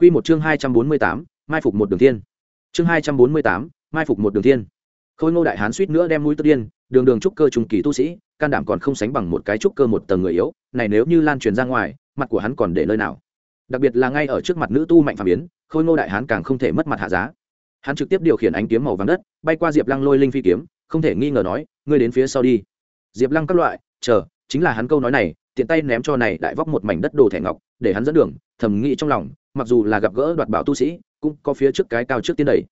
Quy một chương 248, mai phục một đường thiên. Chương 248, mai phục một đường thiên. Khôi Ngô đại hán suýt nữa đem mũi tức điên, đường đường trúc cơ trung kỳ tu sĩ, can đảm còn không sánh bằng một cái trúc cơ một tầng người yếu, này nếu như lan truyền ra ngoài, mặt của hắn còn để nơi nào? Đặc biệt là ngay ở trước mặt nữ tu mạnh phàm biến, Khôi Ngô đại hán càng không thể mất mặt hạ giá. Hắn trực tiếp điều khiển ánh kiếm màu vàng đất, bay qua Diệp Lăng lôi linh phi kiếm, không thể nghi ngờ nói, ngươi đến phía sau đi. Diệp Lăng các loại, chờ, chính là hắn câu nói này, tiện tay ném cho này đại vóc một mảnh đất đồ thẻ ngọc, để hắn dẫn đường, thầm nghĩ trong lòng, mặc dù là gặp gỡ đoạt bảo tu sĩ cũng có phía trước cái cao trước tiên đầy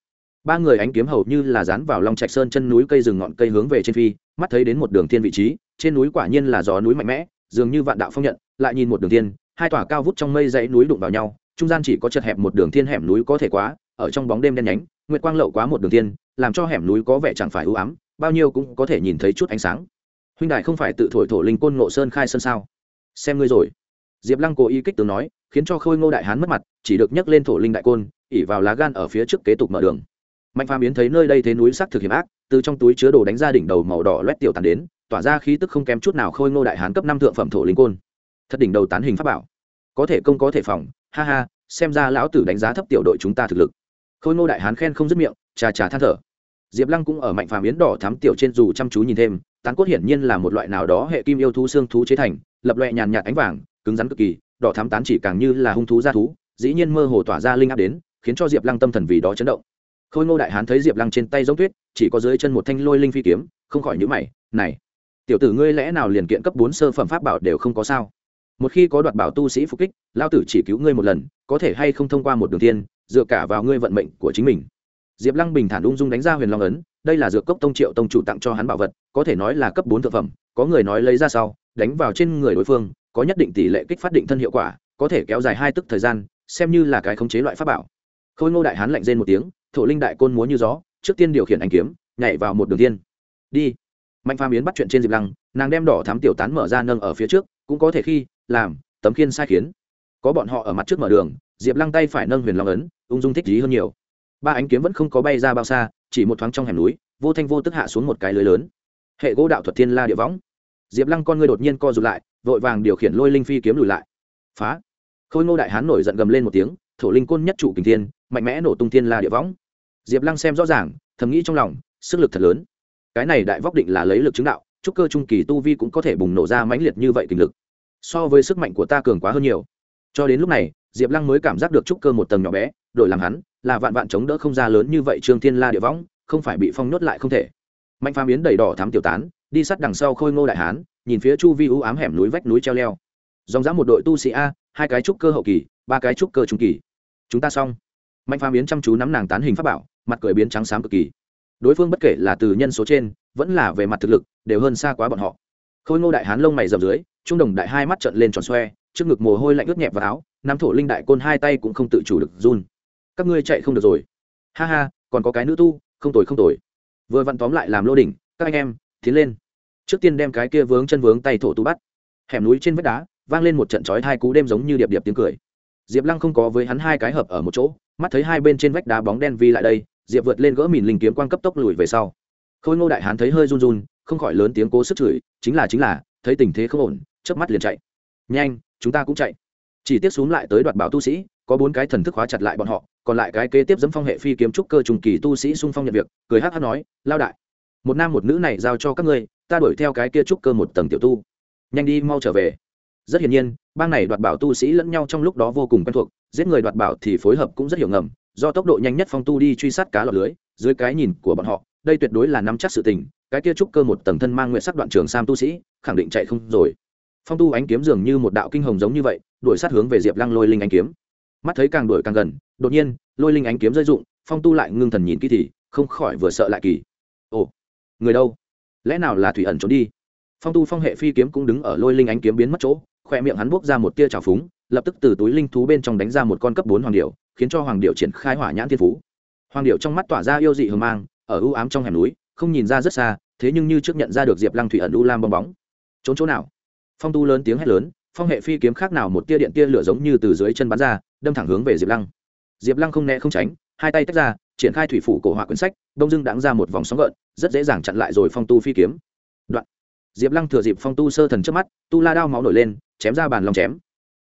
ba người ánh kiếm hầu như là dán vào long trạch sơn chân núi cây rừng ngọn cây hướng về trên phi mắt thấy đến một đường thiên vị trí trên núi quả nhiên là gió núi mạnh mẽ dường như vạn đạo phong nhận lại nhìn một đường thiên hai tòa cao vút trong mây dãy núi đụng vào nhau trung gian chỉ có chật hẹp một đường thiên hẻm núi có thể quá ở trong bóng đêm đen nhánh nguyệt quang lậu quá một đường thiên làm cho hẻm núi có vẻ chẳng phải ưu ám bao nhiêu cũng có thể nhìn thấy chút ánh sáng. Huynh đại không phải tự thổi thổ linh côn ngộ sơn khai sơn sao? Xem ngươi rồi. Diệp lăng cố ý kích tướng nói, khiến cho khôi ngô đại hán mất mặt, chỉ được nhấc lên thổ linh đại côn, ỉ vào lá gan ở phía trước kế tục mở đường. Mạnh phàm biến thấy nơi đây thế núi sắc thực hiểm ác, từ trong túi chứa đồ đánh ra đỉnh đầu màu đỏ loét tiểu tàn đến, tỏa ra khí tức không kém chút nào khôi ngô đại hán cấp năm thượng phẩm thổ linh côn. Thật đỉnh đầu tán hình pháp bảo. Có thể công có thể phòng, ha ha, xem ra lão tử đánh giá thấp tiểu đội chúng ta thực lực. Khôi ngô đại hán khen không dứt miệng trà trà than thở. Diệp lăng cũng ở mạnh phàm biến đỏ thắm tiểu trên dù chăm chú nhìn thêm tán cốt hiển nhiên là một loại nào đó hệ kim yêu thú xương thú chế thành, lập loẹ nhàn nhạt ánh vàng, cứng rắn cực kỳ, đỏ thám tán chỉ càng như là hung thú g thú, dĩ nhiên mơ hồ tỏa ra linh áp đến, khiến cho diệp lăng tâm thần vì đó chấn động. Khôi ngô đại hán thấy diệp lăng trên tay giống tuyết, chỉ có dưới chân một thanh lôi linh phi kiếm, không khỏi nhữ mày, này, tiểu tử ngươi lẽ nào liền kiện cấp bốn sơ phẩm pháp bảo đều không có sao? Một khi có đoạt bảo tu sĩ phục kích lao tử chỉ cứu ngươi một lần, có thể hay không thông qua một đường tiên, dựa cả vào ngươi vận mệnh của chính mình? Diệp lăng bình thản ung dung đánh ra huyền long ấn, đây là dược cốc tông triệu tông chủ tặng cho hắn bảo vật, có thể nói là cấp bốn thực phẩm, có người nói lấy ra sau, đánh vào trên người đối phương, có nhất định tỷ lệ kích phát định thân hiệu quả, có thể kéo dài hai tức thời gian, xem như là cái khống chế loại pháp bảo. Khôi ngô đại hán lạnh rên một tiếng, thổ linh đại côn múa như gió, trước tiên điều khiển anh kiếm, nhảy vào một đường tiên. Đi. Mạnh phàm biến bắt chuyện trên diệp lăng, nàng đem đỏ thám tiểu tán mở ra nâng ở phía trước, cũng có thể khi, làm, tấm khiên sai khiến. Có bọn họ ở mặt trước mở đường, diệp lăng tay phải nâng huyền long ấn, ung dung thích lý hơn nhiều ba ánh kiếm vẫn không có bay ra bao xa, chỉ một thoáng trong hẻm núi, vô thanh vô tức hạ xuống một cái lưới lớn. Hệ gỗ đạo thuật thiên la địa võng. Diệp lăng con ngươi đột nhiên co rụt lại, vội vàng điều khiển lôi linh phi kiếm lùi lại. Phá. Khôi ngô đại hán nổi giận gầm lên một tiếng, thổ linh côn nhất chủ kình thiên, mạnh mẽ nổ tung thiên la địa võng. Diệp lăng xem rõ ràng, thầm nghĩ trong lòng, sức lực thật lớn. Cái này đại vóc định là lấy lực chứng đạo trúc cơ trung kỳ tu vi cũng có thể bùng nổ ra mãnh liệt như vậy kình lực. So với sức mạnh của ta cường quá hơn nhiều. Cho đến lúc này, diệp lăng mới cảm giác được trúc cơ một tầng nhỏ bé, đổi làm hắn là vạn vạn chống đỡ không ra lớn như vậy trương thiên la địa võng, không phải bị phong nhốt lại không thể. Mạnh phá biến đầy đỏ thám tiểu tán, đi sát đằng sau khôi ngô đại hán, nhìn phía chu vi u ám hẻm núi vách núi treo leo. Dòng dã một đội tu sĩ a, hai cái trúc cơ hậu kỳ, ba cái trúc cơ trung kỳ. Chúng ta xong. Mạnh phá biến chăm chú nắm nàng tán hình pháp bảo, mặt cười biến trắng xám cực kỳ. Đối phương bất kể là từ nhân số trên, vẫn là về mặt thực lực, đều hơn xa quá bọn họ. Khôi ngô đại hán lông mày dầm dưới, trung đồng đại hai mắt trận lên tròn xoe, trước ngực mồ hôi lạnh ướt nhẹp vào áo, nắm thổ linh đại côn hai tay cũng không tự chủ được run các ngươi chạy không được rồi. Ha ha, còn có cái nữ tu, không tồi không tồi. Vừa vặn tóm lại làm lô đỉnh, các anh em, tiến lên. Trước tiên đem cái kia vướng chân vướng tay thổ tu bắt. Hẻm núi trên vách đá, vang lên một trận chói hai cú đêm giống như điệp điệp tiếng cười. Diệp lăng không có với hắn hai cái hợp ở một chỗ, mắt thấy hai bên trên vách đá bóng đen vi lại đây, diệp vượt lên gỡ mìn linh kiếm quan cấp tốc lùi về sau. Khôi ngô đại hán thấy hơi run run, không khỏi lớn tiếng cố sức chửi, chính là chính là, thấy tình thế không ổn, chớp mắt liền chạy. Nhanh, chúng ta cũng chạy. Chỉ tiếp xuống lại tới đoạt bảo tu sĩ, có bốn cái thần thức hóa chặt lại bọn họ còn lại cái kế tiếp dẫm phong hệ phi kiếm trúc cơ trùng kỳ tu sĩ xung phong nhận việc, cười hát hát nói, lao đại, một nam một nữ này giao cho các ngươi, ta đuổi theo cái kia trúc cơ một tầng tiểu tu. Nhanh đi mau trở về. Rất hiển nhiên, bang này đoạt bảo tu sĩ lẫn nhau trong lúc đó vô cùng quen thuộc, giết người đoạt bảo thì phối hợp cũng rất hiểu ngầm, do tốc độ nhanh nhất phong tu đi truy sát cá lọt lưới, dưới cái nhìn của bọn họ, đây tuyệt đối là nắm chắc sự tình, cái kia trúc cơ một tầng thân mang nguyện sắc đoạn trường sam tu sĩ, khẳng định chạy không rồi. Phong tu ánh kiếm dường như một đạo kinh hồng giống như vậy, đuổi sát hướng về diệp lăng lôi linh ánh kiếm mắt thấy càng đuổi càng gần, đột nhiên, lôi linh ánh kiếm rơi dụng phong tu lại ngưng thần nhìn kỹ thì không khỏi vừa sợ lại kỳ. Ồ, người đâu? Lẽ nào là thủy ẩn trốn đi? Phong tu phong hệ phi kiếm cũng đứng ở lôi linh ánh kiếm biến mất chỗ, khoe miệng hắn buốc ra một tia trào phúng, lập tức từ túi linh thú bên trong đánh ra một con cấp bốn hoàng điệu khiến cho hoàng điệu triển khai hỏa nhãn thiên phú. Hoàng điệu trong mắt tỏa ra yêu dị hờ mang, ở ưu ám trong hẻm núi, không nhìn ra rất xa, thế nhưng như trước nhận ra được diệp lăng thủy ẩn u lam bong bóng. Trốn chỗ nào? Phong tu lớn tiếng hét lớn, phong hệ phi kiếm khác nào một tia điện tia lửa giống như từ dưới chân bắn ra đâm thẳng hướng về diệp lăng. Diệp lăng không né không tránh, hai tay tách ra, triển khai thủy phủ cổ hỏa quyển sách đông dưng đáng ra một vòng sóng gợn, rất dễ dàng chặn lại rồi phong tu phi kiếm. Đoạn. Diệp lăng thừa dịp phong tu sơ thần trước mắt, tu la đao máu nổi lên, chém ra bàn lòng chém.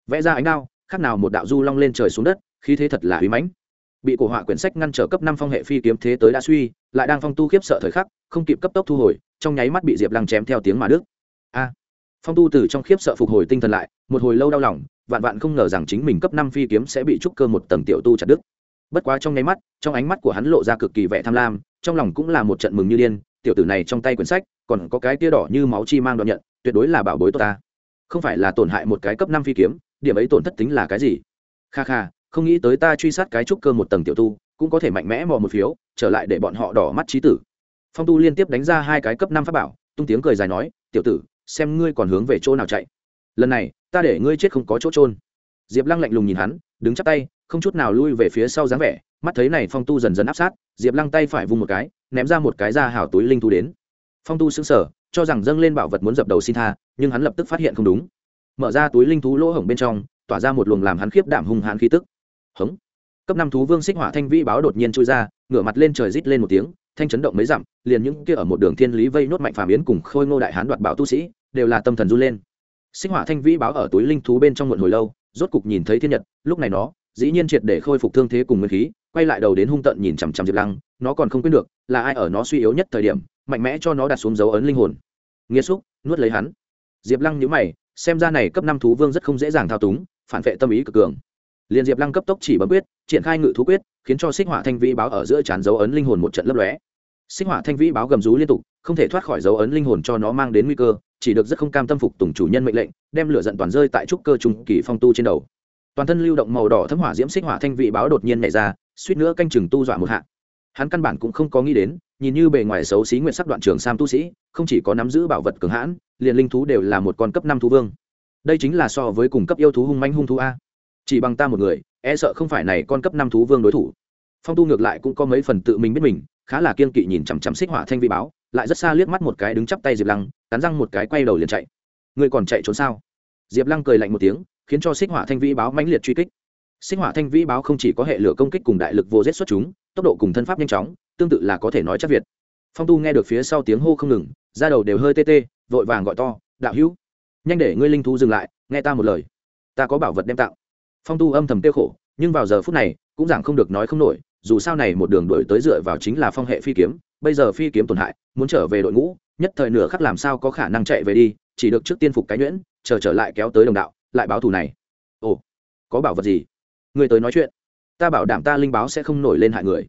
Vẽ ra ánh đao, khác nào một đạo du long lên trời xuống đất, khí thế thật là uy mãnh. Bị cổ họa quyển sách ngăn trở cấp năm phong hệ phi kiếm thế tới đã suy, lại đang phong tu khiếp sợ thời khắc, không kịp cấp tốc thu hồi, trong nháy mắt bị diệp lăng chém theo tiếng mà đức a. Phong tu từ trong khiếp sợ phục hồi tinh thần lại, một hồi lâu đau lòng vạn vạn không ngờ rằng chính mình cấp năm phi kiếm sẽ bị trúc cơ một tầng tiểu tu chặt đứt. Bất quá trong nháy mắt, trong ánh mắt của hắn lộ ra cực kỳ vẻ tham lam, trong lòng cũng là một trận mừng như điên, tiểu tử này trong tay quyển sách, còn có cái tia đỏ như máu chi mang đoạn nhận, tuyệt đối là bảo bối tốt ta. Không phải là tổn hại một cái cấp năm phi kiếm, điểm ấy tổn thất tính là cái gì? Kha kha, không nghĩ tới ta truy sát cái trúc cơ một tầng tiểu tu, cũng có thể mạnh mẽ mò một phiếu, trở lại để bọn họ đỏ mắt trí tử. Phong tu liên tiếp đánh ra hai cái cấp năm pháp bảo, tung tiếng cười dài nói, tiểu tử, xem ngươi còn hướng về chỗ nào chạy lần này, ta để ngươi chết không có chỗ trôn diệp lăng lạnh lùng nhìn hắn, đứng chắp tay, không chút nào lui về phía sau dáng vẻ, mắt thấy này phong tu dần dần áp sát, diệp lăng tay phải vung một cái, ném ra một cái ra hảo túi linh thu đến. Phong tu xứng sở cho rằng dâng lên bảo vật muốn dập đầu xin tha, nhưng hắn lập tức phát hiện không đúng. Mở ra túi linh thú lỗ hổng bên trong, tỏa ra một luồng làm hắn khiếp đảm hung hãn khí tức. Hống! Cấp năm thú vương xích hỏa thanh vĩ báo đột nhiên trôi ra, ngửa mặt lên trời rít lên một tiếng, thanh chấn động mấy dặm, liền những kia ở một đường thiên lý vây nốt mạnh phàm yến cùng khôi ngô đại hán đoạt bảo tu sĩ, đều là tâm thần run lên. Sinh hỏa thanh vĩ báo ở túi linh thú bên trong muộn hồi lâu, rốt cục nhìn thấy thiên nhật, lúc này nó, dĩ nhiên triệt để khôi phục thương thế cùng nguyên khí, quay lại đầu đến hung tận nhìn chằm chằm diệp lăng, nó còn không quyết được, là ai ở nó suy yếu nhất thời điểm, mạnh mẽ cho nó đặt xuống dấu ấn linh hồn. Nghĩa xúc, nuốt lấy hắn. Diệp lăng nhữ mày, xem ra này cấp năm thú vương rất không dễ dàng thao túng, phản vệ tâm ý cực cường. Liền diệp lăng cấp tốc chỉ bấm quyết, triển khai ngự thú quyết, khiến cho xích hỏa thanh vĩ báo ở giữa tràn dấu ấn linh hồn một trận lấp lóe. Xích hỏa thanh vĩ báo gầm rú liên tục, không thể thoát khỏi dấu ấn linh hồn cho nó mang đến nguy cơ chỉ được rất không cam tâm phục tùng chủ nhân mệnh lệnh, đem lửa giận toàn rơi tại trúc cơ trung kỳ phong tu trên đầu. Toàn thân lưu động màu đỏ thấm hỏa diễm xích hỏa thanh vị báo đột nhiên nhảy ra, suýt nữa canh chừng tu dọa một hạ. Hắn căn bản cũng không có nghĩ đến, nhìn như bề ngoài xấu xí nguyện sắc đoạn trường sam tu sĩ, không chỉ có nắm giữ bảo vật cường hãn, liền linh thú đều là một con cấp năm thú vương. Đây chính là so với cùng cấp yêu thú hung manh hung thú a. Chỉ bằng ta một người e sợ không phải này con cấp năm thú vương đối thủ. Phong tu ngược lại cũng có mấy phần tự mình biết mình, khá là kiên kỵ nhìn chằm chằm xích hỏa thanh vi báo lại rất xa liếc mắt một cái đứng chắp tay diệp lăng, cắn răng một cái quay đầu liền chạy. Ngươi còn chạy trốn sao? Diệp lăng cười lạnh một tiếng, khiến cho xích hỏa thanh vi báo mãnh liệt truy kích. Xích hỏa thanh vi báo không chỉ có hệ lửa công kích cùng đại lực vô giết xuất chúng, tốc độ cùng thân pháp nhanh chóng, tương tự là có thể nói chắc việt. Phong tu nghe được phía sau tiếng hô không ngừng ra đầu đều hơi tê tê, vội vàng gọi to, đạo hữu, nhanh để ngươi linh thú dừng lại, nghe ta một lời. Ta có bảo vật đem tặng. Phong tu âm thầm tiêu khổ, nhưng vào giờ phút này, cũng giảng không được nói không nổi, dù sao này một đường đổi tới dựa vào chính là phong hệ phi kiếm bây giờ phi kiếm tổn hại, muốn trở về đội ngũ, nhất thời nửa khắc làm sao có khả năng chạy về đi, chỉ được trước tiên phục cái nhuyễn, chờ trở lại kéo tới đồng đạo, lại báo thù này. Ồ, có bảo vật gì? Người tới nói chuyện. Ta bảo đảm ta linh báo sẽ không nổi lên hại người.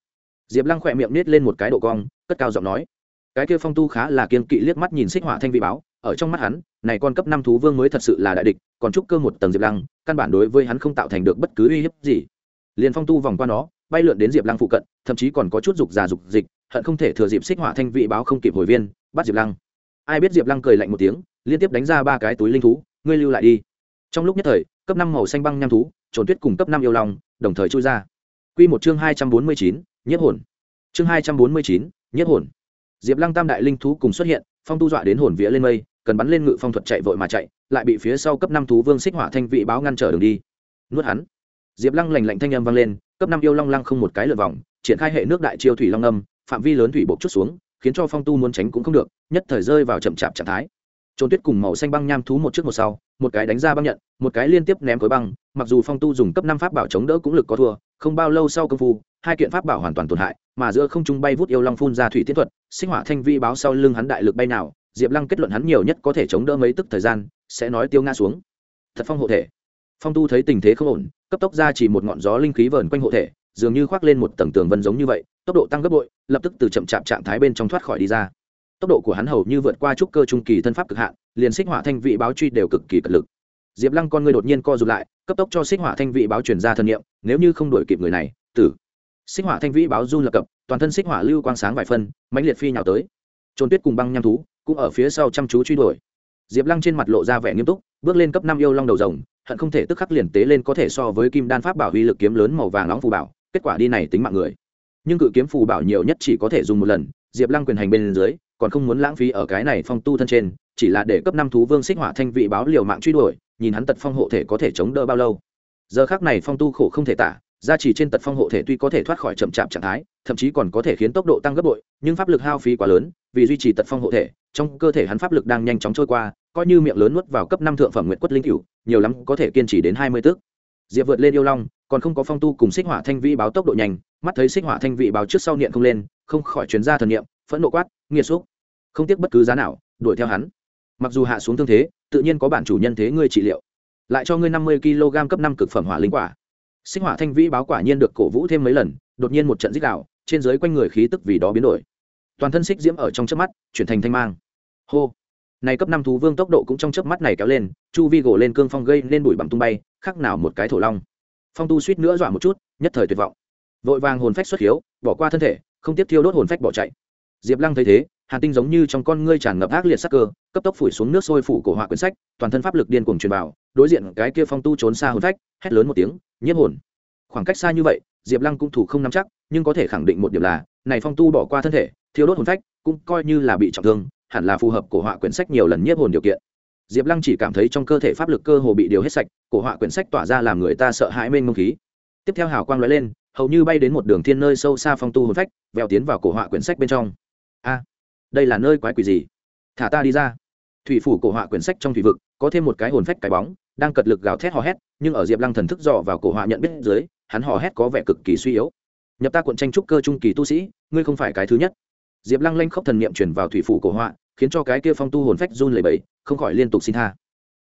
Diệp lăng khỏe miệng nết lên một cái độ cong, cất cao giọng nói. Cái kia phong tu khá là kiên kỵ liếc mắt nhìn xích hỏa thanh vị báo, ở trong mắt hắn, này con cấp năm thú vương mới thật sự là đại địch, còn trúc cơ một tầng diệp lăng, căn bản đối với hắn không tạo thành được bất cứ uy hiếp gì. Liền phong tu vòng qua nó, bay lượn đến diệp lăng phụ cận, thậm chí còn có chút dục già dục dịch hận không thể thừa dịp xích hỏa thanh vị báo không kịp hồi viên, bắt diệp lăng. Ai biết diệp lăng cười lạnh một tiếng, liên tiếp đánh ra ba cái túi linh thú, ngươi lưu lại đi. Trong lúc nhất thời, cấp năm màu xanh băng nham thú, trồn tuyết cùng cấp năm yêu long, đồng thời chui ra. Q một chương hai trăm bốn mươi chín, nhất hồn. Chương hai trăm bốn mươi chín, nhất hồn. Diệp lăng tam đại linh thú cùng xuất hiện, phong tu dọa đến hồn vía lên mây, cần bắn lên ngự phong thuật chạy vội mà chạy, lại bị phía sau cấp năm thú vương xích hỏa thanh vị báo ngăn trở đường đi. Nuốt hắn. Diệp lăng lành lạnh thanh âm vang lên, cấp năm yêu long lăng không một cái lượt vòng, triển khai hệ nước đại chiêu thủy long âm phạm vi lớn thủy bộc chút xuống, khiến cho phong tu muốn tránh cũng không được, nhất thời rơi vào chậm chạp trạng thái. Trốn tuyết cùng màu xanh băng nham thú một trước một sau, một cái đánh ra băng nhận, một cái liên tiếp ném khối băng, mặc dù phong tu dùng cấp năm pháp bảo chống đỡ cũng lực có thua, không bao lâu sau công phu, hai kiện pháp bảo hoàn toàn tổn hại, mà giữa không trung bay vút yêu long phun ra thủy tiến thuật, sinh hỏa thanh vi báo sau lưng hắn đại lực bay nào, diệp lăng kết luận hắn nhiều nhất có thể chống đỡ mấy tức thời gian, sẽ nói tiêu nga xuống. Thật phong hộ thể. Phong tu thấy tình thế không ổn, cấp tốc ra chỉ một ngọn gió linh khí vờn quanh hộ thể, dường như khoác lên một tầng tường vân giống như vậy, tốc độ tăng gấp bội lập tức từ chậm chạp trạng thái bên trong thoát khỏi đi ra. Tốc độ của hắn hầu như vượt qua trúc cơ trung kỳ thân pháp cực hạn, liền xích hỏa thanh vị báo truy đều cực kỳ cật lực. Diệp lăng con người đột nhiên co rụt lại, cấp tốc cho xích hỏa thanh vị báo truyền ra thân nhiệm nếu như không đổi kịp người này, tử. Xích hỏa thanh vị báo run lập cập, toàn thân xích hỏa lưu quang sáng vài phân, mãnh liệt phi nhào tới. Trôn tuyết cùng băng nham thú, cũng ở phía sau chăm chú truy đuổi. Diệp lăng trên mặt lộ ra vẻ nghiêm túc, bước lên cấp năm yêu long đầu rồng, hận không thể tức khắc liền tế lên có thể so với kim đan pháp bảo uy lực kiếm lớn màu vàng nóng phù bảo, kết quả đi này tính mạng người nhưng cự kiếm phù bảo nhiều nhất chỉ có thể dùng một lần, diệp lăng quyền hành bên dưới, còn không muốn lãng phí ở cái này phong tu thân trên, chỉ là để cấp năm thú vương xích hỏa thanh vị báo liều mạng truy đuổi, nhìn hắn tật phong hộ thể có thể chống đỡ bao lâu. Giờ khác này phong tu khổ không thể tả, gia trì trên tật phong hộ thể tuy có thể thoát khỏi chậm chạp trạng thái, thậm chí còn có thể khiến tốc độ tăng gấp bội, nhưng pháp lực hao phí quá lớn, vì duy trì tật phong hộ thể, trong cơ thể hắn pháp lực đang nhanh chóng trôi qua, coi như miệng lớn nuốt vào cấp năm thượng phẩm nguyện quất linh cựu nhiều lắm có thể kiên trì đến hai mươi tước diệp vượt lên yêu long còn không có phong tu cùng xích hỏa thanh vị báo tốc độ nhanh, mắt thấy xích hỏa thanh vị báo trước sau niệm không lên, không khỏi chuyến ra thần niệm, phẫn nộ quát, nghiệt xúc, không tiếc bất cứ giá nào, đuổi theo hắn. Mặc dù hạ xuống thương thế, tự nhiên có bản chủ nhân thế ngươi trị liệu. Lại cho ngươi năm mươi kg cấp năm cực phẩm hỏa linh quả. Sinh hỏa thanh vĩ báo quả nhiên được cổ vũ thêm mấy lần, đột nhiên một trận dích đạo trên dưới quanh người khí tức vì đó biến đổi. Toàn thân xích diễm ở trong chớp mắt, chuyển thành thanh mang. Hô! Này cấp năm thú vương tốc độ cũng trong chớp mắt này kéo lên, chu vi gỗ lên cương phong gây nên bụi bặm tung bay khác nào một cái thổ long phong tu suýt nữa dọa một chút, nhất thời tuyệt vọng. Vội vàng hồn phách xuất hiếu, bỏ qua thân thể, không tiếp thiêu đốt hồn phách bỏ chạy. Diệp lăng thấy thế, hàn tinh giống như trong con ngươi tràn ngập ác liệt sắc cơ, cấp tốc phủi xuống nước sôi phủ cổ họa quyển sách, toàn thân pháp lực điên cuồng truyền vào, đối diện cái kia phong tu trốn xa hồn phách, hét lớn một tiếng, nhiếp hồn. Khoảng cách xa như vậy, diệp lăng cũng thủ không nắm chắc, nhưng có thể khẳng định một điểm là, này phong tu bỏ qua thân thể thiếu đốt hồn phách, cũng coi như là bị trọng thương, hẳn là phù hợp cổ họa quyển sách nhiều lần nhiếp hồn điều kiện diệp lăng chỉ cảm thấy trong cơ thể pháp lực cơ hồ bị điều hết sạch, cổ họa quyển sách tỏa ra làm người ta sợ hãi mênh mông khí. Tiếp theo hào quang lóe lên, hầu như bay đến một đường thiên nơi sâu xa phong tu hồn phách, vèo tiến vào cổ họa quyển sách bên trong. A, đây là nơi quái quỷ gì? Thả ta đi ra. Thủy phủ cổ họa quyển sách trong thủy vực, có thêm một cái hồn phách cái bóng, đang cật lực gào thét hò hét, nhưng ở diệp lăng thần thức dò vào cổ họa nhận biết dưới, hắn hò hét có vẻ cực kỳ suy yếu. Nhập ta quận tranh trúc cơ trung kỳ tu sĩ, ngươi không phải cái thứ nhất. Diệp lăng lanh khóc thần niệm chuyển vào thủy phủ cổ họa khiến cho cái kia phong tu hồn phách run lẩy bẩy, không khỏi liên tục xin tha.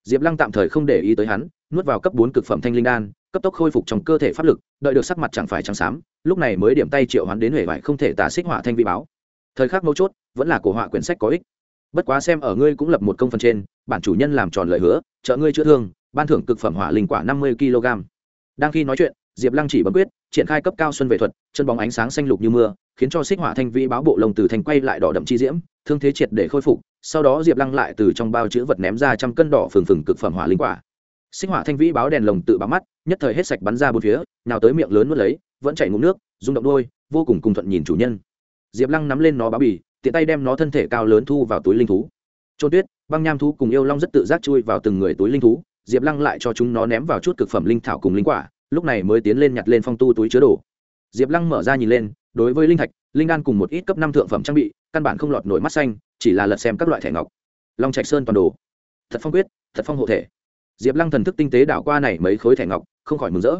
Diệp lăng tạm thời không để ý tới hắn, nuốt vào cấp bốn cực phẩm thanh linh đan, cấp tốc khôi phục trong cơ thể pháp lực, đợi được sắc mặt chẳng phải trắng xám, lúc này mới điểm tay triệu hắn đến huệ vải không thể tả xích họa thanh vị báo. Thời khắc mấu chốt, vẫn là cổ họa quyển sách có ích. Bất quá xem ở ngươi cũng lập một công phần trên, bản chủ nhân làm tròn lời hứa, trợ ngươi chữa thương, ban thưởng cực phẩm hỏa linh quả năm mươi kg. Đang khi nói chuyện diệp lăng chỉ bấm quyết, triển khai cấp cao xuân vệ thuật, chân bóng ánh sáng xanh lục như mưa, khiến cho xích hỏa thanh vĩ báo bộ lồng từ thành quay lại đỏ đậm chi diễm, thương thế triệt để khôi phục, sau đó diệp lăng lại từ trong bao chữ vật ném ra trăm cân đỏ phừng phừng cực phẩm hỏa linh quả. Xích hỏa thanh vĩ báo đèn lồng tự bám mắt, nhất thời hết sạch bắn ra bốn phía, nào tới miệng lớn nuốt lấy, vẫn chảy ngụm nước, rung động đôi, vô cùng cùng thuận nhìn chủ nhân. Diệp lăng nắm lên nó báo bì, tiện tay đem nó thân thể cao lớn thu vào túi linh thú. Trôn tuyết, băng nham thú cùng yêu long rất tự giác chui vào từng người túi linh thú, diệp lăng lại cho chúng nó ném vào chút cực phẩm linh thảo cùng linh quả lúc này mới tiến lên nhặt lên phong tu túi chứa đồ. Diệp lăng mở ra nhìn lên, đối với linh thạch, linh đan cùng một ít cấp năm thượng phẩm trang bị, căn bản không lọt nổi mắt xanh, chỉ là lật xem các loại thẻ ngọc. Long trạch sơn toàn đồ. Thật phong quyết, thật phong hộ thể. Diệp lăng thần thức tinh tế đảo qua này mấy khối thẻ ngọc, không khỏi mừng rỡ.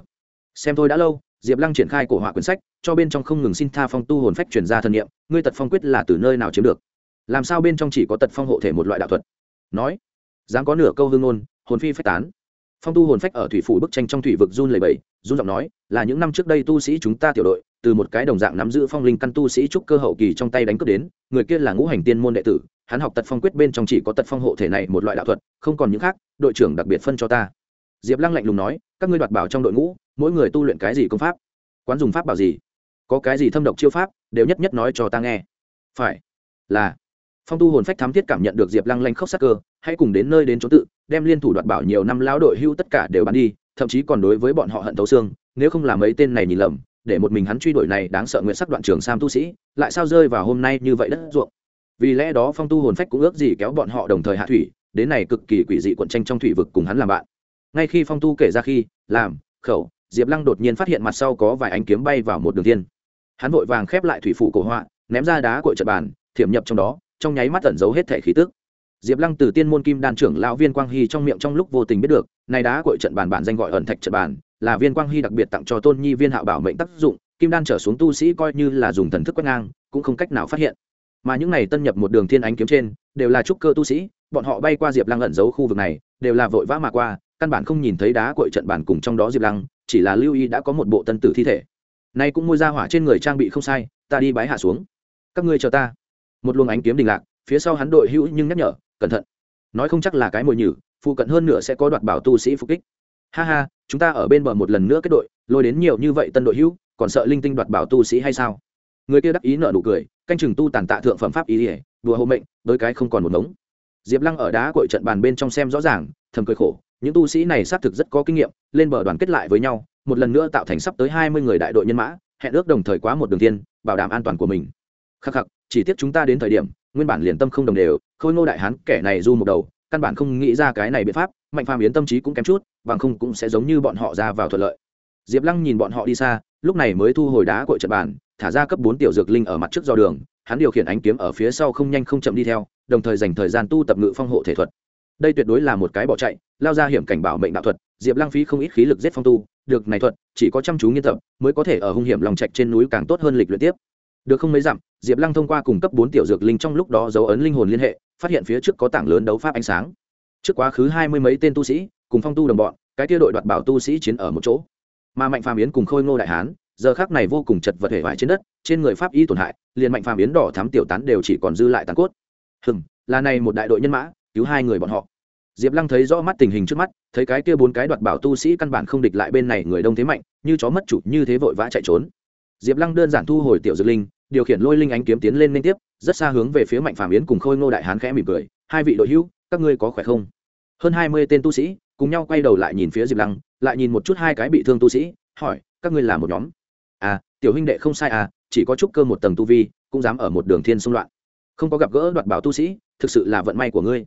Xem thôi đã lâu, diệp lăng triển khai cổ họa quyển sách, cho bên trong không ngừng xin tha phong tu hồn phách chuyển ra thân nhiệm ngươi tật phong quyết là từ nơi nào chiếm được? Làm sao bên trong chỉ có tật phong hộ thể một loại đạo thuật? Nói. Dám có nửa câu hương ngôn, hồn phi phách tán phong tu hồn phách ở thủy phủ bức tranh trong thủy vực run lầy bầy run giọng nói, là những năm trước đây tu sĩ chúng ta tiểu đội, từ một cái đồng dạng nắm giữ phong linh căn tu sĩ trúc cơ hậu kỳ trong tay đánh cướp đến, người kia là ngũ hành tiên môn đệ tử, hắn học tật phong quyết bên trong chỉ có tật phong hộ thể này một loại đạo thuật, không còn những khác, đội trưởng đặc biệt phân cho ta. Diệp lăng lạnh lùng nói, các ngươi đoạt bảo trong đội ngũ, mỗi người tu luyện cái gì công pháp? Quán dùng pháp bảo gì? Có cái gì thâm độc chiêu pháp, đều nhất nhất nói cho ta nghe. Phải. Là phong tu hồn phách thám thiết cảm nhận được diệp lăng lanh khóc sắc cơ, hãy cùng đến nơi đến chỗ tự, đem liên thủ đoạt bảo nhiều năm lão đội hưu tất cả đều bắn đi, thậm chí còn đối với bọn họ hận thấu xương, nếu không làm mấy tên này nhìn lầm, để một mình hắn truy đuổi này đáng sợ nguyện sắc đoạn trường sam tu sĩ, lại sao rơi vào hôm nay như vậy đất ruộng. Vì lẽ đó phong tu hồn phách cũng ước gì kéo bọn họ đồng thời hạ thủy, đến này cực kỳ quỷ dị quận tranh trong thủy vực cùng hắn làm bạn. Ngay khi phong tu kể ra khi, làm, khẩu, diệp lăng đột nhiên phát hiện mặt sau có vài ánh kiếm bay vào một đường tiên hắn vội vàng khép lại thủy phủ cổ họa, ném ra đá cội trận bàn, thiểm nhập trong đó trong nháy mắt tẩn giấu hết thể khí tức. Diệp lăng từ tiên môn kim đan trưởng lão viên quang hy trong miệng trong lúc vô tình biết được, này đá cội trận bàn bản danh gọi ẩn thạch trận bàn, là viên quang hy đặc biệt tặng cho tôn nhi viên hạo bảo mệnh tác dụng, kim đan trở xuống tu sĩ coi như là dùng thần thức quét ngang, cũng không cách nào phát hiện. Mà những này tân nhập một đường thiên ánh kiếm trên, đều là trúc cơ tu sĩ, bọn họ bay qua diệp lăng ẩn giấu khu vực này, đều là vội vã mà qua, căn bản không nhìn thấy đá cội trận bản cùng trong đó diệp lăng, chỉ là lưu y đã có một bộ tân tử thi thể. Nay cũng môi ra hỏa trên người trang bị không sai, ta đi bái hạ xuống. Các ngươi chờ ta một luồng ánh kiếm đình lạc, phía sau hắn đội hữu nhưng nhắc nhở, cẩn thận. Nói không chắc là cái mồi nhử, phụ cận hơn nữa sẽ có đoạt bảo tu sĩ phục kích. Ha ha, chúng ta ở bên bờ một lần nữa kết đội, lôi đến nhiều như vậy tân đội hữu, còn sợ linh tinh đoạt bảo tu sĩ hay sao? Người kia đắc ý nợ nụ cười, canh chừng tu tàn tạ thượng phẩm pháp ý ỉa đùa hộ mệnh, đôi cái không còn một mống diệp lăng ở đá cội trận bàn bên trong xem rõ ràng, thầm cười khổ, những tu sĩ này xác thực rất có kinh nghiệm, lên bờ đoàn kết lại với nhau, một lần nữa tạo thành sắp tới hai mươi người đại đội nhân mã, hẹn ước đồng thời quá một đường thiên bảo đảm an toàn của mình. Khắc khắc chỉ tiếc chúng ta đến thời điểm, nguyên bản liền tâm không đồng đều, khôi ngô đại hán kẻ này du một đầu, căn bản không nghĩ ra cái này biện pháp, mạnh phàm yến tâm trí cũng kém chút, bằng không cũng sẽ giống như bọn họ ra vào thuận lợi. Diệp lăng nhìn bọn họ đi xa, lúc này mới thu hồi đá cội trận bàn, thả ra cấp bốn tiểu dược linh ở mặt trước do đường, hắn điều khiển ánh kiếm ở phía sau không nhanh không chậm đi theo, đồng thời dành thời gian tu tập ngự phong hộ thể thuật. Đây tuyệt đối là một cái bỏ chạy, lao ra hiểm cảnh bảo mệnh đạo thuật, diệp lăng phí không ít khí lực giết phong tu, được này thuật, chỉ có chăm chú nghiên tập, mới có thể ở hung hiểm lòng trạch trên núi càng tốt hơn lịch luyện tiếp được không mấy dặm, diệp lăng thông qua cung cấp bốn tiểu dược linh trong lúc đó dấu ấn linh hồn liên hệ, phát hiện phía trước có tảng lớn đấu pháp ánh sáng. Trước quá khứ hai mươi mấy tên tu sĩ, cùng phong tu đồng bọn, cái tia đội đoạt bảo tu sĩ chiến ở một chỗ. Mà mạnh phàm yến cùng khôi ngô đại hán, giờ khác này vô cùng chật vật hể vải trên đất, trên người pháp y tổn hại, liền mạnh phàm yến đỏ thám tiểu tán đều chỉ còn dư lại tàn cốt. Hừng là này một đại đội nhân mã, cứu hai người bọn họ. Diệp lăng thấy rõ mắt tình hình trước mắt, thấy cái kia bốn cái đoạt bảo tu sĩ căn bản không địch lại bên này người đông thế mạnh, như chó mất chủ, như thế vội vã chạy trốn diệp lăng đơn giản thu hồi tiểu dược linh, điều khiển lôi linh ánh kiếm tiến lên liên tiếp, rất xa hướng về phía mạnh phàm yến cùng khôi ngô đại hán khẽ mỉm cười, hai vị đội hữu, các ngươi có khỏe không? Hơn hai mươi tên tu sĩ cùng nhau quay đầu lại nhìn phía diệp lăng, lại nhìn một chút hai cái bị thương tu sĩ, hỏi, các ngươi là một nhóm? À tiểu huynh đệ không sai à chỉ có chút cơ một tầng tu vi, cũng dám ở một đường thiên xung loạn. Không có gặp gỡ đoạt bảo tu sĩ, thực sự là vận may của ngươi.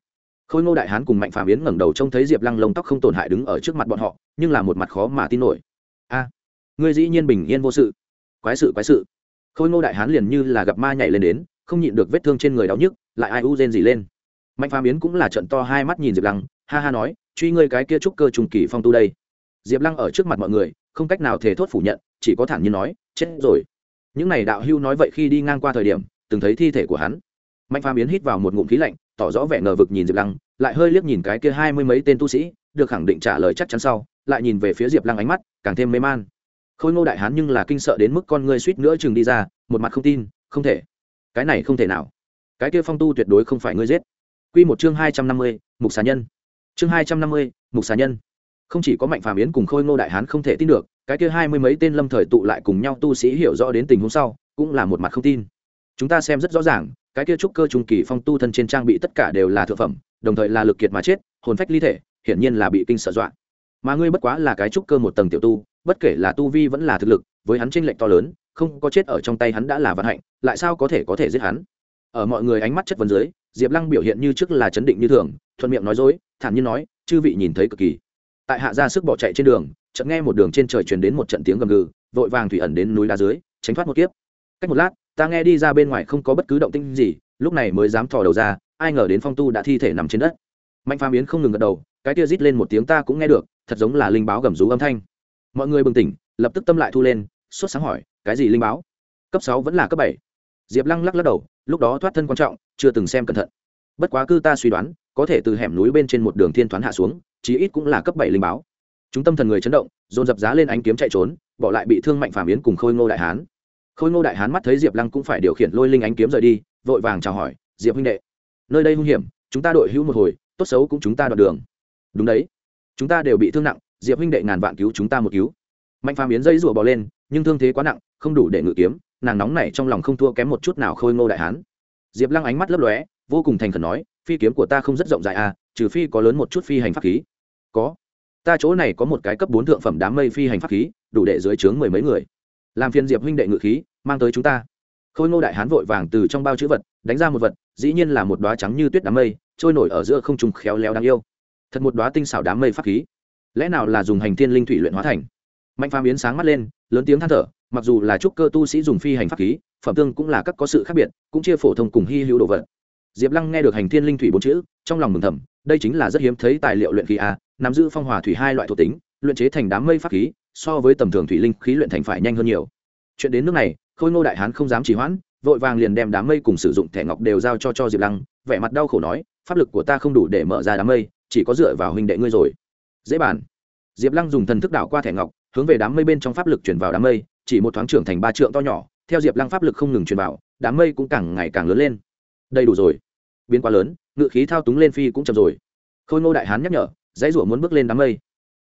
Khôi ngô đại hán cùng mạnh phàm yến ngẩng đầu trông thấy diệp lăng lông tóc không tổn hại đứng ở trước mặt bọn họ, nhưng là một mặt khó mà tin nổi. A, ngươi dĩ nhiên bình yên vô sự quái sự quái sự. Khôi ngô đại hán liền như là gặp ma nhảy lên đến, không nhịn được vết thương trên người đau nhức, lại ai u rên gì lên. Mạnh phàm yến cũng là trận to hai mắt nhìn diệp lăng, ha ha nói, truy ngươi cái kia trúc cơ trùng kỳ phong tu đây. Diệp lăng ở trước mặt mọi người, không cách nào thể thốt phủ nhận, chỉ có thản nhiên nói, chết rồi. Những này đạo hưu nói vậy khi đi ngang qua thời điểm, từng thấy thi thể của hắn. Mạnh phàm yến hít vào một ngụm khí lạnh, tỏ rõ vẻ ngờ vực nhìn diệp lăng, lại hơi liếc nhìn cái kia hai mươi mấy tên tu sĩ, được khẳng định trả lời chắc chắn sau, lại nhìn về phía diệp lăng ánh mắt, càng thêm mê man khôi ngô đại hán nhưng là kinh sợ đến mức con ngươi suýt nữa chừng đi ra, một mặt không tin, không thể. Cái này không thể nào. Cái kia phong tu tuyệt đối không phải ngươi giết. Quy một chương hai trăm năm mươi, mục xà nhân. Chương hai trăm năm mươi, mục xà nhân. Không chỉ có mạnh phàm yến cùng khôi ngô đại hán không thể tin được, cái kia hai mươi mấy tên lâm thời tụ lại cùng nhau tu sĩ hiểu rõ đến tình huống sau, cũng là một mặt không tin. Chúng ta xem rất rõ ràng, cái kia trúc cơ trung kỳ phong tu thân trên trang bị tất cả đều là thượng phẩm, đồng thời là lực kiệt mà chết, hồn phách ly thể, hiển nhiên là bị kinh sợ dọa. Mà ngươi bất quá là cái trúc cơ một tầng tiểu tu bất kể là tu vi vẫn là thực lực, với hắn tranh lệch to lớn, không có chết ở trong tay hắn đã là vận hạnh, lại sao có thể có thể giết hắn? Ở mọi người ánh mắt chất vấn dưới, diệp lăng biểu hiện như trước là chấn định như thường, thuận miệng nói dối, thản nhiên nói, chư vị nhìn thấy cực kỳ. Tại hạ ra sức bỏ chạy trên đường, chợt nghe một đường trên trời truyền đến một trận tiếng gầm gừ, vội vàng thủy ẩn đến núi đá dưới, tránh thoát một kiếp. Cách một lát, ta nghe đi ra bên ngoài không có bất cứ động tĩnh gì, lúc này mới dám thò đầu ra, ai ngờ đến phong tu đã thi thể nằm trên đất. Mạnh phàm yến không ngừng gật đầu, cái kia rít lên một tiếng ta cũng nghe được, thật giống là linh báo gầm rú âm thanh mọi người bừng tỉnh, lập tức tâm lại thu lên, sốt sáng hỏi, cái gì linh báo? Cấp sáu vẫn là cấp bảy. Diệp lăng lắc lắc đầu, lúc đó thoát thân quan trọng, chưa từng xem cẩn thận. Bất quá cư ta suy đoán, có thể từ hẻm núi bên trên một đường thiên thoán hạ xuống, chí ít cũng là cấp bảy linh báo. Chúng tâm thần người chấn động, dồn dập giá lên ánh kiếm chạy trốn, bỏ lại bị thương mạnh phàm yến cùng khôi ngô đại hán. Khôi ngô đại hán mắt thấy diệp lăng cũng phải điều khiển lôi linh ánh kiếm rời đi, vội vàng chào hỏi, diệp huynh đệ, nơi đây hung hiểm, chúng ta đội hữu một hồi, tốt xấu cũng chúng ta đoạn đường. Đúng đấy, chúng ta đều bị thương nặng diệp huynh đệ ngàn vạn cứu chúng ta một cứu. Mạnh phàm yến dây rủa bò lên, nhưng thương thế quá nặng, không đủ để ngự kiếm, nàng nóng nảy trong lòng không thua kém một chút nào khôi ngô đại hán. Diệp lăng ánh mắt lấp lóe, vô cùng thành khẩn nói, phi kiếm của ta không rất rộng dài à trừ phi có lớn một chút phi hành pháp khí. Có. Ta chỗ này có một cái cấp bốn thượng phẩm đám mây phi hành pháp khí, đủ để dưới trướng mười mấy người. Làm phiền diệp huynh đệ ngự khí, mang tới chúng ta. Khôi ngô đại hán vội vàng từ trong bao chữ vật, đánh ra một vật, dĩ nhiên là một đoá trắng như tuyết đám mây, trôi nổi ở giữa không trùng khéo léo đáng yêu. Thật một đoá tinh xảo đám mây pháp khí lẽ nào là dùng hành thiên linh thủy luyện hóa thành? Mạnh phàm biến sáng mắt lên, lớn tiếng than thở, mặc dù là trúc cơ tu sĩ dùng phi hành pháp khí, phẩm tương cũng là các có sự khác biệt, cũng chia phổ thông cùng hy hữu đồ vật. Diệp lăng nghe được hành thiên linh thủy bốn chữ, trong lòng mừng thầm, đây chính là rất hiếm thấy tài liệu luyện khí a, nắm giữ phong hòa thủy hai loại thuộc tính, luyện chế thành đám mây pháp khí, so với tầm thường thủy linh khí luyện thành phải nhanh hơn nhiều. Chuyện đến nước này, khôi ngô đại hán không dám trì hoãn, vội vàng liền đem đám mây cùng sử dụng thẻ ngọc đều giao cho cho diệp lăng, vẻ mặt đau khổ nói, pháp lực của ta không đủ để mở ra đám mây, chỉ có dựa vào huynh đệ ngươi rồi dễ bàn. Diệp lăng dùng thần thức đảo qua thẻ ngọc, hướng về đám mây bên trong pháp lực chuyển vào đám mây, chỉ một thoáng trưởng thành ba trượng to nhỏ, theo diệp lăng pháp lực không ngừng truyền vào, đám mây cũng càng ngày càng lớn lên. Đầy đủ rồi. Biến quá lớn, ngự khí thao túng lên phi cũng chậm rồi. Khôi ngô đại hán nhắc nhở, dãy rủa muốn bước lên đám mây.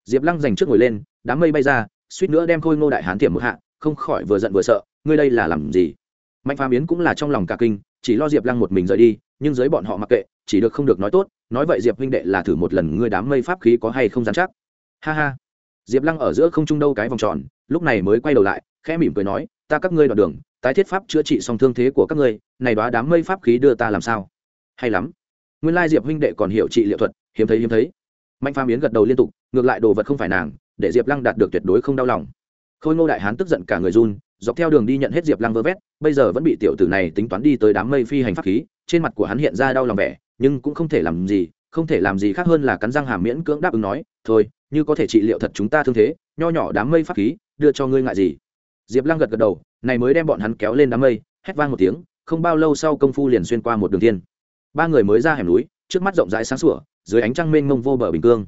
Diệp lăng dành trước ngồi lên, đám mây bay ra, suýt nữa đem khôi ngô đại hán tiệm một hạ, không khỏi vừa giận vừa sợ, ngươi đây là làm gì? Mạnh phá biến cũng là trong lòng cả kinh, chỉ lo diệp lăng một mình rời đi, nhưng dưới bọn họ mặc kệ, chỉ được không được nói tốt nói vậy diệp huynh đệ là thử một lần ngươi đám mây pháp khí có hay không dám chắc? Ha ha. Diệp lăng ở giữa không trung đâu cái vòng tròn, lúc này mới quay đầu lại, khẽ mỉm cười nói, ta các ngươi đoạn đường, tái thiết pháp chữa trị xong thương thế của các ngươi, này đoá đám mây pháp khí đưa ta làm sao? Hay lắm. Nguyên lai diệp huynh đệ còn hiểu trị liệu thuật, hiếm thấy hiếm thấy. Mạnh phàm yến gật đầu liên tục, ngược lại đồ vật không phải nàng, để diệp lăng đạt được tuyệt đối không đau lòng. Khôi ngô đại hán tức giận cả người run, dọc theo đường đi nhận hết diệp lăng vơ vét, bây giờ vẫn bị tiểu tử này tính toán đi tới đám mây phi hành pháp khí, trên mặt của hắn hiện ra đau lòng vẻ nhưng cũng không thể làm gì, không thể làm gì khác hơn là cắn răng hàm miễn cưỡng đáp ứng nói, thôi, như có thể trị liệu thật chúng ta thương thế, nho nhỏ đám mây pháp khí, đưa cho ngươi ngại gì? Diệp lăng gật gật đầu, này mới đem bọn hắn kéo lên đám mây, hét vang một tiếng, không bao lâu sau công phu liền xuyên qua một đường thiên. Ba người mới ra hẻm núi, trước mắt rộng rãi sáng sủa, dưới ánh trăng mênh mông vô bờ bình cương.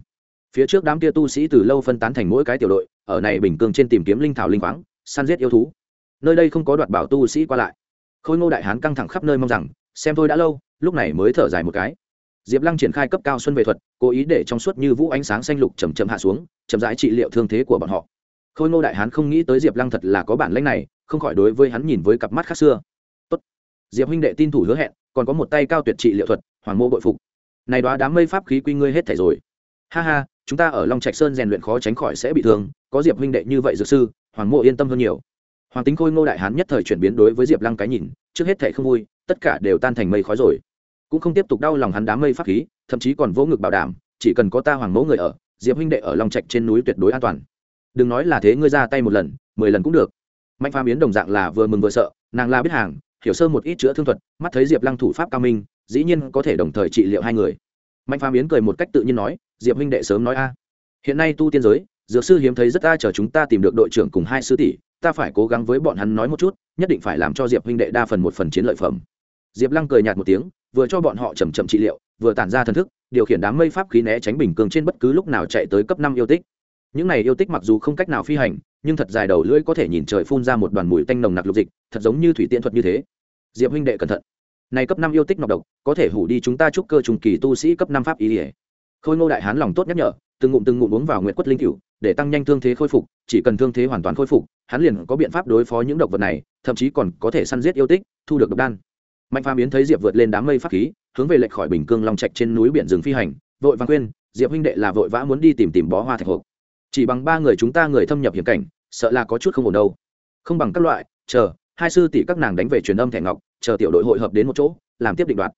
Phía trước đám kia tu sĩ từ lâu phân tán thành mỗi cái tiểu đội, ở này bình cương trên tìm kiếm linh thảo linh khoáng, săn giết yêu thú. Nơi đây không có đoạt bảo tu sĩ qua lại. Khôi ngô đại hán căng thẳng khắp nơi mong rằng xem thôi đã lâu, lúc này mới thở dài một cái. Diệp lăng triển khai cấp cao xuân về thuật, cố ý để trong suốt như vũ ánh sáng xanh lục chầm chậm hạ xuống, chậm rãi trị liệu thương thế của bọn họ. Khôi ngô đại hán không nghĩ tới diệp lăng thật là có bản lãnh này, không khỏi đối với hắn nhìn với cặp mắt khác xưa. Tốt. diệp huynh đệ tin thủ hứa hẹn, còn có một tay cao tuyệt trị liệu thuật, hoàng mô bội phục. Này đoá đám mây pháp khí quy ngươi hết thảy rồi. Ha ha, chúng ta ở long trạch sơn rèn luyện khó tránh khỏi sẽ bị thương, có diệp huynh đệ như vậy dược sư, hoàng mộ yên tâm hơn nhiều. Hoàng tính khôi ngô đại hán nhất thời chuyển biến đối với diệp lăng cái nhìn, trước hết thảy không vui tất cả đều tan thành mây khói rồi. Cũng không tiếp tục đau lòng hắn đám mây pháp khí, thậm chí còn vỗ ngực bảo đảm, chỉ cần có ta hoàng mẫu người ở, diệp huynh đệ ở long trạch trên núi tuyệt đối an toàn. Đừng nói là thế, ngươi ra tay một lần, mười lần cũng được. Mạnh pha biến đồng dạng là vừa mừng vừa sợ, nàng la biết hàng, hiểu sơ một ít chữa thương thuật, mắt thấy diệp lăng thủ pháp cao minh, dĩ nhiên có thể đồng thời trị liệu hai người. Mạnh pha biến cười một cách tự nhiên nói, diệp huynh đệ sớm nói a. Hiện nay tu tiên giới, dược sư hiếm thấy rất ta chờ chúng ta tìm được đội trưởng cùng hai sư tỷ, ta phải cố gắng với bọn hắn nói một chút, nhất định phải làm cho diệp huynh đệ đa phần một phần chiến lợi phẩm diệp lăng cười nhạt một tiếng, vừa cho bọn họ chầm chậm trị liệu, vừa tản ra thần thức, điều khiển đám mây pháp khí né tránh bình cường trên bất cứ lúc nào chạy tới cấp năm yêu tích. Những này yêu tích mặc dù không cách nào phi hành, nhưng thật dài đầu lưỡi có thể nhìn trời phun ra một đoàn mùi tanh nồng nặc lục dịch, thật giống như thủy tiễn thuật như thế. Diệp huynh đệ cẩn thận. Này cấp năm yêu tích nọc độc, có thể hủ đi chúng ta chúc cơ trùng kỳ tu sĩ cấp năm pháp ý ỉa khôi ngô đại hán lòng tốt nhắc nhở, từng ngụm từng ngụm uống vào nguyện quất linh cựu để tăng nhanh thương thế khôi phục, chỉ cần thương thế hoàn toàn khôi phục, hắn liền có biện pháp đối phó những độc vật này, thậm chí còn có thể săn giết yêu tích, thu được độc đan mạnh phàm biến thấy diệp vượt lên đám mây pháp khí, hướng về lệch khỏi bình cương long trạch trên núi biển rừng phi hành, vội vàng khuyên, diệp huynh đệ là vội vã muốn đi tìm tìm bó hoa thạch hộp. Chỉ bằng ba người chúng ta người thâm nhập hiểm cảnh, sợ là có chút không ổn đâu. Không bằng các loại, chờ, hai sư tỷ các nàng đánh về truyền âm thẻ ngọc, chờ tiểu đội hội hợp đến một chỗ, làm tiếp định đoạt.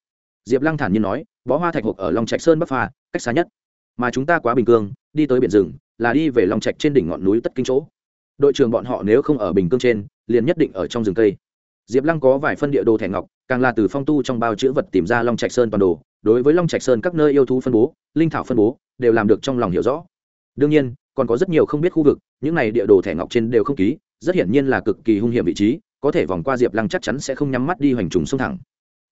Diệp lăng thản nhiên nói, bó hoa thạch hộp ở long trạch sơn bắc pha, cách xa nhất. Mà chúng ta quá bình cương, đi tới biển rừng, là đi về long trạch trên đỉnh ngọn núi tất kinh chỗ. Đội trưởng bọn họ nếu không ở bình cương trên, liền nhất định ở trong rừng cây diệp lăng có vài phân địa đồ thẻ ngọc, càng là từ phong tu trong bao chữ vật tìm ra long trạch sơn toàn đồ, đối với long trạch sơn các nơi yêu thú phân bố, linh thảo phân bố, đều làm được trong lòng hiểu rõ. Đương nhiên, còn có rất nhiều không biết khu vực, những này địa đồ thẻ ngọc trên đều không ký, rất hiển nhiên là cực kỳ hung hiểm vị trí, có thể vòng qua diệp lăng chắc chắn sẽ không nhắm mắt đi hoành trùng sông thẳng.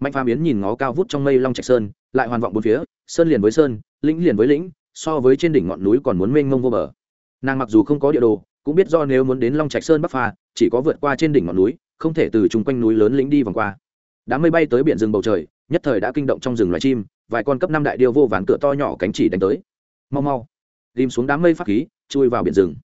Mạnh Phàm biến nhìn ngó cao vút trong mây long trạch sơn, lại hoàn vọng bốn phía, sơn liền với sơn, lĩnh liền với lĩnh, so với trên đỉnh ngọn núi còn muốn mênh mông vô bờ. Nàng mặc dù không có địa đồ, cũng biết do nếu muốn đến long trạch sơn bắc pha, chỉ có vượt qua trên đỉnh ngọn núi không thể từ chung quanh núi lớn lĩnh đi vòng qua. Đám mây bay tới biển rừng bầu trời, nhất thời đã kinh động trong rừng loài chim, vài con cấp năm đại điêu vô ván cửa to nhỏ cánh chỉ đánh tới. Mau mau, ghim xuống đám mây pháp khí, chui vào biển rừng.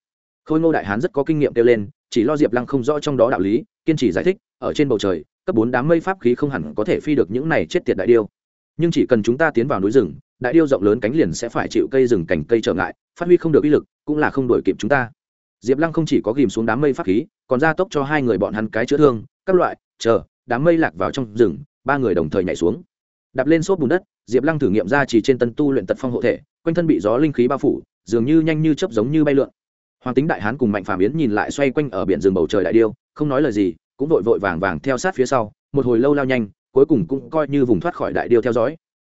Khôi ngô đại hán rất có kinh nghiệm kêu lên, chỉ lo diệp lăng không rõ trong đó đạo lý, kiên trì giải thích, ở trên bầu trời, cấp bốn đám mây pháp khí không hẳn có thể phi được những này chết tiệt đại điêu. Nhưng chỉ cần chúng ta tiến vào núi rừng, đại điêu rộng lớn cánh liền sẽ phải chịu cây rừng cành cây trở ngại, phát huy không được uy lực, cũng là không đổi kịp chúng ta diệp lăng không chỉ có ghìm xuống đám mây pháp khí, còn ra tốc cho hai người bọn hắn cái chữa thương, các loại, chờ, đám mây lạc vào trong rừng, ba người đồng thời nhảy xuống. Đạp lên xốp bùn đất, diệp lăng thử nghiệm ra chỉ trên tân tu luyện tật phong hộ thể, quanh thân bị gió linh khí bao phủ, dường như nhanh như chấp giống như bay lượn. Hoàng tính đại hán cùng mạnh phàm yến nhìn lại xoay quanh ở biển rừng bầu trời đại điêu, không nói lời gì, cũng vội vội vàng vàng theo sát phía sau, một hồi lâu lao nhanh, cuối cùng cũng coi như vùng thoát khỏi đại điêu theo dõi.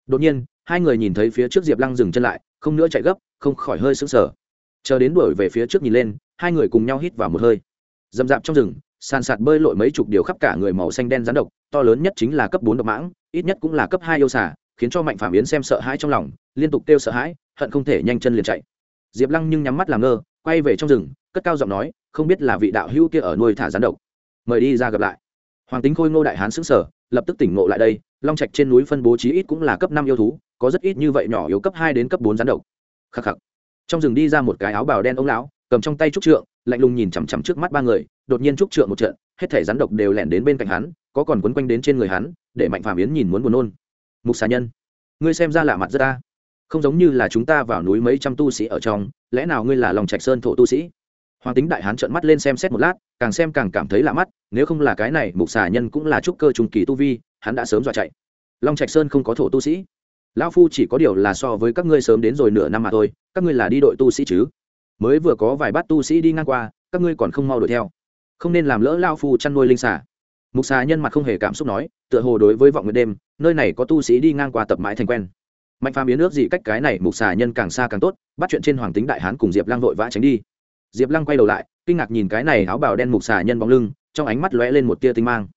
Đột nhiên, hai người nhìn thấy phía trước diệp lăng dừng chân lại, không nữa chạy gấp, không khỏi hơi sững sờ. Chờ đến đuổi về phía trước nhìn lên hai người cùng nhau hít vào một hơi. D ầ m d trong rừng, sàn sạt bơi lội mấy chục điều khắp cả người màu xanh đen rắn độc, to lớn nhất chính là cấp bốn độc mãng, ít nhất cũng là cấp hai yêu xả khiến cho mạnh phàm yến xem sợ hãi trong lòng, liên tục kêu sợ hãi, hận không thể nhanh chân liền chạy. Diệp lăng nhưng nhắm mắt làm ngơ, quay về trong rừng, cất cao giọng nói, không biết là vị đạo hữu kia ở nuôi thả rắn độc. Mời đi ra gặp lại. Hoàng tính khôi ngô đại hán xứng sở lập tức tỉnh ngộ lại đây, long trạch trên núi phân bố trí ít cũng là cấp năm yêu thú, có rất ít như vậy nhỏ yếu cấp hai đến cấp bốn rắn độc. Khắc khắc. Trong rừng đi ra một cái áo bào đen ông lão cầm trong tay trúc trượng, lạnh lùng nhìn chằm chằm trước mắt ba người, đột nhiên trúc trượng một trận, hết thể rắn độc đều lẻn đến bên cạnh hắn, có còn quấn quanh đến trên người hắn, để mạnh phàm yến nhìn muốn buồn nôn. Mục xà nhân, ngươi xem ra lạ mặt rất ta không giống như là chúng ta vào núi mấy trăm tu sĩ ở trong, lẽ nào ngươi là lòng trạch sơn thổ tu sĩ? Hoàng tính đại hán trợn mắt lên xem xét một lát, càng xem càng cảm thấy lạ mắt, nếu không là cái này, mục xà nhân cũng là trúc cơ trùng kỳ tu vi, hắn đã sớm dọa chạy. Long trạch sơn không có thổ tu sĩ. Lão phu chỉ có điều là so với các ngươi sớm đến rồi nửa năm mà thôi, các ngươi là đi đội tu sĩ chứ? Mới vừa có vài bát tu sĩ đi ngang qua, các ngươi còn không mau đuổi theo. Không nên làm lỡ lao phu chăn nuôi linh xà. Mục xà nhân mặt không hề cảm xúc nói, tựa hồ đối với vọng nguyệt đêm, nơi này có tu sĩ đi ngang qua tập mãi thành quen. Mạnh phàm biến ước gì cách cái này, mục xà nhân càng xa càng tốt, bắt chuyện trên hoàng tính đại hán cùng diệp lăng vội vã tránh đi. Diệp lăng quay đầu lại, kinh ngạc nhìn cái này áo bào đen mục xà nhân bóng lưng, trong ánh mắt lóe lên một tia tinh mang.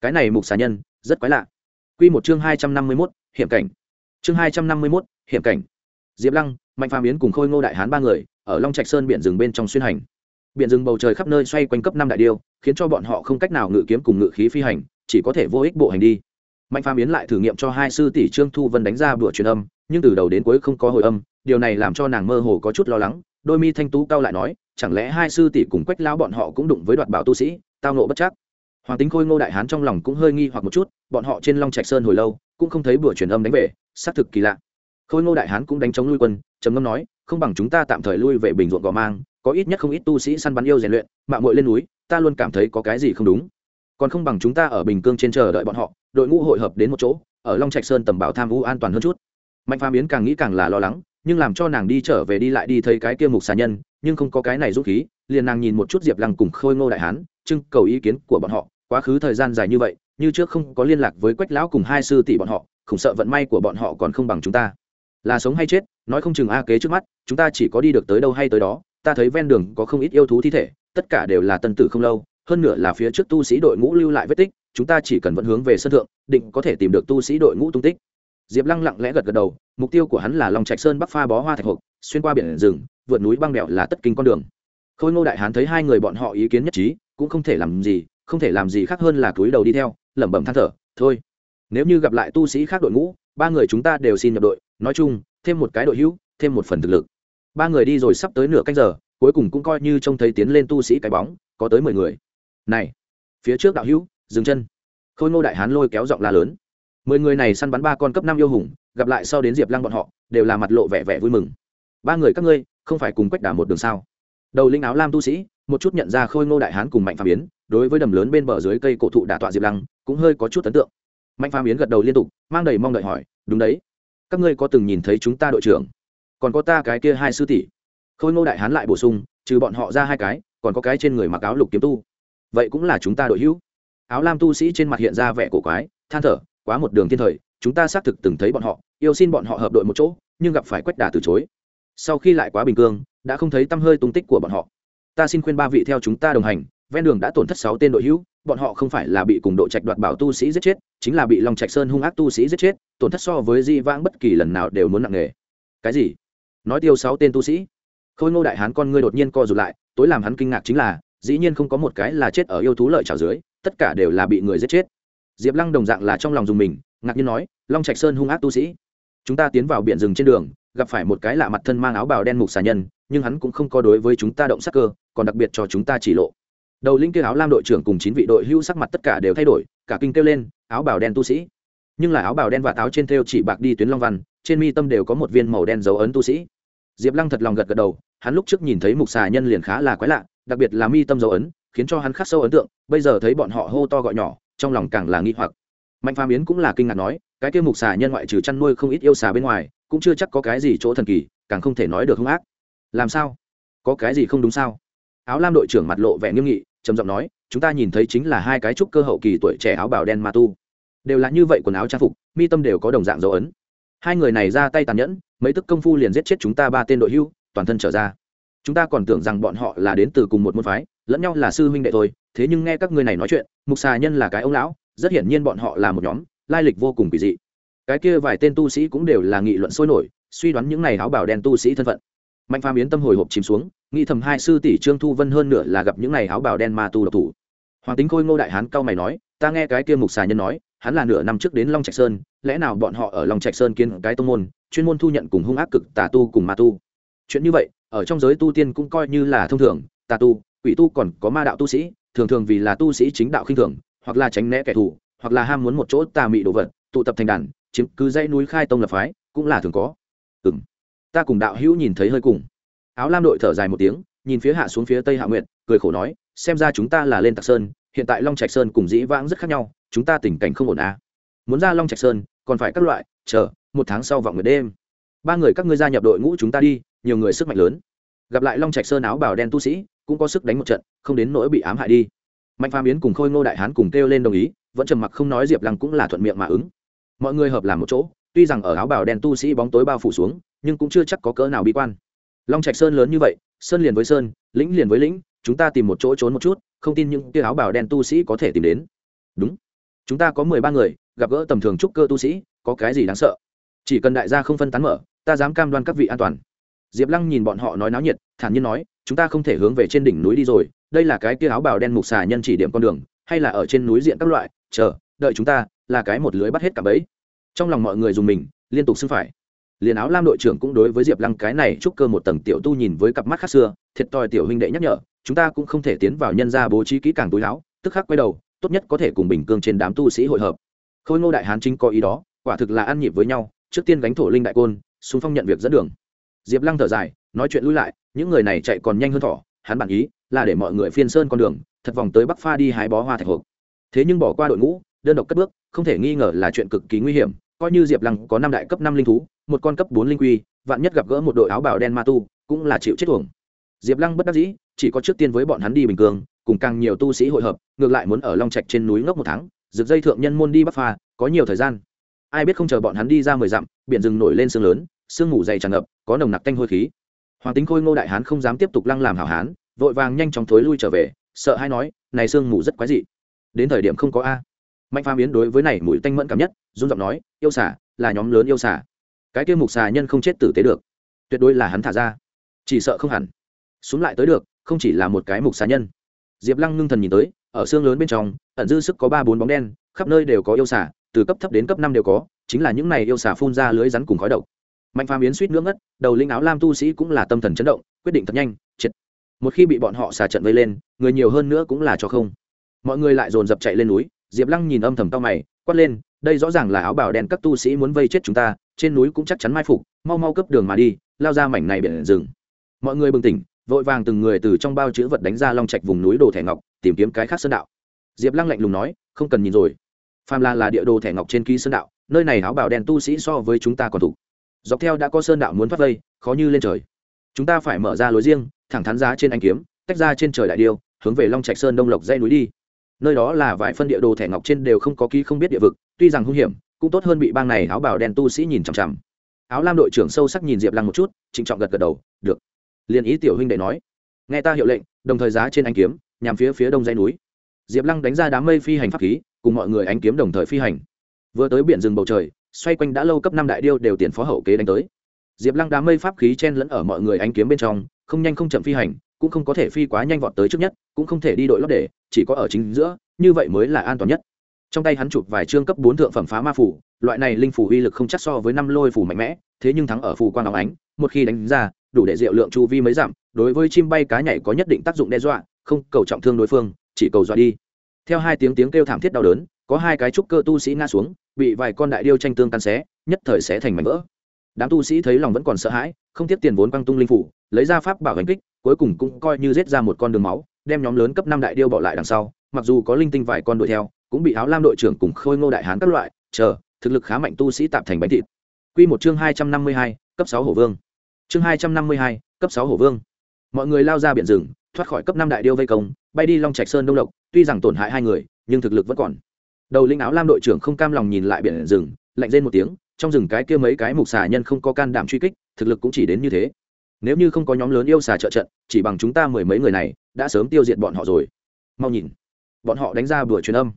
Cái này mục xà nhân, rất quái lạ. Q một chương hai trăm năm mươi mốt, hiểm cảnh. Chương hai trăm năm mươi mốt, hiểm cảnh. Diệp lăng, mạnh phàm biến cùng khôi ngô đại hán ba người ở long trạch sơn biển rừng bên trong xuyên hành. Biển rừng bầu trời khắp nơi xoay quanh cấp năm đại điêu, khiến cho bọn họ không cách nào ngự kiếm cùng ngự khí phi hành, chỉ có thể vô ích bộ hành đi. Mạnh phàm biến lại thử nghiệm cho hai sư tỷ trương thu vân đánh ra bữa truyền âm, nhưng từ đầu đến cuối không có hồi âm, điều này làm cho nàng mơ hồ có chút lo lắng, đôi mi thanh tú cao lại nói, chẳng lẽ hai sư tỷ cùng quách lao bọn họ cũng đụng với đoạt bảo tu sĩ, tao nộ bất chắc. Hoàng tính khôi ngô đại hán trong lòng cũng hơi nghi hoặc một chút, bọn họ trên long trạch sơn hồi lâu, cũng không thấy bữa truyền âm đánh về, xác thực kỳ lạ. Khôi ngô đại hán cũng đánh chống lui quân trầm ngâm nói, không bằng chúng ta tạm thời lui về bình ruộng gò mang, có ít nhất không ít tu sĩ săn bắn yêu rèn luyện mạng muội lên núi, ta luôn cảm thấy có cái gì không đúng. Còn không bằng chúng ta ở bình cương trên chờ đợi bọn họ, đội ngũ hội hợp đến một chỗ, ở long trạch sơn tầm bảo tham vũ an toàn hơn chút. Mạnh phàm biến càng nghĩ càng là lo lắng, nhưng làm cho nàng đi trở về đi lại đi thấy cái kia mục xà nhân, nhưng không có cái này dũng khí, liền nàng nhìn một chút diệp lăng cùng khôi ngô đại hán, trưng cầu ý kiến của bọn họ. Quá khứ thời gian dài như vậy, như trước không có liên lạc với quách lão cùng hai sư tỷ bọn họ, không sợ vận may của bọn họ còn không bằng chúng ta là sống hay chết, nói không chừng a kế trước mắt, chúng ta chỉ có đi được tới đâu hay tới đó, ta thấy ven đường có không ít yêu thú thi thể, tất cả đều là tân tử không lâu, hơn nữa là phía trước tu sĩ đội ngũ lưu lại vết tích, chúng ta chỉ cần vẫn hướng về sân thượng, định có thể tìm được tu sĩ đội ngũ tung tích. Diệp lăng lặng lẽ gật gật đầu, mục tiêu của hắn là lòng trạch sơn bắc pha bó hoa thạch hộp, xuyên qua biển rừng, vượt núi băng đèo là tất kinh con đường. Khôi ngô đại hán thấy hai người bọn họ ý kiến nhất trí, cũng không thể làm gì, không thể làm gì khác hơn là cúi đầu đi theo, lẩm bẩm than thở, thôi, nếu như gặp lại tu sĩ khác đội ngũ, ba người chúng ta đều xin nhập đội nói chung, thêm một cái đội hữu, thêm một phần thực lực. Ba người đi rồi sắp tới nửa canh giờ, cuối cùng cũng coi như trông thấy tiến lên tu sĩ cái bóng, có tới mười người. Này, phía trước đạo hữu, dừng chân. Khôi ngô đại hán lôi kéo giọng la lớn. Mười người này săn bắn ba con cấp năm yêu hùng, gặp lại sau đến diệp lăng bọn họ, đều là mặt lộ vẻ vẻ vui mừng. Ba người các ngươi, không phải cùng quách đả một đường sao? Đầu linh áo lam tu sĩ, một chút nhận ra khôi ngô đại hán cùng mạnh phàm biến đối với đầm lớn bên bờ dưới cây cổ thụ đả tọa diệp lăng, cũng hơi có chút ấn tượng. Mạnh phàm biến gật đầu liên tục, mang đầy mong đợi hỏi, đúng đấy các ngươi có từng nhìn thấy chúng ta đội trưởng? Còn có ta cái kia hai sư tỷ. Khôi ngô đại hán lại bổ sung, trừ bọn họ ra hai cái, còn có cái trên người mặc áo lục kiếm tu. Vậy cũng là chúng ta đội hữu. Áo lam tu sĩ trên mặt hiện ra vẻ cổ quái, than thở, quá một đường thiên thời, chúng ta xác thực từng thấy bọn họ, yêu xin bọn họ hợp đội một chỗ, nhưng gặp phải quách đà từ chối. Sau khi lại quá bình cương, đã không thấy tăm hơi tung tích của bọn họ. Ta xin khuyên ba vị theo chúng ta đồng hành ven đường đã tổn thất sáu tên đội hữu, bọn họ không phải là bị cùng độ trạch đoạt bảo tu sĩ giết chết, chính là bị long trạch sơn hung ác tu sĩ giết chết, tổn thất so với di vãng bất kỳ lần nào đều muốn nặng nề. Cái gì? Nói tiêu sáu tên tu sĩ. Khôi ngô đại hán con ngươi đột nhiên co rụt lại, tối làm hắn kinh ngạc chính là, dĩ nhiên không có một cái là chết ở yêu thú lợi trào dưới, tất cả đều là bị người giết chết. Diệp lăng đồng dạng là trong lòng dùng mình, ngạc nhiên nói, long trạch sơn hung ác tu sĩ, chúng ta tiến vào biển rừng trên đường, gặp phải một cái lạ mặt thân mang áo bào đen mục xà nhân, nhưng hắn cũng không có đối với chúng ta động sắc cơ, còn đặc biệt cho chúng ta chỉ lộ đầu linh kia áo lam đội trưởng cùng chín vị đội hưu sắc mặt tất cả đều thay đổi, cả kinh kêu lên, áo bào đen tu sĩ. Nhưng là áo bào đen và áo trên thêu chỉ bạc đi tuyến long văn, trên mi tâm đều có một viên màu đen dấu ấn tu sĩ. Diệp lăng thật lòng gật gật đầu, hắn lúc trước nhìn thấy mục xà nhân liền khá là quái lạ, đặc biệt là mi tâm dấu ấn, khiến cho hắn khắc sâu ấn tượng, bây giờ thấy bọn họ hô to gọi nhỏ, trong lòng càng là nghi hoặc. Mạnh phàm yến cũng là kinh ngạc nói, cái kia mục xà nhân ngoại trừ chăn nuôi không ít yêu xà bên ngoài, cũng chưa chắc có cái gì chỗ thần kỳ, càng không thể nói được hung ác. Làm sao? Có cái gì không đúng sao? Áo lam đội trưởng mặt lộ vẻ nghiêm nghị trầm giọng nói, chúng ta nhìn thấy chính là hai cái trúc cơ hậu kỳ tuổi trẻ áo bào đen ma tu. Đều là như vậy quần áo trang phục, mi tâm đều có đồng dạng dấu ấn. Hai người này ra tay tàn nhẫn, mấy tức công phu liền giết chết chúng ta ba tên đội hưu, toàn thân trở ra. Chúng ta còn tưởng rằng bọn họ là đến từ cùng một môn phái, lẫn nhau là sư huynh đệ thôi, thế nhưng nghe các ngươi này nói chuyện, mục xà nhân là cái ông lão, rất hiển nhiên bọn họ là một nhóm, lai lịch vô cùng kỳ dị. Cái kia vài tên tu sĩ cũng đều là nghị luận sôi nổi, suy đoán những này áo bảo đen tu sĩ thân phận mạnh phàm yến tâm hồi hộp chìm xuống, nghĩ thầm hai sư tỷ trương thu vân hơn nữa là gặp những này áo bào đen ma tu độc thủ. Hoàng tính khôi ngô đại hán cao mày nói, ta nghe cái kia mục xà nhân nói, hắn là nửa năm trước đến long trạch sơn, lẽ nào bọn họ ở long trạch sơn kiến cái tông môn, chuyên môn thu nhận cùng hung ác cực tà tu cùng ma tu? Chuyện như vậy, ở trong giới tu tiên cũng coi như là thông thường, tà tu, quỷ tu còn có ma đạo tu sĩ, thường thường vì là tu sĩ chính đạo khinh thường, hoặc là tránh né kẻ thù, hoặc là ham muốn một chỗ tà mị đồ vật, tụ tập thành đàn, chiếm cứ dãy núi khai tông lập phái, cũng là thường có. Ừng ta cùng đạo hữu nhìn thấy hơi cùng. Áo lam đội thở dài một tiếng, nhìn phía hạ xuống phía tây hạ nguyện cười khổ nói, xem ra chúng ta là lên tạc sơn, hiện tại long trạch sơn cùng dĩ vãng rất khác nhau, chúng ta tình cảnh không ổn à. muốn ra long trạch sơn, còn phải các loại, chờ, một tháng sau vọng nguyệt đêm. Ba người các ngươi gia nhập đội ngũ chúng ta đi, nhiều người sức mạnh lớn. Gặp lại long trạch sơn áo bào đen tu sĩ, cũng có sức đánh một trận, không đến nỗi bị ám hại đi. Mạnh Pha biến cùng khôi ngô đại hán cùng kêu lên đồng ý, vẫn trầm mặc không nói diệp lăng cũng là thuận miệng mà ứng. Mọi người hợp làm một chỗ tuy rằng ở áo bào đen tu sĩ bóng tối bao phủ xuống, nhưng cũng chưa chắc có cỡ nào bi quan. Long trạch sơn lớn như vậy, sơn liền với sơn, lĩnh liền với lĩnh, chúng ta tìm một chỗ trốn một chút, không tin những tia áo bào đen tu sĩ có thể tìm đến. Đúng. Chúng ta có mười ba người, gặp gỡ tầm thường trúc cơ tu sĩ, có cái gì đáng sợ? Chỉ cần đại gia không phân tán mở, ta dám cam đoan các vị an toàn. Diệp lăng nhìn bọn họ nói náo nhiệt, thản nhiên nói, chúng ta không thể hướng về trên đỉnh núi đi rồi, đây là cái kia áo bào đen mục xà nhân chỉ điểm con đường, hay là ở trên núi diện các loại, chờ, đợi chúng ta, là cái một lưới bắt hết cả bẫy trong lòng mọi người dùng mình, liên tục xưng phải. Liền áo lam đội trưởng cũng đối với diệp lăng cái này chúc cơ một tầng tiểu tu nhìn với cặp mắt khác xưa, thiệt thòi tiểu huynh đệ nhắc nhở, chúng ta cũng không thể tiến vào nhân ra bố trí kỹ càng túi áo, tức khắc quay đầu, tốt nhất có thể cùng bình cương trên đám tu sĩ hội hợp. Khôi ngô đại hán chính có ý đó, quả thực là ăn nhịp với nhau, trước tiên gánh thổ linh đại côn, xung phong nhận việc dẫn đường. Diệp lăng thở dài, nói chuyện lui lại, những người này chạy còn nhanh hơn thỏ, hắn bản ý là để mọi người phiên sơn con đường, thật vòng tới bắc pha đi hái bó hoa thạch hộp. Thế nhưng bỏ qua đội ngũ đơn độc cất bước, không thể nghi ngờ là chuyện cực kỳ nguy hiểm, coi như diệp lăng có năm đại cấp năm linh thú, một con cấp bốn linh quy, vạn nhất gặp gỡ một đội áo bào đen ma tu, cũng là chịu chết thuồng diệp lăng bất đắc dĩ, chỉ có trước tiên với bọn hắn đi bình cương, cùng càng nhiều tu sĩ hội hợp, ngược lại muốn ở long trạch trên núi ngốc một tháng, rực dây thượng nhân môn đi bắc pha, có nhiều thời gian. Ai biết không chờ bọn hắn đi ra mười dặm, biển rừng nổi lên sương lớn, sương mù dày tràn ngập, có nồng nặc tanh hôi khí. Hoàng tính khôi ngô đại hán không dám tiếp tục lăng làm hảo hán, vội vàng nhanh chóng thối lui trở về, sợ hay nói, này sương mù rất quái dị. Đến thời điểm không có a mạnh phàm biến đối với này mũi tanh mẫn cảm nhất, run giọng nói, yêu xả là nhóm lớn yêu xả cái kia mục xà nhân không chết tử tế được. Tuyệt đối là hắn thả ra. Chỉ sợ không hẳn. Xuống lại tới được, không chỉ là một cái mục xà nhân. Diệp lăng ngưng thần nhìn tới, ở xương lớn bên trong, ẩn dư sức có ba bốn bóng đen, khắp nơi đều có yêu xả từ cấp thấp đến cấp năm đều có, chính là những này yêu xả phun ra lưới rắn cùng khói độc. Mạnh phàm biến suýt ngưỡng ngất, đầu linh áo lam tu sĩ cũng là tâm thần chấn động, quyết định thật nhanh, triệt. Một khi bị bọn họ xả trận vây lên, người nhiều hơn nữa cũng là cho không. Mọi người lại dồn dập chạy lên núi diệp lăng nhìn âm thầm tao mày, quát lên, đây rõ ràng là áo bào đen các tu sĩ muốn vây chết chúng ta, trên núi cũng chắc chắn mai phục, mau mau cấp đường mà đi, lao ra mảnh này biển rừng. Mọi người bừng tỉnh, vội vàng từng người từ trong bao chữ vật đánh ra long trạch vùng núi đồ thẻ ngọc, tìm kiếm cái khác sơn đạo. Diệp lăng lạnh lùng nói, không cần nhìn rồi. Phàm là là địa đồ thẻ ngọc trên ký sơn đạo, nơi này áo bào đen tu sĩ so với chúng ta còn thủ dọc theo đã có sơn đạo muốn thoát vây, khó như lên trời. Chúng ta phải mở ra lối riêng, thẳng thắn ra trên anh kiếm, tách ra trên trời đại điêu, hướng về long trạch sơn đông lộc dây núi đi nơi đó là vài phân địa đồ thẻ ngọc trên đều không có ký không biết địa vực, tuy rằng hung hiểm, cũng tốt hơn bị bang này áo bào đen tu sĩ nhìn chằm chằm. Áo lam đội trưởng sâu sắc nhìn diệp lăng một chút, trịnh trọng gật gật đầu, được. Liền ý tiểu huynh đệ nói, nghe ta hiệu lệnh, đồng thời giá trên anh kiếm, nhằm phía phía đông dây núi. Diệp lăng đánh ra đám mây phi hành pháp khí, cùng mọi người ánh kiếm đồng thời phi hành. Vừa tới biển rừng bầu trời, xoay quanh đã lâu cấp năm đại điêu đều tiền phó hậu kế đánh tới. Diệp lăng đám mây pháp khí chen lẫn ở mọi người ánh kiếm bên trong, không nhanh không chậm phi hành cũng không có thể phi quá nhanh vọt tới trước nhất, cũng không thể đi đội lót để, chỉ có ở chính giữa, như vậy mới là an toàn nhất. Trong tay hắn chụp vài chương cấp bốn thượng phẩm phá ma phủ loại này linh phủ uy lực không chắc so với năm lôi phủ mạnh mẽ, thế nhưng thắng ở phù quan áo ánh, một khi đánh ra, đủ để diệu lượng chu vi mới giảm, đối với chim bay cá nhảy có nhất định tác dụng đe dọa, không cầu trọng thương đối phương, chỉ cầu dọa đi. Theo hai tiếng tiếng kêu thảm thiết đau đớn, có hai cái trúc cơ tu sĩ ngã xuống, bị vài con đại điêu tranh tương tan xé, nhất thời sẽ thành mảnh vỡ. Đám tu sĩ thấy lòng vẫn còn sợ hãi, không tiếp tiền vốn quăng tung linh phủ lấy ra pháp bảo hành kích, cuối cùng cũng coi như giết ra một con đường máu, đem nhóm lớn cấp năm đại điêu bỏ lại đằng sau, mặc dù có linh tinh vài con đuổi theo, cũng bị áo lam đội trưởng cùng khôi ngô đại hán các loại, chờ, thực lực khá mạnh tu sĩ tạm thành bánh thịt. Quy một chương hai trăm năm mươi hai, cấp sáu hổ vương. Chương hai trăm năm mươi hai, cấp sáu hổ vương. Mọi người lao ra biển rừng, thoát khỏi cấp năm đại điêu vây công, bay đi long trạch sơn đông lộc, tuy rằng tổn hại hai người, nhưng thực lực vẫn còn. Đầu linh áo lam đội trưởng không cam lòng nhìn lại biển rừng, lạnh rên một tiếng, trong rừng cái kia mấy cái mục xà nhân không có can đảm truy kích, thực lực cũng chỉ đến như thế nếu như không có nhóm lớn yêu xà trợ trận, chỉ bằng chúng ta mười mấy người này, đã sớm tiêu diệt bọn họ rồi. Mau nhìn. Bọn họ đánh ra bữa truyền âm.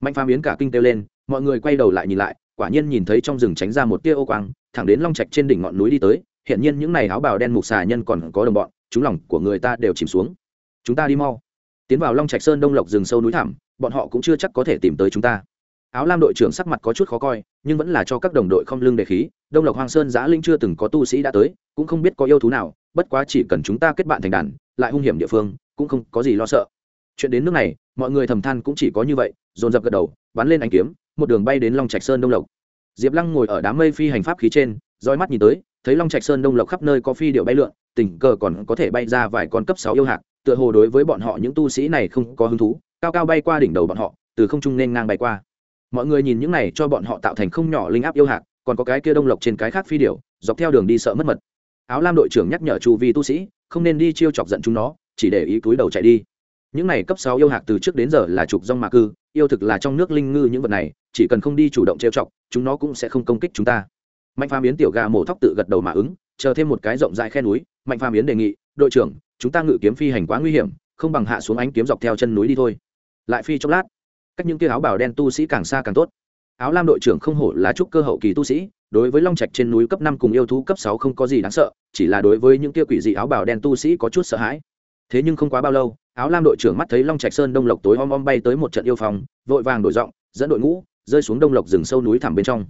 Mạnh phá biến cả kinh kêu lên, mọi người quay đầu lại nhìn lại, quả nhiên nhìn thấy trong rừng tránh ra một tia ô quang, thẳng đến long trạch trên đỉnh ngọn núi đi tới hiện nhiên những này áo bào đen mục xà nhân còn có đồng bọn, chúng lòng của người ta đều chìm xuống. Chúng ta đi mau. Tiến vào long trạch sơn đông lộc rừng sâu núi thẳm, bọn họ cũng chưa chắc có thể tìm tới chúng ta áo lam đội trưởng sắc mặt có chút khó coi, nhưng vẫn là cho các đồng đội không lưng đề khí. Đông lộc hoàng sơn giã linh chưa từng có tu sĩ đã tới, cũng không biết có yêu thú nào, bất quá chỉ cần chúng ta kết bạn thành đàn, lại hung hiểm địa phương, cũng không có gì lo sợ. Chuyện đến nước này, mọi người thầm than cũng chỉ có như vậy, dồn dập gật đầu, bắn lên ánh kiếm, một đường bay đến long trạch sơn đông lộc. Diệp lăng ngồi ở đám mây phi hành pháp khí trên, roi mắt nhìn tới, thấy long trạch sơn đông lộc khắp nơi có phi điệu bay lượn, tình cờ còn có thể bay ra vài con cấp sáu yêu hạt tựa hồ đối với bọn họ những tu sĩ này không có hứng thú, cao cao bay qua đỉnh đầu bọn họ, từ không trung nên ngang bay qua mọi người nhìn những này cho bọn họ tạo thành không nhỏ linh áp yêu hạt còn có cái kia đông lộc trên cái khác phi điểu, dọc theo đường đi sợ mất mật. Áo lam đội trưởng nhắc nhở chu vi tu sĩ không nên đi chiêu chọc giận chúng nó chỉ để ý túi đầu chạy đi. Những này cấp sáu yêu hạc từ trước đến giờ là trục rong mạc cư yêu thực là trong nước linh ngư những vật này chỉ cần không đi chủ động trêu chọc chúng nó cũng sẽ không công kích chúng ta. Mạnh phàm yến tiểu gà mổ thóc tự gật đầu mà ứng chờ thêm một cái rộng rãi khe núi mạnh phàm yến đề nghị đội trưởng chúng ta ngự kiếm phi hành quá nguy hiểm không bằng hạ xuống ánh kiếm dọc theo chân núi đi thôi. Lại phi chốc lát cách những kia áo bào đen tu sĩ càng xa càng tốt. Áo lam đội trưởng không hổ là trúc cơ hậu kỳ tu sĩ, đối với long trạch trên núi cấp năm cùng yêu thú cấp sáu không có gì đáng sợ, chỉ là đối với những kia quỷ dị áo bào đen tu sĩ có chút sợ hãi. Thế nhưng không quá bao lâu, áo lam đội trưởng mắt thấy long trạch sơn đông lộc tối om om bay tới một trận yêu phòng vội vàng đổi giọng, dẫn đội ngũ, rơi xuống đông lộc rừng sâu núi thẳm bên trong.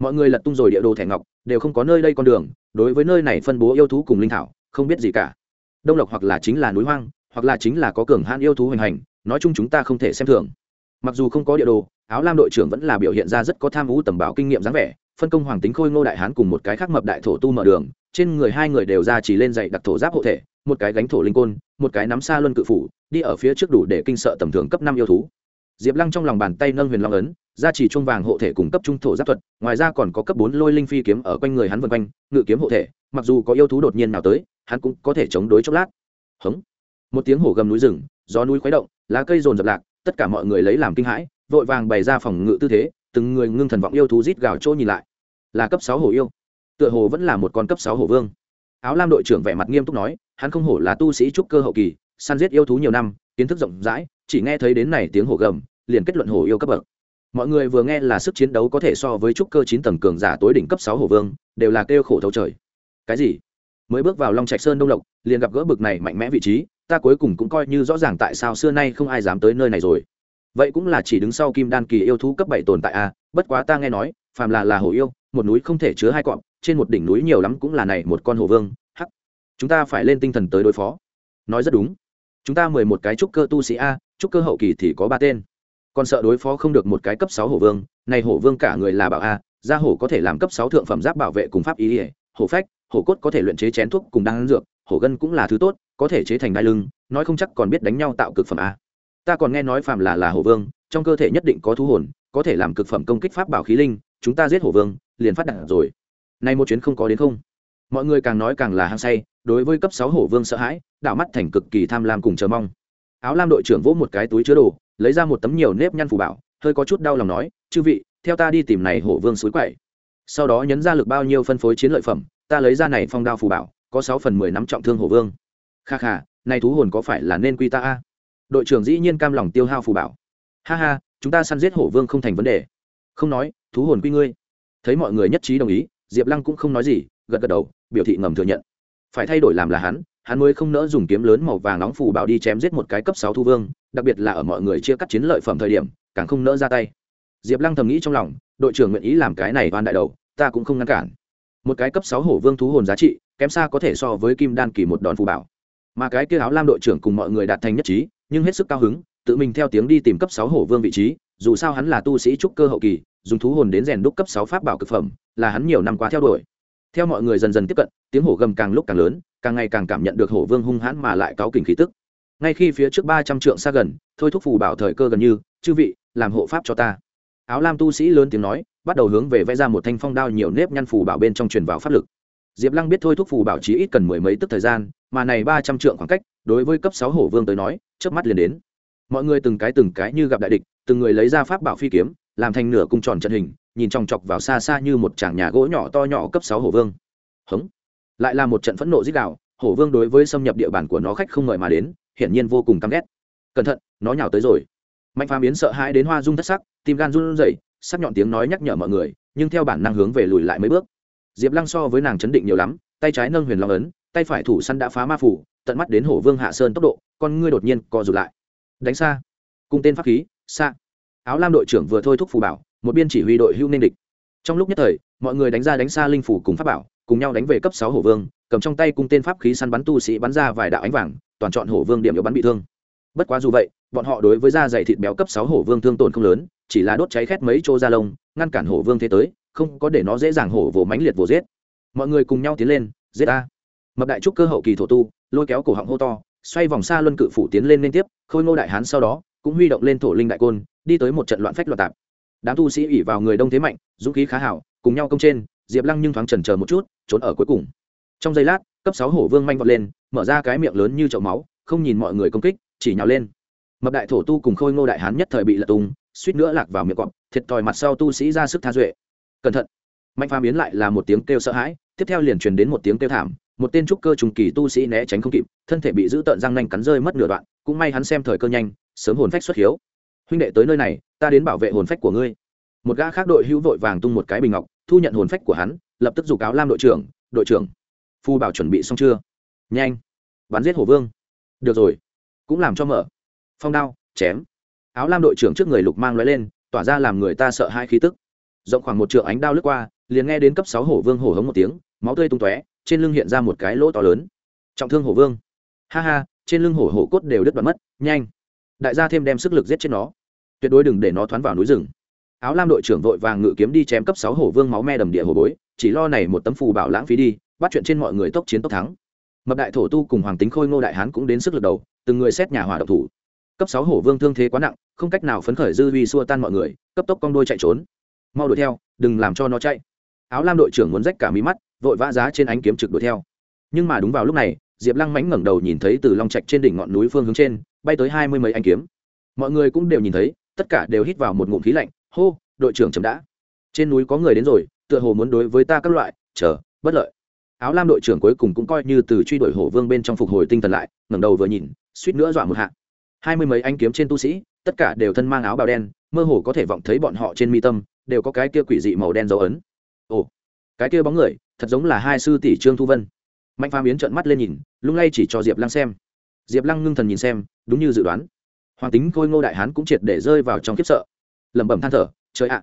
Mọi người lật tung rồi địa đồ thẻ ngọc, đều không có nơi đây con đường, đối với nơi này phân bố yêu thú cùng linh thảo, không biết gì cả. Đông lộc hoặc là chính là núi hoang, hoặc là chính là có cường hãn yêu thú hoành hành, nói chung chúng ta không thể xem thường mặc dù không có địa đồ, áo lam đội trưởng vẫn là biểu hiện ra rất có tham ú tầm bảo kinh nghiệm dáng vẻ, phân công hoàng tính khôi, ngô đại hán cùng một cái khác mập đại thổ tu mở đường, trên người hai người đều ra chỉ lên dạy đặc thổ giáp hộ thể, một cái gánh thổ linh côn, một cái nắm xa luân cự phủ, đi ở phía trước đủ để kinh sợ tầm thường cấp năm yêu thú. Diệp lăng trong lòng bàn tay nâng huyền long ấn, ra chỉ chuông vàng hộ thể cùng cấp trung thổ giáp thuật, ngoài ra còn có cấp bốn lôi linh phi kiếm ở quanh người hắn vân quanh, ngự kiếm hộ thể, mặc dù có yêu thú đột nhiên nào tới, hắn cũng có thể chống đối chốc lát. Hống. Một tiếng hổ gầm núi rừng, gió núi khuấy động, lá cây rồn rập lạc tất cả mọi người lấy làm kinh hãi, vội vàng bày ra phòng ngự tư thế, từng người ngưng thần vọng yêu thú rít gào chỗ nhìn lại. Là cấp sáu hổ yêu. Tựa hồ vẫn là một con cấp sáu hổ vương. Áo lam đội trưởng vẻ mặt nghiêm túc nói, hắn không hổ là tu sĩ trúc cơ hậu kỳ, săn giết yêu thú nhiều năm, kiến thức rộng rãi, chỉ nghe thấy đến này tiếng hổ gầm, liền kết luận hổ yêu cấp bậc. Mọi người vừa nghe là sức chiến đấu có thể so với trúc cơ chín tầng cường giả tối đỉnh cấp sáu hổ vương, đều là kêu khổ thấu trời. Cái gì? Mới bước vào long trạch sơn đông lộc, liền gặp gỡ bực này mạnh mẽ vị trí ta cuối cùng cũng coi như rõ ràng tại sao xưa nay không ai dám tới nơi này rồi. Vậy cũng là chỉ đứng sau kim đan kỳ yêu thú cấp bảy tồn tại a bất quá ta nghe nói, phàm là là hổ yêu, một núi không thể chứa hai cọp, trên một đỉnh núi nhiều lắm cũng là này một con hổ vương, hắc. Chúng ta phải lên tinh thần tới đối phó. Nói rất đúng. Chúng ta mười một cái trúc cơ tu sĩ a, trúc cơ hậu kỳ thì có ba tên. Còn sợ đối phó không được một cái cấp sáu hổ vương, này hổ vương cả người là bảo a, gia hổ có thể làm cấp sáu thượng phẩm giáp bảo vệ cùng pháp ý ỉa hổ phách, hổ cốt có thể luyện chế chén thuốc cùng đan dược, hổ gân cũng là thứ tốt có thể chế thành đai lưng, nói không chắc còn biết đánh nhau tạo cực phẩm a. Ta còn nghe nói phàm là là hổ vương, trong cơ thể nhất định có thú hồn, có thể làm cực phẩm công kích pháp bảo khí linh, chúng ta giết hổ vương, liền phát đạt rồi. Nay một chuyến không có đến không. Mọi người càng nói càng là hăng say, đối với cấp sáu hổ vương sợ hãi, đảo mắt thành cực kỳ tham lam cùng chờ mong. Áo lam đội trưởng vỗ một cái túi chứa đồ, lấy ra một tấm nhiều nếp nhăn phù bảo, hơi có chút đau lòng nói, chư vị, theo ta đi tìm này hổ vương suối quậy. Sau đó nhấn ra lực bao nhiêu phân phối chiến lợi phẩm, ta lấy ra này phong đao phù bảo, có sáu phần mười nắm trọng thương hổ vương kha kha, này thú hồn có phải là nên quy ta a? Đội trưởng dĩ nhiên cam lòng tiêu hao phù bảo. Ha ha, chúng ta săn giết hổ vương không thành vấn đề. Không nói, thú hồn quy ngươi. Thấy mọi người nhất trí đồng ý, diệp lăng cũng không nói gì, gật gật đầu, biểu thị ngầm thừa nhận. Phải thay đổi làm là hắn hắn mới không nỡ dùng kiếm lớn màu vàng nóng phù bảo đi chém giết một cái cấp sáu thu vương, đặc biệt là ở mọi người chia cắt chiến lợi phẩm thời điểm, càng không nỡ ra tay. Diệp lăng thầm nghĩ trong lòng, đội trưởng nguyện ý làm cái này van đại đầu, ta cũng không ngăn cản. Một cái cấp sáu hổ vương thú hồn giá trị, kém xa có thể so với kim đan kỳ một đòn phù bảo mà cái kia áo lam đội trưởng cùng mọi người đạt thành nhất trí, nhưng hết sức cao hứng, tự mình theo tiếng đi tìm cấp sáu hổ vương vị trí, dù sao hắn là tu sĩ trúc cơ hậu kỳ, dùng thú hồn đến rèn đúc cấp sáu pháp bảo cực phẩm, là hắn nhiều năm qua theo đuổi. Theo mọi người dần dần tiếp cận, tiếng hổ gầm càng lúc càng lớn, càng ngày càng cảm nhận được hổ vương hung hãn mà lại cáo kình khí tức. Ngay khi phía trước ba trăm trượng xa gần, thôi thúc phù bảo thời cơ gần như, chư vị, làm hộ pháp cho ta. Áo lam tu sĩ lớn tiếng nói, bắt đầu hướng về vẽ ra một thanh phong đao nhiều nếp nhăn phù bảo bên trong truyền vào pháp lực diệp lăng biết thôi thúc phù bảo chí ít cần mười mấy tức thời gian, mà này ba trăm trượng khoảng cách, đối với cấp sáu hổ vương tới nói trước mắt liền đến. Mọi người từng cái từng cái như gặp đại địch, từng người lấy ra pháp bảo phi kiếm, làm thành nửa cung tròn trận hình, nhìn chòng chọc vào xa xa như một tràng nhà gỗ nhỏ to nhỏ cấp sáu hổ vương. Hống. Lại là một trận phẫn nộ dích đạo hổ vương đối với xâm nhập địa bàn của nó khách không mời mà đến, hiển nhiên vô cùng căm ghét. Cẩn thận, nó nhào tới rồi. Mạnh phàm biến sợ hãi đến hoa dung thất sắc, tim gan run rẩy, sắc nhọn tiếng nói nhắc nhở mọi người, nhưng theo bản năng hướng về lùi lại mấy bước diệp lăng so với nàng chấn định nhiều lắm, tay trái nâng huyền long ấn, tay phải thủ săn đã phá ma phủ, tận mắt đến hổ vương hạ sơn tốc độ, con ngươi đột nhiên co rụt lại. Đánh xa. Cung tên pháp khí, xa. Áo lam đội trưởng vừa thôi thúc phù bảo, một biên chỉ huy đội hưu nên địch. Trong lúc nhất thời, mọi người đánh ra đánh xa linh phủ cùng pháp bảo, cùng nhau đánh về cấp sáu hổ vương, cầm trong tay cung tên pháp khí săn bắn tu sĩ bắn ra vài đạo ánh vàng, toàn chọn hổ vương điểm yếu bắn bị thương. Bất quá dù vậy, bọn họ đối với da dày thịt béo cấp sáu hổ vương thương tổn không lớn, chỉ là đốt cháy khét mấy chỗ da lông, ngăn cản hổ vương thế tới không có để nó dễ dàng hổ vồ mãnh liệt vồ giết. Mọi người cùng nhau tiến lên, giết ta mập đại trúc cơ hậu kỳ thổ tu, lôi kéo cổ họng hô to, xoay vòng xa luân cự phủ tiến lên liên tiếp, khôi ngô đại hán sau đó, cũng huy động lên thổ linh đại côn, đi tới một trận loạn phách loạn tạp. Đám tu sĩ ủy vào người đông thế mạnh, dũng khí khá hảo, cùng nhau công trên, diệp lăng nhưng thoáng trần chờ một chút, trốn ở cuối cùng. Trong giây lát, cấp sáu hổ vương manh vọt lên, mở ra cái miệng lớn như chậu máu, không nhìn mọi người công kích, chỉ nhào lên. Mập đại thổ tu cùng khôi ngô đại hán nhất thời bị lật tung, suýt nữa lạc vào miệng cọp, thiệt thòi mặt sau tu sĩ ra sức tha duệ cẩn thận. Mạnh phàm yến lại là một tiếng kêu sợ hãi, tiếp theo liền truyền đến một tiếng kêu thảm, một tên trúc cơ trùng kỳ tu sĩ né tránh không kịp, thân thể bị giữ tợn răng nanh cắn rơi mất nửa đoạn, cũng may hắn xem thời cơ nhanh, sớm hồn phách xuất hiếu. Huynh đệ tới nơi này, ta đến bảo vệ hồn phách của ngươi. Một gã khác đội hữu vội vàng tung một cái bình ngọc, thu nhận hồn phách của hắn, lập tức giục áo lam đội trưởng đội trưởng, phu bảo chuẩn bị xong chưa? Nhanh, bắn giết hổ vương. Được rồi, cũng làm cho mở. Phong đao, chém. Áo lam đội trưởng trước người lục mang lóe lên, tỏa ra làm người ta sợ hai khí tức rộng khoảng một trượng ánh đao lướt qua, liền nghe đến cấp sáu hổ vương hổ hống một tiếng, máu tươi tung tóe, trên lưng hiện ra một cái lỗ to lớn. Trọng thương hổ vương. Ha ha, trên lưng hổ hổ cốt đều đứt đoạn mất, nhanh. Đại gia thêm đem sức lực giết chết nó. Tuyệt đối đừng để nó thoán vào núi rừng. Áo lam đội trưởng vội vàng ngự kiếm đi chém cấp sáu hổ vương máu me đầm địa hổ bối, chỉ lo này một tấm phù bảo lãng phí đi, bắt chuyện trên mọi người tốc chiến tốc thắng. Mập đại thổ tu cùng hoàng tính khôi ngô đại hán cũng đến sức lực đầu, từng người xét nhà hỏa độc thủ. Cấp sáu hổ vương thương thế quá nặng, không cách nào phấn khởi dư vi xua tan mọi người, cấp tốc con đôi chạy trốn mau đuổi theo, đừng làm cho nó chạy. Áo lam đội trưởng muốn rách cả mí mắt, vội vã giá trên ánh kiếm trực đuổi theo. Nhưng mà đúng vào lúc này, diệp lăng mánh ngẩng đầu nhìn thấy từ long trạch trên đỉnh ngọn núi phương hướng trên, bay tới hai mươi mấy anh kiếm. Mọi người cũng đều nhìn thấy, tất cả đều hít vào một ngụm khí lạnh, hô, đội trưởng chậm đã. Trên núi có người đến rồi, tựa hồ muốn đối với ta các loại, chờ, bất lợi. Áo lam đội trưởng cuối cùng cũng coi như từ truy đuổi hổ vương bên trong phục hồi tinh thần lại, ngẩng đầu vừa nhìn, suýt nữa dọa một hạ. Hai mươi mấy anh kiếm trên tu sĩ, tất cả đều thân mang áo bào đen, mơ hồ có thể vọng thấy bọn họ trên mi tâm đều có cái kia quỷ dị màu đen dấu ấn. Ồ, cái kia bóng người, thật giống là hai sư tỷ trương thu vân. Mạnh phàm biến trợn mắt lên nhìn, lung lay chỉ cho diệp lăng xem. Diệp lăng ngưng thần nhìn xem, đúng như dự đoán. Hoàng tính khôi ngô đại hán cũng triệt để rơi vào trong kiếp sợ. Lẩm bẩm than thở, trời ạ,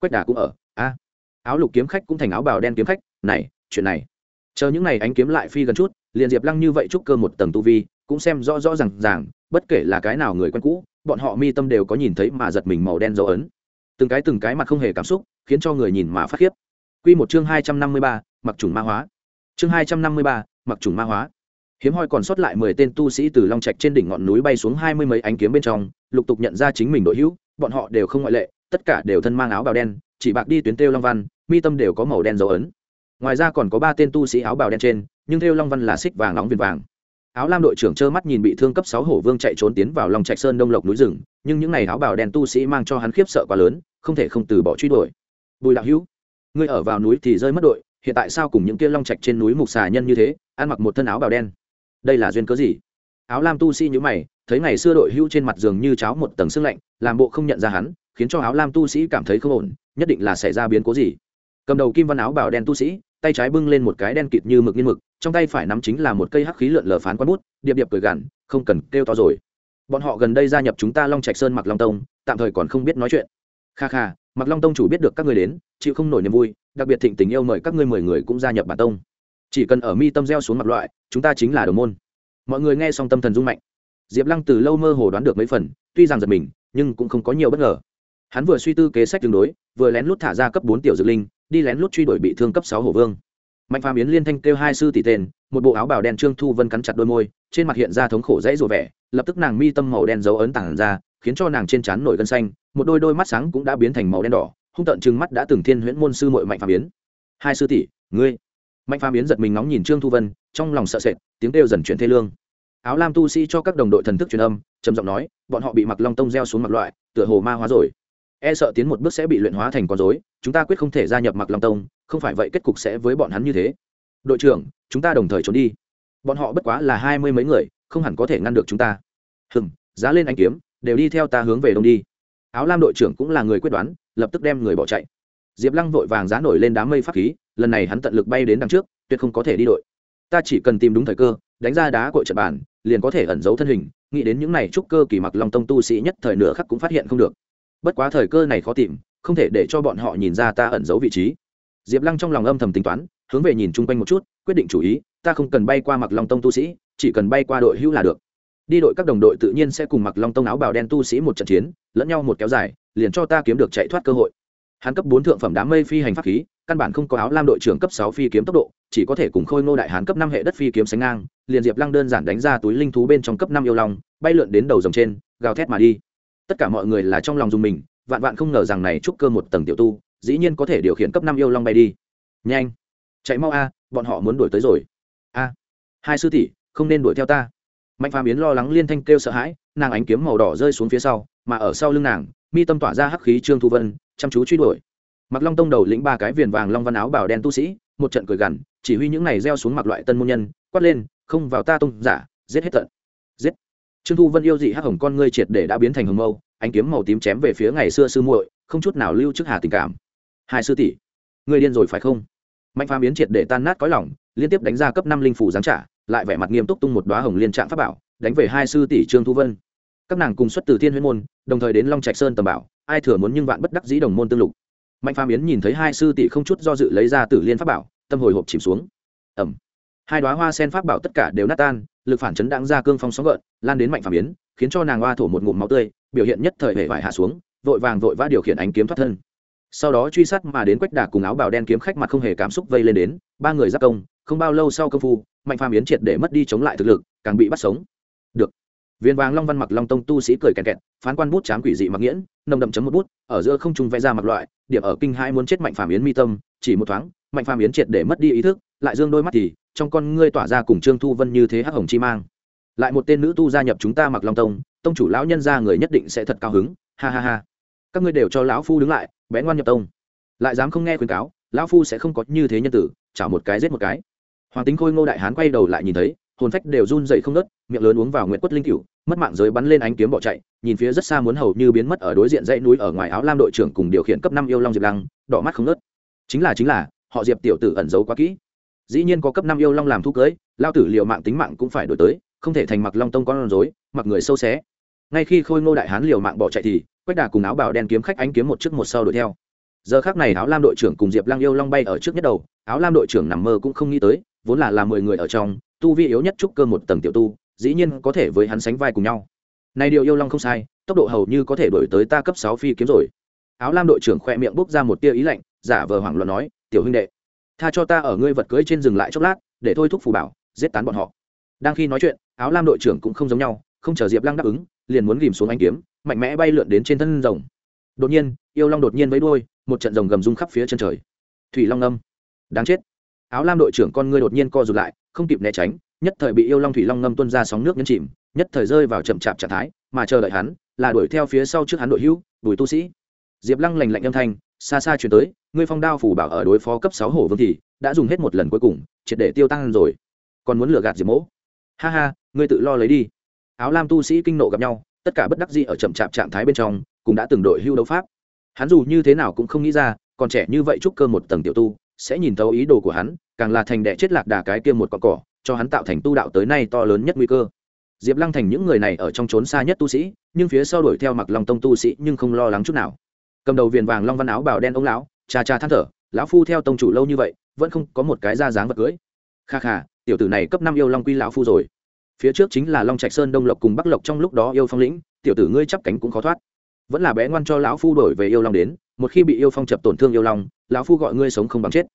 quách đà cũng ở, a. Áo lục kiếm khách cũng thành áo bào đen kiếm khách, này, chuyện này. Chờ những này ánh kiếm lại phi gần chút, liền diệp lăng như vậy chúc cơ một tầng tu vi, cũng xem rõ rõ r à n g ràng, bất kể là cái nào người quen cũ, bọn họ mi tâm đều có nhìn thấy mà giật mình màu đen dấu ấn từng cái từng cái mặt không hề cảm xúc, khiến cho người nhìn mà phát khiếp. Q một chương hai trăm năm mươi ba, mặc trùng ma hóa. Chương hai trăm năm mươi ba, mặc trùng ma hóa. Hiếm hoi còn sót lại mười tên tu sĩ từ long trạch trên đỉnh ngọn núi bay xuống hai mươi mấy ánh kiếm bên trong, lục tục nhận ra chính mình đội hữu, bọn họ đều không ngoại lệ, tất cả đều thân mang áo bào đen, chỉ bạc đi tuyến têu long văn, mi tâm đều có màu đen dấu ấn. Ngoài ra còn có ba tên tu sĩ áo bào đen trên, nhưng theo long văn là xích vàng nóng viền vàng áo lam đội trưởng trơ mắt nhìn bị thương cấp sáu hổ vương chạy trốn tiến vào lòng trạch sơn đông lộc núi rừng, nhưng những n áo bào đen tu sĩ mang cho hắn khiếp sợ quá lớn, không thể không từ bỏ truy đuổi. Bùi đạo hữu, ngươi ở vào núi thì rơi mất đội, hiện tại sao cùng những kia long trạch trên núi mục xà nhân như thế, ăn mặc một thân áo bào đen? Đây là duyên cớ gì? Áo lam tu sĩ nhữ mày, thấy ngày xưa đội hữu trên mặt giường như cháo một tầng sưng lạnh, làm bộ không nhận ra hắn, khiến cho áo lam tu sĩ cảm thấy không ổn, nhất định là xảy ra biến cố gì? Cầm đầu kim văn áo bào đen tu sĩ tay trái bưng lên một cái đen kịt như mực nghiên mực, trong tay phải nắm chính là một cây hắc khí lượn lờ phán quán bút, điệp điệp cười gằn, không cần kêu to rồi. Bọn họ gần đây gia nhập chúng ta long trạch sơn mặc long tông, tạm thời còn không biết nói chuyện. Kha kha mặc long tông chủ biết được các người đến, chịu không nổi niềm vui, đặc biệt thịnh tình yêu mời các ngươi mười người cũng gia nhập bản tông. Chỉ cần ở mi tâm gieo xuống mặt loại, chúng ta chính là đồng môn. Mọi người nghe xong tâm thần rung mạnh. Diệp lăng từ lâu mơ hồ đoán được mấy phần, tuy rằng giật mình, nhưng cũng không có nhiều bất ngờ. Hắn vừa suy tư kế sách tương đối, vừa lén lút thả ra cấp bốn tiểu dược linh đi lén lút truy đuổi bị thương cấp sáu hổ vương. Mạnh phàm yến liên thanh kêu hai sư tỷ tên, một bộ áo bào đen trương thu vân cắn chặt đôi môi, trên mặt hiện ra thống khổ dãy rủa vẻ, lập tức nàng mi tâm màu đen dấu ấn tảng ra, khiến cho nàng trên trán nổi gân xanh, một đôi đôi mắt sáng cũng đã biến thành màu đen đỏ, hung tận trừng mắt đã từng thiên huyễn môn sư muội mạnh phàm yến. Hai sư tỷ, ngươi? Mạnh phàm yến giật mình ngóng nhìn trương thu vân, trong lòng sợ sệt, tiếng kêu dần chuyển thê lương. Áo lam tu sĩ cho các đồng đội thần thức truyền âm, trầm giọng nói, bọn họ bị mặc long tông gieo xuống mặc loại, tựa hồ ma hóa rồi e sợ tiến một bước sẽ bị luyện hóa thành con dối chúng ta quyết không thể gia nhập mặc long tông, không phải vậy kết cục sẽ với bọn hắn như thế. Đội trưởng, chúng ta đồng thời trốn đi. Bọn họ bất quá là hai mươi mấy người, không hẳn có thể ngăn được chúng ta. Hừng giá lên anh kiếm, đều đi theo ta hướng về đông đi. Áo lam đội trưởng cũng là người quyết đoán, lập tức đem người bỏ chạy. Diệp lăng vội vàng giá nổi lên đám mây pháp khí, lần này hắn tận lực bay đến đằng trước, tuyệt không có thể đi đội. Ta chỉ cần tìm đúng thời cơ, đánh ra đá cội trận bàn, liền có thể ẩn giấu thân hình, nghĩ đến những này trúc cơ kỳ mặc long tông tu sĩ nhất thời nửa khắc cũng phát hiện không được bất quá thời cơ này khó tìm, không thể để cho bọn họ nhìn ra ta ẩn giấu vị trí. Diệp lăng trong lòng âm thầm tính toán, hướng về nhìn chung quanh một chút, quyết định chủ ý, ta không cần bay qua mặc long tông tu sĩ, chỉ cần bay qua đội hữu là được. Đi đội các đồng đội tự nhiên sẽ cùng mặc long tông áo bào đen tu sĩ một trận chiến, lẫn nhau một kéo dài, liền cho ta kiếm được chạy thoát cơ hội. Hắn cấp bốn thượng phẩm đám mây phi hành pháp khí, căn bản không có áo lam đội trưởng cấp sáu phi kiếm tốc độ, chỉ có thể cùng khôi ngô đại hán cấp năm hệ đất phi kiếm sánh ngang, liền diệp lăng đơn giản đánh ra túi linh thú bên trong cấp năm yêu long, bay lượn đến đầu dòng trên, gào thét mà đi tất cả mọi người là trong lòng dùng mình, vạn vạn không ngờ rằng này trúc cơ một tầng tiểu tu, dĩ nhiên có thể điều khiển cấp năm yêu long bay đi. Nhanh! Chạy mau a, bọn họ muốn đuổi tới rồi. A! Hai sư tỷ, không nên đuổi theo ta. Mạnh phàm yến lo lắng liên thanh kêu sợ hãi, nàng ánh kiếm màu đỏ rơi xuống phía sau, mà ở sau lưng nàng, mi tâm tỏa ra hắc khí trương thu vân, chăm chú truy đuổi. Mặc long tông đầu lĩnh ba cái viền vàng long văn áo bảo đen tu sĩ, một trận cười gằn, chỉ huy những này gieo xuống mặc loại tân môn nhân, quát lên, không vào ta tông giả, giết hết tận trương thu vân yêu dị hắc hồng con ngươi triệt để đã biến thành hồng mâu, ánh kiếm màu tím chém về phía ngày xưa sư muội, không chút nào lưu trước hà tình cảm. Hai sư tỷ người điên rồi phải không? Mạnh phá biến triệt để tan nát cõi lòng, liên tiếp đánh ra cấp năm linh phủ giáng trả, lại vẻ mặt nghiêm túc tung một đoá hồng liên trạng pháp bảo, đánh về hai sư tỷ trương thu vân. Các nàng cùng xuất từ thiên huyên môn, đồng thời đến long trạch sơn tầm bảo, ai thừa muốn nhưng vạn bất đắc dĩ đồng môn tương lục. Mạnh phá biến nhìn thấy hai sư tỷ không chút do dự lấy ra tử liên pháp bảo, tâm hồi hộp chìm xuống. Ẩm hai đoá hoa sen pháp bảo tất cả đều nát tan lực phản chấn đáng ra cương phong sóng gợn, lan đến mạnh phàm biến, khiến cho nàng hoa thổ một ngụm máu tươi, biểu hiện nhất thời hể vải hạ xuống, vội vàng vội vã điều khiển ánh kiếm thoát thân. Sau đó truy sát mà đến quách đà cùng áo bào đen kiếm khách mặt không hề cảm xúc vây lên đến, ba người giáp công, không bao lâu sau công phu, mạnh phàm yến triệt để mất đi chống lại thực lực, càng bị bắt sống. Được. Viên vàng long văn mặc long tông tu sĩ cười kẹt kẹt, phán quan bút chám quỷ dị mặc nghiễn, nồng đậm chấm một bút, ở giữa không trung vẽ ra mặc loại, điểm ở kinh hai muốn chết mạnh phàm yến mi tâm, chỉ một thoáng, mạnh phàm yến triệt để mất đi ý thức lại dương đôi mắt thì, trong con ngươi tỏa ra cùng trương thu vân như thế hắc hồng chi mang. Lại một tên nữ tu gia nhập chúng ta mặc long tông tông chủ lão nhân gia người nhất định sẽ thật cao hứng, ha ha ha. Các ngươi đều cho lão phu đứng lại, bé ngoan nhập tông. Lại dám không nghe khuyên cáo, lão phu sẽ không có như thế nhân tử, chảo một cái giết một cái. Hoàng tính khôi ngô đại hán quay đầu lại nhìn thấy, hồn phách đều run dậy không nớt miệng lớn uống vào nguyện quất linh cựu mất mạng giới bắn lên ánh kiếm bỏ chạy, nhìn phía rất xa muốn hầu như biến mất ở đối diện dãy núi ở ngoài áo lam đội trưởng cùng điều khiển cấp năm yêu long diệp lăng, đỏ mắt không nớt chính là chính là, họ diệp tiểu tử ẩn giấu quá kỹ dĩ nhiên có cấp năm yêu long làm thu cưới, lao tử liệu mạng tính mạng cũng phải đổi tới, không thể thành mặc long tông con rối, mặc người sâu xé. Ngay khi khôi ngô đại hán liều mạng bỏ chạy thì, quách đà cùng áo bào đen kiếm khách ánh kiếm một trước một sau đuổi theo. Giờ khác này áo lam đội trưởng cùng diệp lăng yêu long bay ở trước nhất đầu, áo lam đội trưởng nằm mơ cũng không nghĩ tới, vốn là là mười người ở trong, tu vi yếu nhất trúc cơ một tầng tiểu tu, dĩ nhiên có thể với hắn sánh vai cùng nhau. Này điều yêu long không sai, tốc độ hầu như có thể đổi tới ta cấp sáu phi kiếm rồi. Áo lam đội trưởng khoe miệng bốc ra một tia ý lạnh, giả vờ hoảng loạn nói, tiểu huynh đệ tha cho ta ở ngươi vật cưới trên dừng lại chốc lát, để thôi thúc phù bảo, giết tán bọn họ. Đang khi nói chuyện, áo lam đội trưởng cũng không giống nhau, không chờ diệp lăng đáp ứng, liền muốn ghìm xuống anh kiếm, mạnh mẽ bay lượn đến trên thân rồng. Đột nhiên, yêu long đột nhiên với đuôi, một trận rồng gầm rung khắp phía chân trời. Thủy long âm đáng chết. Áo lam đội trưởng con ngươi đột nhiên co rụt lại, không kịp né tránh, nhất thời bị yêu long thủy long ngâm tuôn ra sóng nước nhấn chìm, nhất thời rơi vào chậm chạp trạng thái, mà chờ đợi hắn, là đuổi theo phía sau trước hắn đội hữu bùi tu sĩ. Diệp lăng lành lạnh âm thanh xa xa chuyển tới, ngươi phong đao phủ bảo ở đối phó cấp sáu hổ vương thì đã dùng hết một lần cuối cùng, triệt để tiêu tăng rồi. Còn muốn lừa gạt diệp mỗ? Ha ha, ngươi tự lo lấy đi. Áo lam tu sĩ kinh nộ gặp nhau, tất cả bất đắc dĩ ở chậm chạp trạng thái bên trong, cũng đã từng đội hưu đấu pháp. Hắn dù như thế nào cũng không nghĩ ra, còn trẻ như vậy trúc cơ một tầng tiểu tu, sẽ nhìn thấu ý đồ của hắn, càng là thành đệ chết lạc đà cái kia một con cỏ, cho hắn tạo thành tu đạo tới nay to lớn nhất nguy cơ. Diệp lăng thành những người này ở trong trốn xa nhất tu sĩ, nhưng phía sau đuổi theo mặc lòng tông tu sĩ nhưng không lo lắng chút nào cầm đầu viền vàng long văn áo bào đen ông lão, cha cha than thở, lão phu theo tông chủ lâu như vậy, vẫn không có một cái da dáng vật cưới. Kha kha, tiểu tử này cấp năm yêu long quy lão phu rồi. Phía trước chính là long trạch sơn đông lộc cùng bắc lộc trong lúc đó yêu phong lĩnh, tiểu tử ngươi chắp cánh cũng khó thoát. Vẫn là bé ngoan cho lão phu đổi về yêu long đến, một khi bị yêu phong chập tổn thương yêu long, lão phu gọi ngươi sống không bằng chết.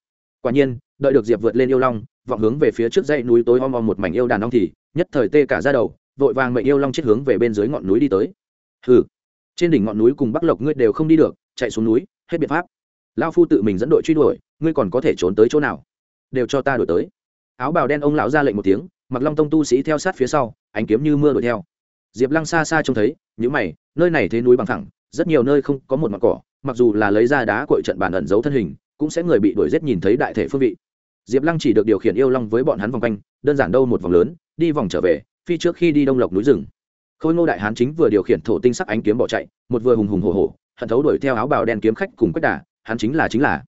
Quả nhiên, đợi được diệp vượt lên yêu long, vọng hướng về phía trước dãy núi tối om om một mảnh yêu đàn long thì, nhất thời tê cả ra đầu, vội vàng mệnh yêu long chết hướng về bên dưới ngọn núi đi tới. Hừ trên đỉnh ngọn núi cùng bắc lộc ngươi đều không đi được, chạy xuống núi, hết biện pháp. Lão phu tự mình dẫn đội truy đuổi, ngươi còn có thể trốn tới chỗ nào? Đều cho ta đuổi tới. Áo bào đen ông lão ra lệnh một tiếng mặc long tông tu sĩ theo sát phía sau, ánh kiếm như mưa đuổi theo. Diệp lăng xa xa trông thấy những mày, nơi này thế núi bằng thẳng rất nhiều nơi không có một mặt cỏ, mặc dù là lấy ra đá cội trận bản ẩn giấu thân hình, cũng sẽ người bị đuổi giết nhìn thấy đại thể phương vị. Diệp lăng chỉ được điều khiển yêu long với bọn hắn vòng quanh, đơn giản đâu một vòng lớn, đi vòng trở về, phi trước khi đi đông lộc núi rừng khôi ngô đại hán chính vừa điều khiển thổ tinh sắc ánh kiếm bỏ chạy một vừa hùng hùng hổ hổ hận thấu đuổi theo áo bào đen kiếm khách cùng quách đà hắn chính là chính là.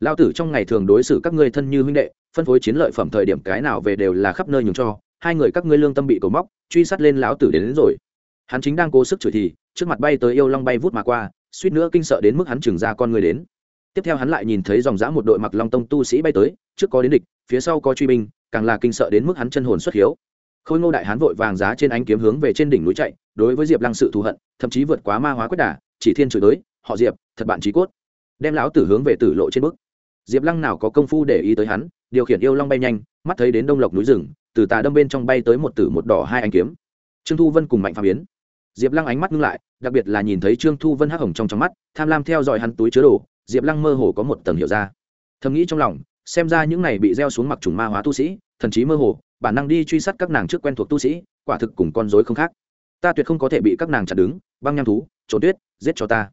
Lao tử trong ngày thường đối xử các ngươi thân như huynh đệ phân phối chiến lợi phẩm thời điểm cái nào về đều là khắp nơi nhường cho hai người các ngươi lương tâm bị cầu móc truy sát lên lão tử đến, đến rồi. Hắn chính đang cố sức chửi thì trước mặt bay tới yêu long bay vút mà qua suýt nữa kinh sợ đến mức hắn trừng ra con người đến. Tiếp theo hắn lại nhìn thấy dòng dã một đội mặc long tông tu sĩ bay tới trước có đến địch phía sau có truy binh càng là kinh sợ đến mức hắn chân hồn xuất hiếu khôi ngô đại hán vội vàng giá trên ánh kiếm hướng về trên đỉnh núi chạy, đối với diệp lăng sự thù hận, thậm chí vượt quá ma hóa quyết đà, chỉ thiên chửi tới, họ diệp, thật bạn trí cốt. Đem lão tử hướng về tử lộ trên bức. Diệp lăng nào có công phu để ý tới hắn, điều khiển yêu long bay nhanh, mắt thấy đến đông lộc núi rừng, từ tà đâm bên trong bay tới một tử một đỏ hai anh kiếm. Trương thu vân cùng mạnh phá biến diệp lăng ánh mắt ngưng lại, đặc biệt là nhìn thấy trương thu vân hắc hồng trong trong mắt, tham lam theo dõi hắn túi chứa đồ, diệp lăng mơ hồ có một tầng hiểu ra. Thầm nghĩ trong lòng, xem ra những này bị gieo xuống mặc trùng ma hóa tu sĩ, thần chí mơ hồ bản năng đi truy sát các nàng trước quen thuộc tu sĩ, quả thực cùng con dối không khác. Ta tuyệt không có thể bị các nàng chặt đứng, băng nham thú, trốn tuyết, giết cho ta.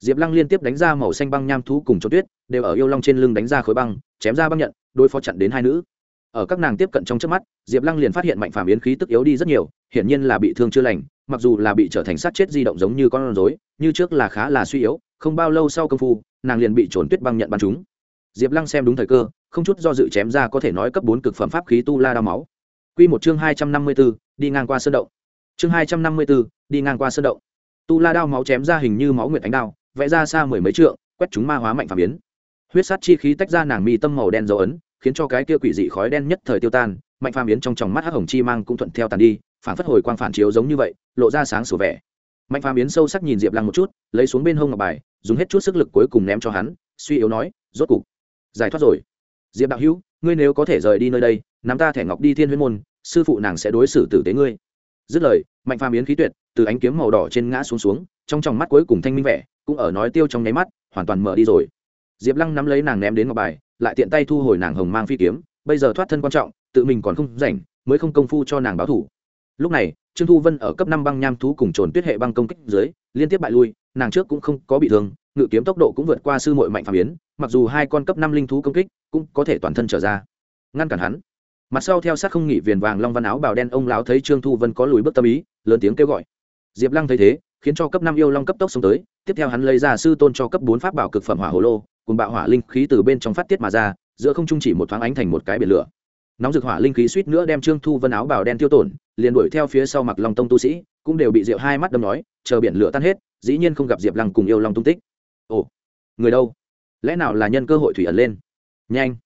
Diệp lăng liên tiếp đánh ra màu xanh băng nham thú cùng trốn tuyết, đều ở yêu long trên lưng đánh ra khối băng, chém ra băng nhận, đối phó chặn đến hai nữ. Ở các nàng tiếp cận trong trước mắt, diệp lăng liền phát hiện mạnh phàm yến khí tức yếu đi rất nhiều, hiển nhiên là bị thương chưa lành, mặc dù là bị trở thành sát chết di động giống như con rối, như trước là khá là suy yếu, không bao lâu sau công phu, nàng liền bị trốn tuyết băng nhận bắn chúng diệp lăng xem đúng thời cơ không chút do dự chém ra có thể nói cấp bốn cực phẩm pháp khí tu la đao máu. Q một chương hai trăm năm mươi b ố đi ngang qua sơn động. Chương hai trăm năm mươi b ố đi ngang qua sơn động. Tu la đao máu chém ra hình như máu nguyệt ánh đao, vẽ ra xa mười mấy trượng, quét chúng ma hóa mạnh phàm biến. Huyết sát chi khí tách ra nàng mi tâm màu đen dấu ấn, khiến cho cái kia quỷ dị khói đen nhất thời tiêu tan, mạnh phàm biến trong tròng mắt hắc hồng chi mang cũng thuận theo tàn đi phản phất hồi quang phản chiếu giống như vậy, lộ ra sáng sủa vẻ. Mạnh phàm biến sâu sắc nhìn diệp lăng một chút, lấy xuống bên hông ngọc bài, dùng hết chút sức lực cuối cùng ném cho hắn, suy yếu nói, rốt cục, giải thoát rồi diệp đạo hữu, ngươi nếu có thể rời đi nơi đây, nắm ta thẻ ngọc đi thiên huyết môn, sư phụ nàng sẽ đối xử tử tế ngươi. Dứt lời, mạnh phàm biến khí tuyệt, từ ánh kiếm màu đỏ trên ngã xuống xuống, trong tròng mắt cuối cùng thanh minh vẻ, cũng ở nói tiêu trong nháy mắt, hoàn toàn mở đi rồi. Diệp lăng nắm lấy nàng ném đến ngọc bài, lại tiện tay thu hồi nàng hồng mang phi kiếm, bây giờ thoát thân quan trọng, tự mình còn không rảnh, mới không công phu cho nàng báo thủ. Lúc này, trương thu vân ở cấp năm băng nham thú cùng trồn tuyết hệ băng công kích dưới, liên tiếp bại lui, nàng trước cũng không có bị thương, ngự kiếm tốc độ cũng vượt qua sư mội mạnh phàm biến mặc dù hai con cấp năm linh thú công kích cũng có thể toàn thân trở ra. Ngăn cản hắn. Mặt sau theo sát không nghỉ viền vàng long văn áo bào đen ông lão thấy trương thu vân có lùi bước tâm ý, lớn tiếng kêu gọi. Diệp lăng thấy thế, khiến cho cấp năm yêu long cấp tốc xông tới, tiếp theo hắn lấy ra sư tôn cho cấp bốn pháp bảo cực phẩm hỏa hồ lô, cùng bạo hỏa linh khí từ bên trong phát tiết mà ra, giữa không trung chỉ một thoáng ánh thành một cái biển lửa. Nóng rực hỏa linh khí suýt nữa đem trương thu vân áo bào đen tiêu tổn, liền đuổi theo phía sau mặc long tông tu sĩ, cũng đều bị diệu hai mắt đâm nói, chờ biển lửa tan hết, dĩ nhiên không gặp diệp lăng cùng yêu long tung tích. Ồ, người đâu? Lẽ nào là nhân cơ hội thủy ẩn lên? Nhanh,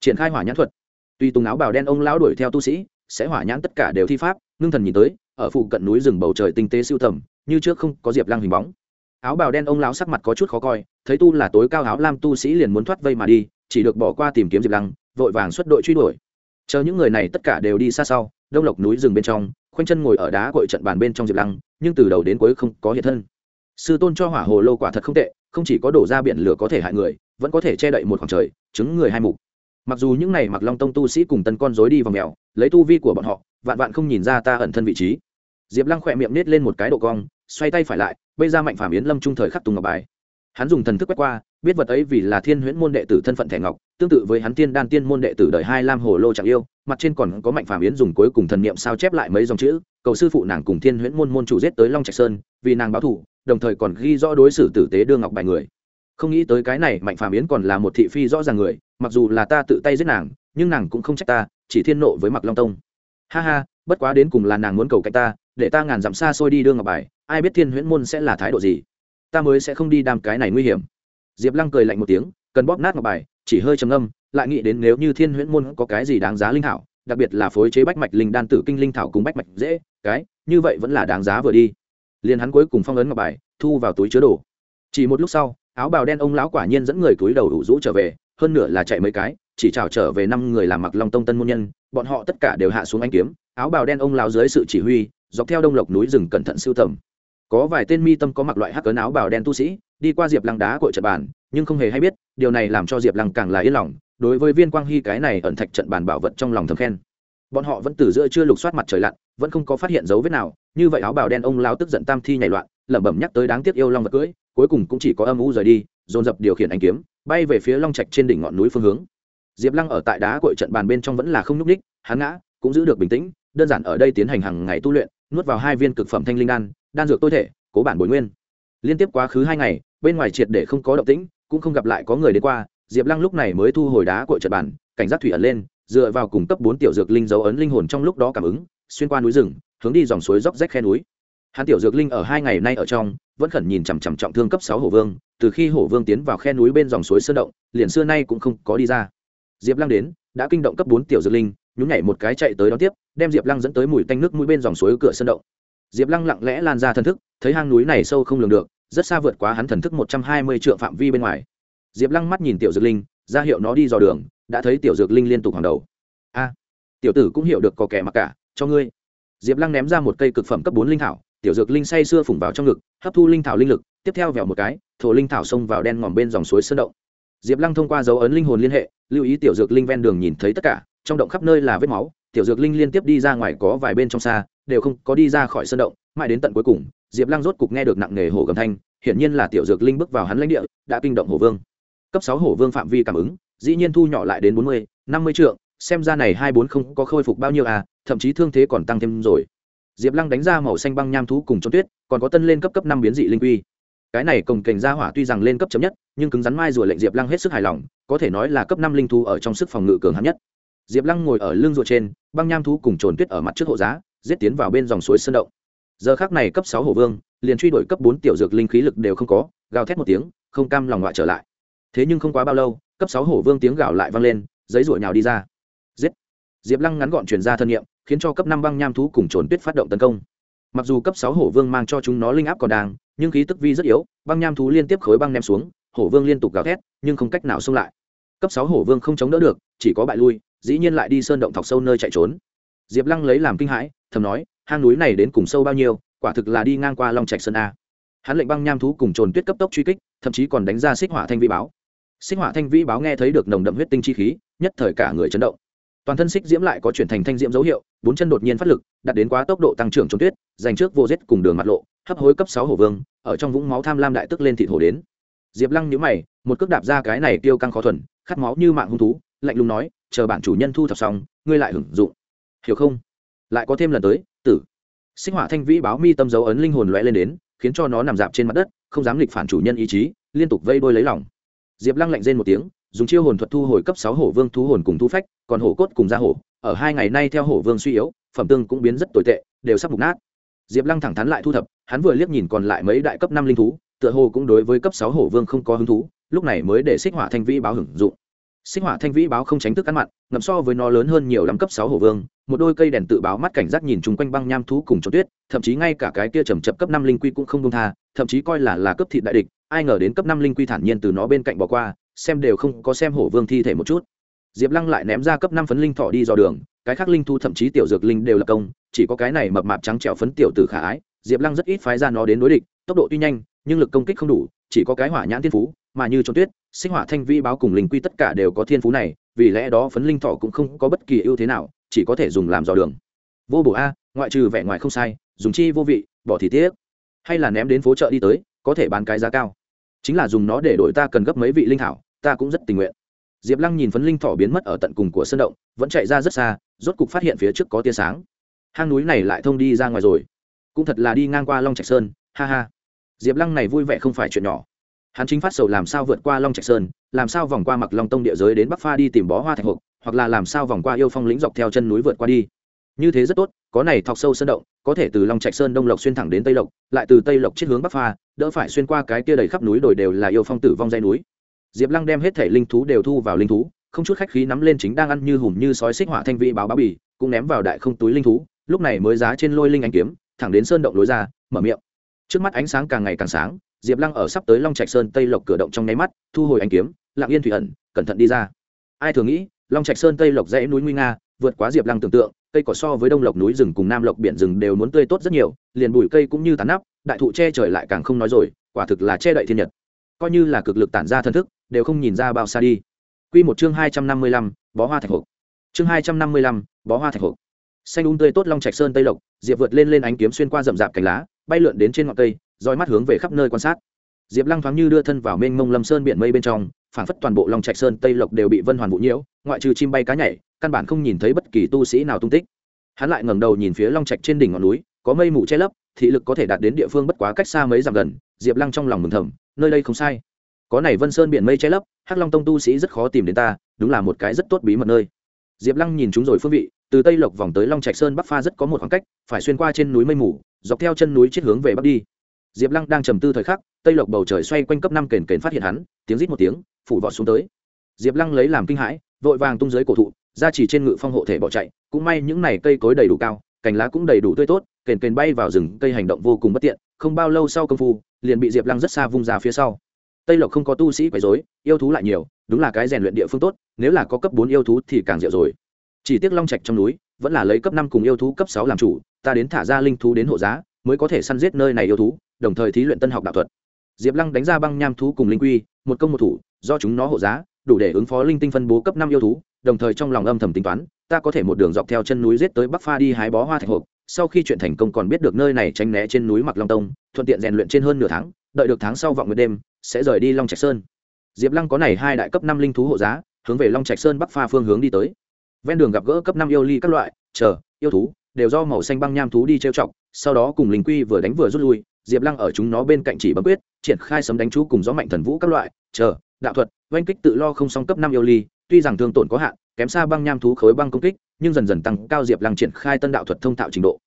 triển khai hỏa nhãn thuật. Tuy tùng áo bào đen ông lão đuổi theo tu sĩ, sẽ hỏa nhãn tất cả đều thi pháp, ngưng thần nhìn tới, ở phụ cận núi rừng bầu trời tinh tế siêu tầm như trước không có diệp lăng hình bóng. Áo bào đen ông lão sắc mặt có chút khó coi, thấy tu là tối cao áo lam tu sĩ liền muốn thoát vây mà đi, chỉ được bỏ qua tìm kiếm diệp lăng, vội vàng xuất đội truy đuổi. Chờ những người này tất cả đều đi xa sau, đông lộc núi rừng bên trong, khoanh chân ngồi ở đá cội trận bàn bên trong diệp lăng, nhưng từ đầu đến cuối không có hiện thân. Sư tôn cho hỏa hồ lô quả thật không tệ không chỉ có đổ ra biển lửa có thể hại người, vẫn có thể che đậy một khoảng trời, chứng người hai mục. Mặc dù những n à y mặc long tông tu sĩ cùng tân con dối đi vào mèo, lấy tu vi của bọn họ, vạn vạn không nhìn ra ta ẩn thân vị trí. Diệp lăng khỏe miệng nết lên một cái độ cong, xoay tay phải lại bây ra mạnh phàm yến lâm trung thời khắc tùng ngọc bài. Hắn dùng thần thức quét qua, biết vật ấy vì là thiên huyễn môn đệ tử thân phận thẻ ngọc, tương tự với hắn tiên đan tiên môn đệ tử đời hai lam hồ lô trạng yêu, mặt trên còn có mạnh phàm yến dùng cuối cùng thần niệm sao chép lại mấy dòng chữ, cầu sư phụ nàng cùng thiên huyễn môn môn chủ giết tới long trạch sơn, vì nàng báo thủ đồng thời còn ghi rõ đối xử tử tế đưa ngọc bài người. Không nghĩ tới cái này mạnh phàm yến còn là một thị phi rõ ràng người, mặc dù là ta tự tay giết nàng, nhưng nàng cũng không trách ta, chỉ thiên nộ với mặc long tông. Ha ha, bất quá đến cùng là nàng muốn cầu cạnh ta, để ta ngàn dặm xa xôi đi đưa ngọc bài, ai biết thiên huyễn môn sẽ là thái độ gì? Ta mới sẽ không đi đam cái này nguy hiểm. Diệp lăng cười lạnh một tiếng, cần bóp nát ngọc bài, chỉ hơi trầm âm lại nghĩ đến nếu như thiên huyễn môn có cái gì đáng giá linh thảo, đặc biệt là phối chế bách mạch linh đan tử kinh linh thảo cùng bách mạch dễ, cái, như vậy vẫn là đáng giá vừa đi liền hắn cuối cùng phong ấn ngọc bài, thu vào túi chứa đồ. Chỉ một lúc sau, áo bào đen ông lão quả nhiên dẫn người túi đầu đủ rũ trở về, hơn nửa là chạy mấy cái, chỉ chào trở về năm người làm mặc long tông tân môn nhân, bọn họ tất cả đều hạ xuống anh kiếm, áo bào đen ông lão dưới sự chỉ huy, dọc theo đông lộc núi rừng cẩn thận siêu tầm. Có vài tên mi tâm có mặc loại hắc cấn áo bào đen tu sĩ, đi qua diệp lăng đá cội trận bàn, nhưng không hề hay biết, điều này làm cho diệp lăng càng là yên lòng, đối với viên quang hy cái này ẩn thạch trận bàn bảo vật trong lòng thầm khen. Bọn họ vẫn từ giữa chưa lục soát mặt trời lặn, vẫn không có phát hiện dấu vết nào như vậy áo bào đen ông lao tức giận tam thi nhảy loạn, lẩm bẩm nhắc tới đáng tiếc yêu long vật cưỡi cuối cùng cũng chỉ có âm u rời đi, dồn dập điều khiển anh kiếm, bay về phía long trạch trên đỉnh ngọn núi phương hướng. Diệp lăng ở tại đá cội trận bàn bên trong vẫn là không nhúc ních hắn ngã, cũng giữ được bình tĩnh, đơn giản ở đây tiến hành hàng ngày tu luyện, nuốt vào hai viên cực phẩm thanh linh đan đan dược tôi thể, cố bản bồi nguyên. Liên tiếp quá khứ hai ngày, bên ngoài triệt để không có động tĩnh, cũng không gặp lại có người đến qua, diệp lăng lúc này mới thu hồi đá cội trận bàn, cảnh giác thủy ẩn lên, dựa vào cùng cấp bốn tiểu dược linh dấu ấn linh hồn trong lúc đó cảm ứng, xuyên qua núi rừng hướng đi dòng suối dốc rách khe núi. Hắn tiểu dược linh ở hai ngày nay ở trong, vẫn khẩn nhìn chằm chằm trọng thương cấp sáu hổ vương, từ khi hổ vương tiến vào khe núi bên dòng suối sơn động, liền xưa nay cũng không có đi ra. Diệp lăng đến, đã kinh động cấp bốn tiểu dược linh, nhún nhảy một cái chạy tới đón tiếp, đem diệp lăng dẫn tới mùi tanh nước mũi bên dòng suối cửa sơn động. Diệp lăng lặng lẽ lan ra thần thức, thấy hang núi này sâu không lường được, rất xa vượt quá hắn thần thức một trăm hai mươi triệu phạm vi bên ngoài. Diệp lăng mắt nhìn tiểu dược linh, ra hiệu nó đi dò đường, đã thấy tiểu dược linh liên tục hàng đầu. A, tiểu tử cũng hiểu được có kẻ mặc cả, cho ngươi diệp lăng ném ra một cây cực phẩm cấp bốn linh thảo, tiểu dược linh say xưa phủng vào trong ngực, hấp thu linh thảo linh lực, tiếp theo vèo một cái, thổ linh thảo xông vào đen ngòm bên dòng suối sơn động. Diệp lăng thông qua dấu ấn linh hồn liên hệ, lưu ý tiểu dược linh ven đường nhìn thấy tất cả, trong động khắp nơi là vết máu, tiểu dược linh liên tiếp đi ra ngoài có vài bên trong xa, đều không có đi ra khỏi sơn động, mãi đến tận cuối cùng, diệp lăng rốt cục nghe được nặng nề hổ gầm thanh, hiển nhiên là tiểu dược linh bước vào hắn lãnh địa, đã kinh động hổ vương. Cấp sáu hổ vương phạm vi cảm ứng, dĩ nhiên thu nhỏ lại đến bốn mươi, năm mươi trượng xem ra này hai bốn không có khôi phục bao nhiêu à thậm chí thương thế còn tăng thêm rồi. Diệp lăng đánh ra màu xanh băng nham thú cùng trốn tuyết, còn có tân lên cấp cấp năm biến dị linh quy. Cái này cồng kềnh ra hỏa tuy rằng lên cấp chấm nhất, nhưng cứng rắn mai rùa lệnh diệp lăng hết sức hài lòng, có thể nói là cấp năm linh thú ở trong sức phòng ngự cường hãn nhất. Diệp lăng ngồi ở lưng rùa trên, băng nham thú cùng trồn tuyết ở mặt trước hộ giá, giết tiến vào bên dòng suối sơn động. Giờ khác này cấp sáu hổ vương, liền truy đuổi cấp bốn tiểu dược linh khí lực đều không có, gào thét một tiếng, không cam lòng ngoại trở lại. Thế nhưng không quá bao lâu, cấp sáu hổ vương tiếng gào lại vang lên, giấy ruổi nhào đi ra diệp lăng ngắn gọn chuyển ra thân nhiệm, khiến cho cấp năm băng nham thú cùng trồn tuyết phát động tấn công. Mặc dù cấp sáu hổ vương mang cho chúng nó linh áp còn đang, nhưng khí tức vi rất yếu, băng nham thú liên tiếp khối băng ném xuống, hổ vương liên tục gào thét, nhưng không cách nào xông lại. Cấp sáu hổ vương không chống đỡ được, chỉ có bại lui, dĩ nhiên lại đi sơn động thọc sâu nơi chạy trốn. Diệp lăng lấy làm kinh hãi, thầm nói, hang núi này đến cùng sâu bao nhiêu, quả thực là đi ngang qua long trạch sơn a. Hắn lệnh băng nham thú cùng trồn tuyết cấp tốc truy kích, thậm chí còn đánh ra xích hỏa thanh vĩ báo. Xích hỏa thanh vĩ báo nghe thấy được nồng đậm huyết tinh chi khí, nhất thời cả người chấn động toàn thân xích diễm lại có chuyển thành thanh diễm dấu hiệu, bốn chân đột nhiên phát lực, đạt đến quá tốc độ tăng trưởng trốn tuyết giành trước vô giết cùng đường mặt lộ, hấp hối cấp sáu hổ vương, ở trong vũng máu tham lam đại tức lên thịt hổ đến. Diệp lăng nhíu mày, một cước đạp ra cái này tiêu căng khó thuần, khát máu như mạng hung thú, lạnh lùng nói, chờ bản chủ nhân thu thập xong, ngươi lại hưởng dụng. Hiểu không? Lại có thêm lần tới, tử. Sinh hỏa thanh vĩ báo mi tâm dấu ấn linh hồn lóe lên đến, khiến cho nó nằm dạp trên mặt đất, không dám lịch phản chủ nhân ý chí, liên tục vây đôi lấy lòng. Diệp lăng lạnh rên một tiếng dùng chiêu hồn thuật thu hồi cấp sáu hổ vương thú hồn cùng thú phách, còn hổ cốt cùng gia hổ, ở hai ngày nay theo hổ vương suy yếu, phẩm tương cũng biến rất tồi tệ, đều sắp mục nát. Diệp lăng thẳng thắn lại thu thập, hắn vừa liếc nhìn còn lại mấy đại cấp năm linh thú, tựa hồ cũng đối với cấp sáu hổ vương không có hứng thú, lúc này mới để xích hỏa thanh vĩ báo hưởng dụng. Xích hỏa thanh vĩ báo không tránh thức ăn mặn, ngậm so với nó lớn hơn nhiều lắm cấp sáu hổ vương, một đôi cây đèn tự báo mắt cảnh giác nhìn chung quanh băng nham thú cùng trốn tuyết, thậm chí ngay cả cái kia trầm chập cấp năm linh quy cũng không công tha, thậm chí coi là là cấp thịt đại địch, ai ngờ đến cấp năm linh quy thản nhiên từ nó bên cạnh bỏ qua xem đều không có xem hổ vương thi thể một chút. Diệp lăng lại ném ra cấp năm phấn linh thọ đi dò đường, cái khác linh thu thậm chí tiểu dược linh đều là công, chỉ có cái này mập mạp trắng trẹo phấn tiểu từ khả ái, diệp lăng rất ít phái ra nó đến đối địch, tốc độ tuy nhanh, nhưng lực công kích không đủ, chỉ có cái hỏa nhãn thiên phú, mà như trốn tuyết, sinh hỏa thanh vi báo cùng linh quy tất cả đều có thiên phú này, vì lẽ đó phấn linh thọ cũng không có bất kỳ ưu thế nào, chỉ có thể dùng làm dò đường. Vô bổ a, ngoại trừ vẻ ngoài không sai, dùng chi vô vị, bỏ thì tiếc. Hay là ném đến phố chợ đi tới, có thể bán cái giá cao. Chính là dùng nó để đổi ta cần gấp mấy vị linh thảo ta cũng rất tình nguyện. Diệp lăng nhìn phấn linh thỏ biến mất ở tận cùng của sân động, vẫn chạy ra rất xa, rốt cục phát hiện phía trước có tia sáng. Hang núi này lại thông đi ra ngoài rồi. Cũng thật là đi ngang qua long trạch sơn, ha ha. Diệp lăng này vui vẻ không phải chuyện nhỏ. Hắn chính phát sầu làm sao vượt qua long trạch sơn, làm sao vòng qua mặc long tông địa giới đến bắc pha đi tìm bó hoa thạch hộp, hoặc là làm sao vòng qua yêu phong lĩnh dọc theo chân núi vượt qua đi. Như thế rất tốt, có này thọc sâu sơn động, có thể từ long trạch sơn đông lộc xuyên thẳng đến tây lộc, lại từ tây lộc chết hướng bắc pha, đỡ phải xuyên qua cái kia đầy khắp núi đồi đều là yêu phong tử vong dây núi diệp lăng đem hết thể linh thú đều thu vào linh thú, không chút khách khí nắm lên chính đang ăn như hùm như sói xích hỏa thanh vị báo báo bì, cũng ném vào đại không túi linh thú, lúc này mới giá trên lôi linh anh kiếm, thẳng đến sơn động lối ra, mở miệng. Trước mắt ánh sáng càng ngày càng sáng, diệp lăng ở sắp tới long trạch sơn tây lộc cửa động trong nháy mắt, thu hồi anh kiếm, lặng yên thủy ẩn, cẩn thận đi ra. Ai thường nghĩ, long trạch sơn tây lộc dãy núi nguy nga, vượt quá diệp lăng tưởng tượng, cây cỏ so với đông lộc núi rừng cùng nam lộc biển rừng đều muốn tươi tốt rất nhiều, liền bụi cây cũng như tán nắp, đại thụ che trời lại càng không nói rồi, quả thực là che đậy thiên nhật coi như là cực lực tản ra thần thức đều không nhìn ra bao xa đi Quy một chương hai trăm năm mươi lăm, bó hoa thạch hộp. Chương hai trăm năm mươi lăm, bó hoa thạch hộp. Xanh đúng tươi tốt long trạch sơn tây lộc, Diệp vượt lên lên ánh kiếm xuyên qua rậm rạp cành lá, bay lượn đến trên ngọn cây, dõi mắt hướng về khắp nơi quan sát. Diệp Lăng thoáng như đưa thân vào mênh mông lâm sơn biển mây bên trong, phản phất toàn bộ long trạch sơn tây lộc đều bị vân hoàn vũ nhiễu, ngoại trừ chim bay cá nhảy, căn bản không nhìn thấy bất kỳ tu sĩ nào tung tích. Hắn lại ngẩng đầu nhìn phía long trạch trên đỉnh ngọn núi, có mây mù che lấp, thị lực có thể đạt đến địa phương bất quá cách xa mấy dặm gần, Diệp Lăng trong lòng mừng thầm, nơi đây không sai. Có này vân sơn biển mây che lấp, hắc long tông tu sĩ rất khó tìm đến ta, đúng là một cái rất tốt bí mật nơi. Diệp lăng nhìn chúng rồi phương vị, từ tây lộc vòng tới long trạch sơn bắc pha rất có một khoảng cách, phải xuyên qua trên núi mây mù, dọc theo chân núi chết hướng về bắc đi. Diệp lăng đang trầm tư thời khắc, tây lộc bầu trời xoay quanh cấp năm kền kền phát hiện hắn, tiếng rít một tiếng, phủ vọt xuống tới. Diệp lăng lấy làm kinh hãi, vội vàng tung dưới cổ thụ, ra chỉ trên ngự phong hộ thể bỏ chạy, cũng may những này cây cối đầy đủ cao, cành lá cũng đầy đủ tươi tốt, kền kền bay vào rừng, cây hành động vô cùng bất tiện không bao lâu sau công phu, liền bị diệp lăng rất xa vung ra phía sau. Tây lộc không có tu sĩ quấy dối yêu thú lại nhiều, đúng là cái rèn luyện địa phương tốt, nếu là có cấp bốn yêu thú thì càng diệu rồi. Chỉ tiếc long trạch trong núi, vẫn là lấy cấp năm cùng yêu thú cấp sáu làm chủ, ta đến thả ra linh thú đến hộ giá, mới có thể săn giết nơi này yêu thú, đồng thời thí luyện tân học đạo thuật. Diệp lăng đánh ra băng nham thú cùng linh quy, một công một thủ, do chúng nó hộ giá, đủ để ứng phó linh tinh phân bố cấp năm yêu thú, đồng thời trong lòng âm thầm tính toán, ta có thể một đường dọc theo chân núi giết tới bắc pha đi hái bó hoa thạch hộp sau khi chuyện thành công còn biết được nơi này tránh né trên núi mặc long tông, thuận tiện rèn luyện trên hơn nửa tháng, đợi được tháng sau vọng nguyệt đêm, sẽ rời đi long trạch sơn. Diệp lăng có này hai đại cấp năm linh thú hộ giá, hướng về long trạch sơn bắc pha phương hướng đi tới. Ven đường gặp gỡ cấp năm yêu ly các loại, chờ, yêu thú, đều do màu xanh băng nham thú đi trêu chọc, sau đó cùng linh quy vừa đánh vừa rút lui, diệp lăng ở chúng nó bên cạnh chỉ bấm quyết, triển khai sấm đánh chú cùng gió mạnh thần vũ các loại, chờ, đạo thuật oanh kích tự lo không song cấp năm yêu ly, tuy rằng thương tổn có hạn, kém xa băng nham thú khối băng công kích, nhưng dần dần tăng cao diệp lăng triển khai tân đạo thuật thông thạo trình độ.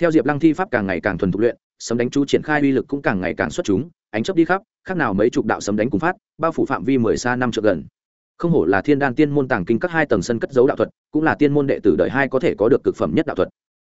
Theo diệp lăng thi pháp càng ngày càng thuần thục luyện, sấm đánh chú triển khai uy lực cũng càng ngày càng xuất chúng, ánh chấp đi khắp, khác nào mấy chục đạo sấm đánh cùng phát, bao phủ phạm vi mười xa năm trượng gần. Không hổ là thiên đan tiên môn tàng kinh các hai tầng sân cất dấu đạo thuật, cũng là tiên môn đệ tử đời hai có thể có được cực phẩm nhất đạo thuật.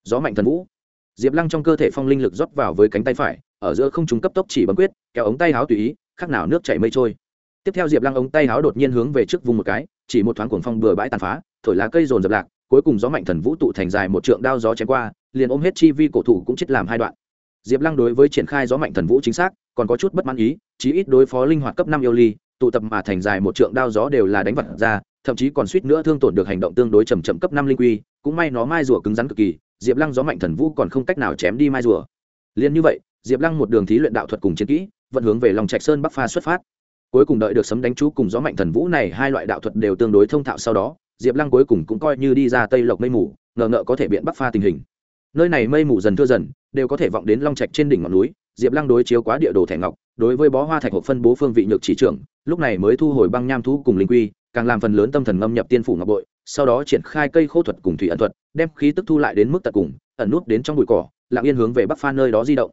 Gió mạnh thần vũ. Diệp lăng trong cơ thể phong linh lực rót vào với cánh tay phải, ở giữa không chúng cấp tốc chỉ bấm quyết, kéo ống tay háo tùy ý, khác nào nước chảy mây trôi tiếp theo diệp lăng ống tay háo đột nhiên hướng về trước vùng một cái, chỉ một thoáng cuồng phong bừa bãi tàn phá, thổi lá cây rồn dập lạc, cuối cùng gió mạnh thần vũ tụ thành dài một trượng đao gió chém qua, liền ôm hết chi vi cổ thủ cũng chết làm hai đoạn. Diệp lăng đối với triển khai gió mạnh thần vũ chính xác, còn có chút bất mãn ý, chí ít đối phó linh hoạt cấp năm yêu ly, tụ tập mà thành dài một trượng đao gió đều là đánh vật ra, thậm chí còn suýt nữa thương tổn được hành động tương đối chầm chậm cấp năm linh quy, cũng may nó mai rùa cứng rắn cực kỳ, diệp lăng gió mạnh thần vũ còn không cách nào chém đi mai rùa. Liền như vậy, diệp lăng một đường thí luyện đạo thuật cùng chiến kỹ, vận hướng về lòng trạch sơn bắc pha xuất phát cuối cùng đợi được sấm đánh chú cùng gió mạnh thần vũ này, hai loại đạo thuật đều tương đối thông thạo sau đó, diệp lăng cuối cùng cũng coi như đi ra tây lộc mây mù, ngờ ngợ có thể biện bắc pha tình hình. Nơi này mây mù dần thưa dần, đều có thể vọng đến long trạch trên đỉnh ngọn núi, diệp lăng đối chiếu quá địa đồ thẻ ngọc, đối với bó hoa thạch hộp phân bố phương vị nhược chỉ trưởng, lúc này mới thu hồi băng nham thú cùng linh quy, càng làm phần lớn tâm thần ngâm nhập tiên phủ ngọc bội, sau đó triển khai cây khô thuật cùng thủy ẩn thuật, đem khí tức thu lại đến mức tận cùng, ẩn nút đến trong bụi cỏ, lặng yên hướng về bắc pha nơi đó di động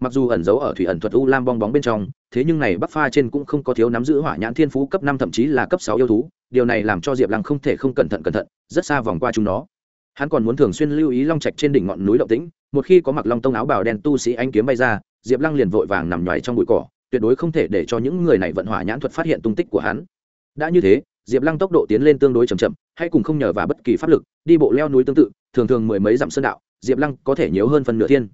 mặc dù ẩn giấu ở thủy ẩn thuật u lam bong bóng bên trong, thế nhưng này bắc pha trên cũng không có thiếu nắm giữ hỏa nhãn thiên phú cấp năm thậm chí là cấp sáu yêu thú, điều này làm cho diệp lăng không thể không cẩn thận cẩn thận, rất xa vòng qua chúng nó. Hắn còn muốn thường xuyên lưu ý long trạch trên đỉnh ngọn núi động tĩnh, một khi có mặc long tông áo bào đen tu sĩ anh kiếm bay ra, diệp lăng liền vội vàng nằm nhoài trong bụi cỏ, tuyệt đối không thể để cho những người này vận hỏa nhãn thuật phát hiện tung tích của hắn. Đã như thế, diệp lăng tốc độ tiến lên tương đối chậm chậm, hay cùng không nhờ vào bất kỳ pháp lực, đi bộ leo núi tương tự, thường thường mười mấy dặm sơn đạo, diệp lăng có thể nhiều hơn phần nửa thiên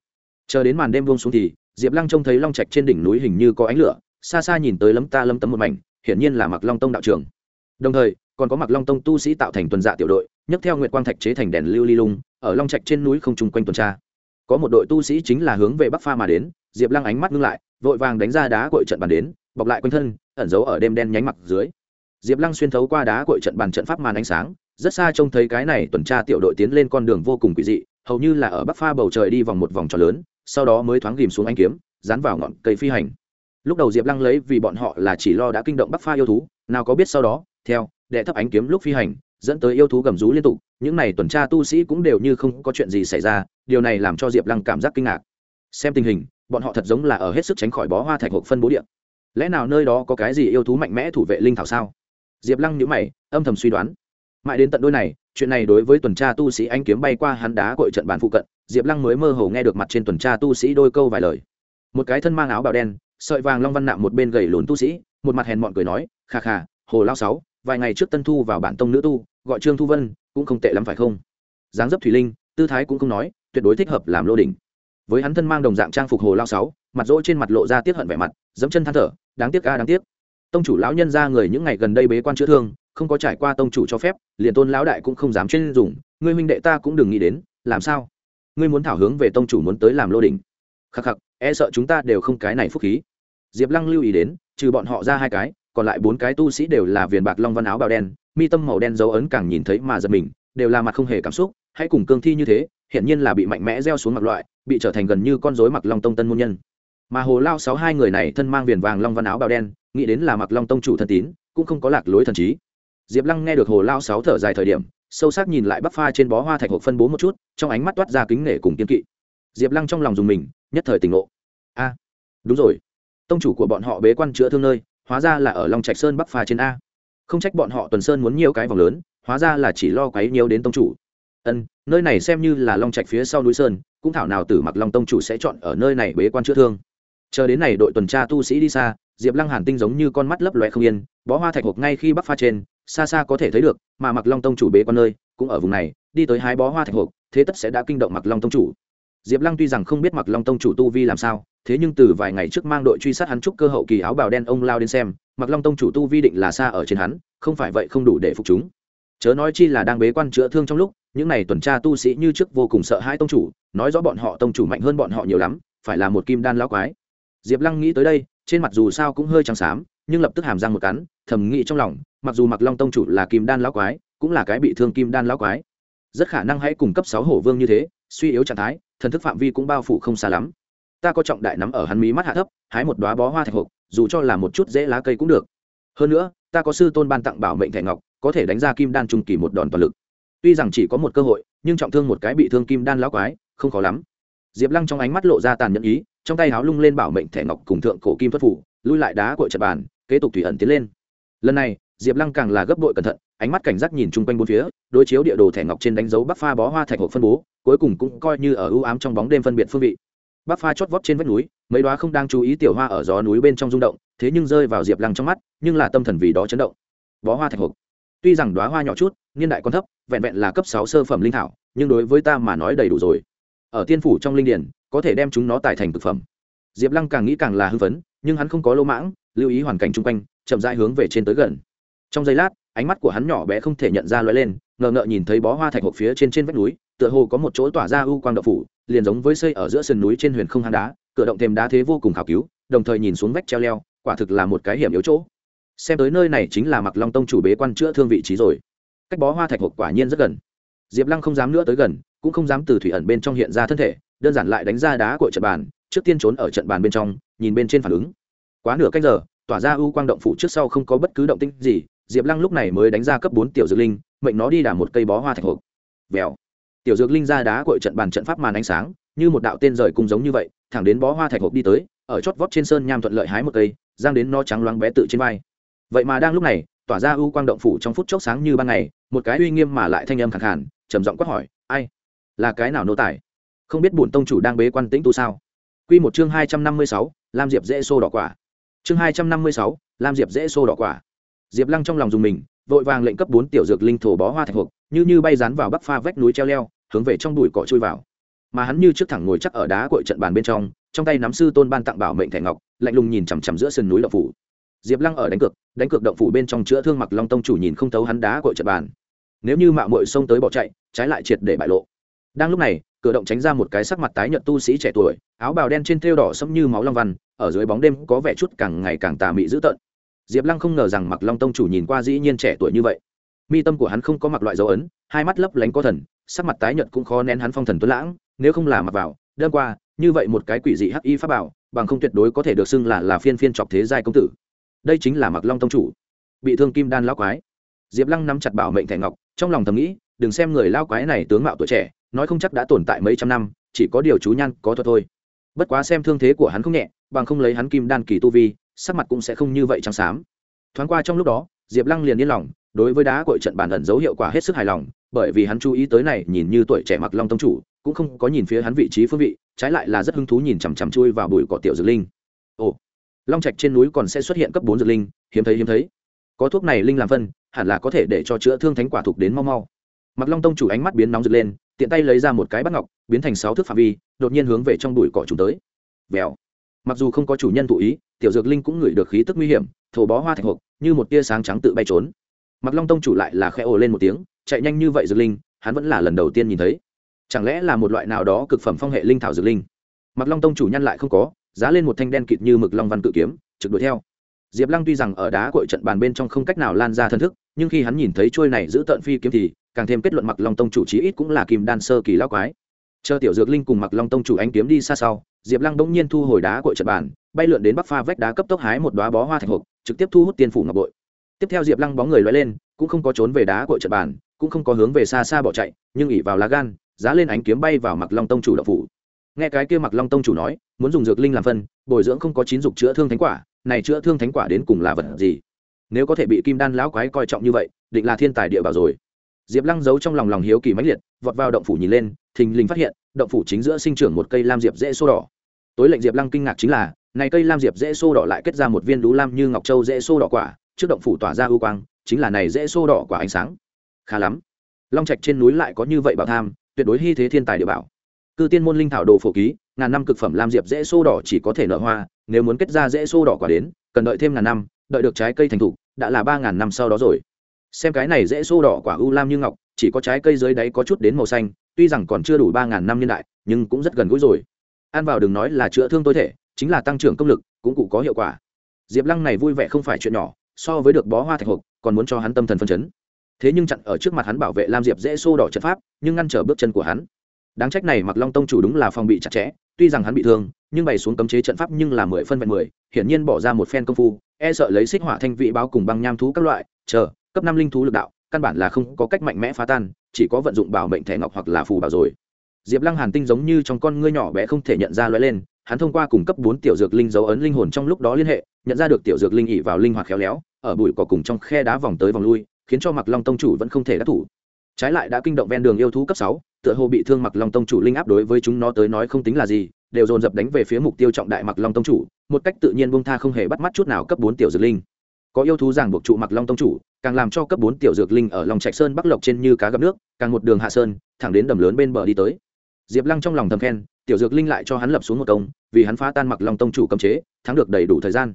chờ đến màn đêm buông xuống thì, diệp lăng trông thấy long trạch trên đỉnh núi hình như có ánh lửa, xa xa nhìn tới lấm ta lấm tấm một mảnh, hiển nhiên là mặc long tông đạo trường. Đồng thời, còn có mặc long tông tu sĩ tạo thành tuần dạ tiểu đội, nhấc theo nguyệt quang thạch chế thành đèn lưu ly lung, ở long trạch trên núi không chung quanh tuần tra. Có một đội tu sĩ chính là hướng về bắc pha mà đến, diệp lăng ánh mắt ngưng lại, vội vàng đánh ra đá cội trận bàn đến, bọc lại quanh thân, ẩn giấu ở đêm đen nhánh mặt dưới. Diệp lăng xuyên thấu qua đá cội trận bàn trận pháp màn ánh sáng, rất xa trông thấy cái này tuần tra tiểu đội tiến lên con đường vô cùng quỷ dị, hầu như là ở bắc pha bầu trời đi vòng một vòng tròn lớn sau đó mới thoáng ghìm xuống anh kiếm, dán vào ngọn cây phi hành. Lúc đầu diệp lăng lấy vì bọn họ là chỉ lo đã kinh động bắc pha yêu thú, nào có biết sau đó, theo, đệ thấp ánh kiếm lúc phi hành, dẫn tới yêu thú gầm rú liên tục, những n à y tuần tra tu sĩ cũng đều như không có chuyện gì xảy ra, điều này làm cho diệp lăng cảm giác kinh ngạc. Xem tình hình, bọn họ thật giống là ở hết sức tránh khỏi bó hoa thạch hộp phân bố điện lẽ nào nơi đó có cái gì yêu thú mạnh mẽ thủ vệ linh thảo sao? Diệp lăng nhữ mày, âm thầm suy đoán. Mãi đến tận đôi này, chuyện này đối với tuần tra tu sĩ anh kiếm bay qua hắn đá cội trận bàn phụ cận diệp lăng mới mơ hồ nghe được mặt trên tuần tra tu sĩ đôi câu vài lời. Một cái thân mang áo bào đen, sợi vàng long văn nạm một bên gầy lùn tu sĩ, một mặt hèn mọn cười nói khà khà hồ lao sáu, vài ngày trước tân thu vào bản tông nữ tu, gọi trương thu vân, cũng không tệ lắm phải không? Dáng dấp thủy linh, tư thái cũng không nói, tuyệt đối thích hợp làm lô đỉnh. Với hắn thân mang đồng dạng trang phục hồ lao sáu, mặt rỗ trên mặt lộ ra tiết hận vẻ mặt, dẫm chân than thở, đáng tiếc a, đáng tiếc. Tông chủ lão nhân ra người những ngày gần đây bế quan chữa thương, không có trải qua tông chủ cho phép, liền tôn lão đại cũng không dám chuyên dùng, ngươi huynh đệ ta cũng đừng nghĩ đến, làm sao? Ngươi muốn thảo hướng về tông chủ muốn tới làm lô đỉnh. Khắc khắc e sợ chúng ta đều không cái này phúc khí. Diệp lăng lưu ý đến, trừ bọn họ ra hai cái, còn lại bốn cái tu sĩ đều là viền bạc long văn áo bào đen, mi tâm màu đen dấu ấn càng nhìn thấy mà giật mình, đều là mặt không hề cảm xúc, hãy cùng cương thi như thế, hiển nhiên là bị mạnh mẽ gieo xuống mặt loại, bị trở thành gần như con rối mặc long tông tân môn nhân. Mà hồ lao sáu hai người này thân mang viền vàng long văn áo bào đen, nghĩ đến là mặc long tông chủ thân tín, cũng không có lạc lối thần trí. Diệp lăng nghe được hồ lao sáu thở dài thời điểm sâu sắc nhìn lại bắc pha trên bó hoa thạch hộp phân bố một chút, trong ánh mắt toát ra kính nể cùng kiên kỵ. Diệp lăng trong lòng dùng mình, nhất thời tỉnh ngộ. A, đúng rồi. Tông chủ của bọn họ bế quan chữa thương nơi, hóa ra là ở long trạch sơn bắc pha trên a. Không trách bọn họ tuần sơn muốn nhiều cái vòng lớn, hóa ra là chỉ lo quấy nhiều đến tông chủ. Ân, nơi này xem như là long trạch phía sau núi sơn, cũng thảo nào tử mặc long tông chủ sẽ chọn ở nơi này bế quan chữa thương. Chờ đến này đội tuần tra tu sĩ đi xa, diệp lăng hàn tinh giống như con mắt lấp loe không yên, bó hoa thạch hộp ngay khi bắc pha trên xa xa có thể thấy được, mà mặc long tông chủ bế quan nơi cũng ở vùng này, đi tới hai bó hoa thạch hộp, thế tất sẽ đã kinh động mặc long tông chủ. Diệp lăng tuy rằng không biết mặc long tông chủ tu vi làm sao, thế nhưng từ vài ngày trước mang đội truy sát hắn trúc cơ hậu kỳ áo bào đen ông lao đến xem mặc long tông chủ tu vi định là xa ở trên hắn, không phải vậy không đủ để phục chúng. Chớ nói chi là đang bế quan chữa thương trong lúc, những này tuần tra tu sĩ như trước vô cùng sợ hãi tông chủ, nói rõ bọn họ tông chủ mạnh hơn bọn họ nhiều lắm, phải là một kim đan lão quái. Diệp lăng nghĩ tới đây, trên mặt dù sao cũng hơi trắng xám nhưng lập tức hàm răng một cắn, thầm nghĩ trong lòng, mặc dù mặc long tông chủ là kim đan lão quái, cũng là cái bị thương kim đan lão quái. Rất khả năng hãy cùng cấp sáu hổ vương như thế, suy yếu trạng thái, thần thức phạm vi cũng bao phủ không xa lắm. Ta có trọng đại nắm ở hắn mí mắt hạ thấp, hái một đoá bó hoa thạch hộp, dù cho là một chút dễ lá cây cũng được. Hơn nữa, ta có sư tôn ban tặng bảo mệnh thẻ ngọc, có thể đánh ra kim đan trung kỳ một đòn toàn lực. Tuy rằng chỉ có một cơ hội, nhưng trọng thương một cái bị thương kim đan lão quái, không khó lắm. Diệp lăng trong ánh mắt lộ ra tàn nhẫn ý, trong tay háo lung lên bảo mệnh thẻ ngọc cùng thượng cổ kim thất phủ, lui lại đá của trận bàn kế tục thủy ẩn tiến lên. Lần này, diệp lăng càng là gấp đội cẩn thận, ánh mắt cảnh giác nhìn chung quanh bốn phía, đối chiếu địa đồ thẻ ngọc trên đánh dấu bắc pha bó hoa thạch hộp phân bố, cuối cùng cũng coi như ở ưu ám trong bóng đêm phân biệt phương vị. Bắc pha chót vót trên vách núi, mấy đoá không đang chú ý tiểu hoa ở gió núi bên trong rung động, thế nhưng rơi vào diệp lăng trong mắt, nhưng là tâm thần vì đó chấn động. Bó hoa thạch hộp. Tuy rằng đoá hoa nhỏ chút, niên đại còn thấp, vẹn vẹn là cấp sáu sơ phẩm linh thảo, nhưng đối với ta mà nói đầy đủ rồi. Ở tiên phủ trong linh điển, có thể đem chúng nó tài thành thực phẩm. Diệp lăng càng nghĩ càng là hư vấn nhưng hắn không có lỗ mãng lưu ý hoàn cảnh chung quanh, chậm rãi hướng về trên tới gần. Trong giây lát, ánh mắt của hắn nhỏ bé không thể nhận ra loại lên, ngờ ngợ nhìn thấy bó hoa thạch hộp phía trên trên vách núi, tựa hồ có một chỗ tỏa ra ưu quang đậu phủ, liền giống với xây ở giữa sườn núi trên huyền không hang đá, cửa động thêm đá thế vô cùng khảo cứu, đồng thời nhìn xuống vách treo leo, quả thực là một cái hiểm yếu chỗ. Xem tới nơi này chính là mặc long tông chủ bế quan chữa thương vị trí rồi. Cách bó hoa thạch hộp quả nhiên rất gần. Diệp lăng không dám nữa tới gần, cũng không dám từ thủy ẩn bên trong hiện ra thân thể, đơn giản lại đánh ra đá của trận bàn, trước tiên trốn ở trận bàn bên trong, nhìn bên trên phản ứng quá nửa canh giờ, tỏa ra ưu quang động phủ trước sau không có bất cứ động tinh gì, diệp lăng lúc này mới đánh ra cấp bốn tiểu dược linh, mệnh nó đi đả một cây bó hoa thạch hộp. Vèo. Tiểu dược linh ra đá cội trận bàn trận pháp màn ánh sáng, như một đạo tên rời cùng giống như vậy, thẳng đến bó hoa thạch hộp đi tới, ở chót vót trên sơn nham thuận lợi hái một cây, giang đến nó trắng loáng bé tự trên vai. Vậy mà đang lúc này, tỏa ra ưu quang động phủ trong phút chốc sáng như ban ngày, một cái uy nghiêm mà lại thanh âm khẳng khản trầm giọng quát hỏi, ai? Là cái nào nô tài? Không biết bổn tông chủ đang bế quan tĩnh tu sao? Quy một chương hai trăm năm mươi sáu, lam diệp dễ xô đỏ quả chương hai trăm năm mươi sáu, lam diệp dễ xô đỏ quả. Diệp lăng trong lòng dùng mình, vội vàng lệnh cấp bốn tiểu dược linh thổ bó hoa thạch hộp, như như bay rán vào bắc pha vách núi treo leo, hướng về trong bụi cỏ chui vào. Mà hắn như trước thẳng ngồi chắc ở đá cội trận bàn bên trong trong tay nắm sư tôn ban tặng bảo mệnh thẻ ngọc, lạnh lùng nhìn chằm chằm giữa sườn núi đậu phủ. Diệp lăng ở đánh cược đánh cược động phủ bên trong chữa thương mặc long tông chủ nhìn không thấu hắn đá cội trận bàn. Nếu như mạo muội xông tới bỏ chạy, trái lại triệt để bại lộ. Đang lúc này cửa động tránh ra một cái sắc mặt tái nhợt tu sĩ trẻ tuổi, áo bào đen trên thêu đỏ sẫm như máu long văn, ở dưới bóng đêm có vẻ chút càng ngày càng tà mị dữ tợn. Diệp lăng không ngờ rằng mặc long tông chủ nhìn qua dĩ nhiên trẻ tuổi như vậy. Mi tâm của hắn không có mặc loại dấu ấn, hai mắt lấp lánh có thần, sắc mặt tái nhợt cũng khó nén hắn phong thần tuấn lãng, nếu không là mặc vào đơn qua, như vậy một cái quỷ dị hắc y pháp bảo, bằng không tuyệt đối có thể được xưng là là phiên phiên chọc thế giai công tử. Đây chính là mặc long tông chủ. Bị thương kim đan lão quái. Diệp lăng nắm chặt bảo mệnh thẻ ngọc, trong lòng thầm nghĩ đừng xem người lao quái này tướng mạo tuổi trẻ, nói không chắc đã tồn tại mấy trăm năm, chỉ có điều chú nhan, có thuật thôi. Bất quá xem thương thế của hắn không nhẹ, bằng không lấy hắn kim đan kỳ tu vi, sắc mặt cũng sẽ không như vậy trắng xám. Thoáng qua trong lúc đó, diệp lăng liền yên lòng, đối với đá cội trận bản ẩn dấu hiệu quả hết sức hài lòng, bởi vì hắn chú ý tới này, nhìn như tuổi trẻ mặc long tông chủ, cũng không có nhìn phía hắn vị trí phương vị, trái lại là rất hứng thú nhìn chằm chằm chui vào bụi cỏ tiểu dược linh. Ồ, long trạch trên núi còn sẽ xuất hiện cấp bốn dược linh, hiếm thấy hiếm thấy. Có thuốc này linh làm phân, hẳn là có thể để cho chữa thương thánh quả thuộc đến mau mau mặc long tông chủ ánh mắt biến nóng rực lên, tiện tay lấy ra một cái bắt ngọc, biến thành sáu thước phạm vi, đột nhiên hướng về trong bụi cỏ chúng tới. Vèo. Mặc dù không có chủ nhân thụ ý, tiểu dược linh cũng ngửi được khí tức nguy hiểm, thổ bó hoa thạch hộp, như một tia sáng trắng tự bay trốn. Mặc long tông chủ lại là khẽ ồ lên một tiếng, chạy nhanh như vậy dược linh, hắn vẫn là lần đầu tiên nhìn thấy. Chẳng lẽ là một loại nào đó cực phẩm phong hệ linh thảo dược linh? Mặc long tông chủ nhăn lại không có, giá lên một thanh đen kịt như mực long văn cự kiếm, trực đuổi theo diệp lăng tuy rằng ở đá cội trận bàn bên trong không cách nào lan ra thân thức, nhưng khi hắn nhìn thấy trôi này giữ tợn phi kiếm thì, càng thêm kết luận mặc long tông chủ chí ít cũng là kim đan sơ kỳ lao quái. Chờ tiểu dược linh cùng mặc long tông chủ ánh kiếm đi xa sau, diệp lăng bỗng nhiên thu hồi đá cội trận bàn, bay lượn đến bắc pha vách đá cấp tốc hái một đoá bó hoa thạch hộp, trực tiếp thu hút tiên phủ ngọc bội. Tiếp theo diệp lăng bóng người loay lên, cũng không có trốn về đá cội trận bàn, cũng không có hướng về xa xa bỏ chạy, nhưng ỉ vào lá gan, giá lên ánh kiếm bay vào mặc long tông chủ đậu phủ. Nghe cái kia mặc long tông chủ nói, muốn dùng dược linh làm phân, bồi dưỡng không có chín dục chữa thương thánh quả này chữa thương thánh quả đến cùng là vật gì? Nếu có thể bị kim đan lão quái coi trọng như vậy, định là thiên tài địa bảo rồi. Diệp lăng giấu trong lòng lòng hiếu kỳ mãnh liệt, vọt vào động phủ nhìn lên, thình lình phát hiện, động phủ chính giữa sinh trưởng một cây lam diệp dễ xô đỏ. Tối lệnh diệp lăng kinh ngạc chính là, này cây lam diệp dễ xô đỏ lại kết ra một viên đú lam như ngọc châu dễ xô đỏ quả, trước động phủ tỏa ra ưu quang, chính là này dễ xô đỏ quả ánh sáng. Khá lắm. Long trạch trên núi lại có như vậy bảo tham, tuyệt đối hy thế thiên tài địa bảo cư tiên môn linh thảo đồ phổ ký, ngàn năm cực phẩm lam diệp dễ xô đỏ chỉ có thể nở hoa, nếu muốn kết ra dễ xô đỏ quả đến, cần đợi thêm ngàn năm, đợi được trái cây thành thục, đã là ba ngàn năm sau đó rồi. Xem cái này dễ xô đỏ quả u lam như ngọc, chỉ có trái cây dưới đáy có chút đến màu xanh, tuy rằng còn chưa đủ ba ngàn năm niên đại, nhưng cũng rất gần gũi rồi. Ăn vào đừng nói là chữa thương tối thể, chính là tăng trưởng công lực, cũng cụ có hiệu quả. Diệp lăng này vui vẻ không phải chuyện nhỏ, so với được bó hoa thạch hộp, còn muốn cho hắn tâm thần phân chấn. Thế nhưng chặn ở trước mặt hắn bảo vệ lam diệp dễ xô đỏ trận pháp, nhưng ngăn trở bước chân của hắn đáng trách này mặc long tông chủ đúng là phòng bị chặt chẽ, tuy rằng hắn bị thương, nhưng bày xuống cấm chế trận pháp nhưng là mười phân vẹn mười, hiển nhiên bỏ ra một phen công phu e sợ lấy xích hỏa thanh vị báo cùng băng nham thú các loại, chờ, cấp năm linh thú lực đạo, căn bản là không có cách mạnh mẽ phá tan, chỉ có vận dụng bảo mệnh thẻ ngọc hoặc là phù bảo rồi. Diệp lăng hàn tinh giống như trong con ngươi nhỏ bé không thể nhận ra lóe lên, hắn thông qua cùng cấp bốn tiểu dược linh dấu ấn linh hồn trong lúc đó liên hệ, nhận ra được tiểu dược linh ỉ vào linh hoạt khéo léo, ở bụi cỏ cùng trong khe đá vòng tới vòng lui, khiến cho mặc long tông chủ vẫn không thể đắc thủ. Trái lại đã kinh động ven đường yêu thú cấp sáu tựa hồ bị thương mặc long tông chủ linh áp đối với chúng nó tới nói không tính là gì, đều dồn dập đánh về phía mục tiêu trọng đại mặc long tông chủ, một cách tự nhiên bông tha không hề bắt mắt chút nào cấp bốn tiểu dược linh. Có yêu thú giảng buộc trụ mặc long tông chủ, càng làm cho cấp bốn tiểu dược linh ở lòng trạch sơn bắc lộc trên như cá gặp nước, càng một đường hạ sơn, thẳng đến đầm lớn bên bờ đi tới. Diệp lăng trong lòng thầm khen, tiểu dược linh lại cho hắn lập xuống một công, vì hắn phá tan mặc long tông chủ cấm chế, thắng được đầy đủ thời gian.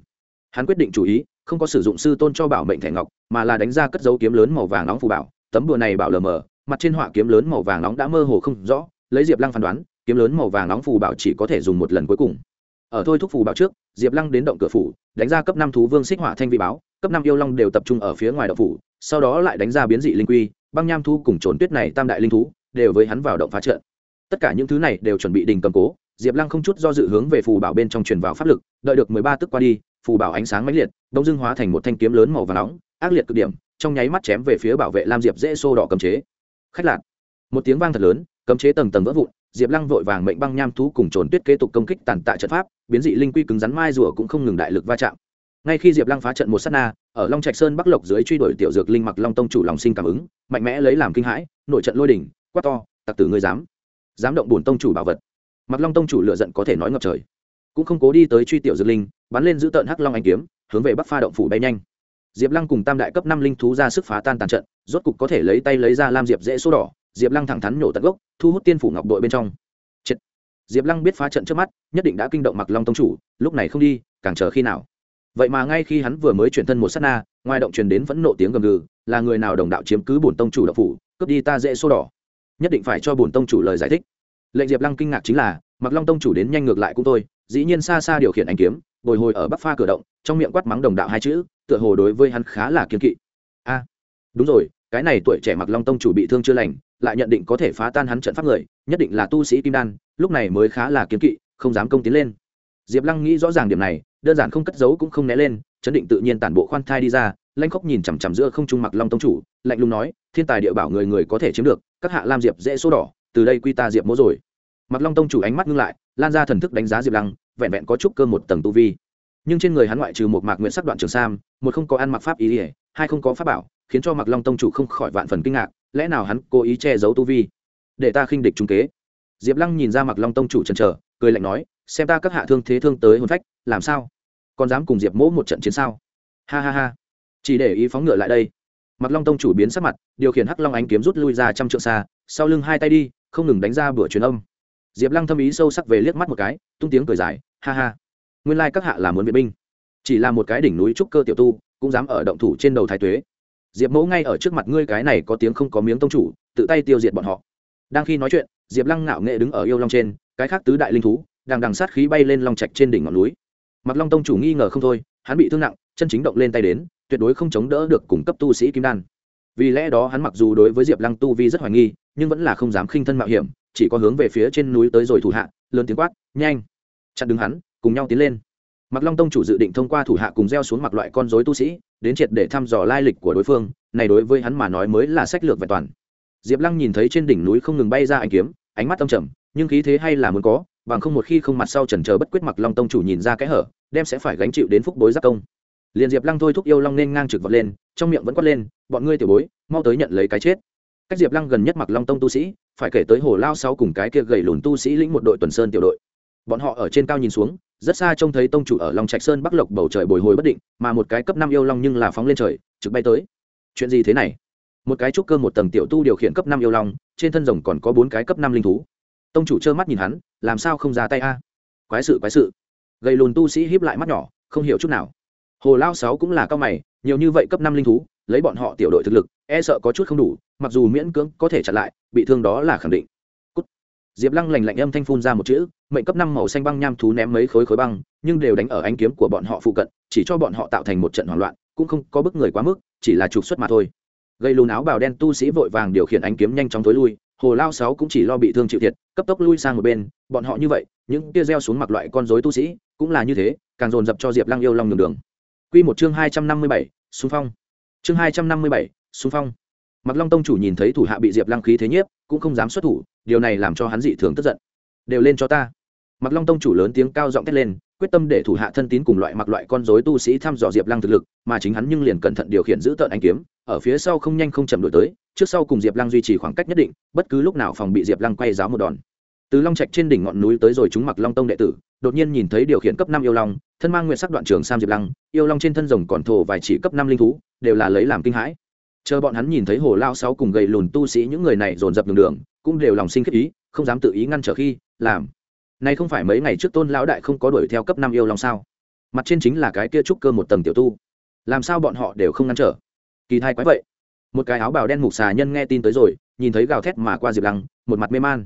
Hắn quyết định chủ ý, không có sử dụng sư tôn cho bảo mệnh thẻ ngọc, mà là đánh ra cất dấu kiếm lớn màu vàng nóng phù bảo, tấm bùa này bảo lờ mờ mặt trên họa kiếm lớn màu vàng nóng đã mơ hồ không rõ, lấy diệp lăng phán đoán, kiếm lớn màu vàng nóng phù bảo chỉ có thể dùng một lần cuối cùng. Ở thôi thúc phù bảo trước, diệp lăng đến động cửa phủ, đánh ra cấp năm thú vương xích hỏa thanh vị báo, cấp năm yêu long đều tập trung ở phía ngoài động phủ, sau đó lại đánh ra biến dị linh quy, băng nham thu cùng trốn tuyết này tam đại linh thú, đều với hắn vào động phá trận. Tất cả những thứ này đều chuẩn bị đình cầm cố, diệp lăng không chút do dự hướng về phù bảo bên trong truyền vào pháp lực, đợi được mười ba tức qua đi, phù bảo ánh sáng mãnh liệt, đông dưng hóa thành một thanh kiếm lớn màu và nóng, ác liệt cực điểm, trong nháy mắt chém về phía bảo vệ lam diệp dễ xô đỏ cầm chế khách lạc. Một tiếng vang thật lớn, cấm chế tầng tầng vỡ vụn, diệp lăng vội vàng mệnh băng nham thú cùng trồn tuyết kế tục công kích tàn tạ trận pháp, biến dị linh quy cứng rắn mai rùa cũng không ngừng đại lực va chạm. Ngay khi diệp lăng phá trận một s á t na, ở long trạch sơn bắc lộc dưới truy đuổi tiểu dược linh mặc long tông chủ lòng sinh cảm ứng, mạnh mẽ lấy làm kinh hãi, nội trận lôi đỉnh, quát to, tặc tử ngươi dám dám động bùn tông chủ bảo vật. Mặc long tông chủ lựa giận có thể nói ngập trời. Cũng không cố đi tới truy tiểu dược linh, bắn lên giữ tợn hắc long anh kiếm, hướng về bắc pha động phủ bay nhanh diệp lăng cùng tam đại cấp năm linh thú ra sức phá tan tàn trận, rốt cục có thể lấy tay lấy ra lam diệp dễ số đỏ, diệp lăng thẳng thắn nhổ tận gốc, thu hút tiên phủ ngọc đội bên trong. Chết. diệp lăng biết phá trận trước mắt, nhất định đã kinh động mặc long tông chủ, lúc này không đi, càng chờ khi nào. Vậy mà ngay khi hắn vừa mới chuyển thân một s á t na, ngoài động truyền đến vẫn nộ tiếng gầm gừ, là người nào đồng đạo chiếm cứ bổn tông chủ đậu phủ, cướp đi ta dễ số đỏ. Nhất định phải cho bổn tông chủ lời giải thích. Lệnh diệp lăng kinh ngạc chính là mặc long tông chủ đến nhanh ngược lại cũng tôi dĩ nhiên xa xa điều khiển anh kiếm, bồi hồi ở bắc pha cửa động, trong miệng quát mắng đồng đạo hai chữ tựa hồ đối với hắn khá là kiên kỵ. A, đúng rồi, cái này tuổi trẻ mặc long tông chủ bị thương chưa lành, lại nhận định có thể phá tan hắn trận pháp người, nhất định là tu sĩ kim đan, lúc này mới khá là kiên kỵ, không dám công tiến lên. Diệp lăng nghĩ rõ ràng điểm này, đơn giản không cất giấu cũng không né lên, chấn định tự nhiên tản bộ khoan thai đi ra, lanh khóc nhìn chằm chằm giữa không trung mặc long tông chủ, lạnh lùng nói, thiên tài địa bảo người người có thể chiếm được, các hạ lam diệp dễ số đỏ, từ đây quy ta diệp mỗ rồi. Mặc long tông chủ ánh mắt ngưng lại, lan ra thần thức đánh giá diệp lăng, vẹn vẹn có chút cơ một tầng tu vi nhưng trên người hắn ngoại trừ một mạc nguyện sắc đoạn trường sam, một không có ăn mặc pháp ý ỉa hai không có pháp bảo, khiến cho mặc long tông chủ không khỏi vạn phần kinh ngạc, lẽ nào hắn cố ý che giấu tu vi? Để ta khinh địch trung kế. Diệp lăng nhìn ra mặc long tông chủ chần chờ, cười lạnh nói, xem ta các hạ thương thế thương tới hồn phách, làm sao? Còn dám cùng diệp mỗ một trận chiến sao? Ha ha ha. Chỉ để ý phóng ngựa lại đây. Mặc long tông chủ biến sắc mặt, điều khiển hắc long ánh kiếm rút lui ra trăm trượng xa, sau lưng hai tay đi, không ngừng đánh ra bữa truyền âm. Diệp lăng thâm ý sâu sắc về liếc mắt một cái, tung tiếng cười dài, ha ha nguyên lai các hạ là muốn viện binh. Chỉ là một cái đỉnh núi trúc cơ tiểu tu, cũng dám ở động thủ trên đầu thái tuế. Diệp mẫu ngay ở trước mặt ngươi cái này có tiếng không có miếng tông chủ, tự tay tiêu diệt bọn họ. Đang khi nói chuyện, diệp lăng ngạo nghệ đứng ở yêu long trên, cái khác tứ đại linh thú, đang đằng sát khí bay lên long trạch trên đỉnh ngọn núi. Mặc long tông chủ nghi ngờ không thôi, hắn bị thương nặng, chân chính động lên tay đến, tuyệt đối không chống đỡ được cung cấp tu sĩ kim đan. Vì lẽ đó hắn mặc dù đối với diệp lăng tu vi rất hoài nghi, nhưng vẫn là không dám khinh thân mạo hiểm, chỉ có hướng về phía trên núi tới rồi thủ hạ, lớn tiếng quát, nhanh! Chặn đứng hắn cùng nhau tiến lên. Mặc long tông chủ dự định thông qua thủ hạ cùng gieo xuống mặc loại con dối tu sĩ, đến triệt để thăm dò lai lịch của đối phương, này đối với hắn mà nói mới là sách lược vẹn toàn. Diệp lăng nhìn thấy trên đỉnh núi không ngừng bay ra ánh kiếm, ánh mắt tâm trầm, nhưng khí thế hay là muốn có, bằng không một khi không mặt sau trần chờ bất quyết mặc long tông chủ nhìn ra cái hở, đem sẽ phải gánh chịu đến phúc bối giác công. Liền diệp lăng thôi thúc yêu long nên ngang trực vật lên, trong miệng vẫn quát lên, bọn ngươi tiểu bối, mau tới nhận lấy cái chết. Cách diệp lăng gần nhất mặc long tông tu sĩ, phải kể tới hồ lao sau cùng cái kia gầy lùn tu sĩ lĩnh một đội tuần sơn tiểu đội. Bọn họ ở trên cao nhìn xuống rất xa trông thấy tông chủ ở long trạch sơn bắc lộc bầu trời bồi hồi bất định, mà một cái cấp năm yêu long nhưng là phóng lên trời, trực bay tới. Chuyện gì thế này? Một cái trúc cơ một tầng tiểu tu điều khiển cấp năm yêu long, trên thân rồng còn có bốn cái cấp năm linh thú. Tông chủ trơ mắt nhìn hắn, làm sao không ra tay a? Quái sự quái sự. Gầy lùn tu sĩ hiếp lại mắt nhỏ, không hiểu chút nào. Hồ lao sáu cũng là cao mày, nhiều như vậy cấp năm linh thú, lấy bọn họ tiểu đội thực lực e sợ có chút không đủ, mặc dù miễn cưỡng có thể chặn lại, bị thương đó là khẳng định diệp lăng lành lạnh âm thanh phun ra một chữ, mệnh cấp năm màu xanh băng nham thú ném mấy khối khối băng, nhưng đều đánh ở ánh kiếm của bọn họ phụ cận, chỉ cho bọn họ tạo thành một trận hoảng loạn, cũng không có bức người quá mức, chỉ là trục xuất mà thôi. Gây lùn áo bào đen tu sĩ vội vàng điều khiển ánh kiếm nhanh chóng tối lui, hồ lao sáu cũng chỉ lo bị thương chịu thiệt, cấp tốc lui sang một bên, bọn họ như vậy, những tia gieo xuống mặc loại con dối tu sĩ, cũng là như thế, càng dồn dập cho diệp lăng yêu long đường đường. Q một chương hai trăm năm mươi bảy, xung phong. Chương hai trăm năm mươi bảy, xung phong mặc long tông chủ nhìn thấy thủ hạ bị diệp lăng khí thế nhiếp, cũng không dám xuất thủ, điều này làm cho hắn dị thường tức giận. Đều lên cho ta. Mặc long tông chủ lớn tiếng cao giọng thét lên, quyết tâm để thủ hạ thân tín cùng loại mặc loại con dối tu sĩ thăm dò diệp lăng thực lực, mà chính hắn nhưng liền cẩn thận điều khiển giữ tợn anh kiếm, ở phía sau không nhanh không chậm đổi tới, trước sau cùng diệp lăng duy trì khoảng cách nhất định, bất cứ lúc nào phòng bị diệp lăng quay giáo một đòn. Từ long trạch trên đỉnh ngọn núi tới rồi chúng mặc long tông đệ tử, đột nhiên nhìn thấy điều khiển cấp năm yêu long, thân mang nguyện sắc đoạn trường sam diệp lăng, yêu long trên thân rồng còn thổ vài chỉ cấp năm linh thú, đều là lấy làm kinh hãi chờ bọn hắn nhìn thấy hồ lao sáu cùng gầy lùn tu sĩ những người này dồn dập đường đường, cũng đều lòng sinh khiếp ý, không dám tự ý ngăn trở khi, làm. Nay không phải mấy ngày trước tôn lão đại không có đuổi theo cấp năm yêu lòng sao? Mặt trên chính là cái kia trúc cơ một tầng tiểu tu. Làm sao bọn họ đều không ngăn trở? Kỳ thai quái vậy. Một cái áo bào đen mục xà nhân nghe tin tới rồi, nhìn thấy gào thét mà qua diệp lăng, một mặt mê man.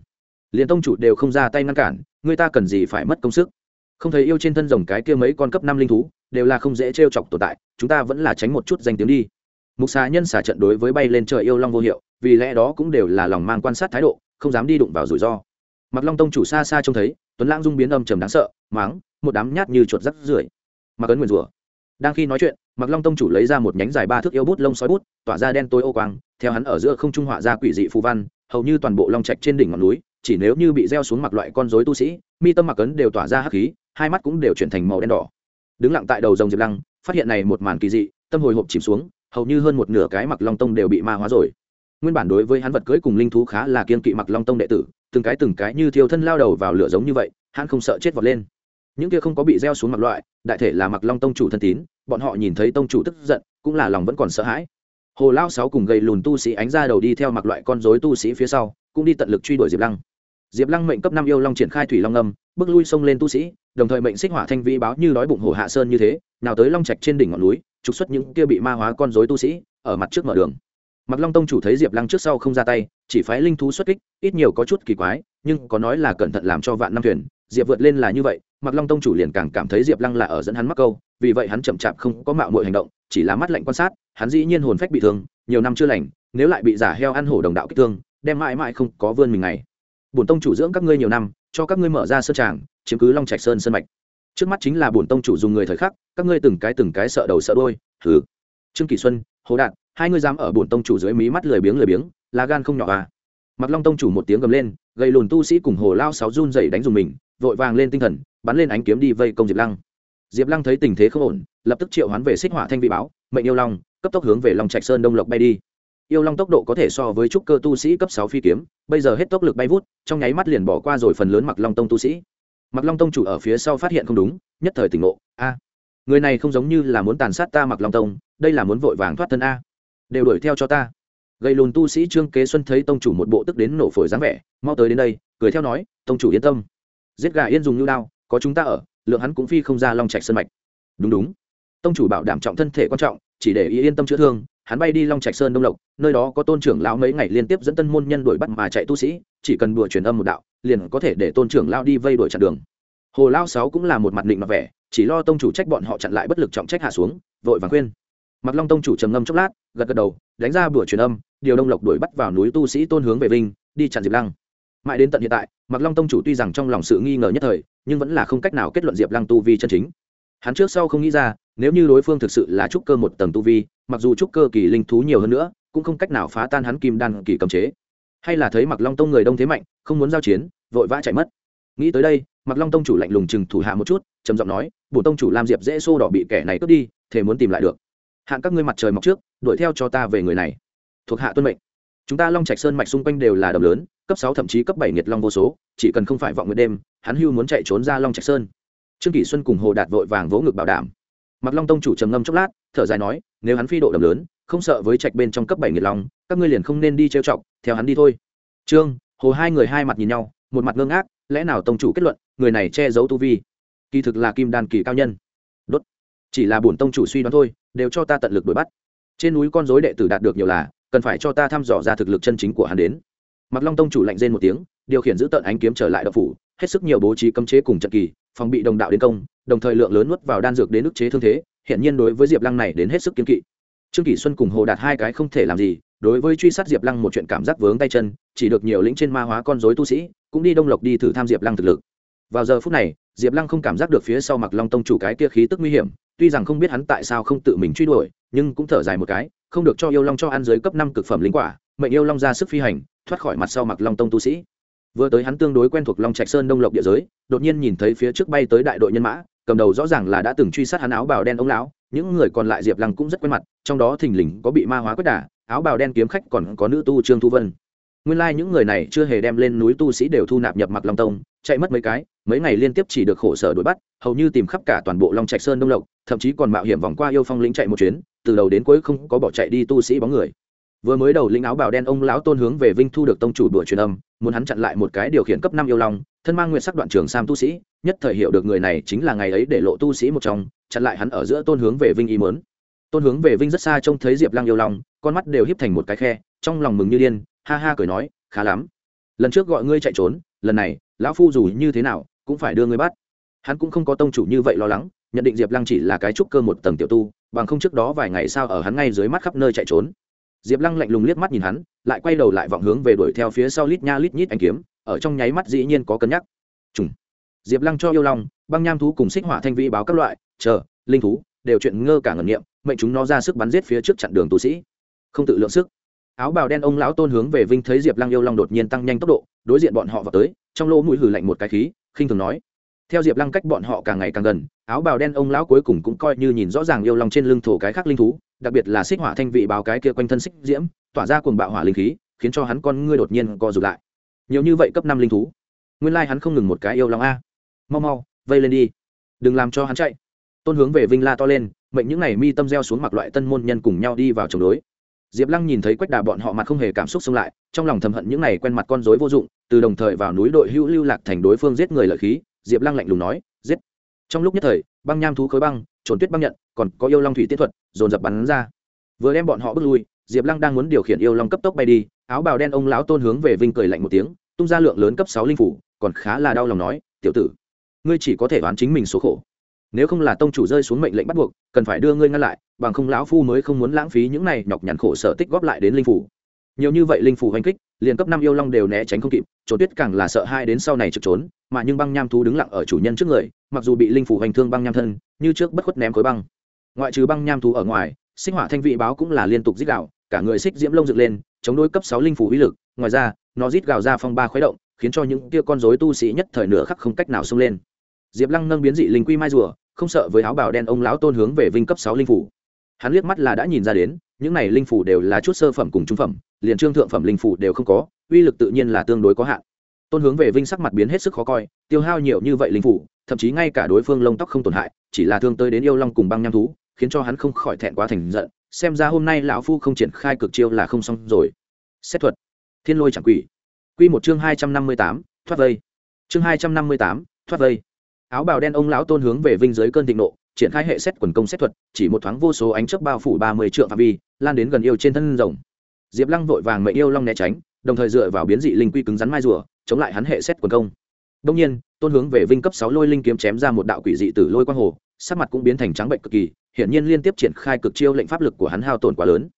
Liền tông chủ đều không ra tay ngăn cản, người ta cần gì phải mất công sức? Không thấy yêu trên thân rồng cái kia mấy con cấp năm linh thú, đều là không dễ t r e o chọc tồn tại, chúng ta vẫn là tránh một chút danh tiếng đi mục xà nhân xả trận đối với bay lên trời yêu long vô hiệu, vì lẽ đó cũng đều là lòng mang quan sát thái độ, không dám đi đụng vào rủi ro. Mặc long tông chủ xa xa trông thấy, tuấn lãng dung biến âm trầm đáng sợ máng một đám nhát như chuột rắt rưởi. Mặc ấn nguyền rủa. Đang khi nói chuyện mặc long tông chủ lấy ra một nhánh dài ba thước yêu bút lông sói bút, tỏa ra đen tối ô quang, theo hắn ở giữa không trung họa ra quỷ dị phù văn, hầu như toàn bộ long trạch trên đỉnh ngọn núi, chỉ nếu như bị gieo xuống mặc loại con rối tu sĩ, mi tâm mặc ấn đều tỏa ra hắc khí, hai mắt cũng đều chuyển thành màu đen đỏ. Đứng lặng tại đầu rồng diệp lăng, phát hiện này một màn kỳ dị, tâm hồi hộp chìm xuống hầu như hơn một nửa cái mặc long tông đều bị ma hóa rồi. Nguyên bản đối với hắn vật cưới cùng linh thú khá là kiên kỵ mặc long tông đệ tử, từng cái từng cái như thiêu thân lao đầu vào lửa giống như vậy, hắn không sợ chết vọt lên. Những kia không có bị gieo xuống mặc loại, đại thể là mặc long tông chủ thân tín, bọn họ nhìn thấy tông chủ tức giận, cũng là lòng vẫn còn sợ hãi. Hồ lao sáu cùng gầy lùn tu sĩ ánh ra đầu đi theo mặc loại con dối tu sĩ phía sau, cũng đi tận lực truy đuổi diệp lăng diệp lăng mệnh cấp năm yêu long triển khai thủy long âm, bước lui sông lên tu sĩ, đồng thời mệnh xích hỏa thanh vĩ báo như đói bụng hổ hạ sơn như thế, nào tới long trạch trên đỉnh ngọn núi, trục xuất những kia bị ma hóa con dối tu sĩ, ở mặt trước mở đường. Mặc long tông chủ thấy diệp lăng trước sau không ra tay, chỉ phái linh thú xuất kích, ít nhiều có chút kỳ quái, nhưng có nói là cẩn thận làm cho vạn năm thuyền, diệp vượt lên là như vậy, mặc long tông chủ liền càng cảm thấy diệp lăng là ở dẫn hắn mắc câu, vì vậy hắn chậm chạp không có mạo mọi hành động, chỉ là mắt lạnh quan sát, hắn dĩ nhiên hồn phách bị thương, nhiều năm chưa lành, nếu lại bị giả heo ăn hổ đồng đạo kích thương, đem mãi mãi không có vươn mình này bổn tông chủ dưỡng các ngươi nhiều năm, cho các ngươi mở ra sơn tràng, chiếm cứ long trạch sơn sơn mạch. Trước mắt chính là bổn tông chủ dùng người thời khắc, các ngươi từng cái từng cái sợ đầu sợ đôi thử trương kỳ xuân, hồ đạt, hai ngươi dám ở bổn tông chủ dưới mí mắt lười biếng lười biếng, là gan không nhỏ à. Mặc long tông chủ một tiếng gầm lên gây lùn tu sĩ cùng hồ lao sáu run dậy đánh dùng mình, vội vàng lên tinh thần, bắn lên ánh kiếm đi vây công diệp lăng. Diệp lăng thấy tình thế không ổn, lập tức triệu hoán về xích hỏa thanh vị báo, mệnh yêu long, cấp tốc hướng về long trạch sơn đông lộc bay đi yêu long tốc độ có thể so với trúc cơ tu sĩ cấp sáu phi kiếm, bây giờ hết tốc lực bay vút, trong nháy mắt liền bỏ qua rồi phần lớn mặc long tông tu sĩ. Mặc long tông chủ ở phía sau phát hiện không đúng, nhất thời tỉnh ngộ, a, người này không giống như là muốn tàn sát ta mặc long tông, đây là muốn vội vàng thoát thân a. Đều đuổi theo cho ta. Gây lùn tu sĩ trương kế xuân thấy tông chủ một bộ tức đến nổ phổi dáng vẻ, mau tới đến đây, cười theo nói, tông chủ yên tâm. Giết gà yên dùng như đao, có chúng ta ở, lượng hắn cũng phi không ra long trạch sân mạch. Đúng đúng. Tông chủ bảo đảm trọng thân thể quan trọng, chỉ để ý yên tâm chữa thương hắn bay đi long trạch sơn đông lộc, nơi đó có tôn trưởng lão mấy ngày liên tiếp dẫn tân môn nhân đuổi bắt mà chạy tu sĩ, chỉ cần đùa truyền âm một đạo, liền có thể để tôn trưởng lão đi vây đuổi chặn đường. Hồ lao sáu cũng là một mặt định mặt vẻ, chỉ lo tông chủ trách bọn họ chặn lại bất lực trọng trách hạ xuống, vội vàng khuyên. Mặc long tông chủ trầm ngâm chốc lát, gật gật đầu, đánh ra bữa truyền âm, điều đông lộc đuổi bắt vào núi tu sĩ tôn hướng về vinh, đi chặn diệp lăng. Mãi đến tận hiện tại, mặc long tông chủ tuy rằng trong lòng sự nghi ngờ nhất thời, nhưng vẫn là không cách nào kết luận diệp lăng tu vi chân chính. Hắn trước sau không nghĩ ra, nếu như đối phương thực sự là trúc cơ một tầng tu vi mặc dù trúc cơ kỳ linh thú nhiều hơn nữa, cũng không cách nào phá tan hắn kim đan kỳ cầm chế. Hay là thấy mặc long tông người đông thế mạnh, không muốn giao chiến, vội vã chạy mất. Nghĩ tới đây mặc long tông chủ lạnh lùng chừng thủ hạ một chút, trầm giọng nói bổ tông chủ làm diệp dễ xô đỏ bị kẻ này cướp đi thể muốn tìm lại được. Hạn các ngươi mặt trời mọc trước, đuổi theo cho ta về người này. Thuộc hạ tuân mệnh. Chúng ta long trạch sơn mạch xung quanh đều là đầm lớn, cấp sáu thậm chí cấp bảy nhiệt long vô số, chỉ cần không phải vọng nguyệt đêm, hắn hưu muốn chạy trốn ra long trạch sơn. Trương kỷ xuân cùng hồ đạt vội vàng vỗ ngực bảo đảm mặc long tông chủ trầm ngâm chốc lát, thở dài nói, nếu hắn phi độ đầm lớn, không sợ với trạch bên trong cấp bảy nghiệt long, các ngươi liền không nên đi trêu chọc, theo hắn đi thôi. Trương, hồ hai người hai mặt nhìn nhau, một mặt ngơ ngác, lẽ nào tông chủ kết luận, người này che giấu tu vi? Kỳ thực là kim đan kỳ cao nhân. Đốt. Chỉ là bổn tông chủ suy đoán thôi, đều cho ta tận lực đuổi bắt. Trên núi con dối đệ tử đạt được nhiều là, cần phải cho ta thăm dò ra thực lực chân chính của hắn đến. Mặc long tông chủ lạnh rên một tiếng, điều khiển giữ tận ánh kiếm trở lại đậu phủ, hết sức nhiều bố trí cấm chế cùng trận kỳ phòng bị đồng đạo đến công, đồng thời lượng lớn nuốt vào đan dược đến ức chế thương thế, hiện nhiên đối với diệp lăng này đến hết sức kiên kỵ. Trương kỷ xuân cùng hồ đạt hai cái không thể làm gì, đối với truy sát diệp lăng một chuyện cảm giác vướng tay chân, chỉ được nhiều lĩnh trên ma hóa con dối tu sĩ, cũng đi đông lộc đi thử tham diệp lăng thực lực. Vào giờ phút này, diệp lăng không cảm giác được phía sau mặc long tông chủ cái kia khí tức nguy hiểm, tuy rằng không biết hắn tại sao không tự mình truy đuổi, nhưng cũng thở dài một cái, không được cho yêu long cho ăn dưới cấp năm cực phẩm linh quả, mệnh yêu long ra sức phi hành, thoát khỏi mặt sau mặc long tông tu sĩ vừa tới hắn tương đối quen thuộc long trạch sơn đông lộc địa giới, đột nhiên nhìn thấy phía trước bay tới đại đội nhân mã, cầm đầu rõ ràng là đã từng truy sát hắn áo bào đen ông lão, những người còn lại diệp lăng cũng rất quen mặt, trong đó thình lình có bị ma hóa quất đà, áo bào đen kiếm khách còn có nữ tu trương thu vân. Nguyên lai、like、những người này chưa hề đem lên núi tu sĩ đều thu nạp nhập mặc long tông, chạy mất mấy cái, mấy ngày liên tiếp chỉ được khổ sở đuổi bắt, hầu như tìm khắp cả toàn bộ long trạch sơn đông lộc, thậm chí còn mạo hiểm vòng qua yêu phong lĩnh chạy một chuyến, từ đầu đến cuối không có bỏ chạy đi tu sĩ bóng người vừa mới đầu lĩnh áo bào đen ông lão tôn hướng về vinh thu được tông chủ đuổi truyền âm, muốn hắn chặn lại một cái điều khiển cấp năm yêu long, thân mang nguyện sắc đoạn trường sam tu sĩ, nhất thời hiểu được người này chính là ngày ấy để lộ tu sĩ một trong, chặn lại hắn ở giữa tôn hướng về vinh ý mớn tôn hướng về vinh rất xa trông thấy diệp lăng yêu long, con mắt đều híp thành một cái khe, trong lòng mừng như điên, ha ha cười nói, khá lắm. Lần trước gọi ngươi chạy trốn, lần này, lão phu dù như thế nào, cũng phải đưa ngươi bắt. Hắn cũng không có tông chủ như vậy lo lắng, nhận định diệp lăng chỉ là cái trúc cơ một tầng tiểu tu, bằng không trước đó vài ngày sao ở hắn ngay dưới mắt khắp nơi chạy trốn diệp lăng lạnh lùng liếc mắt nhìn hắn, lại quay đầu lại vọng hướng về đuổi theo phía sau lít nha lít nhít anh kiếm, ở trong nháy mắt dĩ nhiên có cân nhắc. Trùng. Diệp lăng cho yêu long, băng nham thú cùng xích hỏa thanh vĩ báo các loại, chờ, linh thú, đều chuyện ngơ cả ngẩn nghiệm, mệnh chúng nó ra sức bắn giết phía trước chặn đường tu sĩ. Không tự lượng sức. Áo bào đen ông lão tôn hướng về vinh thấy diệp lăng yêu long đột nhiên tăng nhanh tốc độ, đối diện bọn họ vào tới, trong lỗ mũi hử lạnh một cái khí, khinh thường nói theo diệp lăng cách bọn họ càng ngày càng gần, áo bào đen ông lão cuối cùng cũng coi như nhìn rõ ràng yêu long trên lưng thổ cái khác linh thú, đặc biệt là xích hỏa thanh vị báo cái kia quanh thân xích diễm, tỏa ra cuồng bạo hỏa linh khí, khiến cho hắn con ngươi đột nhiên co rụt lại. Nhiều như vậy cấp năm linh thú, nguyên lai hắn không ngừng một cái yêu long a. Mau mau, vây lên đi. Đừng làm cho hắn chạy. Tôn hướng về vinh la to lên, mệnh những ngày mi tâm gieo xuống mặc loại tân môn nhân cùng nhau đi vào chống đối. Diệp lăng nhìn thấy quách đà bọn họ mặt không hề cảm xúc xông lại, trong lòng thầm hận những ngày quen mặt con dối vô dụng, từ đồng thời vào núi đội hữu lưu lạc thành đối phương giết người lợi khí diệp lăng lạnh lùng nói, giết. Trong lúc nhất thời, băng nham thú khối băng trốn tuyết băng nhận, còn có yêu long thủy tiết thuật, dồn dập bắn ra. Vừa đem bọn họ bước lui, diệp lăng đang muốn điều khiển yêu long cấp tốc bay đi, áo bào đen ông lão tôn hướng về vinh cười lạnh một tiếng, tung ra lượng lớn cấp sáu linh phủ, còn khá là đau lòng nói, tiểu tử, ngươi chỉ có thể đoán chính mình số khổ. Nếu không là tông chủ rơi xuống mệnh lệnh bắt buộc, cần phải đưa ngươi ngăn lại, bằng không lão phu mới không muốn lãng phí những này nhọc nhằn khổ sở tích góp lại đến linh phủ nhiều như vậy linh phủ hành kích, liền cấp năm yêu long đều né tránh không kịp, trốn tuyết càng là sợ hai đến sau này trực trốn, mà nhưng băng nham thú đứng lặng ở chủ nhân trước người, mặc dù bị linh phủ hành thương băng nham thân, như trước bất khuất ném khối băng. Ngoại trừ băng nham thú ở ngoài sinh hỏa thanh vị báo cũng là liên tục dít gạo cả người xích diễm lông dựng lên, chống đối cấp sáu linh phủ uy lực, ngoài ra, nó rít gào ra phong ba khuấy động, khiến cho những kia con rối tu sĩ nhất thời nửa khắc không cách nào xông lên. Diệp lăng nâng biến dị linh quy mai rùa, không sợ với áo bào đen ông lão tôn hướng về vinh cấp sáu linh phủ. Hắn liếc mắt là đã nhìn ra đến những này linh phủ đều là chút sơ phẩm cùng trung phẩm, liền trương thượng phẩm linh phủ đều không có, uy lực tự nhiên là tương đối có hạn. Tôn hướng về vinh sắc mặt biến hết sức khó coi, tiêu hao nhiều như vậy linh phủ, thậm chí ngay cả đối phương lông tóc không tổn hại, chỉ là thương tới đến yêu long cùng băng nham thú, khiến cho hắn không khỏi thẹn quá thành giận, xem ra hôm nay lão phu không triển khai cực chiêu là không xong rồi. Xét thuật. Thiên lôi chẳng quỷ. Q một chương hai trăm năm mươi tám, thoát vây. Chương hai trăm năm mươi tám, thoát vây. Áo bào đen ông lão tôn hướng về vinh dưới cơn thịnh nộ triển khai hệ xét quần công xét thuật, chỉ một thoáng vô số ánh chớp bao phủ ba mươi triệu phạm vi, lan đến gần yêu trên thân rồng. Diệp lăng vội vàng mệnh yêu long né tránh, đồng thời dựa vào biến dị linh quy cứng rắn mai rùa, chống lại hắn hệ xét quần công. Đông nhiên, tôn hướng về vinh cấp sáu lôi linh kiếm chém ra một đạo quỷ dị tử lôi quang hồ, sắc mặt cũng biến thành trắng bệnh cực kỳ, hiển nhiên liên tiếp triển khai cực chiêu lệnh pháp lực của hắn hao tổn quá lớn.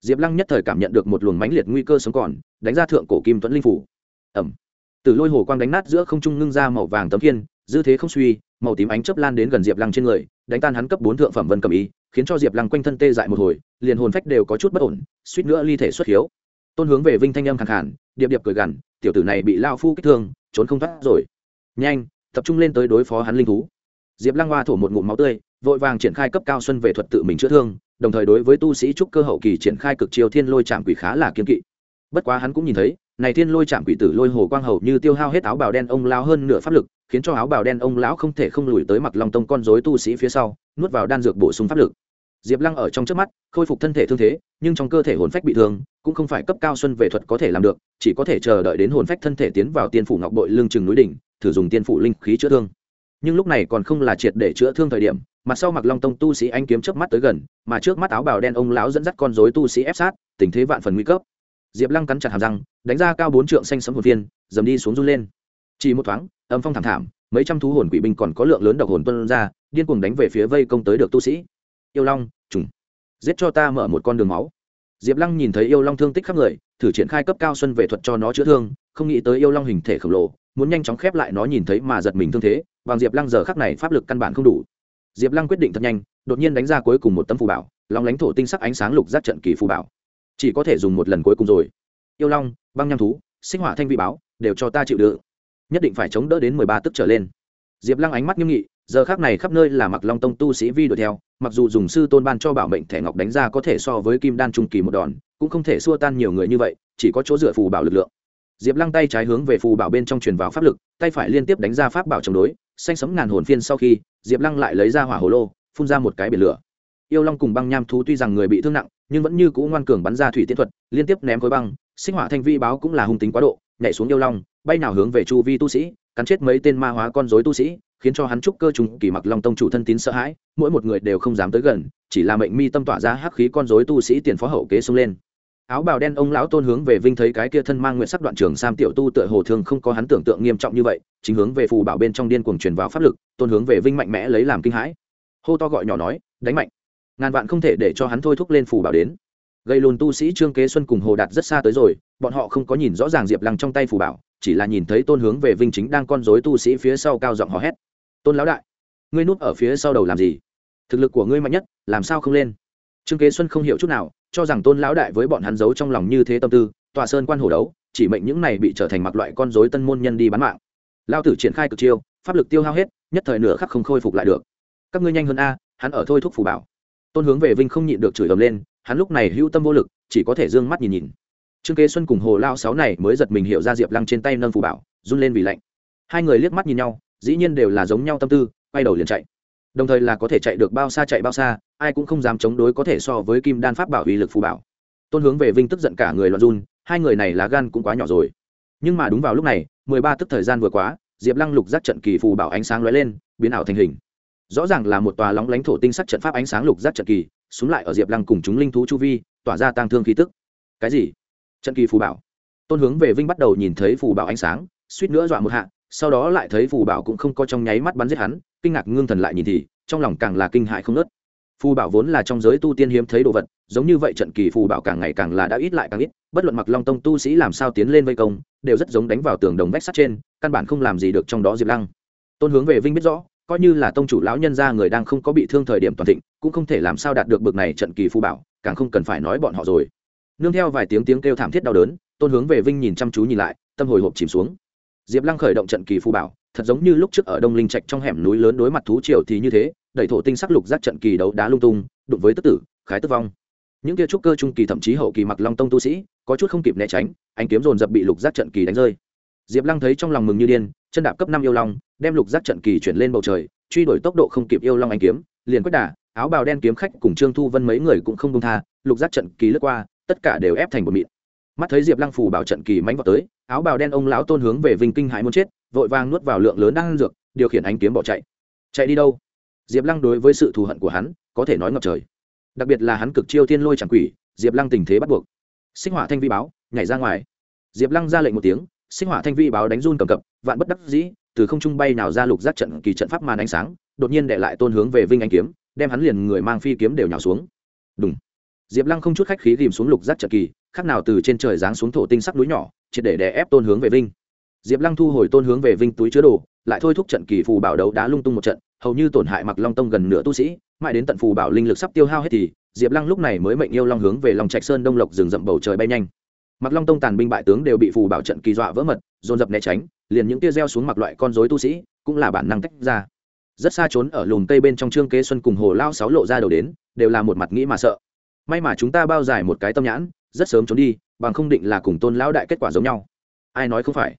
Diệp lăng nhất thời cảm nhận được một luồng mãnh liệt nguy cơ sống còn, đánh ra thượng cổ kim tuấn linh phủ. Ẩm. Từ lôi hồ quang đánh nát giữa không trung ngưng ra màu vàng tấm kiên dư thế không suy màu tím ánh chớp lan đến gần diệp lăng trên người, đánh tan hắn cấp bốn thượng phẩm vân cầm ý khiến cho diệp lăng quanh thân tê dại một hồi, liền hồn phách đều có chút bất ổn, suýt nữa ly thể xuất hiếu. Tôn hướng về vinh thanh âm khẳng hẳn điệp điệp cười gằn, tiểu tử này bị lao phu kích thương, trốn không thoát rồi. Nhanh, tập trung lên tới đối phó hắn linh thú. Diệp lăng hoa thổ một ngụm máu tươi, vội vàng triển khai cấp cao xuân về thuật tự mình chữa thương, đồng thời đối với tu sĩ trúc cơ hậu kỳ triển khai cực chiêu thiên lôi trạm quỷ khá là kiên kỵ. Bất quá hắn cũng nhìn thấy này thiên lôi chạm quỷ tử lôi hồ quang hầu như tiêu hao hết áo bào đen ông lão hơn nửa pháp lực, khiến cho áo bào đen ông lão không thể không lùi tới mặc long tông con rối tu sĩ phía sau, nuốt vào đan dược bổ sung pháp lực. Diệp lăng ở trong trước mắt, khôi phục thân thể thương thế, nhưng trong cơ thể hồn phách bị thương, cũng không phải cấp cao xuân về thuật có thể làm được, chỉ có thể chờ đợi đến hồn phách thân thể tiến vào tiên phủ ngọc bội lưng chừng núi đỉnh, thử dùng tiên phủ linh khí chữa thương. Nhưng lúc này còn không là triệt để chữa thương thời điểm mặt sau mặc long tông tu sĩ anh kiếm trước mắt tới gần, mà trước mắt áo bào đen ông lão dẫn dắt con dối tu sĩ ép sát, tình thế vạn phần nguy cấp diệp lăng cắn chặt hàm răng, đánh ra cao bốn trượng xanh sấm hồn viên dầm đi xuống run lên. Chỉ một thoáng, âm phong thảm thảm, mấy trăm thú hồn quỷ binh còn có lượng lớn độc hồn tuân ra, điên cuồng đánh về phía vây công tới được tu sĩ. Yêu long, trùng. Giết cho ta mở một con đường máu. Diệp lăng nhìn thấy yêu long thương tích khắp người, thử triển khai cấp cao xuân về thuật cho nó chữa thương, không nghĩ tới yêu long hình thể khổng lồ, muốn nhanh chóng khép lại nó nhìn thấy mà giật mình thương thế, bằng diệp lăng giờ khắc này pháp lực căn bản không đủ. Diệp lăng quyết định thật nhanh, đột nhiên đánh ra cuối cùng một tấm phù bảo, long lãnh thổ tinh sắc ánh sáng lục giác trận kỳ phù bảo chỉ có thể dùng một lần cuối cùng rồi. Yêu long, băng nham thú sinh hỏa thanh vị báo, đều cho ta chịu đựng. Nhất định phải chống đỡ đến mười ba tức trở lên. Diệp lăng ánh mắt nghiêm nghị, giờ khác này khắp nơi là mặc long tông tu sĩ vi đuổi theo, mặc dù dùng sư tôn ban cho bảo mệnh thẻ ngọc đánh ra có thể so với kim đan trung kỳ một đòn, cũng không thể xua tan nhiều người như vậy, chỉ có chỗ dựa phù bảo lực lượng. Diệp lăng tay trái hướng về phù bảo bên trong truyền vào pháp lực, tay phải liên tiếp đánh ra pháp bảo chống đối, xanh sấm ngàn hồn phiên sau khi, diệp lăng lại lấy ra hỏa hồ lô, phun ra một cái biển lửa yêu long cùng băng nham thú tuy rằng người bị thương nặng, nhưng vẫn như cũ ngoan cường bắn ra thủy tiễn thuật, liên tiếp ném khối băng, sinh hỏa thanh vi báo cũng là hung tính quá độ, nhảy xuống yêu long, bay nào hướng về chu vi tu sĩ, cắn chết mấy tên ma hóa con dối tu sĩ, khiến cho hắn trúc cơ trùng kỳ mặc long tông chủ thân tín sợ hãi, mỗi một người đều không dám tới gần, chỉ là mệnh mi tâm tỏa ra hắc khí con dối tu sĩ tiền phó hậu kế xông lên. Áo bào đen ông lão tôn hướng về vinh thấy cái kia thân mang nguyện sắc đoạn trường sam tiểu tu tựa hồ thường không có hắn tưởng tượng nghiêm trọng như vậy, chính hướng về phù bảo bên trong điên cuồng truyền vào pháp lực, tôn hướng về vinh mạnh mẽ lấy làm kinh hãi. Hô to gọi nhỏ nói, đánh mạnh! Ngàn vạn không thể để cho hắn thôi thúc lên phù bảo đến. Gây lùn tu sĩ trương kế xuân cùng hồ đạt rất xa tới rồi, bọn họ không có nhìn rõ ràng diệp lăng trong tay phù bảo, chỉ là nhìn thấy tôn hướng về vinh chính đang con dối tu sĩ phía sau cao giọng hò hét. Tôn lão đại, ngươi núp ở phía sau đầu làm gì? Thực lực của ngươi mạnh nhất, làm sao không lên? Trương kế xuân không hiểu chút nào, cho rằng tôn lão đại với bọn hắn giấu trong lòng như thế tâm tư, tòa sơn quan hồ đấu, chỉ mệnh những này bị trở thành mặc loại con dối tân môn nhân đi bán mạng. Lao tử triển khai cực chiêu, pháp lực tiêu hao hết, nhất thời nửa khắc không khôi phục lại được. Các ngươi nhanh hơn a, hắn ở thôi thúc phù bảo tôn hướng về vinh không nhịn được chửi ầm lên, hắn lúc này hữu tâm vô lực, chỉ có thể d ư ơ n g mắt nhìn nhìn. Trương kế xuân cùng hồ lao sáu này mới giật mình hiểu ra diệp lăng trên tay nâng phù bảo, run lên vì lạnh. Hai người liếc mắt nhìn nhau, dĩ nhiên đều là giống nhau tâm tư, quay đầu liền chạy. Đồng thời là có thể chạy được bao xa chạy bao xa, ai cũng không dám chống đối có thể so với kim đan pháp bảo uy lực phù bảo. Tôn hướng về vinh tức giận cả người loạn run, hai người này lá gan cũng quá nhỏ rồi. Nhưng mà đúng vào lúc này, mười ba tức thời gian vừa quá, diệp lăng lục giác trận kỳ phù bảo ánh sáng lóe lên, biến ảo thành hình rõ ràng là một tòa lóng lánh thổ tinh sắc trận pháp ánh sáng lục giác trận kỳ xuống lại ở diệp lăng cùng chúng linh thú chu vi, tỏa ra tang thương khí tức. Cái gì? Trận kỳ phù bảo. Tôn hướng về vinh bắt đầu nhìn thấy phù bảo ánh sáng, suýt nữa dọa một hạ, sau đó lại thấy phù bảo cũng không có trong nháy mắt bắn giết hắn, kinh ngạc ngưng thần lại nhìn thì, trong lòng càng là kinh hại không nớt phù bảo vốn là trong giới tu tiên hiếm thấy đồ vật, giống như vậy trận kỳ phù bảo càng ngày càng là đã ít lại càng ít, bất luận mặc long tông tu sĩ làm sao tiến lên vây công, đều rất giống đánh vào tường đồng vách sắt trên, căn bản không làm gì được trong đó diệp lăng. Tôn hướng về vinh biết rõ coi như là tông chủ lão nhân gia người đang không có bị thương thời điểm toàn thịnh, cũng không thể làm sao đạt được bực này trận kỳ phù bảo, càng không cần phải nói bọn họ rồi. Nương theo vài tiếng tiếng kêu thảm thiết đau đớn, tôn hướng về vinh nhìn chăm chú nhìn lại, tâm hồi hộp chìm xuống. Diệp lăng khởi động trận kỳ phù bảo, thật giống như lúc trước ở đông linh trạch trong hẻm núi lớn đối mặt thú triều thì như thế, đẩy thổ tinh sắc lục giác trận kỳ đấu đá lung tung, đụng với tức tử, khái tức vong. Những kia trúc cơ trung kỳ thậm chí hậu kỳ mặc long tông tu sĩ, có chút không kịp né tránh anh kiếm dồn dập bị lục giác trận kỳ đánh rơi. Diệp lăng thấy trong lòng mừng như điên chân đạp cấp năm yêu long, đem lục giác trận kỳ chuyển lên bầu trời, truy đuổi tốc độ không kịp yêu long anh kiếm, liền quét đà, áo bào đen kiếm khách cùng trương thu vân mấy người cũng không công tha, lục giác trận kỳ lướt qua, tất cả đều ép thành một mịn. Mắt thấy diệp lăng phủ bảo trận kỳ mánh vào tới, áo bào đen ông lão tôn hướng về vinh kinh hải muốn chết, vội vàng nuốt vào lượng lớn đang dược, điều khiển ánh kiếm bỏ chạy. Chạy đi đâu? Diệp lăng đối với sự thù hận của hắn, có thể nói ngập trời. Đặc biệt là hắn cực chiêu thiên lôi chẳng quỷ, diệp lăng tình thế bắt buộc. Sinh hỏa thanh vi báo, nhảy ra ngoài. Diệp lăng ra lệnh một tiếng sinh hỏa thanh vi báo đánh run cầm cập, vạn bất đắc dĩ, từ không trung bay nào ra lục giác trận kỳ trận pháp màn ánh sáng, đột nhiên để lại tôn hướng về vinh anh kiếm, đem hắn liền người mang phi kiếm đều nhào xuống. Đúng diệp lăng không chút khách khí ghìm xuống lục giác trận kỳ, khác nào từ trên trời giáng xuống thổ tinh sắc núi nhỏ, triệt để đè ép tôn hướng về vinh. Diệp lăng thu hồi tôn hướng về vinh túi chứa đồ, lại thôi thúc trận kỳ phù bảo đấu đá lung tung một trận, hầu như tổn hại mặc long tông gần nửa tu sĩ, mãi đến tận phù bảo linh lực sắp tiêu hao hết thì, diệp lăng lúc này mới mệnh yêu long hướng về lòng trạch sơn đông lộc rừng rậm bầu trời bay nhanh mặc long tông tàn binh bại tướng đều bị phù bảo trận kỳ dọa vỡ mật, dồn dập né tránh, liền những tia gieo xuống mặc loại con dối tu sĩ cũng là bản năng tách ra. Rất xa trốn ở lùm cây bên trong trương kế xuân cùng hồ lao sáu lộ ra đầu đến, đều là một mặt nghĩ mà sợ. May mà chúng ta bao dài một cái tâm nhãn, rất sớm trốn đi, bằng không định là cùng tôn lão đại kết quả giống nhau. Ai nói không phải?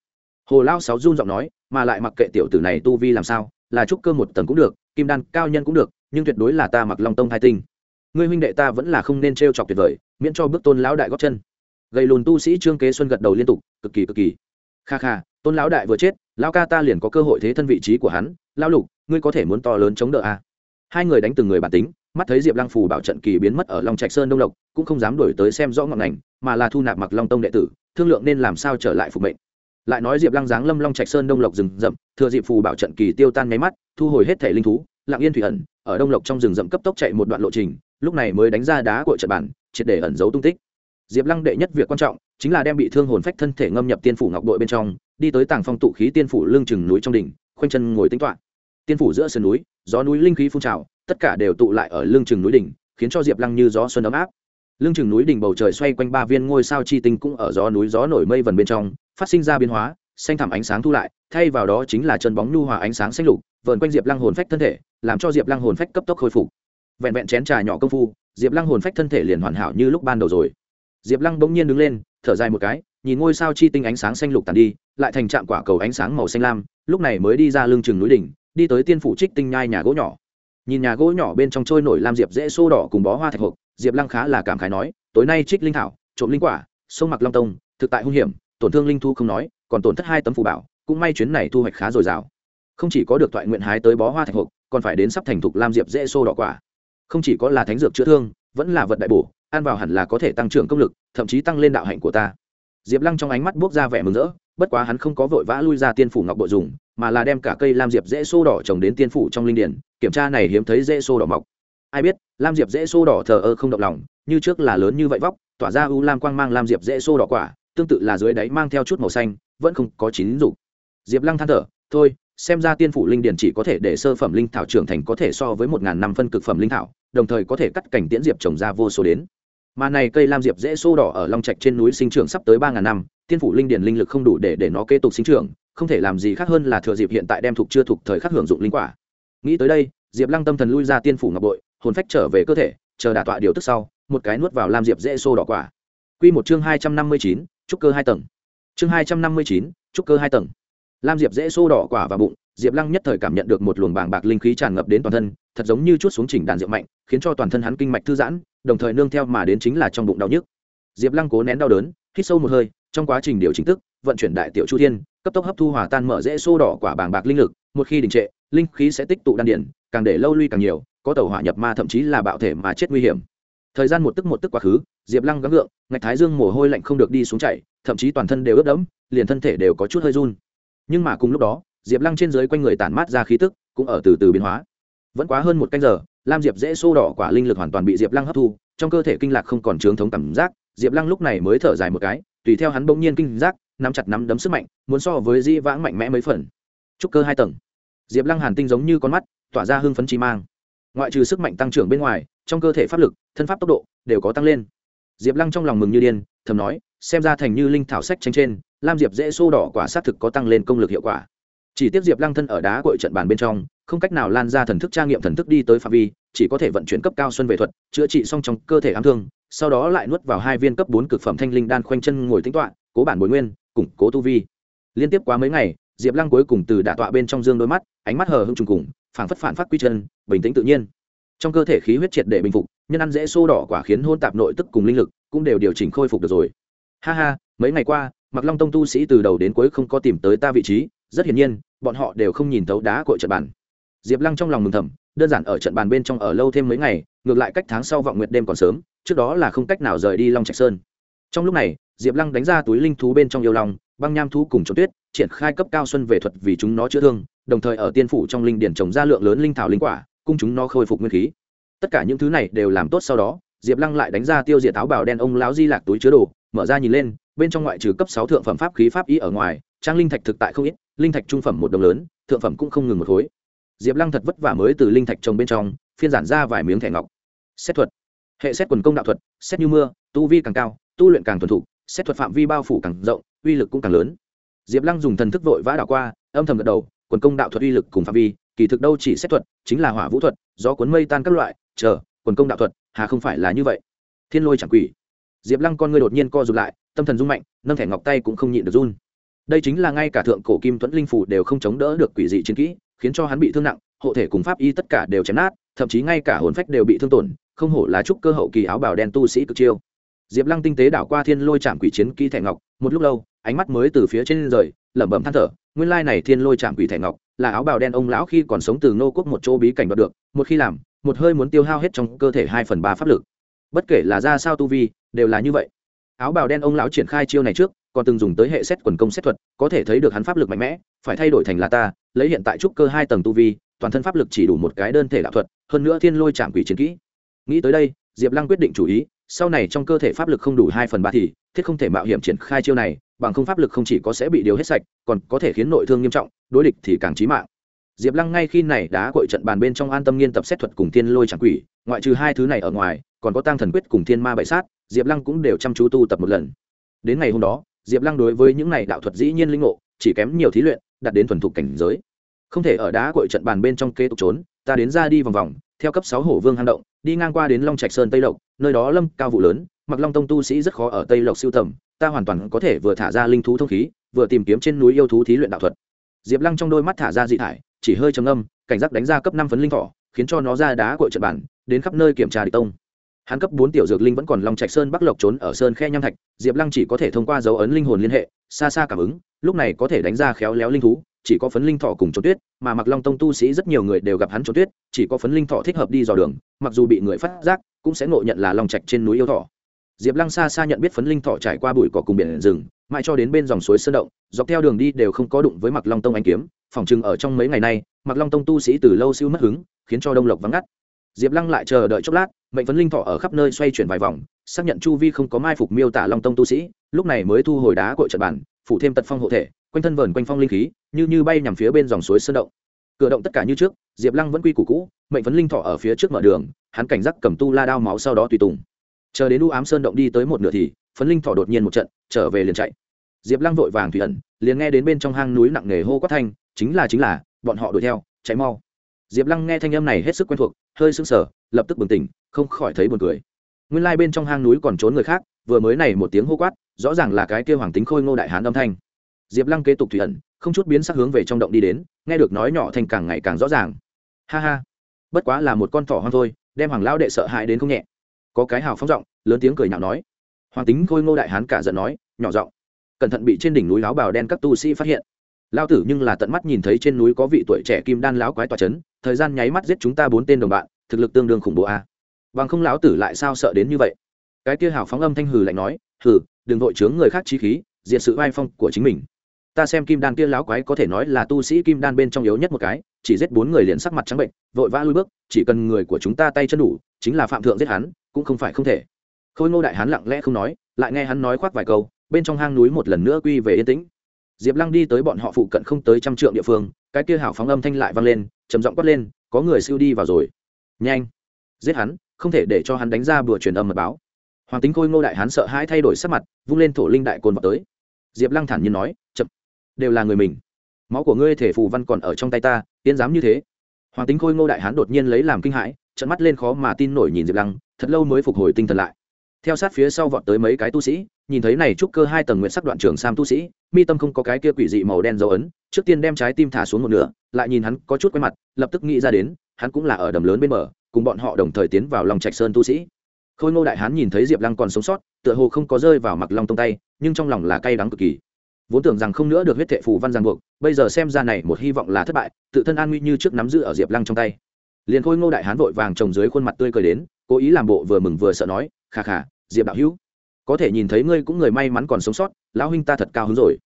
Hồ lao sáu run giọng nói, mà lại mặc kệ tiểu tử này tu vi làm sao, là trúc cơ một tầng cũng được, kim đan cao nhân cũng được, nhưng tuyệt đối là ta mặc long tông hai tinh. Ngươi huynh đệ ta vẫn là không nên t r e o chọc tuyệt vời, miễn cho bước tôn lão đại góp chân gầy lùn tu sĩ trương kế xuân gật đầu liên tục, cực kỳ cực kỳ. Kha kha, tôn lão đại vừa chết, lão ca ta liền có cơ hội thế thân vị trí của hắn. Lão lục, ngươi có thể muốn to lớn chống đỡ à. hai người đánh từng người bản tính, mắt thấy diệp lăng phù bảo trận kỳ biến mất ở long trạch sơn đông lộc, cũng không dám đổi tới xem rõ ngọn ngành, mà là thu nạp mặc long tông đệ tử, thương lượng nên làm sao trở lại phục mệnh. Lại nói diệp lăng giáng lâm long trạch sơn đông lộc rừng rậm, thừa dịp phù bảo trận kỳ tiêu tan nháy mắt, thu hồi hết thể linh thú, lặng yên thủy ẩn, ở đông lộc trong rừng rậm cấp tốc chạy một đoạn lộ trình, lúc này mới đánh ra đá của trận bản, triệt để ẩn giấu tung tích diệp lăng đệ nhất việc quan trọng chính là đem bị thương hồn phách thân thể ngâm nhập tiên phủ ngọc đội bên trong, đi tới tàng phong tụ khí tiên phủ lương chừng núi trong đỉnh, khoanh chân ngồi tính toán tiên phủ giữa sườn núi, gió núi linh khí phun trào, tất cả đều tụ lại ở lương chừng núi đỉnh, khiến cho diệp lăng như gió xuân ấm áp. Lương chừng núi đỉnh bầu trời xoay quanh ba viên ngôi sao chi tinh cũng ở gió núi gió nổi mây vần bên trong, phát sinh ra biến hóa, xanh thẳm ánh sáng thu lại, thay vào đó chính là chân bóng nhu hòa ánh sáng xanh lục, vờn quanh diệp lăng hồn phách thân thể, làm cho diệp lăng hồn phách cấp tốc khôi phục. Vẹn vẹn chén trà nhỏ công phu, diệp lăng hồn phách thân thể liền hoàn hảo như lúc ban đầu rồi diệp lăng bỗng nhiên đứng lên, thở dài một cái, nhìn ngôi sao chi tinh ánh sáng xanh lục tàn đi, lại thành trạm quả cầu ánh sáng màu xanh lam, lúc này mới đi ra lưng chừng núi đỉnh, đi tới tiên phủ trích tinh nhai nhà gỗ nhỏ. Nhìn nhà gỗ nhỏ bên trong trôi nổi lam diệp dễ xô đỏ cùng bó hoa thạch hộp, diệp lăng khá là cảm khái nói, tối nay trích linh thảo, trộm linh quả, sông mặc long tông, thực tại hung hiểm, tổn thương linh thu không nói, còn tổn thất hai tấm phù bảo, cũng may chuyến này thu hoạch khá dồi dào. Không chỉ có được thoại nguyện hái tới bó hoa thạch hộp, còn phải đến sắp thành thục lam diệp dễ xô đỏ quả. Không chỉ có là thánh dược chữa thương, vẫn là vật đại bổ ăn vào hẳn là có thể tăng trưởng công lực, thậm chí tăng lên đạo hạnh của ta. Diệp lăng trong ánh mắt buốc ra vẻ mừng rỡ, bất quá hắn không có vội vã lui ra tiên phủ ngọc bội dùng, mà là đem cả cây lam diệp dễ xô đỏ trồng đến tiên phủ trong linh điển, kiểm tra này hiếm thấy dễ xô đỏ mọc. Ai biết, lam diệp dễ xô đỏ thờ ơ không động lòng, như trước là lớn như vậy vóc, tỏa ra u lam quang mang lam diệp dễ xô đỏ quả, tương tự là dưới đáy mang theo chút màu xanh, vẫn không có chín dục. Diệp lăng than thở, thôi, xem ra tiên phủ linh điển chỉ có thể để sơ phẩm linh thảo trưởng thành có thể so với một ngàn năm phân cực phẩm linh thảo, đồng thời có thể cắt cảnh tiễn diệp trồng ra vô số đến mà này cây lam diệp dễ xô đỏ ở long trạch trên núi sinh trưởng sắp tới ba ngàn năm, tiên phủ linh điển linh lực không đủ để để nó kế tục sinh trưởng, không thể làm gì khác hơn là thừa dịp hiện tại đem thuộc chưa thuộc thời khắc hưởng dụng linh quả. Nghĩ tới đây, diệp lăng tâm thần lui ra tiên phủ ngọc bội, hồn phách trở về cơ thể, chờ đả tọa điều tức sau, một cái nuốt vào lam diệp dễ xô đỏ quả. Q một chương hai trăm năm mươi chín, trúc cơ hai tầng. Chương hai trăm năm mươi chín, trúc cơ hai tầng. Lam diệp dễ xô đỏ quả và bụng, diệp lăng nhất thời cảm nhận được một luồng bàng bạc linh khí tràn ngập đến toàn thân, thật giống như chút xuống chỉnh đàn diệp mạnh, khiến cho toàn thân hắn kinh mạch thư giãn đồng thời nương theo mà đến chính là trong bụng đau nhức. Diệp lăng cố nén đau đớn, hít sâu một hơi, trong quá trình điều chỉnh tức, vận chuyển đại tiểu chu thiên, cấp tốc hấp thu hòa tan mở dễ xô đỏ quả bàng bạc linh lực, một khi đình trệ, linh khí sẽ tích tụ đan điện càng để lâu lui càng nhiều, có tàu hỏa nhập ma thậm chí là bạo thể mà chết nguy hiểm. Thời gian một tức một tức quá khứ, diệp lăng gắng gượng, ngạch thái dương mồ hôi lạnh không được đi xuống chảy, thậm chí toàn thân đều ướt đẫm, liền thân thể đều có chút hơi run. Nhưng mà cùng lúc đó, diệp lăng trên dưới quanh người tản mát ra khí tức, cũng ở từ từ biến hóa. Vẫn quá hơn một canh giờ lam diệp dễ xô đỏ quả linh lực hoàn toàn bị diệp lăng hấp thu, trong cơ thể kinh lạc không còn trướng thống cảm giác, diệp lăng lúc này mới thở dài một cái, tùy theo hắn bỗng nhiên kinh giác, nắm chặt nắm đấm sức mạnh, muốn so với di vãng mạnh mẽ mấy phần. Trúc cơ hai tầng. Diệp lăng hàn tinh giống như con mắt, tỏa ra hưng phấn chi mang. Ngoại trừ sức mạnh tăng trưởng bên ngoài, trong cơ thể pháp lực, thân pháp tốc độ đều có tăng lên. Diệp lăng trong lòng mừng như điên, thầm nói, xem ra thành như linh thảo sách tranh trên, lam diệp dễ xô đỏ quả xác thực có tăng lên công lực hiệu quả. Chỉ tiếp diệp lăng thân ở đá cội trận bàn bên trong, không cách nào lan ra thần thức tra nghiệm thần thức đi tới phạm vi chỉ có thể vận chuyển cấp cao xuân về thuật, chữa trị xong trong cơ thể ám thương, sau đó lại nuốt vào hai viên cấp bốn cực phẩm thanh linh đan khoanh chân ngồi tính toạ cố bản bồi nguyên, củng cố tu vi. Liên tiếp quá mấy ngày, diệp lăng cuối cùng từ đả tọa bên trong dương đôi mắt, ánh mắt hờ hưng trùng cùng, phảng phất phản phát quy chân, bình tĩnh tự nhiên. Trong cơ thể khí huyết triệt để bình phục, nhân ăn dễ xô đỏ quả khiến hôn tạp nội tức cùng linh lực cũng đều điều chỉnh khôi phục được rồi. Ha ha, mấy ngày qua mặc long tông tu sĩ từ đầu đến cuối không có tìm tới ta vị trí, rất hiển nhiên, bọn họ đều không nhìn thấu đá cội trận bản diệp lăng trong lòng mừng thầm, đơn giản ở trận bàn bên trong ở lâu thêm mấy ngày, ngược lại cách tháng sau vọng nguyệt đêm còn sớm, trước đó là không cách nào rời đi long trạch sơn. Trong lúc này, diệp lăng đánh ra túi linh thú bên trong yêu lòng băng nham thú cùng trốn tuyết, triển khai cấp cao xuân về thuật vì chúng nó chữa thương, đồng thời ở tiên phủ trong linh điển trồng ra lượng lớn linh thảo linh quả, cung chúng nó khôi phục nguyên khí. Tất cả những thứ này đều làm tốt sau đó, diệp lăng lại đánh ra tiêu diệt áo bào đen ông lão di lạc túi chứa đồ, mở ra nhìn lên, bên trong ngoại trừ cấp sáu thượng phẩm pháp khí pháp ý ở ngoài, trang linh thạch thực tại không ít, linh thạch trung phẩm một đồng lớn, thượng phẩm cũng không ngừng một khối diệp lăng thật vất vả mới từ linh thạch trồng bên trong, phiên giản ra vài miếng thẻ ngọc. Xét thuật. Hệ xét quần công đạo thuật, xét như mưa, tu vi càng cao, tu luyện càng thuần thục, xét thuật phạm vi bao phủ càng rộng, uy lực cũng càng lớn. Diệp lăng dùng thần thức vội vã đảo qua, âm thầm gật đầu, quần công đạo thuật uy lực cùng phạm vi, kỳ thực đâu chỉ xét thuật, chính là hỏa vũ thuật do cuốn mây tan các loại, chờ, quần công đạo thuật, hà không phải là như vậy. Thiên lôi chẳng quỷ. Diệp lăng con ngươi đột nhiên co rụt lại, tâm thần rung mạnh, nâng thẻ ngọc tay cũng không nhịn được run. Đây chính là ngay cả thượng cổ kim tuấn linh phủ đều không chống đỡ được quỷ dị chiến kỹ khiến cho hắn bị thương nặng, hộ thể cùng pháp y tất cả đều chém nát, thậm chí ngay cả hồn phách đều bị thương tổn, không hổ là trúc cơ hậu kỳ áo bào đen tu sĩ cực chiêu. Diệp lăng tinh tế đảo qua thiên lôi chạm quỷ chiến kỹ thẻ ngọc, một lúc lâu, ánh mắt mới từ phía trên rời, lẩm bẩm than thở, nguyên lai này thiên lôi chạm quỷ thẻ ngọc là áo bào đen ông lão khi còn sống từ nô quốc một chỗ bí cảnh đoạt được, một khi làm, một hơi muốn tiêu hao hết trong cơ thể hai phần ba pháp lực. Bất kể là ra sao tu vi, đều là như vậy. Áo bào đen ông lão triển khai chiêu này trước, còn từng dùng tới hệ xét quần công xét thuật, có thể thấy được hắn pháp lực mạnh mẽ, phải thay đổi thành là ta lấy hiện tại trúc cơ hai tầng tu vi, toàn thân pháp lực chỉ đủ một cái đơn thể đạo thuật, hơn nữa thiên lôi chạm quỷ chiến kỹ. Nghĩ tới đây, diệp lăng quyết định chủ ý, sau này trong cơ thể pháp lực không đủ hai phần ba thì, thiết không thể mạo hiểm triển khai chiêu này, bằng không pháp lực không chỉ có sẽ bị điều hết sạch, còn có thể khiến nội thương nghiêm trọng, đối địch thì càng trí mạng. Diệp lăng ngay khi này đã cội trận bàn bên trong an tâm nghiên tập xét thuật cùng thiên lôi chẳng quỷ, ngoại trừ hai thứ này ở ngoài, còn có tăng thần quyết cùng thiên ma bậy sát, diệp lăng cũng đều chăm chú tu tập một lần. Đến ngày hôm đó, diệp lăng đối với những này đạo thuật dĩ nhiên linh ngộ, chỉ kém nhiều thí luyện đạt đến thuần thục cảnh giới. Không thể ở đá cội trận bàn bên trong kế tục trốn, ta đến ra đi vòng vòng, theo cấp sáu hổ vương hang động, đi ngang qua đến long trạch sơn tây lộc, nơi đó lâm cao vụ lớn, mặc long tông tu sĩ rất khó ở tây lộc siêu tầm, ta hoàn toàn có thể vừa thả ra linh thú thông khí, vừa tìm kiếm trên núi yêu thú thí luyện đạo thuật. Diệp lăng trong đôi mắt thả ra dị thải, chỉ hơi trầm âm cảnh giác đánh ra cấp năm phấn linh thỏ, khiến cho nó ra đá cội trận bản đến khắp nơi kiểm tra địch tông hắn cấp bốn tiểu dược linh vẫn còn long trạch sơn bắc lộc trốn ở sơn khe nham thạch, diệp lăng chỉ có thể thông qua dấu ấn linh hồn liên hệ, xa xa cảm ứng, lúc này có thể đánh ra khéo léo linh thú, chỉ có phấn linh thọ cùng trốn tuyết, mà mặc long tông tu sĩ rất nhiều người đều gặp hắn trốn tuyết, chỉ có phấn linh thọ thích hợp đi dò đường, mặc dù bị người phát giác, cũng sẽ ngộ nhận là long trạch trên núi yêu thọ. Diệp lăng xa xa nhận biết phấn linh thọ trải qua bụi cỏ cùng biển rừng, mãi cho đến bên dòng suối sơn động, dọc theo đường đi đều không có đụng với mặc long tông anh kiếm, phòng chừng ở trong mấy ngày nay mặc long tông tu sĩ từ lâu siêu mất hứng, khiến cho đông lộc vắng ngắt diệp lăng lại chờ đợi chốc lát, mệnh phấn linh thọ ở khắp nơi xoay chuyển vài vòng, xác nhận chu vi không có mai phục miêu tả long tông tu sĩ, lúc này mới thu hồi đá cội trận bản phủ thêm tật phong hộ thể, quanh thân vờn quanh phong linh khí, như như bay nhằm phía bên dòng suối sơn động. Cửa động tất cả như trước, diệp lăng vẫn quy củ cũ, mệnh phấn linh thọ ở phía trước mở đường, hắn cảnh giác cầm tu la đao máu sau đó tùy tùng. Chờ đến u ám sơn động đi tới một nửa thì, phấn linh thọ đột nhiên một trận, trở về liền chạy. Diệp lăng vội vàng thủy ẩn, liền nghe đến bên trong hang núi nặng nề hô quát thanh, chính là chính là, bọn họ đuổi theo cháy mau diệp lăng nghe thanh âm này hết sức quen thuộc, hơi sững sờ, lập tức bừng tỉnh, không khỏi thấy buồn cười. Nguyên lai bên trong hang núi còn trốn người khác, vừa mới này một tiếng hô quát, rõ ràng là cái kêu hoàng tính khôi ngô đại hán âm thanh. Diệp lăng kế tục thủy ẩn, không chút biến sắc hướng về trong động đi đến, nghe được nói nhỏ thành càng ngày càng rõ ràng. Ha ha, bất quá là một con thỏ hoang thôi, đem hoàng lão đệ sợ hãi đến không nhẹ. Có cái hào phóng giọng, lớn tiếng cười nhạo nói. Hoàng tính khôi ngô đại hán cả giận nói, nhỏ giọng, cẩn thận bị trên đỉnh núi láo bào đen các tu sĩ phát hiện lao tử nhưng là tận mắt nhìn thấy trên núi có vị tuổi trẻ kim đan láo quái tòa c h ấ n thời gian nháy mắt giết chúng ta bốn tên đồng bạn, thực lực tương đương khủng bố a. Bằng không lão tử lại sao sợ đến như vậy? Cái kia hào phóng âm thanh hừ lạnh nói, hừ, đừng vội chướng người khác chi khí diện sự vai phong của chính mình. Ta xem kim đan kia láo quái có thể nói là tu sĩ kim đan bên trong yếu nhất một cái, chỉ giết bốn người liền sắc mặt trắng bệnh, vội vã lui bước, chỉ cần người của chúng ta tay chân đủ, chính là phạm thượng giết hắn, cũng không phải không thể. Khôi ngô đại hắn lặng lẽ không nói, lại nghe hắn nói khoác vài câu, bên trong hang núi một lần nữa quy về yên tĩnh diệp lăng đi tới bọn họ phụ cận không tới trăm trượng địa phương, cái kia hảo phóng âm thanh lại vang lên, trầm giọng quát lên, có người siêu đi vào rồi. Nhanh, giết hắn, không thể để cho hắn đánh ra bừa truyền âm mật báo. Hoàng tính khôi ngô đại Hán sợ hãi thay đổi sắc mặt, vung lên thổ linh đại cồn vào tới. Diệp lăng thản nhiên nói, chậm, đều là người mình. Máu của ngươi thể phù văn còn ở trong tay ta, tiến dám như thế. Hoàng tính khôi ngô đại hán đột nhiên lấy làm kinh hãi trận mắt lên khó mà tin nổi nhìn diệp lăng, thật lâu mới phục hồi tinh thần lại theo sát phía sau vọt tới mấy cái tu sĩ, nhìn thấy này trúc cơ hai tầng nguyện sắc đoạn trường sam tu sĩ, mi tâm không có cái kia quỷ dị màu đen dấu ấn, trước tiên đem trái tim thả xuống một nửa, lại nhìn hắn có chút quay mặt, lập tức nghĩ ra đến, hắn cũng là ở đầm lớn bên bờ, cùng bọn họ đồng thời tiến vào lòng trạch sơn tu sĩ. Khôi ngô đại hán nhìn thấy diệp lăng còn sống sót, tựa hồ không có rơi vào mặc long tông tay, nhưng trong lòng là cay đắng cực kỳ. Vốn tưởng rằng không nữa được huyết thệ phù văn giang buộc, bây giờ xem ra này một hy vọng là thất bại, tự thân an nguy như trước nắm giữ ở diệp lăng trong tay. Liền khôi ngô đại hán vội vàng trồng dưới khuôn mặt tươi cười đến, cố ý làm bộ vừa mừng vừa sợ nói khà khà, diệp đạo hữu. Có thể nhìn thấy ngươi cũng người may mắn còn sống sót, lão huynh ta thật cao hứng rồi.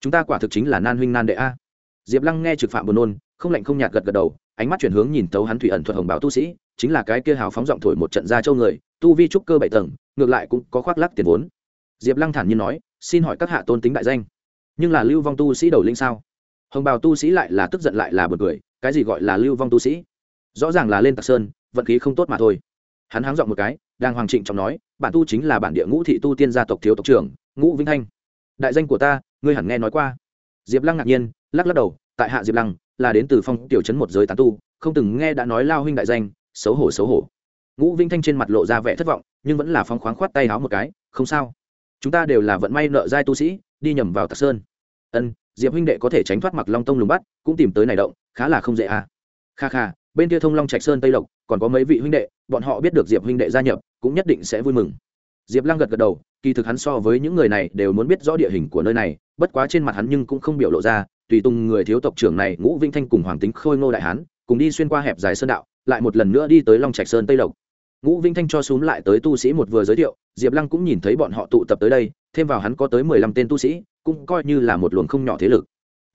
Chúng ta quả thực chính là nan huynh nan đệ a. Diệp lăng nghe trực phạm buồn nôn, không lạnh không nhạt gật gật đầu, ánh mắt chuyển hướng nhìn tấu hắn thủy ẩn thuật hồng báo tu sĩ, chính là cái kia hào phóng giọng thổi một trận ra châu người, tu vi trúc cơ bảy tầng, ngược lại cũng có khoác lắc tiền vốn. Diệp lăng thản nhiên nói, xin hỏi các hạ tôn tính đại danh. Nhưng là lưu vong tu sĩ đầu linh sao? Hồng bào tu sĩ lại là tức giận lại là bật cười, cái gì gọi là lưu vong tu sĩ? Rõ ràng là lên tạc sơn, vận khí không tốt mà thôi. Hắn háng dọn một cái đang hoàng trịnh trọng nói, bản tu chính là bản địa ngũ thị tu tiên gia tộc thiếu tộc trưởng, ngũ vĩnh thanh. Đại danh của ta, ngươi hẳn nghe nói qua. Diệp lăng ngạc nhiên, lắc lắc đầu, tại hạ diệp lăng, là đến từ phong tiểu trấn một giới tán tu, không từng nghe đã nói lao huynh đại danh, xấu hổ xấu hổ. Ngũ vĩnh thanh trên mặt lộ ra vẻ thất vọng, nhưng vẫn là phong khoáng khoát tay háo một cái, không sao. Chúng ta đều là vận may nợ giai tu sĩ, đi nhầm vào tạc sơn. Ân, diệp huynh đệ có thể tránh thoát mặc long tông lùng bắt, cũng tìm tới này động, khá là không dễ à. Kha kha, bên kia thông long trạch sơn tây lộc, còn có mấy vị huynh đệ, bọn họ biết được diệp huynh đệ gia nhập cũng nhất định sẽ vui mừng. Diệp lăng gật gật đầu, kỳ thực hắn so với những người này đều muốn biết rõ địa hình của nơi này, bất quá trên mặt hắn nhưng cũng không biểu lộ ra, tùy tùng người thiếu tộc trưởng này, ngũ vinh thanh cùng hoàng tính khôi ngô đại hán, cùng đi xuyên qua hẹp dài sơn đạo, lại một lần nữa đi tới long trạch sơn tây lộc. Ngũ vinh thanh cho x u ố n g lại tới tu sĩ một vừa giới thiệu, diệp lăng cũng nhìn thấy bọn họ tụ tập tới đây, thêm vào hắn có tới mười lăm tên tu sĩ, cũng coi như là một luồng không nhỏ thế lực.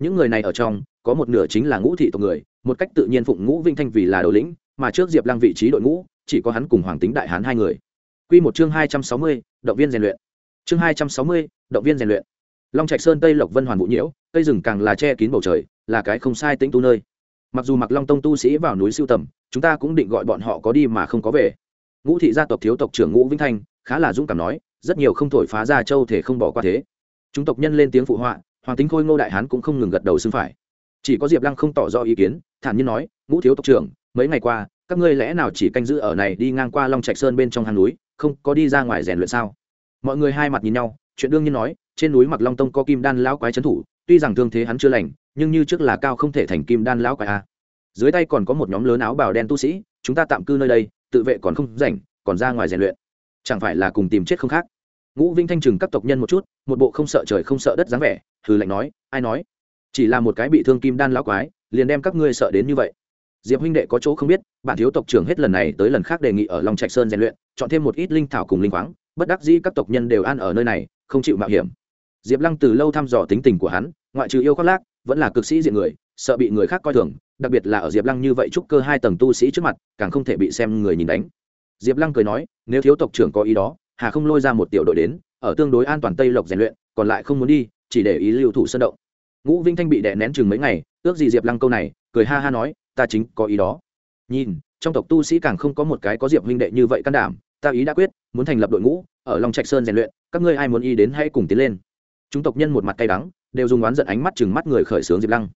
Những người này ở trong, có một nửa chính là ngũ thị tộc người, một cách tự nhiên phụng ngũ vinh thanh vì là đầu lĩnh, mà trước diệp lăng vị trí đội ngũ chỉ có hắn cùng hoàng tính đại hán hai người. Q một chương hai trăm sáu mươi, động viên rèn luyện. Chương hai trăm sáu mươi, động viên rèn luyện. Long trạch sơn tây lộc vân hoàn vũ nhiễu, cây rừng càng là che kín bầu trời, là cái không sai tĩnh tu nơi. Mặc dù mặc long tông tu sĩ vào núi siêu tầm, chúng ta cũng định gọi bọn họ có đi mà không có về. Ngũ thị gia tộc thiếu tộc trưởng ngũ vĩnh thanh, khá là dũng cảm nói, rất nhiều không thổi phá ra châu thể không bỏ qua thế. Chúng tộc nhân lên tiếng phụ họa, hoàng tính khôi ngô đại hán cũng không ngừng gật đầu xưng phải. Chỉ có diệp lăng không tỏ rõ ý kiến, thản nhiên nói, ngũ thiếu tộc trưởng, mấy ngày qua các ngươi lẽ nào chỉ canh giữ ở này đi ngang qua long trạch sơn bên trong hang núi, không có đi ra ngoài rèn luyện sao? Mọi người hai mặt nhìn nhau, chuyện đương nhiên nói, trên núi mặc long tông có kim đan lão quái trấn thủ, tuy rằng thương thế hắn chưa lành, nhưng như trước là cao không thể thành kim đan lão quái a. Dưới tay còn có một nhóm lớn áo bào đen tu sĩ, chúng ta tạm cư nơi đây, tự vệ còn không rảnh, còn ra ngoài rèn luyện. Chẳng phải là cùng tìm chết không khác? Ngũ vinh thanh trừng các tộc nhân một chút, một bộ không sợ trời không sợ đất dáng vẻ, hừ lạnh nói, ai nói? Chỉ là một cái bị thương kim đan lão quái, liền đem các ngươi sợ đến như vậy diệp huynh đệ có chỗ không biết, bản thiếu tộc trưởng hết lần này tới lần khác đề nghị ở long trạch sơn rèn luyện, chọn thêm một ít linh thảo cùng linh khoáng, bất đắc dĩ các tộc nhân đều ăn ở nơi này, không chịu mạo hiểm. Diệp lăng từ lâu thăm dò tính tình của hắn, ngoại trừ yêu khoác lác, vẫn là cực sĩ diện người, sợ bị người khác coi thường, đặc biệt là ở diệp lăng như vậy trúc cơ hai tầng tu sĩ trước mặt, càng không thể bị xem người nhìn đánh. Diệp lăng cười nói, nếu thiếu tộc trưởng có ý đó, hà không lôi ra một tiểu đội đến, ở tương đối an toàn tây lộc rèn luyện, còn lại không muốn đi, chỉ để ý lưu thủ sân động. Ngũ vinh thanh bị đè nén chừng mấy ngày, ước gì diệp lăng câu này, cười ha ha nói ta chính có ý đó. Nhìn, trong tộc tu sĩ càng không có một cái có diệp huynh đệ như vậy can đảm, ta ý đã quyết, muốn thành lập đội ngũ, ở long trạch sơn rèn luyện, các ngươi ai muốn y đến hãy cùng tiến lên. Chúng tộc nhân một mặt cay đắng, đều dùng oán giận ánh mắt chừng mắt người khởi xướng diệp lăng.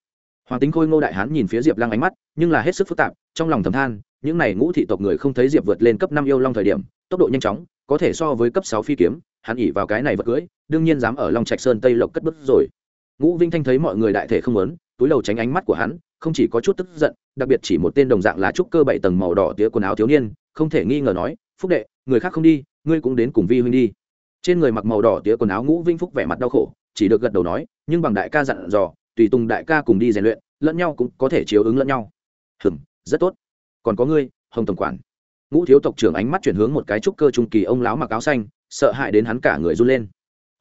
Hoàng tính khôi ngô đại hán nhìn phía diệp lăng ánh mắt, nhưng là hết sức phức tạp, trong lòng thầm than, những n à y ngũ thị tộc người không thấy diệp vượt lên cấp năm yêu long thời điểm, tốc độ nhanh chóng, có thể so với cấp sáu phi kiếm, hắn ỉ vào cái này vật cưỡi đương nhiên dám ở long trạch sơn tây lộc cất bước rồi. Ngũ vinh thanh thấy mọi người đại thể không lớn túi đầu tránh ánh mắt của hắn không chỉ có chút tức giận, đặc biệt chỉ một tên đồng dạng lá trúc cơ bảy tầng màu đỏ tía quần áo thiếu niên, không thể nghi ngờ nói, phúc đệ, người khác không đi, ngươi cũng đến cùng vi huynh đi. Trên người mặc màu đỏ tía quần áo ngũ vinh phúc vẻ mặt đau khổ, chỉ được gật đầu nói, nhưng bằng đại ca dặn dò, tùy tùng đại ca cùng đi rèn luyện, lẫn nhau cũng có thể chiếu ứng lẫn nhau. Hừm, rất tốt. Còn có ngươi, hồng tổng quản. Ngũ thiếu tộc trưởng ánh mắt chuyển hướng một cái trúc cơ trung kỳ ông lão mặc áo xanh, sợ hãi đến hắn cả người run lên.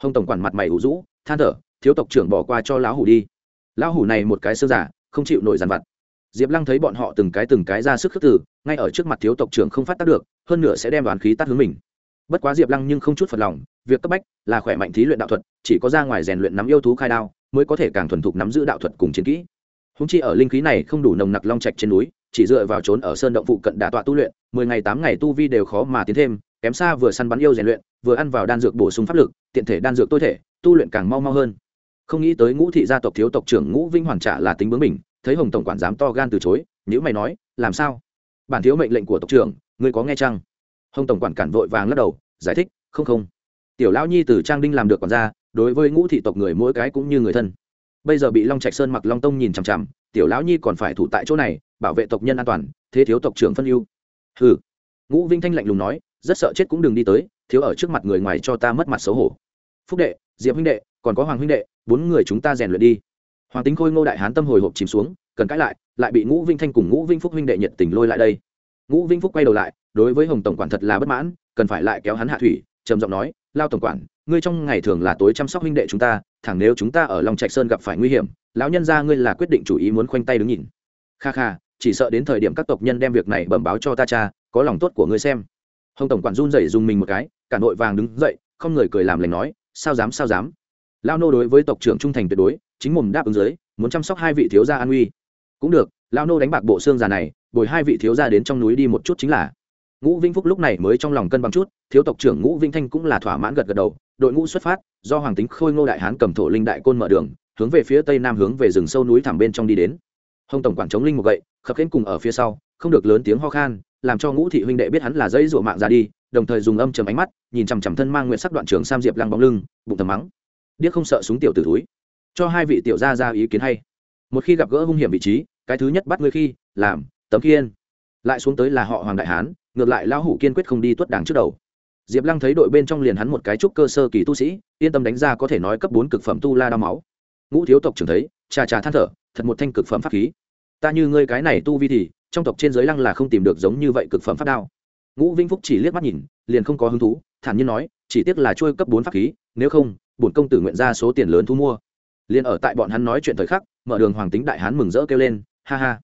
Hồng tổng quản mặt mày ủ rũ, than thở, thiếu tộc trưởng bỏ qua cho lão hủ đi. Lão hủ này một cái sơ giả không chịu nổi dàn vặt. Diệp lăng thấy bọn họ từng cái từng cái ra sức khước từ, ngay ở trước mặt thiếu tộc trưởng không phát tác được, hơn nữa sẽ đem đoàn khí tắt hướng mình. Bất quá diệp lăng nhưng không chút phật lòng, việc cấp bách là khỏe mạnh thí luyện đạo thuật, chỉ có ra ngoài rèn luyện nắm yêu thú khai đao, mới có thể càng thuần thục nắm giữ đạo thuật cùng chiến kỹ. Húng chi ở linh khí này không đủ nồng nặc long trạch trên núi, chỉ dựa vào trốn ở sơn động phụ cận đả tọa tu luyện, mười ngày tám ngày tu vi đều khó mà tiến thêm, kém xa vừa săn bắn yêu rèn luyện, vừa ăn vào đan dược bổ sung pháp lực, tiện thể đan dược tôi thể, tu luyện càng mau mau hơn không nghĩ tới ngũ thị gia tộc thiếu tộc trưởng ngũ vinh hoàn trả là tính bướng mình thấy hồng tổng quản dám to gan từ chối nhữ mày nói, làm sao? Bản thiếu mệnh lệnh của tộc trưởng, ngươi có nghe chăng? Hồng tổng quản cản vội vàng lắc đầu, giải thích, không không. Tiểu lão nhi từ trang đinh làm được còn ra đối với ngũ thị tộc người mỗi cái cũng như người thân. Bây giờ bị long trạch sơn mặc long tông nhìn chằm chằm, tiểu lão nhi còn phải thủ tại chỗ này, bảo vệ tộc nhân an toàn, thế thiếu tộc trưởng phân ưu. Hừ. Ngũ vinh thanh lạnh lùng nói, rất sợ chết cũng đừng đi tới, thiếu ở trước mặt người ngoài cho ta mất mặt xấu hổ. Phúc đệ, diệp huynh đệ, còn có hoàng huynh đệ bốn người chúng ta rèn luyện đi. Hoàng tính khôi ngô đại hán tâm hồi hộp chìm xuống, cần cãi lại lại bị ngũ vinh thanh cùng ngũ vinh phúc huynh đệ nhiệt tình lôi lại đây. Ngũ vinh phúc quay đầu lại, đối với hồng tổng quản thật là bất mãn, cần phải lại kéo hắn hạ thủy, trầm giọng nói, lao tổng quản, ngươi trong ngày thường là tối chăm sóc huynh đệ chúng ta, thẳng nếu chúng ta ở long trạch sơn gặp phải nguy hiểm, lão nhân ra ngươi là quyết định chủ ý muốn khoanh tay đứng nhìn. Kha kha, chỉ sợ đến thời điểm các tộc nhân đem việc này bẩm báo cho ta cha, có lòng tốt của ngươi xem. Hồng tổng quản run rẩy dùng mình một cái, cả nội vàng đứng dậy, không người cười làm lành nói, sao dám sao dám? Lao nô đối với tộc trưởng trung thành tuyệt đối, chính mồm đáp ứng dưới, muốn chăm sóc hai vị thiếu gia an uy cũng được, lao nô đánh bạc bộ xương già này, bồi hai vị thiếu gia đến trong núi đi một chút chính là. Ngũ vinh phúc lúc này mới trong lòng cân bằng chút, thiếu tộc trưởng ngũ vinh thanh cũng là thỏa mãn gật gật đầu, đội ngũ xuất phát, do hoàng tính khôi ngô đại hán cầm thổ linh đại côn mở đường, hướng về phía tây nam hướng về rừng sâu núi thẳm bên trong đi đến. Hồng tổng quản chống linh một gậy, khập khiễng cùng ở phía sau, không được lớn tiếng ho khan, làm cho ngũ thị huynh đệ biết hắn là dây rủa mạng ra đi, đồng thời dùng âm trầm ánh mắt, nhìn chằm chằm thân mang nguyện sắc đoạn trường sam diệp lăng bóng lưng, bụng tầm mắng điếc không sợ súng tiểu tử túi cho hai vị tiểu gia ra ý kiến hay. Một khi gặp gỡ hung hiểm vị trí, cái thứ nhất bắt ngươi khi, làm, tấm kiên lại xuống tới là họ hoàng đại hán, ngược lại lão hủ kiên quyết không đi tuất đảng trước đầu. Diệp lăng thấy đội bên trong liền hắn một cái trúc cơ sơ kỳ tu sĩ, yên tâm đánh ra có thể nói cấp bốn cực phẩm tu la đao máu. Ngũ thiếu tộc trưởng thấy trà trà than thở, thật một thanh cực phẩm pháp khí. Ta như ngươi cái này tu vi thì, trong tộc trên giới lăng là không tìm được giống như vậy cực phẩm pháp đao. Ngũ vĩnh phúc chỉ liếc mắt nhìn, liền không có hứng thú, thản nhiên nói, chỉ tiếc là trôi cấp bốn pháp khí, nếu không bổn công tử nguyện ra số tiền lớn thu mua. Liền ở tại bọn hắn nói chuyện thời khắc, mở đường hoàng tính đại hán mừng rỡ kêu lên, ha ha.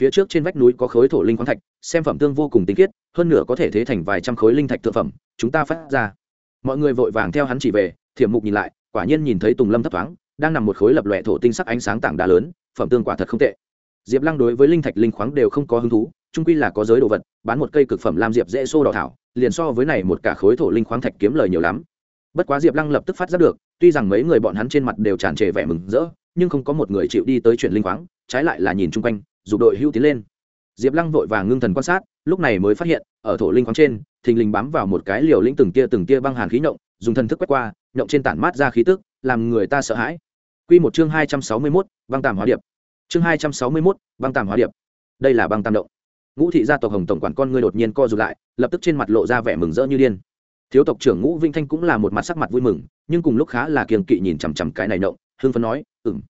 Phía trước trên vách núi có khối thổ linh khoáng thạch, xem phẩm tương vô cùng tinh khiết, hơn nửa có thể thế thành vài trăm khối linh thạch thượng phẩm, chúng ta phát ra. Mọi người vội vàng theo hắn chỉ về, thiểm mục nhìn lại, quả nhiên nhìn thấy tùng lâm thấp thoáng, đang nằm một khối lập lòe thổ tinh sắc ánh sáng tảng đá lớn, phẩm tương quả thật không tệ. Diệp lăng đối với linh thạch linh khoáng đều không có hứng thú trung quy là có giới đồ vật, bán một cây cực phẩm lam diệp dễ xô đỏ thảo, liền so với này một cả khối thổ linh khoáng thạch kiếm lời nhiều lắm bất quá diệp lăng lập tức phát giác được, tuy rằng mấy người bọn hắn trên mặt đều tràn trề vẻ mừng rỡ, nhưng không có một người chịu đi tới chuyện linh khoáng, trái lại là nhìn chung quanh dù đội hưu tiến lên. Diệp lăng vội vàng ngưng thần quan sát, lúc này mới phát hiện, ở thổ linh khoáng trên, thình lình bám vào một cái liều lĩnh từng tia từng tia băng hàn khí nhộng, dùng thần thức quét qua, nhộng trên tản mát ra khí tức, làm người ta sợ hãi. Q một chương hai trăm sáu mươi mốt, băng tàm hóa điệp. Chương hai trăm sáu mươi mốt, băng tàm hóa điệp. Đây là băng tam động. Ngũ thị gia tộc hồng tổng quản con ngươi đột nhiên co rụt lại, lập tức trên mặt lộ ra vẻ mừng rỡ như điên thiếu tộc trưởng ngũ vinh thanh cũng là một mặt sắc mặt vui mừng, nhưng cùng lúc khá là kiềng kỵ nhìn chằm chằm cái này nộng hưng phấn nói ừng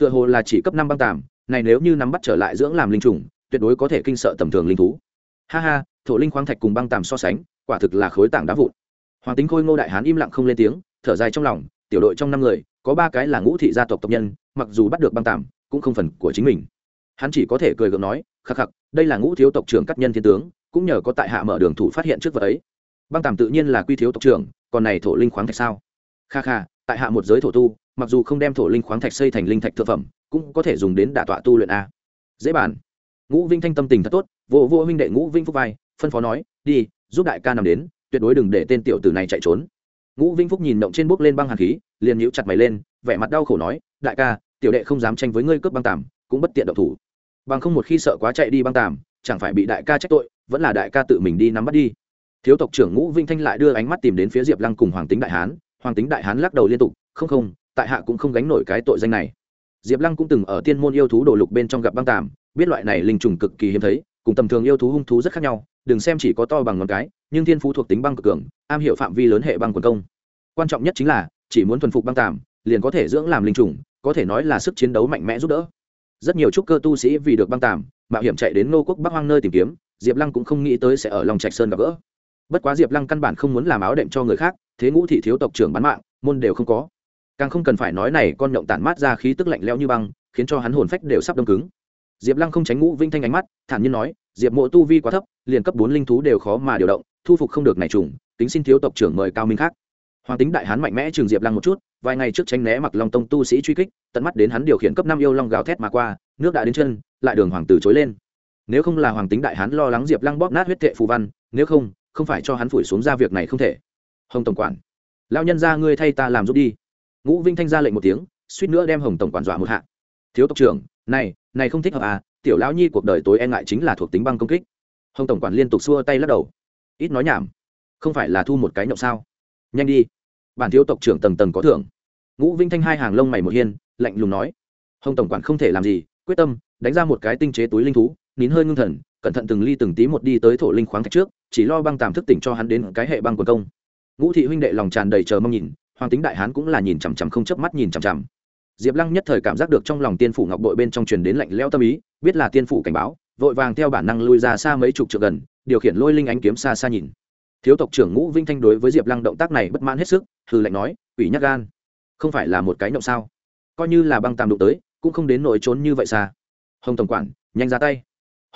tựa hồ là chỉ cấp năm băng tàm, này nếu như nắm bắt trở lại dưỡng làm linh trùng, tuyệt đối có thể kinh sợ tầm thường linh thú. Ha ha, thổ linh khoáng thạch cùng băng tàm so sánh, quả thực là khối tảng đá vụn. Hoàng tính khôi ngô đại hán im lặng không lên tiếng, thở dài trong lòng, tiểu đội trong năm người, có ba cái là ngũ thị gia tộc tộc nhân, mặc dù bắt được băng tàm, cũng không phần của chính mình. Hắn chỉ có thể cười gượng nói, khắc khắc, đây là ngũ thiếu tộc trưởng cắt nhân thiên tướng, cũng nhờ có tại hạ mở đường thủ phát hiện trước vật ấy băng tàm tự nhiên là quy thiếu tộc trưởng, còn này thổ linh khoáng thạch sao? Kha kha, tại hạ một giới thổ tu, mặc dù không đem thổ linh khoáng thạch xây thành linh thạch thực phẩm, cũng có thể dùng đến đả tọa tu luyện a. Dễ bàn. Ngũ vinh thanh tâm tình thật tốt, vô vô huynh đệ ngũ vinh phúc vai, phân phó nói, đi, giúp đại ca nằm đến, tuyệt đối đừng để tên tiểu tử này chạy trốn. Ngũ vinh phúc nhìn động trên bốc lên băng hàn khí, liền nhíu chặt mày lên, vẻ mặt đau khổ nói, đại ca, tiểu đệ không dám tranh với ngươi cướp băng tàm, cũng bất tiện động thủ. Bằng không một khi sợ quá chạy đi băng tàm, chẳng phải bị đại ca trách tội, vẫn là đại ca tự mình đi nắm bắt đi thiếu tộc trưởng ngũ vinh thanh lại đưa ánh mắt tìm đến phía diệp lăng cùng hoàng tính đại hán. Hoàng tính đại hán lắc đầu liên tục, không không, tại hạ cũng không gánh nổi cái tội danh này. Diệp lăng cũng từng ở tiên môn yêu thú đồ lục bên trong gặp băng tàm, biết loại này linh trùng cực kỳ hiếm thấy, cùng tầm thường yêu thú hung thú rất khác nhau, đừng xem chỉ có to bằng ngón cái, nhưng thiên phú thuộc tính băng cực cường, am hiểu phạm vi lớn hệ băng quần công. Quan trọng nhất chính là, chỉ muốn thuần phục băng tàm, liền có thể dưỡng làm linh trùng, có thể nói là sức chiến đấu mạnh mẽ giúp đỡ. Rất nhiều trúc cơ tu sĩ vì được băng tàm, mạo hiểm chạy đến ngô quốc bắc hoang nơi tìm kiếm, diệp lăng cũng không nghĩ tới sẽ ở lòng trạch sơn gặp gỡ bất quá diệp lăng căn bản không muốn làm áo đệm cho người khác, thế ngũ thị thiếu tộc trưởng bán mạng, môn đều không có. Càng không cần phải nói này, con nhộng tản mát ra khí tức lạnh lẽo như băng, khiến cho hắn hồn phách đều sắp đông cứng. Diệp lăng không tránh ngũ vinh thanh ánh mắt, thản nhiên nói, diệp mộ tu vi quá thấp, liền cấp bốn linh thú đều khó mà điều động, thu phục không được này trùng, tính xin thiếu tộc trưởng mời cao minh khác. Hoàng tính đại hán mạnh mẽ trường diệp lăng một chút, vài ngày trước tránh né mặc long tông tu sĩ truy kích, tận mắt đến hắn điều khiển cấp năm yêu long gào thét mà qua, nước đã đến chân, lại đường hoàng tử chối lên. Nếu không là hoàng tính đại hán lo lắng diệp lăng bóp nát huyết thệ phù văn, nếu không không phải cho hắn phủi xuống ra việc này không thể. Hồng tổng quản lao nhân ra ngươi thay ta làm giúp đi. Ngũ vinh thanh ra lệnh một tiếng, suýt nữa đem hồng tổng quản dọa một hạ. Thiếu tộc trưởng, này này không thích hợp à tiểu lão nhi cuộc đời tối e ngại chính là thuộc tính băng công kích. Hồng tổng quản liên tục xua tay lắc đầu. Ít nói nhảm, không phải là thu một cái nhậu sao? Nhanh đi. Bản thiếu tộc trưởng tầng tầng có thưởng. Ngũ vinh thanh hai hàng lông mày một hiên, lạnh lùng nói. Hồng tổng quản không thể làm gì, quyết tâm, đánh ra một cái tinh chế túi linh thú, nín hơi ngưng thần cẩn thận từng ly từng tí một đi tới thổ linh khoáng thạch trước, chỉ lo băng tàm thức tỉnh cho hắn đến cái hệ băng quần công. Ngũ thị huynh đệ lòng tràn đầy chờ mong nhìn, hoàng tính đại hán cũng là nhìn chằm chằm không chớp mắt nhìn chằm chằm. Diệp lăng nhất thời cảm giác được trong lòng tiên phủ ngọc bội bên trong truyền đến lạnh leo tâm ý, biết là tiên phủ cảnh báo, vội vàng theo bản năng lui ra xa mấy chục trượng gần, điều khiển lôi linh ánh kiếm xa xa nhìn. Thiếu tộc trưởng ngũ vinh thanh đối với diệp lăng động tác này bất mãn hết sức, hừ lạnh nói ủy nhắc gan, không phải là một cái nhậu sao? Coi như là băng tàm đụng tới, cũng không đến nỗi trốn như vậy xa. Hồng tổng quản, nhanh ra tay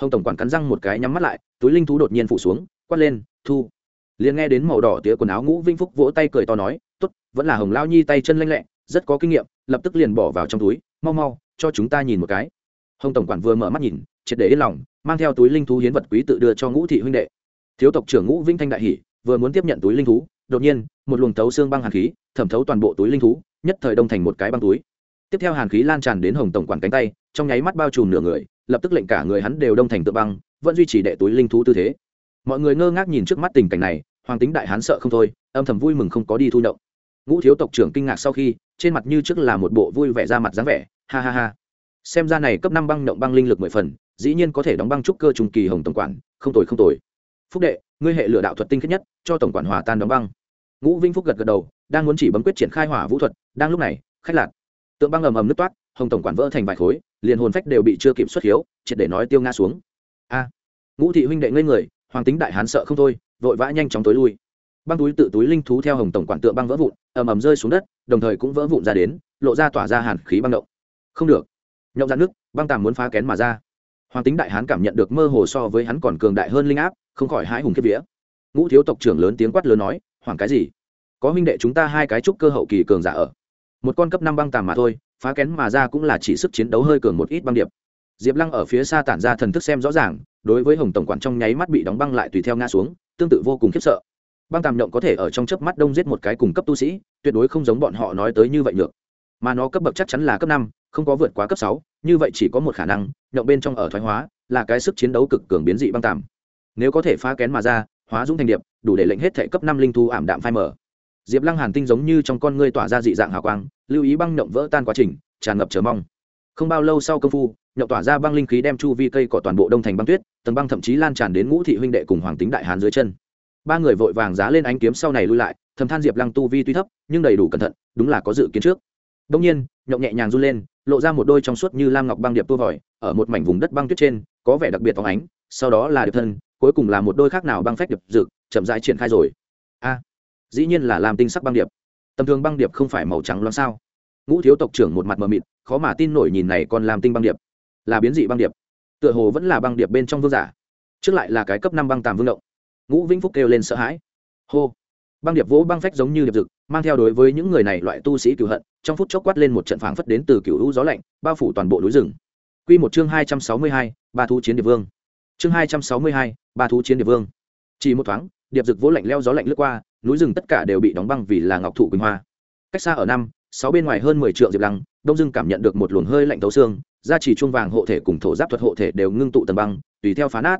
hồng tổng quản cắn răng một cái nhắm mắt lại, túi linh thú đột nhiên phủ xuống, quát lên, thu. Liền nghe đến màu đỏ tía quần áo ngũ vinh phúc vỗ tay cười to nói t ố t vẫn là hồng lao nhi tay chân lanh lẹ, rất có kinh nghiệm, lập tức liền bỏ vào trong túi, mau mau, cho chúng ta nhìn một cái. Hồng tổng quản vừa mở mắt nhìn, triệt để yên lòng, mang theo túi linh thú hiến vật quý tự đưa cho ngũ thị huynh đệ. Thiếu tộc trưởng ngũ vinh thanh đại hỷ vừa muốn tiếp nhận túi linh thú, đột nhiên, một luồng thấu xương băng hàn khí, thẩm thấu toàn bộ túi linh thú, nhất thời đông thành một cái băng túi. Tiếp theo hàn khí lan tràn đến hồng tổng quản cánh tay, trong nháy mắt bao trùm nửa người lập tức lệnh cả người hắn đều đông thành tự băng, vẫn duy trì đệ túi linh thú tư thế. Mọi người ngơ ngác nhìn trước mắt tình cảnh này, hoàng tính đại hán sợ không thôi, âm thầm vui mừng không có đi thu động. Ngũ thiếu tộc trưởng kinh ngạc sau khi, trên mặt như trước là một bộ vui vẻ ra mặt dáng vẻ, ha ha ha. Xem ra này cấp năm băng động băng linh lực mười phần, dĩ nhiên có thể đóng băng trúc cơ trùng kỳ hồng tổng quản, không tồi không tồi. Phúc đệ, ngươi hệ lửa đạo thuật tinh khiết nhất, cho tổng quản hòa tan đóng băng. Ngũ vinh phúc gật gật đầu, đang muốn chỉ bấm quyết triển khai hỏa vũ thuật, đang lúc này, khách lạc. Tượng băng ầm ầm nứt toát hồng tổng quản vỡ thành vài khối, liền hồn phách đều bị chưa kịp xuất hiếu, triệt để nói tiêu nga xuống. A, ngũ thị huynh đệ ngây người, hoàng tính đại hán sợ không thôi, vội vã nhanh chóng tối lui. Băng túi tự túi linh thú theo hồng tổng quản tượng băng vỡ vụn, ầm ầm rơi xuống đất, đồng thời cũng vỡ vụn ra đến, lộ ra tỏa ra hàn khí băng động. Không được. Nhậu ra nước, băng tàm muốn phá kén mà ra. Hoàng tính đại hán cảm nhận được mơ hồ so với hắn còn cường đại hơn linh áp, không khỏi hãi hùng kiếp vía. Ngũ thiếu tộc trưởng lớn tiếng quát lớn nói, hoàng cái gì? Có huynh đệ chúng ta hai cái trúc cơ hậu kỳ cường giả ở. Một con cấp năm băng tàm mà thôi phá kén mà ra cũng là chỉ sức chiến đấu hơi cường một ít băng điệp. Diệp lăng ở phía xa tản ra thần thức xem rõ ràng, đối với hồng tổng quản trong nháy mắt bị đóng băng lại tùy theo ngã xuống, tương tự vô cùng khiếp sợ. Băng tàm nhộng có thể ở trong chớp mắt đông giết một cái cùng cấp tu sĩ, tuyệt đối không giống bọn họ nói tới như vậy được mà nó cấp bậc chắc chắn là cấp năm, không có vượt quá cấp sáu, như vậy chỉ có một khả năng nhộng bên trong ở thoái hóa, là cái sức chiến đấu cực cường biến dị băng tàm. Nếu có thể phá kén mà ra, hóa dũng thành điệp, đủ để lệnh hết thể cấp năm linh thu ảm đạm phai mở diệp lăng hàn tinh giống như trong con ngươi tỏa ra dị dạng hào quang, lưu ý băng nhộng vỡ tan quá trình, tràn ngập chờ mong. Không bao lâu sau công phu nhậu tỏa ra băng linh khí đem chu vi cây cỏ toàn bộ đông thành băng tuyết, tầng băng thậm chí lan tràn đến ngũ thị huynh đệ cùng hoàng tính đại hán dưới chân. Ba người vội vàng giá lên ánh kiếm sau này lui lại, thầm than diệp lăng tu vi tuy thấp, nhưng đầy đủ cẩn thận, đúng là có dự kiến trước. Đông nhiên nhậu nhẹ nhàng run lên, lộ ra một đôi trong suốt như lam ngọc băng điệp tua vòi, ở một mảnh vùng đất băng tuyết trên, có vẻ đặc biệt phóng ánh, sau đó là điệp thân, cuối cùng là một đôi khác nào băng phách điệp dự, chậm rãi triển khai rồi dĩ nhiên là làm tinh sắc băng điệp. Tầm thường băng điệp không phải màu trắng loáng sao? Ngũ thiếu tộc trưởng một mặt mờ mịt, khó mà tin nổi nhìn này còn làm tinh băng điệp. Là biến dị băng điệp. Tựa hồ vẫn là băng điệp bên trong vương giả. Trước lại là cái cấp năm băng tàm vương động. Ngũ vĩnh phúc kêu lên sợ hãi. Hô. Băng điệp vỗ băng phách giống như điệp rực mang theo đối với những người này loại tu sĩ cựu hận, trong phút chốc quát lên một trận phảng phất đến từ cựu hữu gió lạnh, bao phủ toàn bộ núi rừng. Q một chương hai trăm sáu mươi hai, ba thú chiến điệp vương. Chương hai trăm sáu mươi hai, ba thú chiến điệp vương. Chỉ một thoáng, điệp rực vỗ lạnh leo gió lạnh lướt qua núi rừng tất cả đều bị đóng băng vì là ngọc thụ quỳnh hoa. Cách xa ở năm, sáu bên ngoài hơn mười triệu diệp lăng, đông dưng cảm nhận được một luồng hơi lạnh thấu xương gia trì chuông vàng hộ thể cùng thổ giáp thuật hộ thể đều ngưng tụ tầng băng, tùy theo phá nát.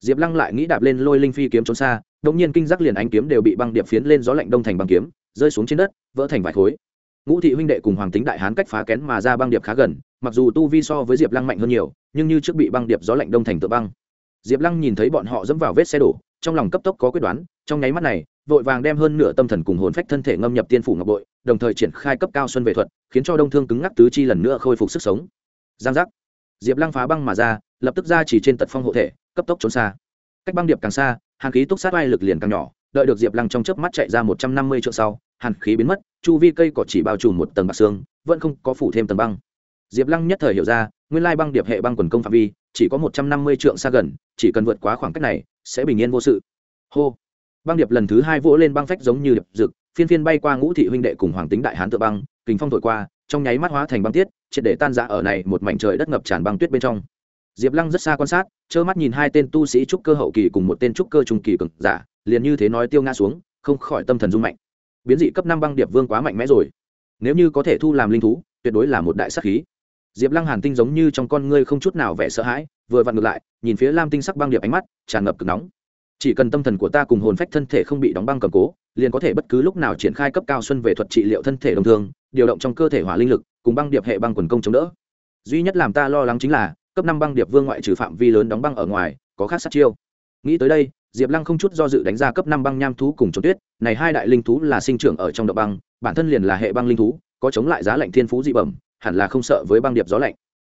Diệp lăng lại nghĩ đạp lên lôi linh phi kiếm trốn xa, đông nhiên kinh giác liền ánh kiếm đều bị băng điệp phiến lên gió lạnh đông thành băng kiếm, rơi xuống trên đất, vỡ thành vài khối. Ngũ thị huynh đệ cùng hoàng tính đại hán cách phá kén mà ra băng điệp khá gần, mặc dù tu vi so với diệp lăng mạnh hơn nhiều, nhưng như trước bị băng điệp gió lạnh đông thành tự băng. Diệp lăng nhìn thấy bọn họ dẫm vào vết xe đổ, trong lòng cấp tốc có quyết đoán, trong nháy mắt này vội vàng đem hơn nửa tâm thần cùng hồn phách thân thể ngâm nhập tiên phủ ngọc bội, đồng thời triển khai cấp cao xuân về thuật, khiến cho đông thương cứng ngắc tứ chi lần nữa khôi phục sức sống. Giang giác. Diệp lăng phá băng mà ra, lập tức ra chỉ trên tật phong hộ thể, cấp tốc trốn xa. Cách băng điệp càng xa, hàn khí túc sát vai lực liền càng nhỏ, đợi được diệp lăng trong chớp mắt chạy ra một trăm năm mươi triệu sau, hàn khí biến mất, chu vi cây cỏ chỉ bao trùm một tầng bạc xương, vẫn không có phủ thêm tầng băng. Diệp lăng nhất thời hiểu ra, nguyên lai băng điệp hệ băng quần công phạm vi, chỉ có một trăm năm mươi trượng xa gần, chỉ cần vượt quá khoảng cách này, sẽ bình yên vô sự. Hô băng điệp lần thứ hai vỗ lên băng phách giống như điệp rực phiên phiên bay qua ngũ thị huynh đệ cùng hoàng tính đại hán tự băng, kình phong thổi qua, trong nháy mắt hóa thành băng tiết, triệt để tan ra ở này một mảnh trời đất ngập tràn băng tuyết bên trong. Diệp lăng rất xa quan sát, trơ mắt nhìn hai tên tu sĩ trúc cơ hậu kỳ cùng một tên trúc cơ trung kỳ cực giả, liền như thế nói tiêu ngã xuống, không khỏi tâm thần rung mạnh. Biến dị cấp năm băng điệp vương quá mạnh mẽ rồi. Nếu như có thể thu làm linh thú, tuyệt đối là một đại sắc khí. Diệp lăng hàn tinh giống như trong con ngươi không chút nào vẻ sợ hãi, vừa vặn ngược lại, nhìn phía lam tinh sắc băng điệp ánh mắt, tràn ngập cực nóng chỉ cần tâm thần của ta cùng hồn phách thân thể không bị đóng băng cầm cố, liền có thể bất cứ lúc nào triển khai cấp cao xuân về thuật trị liệu thân thể đồng thường, điều động trong cơ thể hỏa linh lực, cùng băng điệp hệ băng quần công chống đỡ. Duy nhất làm ta lo lắng chính là, cấp năm băng điệp vương ngoại trừ phạm vi lớn đóng băng ở ngoài, có khác sát chiêu. Nghĩ tới đây, diệp lăng không chút do dự đánh ra cấp năm băng nham thú cùng trốn tuyết, này hai đại linh thú là sinh trưởng ở trong động băng, bản thân liền là hệ băng linh thú, có chống lại giá lạnh thiên phú dị bẩm, hẳn là không sợ với băng điệp gió lạnh.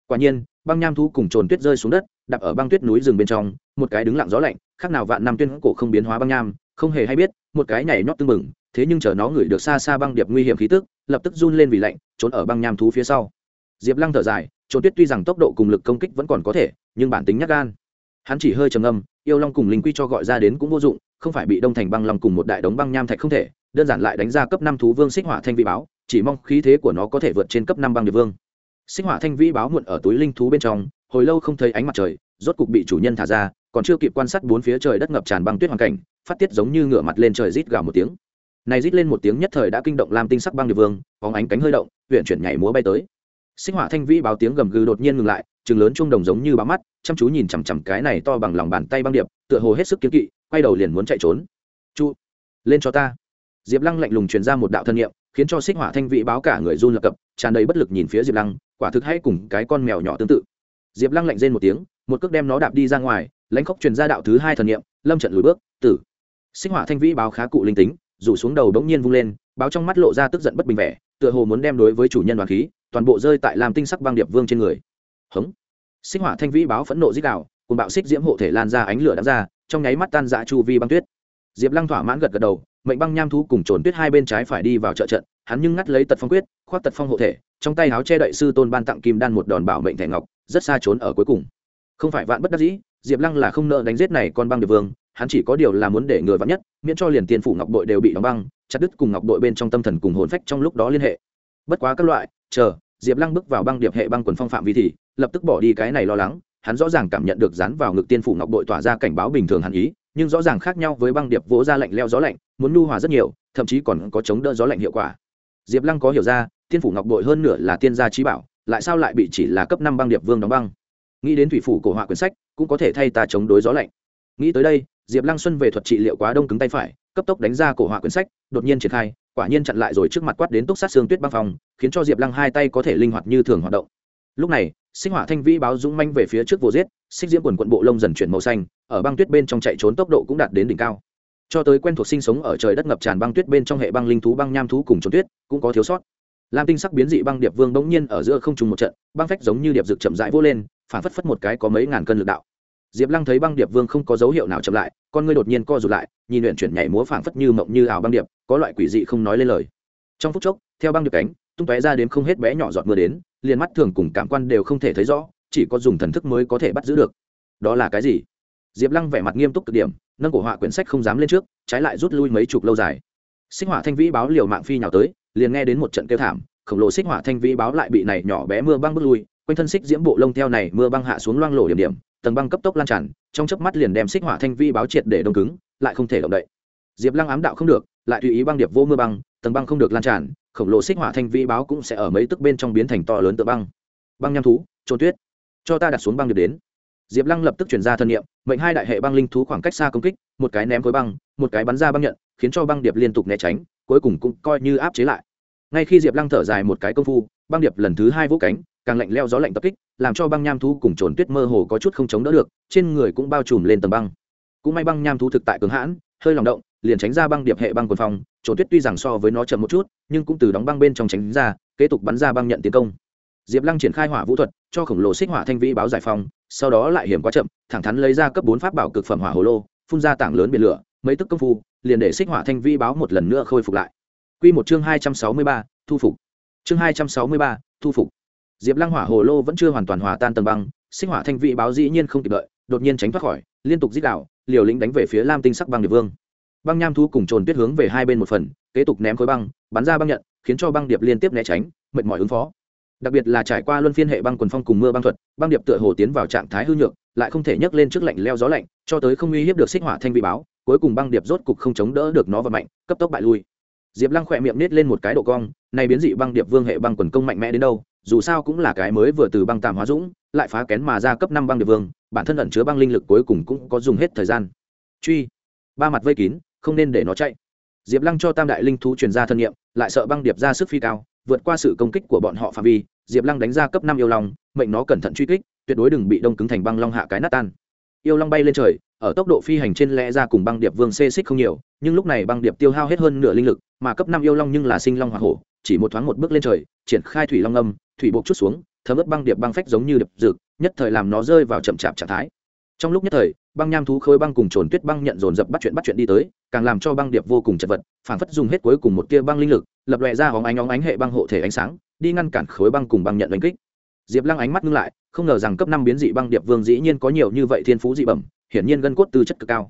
Quả nhiên, băng nham thú cùng trồn tuyết rơi xuống đất, đạp ở băng tuyết núi rừng bên trong, một cái đứng lặng gió lạnh khác nào vạn năm tuyên cổ không biến hóa băng nham không hề hay biết một cái nhảy nhót tưng bừng thế nhưng chờ nó ngửi được xa xa băng điệp nguy hiểm khí tức lập tức run lên vì lạnh trốn ở băng nham thú phía sau. Diệp lăng thở dài trốn tuyết tuy rằng tốc độ cùng lực công kích vẫn còn có thể nhưng bản tính nhắc gan. Hắn chỉ hơi trầm âm, yêu long cùng linh quy cho gọi ra đến cũng vô dụng không phải bị đông thành băng long cùng một đại đống băng nham thạch không thể đơn giản lại đánh ra cấp năm thú vương xích hỏa thanh vị báo chỉ mong khí thế của nó có thể vượt trên cấp năm băng điệp vương. Xích hỏa thanh vĩ báo muộn ở túi linh thú bên trong hồi lâu không thấy ánh mặt trời rốt cục bị chủ nhân thả ra còn chưa kịp quan sát bốn phía trời đất ngập tràn băng tuyết hoàn cảnh, phát tiết giống như ngửa mặt lên trời rít gào một tiếng. Này rít lên một tiếng nhất thời đã kinh động lam tinh sắc băng địa vương bóng ánh cánh hơi động huyện chuyển nhảy múa bay tới. Sinh hỏa thanh vĩ báo tiếng gầm gừ đột nhiên ngừng lại chừng lớn chuông đồng giống như bá mắt, chăm chú nhìn chằm chằm cái này to bằng lòng bàn tay băng điệp, tựa hồ hết sức kiếm kỵ, quay đầu liền muốn chạy trốn. Chu, lên cho ta. Diệp lăng lạnh lùng truyền ra một đạo thân nhiệm khiến cho xích hỏa thanh vĩ báo cả người run lập cập, tràn đầy bất lực nhìn phía diệp lăng, quả thực hay cùng cái con mèo nhỏ tương tự. Diệp lăng lạnh rên một tiếng một cước đem nó đạp đi ra ngoài, lãnh khóc truyền ra đạo thứ hai thần nghiệm lâm trận lùi bước, tử. Sinh hỏa thanh vĩ báo khá cụ linh tính, rủ xuống đầu đống nhiên vung lên, báo trong mắt lộ ra tức giận bất bình vẻ, tựa hồ muốn đem đối với chủ nhân đoàn khí, toàn bộ rơi tại làm tinh sắc băng điệp vương trên người. Hống. Sinh hỏa thanh vĩ báo phẫn nộ dích đạo cùng bạo xích diễm hộ thể lan ra ánh lửa đã ra, trong nháy mắt tan dã chu vi băng tuyết. Diệp lăng thỏa mãn gật gật đầu, mệnh băng nham thú cùng trồn tuyết hai bên trái phải đi vào trợ trận, hắn nhưng ngắt lấy tật phong quyết, khoác tật phong hộ thể, trong tay áo che đậy sư tôn ban tặng kim đan một đòn bảo mệnh thẻ ngọc, rất xa trốn ở cuối cùng không phải vạn bất đắc dĩ, diệp lăng là không nợ đánh giết này con băng điệp vương, hắn chỉ có điều là muốn để người vắn nhất, miễn cho liền tiền phủ ngọc đội đều bị đóng băng, chặt đứt cùng ngọc đội bên trong tâm thần cùng hồn phách trong lúc đó liên hệ. Bất quá các loại, chờ, diệp lăng bước vào băng điệp hệ băng quần phong phạm vi thì, lập tức bỏ đi cái này lo lắng, hắn rõ ràng cảm nhận được dán vào ngực tiên phủ ngọc đội tỏa ra cảnh báo bình thường hẳn ý, nhưng rõ ràng khác nhau với băng điệp vỗ ra lạnh leo gió lạnh, muốn nu hòa rất nhiều, thậm chí còn có chống đỡ gió lạnh hiệu quả. Diệp lăng có hiểu ra, tiên phủ ngọc đội hơn nửa là tiên gia trí bảo, lại sao lại bị chỉ là cấp năm băng điệp vương đóng băng? Nghĩ đến thủy phủ cổ họa quyển sách, cũng có thể thay ta chống đối gió lạnh. Nghĩ tới đây, diệp lăng xuân về thuật trị liệu quá đông cứng tay phải, cấp tốc đánh ra cổ họa quyển sách, đột nhiên triển khai, quả nhiên chặn lại rồi trước mặt quát đến túc sát xương tuyết băng phòng khiến cho diệp lăng hai tay có thể linh hoạt như thường hoạt động. Lúc này, sinh hỏa thanh vĩ báo dũng manh về phía trước vô giết, xích diễm quần quận bộ lông dần chuyển màu xanh, ở băng tuyết bên trong chạy trốn tốc độ cũng đạt đến đỉnh cao. Cho tới quen thuộc sinh sống ở trời đất ngập tràn băng tuyết bên trong hệ băng linh thú băng nham thú cùng trốn tuyết, cũng có thiếu sót lam tinh sắc biến dị băng điệp vương bỗng nhiên ở giữa không trùng một trận, băng phách giống như điệp rực chậm rãi vô lên, phản phất phất một cái có mấy ngàn cân lực đạo. Diệp lăng thấy băng điệp vương không có dấu hiệu nào chậm lại, con ngươi đột nhiên co rụt lại, nhìn luyện chuyển nhảy múa phảng phất như mộng như ảo băng điệp, có loại quỷ dị không nói lên lời. Trong phút chốc, theo băng điệp cánh, tung tóe ra đến không hết bé nhỏ giọt mưa đến, liền mắt thường cùng cảm quan đều không thể thấy rõ, chỉ có dùng thần thức mới có thể bắt giữ được. Đó là cái gì? Diệp lăng vẻ mặt nghiêm túc cực điểm, nâng cổ họa quyển sách không dám lên trước, trái lại rút lui mấy chục lâu dài sinh hỏa thanh vĩ báo liều mạng phi nhào tới, liền nghe đến một trận kêu thảm, khổng lồ xích hỏa thanh vĩ báo lại bị này nhỏ bé mưa băng bước lui, quanh thân xích diễm bộ lông theo này mưa băng hạ xuống loang lổ điểm điểm, tầng băng cấp tốc lan tràn, trong chớp mắt liền đem xích hỏa thanh vĩ báo triệt để đông cứng, lại không thể động đậy. Diệp lăng ám đạo không được, lại tùy ý băng điệp vô mưa băng, tầng băng không được lan tràn, khổng lồ xích hỏa thanh vĩ báo cũng sẽ ở mấy tức bên trong biến thành to lớn tựa băng. Băng nham thú, trôn tuyết. Cho ta đặt xuống băng điệp đến. Diệp lăng lập tức chuyển ra thân nhiệm mệnh hai đại hệ băng linh thú khoảng cách xa công kích một cái ném khối băng, một cái bắn ra băng nhận, khiến cho băng điệp liên tục né tránh, cuối cùng cũng coi như áp chế lại. Ngay khi diệp lăng thở dài một cái công phu, băng điệp lần thứ hai vỗ cánh, càng lạnh leo gió lạnh tập kích, làm cho băng nham thú cùng trồn tuyết mơ hồ có chút không chống đỡ được, trên người cũng bao trùm lên tầng băng. Cũng may băng nham thú thực tại cường hãn, hơi lòng động, liền tránh ra băng điệp hệ băng quần phòng trồn tuyết tuy rằng so với nó chậm một chút, nhưng cũng từ đóng băng bên trong tránh ra, kế tục bắn ra băng nhận tiến công. Diệp lăng triển khai hỏa vũ thuật, cho khổng lồ xích hỏa thanh vĩ báo giải phong sau đó lại hiểm quá chậm, thẳng thắn lấy ra cấp bốn pháp bảo cực phẩm hỏa hồ lô phun ra tảng lớn biển lửa, mấy tức công phu, liền để xích hỏa thanh vi báo một lần nữa khôi phục lại. Quy một chương hai trăm sáu mươi ba, thu phục. Chương hai trăm sáu mươi ba, thu phục. Diệp lăng hỏa hồ lô vẫn chưa hoàn toàn hòa tan tầng băng, xích hỏa thanh vi báo dĩ nhiên không kịp đợi, đột nhiên tránh thoát khỏi, liên tục dích đạo, liều lĩnh đánh về phía lam tinh sắc băng điệp vương. Băng nham thu cùng trồn tuyết hướng về hai bên một phần, kế tục ném khối băng, bắn ra băng nhận, khiến cho băng điệp liên tiếp né tránh, mệt mỏi ứng phó. Đặc biệt là trải qua luân phiên hệ băng quần phong cùng mưa băng thuật, băng điệp tựa hồ tiến vào trạng thái hư nhược lại không thể nhấc lên trước lạnh leo gió lạnh, cho tới không uy hiếp được xích hỏa thanh vị báo, cuối cùng băng điệp rốt cục không chống đỡ được nó và mạnh, cấp tốc bại lui. Diệp lăng khỏe miệng nết lên một cái độ cong này biến dị băng điệp vương hệ băng quần công mạnh mẽ đến đâu, dù sao cũng là cái mới vừa từ băng tàm hóa dũng, lại phá kén mà ra cấp năm băng điệp vương, bản thân ẩn chứa băng linh lực cuối cùng cũng có dùng hết thời gian. Truy. Ba mặt vây kín, không nên để nó chạy. Diệp lăng cho tam đại linh thú truyền ra thân nhiệm, lại sợ băng điệp ra sức phi cao, vượt qua sự công kích của bọn họ phạm vi, diệp lăng đánh ra cấp năm yêu long, mệnh nó cẩn thận truy kích tuyệt đối đừng bị đông cứng thành băng long hạ cái nát tan. Yêu long bay lên trời, ở tốc độ phi hành trên lẽ ra cùng băng điệp vương xê xích không nhiều, nhưng lúc này băng điệp tiêu hao hết hơn nửa linh lực, mà cấp năm yêu long nhưng là sinh long hoa hổ, chỉ một thoáng một bước lên trời, triển khai thủy long âm, thủy buộc chút xuống, thấm ướt băng điệp băng phách giống như điệp dược, nhất thời làm nó rơi vào chậm chạp trạng thái. Trong lúc nhất thời, băng nham thú khối băng cùng trồn tuyết băng nhận dồn dập bắt chuyện bắt chuyện đi tới, càng làm cho băng điệp vô cùng chật vật phản phất dùng hết cuối cùng một tia băng linh lực, lập lòe ra hóng ánh óng ánh hệ băng hộ thể ánh sáng, đi ngăn cản khối băng cùng băng nhận đánh kích diệp lăng ánh mắt ngưng lại, không ngờ rằng cấp năm biến dị băng điệp vương dĩ nhiên có nhiều như vậy thiên phú dị bẩm, hiển nhiên gân cốt tư chất cực cao.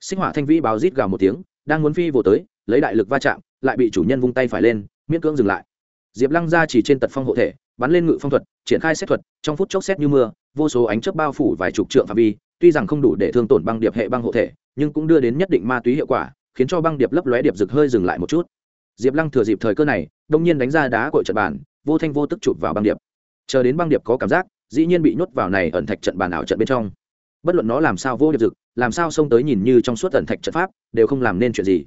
Sinh hỏa thanh vĩ báo rít gào một tiếng, đang muốn phi vụ tới, lấy đại lực va chạm, lại bị chủ nhân vung tay phải lên, miễn cưỡng dừng lại. Diệp lăng ra chỉ trên tật phong hộ thể, bắn lên ngự phong thuật, triển khai xét thuật, trong phút chốc xét như mưa, vô số ánh chớp bao phủ vài chục trượng phạm vi, tuy rằng không đủ để thương tổn băng điệp hệ băng hộ thể, nhưng cũng đưa đến nhất định ma túy hiệu quả, khiến cho băng điệp lấp lóe điệp rực hơi dừng lại một chút. Diệp lăng thừa dịp thời cơ này, đông nhiên đánh ra đá cội trận bàn, vô thanh vô tức chụp vào băng điệp chờ đến băng điệp có cảm giác, dĩ nhiên bị nhốt vào này ẩn thạch trận bàn ảo trận bên trong. Bất luận nó làm sao vô điệp dực, làm sao xông tới nhìn như trong suốt ẩn thạch trận pháp, đều không làm nên chuyện gì.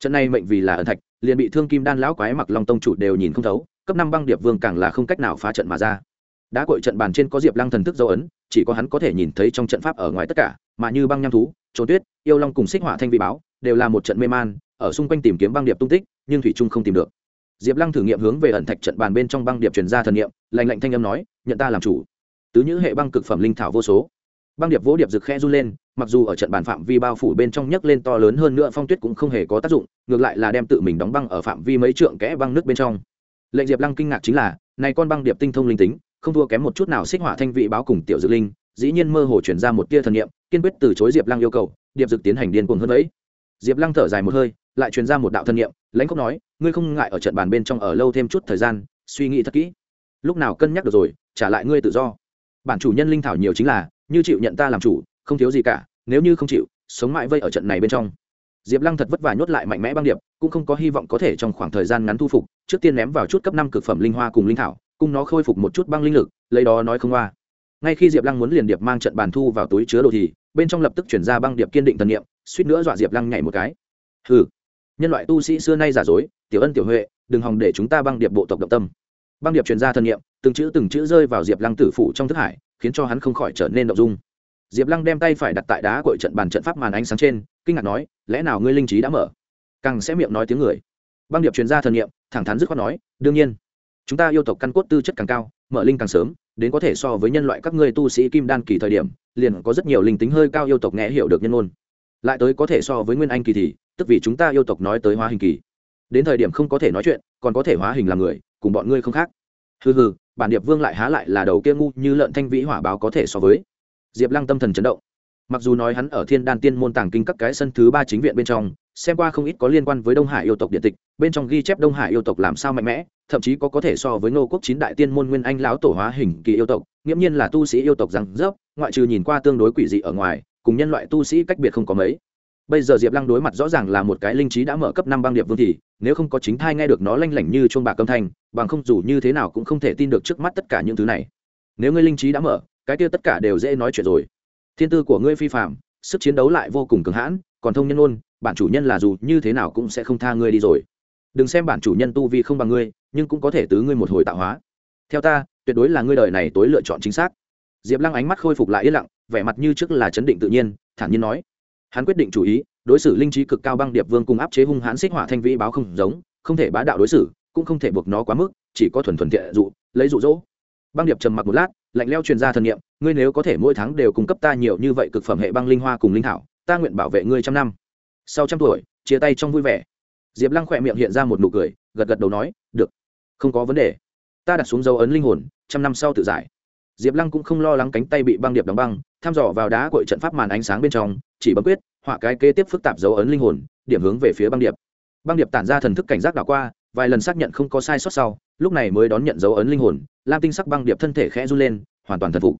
Trận này mệnh vì là ẩn thạch, liền bị thương kim đan lão quái mặc long tông chủ đều nhìn không thấu, cấp năm băng điệp vương càng là không cách nào phá trận mà ra. Đá cội trận bàn trên có diệp lăng thần thức dấu ấn, chỉ có hắn có thể nhìn thấy trong trận pháp ở ngoài tất cả, mà như băng nham thú trốn tuyết, yêu long cùng xích hỏa thanh vi báo, đều là một trận mê man, ở xung quanh tìm kiếm băng điệp tung tích, nhưng thủy trung không tìm được diệp lăng thử nghiệm hướng về ẩn thạch trận bàn bên trong băng điệp truyền ra thần nghiệm lành lạnh thanh âm nói, nhận ta làm chủ. Tứ nhữ hệ băng cực phẩm linh thảo vô số. Băng điệp vỗ điệp rực khe run lên, mặc dù ở trận bàn phạm vi bao phủ bên trong nhấc lên to lớn hơn nữa phong tuyết cũng không hề có tác dụng, ngược lại là đem tự mình đóng băng ở phạm vi mấy trượng kẽ băng nước bên trong. Lệnh diệp lăng kinh ngạc chính là, này con băng điệp tinh thông linh tính, không thua kém một chút nào xích hỏa thanh vị báo cùng tiểu dự linh, dĩ nhiên mơ hồ chuyển ra một tia thần niệm, kiên quyết từ chối diệp lăng yêu cầu, điệp dực tiến hành điên cuồng hơn ấy. Diệp lăng thở dài một hơi lại truyền ra một đạo thân niệm lãnh không nói ngươi không ngại ở trận bàn bên trong ở lâu thêm chút thời gian suy nghĩ thật kỹ. Lúc nào cân nhắc được rồi trả lại ngươi tự do. Bản chủ nhân linh thảo nhiều chính là như chịu nhận ta làm chủ không thiếu gì cả nếu như không chịu sống mãi vây ở trận này bên trong. Diệp lăng thật vất vả nhốt lại mạnh mẽ băng điệp cũng không có hy vọng có thể trong khoảng thời gian ngắn thu phục trước tiên ném vào chút cấp năm cực phẩm linh hoa cùng linh thảo cùng nó khôi phục một chút băng linh lực lấy đó nói không hoa ngay khi diệp lăng muốn liền điệp mang trận bàn thu vào túi chứa đồ thì bên trong lập tức chuyển ra băng điệp kiên định thần niệm, suýt nữa dọa diệp lăng nhảy một cái. Hừ nhân loại tu sĩ xưa nay giả dối, tiểu ân tiểu huệ, đừng hòng để chúng ta băng điệp bộ tộc động tâm. Băng điệp chuyên ra thần nhiệm từng chữ từng chữ rơi vào diệp lăng tử phụ trong thức hải, khiến cho hắn không khỏi trở nên động dung. Diệp lăng đem tay phải đặt tại đá cội trận bàn trận pháp màn ánh sáng trên, kinh ngạc nói, lẽ nào ngươi linh trí đã mở? Càng sẽ miệng nói tiếng người. Băng điệp truyền ra thần nhiệm thẳng thắn dứt khoát nói, đương nhiên. Chúng ta yêu tộc căn cốt tư chất càng cao, mở linh càng sớm, đến có thể so với nhân loại các ngươi tu sĩ kim đan kỳ thời điểm, liền có rất nhiều linh tính hơi cao yêu tộc nghe hiểu được nhân ôn lại tới có thể so với nguyên anh kỳ thì, tức vì chúng ta yêu tộc nói tới hóa hình kỳ. Đến thời điểm không có thể nói chuyện, còn có thể hóa hình làm người, cùng bọn ngươi không khác. Hừ hừ, bản điệp vương lại há lại là đầu kia ngu như lợn thanh vĩ hỏa báo có thể so với. Diệp lăng tâm thần chấn động. Mặc dù nói hắn ở thiên đan tiên môn tàng kinh các cái sân thứ ba chính viện bên trong, xem qua không ít có liên quan với đông hải yêu tộc điện tịch, bên trong ghi chép đông hải yêu tộc làm sao mạnh mẽ, thậm chí có có thể so với ngô quốc chín đại tiên môn nguyên anh lão tổ hóa hình kỳ yêu tộc, nghiễm nhiên là tu sĩ yêu tộc rằng dốc ngoại trừ nhìn qua tương đối quỷ dị ở ngoài cùng nhân loại tu sĩ cách biệt không có mấy. Bây giờ diệp lăng đối mặt rõ ràng là một cái linh trí đã mở cấp năm băng điệp vương thì, nếu không có chính thai nghe được nó lanh lảnh như chuông bạc âm thanh, bằng không dù như thế nào cũng không thể tin được trước mắt tất cả những thứ này. Nếu ngươi linh trí đã mở, cái kia tất cả đều dễ nói chuyện rồi. Thiên tư của ngươi phi phạm sức chiến đấu lại vô cùng cường hãn, còn thông nhân ôn bản chủ nhân là dù như thế nào cũng sẽ không tha ngươi đi rồi. Đừng xem bản chủ nhân tu vi không bằng ngươi, nhưng cũng có thể tứ ngươi một hồi tạo hóa. Theo ta, tuyệt đối là ngươi đời này tối lựa chọn chính xác. Diệp lăng ánh mắt khôi phục lại yên lặng vẻ mặt như trước là chấn định tự nhiên, thản nhiên nói. Hắn quyết định chủ ý, đối xử linh trí cực cao băng điệp vương cùng áp chế hung hãn xích hỏa thanh vĩ báo không giống, không thể bá đạo đối xử, cũng không thể buộc nó quá mức, chỉ có thuần thuần thiện dụ, lấy dụ dỗ. Băng điệp trầm mặc một lát, lạnh leo truyền ra thần nghiệm ngươi nếu có thể mỗi tháng đều cung cấp ta nhiều như vậy cực phẩm hệ băng linh hoa cùng linh thảo, ta nguyện bảo vệ ngươi trăm năm. Sau trăm tuổi, chia tay trong vui vẻ. Diệp lăng khỏe miệng hiện ra một nụ cười, gật gật đầu nói, được, không có vấn đề. Ta đặt xuống dấu ấn linh hồn, trăm năm sau tự giải diệp lăng cũng không lo lắng cánh tay bị băng điệp đóng băng thăm dò vào đá cội trận pháp màn ánh sáng bên trong chỉ bấm quyết họa cái kế tiếp phức tạp dấu ấn linh hồn điểm hướng về phía băng điệp. Băng điệp tản ra thần thức cảnh giác đảo qua vài lần xác nhận không có sai sót sau lúc này mới đón nhận dấu ấn linh hồn lam tinh sắc băng điệp thân thể khẽ run lên hoàn toàn thần phục.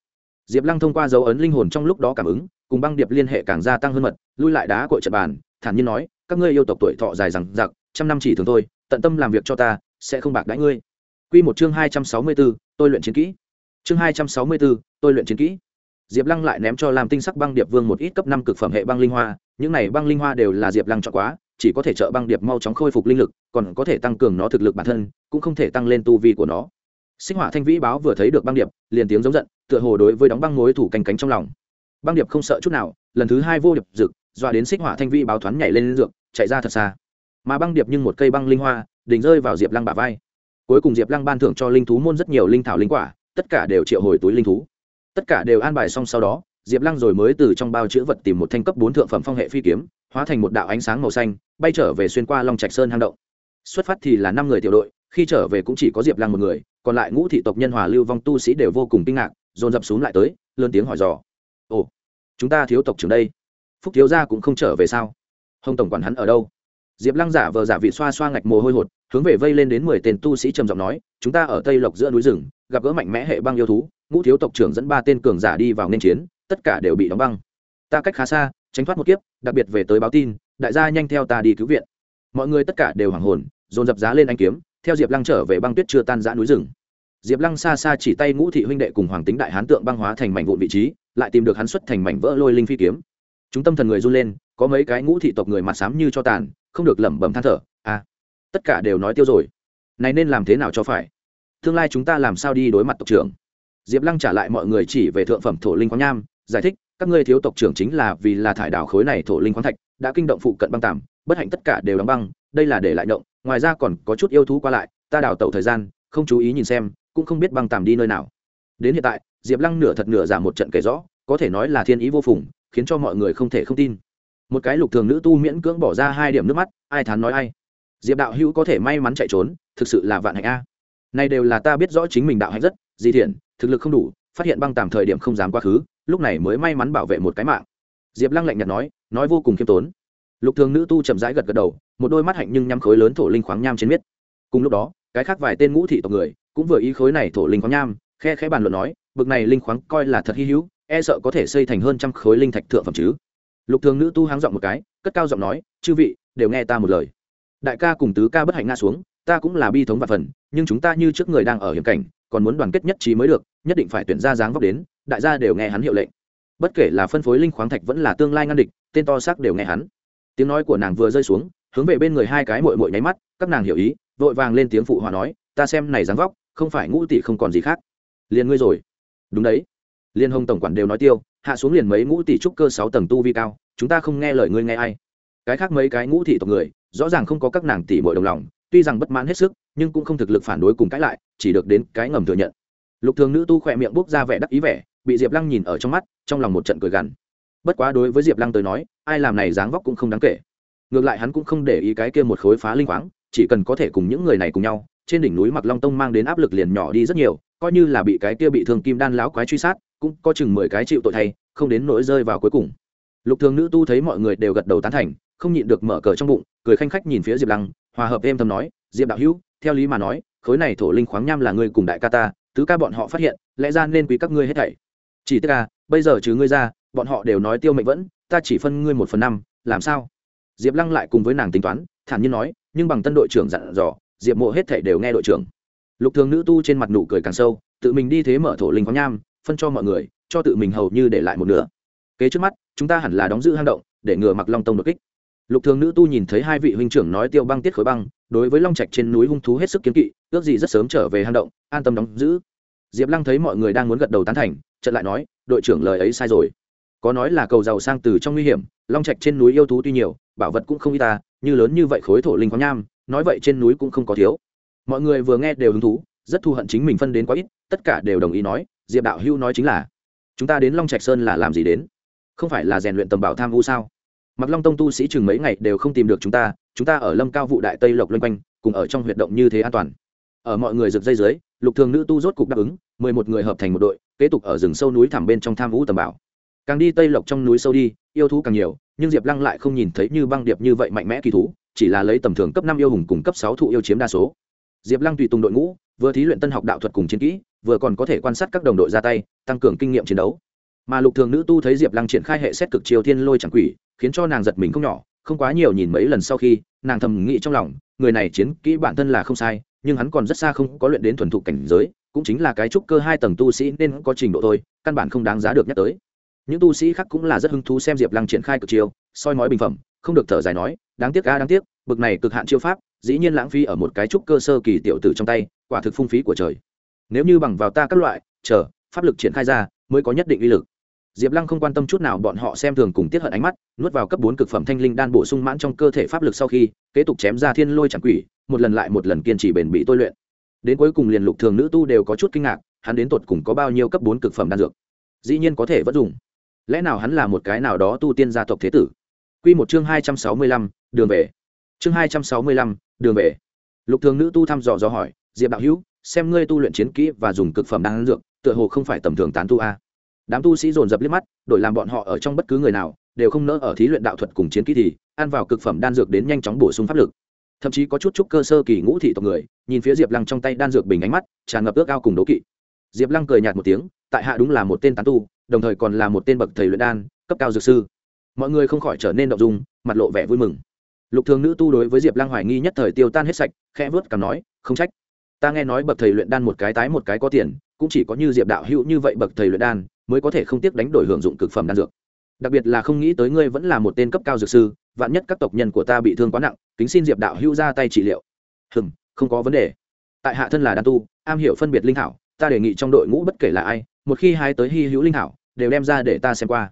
Diệp lăng thông qua dấu ấn linh hồn trong lúc đó cảm ứng cùng băng điệp liên hệ càng gia tăng hơn mật lui lại đá cội trận bàn thản nhiên nói các ngươi yêu tộc tuổi thọ dài rằng giặc trăm năm chỉ thường thôi tận tâm làm việc cho ta sẽ không bạc đãi ngươi. Quy một chương hai trăm sáu mươi 264, tôi luyện chiến kỹ. Chương hai trăm sáu mươi 264, tôi luyện chiến kỹ. Diệp Lăng lại ném cho Lam Tinh Sắc Băng Điệp Vương một ít cấp năm cực phẩm hệ băng linh hoa, những này băng linh hoa đều là Diệp Lăng chọn quá, chỉ có thể trợ băng điệp mau chóng khôi phục linh lực, còn có thể tăng cường nó thực lực bản thân, cũng không thể tăng lên tu vi của nó. Sinh Hỏa Thanh Vĩ báo vừa thấy được băng điệp, liền tiếng giống giận, tựa hồ đối với đóng băng mối thủ canh cánh trong lòng. Băng điệp không sợ chút nào, lần thứ hai vô điệp rực dọa đến Sinh Hỏa Thanh Vĩ báo thoáng nhảy lên dược, chạy ra thật xa. Mà băng điệp nhưng một cây băng linh hoa, đỉnh rơi vào Diệp Lăng bả vai. Cuối cùng Diệp Lăng ban thưởng cho linh thú môn rất nhiều linh thảo linh quả, tất cả đều triệu hồi túi linh thú. Tất cả đều an bài xong sau đó, Diệp Lăng rồi mới từ trong bao chữ vật tìm một thanh cấp bốn thượng phẩm phong hệ phi kiếm, hóa thành một đạo ánh sáng màu xanh, bay trở về xuyên qua Long Trạch Sơn hang động. Xuất phát thì là năm người tiểu đội, khi trở về cũng chỉ có Diệp Lăng một người, còn lại ngũ thị tộc nhân hòa lưu vong tu sĩ đều vô cùng kinh ngạc, dồn dập xuống lại tới, lớn tiếng hỏi dò. "Ồ, chúng ta thiếu tộc trưởng đây, Phúc thiếu gia cũng không trở về sao? Hồng tổng quản hắn ở đâu?" Diệp Lăng giả vờ giả vị xoa xoa ngạch mồ hôi hột, hướng về vây lên đến mười tên tu sĩ trầm giọng nói, "Chúng ta ở Tây Lộc giữa núi rừng, gặp gỡ mạnh mẽ hệ băng yêu thú, ngũ thiếu tộc trưởng dẫn ba tên cường giả đi vào nên chiến, tất cả đều bị đóng băng. Ta cách khá xa, tránh thoát một kiếp, đặc biệt về tới báo tin, đại gia nhanh theo ta đi cứu viện." Mọi người tất cả đều hoảng hồn, dồn dập giá lên anh kiếm, theo Diệp Lăng trở về băng tuyết chưa tan dã núi rừng. Diệp Lăng xa xa chỉ tay ngũ thị huynh đệ cùng hoàng tính đại hán tượng băng hóa thành mảnh vụn vị trí, lại tìm được hắn xuất thành mảnh vỡ lôi linh phi kiếm. Chúng tâm thần người run lên, có mấy cái ngũ thị tộc người mặt xám như cho tàn, không được lẩm bẩm than thở, à, tất cả đều nói tiêu rồi. Này nên làm thế nào cho phải? Tương lai chúng ta làm sao đi đối mặt tộc trưởng? Diệp Lăng trả lại mọi người chỉ về thượng phẩm thổ linh khoáng nham, giải thích, các ngươi thiếu tộc trưởng chính là vì là thải đảo khối này thổ linh khoáng thạch, đã kinh động phụ cận băng tạm, bất hạnh tất cả đều đóng băng, đây là để lại động, ngoài ra còn có chút yêu thú qua lại, ta đào tẩu thời gian, không chú ý nhìn xem, cũng không biết băng tạm đi nơi nào. Đến hiện tại, Diệp Lăng nửa thật nửa giả một trận kể rõ, có thể nói là thiên ý vô phùng khiến cho mọi người không thể không tin một cái lục thường nữ tu miễn cưỡng bỏ ra hai điểm nước mắt, ai thán nói ai. Diệp đạo hữu có thể may mắn chạy trốn, thực sự là vạn hạnh a. Này đều là ta biết rõ chính mình đạo hạnh rất di thiện, thực lực không đủ, phát hiện băng tạm thời điểm không dám quá khứ, lúc này mới may mắn bảo vệ một cái mạng. Diệp lăng lạnh nhạt nói nói vô cùng khiêm tốn. Lục thường nữ tu chậm rãi gật gật đầu, một đôi mắt hạnh nhưng nhắm khối lớn thổ linh khoáng nham trên miết. Cùng lúc đó, cái khác vài tên ngũ thị tộc người, cũng vừa ý khối này thổ linh khoáng nham, khe khẽ bàn luận nói, bực này linh khoáng coi là thật hy hữu e sợ có thể xây thành hơn trăm khối linh thạch thượng phẩm chứ lục thường nữ tu háng giọng một cái, cất cao giọng nói, chư vị, đều nghe ta một lời. Đại ca cùng tứ ca bất hạnh ngã xuống, ta cũng là bi thống và phần, nhưng chúng ta như trước người đang ở hiểm cảnh, còn muốn đoàn kết nhất trí mới được, nhất định phải tuyển ra dáng vóc đến, đại gia đều nghe hắn hiệu lệnh. Bất kể là phân phối linh khoáng thạch vẫn là tương lai ngăn địch, tên to xác đều nghe hắn. Tiếng nói của nàng vừa rơi xuống, hướng về bên người hai cái mội mội nháy mắt, các nàng hiểu ý, vội vàng lên tiếng phụ hòa nói, ta xem này dáng vóc, không phải ngũ tỷ không còn gì khác. Liền ngươi rồi. Đúng đấy liên hồng tổng quản đều nói tiêu, hạ xuống liền mấy ngũ tỷ trúc cơ sáu tầng tu vi cao, chúng ta không nghe lời ngươi nghe ai. Cái khác mấy cái ngũ thị tộc người, rõ ràng không có các nàng tỷ muội đồng lòng, tuy rằng bất mãn hết sức, nhưng cũng không thực lực phản đối cùng cãi lại, chỉ được đến cái ngầm thừa nhận. Lục thường nữ tu khỏe miệng bốc ra vẻ đắc ý vẻ, bị diệp lăng nhìn ở trong mắt, trong lòng một trận cười gằn. Bất quá đối với diệp lăng tới nói, ai làm này dáng vóc cũng không đáng kể. Ngược lại hắn cũng không để ý cái kia một khối phá linh khoáng, chỉ cần có thể cùng những người này cùng nhau, trên đỉnh núi mặc long tông mang đến áp lực liền nhỏ đi rất nhiều, coi như là bị cái kia bị thương kim đan láo quái truy sát cũng có chừng mười cái chịu tội thay, không đến nỗi rơi vào cuối cùng. Lục thường nữ tu thấy mọi người đều gật đầu tán thành, không nhịn được mở cờ trong bụng, cười khanh khách nhìn phía diệp lăng, hòa hợp êm thầm nói, diệp đạo hữu, theo lý mà nói, khối này thổ linh khoáng nham là ngươi cùng đại ca ta, tứ ca bọn họ phát hiện, lẽ ra nên quý các ngươi hết thảy. Chỉ tức ca à, bây giờ trừ ngươi ra, bọn họ đều nói tiêu mệnh vẫn, ta chỉ phân ngươi một phần năm, làm sao? Diệp lăng lại cùng với nàng tính toán, thản nhiên nói, nhưng bằng tân đội trưởng dặn dò, diệp mộ hết thảy đều nghe đội trưởng. Lục thường nữ tu trên mặt nụ cười càng sâu, tự mình đi thế mở thổ linh khoáng nham phân cho mọi người, cho tự mình hầu như để lại một nửa. Kế trước mắt, chúng ta hẳn là đóng giữ hang động, để ngừa mặc long tông đột kích. Lục thường nữ tu nhìn thấy hai vị huynh trưởng nói tiêu băng tiết khối băng, đối với long trạch trên núi hung thú hết sức kiếm kỵ, ước gì rất sớm trở về hang động, an tâm đóng giữ. Diệp lăng thấy mọi người đang muốn gật đầu tán thành trận lại nói, đội trưởng lời ấy sai rồi. Có nói là cầu giàu sang từ trong nguy hiểm, long trạch trên núi yêu thú tuy nhiều, bảo vật cũng không y ta, như lớn như vậy khối thổ linh khoáng nham, nói vậy trên núi cũng không có thiếu. Mọi người vừa nghe đều hứng thú, rất thu hận chính mình phân đến quá ít, tất cả đều đồng ý nói diệp đạo hưu nói chính là, chúng ta đến long trạch sơn là làm gì đến? Không phải là rèn luyện tầm bảo tham vu sao? Mặc long tông tu sĩ chừng mấy ngày đều không tìm được chúng ta chúng ta ở lâm cao vụ đại tây lộc loanh quanh, cùng ở trong huyệt động như thế an toàn. Ở mọi người rực dây dưới, lục thường nữ tu rốt cục đáp ứng, mười một người hợp thành một đội, kế tục ở rừng sâu núi thẳm bên trong tham vũ tầm bảo. Càng đi tây lộc trong núi sâu đi, yêu thú càng nhiều, nhưng diệp lăng lại không nhìn thấy như băng điệp như vậy mạnh mẽ kỳ thú, chỉ là lấy tầm thường cấp năm yêu hùng cùng cấp sáu thụ yêu chiếm đa số. Diệp lăng tùy tùng đội ngũ vừa thí luyện tân học đạo thuật cùng chiến kỹ, vừa còn có thể quan sát các đồng đội ra tay, tăng cường kinh nghiệm chiến đấu. Mà lục thường nữ tu thấy diệp lăng triển khai hệ xét cực chiều thiên lôi chẳng quỷ, khiến cho nàng giật mình không nhỏ, không quá nhiều nhìn mấy lần sau khi, nàng thầm nghĩ trong lòng, người này chiến kỹ bản thân là không sai, nhưng hắn còn rất xa không có luyện đến thuần thục cảnh giới, cũng chính là cái trúc cơ hai tầng tu sĩ nên có trình độ thôi, căn bản không đáng giá được nhắc tới. Những tu sĩ khác cũng là rất hứng thú xem diệp lăng triển khai cực chiêu, soi mói bình phẩm, không được thở dài nói, đáng tiếc ga đáng tiếc, bực này cực hạn chiêu pháp dĩ nhiên lãng phí ở một cái trúc cơ sơ kỳ tiểu tử trong tay, quả thực phung phí của trời. Nếu như bằng vào ta các loại, chờ, pháp lực triển khai ra, mới có nhất định uy lực. Diệp lăng không quan tâm chút nào, bọn họ xem thường cùng tiết hận ánh mắt, nuốt vào cấp bốn cực phẩm thanh linh đan bổ sung mãn trong cơ thể pháp lực sau khi, kế tục chém ra thiên lôi chẳng quỷ, một lần lại một lần kiên trì bền bị tôi luyện. Đến cuối cùng liền lục thường nữ tu đều có chút kinh ngạc, hắn đến tột cùng có bao nhiêu cấp bốn cực phẩm đan dược? Dĩ nhiên có thể vẫn dùng. Lẽ nào hắn là một cái nào đó tu tiên gia tộc thế tử? Q một chương hai trăm sáu mươi lăm, đường về chương hai trăm sáu mươi lăm, đường về. Lục thường nữ tu thăm dò dò hỏi, diệp đạo hữu, xem ngươi tu luyện chiến kỹ và dùng cực phẩm đan dược, tựa hồ không phải tầm thường tán tu a? Đám tu sĩ dồn dập liếc mắt, đổi làm bọn họ ở trong bất cứ người nào, đều không nỡ ở thí luyện đạo thuật cùng chiến kỹ thì, ăn vào cực phẩm đan dược đến nhanh chóng bổ sung pháp lực. Thậm chí có chút chút cơ sơ kỳ ngũ thị tộc người, nhìn phía diệp lăng trong tay đan dược bình ánh mắt, tràn ngập ước ao cùng đố kỵ. Diệp lăng cười nhạt một tiếng, tại hạ đúng là một tên tán tu, đồng thời còn là một tên bậc thầy luyện đan, cấp cao dược sư. Mọi người không khỏi trở nên động dung, mặt lộ vẻ vui mừng lục thường nữ tu đối với diệp lăng hoài nghi nhất thời tiêu tan hết sạch, khẽ vớt cảm nói, không trách. Ta nghe nói bậc thầy luyện đan một cái tái một cái có tiền, cũng chỉ có như diệp đạo hữu như vậy bậc thầy luyện đan, mới có thể không tiếc đánh đổi hưởng dụng cực phẩm đan dược. Đặc biệt là không nghĩ tới ngươi vẫn là một tên cấp cao dược sư, vạn nhất các tộc nhân của ta bị thương quá nặng, kính xin diệp đạo hữu ra tay trị liệu. Hừm, không có vấn đề. Tại hạ thân là đan tu, am hiểu phân biệt linh thảo, ta đề nghị trong đội ngũ bất kể là ai, một khi hai tới hy hữu linh thảo, đều đem ra để ta xem qua.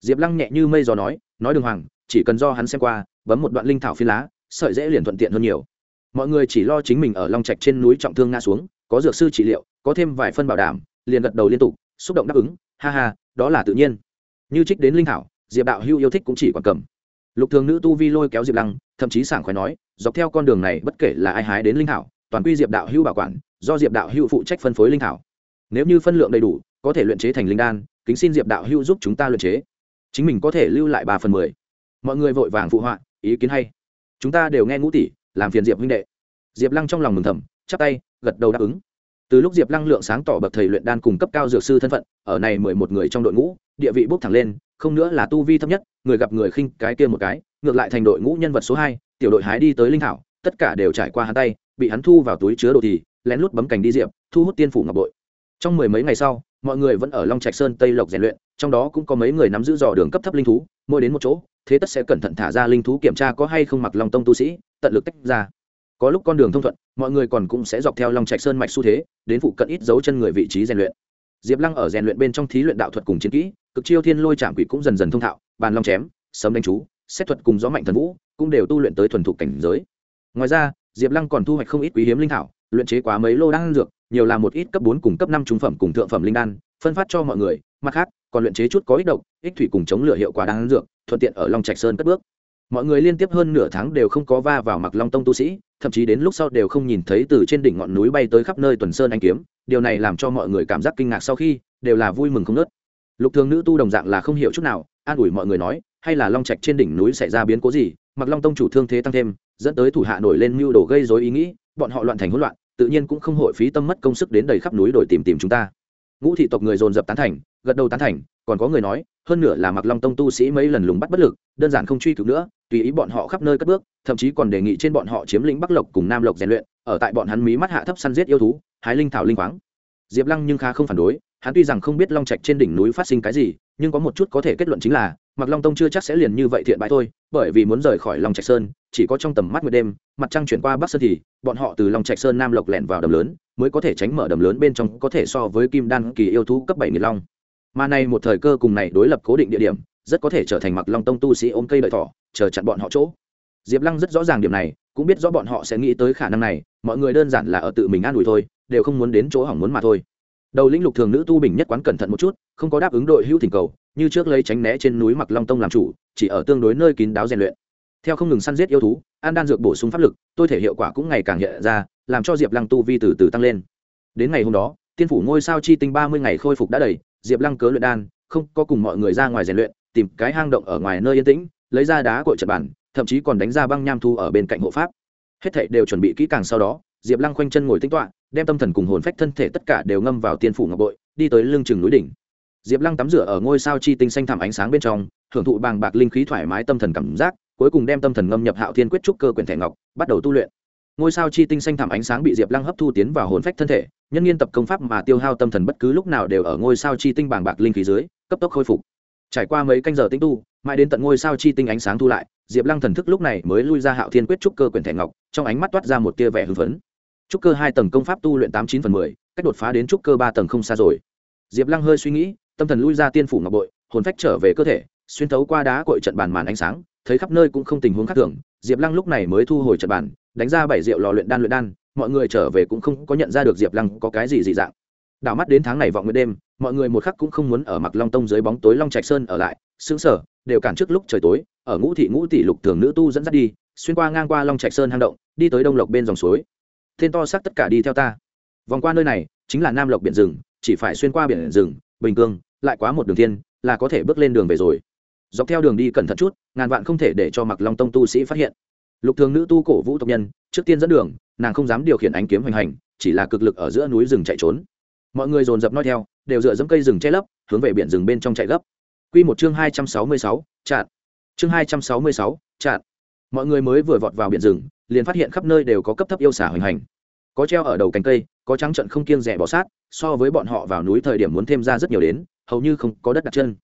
Diệp lăng nhẹ như mây gió nói nói đường hoàng, chỉ cần do hắn xem qua bấm một đoạn linh thảo phi lá, sợi dễ liền thuận tiện hơn nhiều. Mọi người chỉ lo chính mình ở long trạch trên núi trọng thương ngã xuống, có dược sư trị liệu, có thêm vài phân bảo đảm, liền gật đầu liên tục, xúc động đáp ứng, ha ha, đó là tự nhiên. Như trích đến linh thảo, diệp đạo hưu yêu thích cũng chỉ quản cầm. Lục thường nữ tu vi lôi kéo diệp lăng, thậm chí sảng khoái nói, dọc theo con đường này, bất kể là ai hái đến linh thảo, toàn quy diệp đạo hưu bảo quản, do diệp đạo hưu phụ trách phân phối linh thảo. Nếu như phân lượng đầy đủ, có thể luyện chế thành linh đan, kính xin diệp đạo hưu giúp chúng ta luyện chế. Chính mình có thể lưu lại ba phần mười. Mọi người vội vàng phụ họa ý kiến hay. Chúng ta đều nghe ngũ tỷ, làm phiền diệp huynh đệ. Diệp lăng trong lòng mừng thầm, chắp tay, gật đầu đáp ứng. Từ lúc diệp lăng lượng sáng tỏ bậc thầy luyện đan cùng cấp cao dược sư thân phận, ở này mười một người trong đội ngũ, địa vị bốc thẳng lên, không nữa là tu vi thấp nhất, người gặp người khinh cái kia một cái, ngược lại thành đội ngũ nhân vật số hai, tiểu đội hái đi tới linh thảo, tất cả đều trải qua hắn tay, bị hắn thu vào túi chứa đồ thì, lén lút bấm cành đi diệp, thu hút tiên phủ ngọc bội. Trong mười mấy ngày sau, mọi người vẫn ở long trạch sơn tây lộc rèn luyện, trong đó cũng có mấy người nắm giữ dò đường cấp thấp linh thú, mỗi đến một chỗ thế tất sẽ cẩn thận thả ra linh thú kiểm tra có hay không mặc long tông tu sĩ, tận lực tách ra. Có lúc con đường thông thuận, mọi người còn cũng sẽ dọc theo long trạch sơn mạch xu thế, đến phụ cận ít dấu chân người vị trí rèn luyện. Diệp lăng ở rèn luyện bên trong thí luyện đạo thuật cùng chiến kỹ, cực chiêu thiên lôi trạm quỷ cũng dần dần thông thạo, bàn long chém, sấm đánh chú, xét thuật cùng gió mạnh thần vũ, cũng đều tu luyện tới thuần thục cảnh giới. Ngoài ra, diệp lăng còn thu hoạch không ít quý hiếm linh thảo, luyện chế quá mấy lô đan dược, nhiều là một ít cấp bốn cùng cấp năm trung phẩm cùng thượng phẩm linh đan, phân phát cho mọi người, mặt khác còn luyện chế chút có ích độc, ích thủy cùng chống lửa hiệu quả đáng dược, thuận tiện ở long trạch sơn cất bước. Mọi người liên tiếp hơn nửa tháng đều không có va vào mặc long tông tu sĩ, thậm chí đến lúc sau đều không nhìn thấy từ trên đỉnh ngọn núi bay tới khắp nơi tuần sơn anh kiếm. Điều này làm cho mọi người cảm giác kinh ngạc sau khi đều là vui mừng không nớt lục thường nữ tu đồng dạng là không hiểu chút nào, an ủi mọi người nói, hay là long trạch trên đỉnh núi xảy ra biến cố gì mặc long tông chủ thương thế tăng thêm, dẫn tới thủ hạ nổi lên mưu đồ gây dối ý nghĩ, bọn họ loạn thành hỗn loạn, tự nhiên cũng không hội phí tâm mất công sức đến đầy khắp núi đổi tìm tìm chúng ta ngũ thị tộc người dồn dập tán thành, gật đầu tán thành, còn có người nói, hơn nửa là mặc long tông tu sĩ mấy lần lùng bắt bất lực, đơn giản không truy cứu nữa, tùy ý bọn họ khắp nơi cất bước, thậm chí còn đề nghị trên bọn họ chiếm lĩnh bắc lộc cùng nam lộc rèn luyện, ở tại bọn hắn mí mắt hạ thấp săn giết yêu thú, hái linh thảo linh khoáng. Diệp lăng nhưng khá không phản đối, hắn tuy rằng không biết long trạch trên đỉnh núi phát sinh cái gì nhưng có một chút có thể kết luận chính là mặc long tông chưa chắc sẽ liền như vậy thiện bại thôi, bởi vì muốn rời khỏi long trạch sơn, chỉ có trong tầm mắt nguyệt đêm, mặt trăng chuyển qua bắc sơn thì, bọn họ từ long trạch sơn nam lộc lẻn vào đầm lớn, mới có thể tránh mở đầm lớn bên trong, có thể so với kim đan kỳ yêu thú cấp bảy nghìn long. Mà này một thời cơ cùng này đối lập cố định địa điểm, rất có thể trở thành mặc long tông tu sĩ ôm cây đợi thỏ, chờ chặn bọn họ chỗ. Diệp lăng rất rõ ràng điểm này, cũng biết rõ bọn họ sẽ nghĩ tới khả năng này, mọi người đơn giản là ở tự mình an ủi thôi, đều không muốn đến chỗ hỏng muốn mà thôi đầu lĩnh lục thường nữ tu bình nhất quán cẩn thận một chút, không có đáp ứng đội hữu thỉnh cầu, như trước lấy tránh né trên núi mặc long tông làm chủ, chỉ ở tương đối nơi kín đáo rèn luyện. Theo không ngừng săn giết yêu thú, an đan dược bổ sung pháp lực, tôi thể hiệu quả cũng ngày càng hiện ra, làm cho diệp lăng tu vi từ từ tăng lên. Đến ngày hôm đó, tiên phủ ngôi sao chi tinh ba mươi ngày khôi phục đã đầy, diệp lăng cớ luyện đan, không có cùng mọi người ra ngoài rèn luyện, tìm cái hang động ở ngoài nơi yên tĩnh, lấy ra đá cội trật bản thậm chí còn đánh ra băng nham thu ở bên cạnh hộ pháp. Hết thảy đều chuẩn bị kỹ càng sau đó diệp lăng khoanh chân ngồi tính toạ đem tâm thần cùng hồn phách thân thể tất cả đều ngâm vào tiên phủ ngọc bội, đi tới lưng chừng núi đỉnh. Diệp lăng tắm rửa ở ngôi sao chi tinh xanh thẳm ánh sáng bên trong hưởng thụ bàng bạc linh khí thoải mái tâm thần cảm giác, cuối cùng đem tâm thần ngâm nhập hạo thiên quyết trúc cơ quyển thẻ ngọc, bắt đầu tu luyện. Ngôi sao chi tinh xanh thẳm ánh sáng bị diệp lăng hấp thu tiến vào hồn phách thân thể, nhân nghiên tập công pháp mà tiêu hao tâm thần bất cứ lúc nào đều ở ngôi sao chi tinh bàng bạc linh khí dưới, cấp tốc khôi phục. Trải qua mấy canh giờ tinh tu, mãi đến tận ngôi sao chi tinh ánh sáng thu lại, diệp lăng thần thức lúc này mới lui ra hạo thiên quyết trúc cơ quyển thẻ ngọc, trong ánh mắt toát ra một tia vẻ hưng phấn trúc cơ hai tầng công pháp tu luyện tám chín phần mười, cách đột phá đến trúc cơ ba tầng không xa rồi. Diệp lăng hơi suy nghĩ, tâm thần lui ra tiên phủ ngọc bội, hồn phách trở về cơ thể, xuyên thấu qua đá cội trận bàn màn ánh sáng, thấy khắp nơi cũng không tình huống khác thường. Diệp lăng lúc này mới thu hồi trận bàn, đánh ra bảy rượu lò luyện đan luyện đan, mọi người trở về cũng không có nhận ra được diệp lăng có cái gì dị dạng. Đảo mắt đến tháng này vọng nguyên đêm, mọi người một khắc cũng không muốn ở mặc long tông dưới bóng tối long trạch sơn ở lại xứng sở đều cản trước lúc trời tối, ở ngũ thị ngũ tỷ lục thường nữ tu dẫn dắt đi, xuyên qua ngang qua long trạch sơn hang động, đi tới đông lộc bên dòng suối tên to xác tất cả đi theo ta. Vòng qua nơi này, chính là nam lộc biển rừng, chỉ phải xuyên qua biển rừng, bình cương, lại quá một đường thiên, là có thể bước lên đường về rồi. Dọc theo đường đi cẩn thận chút, ngàn vạn không thể để cho mặc long tông tu sĩ phát hiện. Lục thường nữ tu cổ vũ tộc nhân, trước tiên dẫn đường, nàng không dám điều khiển ánh kiếm hoành hành, chỉ là cực lực ở giữa núi rừng chạy trốn. Mọi người dồn dập nói theo, đều dựa dẫm cây rừng che lấp, hướng về biển rừng bên trong chạy gấp. Q một chương hai trăm sáu mươi sáu, chặn. Chương hai trăm sáu mươi sáu, chặn. Mọi người mới vừa vọt vào biển rừng, liền phát hiện khắp nơi đều có cấp thấp yêu xả hoành hành có treo ở đầu cành cây, có trắng trận không kiêng rẻ bỏ sát, so với bọn họ vào núi thời điểm muốn thêm ra rất nhiều đến, hầu như không có đất đặt chân.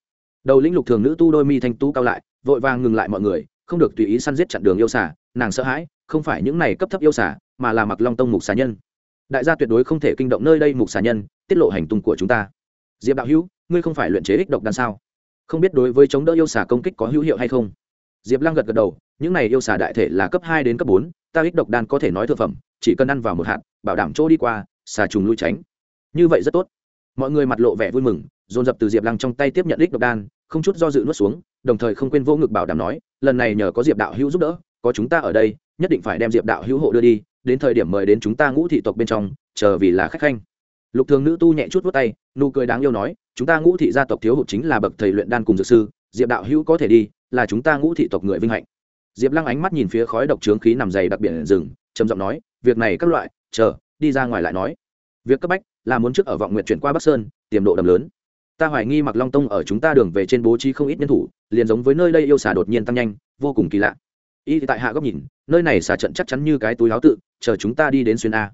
Đầu lĩnh lục thường nữ tu đôi mi thanh tú cao lại, vội vàng ngừng lại mọi người, không được tùy ý săn giết chặn đường yêu xả nàng sợ hãi, không phải những này cấp thấp yêu xả mà là mặc long tông mục xà nhân. Đại gia tuyệt đối không thể kinh động nơi đây mục xà nhân, tiết lộ hành tung của chúng ta. Diệp đạo hữu, ngươi không phải luyện chế ích độc đan sao? Không biết đối với chống đỡ yêu xả công kích có hữu hiệu hay không? Diệp lăng gật gật đầu, những này yêu xả đại thể là cấp hai đến cấp bốn ta ích độc đan có thể nói thực phẩm, chỉ cần ăn vào một hạt, bảo đảm chỗ đi qua, xà trùng lui tránh. Như vậy rất tốt. Mọi người mặt lộ vẻ vui mừng, dồn dập từ diệp lăng trong tay tiếp nhận ích độc đan, không chút do dự nuốt xuống, đồng thời không quên vô ngực bảo đảm nói, lần này nhờ có diệp đạo hữu giúp đỡ, có chúng ta ở đây, nhất định phải đem diệp đạo hữu hộ đưa đi, đến thời điểm mời đến chúng ta ngũ thị tộc bên trong, chờ vì là khách khanh. Lục thường nữ tu nhẹ chút vút tay, nụ cười đáng yêu nói, chúng ta ngũ thị gia tộc thiếu hụt chính là bậc thầy luyện đan cùng dược sư, diệp đạo hữu có thể đi, là chúng ta ngũ thị tộc người vinh hạnh diệp lăng ánh mắt nhìn phía khói độc trướng khí nằm dày đặc biển rừng, trầm giọng nói, việc này các loại, chờ, đi ra ngoài lại nói. Việc cấp bách là muốn trước ở vọng nguyện chuyển qua bắc sơn, tiềm độ đầm lớn. Ta hoài nghi mặc long tông ở chúng ta đường về trên bố trí không ít nhân thủ, liền giống với nơi đây yêu xà đột nhiên tăng nhanh, vô cùng kỳ lạ. Y tại hạ góc nhìn, nơi này xà trận chắc chắn như cái túi láo tự, chờ chúng ta đi đến xuyên a.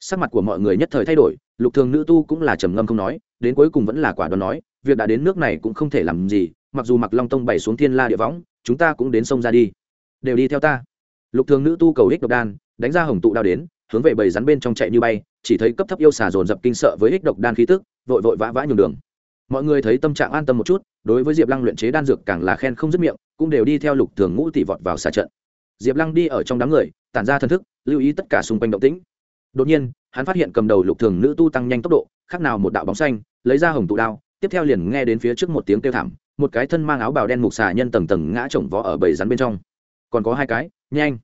Sắc mặt của mọi người nhất thời thay đổi, lục thường nữ tu cũng là trầm ngâm không nói, đến cuối cùng vẫn là quả đoán nói, việc đã đến nước này cũng không thể làm gì, mặc dù mặc long tông bày xuống thiên la địa võng, chúng ta cũng đến sông ra đi đều đi theo ta. Lục thường nữ tu cầu Hích độc đan, đánh ra hồng tụ đao đến, hướng về bầy rắn bên trong chạy như bay, chỉ thấy cấp thấp yêu xà dồn dập kinh sợ với Hích độc đan khí tức, vội vội vã vã nhường đường. Mọi người thấy tâm trạng an tâm một chút, đối với diệp lăng luyện chế đan dược càng là khen không dứt miệng, cũng đều đi theo lục thường ngũ tỷ vọt vào xà trận. Diệp lăng đi ở trong đám người, tản ra thân thức, lưu ý tất cả xung quanh động tĩnh. Đột nhiên, hắn phát hiện cầm đầu lục thường nữ tu tăng nhanh tốc độ, khác nào một đạo bóng xanh, lấy ra hồng tụ đao, tiếp theo liền nghe đến phía trước một tiếng kêu thảm, một cái thân mang áo bào đen mục xà nhân tầng tầng ngã chồng vó ở bầy rắn bên trong còn có hai cái, nhanh,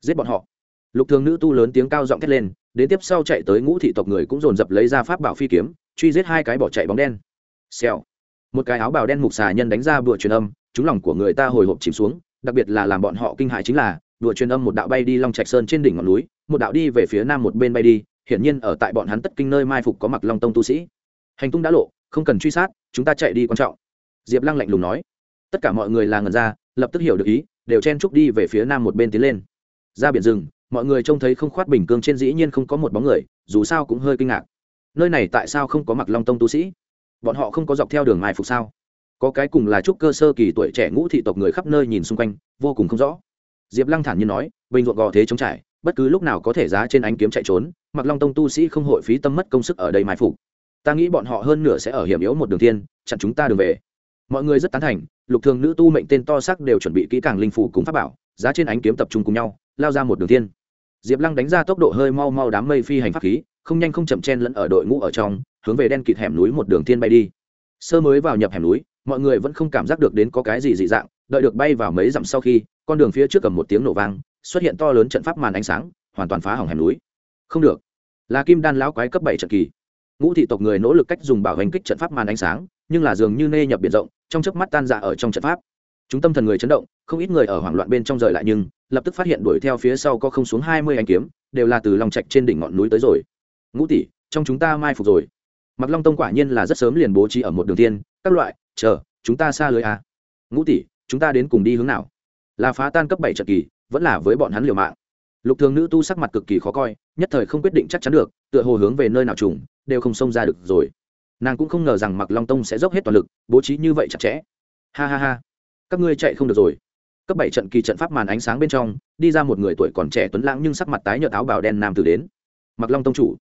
giết bọn họ. Lục thường nữ tu lớn tiếng cao giọng thét lên, đến tiếp sau chạy tới ngũ thị tộc người cũng dồn dập lấy ra pháp bảo phi kiếm, truy giết hai cái bỏ chạy bóng đen. Xèo. Một cái áo bào đen mục xà nhân đánh ra bụa truyền âm, chúng lòng của người ta hồi hộp chìm xuống, đặc biệt là làm bọn họ kinh hại chính là đùa truyền âm một đạo bay đi long trạch sơn trên đỉnh ngọn núi, một đạo đi về phía nam một bên bay đi, hiển nhiên ở tại bọn hắn tất kinh nơi mai phục có mặc long tông tu sĩ. Hành tung đã lộ, không cần truy sát, chúng ta chạy đi quan trọng. Diệp lăng lạnh lùng nói. Tất cả mọi người là ngần ra, lập tức hiểu được ý đều chen trúc đi về phía nam một bên tiến lên. Ra biển rừng, mọi người trông thấy không khoát bình cương trên dĩ nhiên không có một bóng người, dù sao cũng hơi kinh ngạc. Nơi này tại sao không có mặc long tông tu sĩ? Bọn họ không có dọc theo đường mai phục sao? Có cái cùng là trúc cơ sơ kỳ tuổi trẻ ngũ thị tộc người khắp nơi nhìn xung quanh, vô cùng không rõ. Diệp lăng thản nhiên nói, bình ruộng gò thế chống trải, bất cứ lúc nào có thể giá trên ánh kiếm chạy trốn mặc long tông tu sĩ không hội phí tâm mất công sức ở đây mai phục. Ta nghĩ bọn họ hơn nửa sẽ ở hiểm yếu một đường thiên, chặn chúng ta đường về. Mọi người rất tán thành lục thường nữ tu mệnh tên to sắc đều chuẩn bị kỹ càng linh phủ cùng pháp bảo, giá trên ánh kiếm tập trung cùng nhau, lao ra một đường thiên. Diệp lăng đánh ra tốc độ hơi mau mau đám mây phi hành pháp khí, không nhanh không chậm chen lẫn ở đội ngũ ở trong, hướng về đen kịt hẻm núi một đường thiên bay đi. Sơ mới vào nhập hẻm núi, mọi người vẫn không cảm giác được đến có cái gì dị dạng, đợi được bay vào mấy dặm sau khi, con đường phía trước cầm một tiếng nổ vang, xuất hiện to lớn trận pháp màn ánh sáng, hoàn toàn phá hỏng hẻm núi. Không được. Là kim đan lão quái cấp bảy trận kỳ. Ngũ thị tộc người nỗ lực cách dùng bảo hành kích trận pháp màn ánh sáng, nhưng là dường như nê nhập biển rộng trong chớp mắt tan dạ ở trong trận pháp. Chúng tâm thần người chấn động, không ít người ở hoảng loạn bên trong rời lại nhưng lập tức phát hiện đuổi theo phía sau có không xuống hai mươi anh kiếm, đều là từ lòng trạch trên đỉnh ngọn núi tới rồi. Ngũ tỷ, trong chúng ta mai phục rồi. Mặc long tông quả nhiên là rất sớm liền bố trí ở một đường tiên, các loại, chờ, chúng ta xa lưới à. ngũ tỷ, chúng ta đến cùng đi hướng nào? Là phá tan cấp bảy trận kỳ, vẫn là với bọn hắn liều mạng. Lục thường nữ tu sắc mặt cực kỳ khó coi, nhất thời không quyết định chắc chắn được, tựa hồ hướng về nơi nào trùng, đều không xông ra được rồi nàng cũng không ngờ rằng mặc long tông sẽ dốc hết toàn lực bố trí như vậy chặt chẽ ha ha ha các ngươi chạy không được rồi cấp bảy trận kỳ trận pháp màn ánh sáng bên trong đi ra một người tuổi còn trẻ tuấn lãng nhưng sắc mặt tái nhợt áo bào đen nam tử đến mặc long tông chủ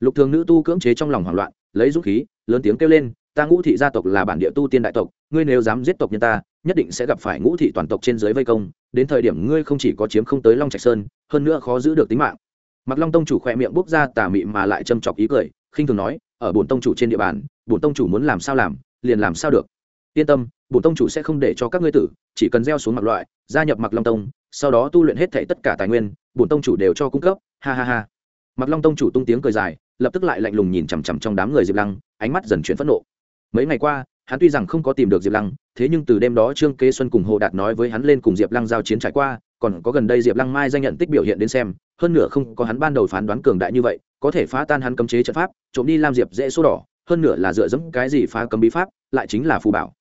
lục thường nữ tu cưỡng chế trong lòng hoảng loạn lấy dũng khí lớn tiếng kêu lên ta ngũ thị gia tộc là bản địa tu tiên đại tộc ngươi nếu dám giết tộc nhân ta nhất định sẽ gặp phải ngũ thị toàn tộc trên dưới vây công đến thời điểm ngươi không chỉ có chiếm không tới long trạch sơn hơn nữa khó giữ được tính mạng mặc long tông chủ khỏe miệng bốc ra tà mị mà lại châm chọc ý cười khinh thường nói, ở bổn tông chủ trên địa bàn, bổn tông chủ muốn làm sao làm, liền làm sao được. Yên tâm, bổn tông chủ sẽ không để cho các ngươi tử, chỉ cần gieo xuống mặc loại, gia nhập mặc long tông, sau đó tu luyện hết thảy tất cả tài nguyên, bổn tông chủ đều cho cung cấp. Ha ha ha. Mặc long tông chủ tung tiếng cười dài, lập tức lại lạnh lùng nhìn chằm chằm trong đám người diệp lăng, ánh mắt dần chuyển phẫn nộ. Mấy ngày qua, hắn tuy rằng không có tìm được diệp lăng, thế nhưng từ đêm đó trương kế xuân cùng hồ đạt nói với hắn lên cùng diệp lăng giao chiến trải qua, còn có gần đây diệp lăng mai danh nhận tích biểu hiện đến xem, hơn nữa không có hắn ban đầu phán đoán cường đại như vậy có thể phá tan hắn cấm chế trận pháp, trộm đi làm diệp dễ số đỏ, hơn nữa là dựa dẫm cái gì phá cấm bí pháp, lại chính là phù bảo.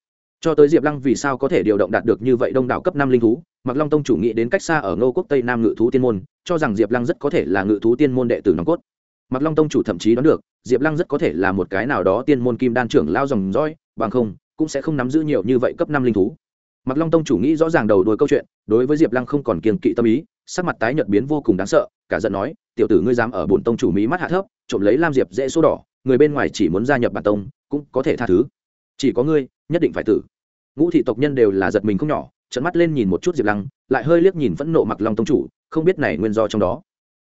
Cho tới diệp lăng vì sao có thể điều động đạt được như vậy đông đảo cấp năm linh thú mặc long tông chủ nghĩ đến cách xa ở ngô quốc tây nam ngự thú tiên môn, cho rằng diệp lăng rất có thể là ngự thú tiên môn đệ tử nòng cốt. Mặc long tông chủ thậm chí đoán được, diệp lăng rất có thể là một cái nào đó tiên môn kim đan trưởng lao dòng roi bằng không, cũng sẽ không nắm giữ nhiều như vậy cấp năm linh thú. Mặc long tông chủ nghĩ rõ ràng đầu đuôi câu chuyện, đối với diệp lăng không còn kiên kỵ tâm ý, sắc mặt tái nhợt biến vô cùng đáng sợ, cả giận nói tiểu tử ngươi dám ở bổn tông chủ mỹ mắt hạ thấp, trộm lấy lam diệp dễ số đỏ, người bên ngoài chỉ muốn gia nhập bản tông, cũng có thể tha thứ. Chỉ có ngươi, nhất định phải tử. Ngũ thị tộc nhân đều là giật mình không nhỏ trận mắt lên nhìn một chút diệp lăng, lại hơi liếc nhìn phẫn nộ mặc long tông chủ, không biết này nguyên do trong đó.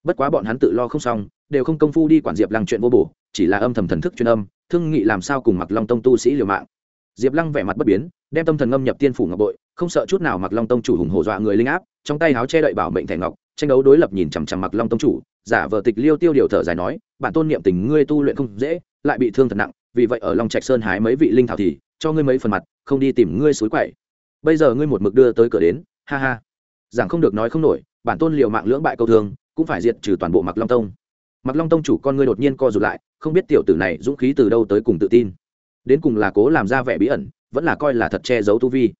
Bất quá bọn hắn tự lo không xong, đều không công phu đi quản diệp lăng chuyện vô bổ, chỉ là âm thầm thần thức truyền âm, thương nghị làm sao cùng mặc long tông tu sĩ liều mạng. Diệp lăng vẻ mặt bất biến, đem tâm thần ngâm nhập tiên phủ ngọc bội, không sợ chút nào mặc long tông chủ hùng hổ dọa người linh áp, trong tay háo che đậy bảo mệnh thẻ ngọc tranh đấu đối lập nhìn chằm chằm mặc long tông chủ, giả vờ tịch liêu tiêu điều thở dài nói, bản tôn niệm tình ngươi tu luyện không dễ, lại bị thương thật nặng, vì vậy ở long trạch sơn hái mấy vị linh thảo thì cho ngươi mấy phần mặt, không đi tìm ngươi suối quậy. Bây giờ ngươi một mực đưa tới cửa đến, ha ha. Giảng không được nói không nổi, bản tôn liều mạng lưỡng bại câu thương, cũng phải diệt trừ toàn bộ mặc long tông. Mặc long tông chủ con ngươi đột nhiên co rụt lại, không biết tiểu tử này dũng khí từ đâu tới cùng tự tin. Đến cùng là cố làm ra vẻ bí ẩn, vẫn là coi là thật che giấu tu vi.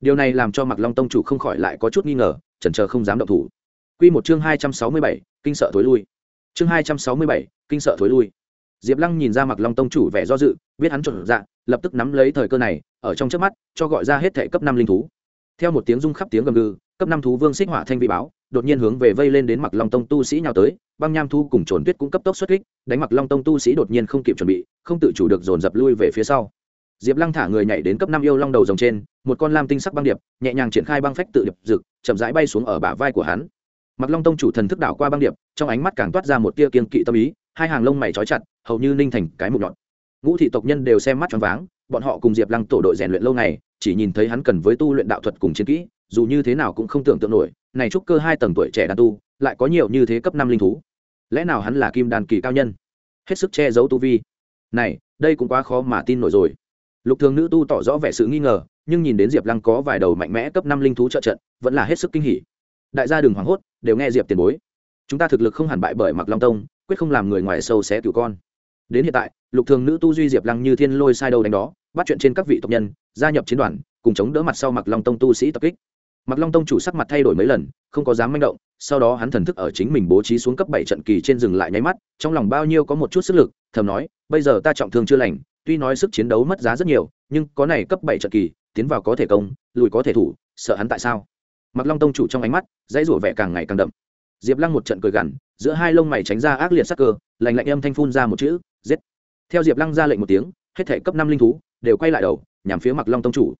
Điều này làm cho mặc long tông chủ không khỏi lại có chút nghi ngờ, chần chờ không dám động thủ. Quy một chương hai trăm sáu mươi bảy kinh sợ thối lui. Chương hai trăm sáu mươi bảy kinh sợ thối lui. Diệp lăng nhìn ra mặc long tông chủ vẻ do dự biết hắn chột dạ lập tức nắm lấy thời cơ này ở trong chớp mắt cho gọi ra hết thể cấp năm linh thú. Theo một tiếng rung khắp tiếng gầm gừ cấp năm thú vương xích hỏa thanh vị báo đột nhiên hướng về vây lên đến mặc long tông tu sĩ nhào tới băng nham thu cùng trồn tuyết cũng cấp tốc xuất kích đánh mặc long tông tu sĩ đột nhiên không kịp chuẩn bị không tự chủ được dồn dập lui về phía sau. Diệp lăng thả người nhảy đến cấp năm yêu long đầu rồng trên một con lam tinh sắc băng điệp nhẹ nhàng triển khai băng phách tự điệp dự, chậm rãi bay xuống ở bả vai của hắn mặc long tông chủ thần thức đảo qua băng điệp, trong ánh mắt càng toát ra một tia kiên kỵ tâm ý, hai hàng lông mày trói chặt, hầu như ninh thành cái mục nhọn. Ngũ thị tộc nhân đều xem mắt choáng váng, bọn họ cùng diệp lăng tổ đội rèn luyện lâu ngày, chỉ nhìn thấy hắn cần với tu luyện đạo thuật cùng chiến kỹ, dù như thế nào cũng không tưởng tượng nổi, này trúc cơ hai tầng tuổi trẻ đàn tu, lại có nhiều như thế cấp năm linh thú. Lẽ nào hắn là kim đàn kỳ cao nhân? Hết sức che giấu tu vi. Này, đây cũng quá khó mà tin nổi rồi. Lục thường nữ tu tỏ rõ vẻ sự nghi ngờ, nhưng nhìn đến diệp lăng có vài đầu mạnh mẽ cấp năm linh thú trợ trận, vẫn là hết sức kinh hỉ. Đại gia đừng hoảng hốt đều nghe diệp tiền bối. Chúng ta thực lực không hẳn bại bởi mặc long tông, quyết không làm người ngoài sâu xé cửu con. Đến hiện tại, lục thường nữ tu duy diệp lăng như thiên lôi sai đầu đánh đó, bắt chuyện trên các vị tộc nhân, gia nhập chiến đoàn, cùng chống đỡ mặt sau mặc long tông tu sĩ tập kích. Mặc long tông chủ sắc mặt thay đổi mấy lần, không có dám manh động, sau đó hắn thần thức ở chính mình bố trí xuống cấp bảy trận kỳ trên rừng lại nháy mắt, trong lòng bao nhiêu có một chút sức lực, thầm nói, bây giờ ta trọng thương chưa lành, tuy nói sức chiến đấu mất giá rất nhiều, nhưng có này cấp bảy trận kỳ, tiến vào có thể công, lùi có thể thủ, sợ hắn tại sao? Mặc long tông chủ trong ánh mắt, dãy rủa vẻ càng ngày càng đậm. Diệp lăng một trận cười gằn, giữa hai lông mày tránh ra ác liệt sắc cơ lành lạnh âm thanh phun ra một chữ, giết. Theo diệp lăng ra lệnh một tiếng, hết thể cấp năm linh thú đều quay lại đầu, nhằm phía mặc long tông chủ.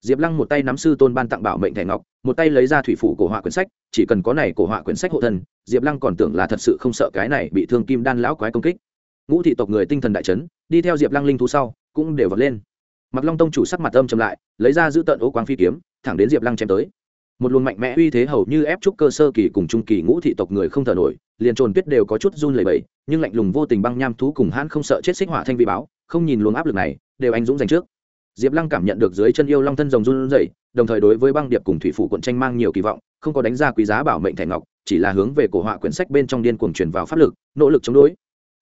Diệp lăng một tay nắm sư tôn ban tặng bảo mệnh thẻ ngọc, một tay lấy ra thủy phủ cổ họa quyển sách, chỉ cần có này cổ họa quyển sách hộ thân, diệp lăng còn tưởng là thật sự không sợ cái này bị thương kim đan lão quái công kích. Ngũ thị tộc người tinh thần đại trấn đi theo diệp lăng linh thú sau, cũng đều vọt lên. Mặc long tông chủ sắc mặt âm chậm lại, lấy ra giữ tận ô quang phi kiếm, thẳng đến diệp lăng chém tới một luồng mạnh mẽ uy thế hầu như ép trúc cơ sơ kỳ cùng trung kỳ ngũ thị tộc người không thở nổi, liền trồn tuyết đều có chút run lẩy bẩy, nhưng lạnh lùng vô tình băng nham thú cùng hãn không sợ chết xích hỏa thanh vi báo, không nhìn luồng áp lực này, đều anh dũng giành trước. Diệp lăng cảm nhận được dưới chân yêu long thân rồng run rẩy, đồng thời đối với băng điệp cùng thủy phủ quận tranh mang nhiều kỳ vọng, không có đánh ra quý giá bảo mệnh thẻ ngọc, chỉ là hướng về cổ họa quyển sách bên trong điên cuồng truyền vào pháp lực, nỗ lực chống đối.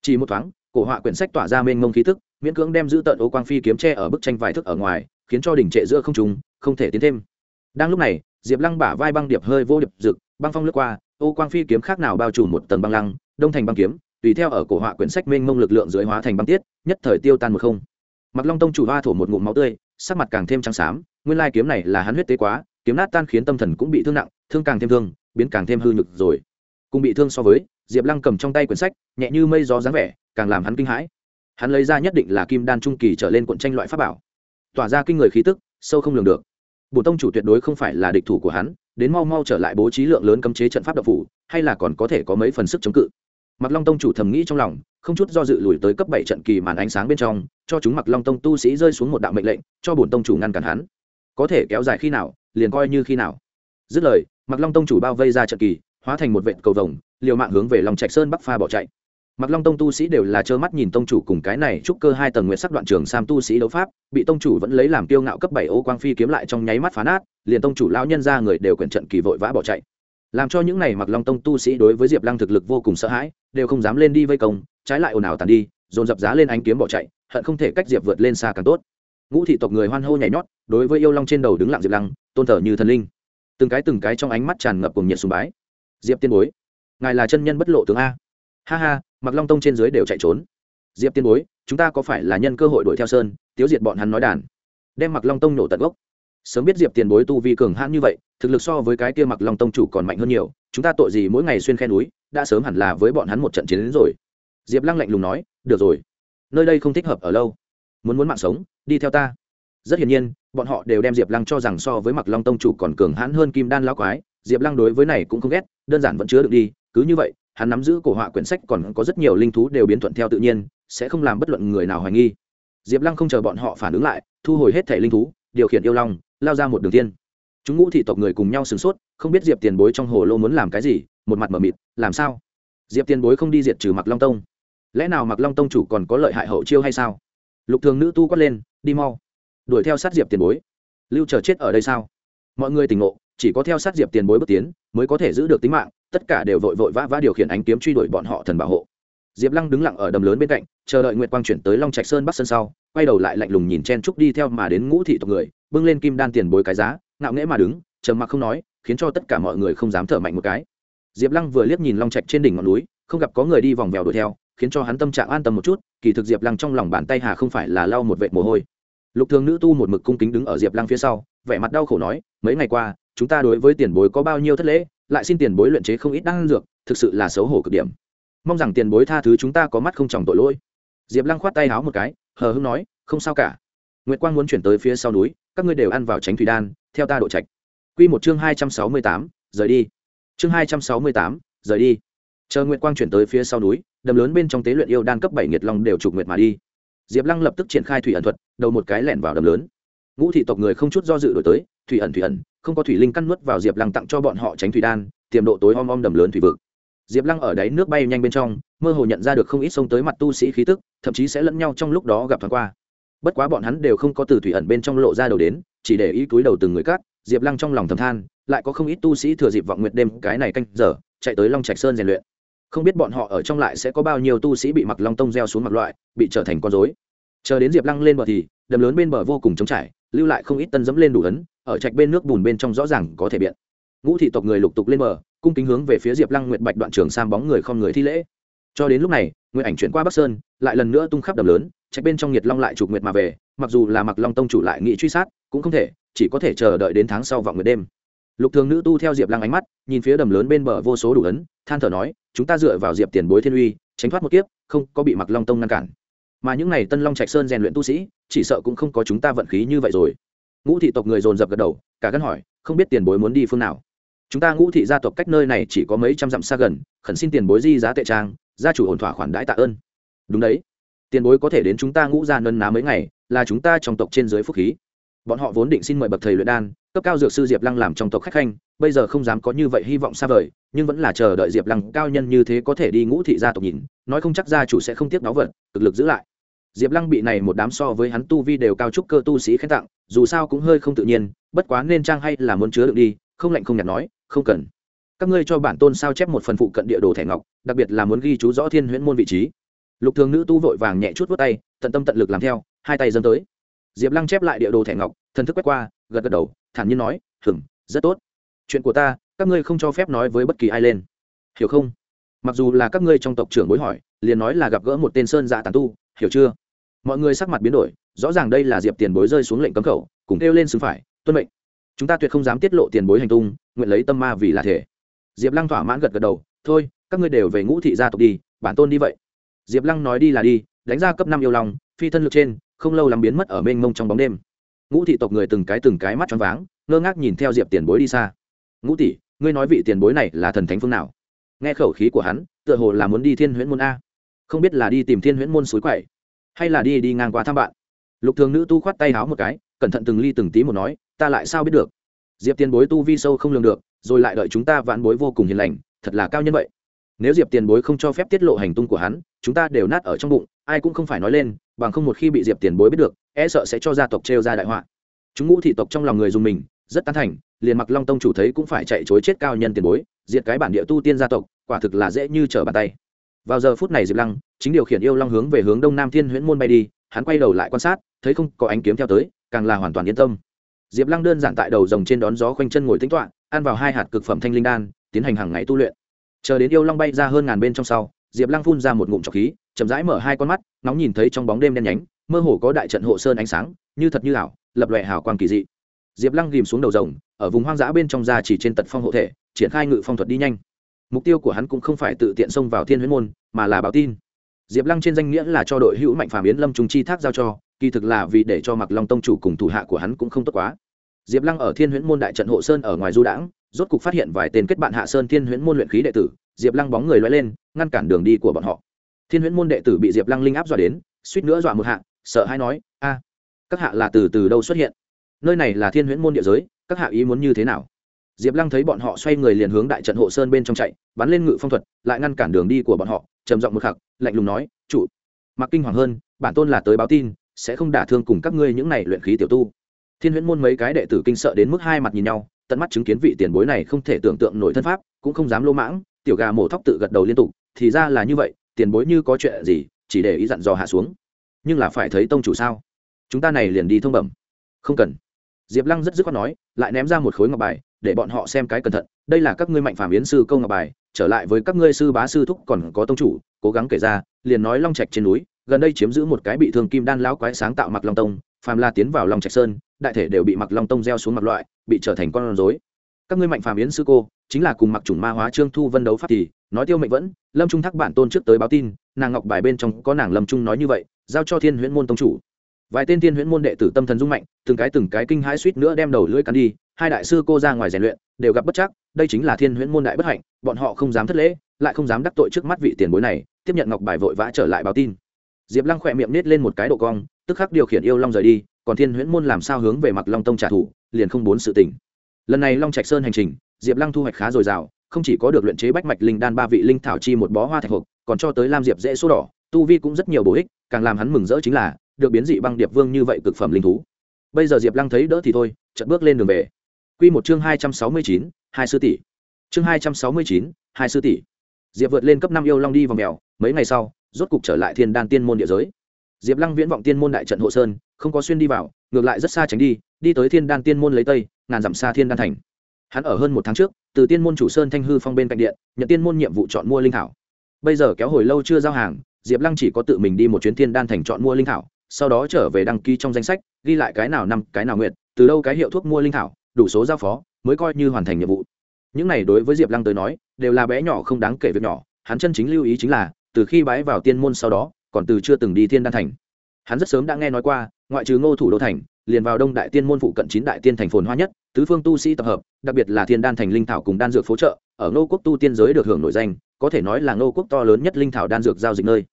Chỉ một thoáng, cổ họa quyển sách tỏa ra mênh mông khí tức, miễn cưỡng đem giữ tận ô quang phi kiếm tre ở bức tranh vài thước ở ngoài, khiến cho đỉnh trệ giữa không trùng không thể tiến thêm. Đang lúc này diệp lăng bả vai băng điệp hơi vô điệp rực, băng phong lướt qua, ô quang phi kiếm khác nào bao trùm một tầng băng lăng, đông thành băng kiếm, tùy theo ở cổ họa quyển sách mênh mông lực lượng dưới hóa thành băng tiết, nhất thời tiêu tan một không. Mặc long tông chủ hoa thổ một ngụm máu tươi, sắc mặt càng thêm trắng xám, nguyên lai kiếm này là hắn huyết tế quá, kiếm nát tan khiến tâm thần cũng bị thương nặng, thương càng thêm thương, biến càng thêm hư nhực rồi. Cùng bị thương so với, diệp lăng cầm trong tay quyển sách, nhẹ như mây gió dáng vẻ, càng làm hắn kinh hãi. Hắn lấy ra nhất định là kim đan trung kỳ trở lên cuộn tranh loại pháp bảo. Tỏa ra kinh người khí tức, sâu không lường được bổ tông chủ tuyệt đối không phải là địch thủ của hắn, đến mau mau trở lại bố trí lượng lớn cấm chế trận pháp độc phủ, hay là còn có thể có mấy phần sức chống cự. Mặc long tông chủ thầm nghĩ trong lòng, không chút do dự lùi tới cấp bảy trận kỳ màn ánh sáng bên trong, cho chúng mặc long tông tu sĩ rơi xuống một đạo mệnh lệnh, cho bổn tông chủ ngăn cản hắn. Có thể kéo dài khi nào, liền coi như khi nào. Dứt lời mặc long tông chủ bao vây ra trận kỳ, hóa thành một vệt cầu vồng, liều mạng hướng về lòng trạch sơn bắc pha bỏ chạy mặc long tông tu sĩ đều là trơ mắt nhìn tông chủ cùng cái này trúc cơ hai tầng nguyện sắc đoạn trường sam tu sĩ đấu pháp, bị tông chủ vẫn lấy làm tiêu ngạo cấp bảy ô quang phi kiếm lại trong nháy mắt phá nát, liền tông chủ lao nhân ra người đều quyển trận kỳ vội vã bỏ chạy. Làm cho những này mặc long tông tu sĩ đối với diệp lăng thực lực vô cùng sợ hãi, đều không dám lên đi vây công, trái lại ồn ào tàn đi, dồn dập giá lên ánh kiếm bỏ chạy, hận không thể cách diệp vượt lên xa càng tốt. Ngũ thị tộc người hoan hô nhảy nhót, đối với yêu long trên đầu đứng lặng diệp lăng, tôn thờ như thần linh. Từng cái từng cái trong ánh mắt tràn ngập cùng nhiệt sùng bái. Diệp tiên bối, ngài là chân nhân bất lộ tướng a ha ha mặc long tông trên dưới đều chạy trốn. Diệp tiên bối, chúng ta có phải là nhân cơ hội đuổi theo sơn, tiếu diệt bọn hắn nói đàn. Đem mặc long tông nổ tận gốc. Sớm biết diệp tiền bối tu vi cường hãn như vậy, thực lực so với cái kia mặc long tông chủ còn mạnh hơn nhiều, chúng ta tội gì mỗi ngày xuyên khe núi, đã sớm hẳn là với bọn hắn một trận chiến đến rồi. Diệp lăng lạnh lùng nói, được rồi, nơi đây không thích hợp ở lâu. Muốn muốn mạng sống, đi theo ta. Rất hiển nhiên, bọn họ đều đem diệp lăng cho rằng so với mặc long tông chủ còn cường hãn hơn kim đan lão quái. Diệp lăng đối với này cũng không ghét, đơn giản vẫn chứa được đi, cứ như vậy hắn nắm giữ cổ họa quyển sách còn có rất nhiều linh thú đều biến thuận theo tự nhiên, sẽ không làm bất luận người nào hoài nghi. Diệp lăng không chờ bọn họ phản ứng lại, thu hồi hết thẻ linh thú, điều khiển yêu long, lao ra một đường tiên. Chúng ngũ thị tộc người cùng nhau sửng sốt, không biết diệp tiền bối trong hồ lô muốn làm cái gì, một mặt m ở mịt, làm sao? Diệp tiền bối không đi diệt trừ mặc long tông. Lẽ nào mặc long tông chủ còn có lợi hại hậu chiêu hay sao? Lục thường nữ tu quát lên, đi mau. Đuổi theo sát diệp tiền bối. Lưu chờ chết ở đây sao? Mọi người tỉnh ngộ chỉ có theo sát diệp tiền bối bước tiến, mới có thể giữ được tính mạng, tất cả đều vội vội vã vã điều khiển ánh kiếm truy đuổi bọn họ thần bảo hộ. Diệp lăng đứng lặng ở đầm lớn bên cạnh, chờ đợi nguyệt quang chuyển tới long trạch sơn bắc sân sau, quay đầu lại lạnh lùng nhìn chen trúc đi theo mà đến ngũ thị tộc người, bưng lên kim đan tiền bối cái giá, ngạo nghễ mà đứng, trầm mặc không nói, khiến cho tất cả mọi người không dám thở mạnh một cái. Diệp lăng vừa liếc nhìn long trạch trên đỉnh ngọn núi, không gặp có người đi vòng vèo đuổi theo, khiến cho hắn tâm trạng an tâm một chút, kỳ thực diệp lăng trong lòng bàn tay hà không phải là lau một vệt mồ hôi. Lục thường nữ tu một mực cung kính đứng ở diệp lăng phía sau, vẻ mặt đau khổ nói, mấy ngày qua chúng ta đối với tiền bối có bao nhiêu thất lễ, lại xin tiền bối luyện chế không ít đan dược, thực sự là xấu hổ cực điểm. Mong rằng tiền bối tha thứ chúng ta có mắt không tròng tội lỗi. Diệp lăng khoát tay háo một cái, hờ hưng nói, không sao cả. Nguyệt quang muốn chuyển tới phía sau núi, các ngươi đều ăn vào tránh thủy đan, theo ta độ trạch. Q một chương hai trăm sáu mươi tám, rời đi. Chương hai trăm sáu mươi tám, rời đi. Chờ nguyệt quang chuyển tới phía sau núi, đầm lớn bên trong tế luyện yêu đan cấp bảy nhiệt long đều trục nguyệt mà đi. Diệp lăng lập tức triển khai thủy ẩn thuật, đầu một cái lẻn vào đầm lớn. Ngũ thị tộc người không chút do dự đổi tới, thủy ẩn thủy ẩn không có thủy linh căn nuốt vào diệp lăng tặng cho bọn họ tránh thủy đan, tiềm độ tối om om đầm lớn thủy vực. Diệp lăng ở đáy nước bay nhanh bên trong, mơ hồ nhận ra được không ít sông tới mặt tu sĩ khí tức, thậm chí sẽ lẫn nhau trong lúc đó gặp thoáng qua. Bất quá bọn hắn đều không có từ thủy ẩn bên trong lộ ra đầu đến, chỉ để ý túi đầu từng người cắt diệp lăng trong lòng thầm than, lại có không ít tu sĩ thừa dịp vọng nguyệt đêm cái này canh giờ, chạy tới long trạch sơn rèn luyện. Không biết bọn họ ở trong lại sẽ có bao nhiêu tu sĩ bị mặc long tông gieo xuống mặc loại, bị trở thành con dối chờ đến diệp lăng lên bờ thì, đầm lớn bên bờ vô cùng trống trải, lưu lại không ít tân dẫm lên đủ ấn ở trạch bên nước bùn bên trong rõ ràng có thể biện. Ngũ thị tộc người lục tục lên bờ, cung kính hướng về phía diệp lăng nguyệt bạch đoạn trường sam bóng người không người thi lễ. Cho đến lúc này, nguyệt ảnh chuyển qua bắc sơn, lại lần nữa tung khắp đầm lớn, trạch bên trong nhiệt long lại chụp nguyệt mà về, mặc dù là mặc long tông chủ lại nghị truy sát, cũng không thể, chỉ có thể chờ đợi đến tháng sau vọng nguyệt đêm. Lục thường nữ tu theo diệp lăng ánh mắt, nhìn phía đầm lớn bên bờ vô số đủ ấn, than thở nói, chúng ta dựa vào diệp tiền bối thiên uy, tránh thoát một kiếp, không có bị mặc long tông ngăn cản. Mà những n à y tân long trạch sơn rèn luyện tu sĩ, chỉ sợ cũng không có chúng ta vận khí như vậy rồi ngũ thị tộc người dồn dập gật đầu, cả gân hỏi, không biết tiền bối muốn đi phương nào. Chúng ta ngũ thị gia tộc cách nơi này chỉ có mấy trăm dặm xa gần, khẩn xin tiền bối di giá tệ trang, gia chủ ổn thỏa khoản đãi tạ ơn. Đúng đấy. Tiền bối có thể đến chúng ta ngũ gia nân ná mấy ngày, là chúng ta trong tộc trên dưới phúc khí. Bọn họ vốn định xin mời bậc thầy luyện đan, cấp cao dược sư diệp lăng làm trong tộc khách khanh, bây giờ không dám có như vậy hy vọng xa vời, nhưng vẫn là chờ đợi diệp lăng cao nhân như thế có thể đi ngũ thị gia tộc nhìn, nói không chắc gia chủ sẽ không tiếc náo vật, cực lực giữ lại diệp lăng bị này một đám so với hắn tu vi đều cao trúc cơ tu sĩ khen tặng, dù sao cũng hơi không tự nhiên, bất quá nên trang hay là muốn chứa đựng đi, không lạnh không nhạt nói, không cần. Các ngươi cho bản tôn sao chép một phần phụ cận địa đồ thẻ ngọc, đặc biệt là muốn ghi chú rõ thiên huyễn môn vị trí. Lục thường nữ tu vội vàng nhẹ chút vút tay, tận tâm tận lực làm theo, hai tay dâng tới. Diệp lăng chép lại địa đồ thẻ ngọc, thần thức quét qua, gật gật đầu, thản nhiên nói hừng rất tốt. Chuyện của ta, các ngươi không cho phép nói với bất kỳ ai lên. Hiểu không? Mặc dù là các ngươi trong tộc trưởng bối hỏi, liền nói là gặp gỡ một tên sơn dạ tàn tu, hiểu chưa? Mọi người sắc mặt biến đổi, rõ ràng đây là diệp tiền bối rơi xuống lệnh cấm khẩu, cùng kêu lên xứng phải, tuân mệnh. Chúng ta tuyệt không dám tiết lộ tiền bối hành tung, nguyện lấy tâm ma vì là thể. Diệp lăng thỏa mãn gật gật đầu, thôi, các ngươi đều về ngũ thị gia tộc đi, bản tôn đi vậy. Diệp lăng nói đi là đi, đánh ra cấp năm yêu lòng phi thân lực trên, không lâu làm biến mất ở mênh mông trong bóng đêm. Ngũ thị tộc người từng cái từng cái mắt choáng váng, ngơ ngác nhìn theo diệp tiền bối đi xa. Ngũ tỷ, ngươi nói vị tiền bối này là thần thánh phương nào? Nghe khẩu khí của hắn, tựa hồ là muốn đi thiên huyễn môn a. Không biết là đi tìm thiên huyễn môn suối quậy hay là đi đi ngang qua thăm bạn. Lục thường nữ tu khoát tay háo một cái, cẩn thận từng ly từng tí một nói, ta lại sao biết được? Diệp tiền bối tu vi sâu không lường được, rồi lại đợi chúng ta vãn bối vô cùng hiền lành, thật là cao nhân vậy. Nếu diệp tiền bối không cho phép tiết lộ hành tung của hắn, chúng ta đều nát ở trong bụng, ai cũng không phải nói lên, bằng không một khi bị diệp tiền bối biết được e sợ sẽ cho gia tộc trêu ra đại họa. Chúng ngũ thị tộc trong lòng người dùng mình, rất tán thành, liền mặc long tông chủ thấy cũng phải chạy chối chết cao nhân tiền bối, diệt cái bản địa tu tiên gia tộc, quả thực là dễ như trở bàn tay vào giờ phút này diệp lăng, chính điều khiển yêu long hướng về hướng đông nam thiên huyễn môn bay đi, hắn quay đầu lại quan sát, thấy không có ánh kiếm theo tới, càng là hoàn toàn yên tâm. Diệp lăng đơn giản tại đầu rồng trên đón gió khoanh chân ngồi tính toạ ăn vào hai hạt cực phẩm thanh linh đan, tiến hành hàng ngày tu luyện. Chờ đến yêu long bay ra hơn ngàn bên trong sau, diệp lăng phun ra một ngụm trọc khí, chậm rãi mở hai con mắt nóng nhìn thấy trong bóng đêm đen nhánh, mơ hồ có đại trận hộ sơn ánh sáng, như thật như ảo, lập lòe hào quang kỳ dị. Diệp lăng ghìm xuống đầu rồng, ở vùng hoang dã bên trong da chỉ trên tật phong hộ thể, triển khai ngự phong thuật đi nhanh mục tiêu của hắn cũng không phải tự tiện xông vào thiên huyễn môn, mà là báo tin. Diệp lăng trên danh nghĩa là cho đội hữu mạnh phàm yến lâm trung chi thác giao cho, kỳ thực là vì để cho mặc long tông chủ cùng thủ hạ của hắn cũng không tốt quá. Diệp lăng ở thiên huyễn môn đại trận hộ sơn ở ngoài du đãng, rốt cục phát hiện vài tên kết bạn hạ sơn thiên huyễn môn luyện khí đệ tử, diệp lăng bóng người loay lên, ngăn cản đường đi của bọn họ. Thiên huyễn môn đệ tử bị diệp lăng linh áp dọa đến, suýt nữa dọa một hạ, sợ hay nói, a, các hạ là từ từ đâu xuất hiện? Nơi này là thiên huyễn môn địa giới, các hạ ý muốn như thế nào? Diệp lăng thấy bọn họ xoay người liền hướng đại trận hộ sơn bên trong chạy, bắn lên ngự phong thuật, lại ngăn cản đường đi của bọn họ, trầm giọng một khắc, lạnh lùng nói, chủ, mặc kinh hoàng hơn, bản tôn là tới báo tin, sẽ không đả thương cùng các ngươi những này luyện khí tiểu tu. Thiên huyễn môn mấy cái đệ tử kinh sợ đến mức hai mặt nhìn nhau, tận mắt chứng kiến vị tiền bối này không thể tưởng tượng nổi thân pháp, cũng không dám lô mãng, tiểu gà mổ thóc tự gật đầu liên tục, thì ra là như vậy, tiền bối như có chuyện gì, chỉ để ý dặn dò hạ xuống. Nhưng là phải thấy tông chủ sao? Chúng ta này liền đi thông bẩm. Không cần. Diệp lăng rất dứt khoát nói, lại ném ra một khối ngọc bài để bọn họ xem cái cẩn thận, đây là các ngươi mạnh phàm yến sư câu ngọc bài, trở lại với các ngươi sư bá sư thúc còn có tông chủ, cố gắng kể ra, liền nói long trạch trên núi, gần đây chiếm giữ một cái bị thương kim đan lão quái sáng tạo mặc long tông, phàm la tiến vào long trạch sơn, đại thể đều bị mặc long tông gieo xuống mặt loại, bị trở thành con rối. Các ngươi mạnh phàm yến sư cô, chính là cùng mặc chủng ma hóa trương thu vân đấu pháp thì, nói tiêu mệnh vẫn, lâm trung thác bản tôn trước tới báo tin, nàng ngọc bài bên trong có nàng lâm trung nói như vậy, giao cho thiên huyễn môn tông chủ. Vài tên thiên huyễn môn đệ tử tâm thần dung mạnh, từng cái từng cái kinh hãi suýt nữa đem đầu lưỡi cắn đi hai đại sư cô ra ngoài rèn luyện, đều gặp bất chắc, đây chính là thiên huyễn môn đại bất hạnh, bọn họ không dám thất lễ, lại không dám đắc tội trước mắt vị tiền bối này, tiếp nhận ngọc bài vội vã trở lại báo tin. Diệp lăng khỏe miệng nết lên một cái độ cong, tức khắc điều khiển yêu long rời đi, còn thiên huyễn môn làm sao hướng về mặt long tông trả thù, liền không bốn sự tỉnh lần này long trạch sơn hành trình, diệp lăng thu hoạch khá dồi dào, không chỉ có được luyện chế bách mạch linh đan ba vị linh thảo chi một bó hoa thạch hộp, còn cho tới lam diệp dễ số đỏ, tu vi cũng rất nhiều bổ ích, càng làm hắn mừng rỡ chính là, được biến dị băng điệp vương như vậy cực phẩm linh thú. Bây giờ diệp lăng thấy đỡ thì thôi, chợt bước lên đường về. Quy một chương hai trăm sáu mươi chín, hai sư tỷ. Chương hai trăm sáu mươi chín, hai sư tỷ. Diệp vượt lên cấp năm yêu long đi vào mèo, mấy ngày sau, rốt cục trở lại thiên đan tiên môn địa giới. Diệp lăng viễn vọng tiên môn đại trận hộ sơn, không có xuyên đi vào, ngược lại rất xa tránh đi đi tới thiên đan tiên môn lấy tây, ngàn dặm xa thiên đan thành. Hắn ở hơn một tháng trước, từ tiên môn chủ sơn thanh hư phong bên cạnh điện, nhận tiên môn nhiệm vụ chọn mua linh thảo. Bây giờ kéo hồi lâu chưa giao hàng, diệp lăng chỉ có tự mình đi một chuyến thiên đan thành chọn mua linh thảo, sau đó trở về đăng ký trong danh sách, ghi lại cái nào năm, cái nào nguyện từ đâu cái hiệu thuốc mua linh thảo đủ số giao phó, mới coi như hoàn thành nhiệm vụ. Những này đối với diệp lăng tới nói, đều là bé nhỏ không đáng kể việc nhỏ, hắn chân chính lưu ý chính là, từ khi bái vào tiên môn sau đó, còn từ chưa từng đi thiên đan thành. Hắn rất sớm đã nghe nói qua, ngoại trừ ngô thủ đô thành, liền vào đông đại tiên môn phụ cận chín đại tiên thành phồn hoa nhất, tứ phương tu sĩ tập hợp, đặc biệt là thiên đan thành linh thảo cùng đan dược phối trợ, ở ngô quốc tu tiên giới được hưởng nổi danh, có thể nói là ngô quốc to lớn nhất linh thảo đan dược giao dịch nơi.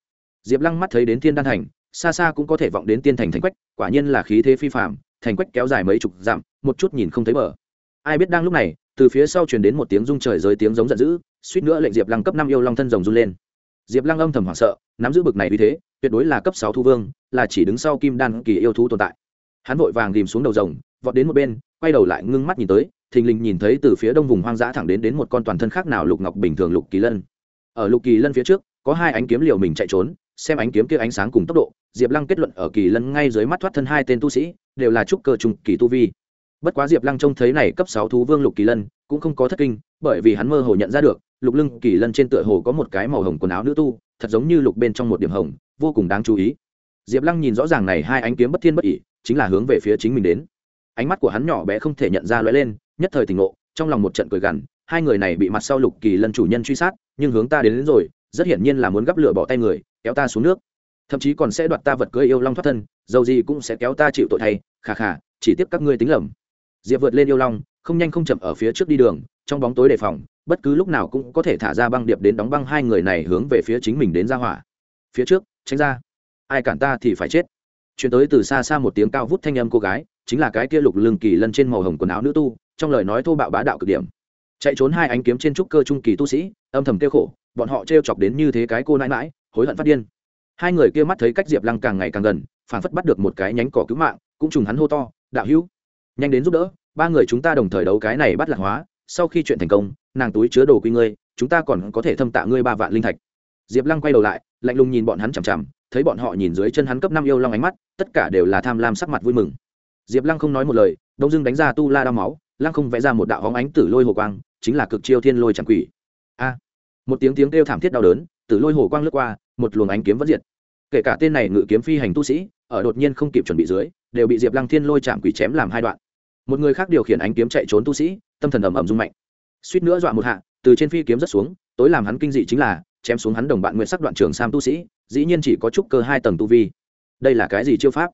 Diệp lăng mắt thấy đến thiên đan thành, xa xa cũng có thể vọng đến tiên thành thành quách, quả nhiên là khí thế phi phạm thành quách kéo dài mấy chục dặm, một chút nhìn không thấy bờ. Ai biết đang lúc này, từ phía sau truyền đến một tiếng rung trời giới tiếng giống giận dữ, suýt nữa lệnh diệp lăng cấp năm yêu long thân rồng run lên. Diệp lăng âm thầm hoảng sợ, nắm giữ bực này vì thế, tuyệt đối là cấp sáu thu vương, là chỉ đứng sau kim đan kỳ yêu thú tồn tại. Hắn vội vàng ghìm xuống đầu rồng, vọt đến một bên, quay đầu lại ngưng mắt nhìn tới, thình lình nhìn thấy từ phía đông vùng hoang dã thẳng đến đến một con toàn thân khác nào lục ngọc bình thường lục kỳ lân. Ở lục kỳ lân phía trước, có hai ánh kiếm liều mình chạy trốn xem ánh kiếm kia ánh sáng cùng tốc độ diệp lăng kết luận ở kỳ lân ngay dưới mắt thoát thân hai tên tu sĩ đều là trúc cơ trùng kỳ tu vi. Bất quá diệp lăng trông thấy này cấp sáu thú vương lục kỳ lân cũng không có thất kinh bởi vì hắn mơ hồ nhận ra được lục lưng kỳ lân trên tựa hồ có một cái màu hồng quần áo nữ tu thật giống như lục bên trong một điểm hồng vô cùng đáng chú ý. Diệp lăng nhìn rõ ràng này hai ánh kiếm bất thiên bất ỉ chính là hướng về phía chính mình đến. Ánh mắt của hắn nhỏ bé không thể nhận ra lóe lên nhất thời tỉnh ngộ trong lòng một trận cười gằn hai người này bị mặt sau lục kỳ lân chủ nhân truy sát nhưng hướng ta đến, đến rồi rất hiển nhiên là muốn gắp lửa bỏ tay người kéo ta xuống nước. Thậm chí còn sẽ đoạt ta vật cưới yêu long thoát thân, dầu gì cũng sẽ kéo ta chịu tội thay, khà khà, chỉ tiếp các ngươi tính lầm. Diệp vượt lên yêu long, không nhanh không chậm ở phía trước đi đường, trong bóng tối đề phòng, bất cứ lúc nào cũng có thể thả ra băng điệp đến đóng băng hai người này hướng về phía chính mình đến ra hỏa. Phía trước, tránh ra. Ai cản ta thì phải chết. Chuyển tới từ xa xa một tiếng cao vút thanh âm cô gái, chính là cái kia lục lưng kỳ lân trên màu hồng quần áo nữ tu, trong lời nói thô bạo bá đạo cực điểm. Chạy trốn hai ánh kiếm trên trúc cơ trung kỳ tu sĩ, âm thầm kêu khổ, bọn họ t chọc đến như thế cái cô nãi mãi hối hận phát điên. Hai người kia mắt thấy cách diệp lăng càng ngày càng gần phản phất bắt được một cái nhánh cỏ cứu mạng, cũng trùng hắn hô to, đạo hữu, nhanh đến giúp đỡ, ba người chúng ta đồng thời đấu cái này bắt lạc hóa, sau khi chuyện thành công, nàng túi chứa đồ quy ngươi, chúng ta còn có thể thâm tạ ngươi ba vạn linh thạch. Diệp lăng quay đầu lại, lạnh lùng nhìn bọn hắn chằm chằm, thấy bọn họ nhìn dưới chân hắn cấp năm yêu long ánh mắt, tất cả đều là tham lam sắc mặt vui mừng. Diệp lăng không nói một lời, đông dưng đánh ra tu la đao máu, lăng không vẽ ra một đạo hóng ánh tử lôi hồ quang, chính là cực chiêu thiên lôi chẳng quỷ. A! Một tiếng tiếng kêu thảm thiết đau đớn tử lôi hồ quang lướt qua, một luồng ánh kiếm vẫn diệt. Kể cả tên này ngự kiếm phi hành tu sĩ, ở đột nhiên không kịp chuẩn bị dưới, đều bị diệp lăng thiên lôi chạm quỷ chém làm hai đoạn. Một người khác điều khiển ánh kiếm chạy trốn tu sĩ, tâm thần ầm ầm rung mạnh. Suýt nữa dọa một hạ, từ trên phi kiếm rất xuống, tối làm hắn kinh dị chính là, chém xuống hắn đồng bạn nguyện sắc đoạn trường sam tu sĩ, dĩ nhiên chỉ có chút cơ hai tầng tu vi. Đây là cái gì chiêu pháp?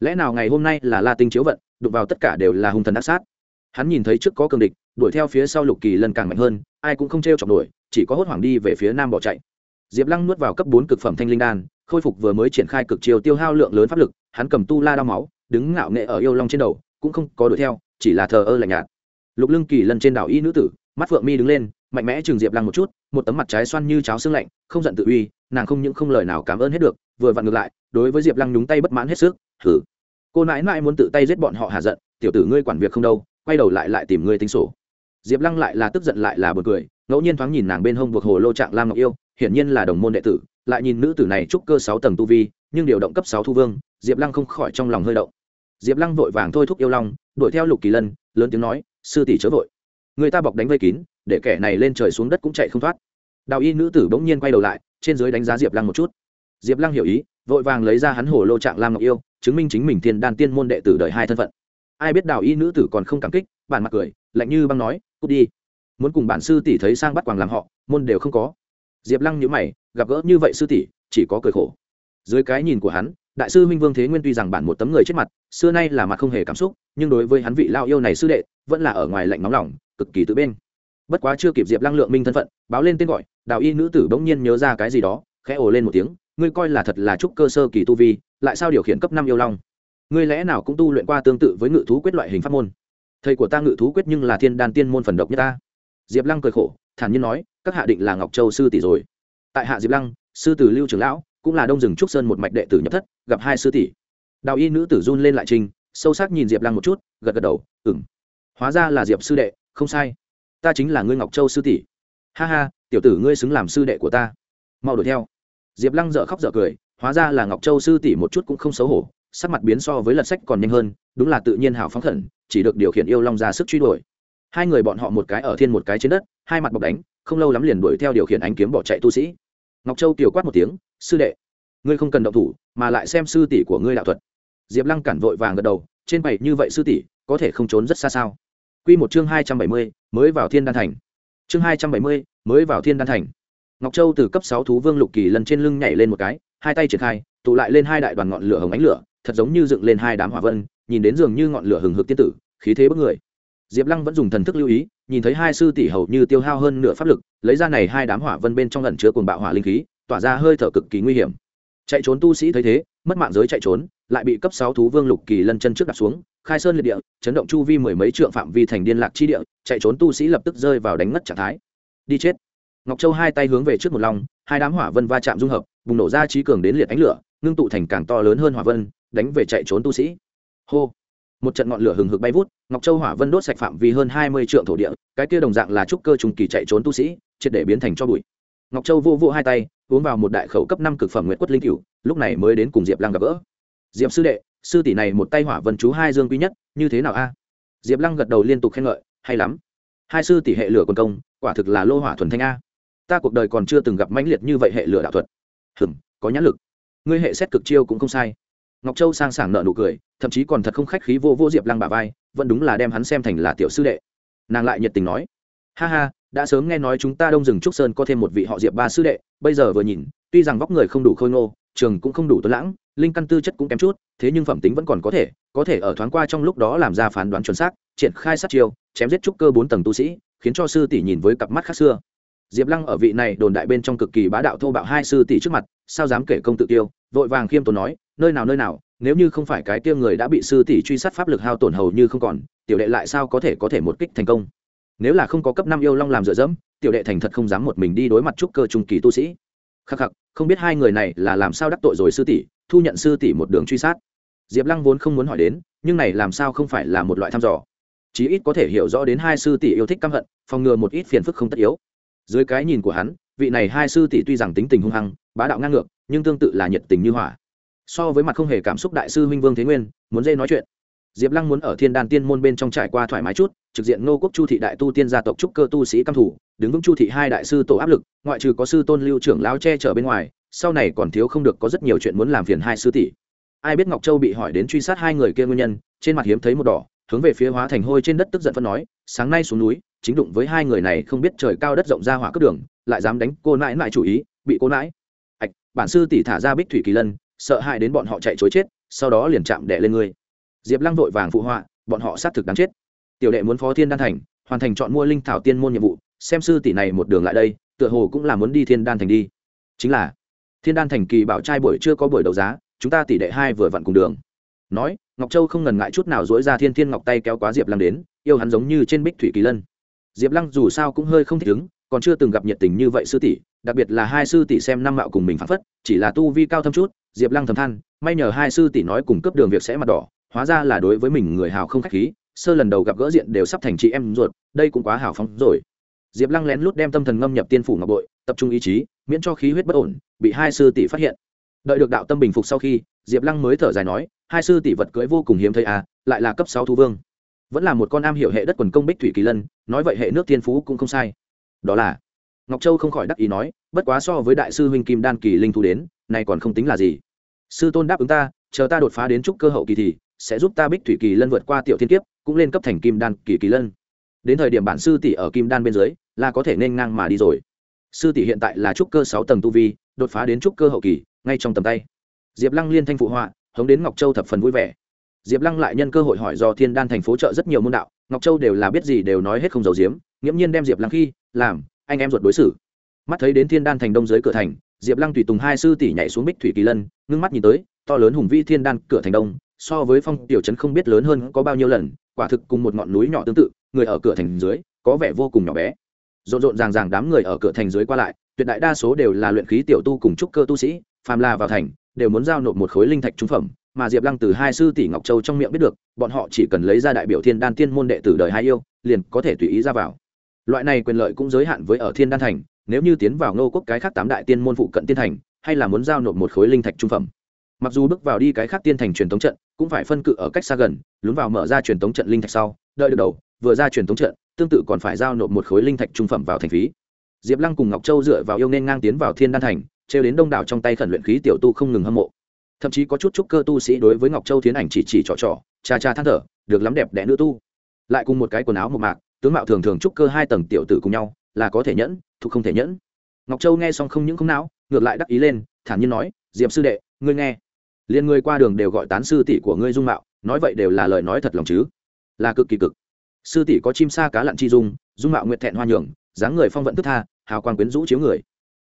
Lẽ nào ngày hôm nay là la tinh chiếu vận, đụng vào tất cả đều là hung thần đắc sát? Hắn nhìn thấy trước có cường địch, đuổi theo phía sau lục kỳ lần càng mạnh hơn, ai cũng không t r e o chọc nổi, chỉ có hốt hoảng đi về phía nam bỏ chạy diệp lăng nuốt vào cấp bốn cực phẩm thanh linh đan, khôi phục vừa mới triển khai cực chiều tiêu hao lượng lớn pháp lực, hắn cầm tu la đao máu, đứng ngạo nghệ ở yêu long trên đầu, cũng không có đuổi theo, chỉ là thờ ơ lạnh nhạt. Lục lưng kỳ lần trên đảo y nữ tử, mắt phượng mi đứng lên, mạnh mẽ chừng diệp lăng một chút, một tấm mặt trái xoan như cháo xương lạnh, không giận tự uy, nàng không những không lời nào cảm ơn hết được, vừa vặn ngược lại, đối với diệp lăng nhúng tay bất mãn hết sức thử cô nãi nãi muốn tự tay giết bọn họ hạ giận, tiểu tử ngươi quản việc không đâu, quay đầu lại lại tìm ngươi tính sổ. Diệp lăng lại là tức giận lại là bật cười, ngẫu nhiên thoáng nhìn nàng bên hông buộc hồ lô trạng lam ngọc yêu hiển nhiên là đồng môn đệ tử, lại nhìn nữ tử này trúc cơ sáu tầng tu vi, nhưng điều động cấp sáu thu vương, diệp lăng không khỏi trong lòng hơi động. Diệp lăng vội vàng thôi thúc yêu long, đuổi theo lục kỳ lân, lớn tiếng nói, sư tỷ chớ vội. Người ta bọc đánh vây kín, để kẻ này lên trời xuống đất cũng chạy không thoát. Đào y nữ tử bỗng nhiên quay đầu lại, trên dưới đánh giá diệp lăng một chút. Diệp lăng hiểu ý, vội vàng lấy ra hắn hồ lô trạng lam ngọc yêu, chứng minh chính mình thiên đan tiên môn đệ tử đợi hai thân phận. Ai biết đào y nữ tử còn không cảm kích, bản mặt cười, lạnh như băng nói, cút đi. Muốn cùng bản sư tỷ thấy sang bắt quàng làm họ, môn đều không có diệp lăng nhữ mày, gặp gỡ như vậy sư tỷ, chỉ có cười khổ. Dưới cái nhìn của hắn, đại sư minh vương thế nguyên tuy rằng bản một tấm người chết mặt, xưa nay là mặt không hề cảm xúc, nhưng đối với hắn vị lao yêu này sư đệ, vẫn là ở ngoài lạnh nóng lòng, cực kỳ tự bên bất quá chưa kịp diệp lăng lượng minh thân phận, báo lên tên gọi, đào y nữ tử bỗng nhiên nhớ ra cái gì đó, khẽ ồ lên một tiếng, ngươi coi là thật là trúc cơ sơ kỳ tu vi, lại sao điều khiển cấp năm yêu long? Ngươi lẽ nào cũng tu luyện qua tương tự với ngự thú quyết loại hình pháp môn? Thầy của ta ngự thú quyết nhưng là thiên đan tiên môn phần độc nhất ta. Diệp lăng cười khổ, thản nhiên nói các hạ định là ngọc châu sư tỷ rồi. Tại hạ diệp lăng, sư tử lưu trưởng lão cũng là đông rừng trúc sơn một mạch đệ tử nhập thất, gặp hai sư tỷ. Đào y nữ tử run lên lại trình, sâu sắc nhìn diệp lăng một chút, gật gật đầu ừng hóa ra là diệp sư đệ, không sai. Ta chính là ngươi ngọc châu sư tỷ. Ha ha, tiểu tử ngươi xứng làm sư đệ của ta. Mau đuổi theo. Diệp lăng dợ khóc dợ cười, hóa ra là ngọc châu sư tỷ một chút cũng không xấu hổ, sắc mặt biến so với lật sách còn nhanh hơn, đúng là tự nhiên hào phóng khẩn, chỉ được điều khiển yêu long ra sức truy đuổi. Hai người bọn họ một cái ở thiên một cái trên đất, hai mặt bọc đánh không lâu lắm liền đuổi theo điều khiển ánh kiếm bỏ chạy tu sĩ. Ngọc châu tiểu quát một tiếng, sư đệ, ngươi không cần động thủ, mà lại xem sư tỷ của ngươi đạo thuật. Diệp lăng cản vội vàng gật đầu, trên bảy như vậy sư tỷ, có thể không trốn rất xa sao? Q một chương hai trăm bảy mươi, mới vào thiên đan thành. Chương hai trăm bảy mươi, mới vào thiên đan thành. Ngọc châu từ cấp sáu thú vương lục kỳ lần trên lưng nhảy lên một cái, hai tay triển khai, tụ lại lên hai đại đoàn ngọn lửa hồng ánh lửa, thật giống như dựng lên hai đám hỏa vân, nhìn đến dường như ngọn lửa hừng hực tiên tử, khí thế bất người. Diệp lăng vẫn dùng thần thức lưu ý nhìn thấy hai sư tỷ hầu như tiêu hao hơn nửa pháp lực, lấy ra này hai đám hỏa vân bên trong lần chứa cồn bạo hỏa linh khí, tỏa ra hơi thở cực kỳ nguy hiểm. Chạy trốn tu sĩ thấy thế, mất mạng giới chạy trốn, lại bị cấp sáu thú vương lục kỳ lân chân trước đặt xuống, khai sơn liệt địa, chấn động chu vi mười mấy trượng phạm vi thành điên lạc chi địa, chạy trốn tu sĩ lập tức rơi vào đánh ngất trạng thái. Đi chết. Ngọc châu hai tay hướng về trước một lòng, hai đám hỏa vân va chạm dung hợp, bùng nổ ra trí cường đến liệt ánh lửa, ngưng tụ thành càng to lớn hơn hỏa vân, đánh về chạy trốn tu sĩ. Hô một trận ngọn lửa hừng hực bay vút, ngọc châu hỏa vân đốt sạch phạm vi hơn hai mươi trượng thổ địa, cái kia đồng dạng là trúc cơ trùng kỳ chạy trốn tu sĩ, triệt để biến thành cho bụi. Ngọc châu vô vô hai tay, uống vào một đại khẩu cấp năm cực phẩm nguyễn quất linh cửu, lúc này mới đến cùng diệp lăng gặp gỡ. Diệp sư đệ, sư tỷ này một tay hỏa vân chú hai dương quý nhất, như thế nào a? Diệp lăng gật đầu liên tục khen ngợi, hay lắm. Hai sư tỷ hệ lửa quần công, quả thực là lô hỏa thuần thanh a. Ta cuộc đời còn chưa từng gặp mãnh liệt như vậy hệ lửa đạo thuật. Hừm, có nhãn lực. Ngươi hệ xét cực chiêu cũng không sai ngọc châu sang sảng nợ nụ cười, thậm chí còn thật không khách khí vô vô diệp lăng bà vai, vẫn đúng là đem hắn xem thành là tiểu sư đệ. Nàng lại nhiệt tình nói, ha ha, đã sớm nghe nói chúng ta đông rừng trúc sơn có thêm một vị họ diệp ba sư đệ, bây giờ vừa nhìn, tuy rằng vóc người không đủ khôi ngô, trường cũng không đủ tuấn lãng, linh căn tư chất cũng kém chút, thế nhưng phẩm tính vẫn còn có thể có thể ở thoáng qua trong lúc đó làm ra phán đoán chuẩn xác, triển khai sát chiêu, chém giết trúc cơ bốn tầng tu sĩ, khiến cho sư tỷ nhìn với cặp mắt khác xưa diệp lăng ở vị này đồn đại bên trong cực kỳ bá đạo thô bạo hai sư tỷ trước mặt, sao dám kể công tự tiêu vội vàng khiêm tốn nói, nơi nào nơi nào, nếu như không phải cái kia người đã bị sư tỷ truy sát pháp lực hao tổn hầu như không còn, tiểu đệ lại sao có thể có thể một kích thành công? Nếu là không có cấp năm yêu long làm dựa dẫm, tiểu đệ thành thật không dám một mình đi đối mặt trúc cơ trung kỳ tu sĩ. Khắc khắc, không biết hai người này là làm sao đắc tội rồi sư tỷ, thu nhận sư tỷ một đường truy sát. Diệp lăng vốn không muốn hỏi đến, nhưng này làm sao không phải là một loại thăm dò? Chí ít có thể hiểu rõ đến hai sư tỷ yêu thích căm hận, phòng ngừa một ít phiền phức không tất yếu dưới cái nhìn của hắn, vị này hai sư tỷ tuy rằng tính tình hung hăng, bá đạo ngang ngược, nhưng tương tự là nhiệt tình như hỏa. So với mặt không hề cảm xúc đại sư huynh vương thế nguyên, muốn dây nói chuyện. Diệp lăng muốn ở thiên đan tiên môn bên trong trải qua thoải mái chút, trực diện ngô quốc chu thị đại tu tiên gia tộc trúc cơ tu sĩ căm thủ, đứng vững chu thị hai đại sư tổ áp lực, ngoại trừ có sư tôn lưu trưởng lao che chở bên ngoài, sau này còn thiếu không được có rất nhiều chuyện muốn làm phiền hai sư tỷ. Ai biết ngọc châu bị hỏi đến truy sát hai người kia nguyên nhân, trên mặt hiếm thấy một đỏ, hướng về phía hóa thành hôi trên đất tức giận phân nói, sáng nay xuống núi chính đụng với hai người này không biết trời cao đất rộng ra hỏa cướp đường, lại dám đánh cô nãi nãi chủ ý, bị cô nãi. Ạch, bản sư tỷ thả ra bích thủy kỳ lân, sợ hãi đến bọn họ chạy chối chết, sau đó liền chạm đẻ lên ngươi diệp lăng vội vàng phụ họa, bọn họ xác thực đáng chết. Tiểu đệ muốn phó thiên đan thành, hoàn thành chọn mua linh thảo tiên môn nhiệm vụ, xem sư tỷ này một đường lại đây, tựa hồ cũng là muốn đi thiên đan thành đi. Chính là, thiên đan thành kỳ bảo trai buổi chưa có buổi đấu giá, chúng ta tỷ đệ hai vừa vặn cùng đường. Nói, ngọc châu không ngần ngại chút nào dỗi ra thiên thiên ngọc tay kéo quá diệp lăng đến, yêu hắn giống như trên bích thủy kỳ lân diệp lăng dù sao cũng hơi không thích ứng, còn chưa từng gặp nhiệt tình như vậy sư tỷ, đặc biệt là hai sư tỷ xem năm mạo cùng mình phán phất, chỉ là tu vi cao thâm chút, diệp lăng thầm than, may nhờ hai sư tỷ nói cùng cấp đường việc sẽ mặt đỏ, hóa ra là đối với mình người hào không khách khí, sơ lần đầu gặp gỡ diện đều sắp thành chị em ruột, đây cũng quá hào phóng rồi. Diệp lăng lén lút đem tâm thần ngâm nhập tiên phủ ngọc bội, tập trung ý chí, miễn cho khí huyết bất ổn, bị hai sư tỷ phát hiện. Đợi được đạo tâm bình phục sau khi, diệp lăng mới thở dài nói, hai sư tỷ vật cưới vô cùng hiếm thấy à lại là cấp sáu thu vương vẫn là một con am hiểu hệ đất quần công bích thủy kỳ lân, nói vậy hệ nước thiên phú cũng không sai. Đó là, ngọc châu không khỏi đắc ý nói, bất quá so với đại sư huynh kim đan kỳ linh thu đến, này còn không tính là gì. Sư tôn đáp ứng ta, chờ ta đột phá đến trúc cơ hậu kỳ thì sẽ giúp ta bích thủy kỳ lân vượt qua tiểu thiên kiếp, cũng lên cấp thành kim đan kỳ kỳ lân. Đến thời điểm bản sư tỷ ở kim đan bên dưới, là có thể nên ngang mà đi rồi. Sư tỷ hiện tại là trúc cơ sáu tầng tu vi, đột phá đến trúc cơ hậu kỳ, ngay trong tầm tay. Diệp lăng liên thanh phụ họa, hống đến ngọc châu thập phần vui vẻ diệp lăng lại nhân cơ hội hỏi do thiên đan thành phố trợ rất nhiều môn đạo, ngọc châu đều là biết gì đều nói hết không giàu diếm nghiễm nhiên đem diệp lăng khi, làm, anh em ruột đối xử. Mắt thấy đến thiên đan thành đông dưới cửa thành, diệp lăng tùy tùng hai sư tỷ nhảy xuống bích thủy kỳ lân, ngưng mắt nhìn tới, to lớn hùng vi thiên đan cửa thành đông, so với phong tiểu trấn không biết lớn hơn có bao nhiêu lần, quả thực cùng một ngọn núi nhỏ tương tự, người ở cửa thành dưới, có vẻ vô cùng nhỏ bé. Rộn rộn ràng ràng đám người ở cửa thành dưới qua lại, tuyệt đại đa số đều là luyện khí tiểu tu cùng trúc cơ tu sĩ, phàm là vào thành, đều muốn giao nộp một khối linh thạch trung phẩm mà diệp lăng từ hai sư tỷ ngọc châu trong miệng biết được, bọn họ chỉ cần lấy ra đại biểu thiên đan tiên môn đệ tử đời hai yêu, liền có thể tùy ý ra vào. Loại này quyền lợi cũng giới hạn với ở thiên đan thành, nếu như tiến vào ngô quốc cái khác tám đại tiên môn phụ cận tiên thành, hay là muốn giao nộp một khối linh thạch trung phẩm. Mặc dù bước vào đi cái khác tiên thành truyền thống trận, cũng phải phân cự ở cách xa gần, lún vào mở ra truyền thống trận linh thạch sau, đợi được đầu, vừa ra truyền thống trận, tương tự còn phải giao nộp một khối linh thạch trung phẩm vào thành phí. Diệp lăng cùng ngọc châu dựa vào yêu nên ngang tiến vào thiên đan thành, trêu đến đông đảo trong tay khẩn luyện khí tiểu tu không ngừng hâm mộ thậm chí có chút trúc cơ tu sĩ đối với ngọc châu tiến ảnh chỉ chỉ trò trò, cha cha than thở, được lắm đẹp đẽ nữ tu. Lại cùng một cái quần áo một mạc, tướng mạo thường thường trúc cơ hai tầng tiểu tử cùng nhau, là có thể nhẫn thuộc không thể nhẫn. Ngọc châu nghe xong không những không não, ngược lại đắc ý lên, thản nhiên nói, diệp sư đệ, ngươi nghe. Liền người qua đường đều gọi tán sư tỷ của ngươi dung mạo, nói vậy đều là lời nói thật lòng chứ. Là cực kỳ cực. Sư tỷ có chim sa cá lặn chi dung dung mạo nguyện thẹn hoa nhường, dáng người phong vận thức tha, hào quang quyến rũ chiếu người.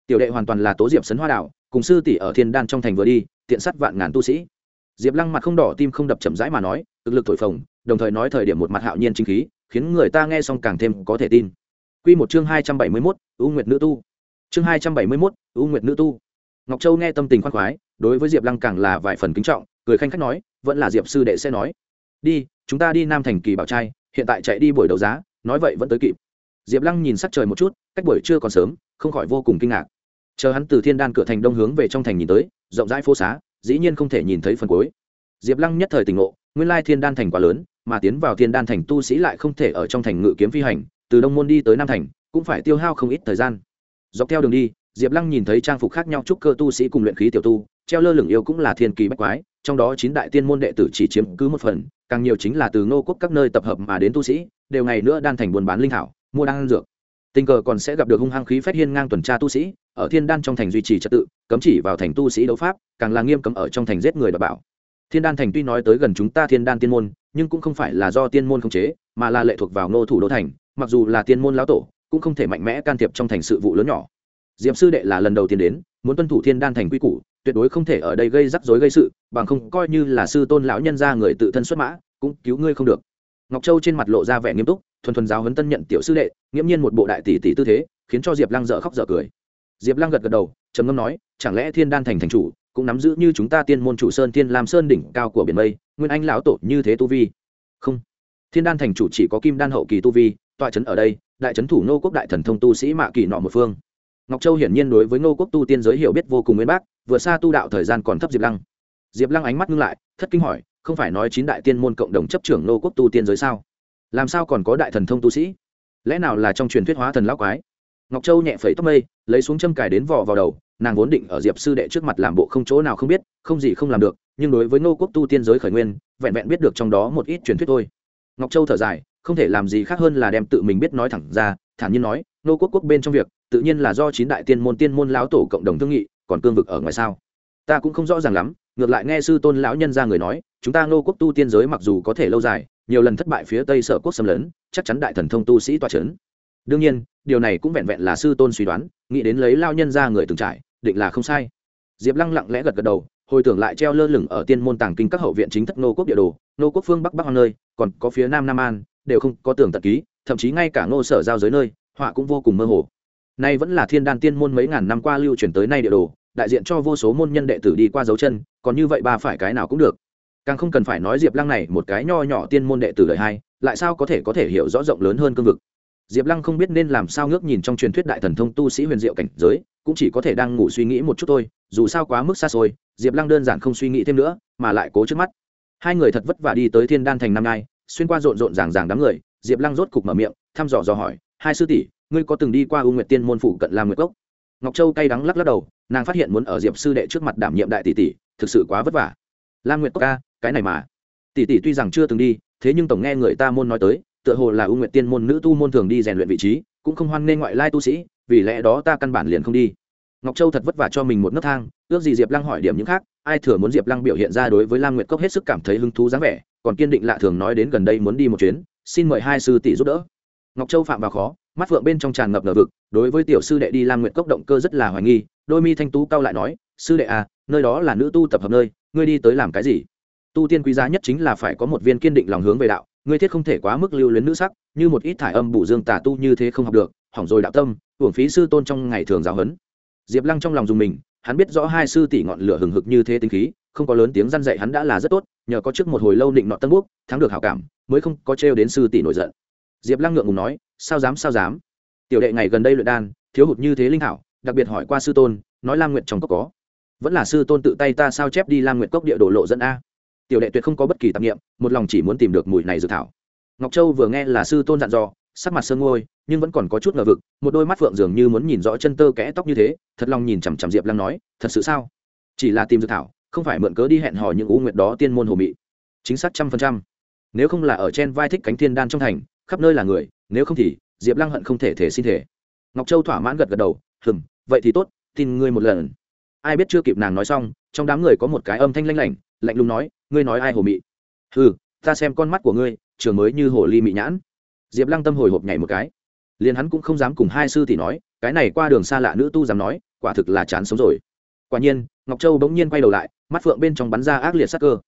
Tiểu đệ hoàn toàn là tố diệp sấn hoa đạo cùng sư tỷ ở thiên đan trong thành vừa đi tiện sắt vạn ngàn tu sĩ diệp lăng mặt không đỏ tim không đập chậm rãi mà nói thực lực thổi phồng đồng thời nói thời điểm một mặt hạo nhiên chính khí khiến người ta nghe xong càng thêm có thể tin Quy một chương hai trăm bảy mươi mốt U Nguyệt nữ tu. Chương hai trăm bảy mươi mốt U Nguyệt nữ tu. Ngọc Châu nghe tâm tình khoan khoái, đối với Diệp Lăng càng là vài phần kính trọng, cười khanh khách nói, vẫn là Diệp sư đệ sẽ nói. Đi, chúng ta đi Nam Thành Kỳ Bảo trai, hiện tại chạy đi buổi đấu giá, nói vậy vẫn tới kịp. Diệp Lăng nhìn sắc trời một chút, cách buổi trưa còn sớm, không khỏi vô cùng kinh ngạc. Chờ hắn từ Thiên Đan cửa thành đông hướng về trong thành nhìn tới, rộng rãi phố xá, dĩ nhiên không thể nhìn thấy phần cuối. Diệp Lăng nhất thời tỉnh ngộ, nguyên lai Thiên Đan thành quá lớn, mà tiến vào Thiên Đan thành tu sĩ lại không thể ở trong thành ngự kiếm phi hành, từ đông môn đi tới nam thành cũng phải tiêu hao không ít thời gian dọc theo đường đi diệp lăng nhìn thấy trang phục khác nhau trúc cơ tu sĩ cùng luyện khí tiểu tu treo lơ lửng yêu cũng là thiên kỳ bách quái trong đó chín đại tiên môn đệ tử chỉ chiếm cứ một phần càng nhiều chính là từ ngô quốc các nơi tập hợp mà đến tu sĩ đều ngày nữa đan thành buôn bán linh thảo mua đan dược tình cờ còn sẽ gặp được hung hăng khí phách hiên ngang tuần tra tu sĩ ở thiên đan trong thành duy trì trật tự, cấm chỉ vào thành tu sĩ đấu pháp, càng là nghiêm cấm ở trong thành giết người và bảo. Thiên đan thành tuy nói tới gần chúng ta thiên đan tiên môn, nhưng cũng không phải là do tiên môn khống chế, mà là lệ thuộc vào ngô thủ đô thành, mặc dù là tiên môn lão tổ, cũng không thể mạnh mẽ can thiệp trong thành sự vụ lớn nhỏ. Diệm sư đệ là lần đầu tiên đến, muốn tuân thủ thiên đan thành quy củ, tuyệt đối không thể ở đây gây rắc rối gây sự, bằng không coi như là sư tôn lão nhân ra người tự thân xuất mã, cũng cứu ngươi không được. Ngọc châu trên mặt lộ ra vẻ nghiêm túc, thuần thuần giáo huấn tân nhận tiểu sư đệ, nghiễm nhiên một bộ đại tỷ tỷ tư thế, khiến cho diệp lăng dở khóc dở cười diệp lăng gật gật đầu, trầm ngâm nói, chẳng lẽ thiên đan thành thành chủ cũng nắm giữ như chúng ta tiên môn chủ sơn thiên Lam sơn đỉnh cao của biển mây, nguyên anh lão tổ như thế tu vi? Không. Thiên đan thành chủ chỉ có kim đan hậu kỳ tu vi, tọa trấn ở đây, đại trấn thủ nô quốc đại thần thông tu sĩ mạ kỳ nọ một phương. Ngọc châu hiển nhiên đối với nô quốc tu tiên giới hiểu biết vô cùng nguyên bác vừa xa tu đạo thời gian còn thấp diệp lăng. Diệp lăng ánh mắt ngưng lại, thất kinh hỏi, không phải nói chín đại tiên môn cộng đồng chấp trưởng nô quốc tu tiên giới sao? Làm sao còn có đại thần thông tu sĩ? Lẽ nào là trong truyền thuyết hóa thần lão quái? Ngọc châu nhẹ phẩy tóc mây, lấy xuống châm cài đến vỏ vào đầu, nàng vốn định ở diệp sư đệ trước mặt làm bộ không chỗ nào không biết, không gì không làm được, nhưng đối với nô quốc tu tiên giới khởi nguyên, vẹn vẹn biết được trong đó một ít truyền thuyết thôi. Ngọc châu thở dài, không thể làm gì khác hơn là đem tự mình biết nói thẳng ra, thản nhiên nói nô quốc quốc bên trong việc, tự nhiên là do chín đại tiên môn tiên môn lão tổ cộng đồng thương nghị, còn cương vực ở ngoài sao? Ta cũng không rõ ràng lắm, ngược lại nghe sư tôn lão nhân ra người nói, chúng ta nô quốc tu tiên giới mặc dù có thể lâu dài, nhiều lần thất bại phía tây sở quốc xâm lấn, chắc chắn đại thần thông tu sĩ toa c h ấ n đương nhiên điều này cũng vẹn vẹn là sư tôn suy đoán, nghĩ đến lấy lao nhân ra người từng trải, định là không sai. Diệp lăng lặng lẽ gật gật đầu, hồi tưởng lại treo lơ lửng ở tiên môn tàng kinh các hậu viện chính thất nô quốc địa đồ nô quốc phương bắc bắc hoang nơi, còn có phía nam nam an, đều không có tường tật ký, thậm chí ngay cả ngô sở giao giới nơi, họa cũng vô cùng mơ hồ. Nay vẫn là thiên đan tiên môn mấy ngàn năm qua lưu truyền tới nay địa đồ, đại diện cho vô số môn nhân đệ tử đi qua dấu chân, còn như vậy ba phải cái nào cũng được. Càng không cần phải nói diệp lăng này một cái nho nhỏ tiên môn đệ tử đời hai, lại sao có thể có thể hiểu rõ rộng lớn hơn cương vực diệp lăng không biết nên làm sao ngước nhìn trong truyền thuyết đại thần thông tu sĩ huyền diệu cảnh giới, cũng chỉ có thể đang ngủ suy nghĩ một chút thôi, dù sao quá mức xa xôi, diệp lăng đơn giản không suy nghĩ thêm nữa, mà lại cố trước mắt. Hai người thật vất vả đi tới thiên đan thành năm nay, xuyên qua rộn rộn ràng ràng đám người, diệp lăng rốt cục mở miệng, thăm dò dò hỏi, hai sư tỷ, ngươi có từng đi qua u nguyệt tiên môn phủ cận lam nguyệt cốc? Ngọc châu cay đắng lắc lắc đầu, nàng phát hiện muốn ở diệp sư đệ trước mặt đảm nhiệm đại tỷ tỷ, thực sự quá vất vả. Lam nguyệt cốc ca, cái này mà. Tỷ tỷ tuy rằng chưa từng đi, thế nhưng tổng nghe người ta môn nói tới tựa hồ là ưu nguyện tiên môn nữ tu môn thường đi rèn luyện vị trí, cũng không hoan nghênh ngoại lai tu sĩ, vì lẽ đó ta căn bản liền không đi. Ngọc châu thật vất vả cho mình một nấc thang, ước gì diệp lăng hỏi điểm những khác, ai thừa muốn diệp lăng biểu hiện ra đối với lam nguyệt cốc hết sức cảm thấy hứng thú dáng vẻ, còn kiên định lạ thường nói đến gần đây muốn đi một chuyến, xin mời hai sư tỷ giúp đỡ. Ngọc châu phạm vào khó, mắt phượng bên trong tràn ngập ngờ vực, đối với tiểu sư đệ đi lam nguyệt cốc động cơ rất là hoài nghi, đôi mi thanh tú cao lại nói, sư đệ à nơi đó là nữ tu tập hợp nơi, ngươi đi tới làm cái gì? Tu tiên quý giá nhất chính là phải có một viên kiên định lòng hướng về đạo ngươi thiết không thể quá mức lưu luyến nữ sắc, như một ít thải âm bổ dương tà tu như thế không học được, hỏng rồi đạo tâm hưởng phí sư tôn trong ngày thường giáo huấn. Diệp lăng trong lòng dùng mình, hắn biết rõ hai sư tỷ ngọn lửa hừng hực như thế tính khí, không có lớn tiếng răn dạy hắn đã là rất tốt, nhờ có trước một hồi lâu định nọ tân quốc, thắng được hảo cảm, mới không có trêu đến sư tỷ nổi giận. Diệp lăng ngượng ngùng nói, sao dám sao dám? Tiểu đệ ngày gần đây luyện đan, thiếu hụt như thế linh thảo, đặc biệt hỏi qua sư tôn, nói lam nguyện trong cốc có. Vẫn là sư tôn tự tay ta sao chép đi lam nguyện cốc địa đồ lộ dẫn a? Tiểu đệ tuyệt không có bất kỳ tạp nghiệm một lòng chỉ muốn tìm được mùi này dự thảo. Ngọc châu vừa nghe là sư tôn dặn dò, sắc mặt sơn ngôi, nhưng vẫn còn có chút ngờ vực, một đôi mắt phượng dường như muốn nhìn rõ chân tơ kẽ tóc như thế, thật lòng nhìn chằm chằm diệp lăng nói, thật sự sao? Chỉ là tìm dự thảo, không phải mượn cớ đi hẹn hò những u nguyện đó tiên môn hồ mị. Chính xác trăm phần trăm. Nếu không là ở trên vai thích cánh thiên đan trong thành, khắp nơi là người, nếu không thì, diệp lăng hận không thể thể xin thể. Ngọc châu thỏa mãn gật gật đầu hừng vậy thì tốt, tin ngươi một lần. Ai biết chưa kịp nàng nói xong, trong đám người có một cái âm thanh lanh lảnh, lạnh lùng nói ngươi nói ai hồ mị? Ừ ta xem con mắt của ngươi, trường mới như hồ ly mị nhãn. Diệp lăng tâm hồi hộp nhảy một cái. Liền hắn cũng không dám cùng hai sư tỷ nói, cái này qua đường xa lạ nữ tu dám nói, quả thực là chán sống rồi. Quả nhiên, ngọc châu bỗng nhiên quay đầu lại, mắt phượng bên trong bắn ra ác liệt sắc cơ.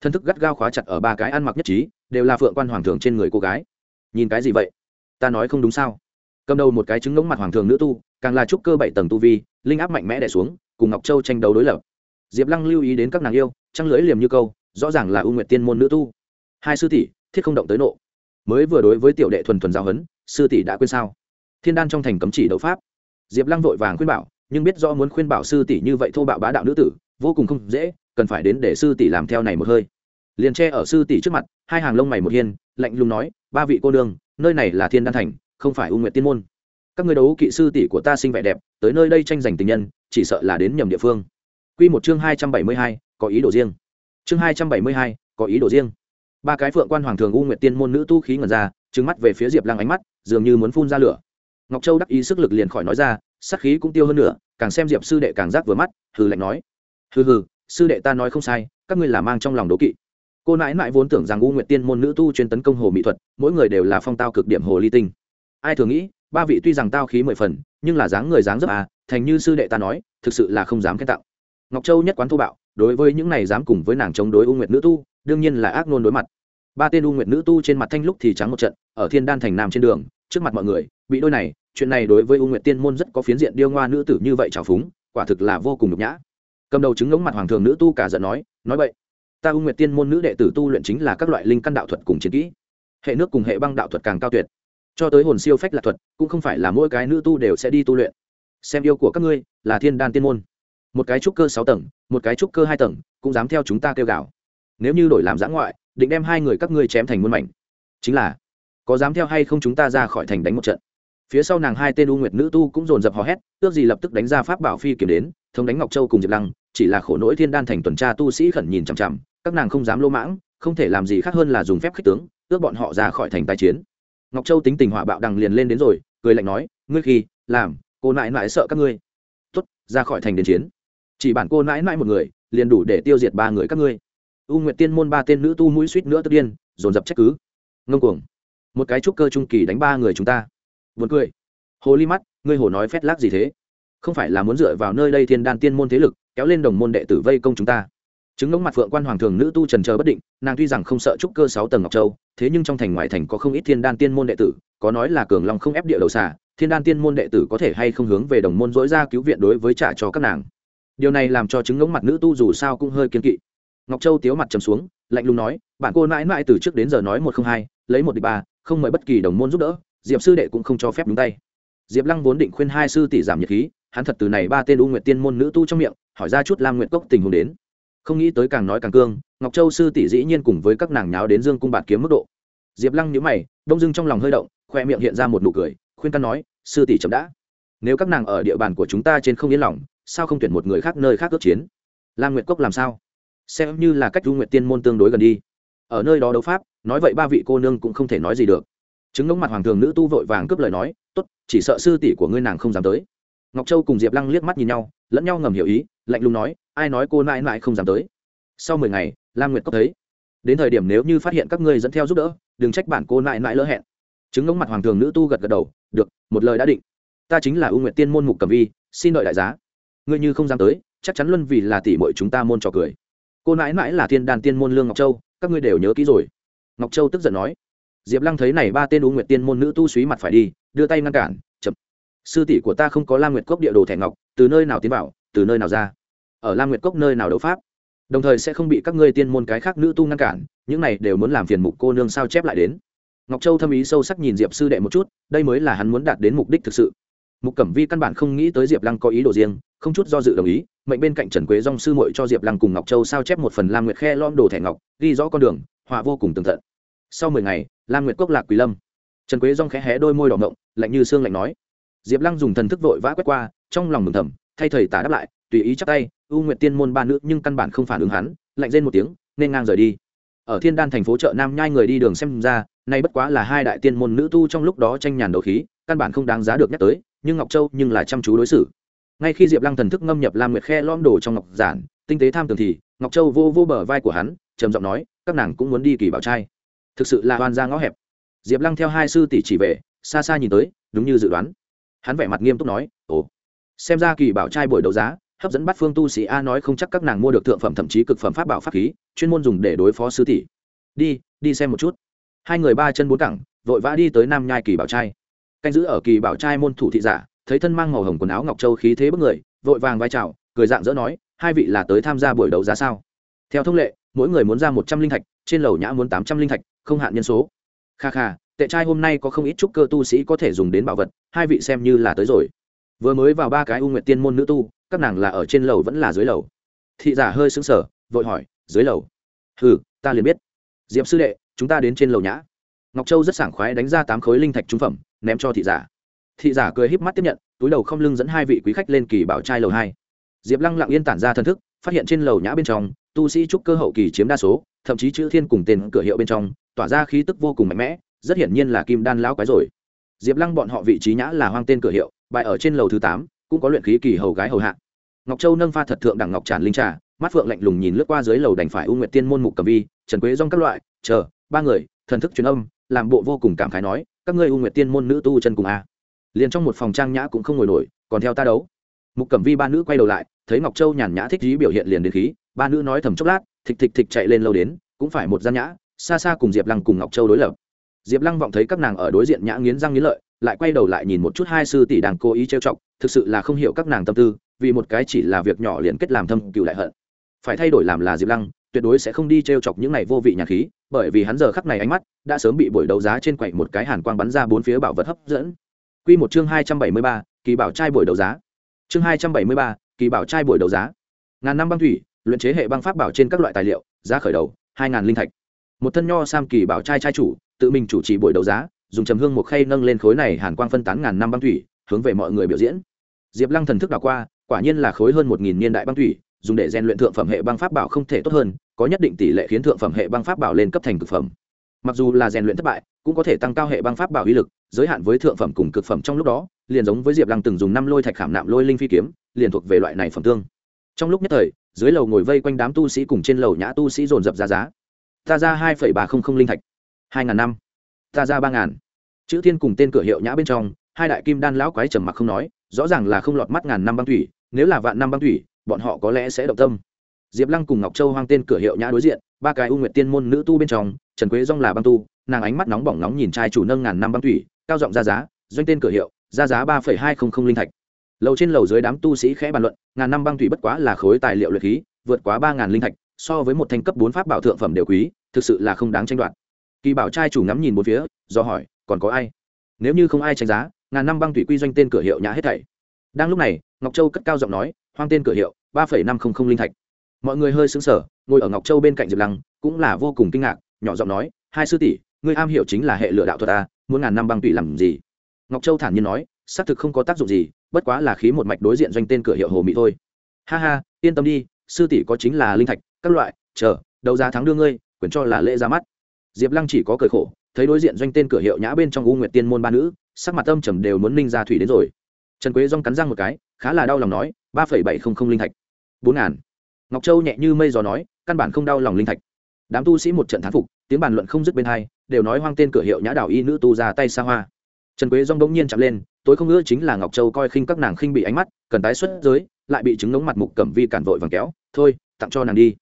Thân thức gắt gao khóa chặt ở ba cái ăn mặc nhất trí, đều là phượng quan hoàng thường trên người cô gái. Nhìn cái gì vậy? Ta nói không đúng sao? Cầm đầu một cái trứng ngỗng mặt hoàng thường nữ tu, càng là trúc cơ bảy tầng tu vi, linh áp mạnh mẽ đẻ xuống, cùng ngọc châu tranh đấu đối lập. Diệp lăng lưu ý đến các nàng yêu, trăng lưỡi liềm như câu rõ ràng là ưu nguyệt tiên môn nữ tu. Hai sư tỷ thiết không động tới nộ. Mới vừa đối với tiểu đệ thuần thuần giao huấn, sư tỷ đã quên sao? Thiên đan trong thành cấm chỉ đấu pháp. Diệp lăng vội vàng khuyên bảo nhưng biết do muốn khuyên bảo sư tỷ như vậy thô bạo bá đạo nữ tử vô cùng không dễ cần phải đến để sư tỷ làm theo này một hơi. Liền tre ở sư tỷ trước mặt hai hàng lông mày một hiên lạnh lùng nói ba vị cô đương nơi này là thiên đan thành không phải u nguyệt tiên môn. Các người đấu kỵ sư tỷ của ta sinh vẻ đẹp tới nơi đây tranh giành tình nhân chỉ sợ là đến nhầm địa phương. Quy một chương hai trăm bảy mươi hai có ý đồ riêng chương hai trăm bảy mươi hai, có ý đồ riêng. Ba cái phượng quan hoàng thường u nguyệt tiên môn nữ tu khí ngần ra trứng mắt về phía diệp lăng ánh mắt, dường như muốn phun ra lửa. Ngọc châu đắc ý sức lực liền khỏi nói ra sắc khí cũng tiêu hơn nữa, càng xem diệp sư đệ càng giác vừa mắt, hừ lạnh nói. Hừ hừ, sư đệ ta nói không sai, các ngươi là mang trong lòng đố kỵ. Cô nãi nãi vốn tưởng rằng u nguyệt tiên môn nữ tu chuyên tấn công hồ mỹ thuật, mỗi người đều là phong tao cực điểm hồ ly tinh. Ai thường nghĩ, ba vị tuy rằng tao khí mười phần, nhưng là dáng người dáng dấp à thành như sư đệ ta nói, thực sự là không dám khen tặng. Ngọc châu nhất quán thô bạo đối với những này dám cùng với nàng chống đối u nguyệt nữ tu, đương nhiên là ác nôn đối mặt. Ba tên u nguyệt nữ tu trên mặt thanh lúc thì trắng một trận, ở thiên đan thành nam trên đường, trước mặt mọi người, bị đôi này, chuyện này đối với u nguyệt tiên môn rất có phiến diện điêu ngoa nữ tử như vậy trào phúng, quả thực là vô cùng nhục nhã. Cầm đầu chứng ngống mặt hoàng thường nữ tu cả giận nói nói vậy ta u nguyệt tiên môn nữ đệ tử tu luyện chính là các loại linh căn đạo thuật cùng chiến kỹ, hệ nước cùng hệ băng đạo thuật càng cao tuyệt, cho tới hồn siêu phách lạc thuật, cũng không phải là mỗi cái nữ tu đều sẽ đi tu luyện. Xem yêu của các ngươi là thiên đan tiên môn một cái trúc cơ sáu tầng, một cái trúc cơ hai tầng, cũng dám theo chúng ta kêu gào. Nếu như đổi làm giã ngoại, định đem hai người các ngươi chém thành muôn mảnh. Chính là, có dám theo hay không chúng ta ra khỏi thành đánh một trận. Phía sau nàng hai tên u nguyệt nữ tu cũng dồn dập hò hét, ước gì lập tức đánh ra pháp bảo phi kiểm đến, thống đánh ngọc châu cùng diệp lăng, chỉ là khổ nỗi thiên đan thành tuần tra tu sĩ khẩn nhìn chằm chằm, các nàng không dám lô mãng, không thể làm gì khác hơn là dùng phép khích tướng, ước bọn họ ra khỏi thành tai chiến. Ngọc châu tính tình hỏa bạo đằng liền lên đến rồi, cười lạnh nói, ngươi khi, làm, cô nại nại sợ các ngươi. Tuất ra khỏi thành đến chiến chỉ bản cô nãi nãi một người, liền đủ để tiêu diệt ba người các ngươi. U nguyệt tiên môn ba tên nữ tu mũi suýt nữa tất điên, dồn dập trách cứ. Ngông cuồng. Một cái trúc cơ trung kỳ đánh ba người chúng ta. Vượt cười. Hồ ly mắt, ngươi hồ nói phét lác gì thế? Không phải là muốn dựa vào nơi đây thiên đan tiên môn thế lực, kéo lên đồng môn đệ tử vây công chúng ta. Chứng ngống mặt phượng quan hoàng thường nữ tu trần chờ bất định, nàng tuy rằng không sợ trúc cơ sáu tầng ngọc châu, thế nhưng trong thành ngoại thành có không ít thiên đan tiên môn đệ tử, có nói là cường long không ép địa đầu xà, thiên đan tiên môn đệ tử có thể hay không hướng về đồng môn dỗi ra cứu viện đối với trả cho các nàng điều này làm cho chứng ngống mặt nữ tu dù sao cũng hơi kiên kỵ. Ngọc châu tiếu mặt trầm xuống, lạnh lùng nói, bạn cô mãi mãi từ trước đến giờ nói một không hai, lấy một đ ba, không mời bất kỳ đồng môn giúp đỡ, diệp sư đệ cũng không cho phép đúng tay. Diệp lăng vốn định khuyên hai sư tỷ giảm nhiệt khí, hắn thật từ này ba tên u nguyện tiên môn nữ tu trong miệng, hỏi ra chút lam nguyện cốc tình huống đến. Không nghĩ tới càng nói càng cương, ngọc châu sư tỷ dĩ nhiên cùng với các nàng nháo đến dương cung bạt kiếm mức độ. Diệp lăng nhíu mày, đông dưng trong lòng hơi động, khoe miệng hiện ra một nụ cười, khuyên căn nói, sư tỷ chậm đã. Nếu các nàng ở địa bàn của chúng ta trên không yên lòng sao không tuyển một người khác nơi khác ước chiến? Lam nguyệt cốc làm sao? Xem như là cách du nguyện tiên môn tương đối gần đi. Ở nơi đó đấu pháp, nói vậy ba vị cô nương cũng không thể nói gì được. Chứng ngóng mặt hoàng thường nữ tu vội vàng cướp lời nói, tốt, chỉ sợ sư tỷ của ngươi nàng không dám tới. Ngọc châu cùng diệp lăng liếc mắt nhìn nhau, lẫn nhau ngầm hiểu ý, lạnh lùng nói, ai nói cô nãi nãi không dám tới? Sau mười ngày, lam nguyệt cốc thấy, đến thời điểm nếu như phát hiện các ngươi dẫn theo giúp đỡ, đừng trách bản cô nãi nãi lỡ hẹn. Chứng ngóng mặt hoàng thường nữ tu gật gật đầu, được, một lời đã định. Ta chính là ưu nguyện tiên môn mục cầm vi xin đợi đại giá ngươi như không dám tới, chắc chắn luân vì là tỷ muội chúng ta môn trò cười. Cô nãi mãi là thiên đàn tiên môn lương ngọc châu, các ngươi đều nhớ kỹ rồi. Ngọc châu tức giận nói. Diệp lăng thấy này ba tên u nguyệt tiên môn nữ tu suý mặt phải đi, đưa tay ngăn cản, chậm. Sư tỷ của ta không có lam nguyệt cốc địa đồ thẻ ngọc, từ nơi nào tiến vào, từ nơi nào ra? Ở lam nguyệt cốc nơi nào đấu pháp? Đồng thời sẽ không bị các ngươi tiên môn cái khác nữ tu ngăn cản, những này đều muốn làm phiền mục cô nương sao chép lại đến. Ngọc châu thâm ý sâu sắc nhìn diệp sư đệ một chút, đây mới là hắn muốn đạt đến mục đích thực sự mục cẩm vi căn bản không nghĩ tới diệp lăng có ý đồ riêng, không chút do dự đồng ý, mệnh bên cạnh trần quế dong sư muội cho diệp lăng cùng ngọc châu sao chép một phần lam nguyệt khe lom đồ thẻ ngọc, ghi rõ con đường, họa vô cùng tường tận. Sau mười ngày, lam nguyệt cốc lạc quỳ lâm. Trần quế dong khẽ hé đôi môi đỏ ngộng, lạnh như xương lạnh nói. Diệp lăng dùng thần thức vội vã quét qua, trong lòng mừng thầm, thay thầy tả đáp lại, tùy ý chắc tay, U nguyệt tiên môn ba nữ nhưng căn bản không phản ứng hắn, lạnh rên một tiếng, nên ngang rời đi. Ở thiên đan thành phố chợ nam nhai người đi đường xem ra, nay bất quá là hai đại tiên môn nữ tu trong lúc đó tranh nhàn đấu khí, căn bản không đáng giá được nhắc tới nhưng ngọc châu nhưng là chăm chú đối xử. Ngay khi diệp lăng thần thức ngâm nhập lam nguyệt khe lom đồ trong ngọc giản, tinh tế tham tường thì, ngọc châu vô vô bờ vai của hắn, trầm giọng nói, các nàng cũng muốn đi kỳ bảo trai. Thực sự là hoàn ra ngõ hẹp. Diệp lăng theo hai sư tỷ chỉ về, xa xa nhìn tới, đúng như dự đoán. Hắn vẻ mặt nghiêm túc nói, ồ, xem ra kỳ bảo trai buổi đấu giá, hấp dẫn bắt phương tu sĩ a nói không chắc các nàng mua được thượng phẩm thậm chí cực phẩm pháp bảo pháp khí, chuyên môn dùng để đối phó sư tỷ. Đi đi xem một chút. Hai người ba chân bốn cẳng, vội vã đi tới nam nhai kỳ bảo trai canh giữ ở kỳ bảo trai môn thủ thị giả, thấy thân mang màu hồng quần áo ngọc châu khí thế bức người, vội vàng vai trào cười dạng dỡ nói, hai vị là tới tham gia buổi đấu giá sao? Theo thông lệ, mỗi người muốn ra một trăm linh thạch, trên lầu nhã muốn tám trăm linh thạch, không hạn nhân số. Kha kha, tệ trai hôm nay có không ít trúc cơ tu sĩ có thể dùng đến bảo vật, hai vị xem như là tới rồi. Vừa mới vào ba cái u nguyện tiên môn nữ tu, các nàng là ở trên lầu vẫn là dưới lầu. Thị giả hơi xứng sở vội hỏi, dưới lầu? Hừ, ta liền biết. Diệp sư đệ, chúng ta đến trên lầu nhã ngọc châu rất sảng khoái đánh ra tám khối linh thạch trung phẩm, ném cho thị giả. Thị giả cười híp mắt tiếp nhận, túi đầu không lưng dẫn hai vị quý khách lên kỳ bảo trai lầu hai. Diệp lăng lặng yên tản ra thân thức, phát hiện trên lầu nhã bên trong, tu sĩ trúc cơ hậu kỳ chiếm đa số, thậm chí chữ thiên cùng tên cửa hiệu bên trong, tỏa ra khí tức vô cùng mạnh mẽ, rất hiển nhiên là kim đan lão quái rồi. Diệp lăng bọn họ vị trí nhã là hoang tên cửa hiệu, bài ở trên lầu thứ tám, cũng có luyện khí kỳ hầu gái hầu hạ. Ngọc châu nâng pha thật thượng đẳng ngọc tràn linh trà, mắt phượng lạnh lùng nhìn lướt qua dưới lầu đành phải u nguyệt tiên môn mục cầm vi, trần quế dong các loại, chờ, ba người, thần thức truyền âm làm bộ vô cùng cảm khái nói, các ngươi u nguyệt tiên môn nữ tu chân cùng a. Liền trong một phòng trang nhã cũng không ngồi nổi, còn theo ta đấu. Mục cẩm vi ba nữ quay đầu lại, thấy ngọc châu nhàn nhã thích dí biểu hiện liền đến khí, ba nữ nói thầm chốc lát, thịch thịch thịch chạy lên lâu đến, cũng phải một gian nhã, xa xa cùng diệp lăng cùng ngọc châu đối lập. Diệp lăng vọng thấy các nàng ở đối diện nhã nghiến răng nghiến lợi, lại quay đầu lại nhìn một chút hai sư tỷ đang cố ý trêu chọc, thực sự là không hiểu các nàng tâm tư, vì một cái chỉ là việc nhỏ liền kết làm thâm cựu đại hận. Phải thay đổi làm là diệp lăng tuyệt đối sẽ không đi trêu chọc những này vô vị nhà khí bởi vì hắn giờ khắc này ánh mắt đã sớm bị buổi đấu giá trên quậy một cái hàn quang bắn ra bốn phía bảo vật hấp dẫn Quy một chương hai trăm bảy mươi ba, kỳ bảo trai buổi đấu giá. Chương hai trăm bảy mươi ba, kỳ bảo trai buổi đấu giá. Ngàn năm băng thủy, luyện chế hệ băng pháp bảo trên các loại tài liệu, giá khởi đầu hai ngàn linh thạch. Một thân nho sam kỳ bảo trai trai chủ, tự mình chủ trì buổi đấu giá, dùng trầm hương một khay nâng lên khối này hàn quang phân tán ngàn năm băng thủy, hướng về mọi người biểu diễn. Diệp Lăng thần thức đảo qua, quả nhiên là khối hơn một nghìn niên đại băng thủy, dùng để rèn luyện thượng phẩm hệ băng pháp bảo không thể tốt hơn, có nhất định tỷ lệ khiến thượng phẩm hệ băng pháp bảo lên cấp thành cực phẩm. Mặc dù là rèn luyện thất bại, cũng có thể tăng cao hệ băng pháp bảo uy lực, giới hạn với thượng phẩm cùng cực phẩm trong lúc đó, liền giống với Diệp Lăng từng dùng năm lôi thạch khảm nạm lôi linh phi kiếm, liền thuộc về loại này phẩm tương. Trong lúc nhất thời, dưới lầu ngồi vây quanh đám tu sĩ cùng trên lầu nhã tu sĩ dồn dập ra giá. Ta ra hai ba không không linh thạch. hai ngàn năm. Ta ra ba ngàn. Chữ Thiên cùng tên cửa hiệu nhã bên trong, hai đại kim đan lão quái trầm mặc không nói, rõ ràng là không lọt mắt ngàn năm băng thủy, nếu là vạn năm băng thủy, bọn họ có lẽ sẽ động tâm. Diệp lăng cùng ngọc châu hoang tên cửa hiệu nhã đối diện, ba cái u nguyệt tiên môn nữ tu bên trong, trần quế dong là băng tu, nàng ánh mắt nóng bỏng nóng nhìn trai chủ nâng ngàn năm băng thủy, cao giọng ra giá, doanh tên cửa hiệu, ra giá ba hai trăm linh linh thạch. Lầu trên lầu dưới đám tu sĩ khẽ bàn luận, ngàn năm băng thủy bất quá là khối tài liệu luyện khí, vượt quá ba ngàn linh thạch, so với một thanh cấp bốn pháp bảo thượng phẩm đều quý, thực sự là không đáng tranh đoạt. Kỳ bảo trai chủ ngắm nhìn một phía, do hỏi, còn có ai? Nếu như không ai tranh giá, ngàn năm băng thủy quy doanh tên cửa hiệu nhã hết thảy. Đang lúc này, ngọc châu cất cao giọng nói, hoang tên cửa hiệu ba năm trăm linh linh thạch. Mọi người hơi xứng sở ngồi ở ngọc châu bên cạnh diệp lăng, cũng là vô cùng kinh ngạc, nhỏ giọng nói, hai sư tỷ, ngươi am hiểu chính là hệ lựa đạo thuật a muốn ngàn năm băng tụy làm gì? Ngọc châu thản nhiên nói, xác thực không có tác dụng gì, bất quá là khí một mạch đối diện doanh tên cửa hiệu hồ mỹ thôi. Ha ha, yên tâm đi, sư tỷ có chính là linh thạch, các loại, chờ, đấu giá thắng đưa ngươi, quyền cho là lễ ra mắt. Diệp lăng chỉ có cười khổ, thấy đối diện doanh tên cửa hiệu nhã bên trong u nguyệt tiên môn ba nữ, sắc mặt âm trầm đều muốn ninh ra thủy đến rồi. Trần quế dong cắn răng một cái khá là đau lòng nói, ba phẩy bảy không không linh thạch, bốn ngàn. Ngọc châu nhẹ như mây gió nói, căn bản không đau lòng linh thạch. Đám tu sĩ một trận thán phục, tiếng bàn luận không dứt bên hai, đều nói hoang tên cửa hiệu nhã đảo y nữ tu ra tay xa hoa. Trần quế dong đống nhiên chạm lên, tối không ngỡ chính là ngọc châu coi khinh các nàng khinh bị ánh mắt, cần tái xuất giới, lại bị chứng nóng mặt mục cẩm vi cản vội vàng kéo, thôi, tặng cho nàng đi.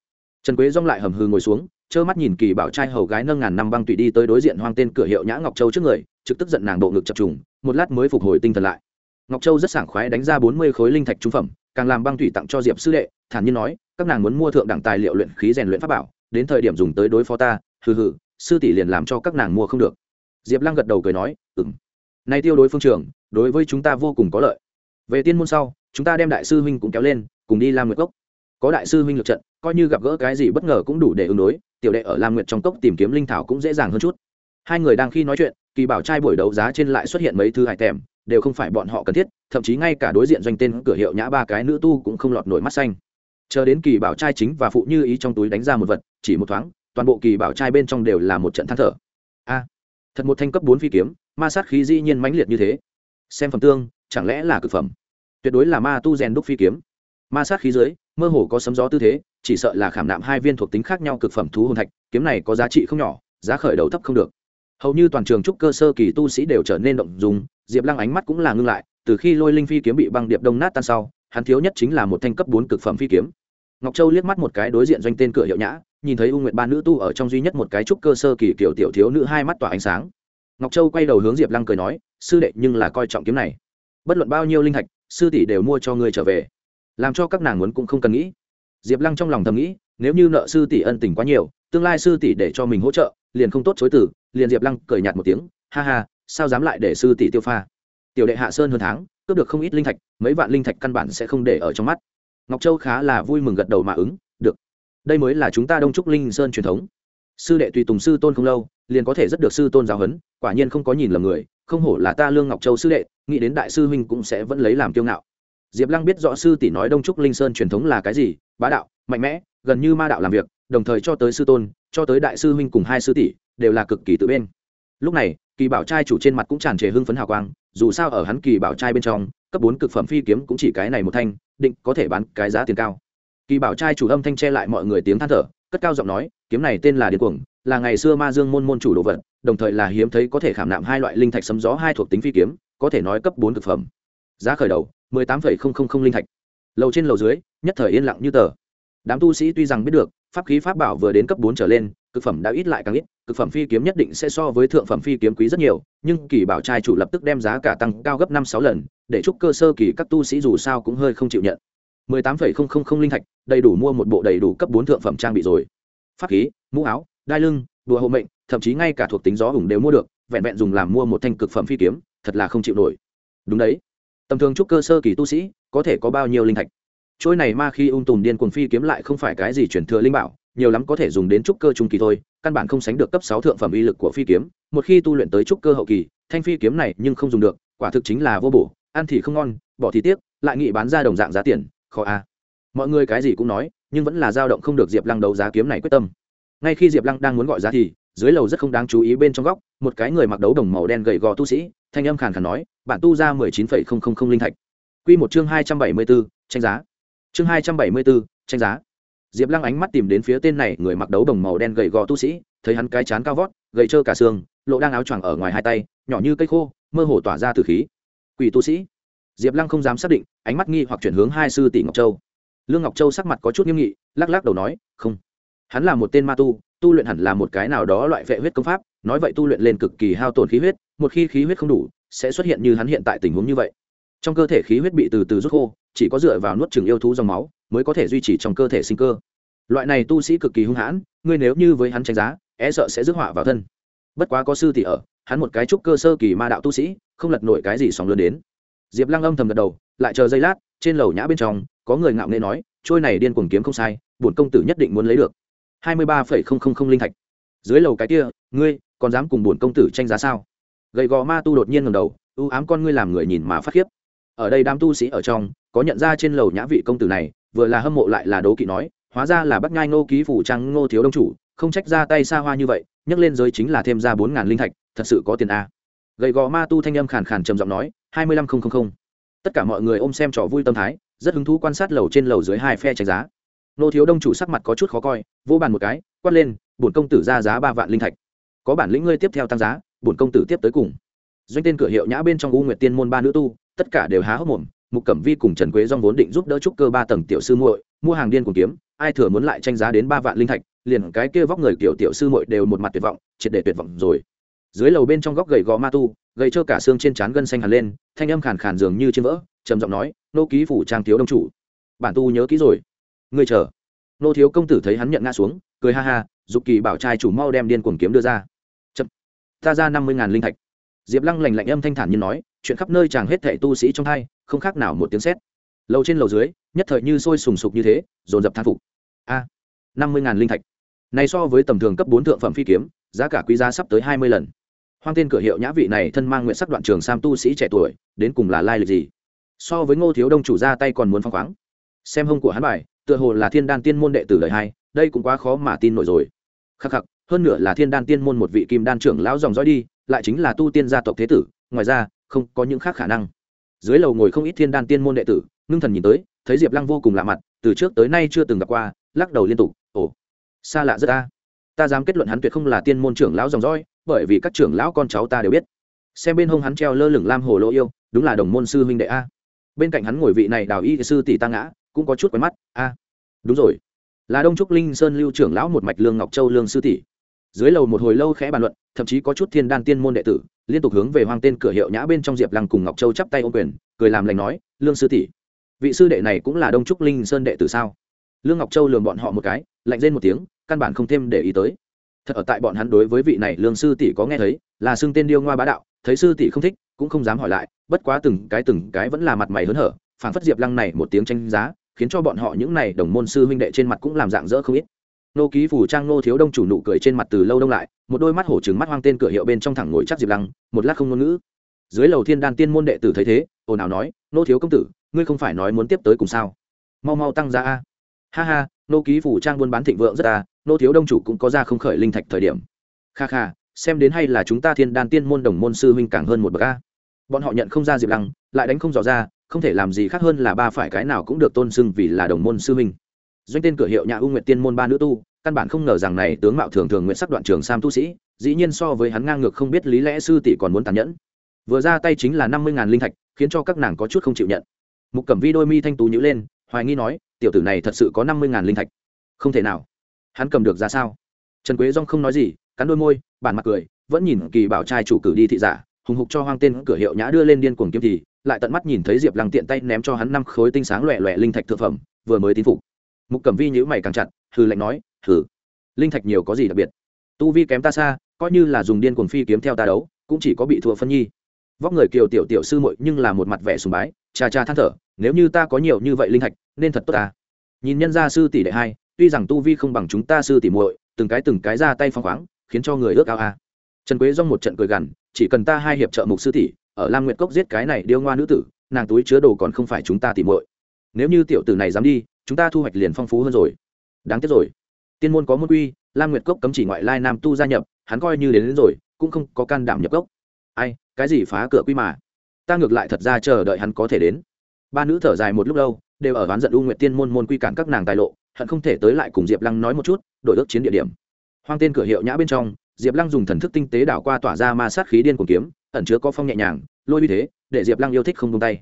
Trần quế dong lại hầm hừ ngồi xuống, trơ mắt nhìn kỳ bảo trai hầu gái nâng ngàn năm băng tùy đi tới đối diện hoang tên cửa hiệu nhã ngọc châu trước người, trực tức giận nàng bộ ngực chập trùng, một lát mới phục hồi tinh thần lại ngọc châu rất sảng khoái đánh ra bốn mươi khối linh thạch trung phẩm, càng làm băng thủy tặng cho diệp sư đệ, thản nhiên nói, các nàng muốn mua thượng đẳng tài liệu luyện khí rèn luyện pháp bảo, đến thời điểm dùng tới đối phó ta, hừ hừ, sư tỷ liền làm cho các nàng mua không được. Diệp lăng gật đầu cười nói ừng nay tiêu đối phương trường đối với chúng ta vô cùng có lợi. Về tiên môn sau, chúng ta đem đại sư huynh cũng kéo lên, cùng đi lam nguyệt cốc. Có đại sư huynh lượt trận, coi như gặp gỡ cái gì bất ngờ cũng đủ để ứng đối, tiểu đệ ở lam nguyệt trong cốc tìm kiếm linh thảo cũng dễ dàng hơn chút. Hai người đang khi nói chuyện, kỳ bảo trai buổi đấu giá trên lại xuất hiện mấy thứ hải tèm đều không phải bọn họ cần thiết, thậm chí ngay cả đối diện doanh tên cửa hiệu nhã ba cái nữ tu cũng không lọt nổi mắt xanh. Chờ đến kỳ bảo trai chính và phụ như ý trong túi đánh ra một vật, chỉ một thoáng, toàn bộ kỳ bảo trai bên trong đều là một trận than thở. A, thật một thanh cấp bốn phi kiếm, ma sát khí dĩ nhiên mãnh liệt như thế. Xem phẩm tương, chẳng lẽ là cực phẩm? Tuyệt đối là ma tu rèn đúc phi kiếm. Ma sát khí dưới, mơ hồ có sấm gió tư thế, chỉ sợ là khảm nạm hai viên thuộc tính khác nhau cực phẩm thú hồn thạch, kiếm này có giá trị không nhỏ, giá khởi đầu thấp không được. Hầu như toàn trường trúc cơ sơ kỳ tu sĩ đều trở nên động dùng diệp lăng ánh mắt cũng là ngưng lại, từ khi lôi linh phi kiếm bị băng điệp đông nát tan sau, hắn thiếu nhất chính là một thanh cấp bốn cực phẩm phi kiếm. Ngọc châu liếc mắt một cái đối diện doanh tên cửa hiệu nhã, nhìn thấy u nguyệt ba nữ tu ở trong duy nhất một cái trúc cơ sơ kỳ kiểu tiểu thiếu nữ hai mắt tỏa ánh sáng. Ngọc châu quay đầu hướng diệp lăng cười nói, sư đệ, nhưng là coi trọng kiếm này. Bất luận bao nhiêu linh thạch, sư tỷ đều mua cho ngươi trở về. Làm cho các nàng muốn cũng không cần nghĩ. Diệp lăng trong lòng thầm nghĩ, nếu như nợ sư tỷ ân tình quá nhiều, tương lai sư tỷ để cho mình hỗ trợ, liền không tốt chối từ. Liền diệp lăng cười nhạt một tiếng, ha ha sao dám lại để sư tỷ tiêu pha? Tiểu đệ hạ sơn hơn tháng, cướp được không ít linh thạch, mấy vạn linh thạch căn bản sẽ không để ở trong mắt. Ngọc châu khá là vui mừng gật đầu mà ứng, được, đây mới là chúng ta đông trúc linh sơn truyền thống. Sư đệ tùy tùng sư tôn không lâu, liền có thể rất được sư tôn giáo huấn, quả nhiên không có nhìn lầm người, không hổ là ta lương ngọc châu sư đệ, nghĩ đến đại sư huynh cũng sẽ vẫn lấy làm kiêu ngạo. Diệp lăng biết rõ sư tỷ nói đông trúc linh sơn truyền thống là cái gì, bá đạo, mạnh mẽ, gần như ma đạo làm việc, đồng thời cho tới sư tôn, cho tới đại sư huynh cùng hai sư tỷ, đều là cực kỳ tự bên. Lúc này kỳ bảo trai chủ trên mặt cũng tràn trề hưng phấn hào quang, dù sao ở hắn kỳ bảo trai bên trong, cấp bốn cực phẩm phi kiếm cũng chỉ cái này một thanh, định có thể bán cái giá tiền cao. Kỳ bảo trai chủ âm thanh che lại mọi người tiếng than thở, cất cao giọng nói, kiếm này tên là điên cuồng, là ngày xưa ma dương môn môn chủ đồ vật, đồng thời là hiếm thấy có thể khảm nạm hai loại linh thạch sấm gió hai thuộc tính phi kiếm, có thể nói cấp bốn thực phẩm. Giá khởi đầu, mười tám phẩy không không không linh thạch. Lầu trên lầu dưới, nhất thời yên lặng như tờ. Đám tu sĩ tuy rằng biết được, pháp khí pháp bảo vừa đến cấp bốn trở lên cực phẩm đã ít lại càng ít, cực phẩm phi kiếm nhất định sẽ so với thượng phẩm phi kiếm quý rất nhiều, nhưng kỳ bảo trai chủ lập tức đem giá cả tăng cao gấp năm sáu lần, để chúc cơ sơ kỳ các tu sĩ dù sao cũng hơi không chịu nhận. mười tám phẩy không không không linh thạch, đầy đủ mua một bộ đầy đủ cấp bốn thượng phẩm trang bị rồi. Pháp khí, mũ áo, đai lưng, đùa hộ mệnh, thậm chí ngay cả thuộc tính gió hùng đều mua được, vẹn vẹn dùng làm mua một thanh cực phẩm phi kiếm, thật là không chịu nổi. Đúng đấy. Tầm thường trúc cơ sơ kỳ tu sĩ có thể có bao nhiêu linh thạch? Trôi này ma khi ung tùm điên cuồng phi kiếm lại không phải cái gì chuyển thừa linh bảo nhiều lắm có thể dùng đến trúc cơ trung kỳ thôi, căn bản không sánh được cấp sáu thượng phẩm uy lực của phi kiếm. Một khi tu luyện tới trúc cơ hậu kỳ, thanh phi kiếm này nhưng không dùng được, quả thực chính là vô bổ, ăn thì không ngon, bỏ thì tiếc, lại nghị bán ra đồng dạng giá tiền, khó a. Mọi người cái gì cũng nói, nhưng vẫn là dao động không được diệp lăng đấu giá kiếm này quyết tâm. Ngay khi diệp lăng đang muốn gọi giá thì, dưới lầu rất không đáng chú ý bên trong góc, một cái người mặc đấu đồng màu đen gầy gò tu sĩ, thanh âm khàn khàn nói bản tu ra mười chín phẩy không không không linh thạch. Q một chương hai trăm bảy mươi b ố tranh giá. Chương hai trăm bảy mươi b ố tranh giá diệp lăng ánh mắt tìm đến phía tên này, người mặc đấu đồng màu đen gầy gò tu sĩ, thấy hắn cái chán cao vót, gầy trơ cả xương, lộ đang áo choàng ở ngoài hai tay, nhỏ như cây khô, mơ hồ tỏa ra từ khí. Quỷ tu sĩ. Diệp lăng không dám xác định, ánh mắt nghi hoặc chuyển hướng hai sư tỷ ngọc châu. Lương ngọc châu sắc mặt có chút nghiêm nghị, lắc lắc đầu nói, không. Hắn là một tên ma tu tu luyện hẳn là một cái nào đó loại vệ huyết công pháp, nói vậy tu luyện lên cực kỳ hao tổn khí huyết, một khi khí huyết không đủ, sẽ xuất hiện như hắn hiện tại tình huống như vậy. Trong cơ thể khí huyết bị từ từ rút khô, chỉ có dựa vào nuốt chừng yêu thú dòng máu mới có thể duy trì trong cơ thể sinh cơ. Loại này tu sĩ cực kỳ hung hãn, ngươi nếu như với hắn tranh giá e sợ sẽ rước họa vào thân. Bất quá có sư tỷ ở, hắn một cái trúc cơ sơ kỳ ma đạo tu sĩ, không lật nổi cái gì sóng lớn đến. Diệp lăng âm thầm gật đầu, lại chờ giây lát, trên lầu nhã bên trong, có người ngạo nghê nói, trôi này điên cuồng kiếm không sai, bổn công tử nhất định muốn lấy được. hai mươi ba phẩy không không không linh thạch. Dưới lầu cái kia, ngươi, còn dám cùng bổn công tử tranh giá sao? Gầy gò ma tu đột nhiên ngầm đầu ưu ám con ngươi làm người nhìn mà phát khiếp. Ở đây đám tu sĩ ở trong, có nhận ra trên lầu nhã vị công tử này vừa là hâm mộ lại là đố kỵ nói, hóa ra là bắt ngai ngô ký phủ trang ngô thiếu đông chủ, không trách ra tay xa hoa như vậy nhấc lên giới chính là thêm ra bốn ngàn linh thạch, thật sự có tiền a. Gầy gò ma tu thanh âm khàn khàn trầm giọng nói, hai mươi lăm không không không. Tất cả mọi người ôm xem trò vui tâm thái, rất hứng thú quan sát lầu trên lầu dưới hai phe tranh giá. Nô thiếu đông chủ sắc mặt có chút khó coi vô bàn một cái, quát lên, bổn công tử ra giá ba vạn linh thạch. Có bản lĩnh ngươi tiếp theo tăng giá, bổn công tử tiếp tới cùng. Doanh tên cửa hiệu nhã bên trong u nguyệt tiên môn ba nữ tu, tất cả đều há hốc mồm mục cẩm vi cùng trần quế dong vốn định giúp đỡ trúc cơ ba tầng tiểu sư muội, mua hàng điên cùng kiếm, ai thừa muốn lại tranh giá đến ba vạn linh thạch, liền cái kia vóc người kiểu tiểu sư muội đều một mặt tuyệt vọng, triệt để tuyệt vọng rồi. Dưới lầu bên trong góc gầy gò ma tu, gầy trơ cả xương trên trán gân xanh hẳn lên, thanh âm khàn khàn dường như trên vỡ, trầm giọng nói, nô ký phủ trang thiếu đông chủ. Bản tu nhớ kỹ rồi. Ngươi chờ. Nô thiếu công tử thấy hắn nhận ngã xuống, cười ha ha, dục kỳ bảo trai chủ mau đem điên cuồng kiếm đưa ra. Chậm, ta ra năm mươi ngàn linh thạch. Diệp lăng lành lạnh âm thanh thản như nói chuyện khắp nơi chàng hết thệ tu sĩ trong hai không khác nào một tiếng sét. Lầu trên lầu dưới, nhất thời như sôi sùng sục như thế, dồn dập thang phục. A, năm mươi ngàn linh thạch. Này so với tầm thường cấp bốn thượng phẩm phi kiếm, giá cả quý giá sắp tới hai mươi lần. Hoang tên cửa hiệu nhã vị này thân mang nguyện sắc đoạn trường sam tu sĩ trẻ tuổi, đến cùng là lai lịch gì? So với ngô thiếu đông chủ ra tay còn muốn phăng khoáng. Xem hông của hắn bài, tựa hồ là thiên đan tiên môn đệ tử đời hai, đây cũng quá khó mà tin nổi rồi. Khắc khắc, hơn nữa là thiên đan tiên môn một vị kim đan trưởng lão dòng dõi đi, lại chính là tu tiên gia tộc thế tử, ngoài ra không có những khác khả năng. Dưới lầu ngồi không ít thiên đan tiên môn đệ tử, ngưng thần nhìn tới, thấy diệp lăng vô cùng lạ mặt, từ trước tới nay chưa từng gặp qua, lắc đầu liên tục, ồ, xa lạ rất ta ta dám kết luận hắn tuyệt không là tiên môn trưởng lão dòng dõi, bởi vì các trưởng lão con cháu ta đều biết. Xem bên hông hắn treo lơ lửng lam hồ lỗ yêu, đúng là đồng môn sư huynh đệ a. Bên cạnh hắn ngồi vị này đào y sư tỷ ta ngã, cũng có chút quen mắt, a, đúng rồi, là đông trúc linh sơn lưu trưởng lão một mạch lương ngọc châu lương sư tỷ. Dưới lầu một hồi lâu khẽ bàn luận, thậm chí có chút thiên đan tiên môn đệ tử liên tục hướng về hoang tên cửa hiệu nhã bên trong diệp lăng cùng ngọc châu chắp tay ô quyền, cười làm lành nói, lương sư tỷ, vị sư đệ này cũng là đông trúc linh sơn đệ tử sao? Lương ngọc châu lường bọn họ một cái, lạnh lên một tiếng, căn bản không thêm để ý tới. Thật ở tại bọn hắn đối với vị này lương sư tỷ có nghe thấy, là xưng tên điêu ngoa bá đạo, thấy sư tỷ không thích, cũng không dám hỏi lại, bất quá từng cái từng cái vẫn là mặt mày hớn hở phản phất diệp lăng này một tiếng tranh giá, khiến cho bọn họ những này đồng môn sư huynh đệ trên mặt cũng làm dạng dỡ không ít nô ký phủ trang nô thiếu đông chủ nụ cười trên mặt từ lâu đông lại một đôi mắt hổ trừng mắt hoang tên cửa hiệu bên trong thẳng ngồi chắc diệp lăng một lát không ngôn ngữ. Dưới lầu thiên đan tiên môn đệ tử thấy thế ồn ào nói nô thiếu công tử ngươi không phải nói muốn tiếp tới cùng sao? Mau mau tăng ra a. Ha ha nô ký phủ trang buôn bán thịnh vượng rất à, nô thiếu đông chủ cũng có ra không khởi linh thạch thời điểm. Kha kha xem đến hay là chúng ta thiên đan tiên môn đồng môn sư huynh càng hơn một bậc a. Bọn họ nhận không ra diệp lăng lại đánh không rõ ra không thể làm gì khác hơn là ba phải cái nào cũng được tôn xưng vì là đồng môn sư huynh doanh tên cửa hiệu nhà u nguyệt tiên môn ba nữ tu, căn bản không ngờ rằng này tướng mạo thường thường nguyện sắc đoạn trường sam tu sĩ, dĩ nhiên so với hắn ngang ngược không biết lý lẽ sư tỷ còn muốn tàn nhẫn. Vừa ra tay chính là năm mươi ngàn linh thạch, khiến cho các nàng có chút không chịu nhận. Mục cẩm vi đôi mi thanh tú nhữ lên, hoài nghi nói, tiểu tử này thật sự có năm mươi ngàn linh thạch. Không thể nào. Hắn cầm được ra sao? Trần quế dong không nói gì, cắn đôi môi, bản mặt cười, vẫn nhìn kỳ bảo trai chủ cử đi thị giả, hùng hục cho hoang tên cửa hiệu nhã đưa lên điên cuồng kiếm thì, lại tận mắt nhìn thấy diệp lăng tiện tay ném cho hắn năm khối tinh sáng loẹ loẹ linh thạch thực phẩm, vừa mới tín phục mục cẩm vi nhữ mày càng chặt, hừ lạnh nói, hừ, linh thạch nhiều có gì đặc biệt? Tu vi kém ta xa, coi như là dùng điên cuồng phi kiếm theo ta đấu, cũng chỉ có bị thua phân nhi. Vóc người kiều tiểu tiểu sư muội nhưng là một mặt vẻ sùng bái, cha cha than thở, nếu như ta có nhiều như vậy linh thạch, nên thật tốt ta. Nhìn nhân gia sư tỷ đệ hai, tuy rằng tu vi không bằng chúng ta sư tỷ muội, từng cái từng cái ra tay phong khoáng, khiến cho người ước ao a. Trần quế do một trận cười gằn, chỉ cần ta hai hiệp trợ mục sư tỷ, ở lam nguyệt cốc giết cái này điêu ngoa nữ tử, nàng túi chứa đồ còn không phải chúng ta tỷ muội. Nếu như tiểu tử này dám đi chúng ta thu hoạch liền phong phú hơn rồi. Đáng tiếc rồi. Tiên môn có môn quy lam nguyệt cốc cấm chỉ ngoại lai nam tu gia nhập hắn coi như đến, đến rồi cũng không có can đảm nhập cốc. Ai cái gì phá cửa quy mà? Ta ngược lại thật ra chờ đợi hắn có thể đến. Ba nữ thở dài một lúc lâu đều ở ván giận u nguyệt tiên môn môn quy cản các nàng tài lộ hận không thể tới lại cùng diệp lăng nói một chút đổi ước chiến địa điểm. Hoang tên cửa hiệu nhã bên trong diệp lăng dùng thần thức tinh tế đảo qua tỏa ra ma sát khí điên cùng kiếm ẩn chứa có phong nhẹ nhàng lôi uy thế để diệp lăng yêu thích không tung tay.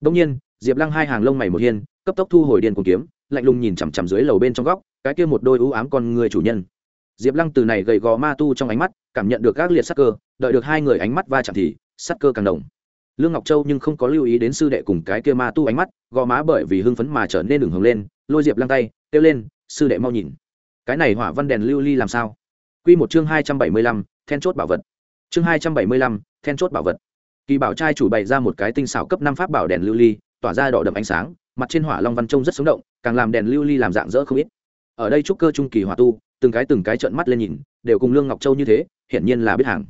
Đông nhiên diệp lăng hai hàng lông mày một hiên cấp tốc thu hồi điên cùng kiếm, lạnh lùng nhìn chằm chằm dưới lầu bên trong góc, cái kia một đôi ưu ám con người chủ nhân. Diệp lăng từ này gầy gò ma tu trong ánh mắt, cảm nhận được các liệt sắc cơ, đợi được hai người ánh mắt va chạm thì, sắc cơ càng đồng. Lương ngọc châu nhưng không có lưu ý đến sư đệ cùng cái kia ma tu ánh mắt, gò má bởi vì hưng phấn mà trở nên đường hồng lên, lôi diệp lăng tay, kêu lên, sư đệ mau nhìn. Cái này hỏa văn đèn lưu ly làm sao? Q một chương hai trăm bảy mươi lăm, then chốt bảo vật. Chương hai trăm bảy mươi lăm, then chốt bảo vật. Kỳ bảo trai chủ bày ra một cái tinh xảo cấp năm pháp bảo đèn lưu ly, tỏa ra đỏ đậm ánh sáng mặt trên hỏa long văn trông rất sống động, càng làm đèn lưu ly làm dạng dỡ không ít. Ở đây trúc cơ trung kỳ hỏa tu, từng cái từng cái trợn mắt lên nhìn, đều cùng lương ngọc châu như thế, hiển nhiên là biết hàng.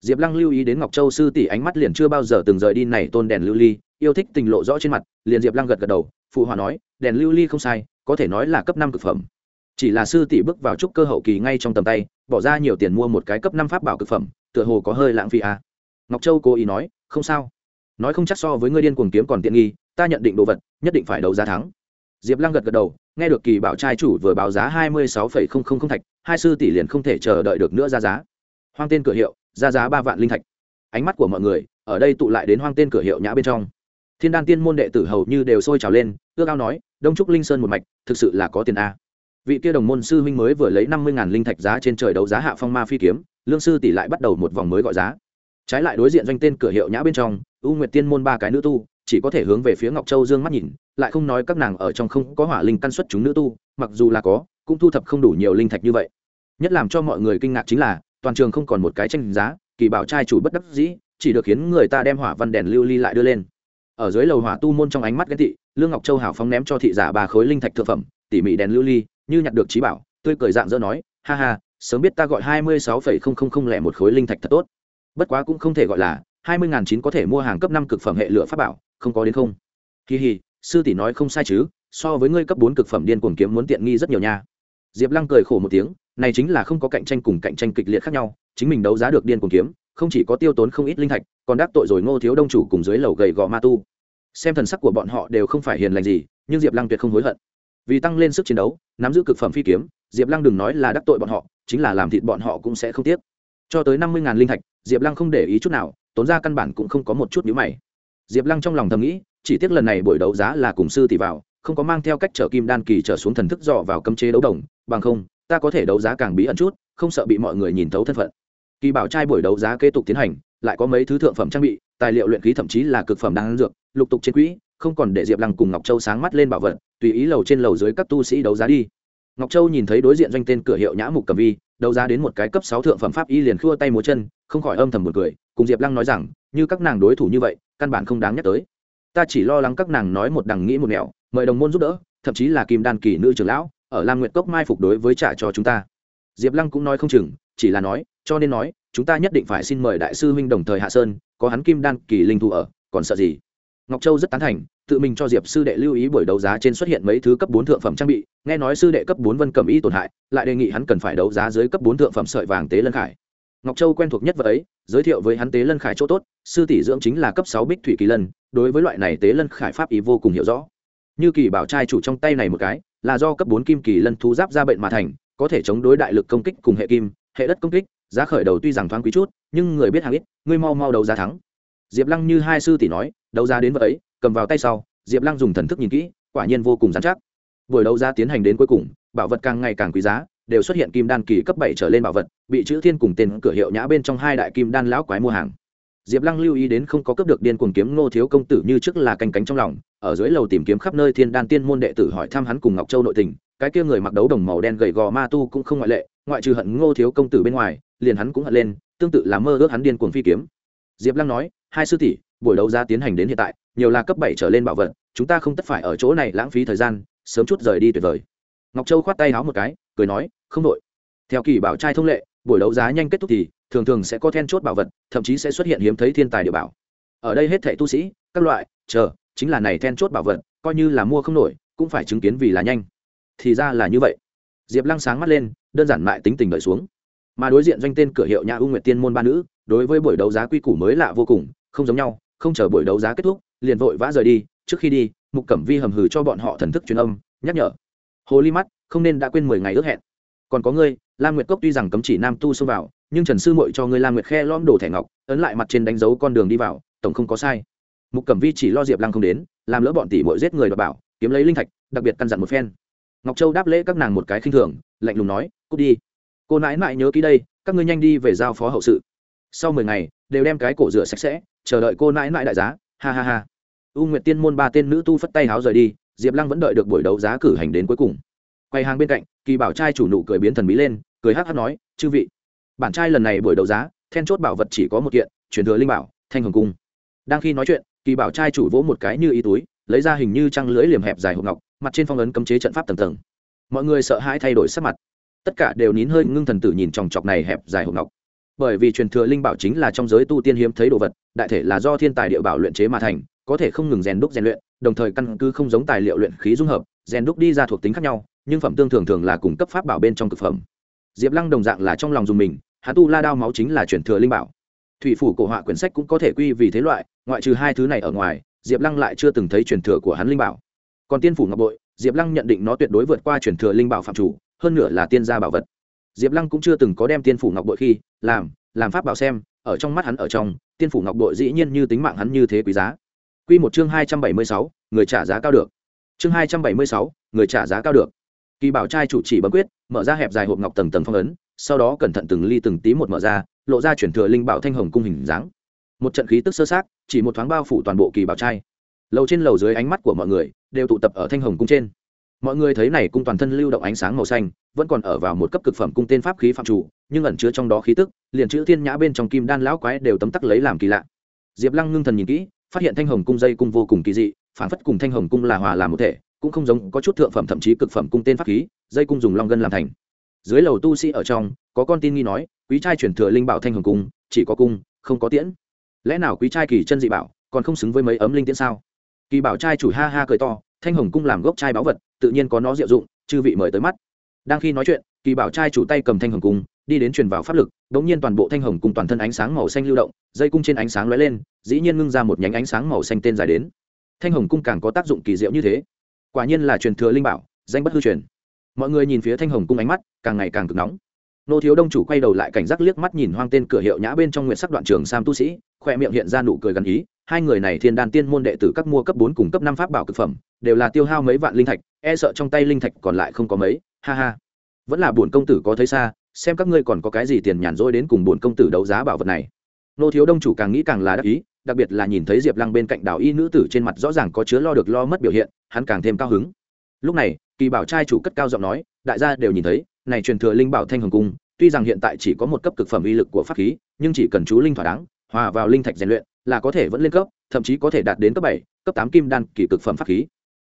Diệp lăng lưu ý đến ngọc châu sư tỷ ánh mắt liền chưa bao giờ từng rời đi này tôn đèn lưu ly, yêu thích tình lộ rõ trên mặt, liền diệp lăng gật gật đầu, phụ hòa nói, đèn lưu ly không sai, có thể nói là cấp năm cực phẩm. Chỉ là sư tỷ bước vào trúc cơ hậu kỳ ngay trong tầm tay, bỏ ra nhiều tiền mua một cái cấp năm pháp bảo cực phẩm, tựa hồ có hơi lãng phí à. ngọc châu cố ý nói, không sao. Nói không chắc so với ngươi điên cuồng kiếm còn tiện nghi ta nhận định đồ vật, nhất định phải đấu giá thắng. Diệp lăng gật gật đầu, nghe được kỳ bảo trai chủ vừa báo giá hai mươi sáu phẩy không không không thạch, hai sư tỷ liền không thể chờ đợi được nữa ra giá. Hoang tên cửa hiệu, ra giá ba vạn linh thạch. Ánh mắt của mọi người, ở đây tụ lại đến hoang tên cửa hiệu nhã bên trong. Thiên đan tiên môn đệ tử hầu như đều sôi trào lên, ước ao nói, đông trúc linh sơn một mạch, thực sự là có tiền a. Vị kia đồng môn sư huynh mới vừa lấy năm mươi ngàn linh thạch giá trên trời đấu giá hạ phong ma phi kiếm, lương sư tỷ lại bắt đầu một vòng mới gọi giá. Trái lại đối diện doanh tên cửa hiệu nhã bên trong, u nguyệt tiên môn ba cái nữ tu chỉ có thể hướng về phía ngọc châu dương mắt nhìn, lại không nói các nàng ở trong không có hỏa linh căn xuất chúng nữ tu, mặc dù là có, cũng thu thập không đủ nhiều linh thạch như vậy. Nhất làm cho mọi người kinh ngạc chính là, toàn trường không còn một cái tranh giá, kỳ bảo trai chủ bất đắc dĩ, chỉ được khiến người ta đem hỏa văn đèn lưu ly lại đưa lên. Ở dưới lầu hỏa tu môn trong ánh mắt ghét thị lương ngọc châu hảo phóng ném cho thị giả ba khối linh thạch thượng phẩm, tỉ mỉ đèn lưu ly, như nhặt được trí bảo, tươi cười dạng dỡ nói, ha ha, sớm biết ta gọi hai mươi sáu phẩy không không không lẻ một khối linh thạch thật tốt. Bất quá cũng không thể gọi là hai mươi n chín có thể mua hàng cấp năm cực phẩm hệ lửa pháp bảo, không có đến không. Kỳ hì sư tỷ nói không sai chứ, so với ngươi cấp bốn cực phẩm điên cuồng kiếm muốn tiện nghi rất nhiều nha. Diệp lăng cười khổ một tiếng, này chính là không có cạnh tranh cùng cạnh tranh kịch liệt khác nhau, chính mình đấu giá được điên cuồng kiếm, không chỉ có tiêu tốn không ít linh thạch, còn đắc tội rồi ngô thiếu đông chủ cùng dưới lầu gầy gò ma tu. Xem thần sắc của bọn họ đều không phải hiền lành gì, nhưng diệp lăng tuyệt không hối hận. Vì tăng lên sức chiến đấu, nắm giữ cực phẩm phi kiếm, diệp lăng đừng nói là đắc tội bọn họ, chính là làm thịt bọn họ cũng sẽ không tiếc. Cho tới năm mươi linh thạch, diệp lăng không để ý chút nào tốn ra căn bản cũng không có một chút nhíu mày. Diệp lăng trong lòng thầm nghĩ, chỉ tiếc lần này buổi đấu giá là cùng sư tỷ vào, không có mang theo cách trở kim đan kỳ trở xuống thần thức dò vào cấm chế đấu đồng, bằng không, ta có thể đấu giá càng bí ẩn chút, không sợ bị mọi người nhìn thấu thân phận. Kỳ bảo trai buổi đấu giá kế tục tiến hành, lại có mấy thứ thượng phẩm trang bị, tài liệu luyện khí thậm chí là cực phẩm đan dược, lục tục trên quỹ, không còn để diệp lăng cùng ngọc châu sáng mắt lên bảo vật, tùy ý lầu trên lầu dưới các tu sĩ đấu giá đi. Ngọc châu nhìn thấy đối diện doanh tên cửa hiệu nhã mục cầm vi đấu giá đến một cái cấp sáu thượng phẩm pháp y liền khua tay múa chân, không khỏi âm thầm một cười, cùng diệp lăng nói rằng, như các nàng đối thủ như vậy, căn bản không đáng nhắc tới. Ta chỉ lo lắng các nàng nói một đằng nghĩ một nẻo, mời đồng môn giúp đỡ, thậm chí là kim đan kỳ nữ trưởng lão, ở lam nguyệt cốc mai phục đối với trả cho chúng ta. Diệp lăng cũng nói không chừng, chỉ là nói, cho nên nói, chúng ta nhất định phải xin mời đại sư huynh đồng thời hạ sơn, có hắn kim đan kỳ linh thu ở, còn sợ gì? Ngọc châu rất tán thành, tự mình cho diệp sư đệ lưu ý buổi đấu giá trên xuất hiện mấy thứ cấp bốn thượng phẩm trang bị, nghe nói sư đệ cấp bốn vân cẩm y tổn hại, lại đề nghị hắn cần phải đấu giá dưới cấp bốn thượng phẩm sợi vàng tế lân khải. Ngọc châu quen thuộc nhất vật ấy, giới thiệu với hắn tế lân khải chỗ tốt, sư tỷ dưỡng chính là cấp sáu bích thủy kỳ lân, đối với loại này tế lân khải pháp ý vô cùng hiểu rõ. Như kỳ bảo trai chủ trong tay này một cái, là do cấp bốn kim kỳ lân thú giáp ra bệnh mà thành, có thể chống đối đại lực công kích cùng hệ kim, hệ đất công kích, giá khởi đầu tuy rằng thoáng quý chút, nhưng người biết hàng ít, người mau mau đấu giá thắng. Diệp lăng như hai sư tỷ nói đấu giá đến vật ấy, cầm vào tay sau, diệp lăng dùng thần thức nhìn kỹ, quả nhiên vô cùng dán chắc. Buổi đấu giá tiến hành đến cuối cùng, bảo vật càng ngày càng quý giá, đều xuất hiện kim đan kỳ cấp bảy trở lên bảo vật, bị chữ thiên cùng tên cửa hiệu nhã bên trong hai đại kim đan lão quái mua hàng. Diệp lăng lưu ý đến không có cấp được điên cuồng kiếm ngô thiếu công tử như trước là canh cánh trong lòng, ở dưới lầu tìm kiếm khắp nơi thiên đan tiên môn đệ tử hỏi thăm hắn cùng ngọc châu nội tình, cái kia người mặc đấu đồng màu đen gầy gò ma tu cũng không ngoại lệ, ngoại trừ hận ngô thiếu công tử bên ngoài, liền hắn cũng hận lên, tương tự là mơ ước hắn điên cuồng phi kiếm. Diệp lăng nói hai sư tỷ, buổi đấu giá tiến hành đến hiện tại, nhiều là cấp bảy trở lên bảo vật, chúng ta không tất phải ở chỗ này lãng phí thời gian, sớm chút rời đi tuyệt vời. Ngọc châu khoát tay háo một cái, cười nói, không đội. Theo kỳ bảo trai thông lệ, buổi đấu giá nhanh kết thúc thì, thường thường sẽ có then chốt bảo vật, thậm chí sẽ xuất hiện hiếm thấy thiên tài địa bảo. Ở đây hết thệ tu sĩ, các loại, chờ, chính là này then chốt bảo vật, coi như là mua không nổi, cũng phải chứng kiến vì là nhanh. Thì ra là như vậy. Diệp lăng sáng mắt lên, đơn giản mại tính tình đợi xuống mà đối diện doanh tên cửa hiệu nhà u nguyệt tiên môn ba nữ, đối với buổi đấu giá quy củ mới lạ vô cùng, không giống nhau, không chờ buổi đấu giá kết thúc, liền vội vã rời đi, trước khi đi, mục cẩm vi hầm hừ cho bọn họ thần thức truyền âm, nhắc nhở. Hồ ly mắt, không nên đã quên mười ngày ước hẹn. Còn có ngươi, lam nguyệt cốc tuy rằng cấm chỉ nam tu xông vào, nhưng trần sư mội cho ngươi lam nguyệt khe lom đổ thẻ ngọc, ấn lại mặt trên đánh dấu con đường đi vào, tổng không có sai. Mục cẩm vi chỉ lo diệp lăng không đến, làm lỡ bọn tỷ mội giết người đọc bảo, kiếm lấy linh thạch, đặc biệt căn dặn một phen. Ngọc châu đáp lễ các nàng một cái khinh thường, lạnh lùng nói, cút đi cô nãi nãi nhớ ký đây, các ngươi nhanh đi về giao phó hậu sự. Sau mười ngày, đều đem cái cổ rửa sạch sẽ, chờ đợi cô nãi nãi đại giá. Ha ha ha. U nguyệt tiên môn ba tên nữ tu phất tay háo rời đi, diệp lăng vẫn đợi được buổi đấu giá cử hành đến cuối cùng. Quay hàng bên cạnh, kỳ bảo trai chủ nụ cười biến thần bí lên, cười hát hát nói, chư vị, bản trai lần này buổi đấu giá, then chốt bảo vật chỉ có một kiện, truyền thừa linh bảo, thanh hồng cung. Đang khi nói chuyện, kỳ bảo trai chủ vỗ một cái như ý túi, lấy ra hình như trăng lưỡi liềm hẹp dài hộp ngọc, mặt trên phong ấn cấm chế trận pháp tầng tầng. Mọi người sợ hãi thay đổi sắc mặt tất cả đều nín hơi ngưng thần tử nhìn chòng chọc này hẹp dài hộp ngọc. Bởi vì truyền thừa linh bảo chính là trong giới tu tiên hiếm thấy đồ vật, đại thể là do thiên tài địa bảo luyện chế mà thành, có thể không ngừng rèn đúc rèn luyện, đồng thời căn cứ không giống tài liệu luyện khí dung hợp, rèn đúc đi ra thuộc tính khác nhau, nhưng phẩm tương thường thường là cung cấp pháp bảo bên trong thực phẩm. Diệp lăng đồng dạng là trong lòng dùng mình, hắn tu la đao máu chính là truyền thừa linh bảo. Thủy phủ cổ họa quyển sách cũng có thể quy vì thế loại, ngoại trừ hai thứ này ở ngoài, diệp lăng lại chưa từng thấy truyền thừa của hắn linh bảo. Còn tiên phủ ngọc bội, diệp lăng nhận định nó tuyệt đối vượt qua truyền thừa linh bảo phạm chủ hơn nữa là tiên gia bảo vật. Diệp lăng cũng chưa từng có đem tiên phủ ngọc bội khi, làm làm pháp bảo xem, ở trong mắt hắn ở trong, tiên phủ ngọc bội dĩ nhiên như tính mạng hắn như thế quý giá. Q một chương hai trăm bảy mươi sáu, người trả giá cao được. Chương hai trăm bảy mươi sáu, người trả giá cao được. Kỳ bảo trai chủ chỉ bấm quyết, mở ra hẹp dài hộp ngọc tầng tầng phong ấn, sau đó cẩn thận từng ly từng tí một mở ra, lộ ra chuyển thừa linh bảo thanh hồng cung hình dáng. Một trận khí tức sơ sát, chỉ một thoáng bao phủ toàn bộ kỳ bảo trai. Lầu trên lầu dưới ánh mắt của mọi người đều tụ tập ở thanh hồng cung trên mọi người thấy này cung toàn thân lưu động ánh sáng màu xanh, vẫn còn ở vào một cấp cực phẩm cung tên pháp khí phạm chủ, nhưng ẩn chứa trong đó khí tức, liền chữ thiên nhã bên trong kim đan lão quái đều tấm tắc lấy làm kỳ lạ. Diệp lăng ngưng thần nhìn kỹ, phát hiện thanh hồng cung dây cung vô cùng kỳ dị, phản phất cùng thanh hồng cung là hòa làm một thể, cũng không giống có chút thượng phẩm thậm chí cực phẩm cung tên pháp khí, dây cung dùng long gân làm thành. Dưới lầu tu sĩ ở trong, có con tin nghi nói, quý trai chuyển thừa linh bảo thanh hồng cung, chỉ có cung, không có tiễn. Lẽ nào quý trai kỳ chân dị bảo, còn không xứng với mấy ấm linh tiễn sao? Kỳ bảo trai chủ ha ha cười to thanh hồng cung làm gốc trai báu vật, tự nhiên có nó diệu dụng, chư vị mời tới mắt. Đang khi nói chuyện, kỳ bảo trai chủ tay cầm thanh hồng cung, đi đến truyền vào pháp lực đ ỗ n g nhiên toàn bộ thanh hồng cung toàn thân ánh sáng màu xanh lưu động, dây cung trên ánh sáng lóe lên, dĩ nhiên ngưng ra một nhánh ánh sáng màu xanh tên dài đến. Thanh hồng cung càng có tác dụng kỳ diệu như thế. Quả nhiên là truyền thừa linh bảo, danh bất hư truyền. Mọi người nhìn phía thanh hồng cung ánh mắt, càng ngày càng cực nóng. Nô thiếu đông chủ quay đầu lại cảnh giác liếc mắt nhìn hoang tên cửa hiệu nhã bên trong nguyện sắc đoạn trường sam tu sĩ, khoe miệng hiện ra nụ cười gần ý hai người này thiên đan tiên môn đệ tử các mua cấp bốn cùng cấp năm pháp bảo cực phẩm, đều là tiêu hao mấy vạn linh thạch e sợ trong tay linh thạch còn lại không có mấy, ha ha. Vẫn là bổn công tử có thấy xa, xem các ngươi còn có cái gì tiền nhàn rỗi đến cùng bổn công tử đấu giá bảo vật này. Nô thiếu đông chủ càng nghĩ càng là đắc ý, đặc biệt là nhìn thấy diệp lăng bên cạnh đảo y nữ tử trên mặt rõ ràng có chứa lo được lo mất biểu hiện, hắn càng thêm cao hứng. Lúc này, kỳ bảo trai chủ cất cao giọng nói, đại gia đều nhìn thấy, này truyền thừa linh bảo thanh hồng cung, tuy rằng hiện tại chỉ có một cấp cực phẩm uy lực của pháp khí, nhưng chỉ cần chú linh thỏa đáng, hòa vào linh thạch rèn luyện là có thể vẫn lên cấp, thậm chí có thể đạt đến cấp bảy, cấp tám kim đan kỳ cực phẩm pháp khí.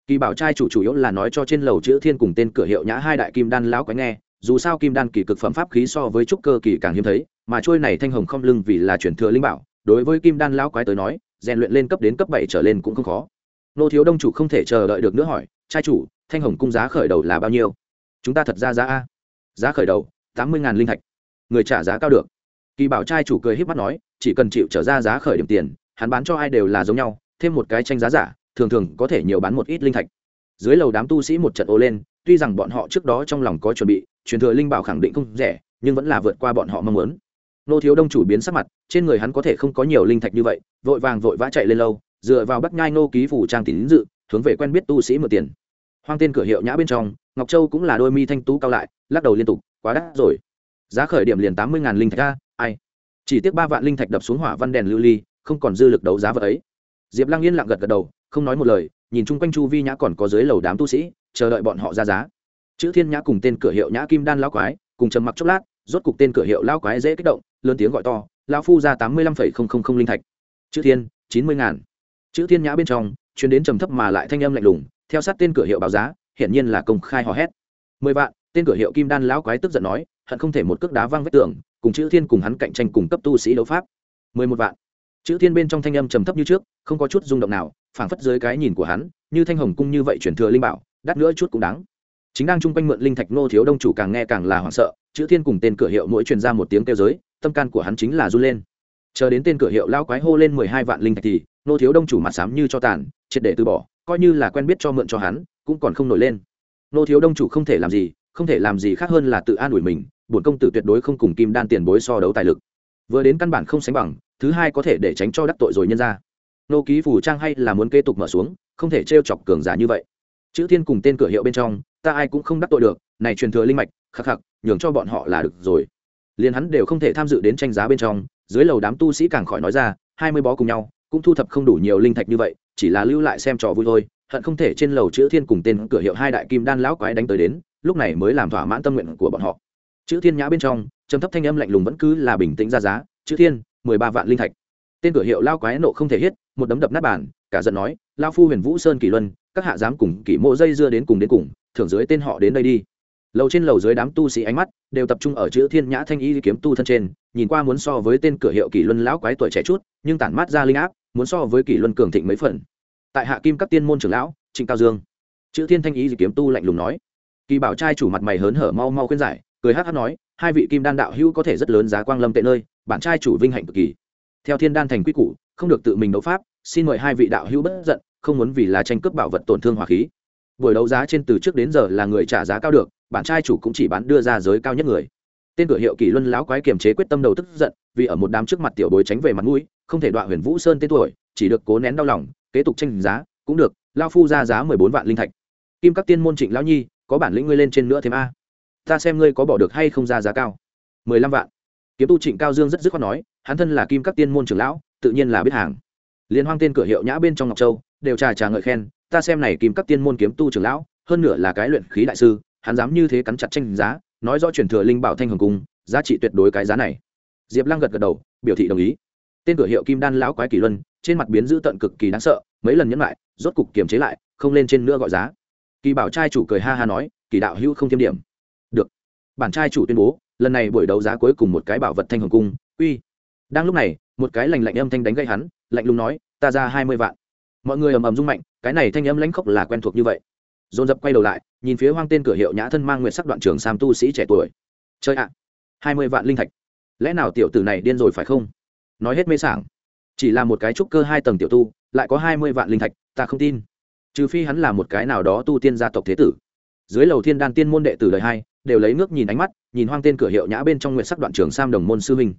Kỳ bảo trai chủ chủ yếu là nói cho trên lầu chữ thiên cùng tên cửa hiệu nhã hai đại kim đan lão quái nghe, dù sao kim đan kỳ cực phẩm pháp khí so với trúc cơ kỳ càng hiếm thấy, mà trôi này thanh hồng không lưng vì là truyền thừa linh bảo, đối với kim đan lão quái tới nói, rèn luyện lên cấp đến cấp bảy trở lên cũng không khó. Nô thiếu đông chủ không thể chờ đợi được nữa hỏi, trai chủ, thanh hồng cung giá khởi đầu là bao nhiêu? Chúng ta thật ra giá a. Giá khởi đầu, tám mươi linh thạch. Người trả giá cao được. Kỳ bảo trai chủ cười h í p mắt nói chỉ cần chịu trở ra giá khởi điểm tiền, hắn bán cho ai đều là giống nhau, thêm một cái tranh giá giả, thường thường có thể nhiều bán một ít linh thạch. Dưới lầu đám tu sĩ một trận ô lên, tuy rằng bọn họ trước đó trong lòng có chuẩn bị, truyền thừa linh bảo khẳng định không rẻ, nhưng vẫn là vượt qua bọn họ mong muốn. Nô thiếu đông chủ biến sắc mặt, trên người hắn có thể không có nhiều linh thạch như vậy, vội vàng vội vã chạy lên lâu dựa vào bắt nhai nô ký phủ trang tín dự, hướng về quen biết tu sĩ mượn tiền. Hoang tên cửa hiệu nhã bên trong, ngọc châu cũng là đôi mi thanh tú cao lại, lắc đầu liên tục, quá đắt rồi. Giá khởi điểm liền tám mươi linh thạch ra ai? Chỉ tiếc ba vạn linh thạch đập xuống hỏa văn đèn lưu ly, không còn dư lực đấu giá vật ấy. Diệp lăng yên lặng gật gật đầu, không nói một lời, nhìn chung quanh chu vi nhã còn có dưới lầu đám tu sĩ, chờ đợi bọn họ ra giá. Chữ thiên nhã cùng tên cửa hiệu nhã kim đan lao quái, cùng trầm mặc chốc lát, rốt cục tên cửa hiệu lao quái dễ kích động, lớn tiếng gọi to lao phu ra tám mươi lăm phẩy không không không linh thạch. Chữ thiên, chín mươi ngàn. Chữ thiên nhã bên trong chuyến đến trầm thấp mà lại thanh âm lạnh lùng, theo sát tên cửa hiệu báo giá, hiển nhiên là công khai hò hét. mười vạn, tên cửa hiệu kim đan lão quái tức giận nói, hận không thể một cước đá văng vách tường cùng chữ thiên cùng hắn cạnh tranh cùng cấp tu sĩ đấu pháp. Mười một vạn. Chữ thiên bên trong thanh âm trầm thấp như trước, không có chút rung động nào, phảng phất dưới cái nhìn của hắn, như thanh hồng cung như vậy chuyển thừa linh bảo, đắt nữa chút cũng đáng. Chính đang chung quanh mượn linh thạch nô thiếu đông chủ càng nghe càng là hoảng sợ, chữ thiên cùng tên cửa hiệu mỗi truyền ra một tiếng kêu giới tâm can của hắn chính là run lên. Chờ đến tên cửa hiệu lao quái hô lên mười hai vạn linh thạch thì, nô thiếu đông chủ mặt sám như cho tàn, triệt để từ bỏ, coi như là quen biết cho mượn cho hắn, cũng còn không nổi lên. Nô thiếu đông chủ không thể làm gì, không thể làm gì khác hơn là tự an ủi mình bổn công tử tuyệt đối không cùng kim đan tiền bối so đấu tài lực. Vừa đến căn bản không sánh bằng, thứ hai có thể để tránh cho đắc tội rồi nhân ra. Nô ký phủ trang hay là muốn kế tục mở xuống, không thể t chọc cường giả như vậy. Chữ thiên cùng tên cửa hiệu bên trong, ta ai cũng không đắc tội được, này truyền thừa linh mạch, khắc khắc, nhường cho bọn họ là được rồi. Liền hắn đều không thể tham dự đến tranh giá bên trong, dưới lầu đám tu sĩ càng khỏi nói ra, hai mươi bó cùng nhau, cũng thu thập không đủ nhiều linh thạch như vậy, chỉ là lưu lại xem trò vui thôi, hận không thể trên lầu chữ thiên cùng tên cửa hiệu hai đại kim đan lão quái đánh tới đến, lúc này mới làm thỏa mãn tâm nguyện của bọn họ chữ thiên nhã bên trong, trầm thấp thanh âm lạnh lùng vẫn cứ là bình tĩnh ra giá, chữ thiên, mười ba vạn linh thạch. Tên cửa hiệu lao quái nộ không thể hết, một đấm đập nát bàn, cả giận nói, lao phu huyền vũ sơn kỷ luân, các hạ dám cùng kỷ mộ dây dưa đến cùng đến cùng, thưởng dưới tên họ đến đây đi. Lầu trên lầu dưới đám tu sĩ ánh mắt đều tập trung ở chữ thiên nhã thanh y kiếm tu thân trên, nhìn qua muốn so với tên cửa hiệu kỷ luân lão quái tuổi trẻ chút, nhưng tản mát ra linh áp, muốn so với kỷ luân cường thịnh mấy phần. Tại hạ kim các tiên môn trưởng lão, trịnh cao dương, chữ thiên thanh y kiếm tu lạnh lùng nói, kỳ bảo trai chủ mặt mày hớn hở mau mau khuyên giải cười hát hát nói, hai vị kim đan đạo hữu có thể rất lớn giá quang lâm tệ nơi bản trai chủ vinh hạnh cực kỳ. Theo thiên đan thành quy củ, không được tự mình đấu pháp, xin mời hai vị đạo hữu bất giận, không muốn vì là tranh cướp bảo vật tổn thương hỏa khí. Buổi đấu giá trên từ trước đến giờ là người trả giá cao được bản trai chủ cũng chỉ bán đưa ra giới cao nhất người. Tên cửa hiệu kỷ luân lão quái kiềm chế quyết tâm đầu tức giận, vì ở một đám trước mặt tiểu bối tránh về mặt mũi, không thể đoạn huyền vũ sơn tên tuổi, chỉ được cố nén đau lòng, kế tục tranh giá, cũng được lao phu ra giá mười bốn vạn linh thạch. Kim các tiên môn trịnh lão nhi, có bản lĩnh ngươi lên trên nữa thêm a ta xem ngươi có bỏ được hay không ra giá cao. Mười lăm vạn. Kiếm tu trịnh cao dương rất dứt khoát nói, hắn thân là kim các tiên môn trưởng lão, tự nhiên là biết hàng. Liên hoang tên cửa hiệu nhã bên trong ngọc châu, đều trà trà ngợi khen, ta xem này kim các tiên môn kiếm tu trưởng lão, hơn nửa là cái luyện khí đại sư, hắn dám như thế cắn chặt tranh giá, nói rõ truyền thừa linh bảo thanh hồng cung, giá trị tuyệt đối cái giá này. Diệp lăng gật gật đầu, biểu thị đồng ý. Tên cửa hiệu kim đan lão quái kỳ luân, trên mặt biến dữ tận cực kỳ đáng sợ, mấy lần nhấn lại, rốt cục kiềm chế lại, không lên trên nữa gọi giá. Kỳ bảo trai chủ cười ha ha nói, kỳ đạo hữu không thêm điểm bản trai chủ tuyên bố, lần này buổi đấu giá cuối cùng một cái bảo vật thanh hồng cung, uy. Đang lúc này, một cái lành lạnh âm thanh đánh gây hắn, lạnh lùng nói, ta ra hai mươi vạn. Mọi người ầm ầm rung mạnh, cái này thanh âm lãnh khốc là quen thuộc như vậy. Dồn dập quay đầu lại, nhìn phía hoang tên cửa hiệu nhã thân mang nguyện sắc đoạn trường sam tu sĩ trẻ tuổi. Chơi ạ, hai mươi vạn linh thạch. Lẽ nào tiểu tử này điên rồi phải không? Nói hết mê sảng. Chỉ là một cái trúc cơ hai tầng tiểu tu, lại có hai mươi vạn linh thạch, ta không tin. Trừ phi hắn là một cái nào đó tu tiên gia tộc thế tử. Dưới lầu thiên đan tiên môn đệ tử đời hai đều lấy nước nhìn ánh mắt, nhìn hoang tên cửa hiệu nhã bên trong nguyện sắc đoạn trường sam đồng môn sư huynh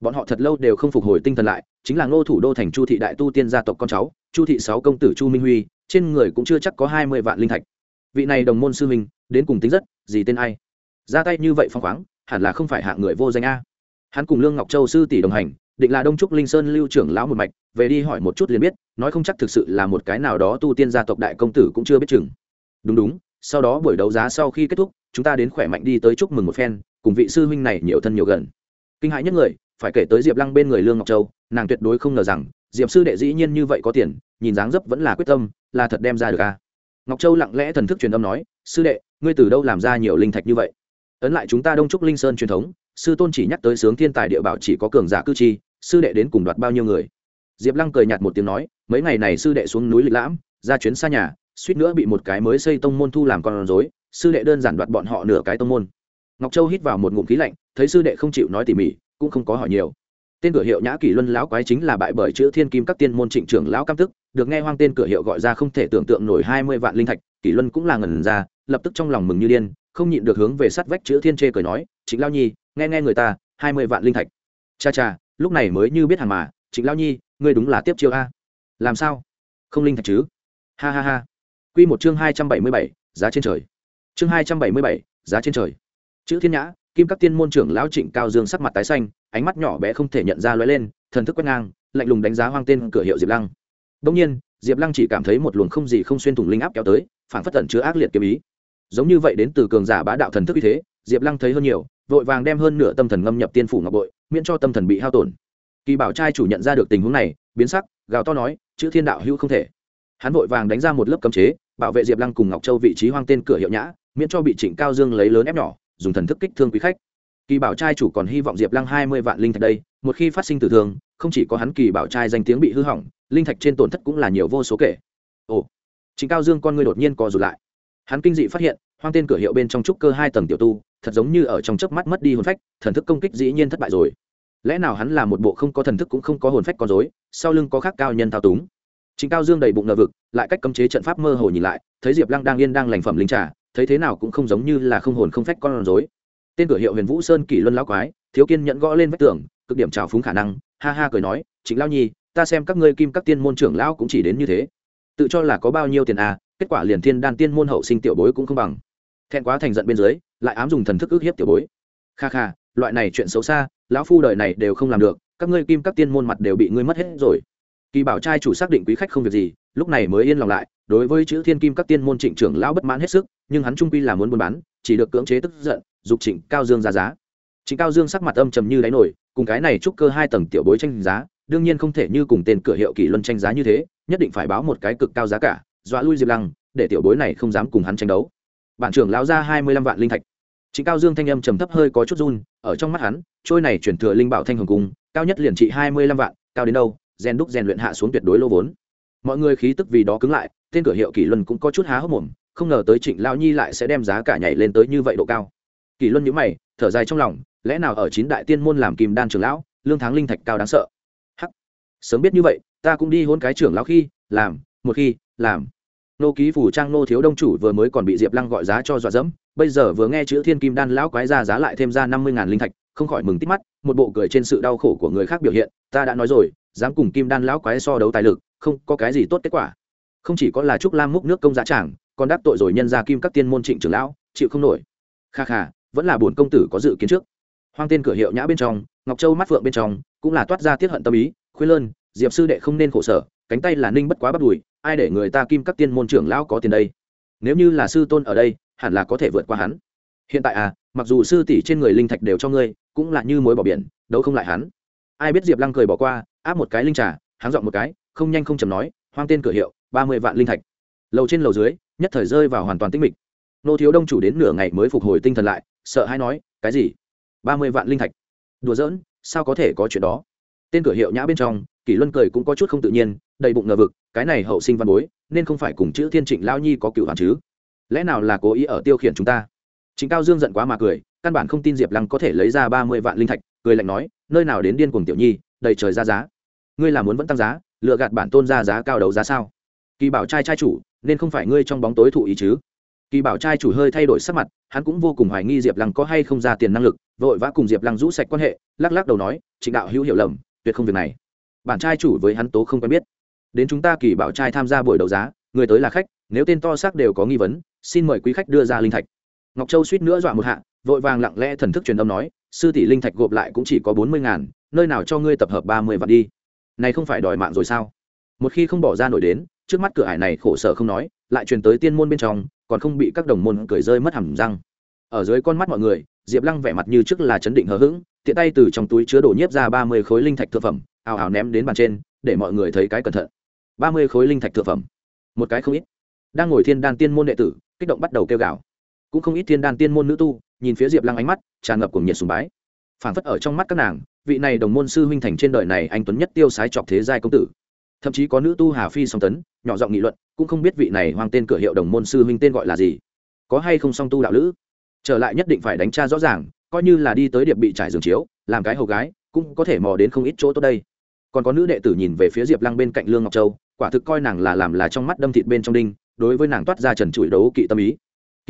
bọn họ thật lâu đều không phục hồi tinh thần lại, chính là ngô thủ đô thành chu thị đại tu tiên gia tộc con cháu, chu thị sáu công tử chu minh huy, trên người cũng chưa chắc có hai mươi vạn linh thạch. Vị này đồng môn sư huynh đến cùng tính rất, gì tên ai? Ra tay như vậy phong khoáng, hẳn là không phải hạng người vô danh a. Hắn cùng lương ngọc châu sư tỷ đồng hành, định là đông trúc linh sơn lưu trưởng lão một mạch, về đi hỏi một chút liền biết, nói không chắc thực sự là một cái nào đó tu tiên gia tộc đại công tử cũng chưa biết chừng. Đúng đúng, sau đó buổi đấu giá sau khi kết thúc chúng ta đến khỏe mạnh đi tới chúc mừng một phen, cùng vị sư huynh này nhiều thân nhiều gần. Kinh hãi nhất người, phải kể tới diệp lăng bên người lương ngọc châu, nàng tuyệt đối không ngờ rằng, diệp sư đệ dĩ nhiên như vậy có tiền, nhìn dáng dấp vẫn là quyết tâm, là thật đem ra được à? ngọc châu lặng lẽ thần thức truyền âm nói, sư đệ, ngươi từ đâu làm ra nhiều linh thạch như vậy? Ấn lại chúng ta đông trúc linh sơn truyền thống, sư tôn chỉ nhắc tới sướng thiên tài địa bảo chỉ có cường giả cư chi, sư đệ đến cùng đoạt bao nhiêu người? Diệp lăng cười nhạt một tiếng nói, mấy ngày này sư đệ xuống núi lịch lãm, ra chuyến xa nhà suýt nữa bị một cái mới xây tông môn thu làm con rối, sư đệ đơn giản đoạt bọn họ nửa cái tông môn. Ngọc châu hít vào một ngụm khí lạnh, thấy sư đệ không chịu nói tỉ mỉ, cũng không có hỏi nhiều. Tên cửa hiệu nhã kỷ luân lão quái chính là bại bởi chữ thiên kim các tiên môn trịnh trưởng lão cam tức, được nghe hoang tên cửa hiệu gọi ra không thể tưởng tượng nổi hai mươi vạn linh thạch, kỷ luân cũng là ngần ra, lập tức trong lòng mừng như điên, không nhịn được hướng về sát vách chữ thiên chê cười nói, trịnh lao nhi, nghe nghe người ta, hai mươi vạn linh thạch. Cha cha, lúc này mới như biết hàng mà, trịnh lao nhi, ngươi đúng là tiếp chiêu a. Làm sao? Không linh thạch chứ? Ha ha ha. Quy một chương hai trăm bảy mươi bảy, giá trên trời. Chương hai trăm bảy mươi bảy, giá trên trời. Chữ thiên nhã, kim các tiên môn trưởng lão trịnh cao dương sắc mặt tái xanh, ánh mắt nhỏ bé không thể nhận ra lóe lên, thần thức quét ngang, lạnh lùng đánh giá hoang tên cửa hiệu diệp lăng. Đương nhiên, diệp lăng chỉ cảm thấy một luồng không gì không xuyên thủng linh áp kéo tới, phản phất tận chứa ác liệt kiếm ý. Giống như vậy đến từ cường giả bá đạo thần thức như thế, diệp lăng thấy hơn nhiều, vội vàng đem hơn nửa tâm thần ngâm nhập tiên phủ ngọc bội, miễn cho tâm thần bị hao tổn. Kỳ bảo trai chủ nhận ra được tình huống này, biến sắc, gào to nói, chữ thiên đạo hữu không thể hắn vội vàng đánh ra một lớp cấm chế, bảo vệ diệp lăng cùng ngọc châu vị trí hoang tên cửa hiệu nhã, miễn cho bị trịnh cao dương lấy lớn ép nhỏ, dùng thần thức kích thương quý khách. Kỳ bảo trai chủ còn hy vọng diệp lăng hai mươi vạn linh thạch đây, một khi phát sinh tử thương, không chỉ có hắn kỳ bảo trai danh tiếng bị hư hỏng, linh thạch trên tổn thất cũng là nhiều vô số kể. Ồ, trịnh cao dương con ngươi đột nhiên co rụt lại. Hắn kinh dị phát hiện, hoang tên cửa hiệu bên trong trúc cơ hai tầng tiểu tu, thật giống như ở trong chớp mắt mất đi hồn phách, thần thức công kích dĩ nhiên thất bại rồi. Lẽ nào hắn là một bộ không có thần thức cũng không có hồn phách con dối sau lưng có khác cao nhân thao túng? Chính cao dương đầy bụng ngờ vực, lại cách cấm chế trận pháp mơ hồ nhìn lại, thấy diệp lăng đang yên đang lành phẩm linh trà, thấy thế nào cũng không giống như là không hồn không phách con rối. Tên cửa hiệu huyền vũ sơn kỷ luân lão quái, thiếu kiên nhẫn gõ lên vách tường, cực điểm trào phúng khả năng, ha ha cười nói chính lao nhi, ta xem các ngươi kim các tiên môn trưởng lão cũng chỉ đến như thế. Tự cho là có bao nhiêu tiền à kết quả liền thiên đan tiên môn hậu sinh tiểu bối cũng không bằng. Thẹn quá thành giận bên dưới, lại ám dùng thần thức ức hiếp tiểu bối. Kha kha, loại này chuyện xấu xa, lão phu đời này đều không làm được, các ngươi kim các tiên môn mặt đều bị ngươi mất hết rồi kỳ bảo trai chủ xác định quý khách không việc gì, lúc này mới yên lòng lại, đối với chữ thiên kim các tiên môn trịnh trưởng lão bất mãn hết sức, nhưng hắn trung quy là muốn buôn bán, chỉ được cưỡng chế tức giận, dục trịnh cao dương ra giá. Trịnh cao dương sắc mặt âm trầm như đáy nổi, cùng cái này trúc cơ hai tầng tiểu bối tranh giá, đương nhiên không thể như cùng tên cửa hiệu kỷ luân tranh giá như thế, nhất định phải báo một cái cực cao giá cả, dọa lui diệp lăng, để tiểu bối này không dám cùng hắn tranh đấu. Bản trưởng lão ra hai mươi lăm vạn linh thạch. Trịnh cao dương thanh âm trầm thấp hơi có chút run, ở trong mắt hắn, trôi này chuyển thừa linh bảo thanh hồng cung, cao nhất liền trị hai mươi lăm vạn, cao đến đâu? Rèn đúc rèn luyện hạ xuống tuyệt đối lô vốn. Mọi người khí tức vì đó cứng lại, tên cửa hiệu kỷ luân cũng có chút há hốc mồm, không ngờ tới trịnh lao nhi lại sẽ đem giá cả nhảy lên tới như vậy độ cao. Kỷ luân nhữ mày, thở dài trong lòng, lẽ nào ở chín đại tiên môn làm kim đan trưởng lão, lương tháng linh thạch cao đáng sợ? Hắc. Sớm biết như vậy, ta cũng đi hôn cái trưởng lão khi, làm, một khi, làm. Nô ký phủ trang nô thiếu đông chủ vừa mới còn bị diệp lăng gọi giá cho dọa dẫm, bây giờ vừa nghe chữ thiên kim đan lão quái ra giá lại thêm ra năm mươi ngàn linh thạch, không khỏi mừng tít mắt, một bộ cười trên sự đau khổ của người khác biểu hiện, ta đã nói rồi dám cùng kim đan lão quái so đấu tài lực, không có cái gì tốt kết quả. Không chỉ có là trúc lam múc nước công giá tràng, còn đắc tội rồi nhân ra kim các tiên môn trịnh trưởng lão, chịu không nổi. Kha kha, vẫn là bổn công tử có dự kiến trước. Hoang tên cửa hiệu nhã bên trong, ngọc châu mắt phượng bên trong, cũng là toát ra tiết hận tâm ý, khuyên lơn, diệp sư đệ không nên khổ sở, cánh tay là ninh bất quá bắt đùi, ai để người ta kim các tiên môn trưởng lão có tiền đây? Nếu như là sư tôn ở đây, hẳn là có thể vượt qua hắn. Hiện tại à mặc dù sư tỷ trên người linh thạch đều cho ngươi, cũng là như mối bỏ biển đâu không lại hắn. Ai biết diệp lăng cười bỏ qua áp một cái linh trà, háng dọn một cái, không nhanh không chầm nói, hoang tên cửa hiệu, ba mươi vạn linh thạch. Lầu trên lầu dưới, nhất thời rơi vào hoàn toàn tinh mịch. Nô thiếu đông chủ đến nửa ngày mới phục hồi tinh thần lại, sợ hay nói, cái gì? Ba mươi vạn linh thạch? Đùa giỡn, sao có thể có chuyện đó? Tên cửa hiệu nhã bên trong, kỷ luân cười cũng có chút không tự nhiên, đầy bụng ngờ vực, cái này hậu sinh văn bối, nên không phải cùng chữ thiên trịnh lao nhi có cựu hoàn chứ? Lẽ nào là cố ý ở tiêu khiển chúng ta? Chính cao dương giận quá mà cười, căn bản không tin diệp lăng có thể lấy ra ba mươi vạn linh thạch, cười lạnh nói, nơi nào đến điên cuồng tiểu nhi đầy trời ra giá. Ngươi là muốn vẫn tăng giá lựa gạt bản tôn ra giá cao đấu giá sao? Kỳ bảo trai trai chủ, nên không phải ngươi trong bóng tối thụ ý chứ? Kỳ bảo trai chủ hơi thay đổi sắc mặt, hắn cũng vô cùng hoài nghi diệp lăng có hay không ra tiền năng lực, vội vã cùng diệp lăng rũ sạch quan hệ, lắc lắc đầu nói, trịnh đạo hữu hiểu lầm, tuyệt không việc này. Bản trai chủ với hắn tố không quen biết. Đến chúng ta kỳ bảo trai tham gia buổi đấu giá, người tới là khách, nếu tên to xác đều có nghi vấn, xin mời quý khách đưa ra linh thạch. Ngọc châu suýt nữa dọa một hạ, vội vàng lặng lẽ thần thức truyền âm nói, sư tỷ linh thạch gộp lại cũng chỉ có bốn mươi ngàn nơi nào cho ngươi tập hợp ba mươi vạn đi. Này không phải đòi mạng rồi sao? Một khi không bỏ ra nổi đến, trước mắt cửa ải này khổ sở không nói, lại truyền tới tiên môn bên trong, còn không bị các đồng môn cười rơi mất hẳn răng. Ở dưới con mắt mọi người, diệp lăng vẻ mặt như trước là chấn định hờ hững, tiện tay từ trong túi chứa đổ nhiếp ra ba mươi khối linh thạch thực phẩm, ào ào ném đến bàn trên, để mọi người thấy cái cẩn thận. ba mươi khối linh thạch thực phẩm. Một cái không ít. Đang ngồi thiên đan tiên môn đệ tử, kích động bắt đầu kêu gào. Cũng không ít thiên đan tiên môn nữ tu, nhìn phía diệp lăng ánh mắt, tràn ngập cùng nhiệt sùng bái. Phảng phất ở trong mắt các nàng vị này đồng môn sư huynh thành trên đời này anh tuấn nhất tiêu sái chọc thế giai công tử. Thậm chí có nữ tu hà phi song tấn, nhỏ giọng nghị luận, cũng không biết vị này hoang tên cửa hiệu đồng môn sư huynh tên gọi là gì. Có hay không song tu đạo lữ? Trở lại nhất định phải đánh tra rõ ràng, coi như là đi tới điệp bị trải giường chiếu, làm cái hầu gái, cũng có thể mò đến không ít chỗ tốt đây. Còn có nữ đệ tử nhìn về phía diệp lăng bên cạnh lương ngọc châu, quả thực coi nàng là làm là trong mắt đâm thịt bên trong đinh, đối với nàng toát ra trần trụi đấu kỵ tâm ý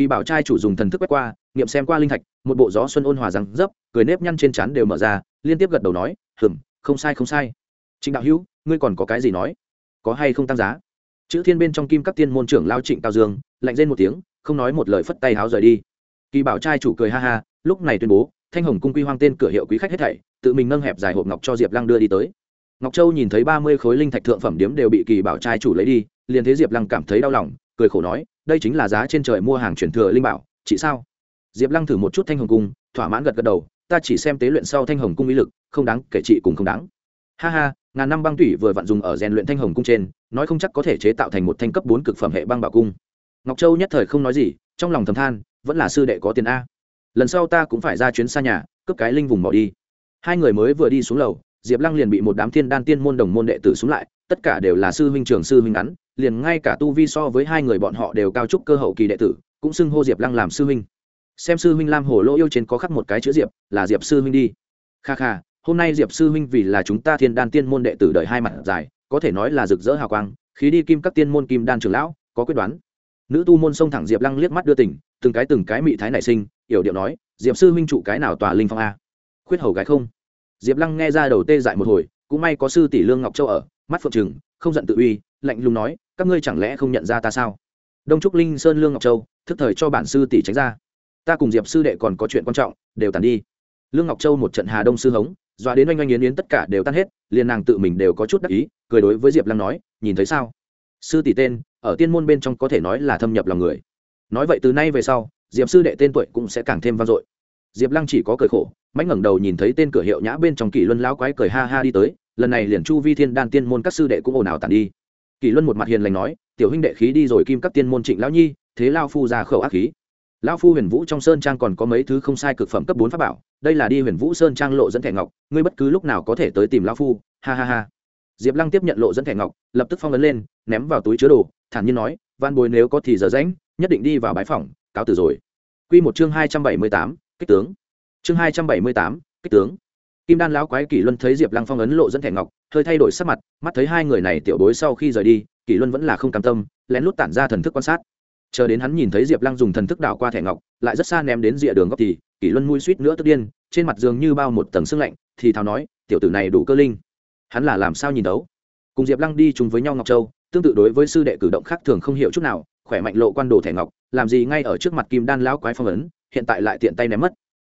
kỳ bảo trai chủ dùng thần thức quét qua, nghiệm xem qua linh thạch, một bộ gió xuân ôn hòa răng dấp, cười nếp nhăn trên trán đều mở ra, liên tiếp gật đầu nói hừm không sai không sai. Trịnh đạo hữu, ngươi còn có cái gì nói? Có hay không tăng giá? Chữ thiên bên trong kim các tiên môn trưởng lao trịnh cao dương, lạnh lên một tiếng, không nói một lời phất tay háo rời đi. Kỳ bảo trai chủ cười ha ha, lúc này tuyên bố, thanh hồng cung quy hoang tên cửa hiệu quý khách hết thảy, tự mình nâng hẹp dài hộp ngọc cho diệp lăng đưa đi tới. Ngọc châu nhìn thấy ba mươi khối linh thạch thượng phẩm điếm đều bị kỳ bảo trai chủ lấy đi, liền thấy diệp lăng cảm thấy đau lòng, cười khổ nói đây chính là giá trên trời mua hàng chuyển thừa linh bảo, chị sao? Diệp lăng thử một chút thanh hồng cung, thỏa mãn gật gật đầu, ta chỉ xem tế luyện sau thanh hồng cung ý lực, không đáng, kể chị cùng không đáng. Ha ha, ngàn năm băng thủy vừa vặn dùng ở rèn luyện thanh hồng cung trên, nói không chắc có thể chế tạo thành một thanh cấp bốn cực phẩm hệ băng bảo cung. Ngọc châu nhất thời không nói gì, trong lòng thầm than, vẫn là sư đệ có tiền a. Lần sau ta cũng phải ra chuyến xa nhà, cướp cái linh vùng bỏ đi. Hai người mới vừa đi xuống lầu, diệp lăng liền bị một đám thiên đan tiên môn đồng môn đệ tử xuống lại, tất cả đều là sư huynh trường sư huynh ngắn liền ngay cả tu vi so với hai người bọn họ đều cao trúc cơ hậu kỳ đệ tử, cũng xưng hô diệp lăng làm sư huynh. Xem sư huynh lam hồ lỗ yêu trên có khắc một cái chữ diệp, là diệp sư huynh đi. Kha kha, hôm nay diệp sư huynh vì là chúng ta thiên đan tiên môn đệ tử đời hai mặt dài, có thể nói là rực rỡ hào quang, khí đi kim các tiên môn kim đan trường lão, có quyết đoán. Nữ tu môn xông thẳng diệp lăng liếc mắt đưa tỉnh, từng cái từng cái mị thái nảy sinh, yểu điệu nói, diệp sư huynh trụ cái nào tòa linh phong a? Khuyết hầu gái không. Diệp lăng nghe ra đầu tê dại một hồi, cũng may có sư tỷ lương ngọc châu ở, mắt phượng trừng, không giận tự uy, lạnh lùng nói các ngươi chẳng lẽ không nhận ra ta sao? Đông trúc linh sơn lương ngọc châu, thức thời cho bản sư tỷ tránh ra. Ta cùng diệp sư đệ còn có chuyện quan trọng, đều tàn đi. Lương ngọc châu một trận hà đông sư hống, dọa đến oanh oanh yến yến tất cả đều tan hết, liền nàng tự mình đều có chút đắc ý, cười đối với diệp lăng nói, nhìn thấy sao? Sư tỷ tên, ở tiên môn bên trong có thể nói là thâm nhập lòng người. Nói vậy từ nay về sau, diệp sư đệ tên tuổi cũng sẽ càng thêm vang dội. Diệp lăng chỉ có cười khổ, mãnh ngẩng đầu nhìn thấy tên cửa hiệu nhã bên trong kỷ luân lão quái cười ha ha đi tới, lần này liền chu vi thiên đan tiên môn các sư đệ cũng ồn ào tàn đi kỷ luân một mặt hiền lành nói, tiểu huynh đệ khí đi rồi kim các tiên môn trịnh lão nhi, thế lao phu ra khẩu ác khí. Lão phu huyền vũ trong sơn trang còn có mấy thứ không sai cực phẩm cấp bốn pháp bảo, đây là đi huyền vũ sơn trang lộ dẫn thẻ ngọc, ngươi bất cứ lúc nào có thể tới tìm lão phu, ha ha ha. Diệp lăng tiếp nhận lộ dẫn thẻ ngọc, lập tức phong ấn lên, ném vào túi chứa đồ, thản nhiên nói van bồi nếu có thì giờ rãnh, nhất định đi vào bái phòng cáo từ rồi. Q một chương hai trăm bảy mươi tám, kích tướng. Chương hai trăm bảy mươi tám, kích tướng kim đan lão quái kỷ luân thấy diệp lăng phong ấn lộ dẫn thẻ ngọc, hơi thay đổi sắc mặt, mắt thấy hai người này tiểu bối sau khi rời đi, kỷ luân vẫn là không cam tâm, lén lút tản ra thần thức quan sát. Chờ đến hắn nhìn thấy diệp lăng dùng thần thức đảo qua thẻ ngọc, lại rất xa ném đến rìa đường góc thì, kỷ luân mui suýt nữa tức điên, trên mặt dường như bao một tầng sưng lạnh, thì thào nói, tiểu tử này đủ cơ linh. Hắn là làm sao nhìn đấu? Cùng diệp lăng đi chung với nhau ngọc châu, tương tự đối với sư đệ cử động khác thường không hiểu chút nào, khỏe mạnh lộ quan đồ thẻ ngọc, làm gì ngay ở trước mặt kim đan lão quái phong ấn, hiện tại lại tiện tay ném mất.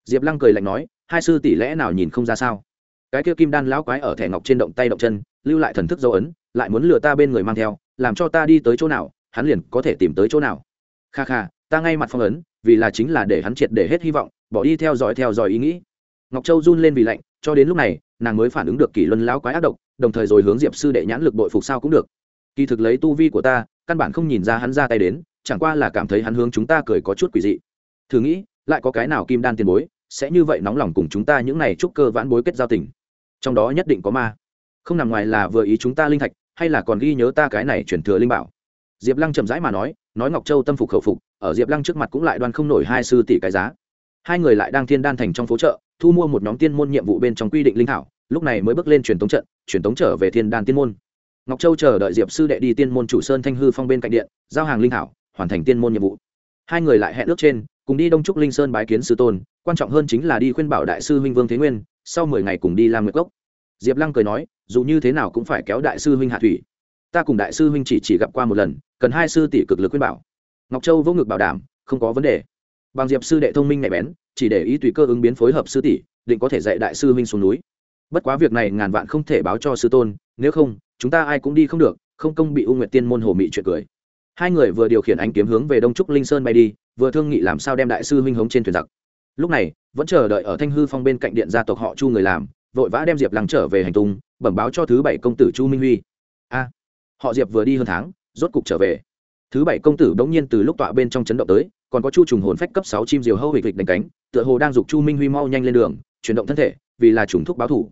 Diệp lăng cười lạnh nói hai sư tỷ lẽ nào nhìn không ra sao? Cái kia kim đan lão quái ở thẻ ngọc trên động tay động chân, lưu lại thần thức dấu ấn, lại muốn lừa ta bên người mang theo, làm cho ta đi tới chỗ nào, hắn liền có thể tìm tới chỗ nào. Kha kha, ta ngay mặt phong ấn, vì là chính là để hắn triệt để hết hy vọng, bỏ đi theo dõi theo dõi ý nghĩ. Ngọc châu run lên vì lạnh, cho đến lúc này, nàng mới phản ứng được kỷ luân lão quái ác độc, đồng thời rồi hướng diệp sư đệ nhãn lực bội phục sao cũng được. Kỳ thực lấy tu vi của ta, căn bản không nhìn ra hắn ra tay đến, chẳng qua là cảm thấy hắn hướng chúng ta cười có chút quỷ dị. Thử nghĩ, lại có cái nào kim đan tiền bối sẽ như vậy nóng lòng cùng chúng ta những này chúc cơ vãn bối kết giao tình. Trong đó nhất định có ma. Không nằm ngoài là vừa ý chúng ta linh thạch, hay là còn ghi nhớ ta cái này chuyển thừa linh bảo? Diệp lăng chậm rãi mà nói nói ngọc châu tâm phục khẩu phục, ở diệp lăng trước mặt cũng lại đoan không nổi hai sư tỷ cái giá. Hai người lại đang thiên đan thành trong phố chợ, thu mua một nhóm tiên môn nhiệm vụ bên trong quy định linh thảo, lúc này mới bước lên truyền tống trận, truyền tống trở về thiên đan tiên môn. Ngọc châu chờ đợi diệp sư đệ đi tiên môn chủ sơn thanh hư phong bên cạnh điện, giao hàng linh thảo, hoàn thành tiên môn nhiệm vụ hai người lại hẹn ước trên, cùng đi đông trúc linh sơn bái kiến sư tôn, quan trọng hơn chính là đi khuyên bảo đại sư huynh vương thế nguyên, sau mười ngày cùng đi làm nguyệt cốc. Diệp lăng cười nói, dù như thế nào cũng phải kéo đại sư huynh hạ thủy. Ta cùng đại sư huynh chỉ chỉ gặp qua một lần, cần hai sư tỷ cực lực khuyên bảo. Ngọc châu vô ngực bảo đảm, không có vấn đề. Bằng diệp sư đệ thông minh nhạy bén, chỉ để ý tùy cơ ứng biến phối hợp sư tỷ, định có thể dạy đại sư huynh xuống núi. Bất quá việc này ngàn vạn không thể báo cho sư tôn, nếu không, chúng ta ai cũng đi không được, không công bị u nguyệt tiên môn hồ mị chuyện cười hai người vừa điều khiển ánh kiếm hướng về đông trúc linh sơn bay đi, vừa thương nghị làm sao đem đại sư huynh hống trên thuyền giặc. Lúc này, vẫn chờ đợi ở thanh hư phong bên cạnh điện gia tộc họ chu người làm, vội vã đem diệp lăng trở về hành tung, bẩm báo cho thứ bảy công tử chu minh huy. A, họ diệp vừa đi hơn tháng, rốt cục trở về. Thứ bảy công tử bỗng nhiên từ lúc tọa bên trong chấn động tới, còn có chu trùng hồn phách cấp sáu chim diều hâu hịch hịch đánh cánh, tựa hồ đang giục chu minh huy mau nhanh lên đường, chuyển động thân thể, vì là trùng thúc báo thủ.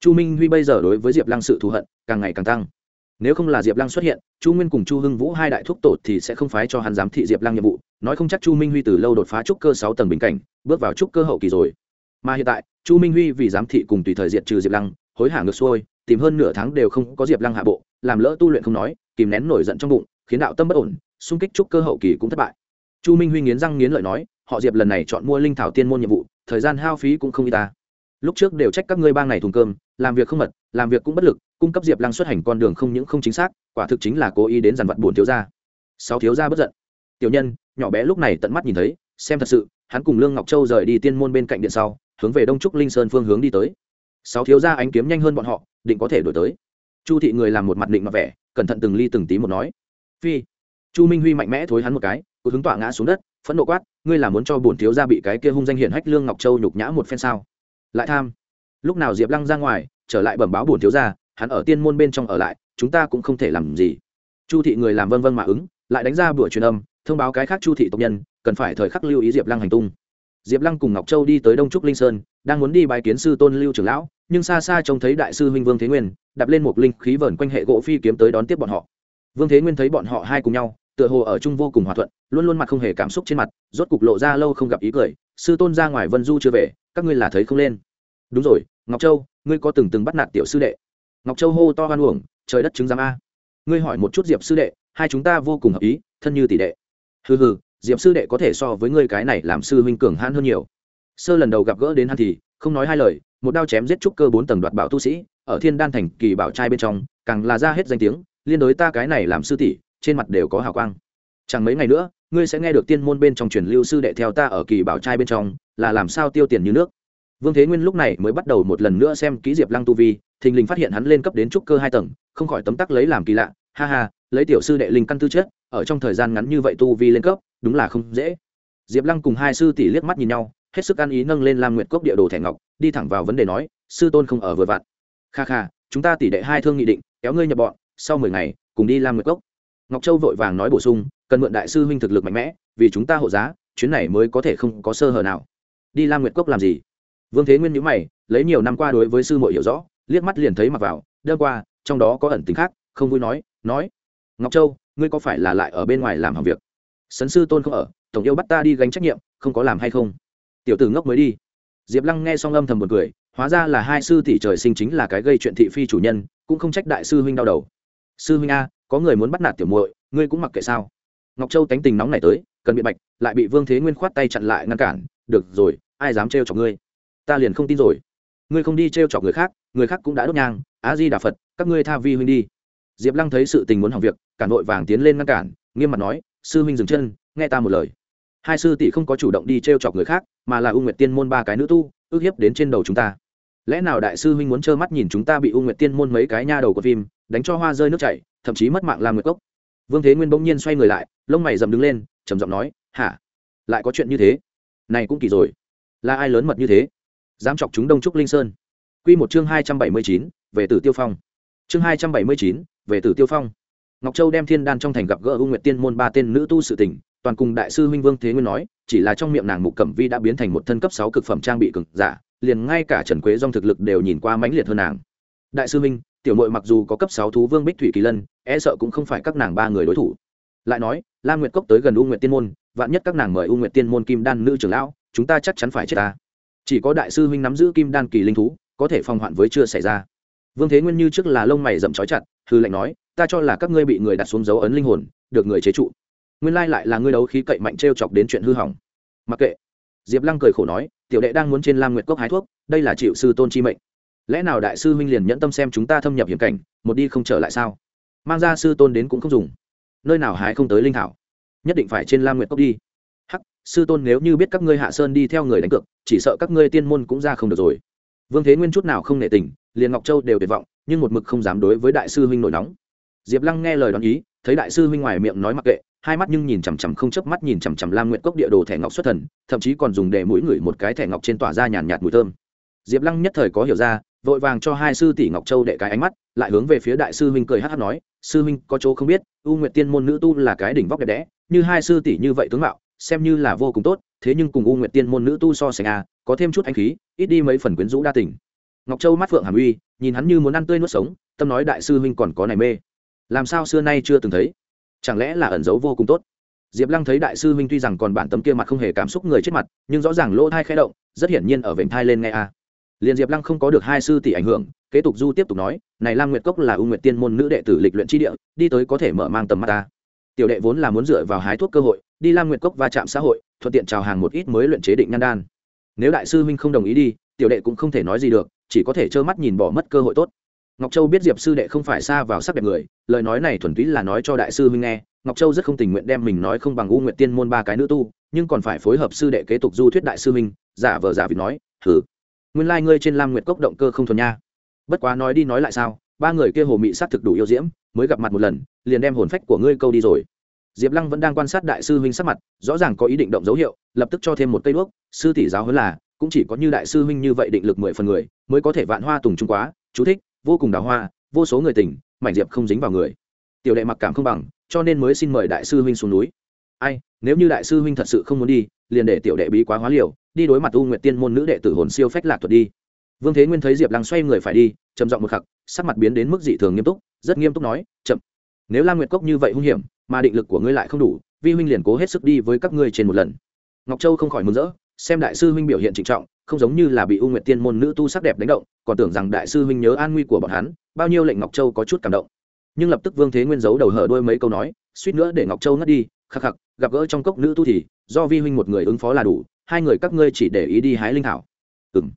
Chu minh huy bây giờ đối với diệp lăng sự thù hận càng ngày càng tăng nếu không là diệp lăng xuất hiện, chu nguyên cùng chu hưng vũ hai đại thúc tổ thì sẽ không phái cho hắn giám thị diệp lăng nhiệm vụ, nói không chắc chu minh huy từ lâu đột phá trúc cơ sáu tầng bình cảnh, bước vào trúc cơ hậu kỳ rồi. Mà hiện tại, chu minh huy vì giám thị cùng tùy thời diệt trừ diệp lăng, hối hả ngược xuôi, tìm hơn nửa tháng đều không có diệp lăng hạ bộ, làm lỡ tu luyện không nói, kìm nén nổi giận trong bụng, khiến đạo tâm bất ổn, xung kích trúc cơ hậu kỳ cũng thất bại. Chu minh huy nghiến răng nghiến lợi nói, họ diệp lần này chọn mua linh thảo tiên môn nhiệm vụ, thời gian hao phí cũng không y ta. Lúc trước đều trách các ngươi bang này thùng cơm, làm việc không mật, làm việc cũng bất lực cung cấp diệp lăng xuất hành con đường không những không chính xác, quả thực chính là cố ý đến dàn vặt buồn thiếu gia. Sáu thiếu gia bất giận. Tiểu nhân, nhỏ bé lúc này tận mắt nhìn thấy, xem thật sự, hắn cùng lương ngọc châu rời đi tiên môn bên cạnh điện sau, hướng về đông trúc linh sơn phương hướng đi tới. Sáu thiếu gia ánh kiếm nhanh hơn bọn họ, định có thể đổi tới. Chu thị người làm một mặt định mặt vẻ, cẩn thận từng ly từng tí một nói. Phi, chu minh huy mạnh mẽ thối hắn một cái cụ hứng tọa ngã xuống đất, phẫn nộ quát, ngươi là muốn cho bổn thiếu gia bị cái kia hung danh hiển hách lương ngọc châu nhục nhã một phen sao? Lại tham. Lúc nào diệp lăng ra ngoài, trở lại bẩm báo bổn thiếu gia hắn ở tiên môn bên trong ở lại, chúng ta cũng không thể làm gì. Chu thị người làm vân vân mà ứng, lại đánh ra bữa truyền âm, thông báo cái khác chu thị tộc nhân, cần phải thời khắc lưu ý diệp lăng hành tung. Diệp lăng cùng ngọc châu đi tới đông trúc linh sơn, đang muốn đi bài kiến sư tôn lưu trưởng lão, nhưng xa xa trông thấy đại sư huynh vương thế nguyên, đạp lên một linh khí vờn quanh hệ gỗ phi kiếm tới đón tiếp bọn họ. Vương thế nguyên thấy bọn họ hai cùng nhau, tựa hồ ở chung vô cùng hòa thuận, luôn luôn mặt không hề cảm xúc trên mặt, rốt cục lộ ra lâu không gặp ý cười, sư tôn ra ngoài vân du chưa về, các ngươi là thấy không lên. Đúng rồi, ngọc châu, ngươi có từng từng bắt nạt tiểu sư đệ? Ngọc châu hô to hoan uổng, trời đất chứng giám a. Ngươi hỏi một chút diệp sư đệ, hai chúng ta vô cùng hợp ý, thân như tỷ đệ. Hừ hừ, diệp sư đệ có thể so với ngươi cái này làm sư huynh cường hãn hơn nhiều. Sơ lần đầu gặp gỡ đến hắn thì, không nói hai lời, một đao chém giết trúc cơ bốn tầng đoạt bảo tu sĩ, ở thiên đan thành kỳ bảo trai bên trong, càng là ra hết danh tiếng, liên đối ta cái này làm sư tỷ, trên mặt đều có hào quang. Chẳng mấy ngày nữa, ngươi sẽ nghe được tiên môn bên trong truyền lưu sư đệ theo ta ở kỳ bảo trai bên trong, là làm sao tiêu tiền như nước. Vương thế nguyên lúc này mới bắt đầu một lần nữa xem ký diệp lăng tu vi thình lình phát hiện hắn lên cấp đến trúc cơ hai tầng, không khỏi tấm tắc lấy làm kỳ lạ, ha ha, lấy tiểu sư đệ linh căn tư chất, ở trong thời gian ngắn như vậy tu vi lên cấp, đúng là không dễ. Diệp lăng cùng hai sư tỷ liếc mắt nhìn nhau, hết sức ăn ý nâng lên lam nguyệt cốc địa đồ thẻ ngọc, đi thẳng vào vấn đề nói, sư tôn không ở vừa vặn. Kha kha, chúng ta tỷ đệ hai thương nghị định, kéo ngươi nhập bọn, sau mười ngày, cùng đi lam nguyệt cốc. Ngọc châu vội vàng nói bổ sung, cần mượn đại sư huynh thực lực mạnh mẽ, vì chúng ta hộ giá, chuyến này mới có thể không có sơ hở nào. Đi lam nguyệt cốc làm gì? Vương thế nguyên nhữ mày, lấy nhiều năm qua đối với sư muội hiểu rõ liếc mắt liền thấy mặc vào đơn qua, trong đó có ẩn tính khác, không vui nói nói, ngọc châu, ngươi có phải là lại ở bên ngoài làm hỏng việc? Sấn sư tôn không ở, tổng yêu bắt ta đi gánh trách nhiệm, không có làm hay không? Tiểu tử ngốc mới đi. Diệp lăng nghe xong âm thầm một cười, hóa ra là hai sư tỷ trời sinh chính là cái gây chuyện thị phi chủ nhân, cũng không trách đại sư huynh đau đầu. Sư huynh a, có người muốn bắt nạt tiểu muội, ngươi cũng mặc kệ sao? Ngọc châu tánh tình nóng này tới, cần bị bạch, lại bị vương thế nguyên khoát tay chặn lại ngăn cản, được rồi, ai dám trêu chọc ngươi? Ta liền không tin rồi. Ngươi không đi trêu chọc người khác người khác cũng đã đốt nhang á di đà phật, các ngươi tha vi huynh đi. Diệp lăng thấy sự tình muốn hỏng việc cản nội vàng tiến lên ngăn cản, nghiêm mặt nói, sư huynh dừng chân, nghe ta một lời. Hai sư tỷ không có chủ động đi t r e o chọc người khác, mà là u nguyệt tiên môn ba cái nữ tu, ước hiếp đến trên đầu chúng ta. Lẽ nào đại sư huynh muốn trơ mắt nhìn chúng ta bị u nguyệt tiên môn mấy cái nha đầu của phim, đánh cho hoa rơi nước chảy, thậm chí mất mạng làm nguyệt cốc. Vương thế nguyên bỗng nhiên xoay người lại, lông mày dầm đứng lên, trầm giọng nói, hả? Lại có chuyện như thế? Này cũng kỳ rồi. Là ai lớn mật như thế? Dám chọc chúng đông trúc linh sơn. Quy một chương hai trăm bảy mươi chín về tử tiêu phong. Chương hai trăm bảy mươi chín về tử tiêu phong. Ngọc châu đem thiên đan trong thành gặp gỡ u nguyệt tiên môn ba tên nữ tu sự tình, toàn cùng đại sư huynh vương thế nguyên nói chỉ là trong miệng nàng mục cẩm vi đã biến thành một thân cấp sáu cực phẩm trang bị cường giả liền ngay cả trần quế Dung thực lực đều nhìn qua mãnh liệt hơn nàng. Đại sư huynh tiểu muội mặc dù có cấp sáu thú vương bích thủy kỳ lân e sợ cũng không phải các nàng ba người đối thủ. Lại nói lam nguyệt cốc tới gần u nguyệt tiên môn vạn nhất các nàng mời u nguyệt tiên môn kim đan nữ trưởng lão chúng ta chắc chắn phải chết ta. Chỉ có đại sư huynh nắm giữ kim đan kỳ linh thú có thể phòng hoạn với chưa xảy ra. Vương thế nguyên như trước là lông mày rậm trói chặt hư lệnh nói, ta cho là các ngươi bị người đặt xuống dấu ấn linh hồn, được người chế trụ. Nguyên lai lại là ngươi đấu khí cậy mạnh t r e o chọc đến chuyện hư hỏng. Mặc kệ. Diệp lăng cười khổ nói, tiểu đệ đang muốn trên lam nguyệt cốc hái thuốc, đây là chịu sư tôn chi mệnh. Lẽ nào đại sư huynh liền nhẫn tâm xem chúng ta thâm nhập hiểm cảnh, một đi không trở lại sao? Mang ra sư tôn đến cũng không dùng. Nơi nào hái không tới linh thảo? Nhất định phải trên lam nguyệt cốc đi. Hắc, sư tôn nếu như biết các ngươi hạ sơn đi theo người đánh cược, chỉ sợ các ngươi tiên môn cũng ra không được rồi vương thế nguyên chút nào không nể tình, liền ngọc châu đều tuyệt vọng, nhưng một mực không dám đối với đại sư huynh nổi nóng. Diệp lăng nghe lời đoán ý, thấy đại sư huynh ngoài miệng nói mặc kệ, hai mắt nhưng nhìn chằm chằm không chớp mắt nhìn chằm chằm lam nguyệt cốc địa đồ thẻ ngọc xuất thần, thậm chí còn dùng để mũi ngửi một cái thẻ ngọc trên tỏa ra nhàn nhạt mùi thơm. Diệp lăng nhất thời có hiểu ra, vội vàng cho hai sư tỷ ngọc châu đệ cái ánh mắt, lại hướng về phía đại sư huynh cười hát hát nói, sư huynh, có chỗ không biết, u nguyệt tiên môn nữ tu là cái đỉnh vóc đẹp đẽ, như hai sư tỷ như vậy tướng mạo xem như là vô cùng tốt, thế nhưng cùng u nguyệt tiên môn nữ tu so sánh a có thêm chút anh khí, ít đi mấy phần quyến rũ đa tình. Ngọc châu mắt phượng hàm uy, nhìn hắn như muốn ăn tươi nuốt sống, tâm nói đại sư huynh còn có này mê. Làm sao xưa nay chưa từng thấy? Chẳng lẽ là ẩn giấu vô cùng tốt? Diệp lăng thấy đại sư huynh tuy rằng còn bản tấm kia mặt không hề cảm xúc người chết mặt, nhưng rõ ràng lỗ thai khai động, rất hiển nhiên ở vểnh thai lên nghe a liền diệp lăng không có được hai sư tỷ ảnh hưởng, kế tục du tiếp tục nói, này lam nguyệt cốc là u nguyệt tiên môn nữ đệ tử lịch luyện tri địa, đi tới có thể mở mang tầm mắt ta tiểu đệ vốn là muốn dựa vào hái thuốc cơ hội, đi lam nguyệt cốc va chạm xã hội, thuận tiện chào hàng một ít mới luyện chế định nhan đan. Nếu đại sư huynh không đồng ý đi, tiểu đệ cũng không thể nói gì được, chỉ có thể trơ mắt nhìn bỏ mất cơ hội tốt. Ngọc châu biết diệp sư đệ không phải xa vào sắc đẹp người, lời nói này thuần túy là nói cho đại sư huynh nghe. Ngọc châu rất không tình nguyện đem mình nói không bằng u nguyệt tiên môn ba cái nữ tu, nhưng còn phải phối hợp sư đệ kế tục du thuyết đại sư huynh, giả vờ giả vị nói thử nguyên lai、like、ngươi trên lam nguyệt cốc động cơ không thuần nha. Bất quá nói đi nói lại sao, ba người kia hồ mị s á t thực đủ yêu diễm, mới gặp mặt một lần liền đem hồn phách của ngươi câu đi rồi. Diệp lăng vẫn đang quan sát đại sư huynh sắc mặt, rõ ràng có ý định động dấu hiệu, lập tức cho thêm một cây đuốc. Sư tỷ giáo hơn là, cũng chỉ có như đại sư huynh như vậy định lực mười phần người, mới có thể vạn hoa tùng trung quá. Chú thích, vô cùng đào hoa, vô số người tỉnh, mảnh diệp không dính vào người. Tiểu đệ mặc cảm không bằng, cho nên mới xin mời đại sư huynh xuống núi. Ai, nếu như đại sư huynh thật sự không muốn đi, liền để tiểu đệ bí quá hóa liều, đi đối mặt u nguyệt tiên môn nữ đệ tử hồn siêu phách lạc thuật đi. Vương thế nguyên thấy diệp lăng xoay người phải đi, trầm giọng một khắc, sắc mặt biến đến mức dị thường nghiêm túc, rất nghiêm túc nói, chậm nếu lam nguyệt cốc như vậy hung hiểm, mà định lực của ngươi lại không đủ, vi huynh liền cố hết sức đi với các ngươi trên một lần. Ngọc châu không khỏi mừng rỡ, xem đại sư huynh biểu hiện trịnh trọng, không giống như là bị u nguyệt tiên môn nữ tu sắc đẹp đánh động, còn tưởng rằng đại sư huynh nhớ an nguy của bọn hắn, bao nhiêu lệnh ngọc châu có chút cảm động. Nhưng lập tức vương thế nguyên giấu đầu hở đôi mấy câu nói, suýt nữa để ngọc châu ngất đi, khắc khắc, gặp gỡ trong cốc nữ tu thì, do vi huynh một người ứng phó là đủ, hai người các ngươi chỉ để ý đi hái linh thảo. Ừng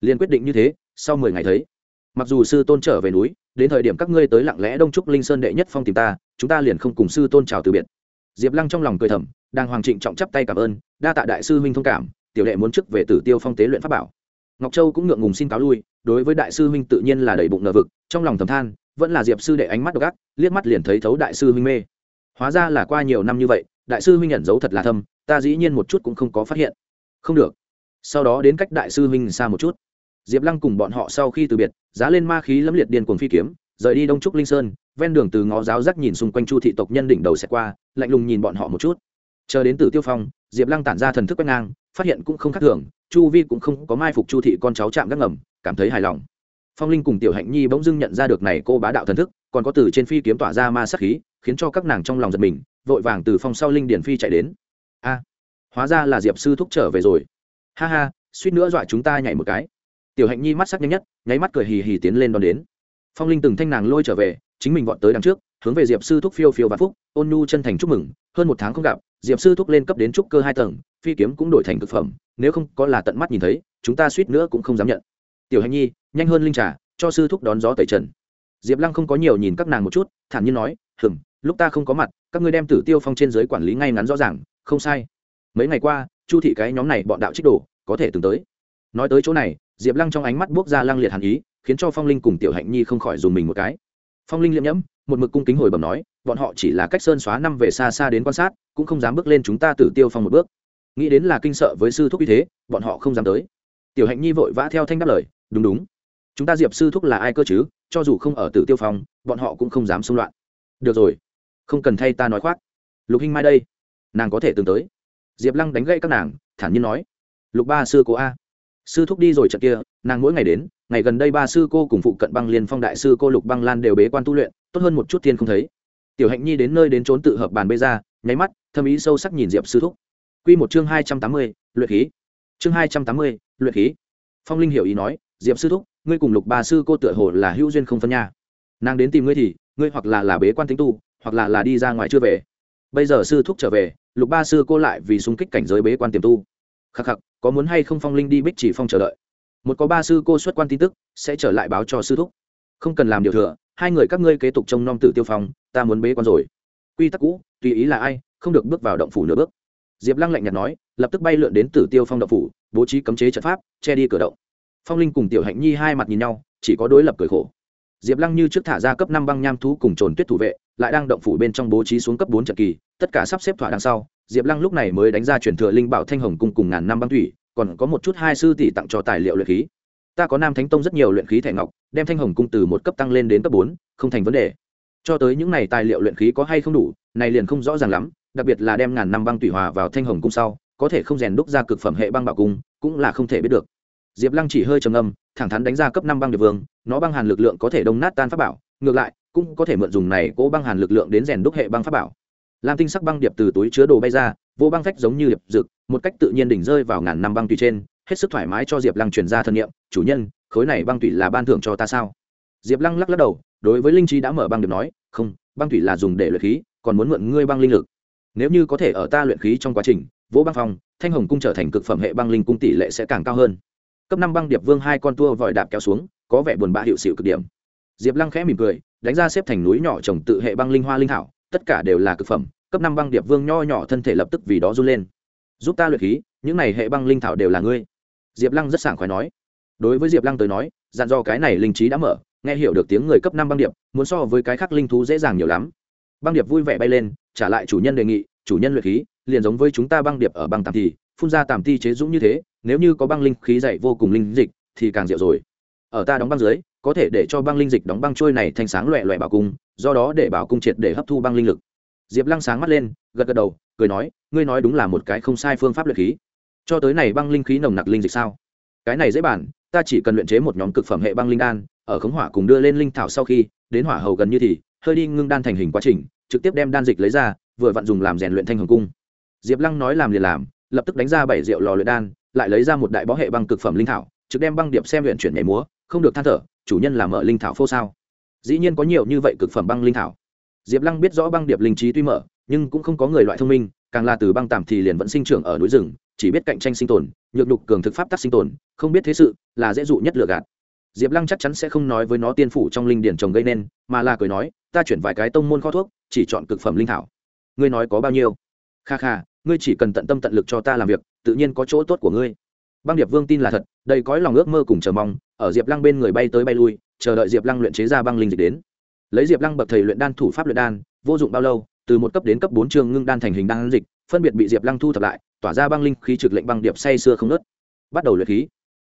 liền quyết định như thế, sau mười ngày thấy, mặc dù sư tôn trở về núi đến thời điểm các ngươi tới lặng lẽ đông trúc linh sơn đệ nhất phong tìm ta, chúng ta liền không cùng sư tôn chào từ biệt. Diệp lăng trong lòng cười thầm, đang hoàng trịnh trọng chắp tay cảm ơn, đa tạ đại sư huynh thông cảm, tiểu đệ muốn trước về tử tiêu phong tế luyện pháp bảo. Ngọc châu cũng ngượng ngùng xin cáo lui, đối với đại sư huynh tự nhiên là đầy bụng ngờ vực, trong lòng thầm than, vẫn là diệp sư đệ ánh mắt độc ác, liếc mắt liền thấy thấu đại sư huynh mê. Hóa ra là qua nhiều năm như vậy, đại sư huynh nhận dấu thật là thâm, ta dĩ nhiên một chút cũng không có phát hiện. Không được. Sau đó đến cách đại sư huynh xa một chút diệp lăng cùng bọn họ sau khi từ biệt, giá lên ma khí lẫm liệt điên cuồng phi kiếm, rời đi đông trúc linh sơn, ven đường từ ngó giáo giác nhìn xung quanh chu thị tộc nhân đỉnh đầu xẹt qua, lạnh lùng nhìn bọn họ một chút. Chờ đến tử tiêu phong, diệp lăng tản ra thần thức quét ngang, phát hiện cũng không khác thường, chu vi cũng không có mai phục chu thị con cháu chạm gác ngầm, cảm thấy hài lòng. Phong linh cùng tiểu hạnh nhi bỗng dưng nhận ra được này cô bá đạo thần thức, còn có từ trên phi kiếm tỏa ra ma sắc khí, khiến cho các nàng trong lòng giật mình, vội vàng từ phong sau linh điển phi chạy đến. A, hóa ra là diệp sư thúc trở về rồi. Ha ha, suýt nữa dọa chúng ta nhảy một cái tiểu hạnh nhi mắt sắc nhanh nhất, nháy mắt cười hì hì tiến lên đón đến. Phong linh từng thanh nàng lôi trở về, chính mình vọt tới đằng trước, hướng về diệp sư thúc phiêu phiêu và phúc, ôn nhu chân thành chúc mừng, hơn một tháng không gặp, diệp sư thúc lên cấp đến trúc cơ hai tầng, phi kiếm cũng đổi thành thực phẩm, nếu không có là tận mắt nhìn thấy, chúng ta suýt nữa cũng không dám nhận. Tiểu Hạnh nhi, nhanh hơn linh trà, cho sư thúc đón gió tẩy trần. Diệp lăng không có nhiều nhìn các nàng một chút, thản nhiên nói hừng lúc ta không có mặt, các ngươi đem tử tiêu phong trên giới quản lý ngay ngắn rõ ràng, không sai. Mấy ngày qua, chu thị cái nhóm này bọn đạo trích đồ, có thể từng tới. Nói tới chỗ này diệp lăng trong ánh mắt buốc ra lăng liệt hàn ý, khiến cho phong linh cùng tiểu hạnh nhi không khỏi dùng mình một cái. Phong linh liệm nhẫm, một mực cung kính hồi bẩm nói, bọn họ chỉ là cách sơn xóa năm về xa xa đến quan sát, cũng không dám bước lên chúng ta tử tiêu phong một bước. Nghĩ đến là kinh sợ với sư thúc như thế, bọn họ không dám tới. Tiểu hạnh nhi vội vã theo thanh đáp lời, đúng đúng. Chúng ta diệp sư thúc là ai cơ chứ? Cho dù không ở tử tiêu phong, bọn họ cũng không dám xung loạn. Được rồi, không cần thay ta nói khoác. Lục hinh mai đây, nàng có thể từng tới. Diệp lăng đánh gậy các nàng, thản nhiên nói. Lục ba sư cô a sư thúc đi rồi trận kia, nàng mỗi ngày đến, ngày gần đây ba sư cô cùng phụ cận băng liên phong đại sư cô lục băng lan đều bế quan tu luyện, tốt hơn một chút thiên không thấy. Tiểu hạnh nhi đến nơi đến trốn tự hợp bàn bê ra, nháy mắt, thâm ý sâu sắc nhìn diệp sư thúc. Q một chương hai trăm tám mươi, luyện khí. Chương hai trăm tám mươi, luyện khí. Phong linh hiểu ý nói, diệp sư thúc, ngươi cùng lục ba sư cô tựa hồ là hữu duyên không phân nha. Nàng đến tìm ngươi thì, ngươi hoặc là là bế quan tính tu, hoặc là là đi ra ngoài chưa về. Bây giờ sư thúc trở về, lục ba sư cô lại vì xung kích cảnh giới bế quan tiềm tu. Khắc khắc có muốn hay không phong linh đi bích chỉ phong chờ đợi. Một có ba sư cô xuất quan tin tức, sẽ trở lại báo cho sư thúc. Không cần làm điều thừa, hai người các ngươi kế tục trông nom tử tiêu phong, ta muốn bế quan rồi. Quy tắc cũ, tùy ý là ai, không được bước vào động phủ nửa bước. Diệp lăng lạnh nhạt nói, lập tức bay lượn đến tử tiêu phong động phủ, bố trí cấm chế trận pháp, che đi cửa động. Phong linh cùng tiểu hạnh nhi hai mặt nhìn nhau, chỉ có đối lập cười khổ. Diệp lăng như trước thả ra cấp năm băng nham thú cùng trồn tuyết thủ vệ, lại đang động phủ bên trong bố trí xuống cấp bốn trận kỳ, tất cả sắp xếp thỏa đằng sau diệp lăng lúc này mới đánh ra chuyển thừa linh bảo thanh hồng cung cùng ngàn năm băng thủy, còn có một chút hai sư tỷ tặng cho tài liệu luyện khí. Ta có nam thánh tông rất nhiều luyện khí thẻ ngọc, đem thanh hồng cung từ một cấp tăng lên đến cấp bốn, không thành vấn đề. Cho tới những này tài liệu luyện khí có hay không đủ, này liền không rõ ràng lắm, đặc biệt là đem ngàn năm băng thủy hòa vào thanh hồng cung sau, có thể không rèn đúc ra cực phẩm hệ băng bảo cung, cũng là không thể biết được. Diệp lăng chỉ hơi trầm âm thẳng thắn đánh ra cấp năm băng điệp vương, nó băng hàn lực lượng có thể đông nát tan pháp bảo, ngược lại, cũng có thể mượn dùng này cố băng hàn lực lượng đến rèn đúc hệ băng pháp bảo lam tinh sắc băng điệp từ túi chứa đồ bay ra, vô băng phách giống như điệp rực một cách tự nhiên đỉnh rơi vào ngàn năm băng tùy trên, hết sức thoải mái cho diệp lăng truyền ra thân nhiệm chủ nhân, khối này băng tùy là ban thưởng cho ta sao? Diệp lăng lắc lắc đầu, đối với linh trí đã mở băng điệp nói, không, băng thủy là dùng để luyện khí, còn muốn mượn ngươi băng linh lực. Nếu như có thể ở ta luyện khí trong quá trình vỗ băng phong, thanh hồng cung trở thành cực phẩm hệ băng linh cung tỷ lệ sẽ càng cao hơn. Cấp năm băng điệp vương hai con tua vòi đạp kéo xuống, có vẻ buồn bã hiệu xịu cực điểm. Diệp lăng khẽ mỉm cười, đánh ra xếp thành núi nhỏ trồng tự hệ băng linh hoa linh thảo tất cả đều là cực phẩm, cấp năm băng điệp vương nho nhỏ thân thể lập tức vì đó run lên. Giúp ta luyện khí, những này hệ băng linh thảo đều là ngươi. Diệp lăng rất sảng khoái nói. Đối với diệp lăng tới nói, dặn do cái này linh trí đã mở, nghe hiểu được tiếng người cấp năm băng điệp, muốn so với cái khác linh thú dễ dàng nhiều lắm. Băng điệp vui vẻ bay lên, trả lại chủ nhân đề nghị, chủ nhân luyện khí, liền giống với chúng ta băng điệp ở băng tàm thì, phun ra tàm ti chế dũng như thế, nếu như có băng linh khí dày vô cùng linh dịch, thì càng diệu rồi. Ở ta đóng băng dưới có thể để cho băng linh dịch đóng băng trôi này thành sáng loẹ loẹ bảo cung, do đó để bảo cung triệt để hấp thu băng linh lực. Diệp lăng sáng mắt lên, gật gật đầu, cười nói, ngươi nói đúng là một cái không sai phương pháp luyện khí. Cho tới này băng linh khí nồng nặc linh dịch sao? Cái này dễ bản, ta chỉ cần luyện chế một nhóm cực phẩm hệ băng linh đan, ở khống hỏa cùng đưa lên linh thảo sau khi, đến hỏa hầu gần như thì, hơi đi ngưng đan thành hình quá trình, trực tiếp đem đan dịch lấy ra, vừa vặn dùng làm rèn luyện thanh hồng cung. Diệp lăng nói làm liền làm, lập tức đánh ra bảy rượu lò luyện đan, lại lấy ra một đại bó hệ băng cực phẩm linh thảo, trực đem băng điệp xem luyện chuyển nhảy múa, không được than thở chủ nhân làm mở linh thảo phô sao? Dĩ nhiên có nhiều như vậy cực phẩm băng linh thảo. Diệp lăng biết rõ băng điệp linh trí tuy mở, nhưng cũng không có người loại thông minh, càng là từ băng tạm thì liền vẫn sinh trưởng ở núi rừng, chỉ biết cạnh tranh sinh tồn, nhược đục cường thực pháp tắc sinh tồn, không biết thế sự, là dễ dụ nhất lừa gạt. Diệp lăng chắc chắn sẽ không nói với nó tiên phủ trong linh điển trồng gây nên, mà là cười nói, ta chuyển vài cái tông môn kho thuốc, chỉ chọn cực phẩm linh thảo. Ngươi nói có bao nhiêu? Kha kha, ngươi chỉ cần tận tâm tận lực cho ta làm việc, tự nhiên có chỗ tốt của ngươi. Băng điệp vương tin là thật, đầy cõi lòng ước mơ cùng chờ mong ở diệp lăng bên người bay tới bay lui, chờ đợi diệp lăng luyện chế ra băng linh dịch đến. Lấy diệp lăng bậc thầy luyện đan thủ pháp luyện đan, vô dụng bao lâu, từ một cấp đến cấp bốn trường ngưng đan thành hình đan dịch, phân biệt bị diệp lăng thu thập lại, tỏa ra băng linh khí trực lệnh băng điệp say sưa không nớt bắt đầu luyện khí.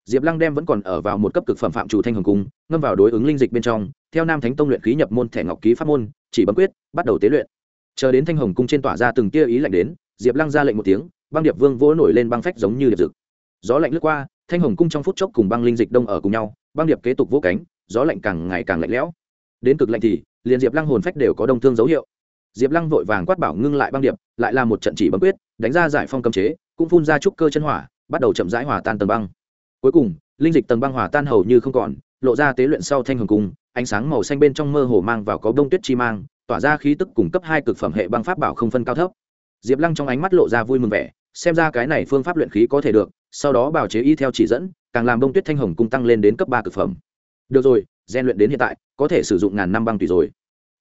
Diệp lăng đem vẫn còn ở vào một cấp cực phẩm phạm chủ thanh hồng cung, ngâm vào đối ứng linh dịch bên trong, theo nam thánh tông luyện khí nhập môn thẻ ngọc ký pháp môn, chỉ bấm quyết, bắt đầu tế luyện. Chờ đến thanh hồng cung trên tỏa ra từng tia ý lạnh đến, diệp lăng ra lệnh một tiếng, băng điệp vương vỗ nổi lên băng phách giống như điệp rực. Gió lạnh lướt qua thanh hồng cung trong phút chốc cùng băng linh dịch đông ở cùng nhau, băng điệp kế tục vỗ cánh, gió lạnh càng ngày càng lạnh lẽo. Đến cực lạnh thì, liền diệp lăng hồn phách đều có đông thương dấu hiệu. Diệp lăng vội vàng quát bảo ngưng lại băng điệp, lại là một trận chỉ bấm quyết, đánh ra giải phong cầm chế, cũng phun ra trúc cơ chân hỏa, bắt đầu chậm rãi hòa tan tầng băng. Cuối cùng, linh dịch tầng băng hòa tan hầu như không còn, lộ ra tế luyện sau thanh hồng cung, ánh sáng màu xanh bên trong mơ hồ mang vào có đông tuyết chi mang, tỏa ra khí tức cung cấp hai cực phẩm hệ băng pháp bảo không phân cao thấp. Diệp lăng trong ánh mắt lộ ra vui mừng vẻ, xem ra cái này phương pháp luyện khí có thể được sau đó bào chế y theo chỉ dẫn, càng làm đông tuyết thanh hồng cung tăng lên đến cấp ba cực phẩm. Được rồi gian luyện đến hiện tại, có thể sử dụng ngàn năm băng thủy rồi.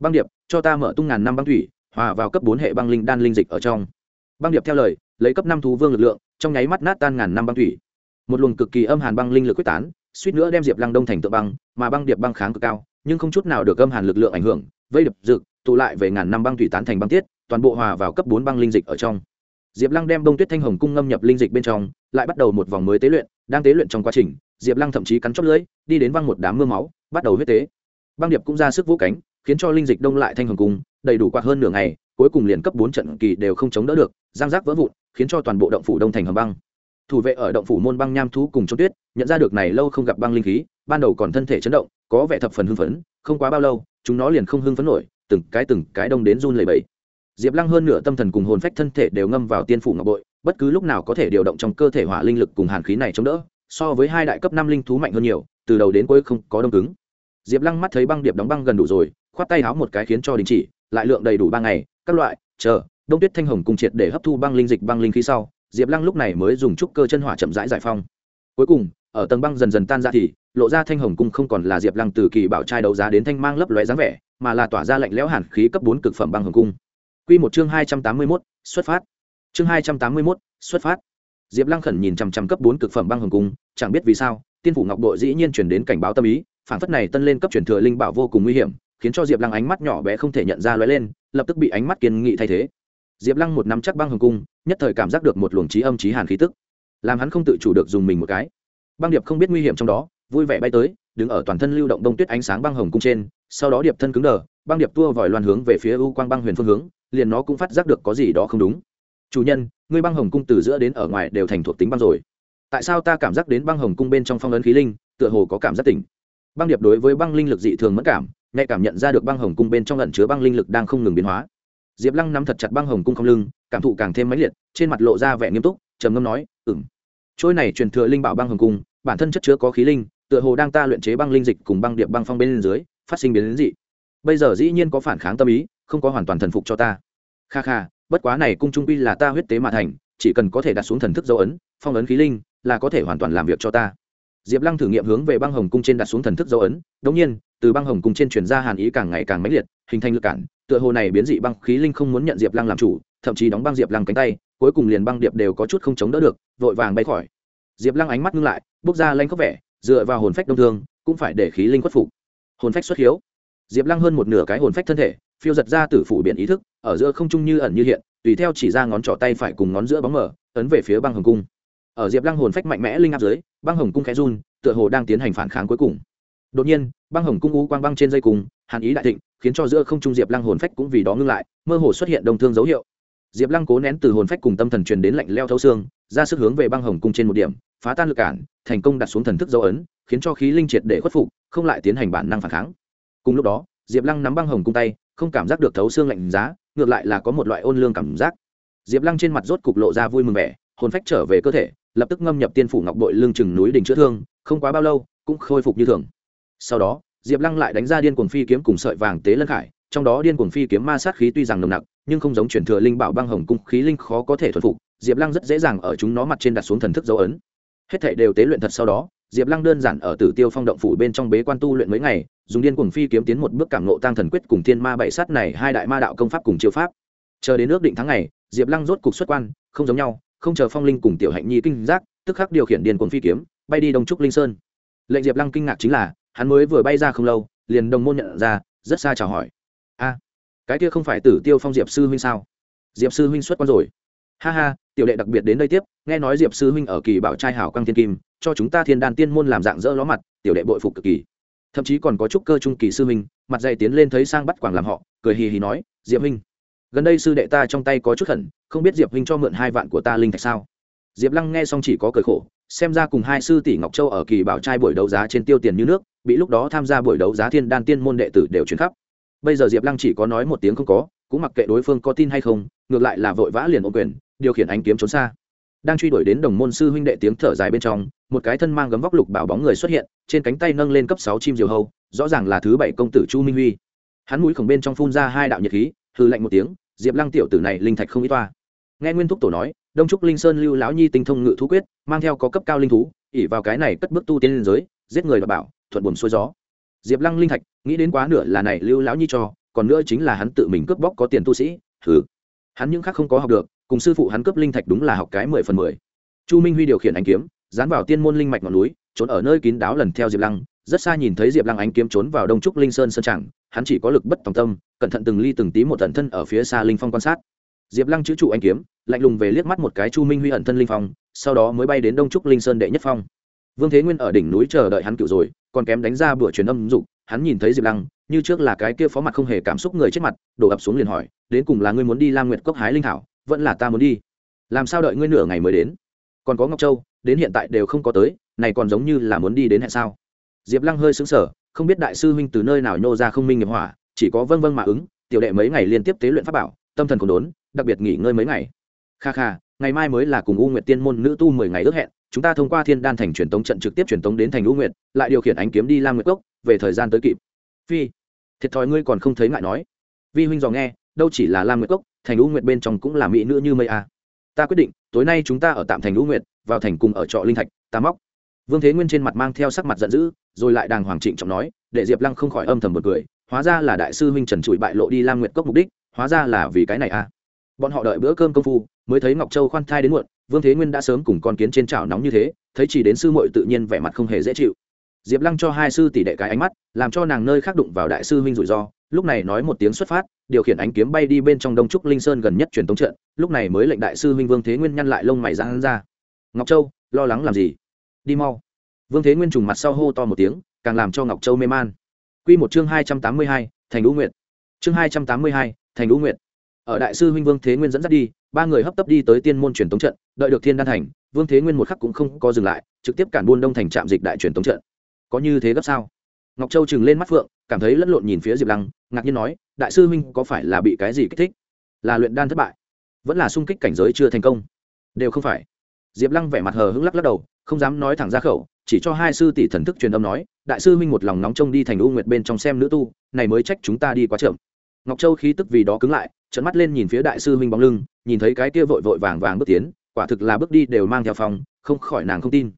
Băng điệp, cho ta mở tung ngàn năm băng thủy hòa vào cấp bốn hệ băng linh đan linh dịch ở trong. Băng điệp theo lời, lấy cấp năm thú vương lực lượng, trong nháy mắt nát tan ngàn năm băng thủy một luồng cực kỳ âm hàn băng linh lực quyết tán, suýt nữa đem diệp lăng đông thành tượng băng, mà băng điệp băng kháng cực cao, nhưng không chút nào được âm hàn lực lượng ảnh hưởng, vây đập dực tụ lại về ngàn năm băng thủy tán thành băng tiết, toàn bộ hòa vào cấp bốn băng linh dịch ở trong diệp lăng đem bông tuyết thanh hồng cung ngâm nhập linh dịch bên trong, lại bắt đầu một vòng mới tế luyện, đang tế luyện trong quá trình, diệp lăng thậm chí cắn chót lưỡi, đi đến văng một đám mưa máu, bắt đầu huyết tế. Băng điệp cũng ra sức vũ cánh, khiến cho linh dịch đông lại thanh hồng cung, đầy đủ quạt hơn nửa ngày, cuối cùng liền cấp bốn trận kỳ đều không chống đỡ được giang giác vỡ vụn, khiến cho toàn bộ động phủ đông thành hầm băng. Thủ vệ ở động phủ môn băng nham thú cùng trốn tuyết, nhận ra được này lâu không gặp băng linh khí, ban đầu còn thân thể chấn động, có vẻ thập phần hưng phấn, không quá bao lâu, chúng nó liền không hưng phấn nổi, từng cái từng cái đông đến run lẩy bẩy diệp lăng hơn nửa tâm thần cùng hồn phách thân thể đều ngâm vào tiên phủ ngọc bội, bất cứ lúc nào có thể điều động trong cơ thể hỏa linh lực cùng hàn khí này chống đỡ, so với hai đại cấp năm linh thú mạnh hơn nhiều, từ đầu đến cuối không có đông cứng. Diệp lăng mắt thấy băng điệp đóng băng gần đủ rồi, khoát tay háo một cái khiến cho đình chỉ, lại lượng đầy đủ ba ngày, các loại, chờ, đông tuyết thanh hồng cùng triệt để hấp thu băng linh dịch băng linh khí sau, diệp lăng lúc này mới dùng trúc cơ chân hỏa chậm rãi giải phong cuối cùng, ở tầng băng dần dần tan ra thì, lộ ra thanh hồng cung không còn là diệp lăng từ kỳ bảo trai đấu giá đến thanh mang lấp lóe dáng vẻ, mà là tỏa ra lạnh lẽo hàn khí cấp bốn cực phẩm băng hồng cung quy một chương hai trăm tám mươi mốt, xuất phát. Chương hai trăm tám mươi mốt, xuất phát. Diệp lăng khẩn nhìn chằm chằm cấp bốn cực phẩm băng hồng cung, chẳng biết vì sao, tiên phủ ngọc bội dĩ nhiên truyền đến cảnh báo tâm ý phản phất này tân lên cấp truyền thừa linh bảo vô cùng nguy hiểm, khiến cho diệp lăng ánh mắt nhỏ bé không thể nhận ra lóe lên, lập tức bị ánh mắt kiên nghị thay thế. Diệp lăng một nắm chắc băng hồng cung, nhất thời cảm giác được một luồng chí âm chí hàn khí tức, làm hắn không tự chủ được dùng mình một cái. Băng điệp không biết nguy hiểm trong đó, vui vẻ bay tới, đứng ở toàn thân lưu động đông tuyết ánh sáng băng hồng cung trên, sau đó điệp thân cứng đờ, băng điệp tua vòi loan hướng về phía u quang băng huyền phương hướng liền nó cũng phát giác được có gì đó không đúng. Chủ nhân, ngươi băng hồng cung từ giữa đến ở ngoài đều thành thuộc tính băng rồi. Tại sao ta cảm giác đến băng hồng cung bên trong phong ấn khí linh, tựa hồ có cảm giác tỉnh? Băng điệp đối với băng linh lực dị thường mất cảm nhạy cảm nhận ra được băng hồng cung bên trong lẩn chứa băng linh lực đang không ngừng biến hóa. Diệp lăng nắm thật chặt băng hồng cung không lưng, cảm thụ càng thêm mãnh liệt, trên mặt lộ ra vẻ nghiêm túc, trầm ngâm nói ừng trôi này truyền thừa linh bảo băng hồng cung, bản thân chất chứa có khí linh, tựa hồ đang ta luyện chế băng linh dịch cùng băng điệp băng phong bên dưới, phát sinh biến đến dị. Bây giờ dĩ nhiên có phản kháng tâm ý không có hoàn toàn thần phục cho ta. Kha kha, bất quá này cung trung quy là ta huyết tế mà thành, chỉ cần có thể đặt xuống thần thức dấu ấn, phong ấn khí linh, là có thể hoàn toàn làm việc cho ta. Diệp lăng thử nghiệm hướng về băng hồng cung trên đặt xuống thần thức dấu ấn đ ỗ n g nhiên, từ băng hồng cung trên chuyển ra hàn ý càng ngày càng mãnh liệt, hình thành lực cản, tựa hồ này biến dị băng khí linh không muốn nhận diệp lăng làm chủ, thậm chí đóng băng diệp lăng cánh tay, cuối cùng liền băng điệp đều có chút không chống đỡ được, vội vàng bay khỏi. Diệp lăng ánh mắt ngưng lại bốc ra lanh khóc vẻ, dựa vào hồn phách đông thương, cũng phải để khí linh khuất phục. Hồn phách xuất hiếu. Diệp lăng hơn một nửa cái hồn phách thân thể phiêu giật ra từ phủ biển ý thức, ở giữa không trung như ẩn như hiện, tùy theo chỉ ra ngón trỏ tay phải cùng ngón giữa bóng mở ấn về phía băng hồng cung. Ở diệp lăng hồn phách mạnh mẽ linh áp dưới, băng hồng cung khẽ run, tựa hồ đang tiến hành phản kháng cuối cùng. Đột nhiên, băng hồng cung u quang băng trên dây cùng hàn ý đại thịnh, khiến cho giữa không trung diệp lăng hồn phách cũng vì đó ngưng lại, mơ hồ xuất hiện đông thương dấu hiệu. Diệp lăng cố nén từ hồn phách cùng tâm thần truyền đến lạnh leo thấu xương, ra sức hướng về băng hồng cung trên một điểm, phá tan lực cản, thành công đặt xuống thần thức dấu ấn, khiến cho khí linh triệt để khuất phục, không lại tiến hành bản năng phản kháng. Cùng lúc đó, diệp lăng nắm băng hồng cung tay không cảm giác được thấu xương lạnh giá, ngược lại là có một loại ôn lương cảm giác. Diệp lăng trên mặt rốt cục lộ ra vui mừng vẻ, hồn phách trở về cơ thể, lập tức ngâm nhập tiên phủ ngọc bội lưng chừng núi đỉnh chữa thương, không quá bao lâu, cũng khôi phục như thường. Sau đó, diệp lăng lại đánh ra điên cuồng phi kiếm cùng sợi vàng tế lân khải, trong đó điên cuồng phi kiếm ma sát khí tuy rằng nồng nặc, nhưng không giống chuyển thừa linh bảo băng hồng cung khí linh khó có thể thuần phục, diệp lăng rất dễ dàng ở chúng nó mặt trên đặt xuống thần thức dấu ấn. Hết thảy đều tế luyện thật sau đó diệp lăng đơn giản ở tử tiêu phong động phủ bên trong bế quan tu luyện mấy ngày, dùng điên cuồng phi kiếm tiến một bước cảm nộ tăng thần quyết cùng thiên ma bảy sát này hai đại ma đạo công pháp cùng chiêu pháp. Chờ đến ước định tháng ngày, diệp lăng rốt cục xuất quan, không giống nhau, không chờ phong linh cùng tiểu hạnh nhi kinh giác, tức khắc điều khiển điên cuồng phi kiếm, bay đi đông trúc linh sơn. Lệnh diệp lăng kinh ngạc chính là, hắn mới vừa bay ra không lâu, liền đồng môn nhận ra, rất xa chào hỏi. A, cái kia không phải tử tiêu phong diệp sư huynh sao? Diệp sư huynh xuất quan rồi. Ha ha, tiểu đệ đặc biệt đến đây tiếp, nghe nói diệp sư huynh ở kỳ bảo trai hảo quang thiên kim cho chúng ta thiên Đan tiên môn làm dạng dỡ ló mặt, tiểu đệ bội phục cực kỳ. Thậm chí còn có chút cơ trung kỳ sư huynh, mặt dày tiến lên thấy sang bắt quảng làm họ, cười hì hì nói, diệp huynh, gần đây sư đệ ta trong tay có chút khẩn, không biết diệp huynh cho mượn hai vạn của ta linh thạch sao? Diệp lăng nghe xong chỉ có cười khổ, xem ra cùng hai sư tỷ ngọc châu ở kỳ bảo trai buổi đấu giá trên tiêu tiền như nước, bị lúc đó tham gia buổi đấu giá thiên đan tiên môn đệ tử đều chuyển khắp. Bây giờ diệp lăng chỉ có nói một tiếng không có, cũng mặc kệ đối phương có tin hay không, ngược lại là vội vã liền ô quyền, điều khiển ánh kiếm trốn xa đang truy đuổi đến đồng môn sư huynh đệ tiếng thở dài bên trong, một cái thân mang gấm vóc lục bảo bóng người xuất hiện, trên cánh tay nâng lên cấp sáu chim diều hâu, rõ ràng là thứ bảy công tử chu minh huy. Hắn mũi khổng bên trong phun ra hai đạo nhiệt khí hư lạnh một tiếng, diệp lăng tiểu tử này linh thạch không ít toa. Nghe nguyên thúc tổ nói, đông trúc linh sơn lưu lão nhi tinh thông ngự thú quyết, mang theo có cấp cao linh thú ỉ vào cái này cất bước tu tiên lên giới, giết người và bảo, thuận buồm xuôi gió. Diệp lăng linh thạch, nghĩ đến quá nửa là này lưu lão nhi cho, còn nữa chính là hắn tự mình cướp bóc có tiền tu sĩ thử hắn những khác không có học được cùng sư phụ hắn cướp linh thạch đúng là học cái mười phần mười. Chu minh huy điều khiển ánh kiếm dán vào tiên môn linh mạch ngọn núi trốn ở nơi kín đáo lần theo diệp lăng. Rất xa nhìn thấy diệp lăng ánh kiếm trốn vào đông trúc linh sơn sơn trạng, hắn chỉ có lực bất tòng tâm cẩn thận từng ly từng tí một tận thân ở phía xa linh phong quan sát. Diệp lăng chữ trụ anh kiếm lạnh lùng về liếc mắt một cái chu minh huy ẩn thân linh phong sau đó mới bay đến đông trúc linh sơn đệ nhất phong. Vương thế nguyên ở đỉnh núi chờ đợi hắn cựu rồi còn kém đánh ra bữa truyền âm dục hắn nhìn thấy diệp lăng như trước là cái kia phó mặt không hề cảm xúc người chết mặt đổ ập xuống liền hỏi đến cùng là ngươi muốn đi lam nguyệt cốc hái linh thảo? Vẫn là ta muốn đi. Làm sao đợi ngươi nửa ngày mới đến? Còn có ngọc châu, đến hiện tại đều không có tới, này còn giống như là muốn đi đến hẹn sao? Diệp lăng hơi xứng sở không biết đại sư huynh từ nơi nào nhô ra không minh nghiệp hỏa, chỉ có vâng vâng mà ứng, tiểu đệ mấy ngày liên tiếp tế luyện pháp bảo, tâm thần còn đốn, đặc biệt nghỉ ngơi mấy ngày. Kha kha, ngày mai mới là cùng u nguyệt tiên môn nữ tu mười ngày ước hẹn, chúng ta thông qua thiên đan thành truyền tống trận trực tiếp truyền tống đến thành u nguyệt, lại điều khiển ánh kiếm đi lam nguyệt cốc, về thời gian tới kịp. Phi, thiệt thòi ngươi còn không thấy ngại nói. Vi huynh dò nghe, đâu chỉ là lam nguyệt cốc thành u nguyệt bên trong cũng là mỹ nữ như mây a. À. ta quyết định, tối nay chúng ta ở tạm thành u nguyệt, vào thành cùng ở trọ linh thạch, ta móc. Vương thế nguyên trên mặt mang theo sắc mặt giận dữ, rồi lại đàng hoàng trịnh trọng nói, để diệp lăng không khỏi âm thầm một cười, hóa ra là đại sư huynh trần trụi bại lộ đi lam nguyệt cốc mục đích, hóa ra là vì cái này à bọn họ đợi bữa cơm công phu, mới thấy ngọc châu khoan thai đến muộn, vương thế nguyên đã sớm cùng con kiến trên chảo nóng như thế, thấy chỉ đến sư muội tự nhiên vẻ mặt không hề dễ chịu diệp lăng cho hai sư tỷ đệ cái ánh mắt, làm cho nàng nơi khác đụng vào đại sư huynh rủi ro, lúc này nói một tiếng xuất phát, điều khiển ánh kiếm bay đi bên trong đông trúc linh sơn gần nhất truyền tống trận, lúc này mới lệnh đại sư huynh vương thế nguyên nhăn lại lông mày ra hắn ra. Ngọc châu, lo lắng làm gì? Đi mau. Vương thế nguyên trùng mặt sau hô to một tiếng, càng làm cho ngọc châu mê man. Q một chương hai trăm tám mươi hai, thành đũ nguyện chương hai trăm tám mươi hai, thành đũ nguyện ở đại sư huynh vương thế nguyên dẫn dắt đi, ba người hấp tấp đi tới tiên môn truyền tống trận, đợi được thiên đan thành, vương thế nguyên một khắc cũng không có dừng lại, trực tiếp cản buôn đông thành trạm dịch đại truyền tống trận có như thế gấp sao? Ngọc châu chừng lên mắt phượng, cảm thấy lẫn lộn nhìn phía diệp lăng, ngạc nhiên nói, đại sư huynh có phải là bị cái gì kích thích? Là luyện đan thất bại, vẫn là sung kích cảnh giới chưa thành công? Đều không phải. Diệp lăng vẻ mặt hờ hững lắc lắc đầu, không dám nói thẳng ra khẩu, chỉ cho hai sư tỷ thần thức truyền âm nói, đại sư huynh một lòng nóng trông đi thành u nguyệt bên trong xem nữ tu, này mới trách chúng ta đi quá chậm. Ngọc châu khí tức vì đó cứng lại trận mắt lên nhìn phía đại sư huynh bóng lưng, nhìn thấy cái kia vội vội vàng vàng bước tiến, quả thực là bước đi đều mang theo phòng, không khỏi nàng không tin.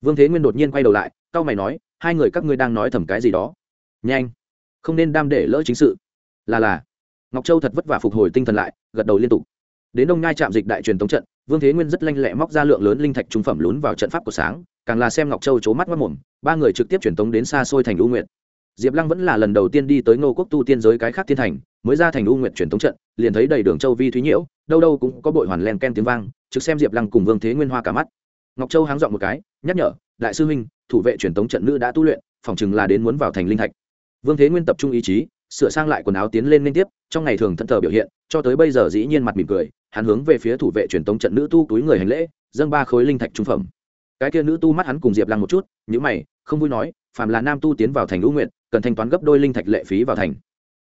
Vương thế nguyên đột nhiên quay đầu lại, cau mày nói hai người các ngươi đang nói thầm cái gì đó. Nhanh, không nên đam để lỡ chính sự. Là là, ngọc châu thật vất vả phục hồi tinh thần lại, gật đầu liên tục. Đến đông ngai trạm dịch đại truyền tống trận, vương thế nguyên rất lanh lẹ móc ra lượng lớn linh thạch trung phẩm lún vào trận pháp của sáng, càng là xem ngọc châu c mắt mất mồm, ba người trực tiếp truyền tống đến xa xôi thành u nguyện diệp lăng vẫn là lần đầu tiên đi tới ngô quốc tu tiên giới cái khác thiên thành, mới ra thành u nguyện truyền tống trận, liền thấy đầy đường châu vi thúy nhiễu, đâu đâu cũng có bội hoàn len ken tiếng vang, trực xem diệp lăng cùng vương thế nguyên hoa cả mắt. Ngọc châu háng dọn một cái, nhắc nhở đại sư huynh, thủ vệ truyền tống trận nữ đã tu luyện, phòng chừng là đến muốn vào thành linh thạch. Vương thế nguyên tập trung ý chí, sửa sang lại quần áo tiến lên liên tiếp, trong ngày thường thân thờ biểu hiện, cho tới bây giờ dĩ nhiên mặt mỉm cười, hắn hướng về phía thủ vệ truyền tống trận nữ tu túi người hành lễ, dâng ba khối linh thạch trung phẩm. Cái kia nữ tu mắt hắn cùng diệp lăng một chút nhữ mày, không vui nói, phàm là nam tu tiến vào thành lũ nguyện, cần thanh toán gấp đôi linh thạch lệ phí vào thành.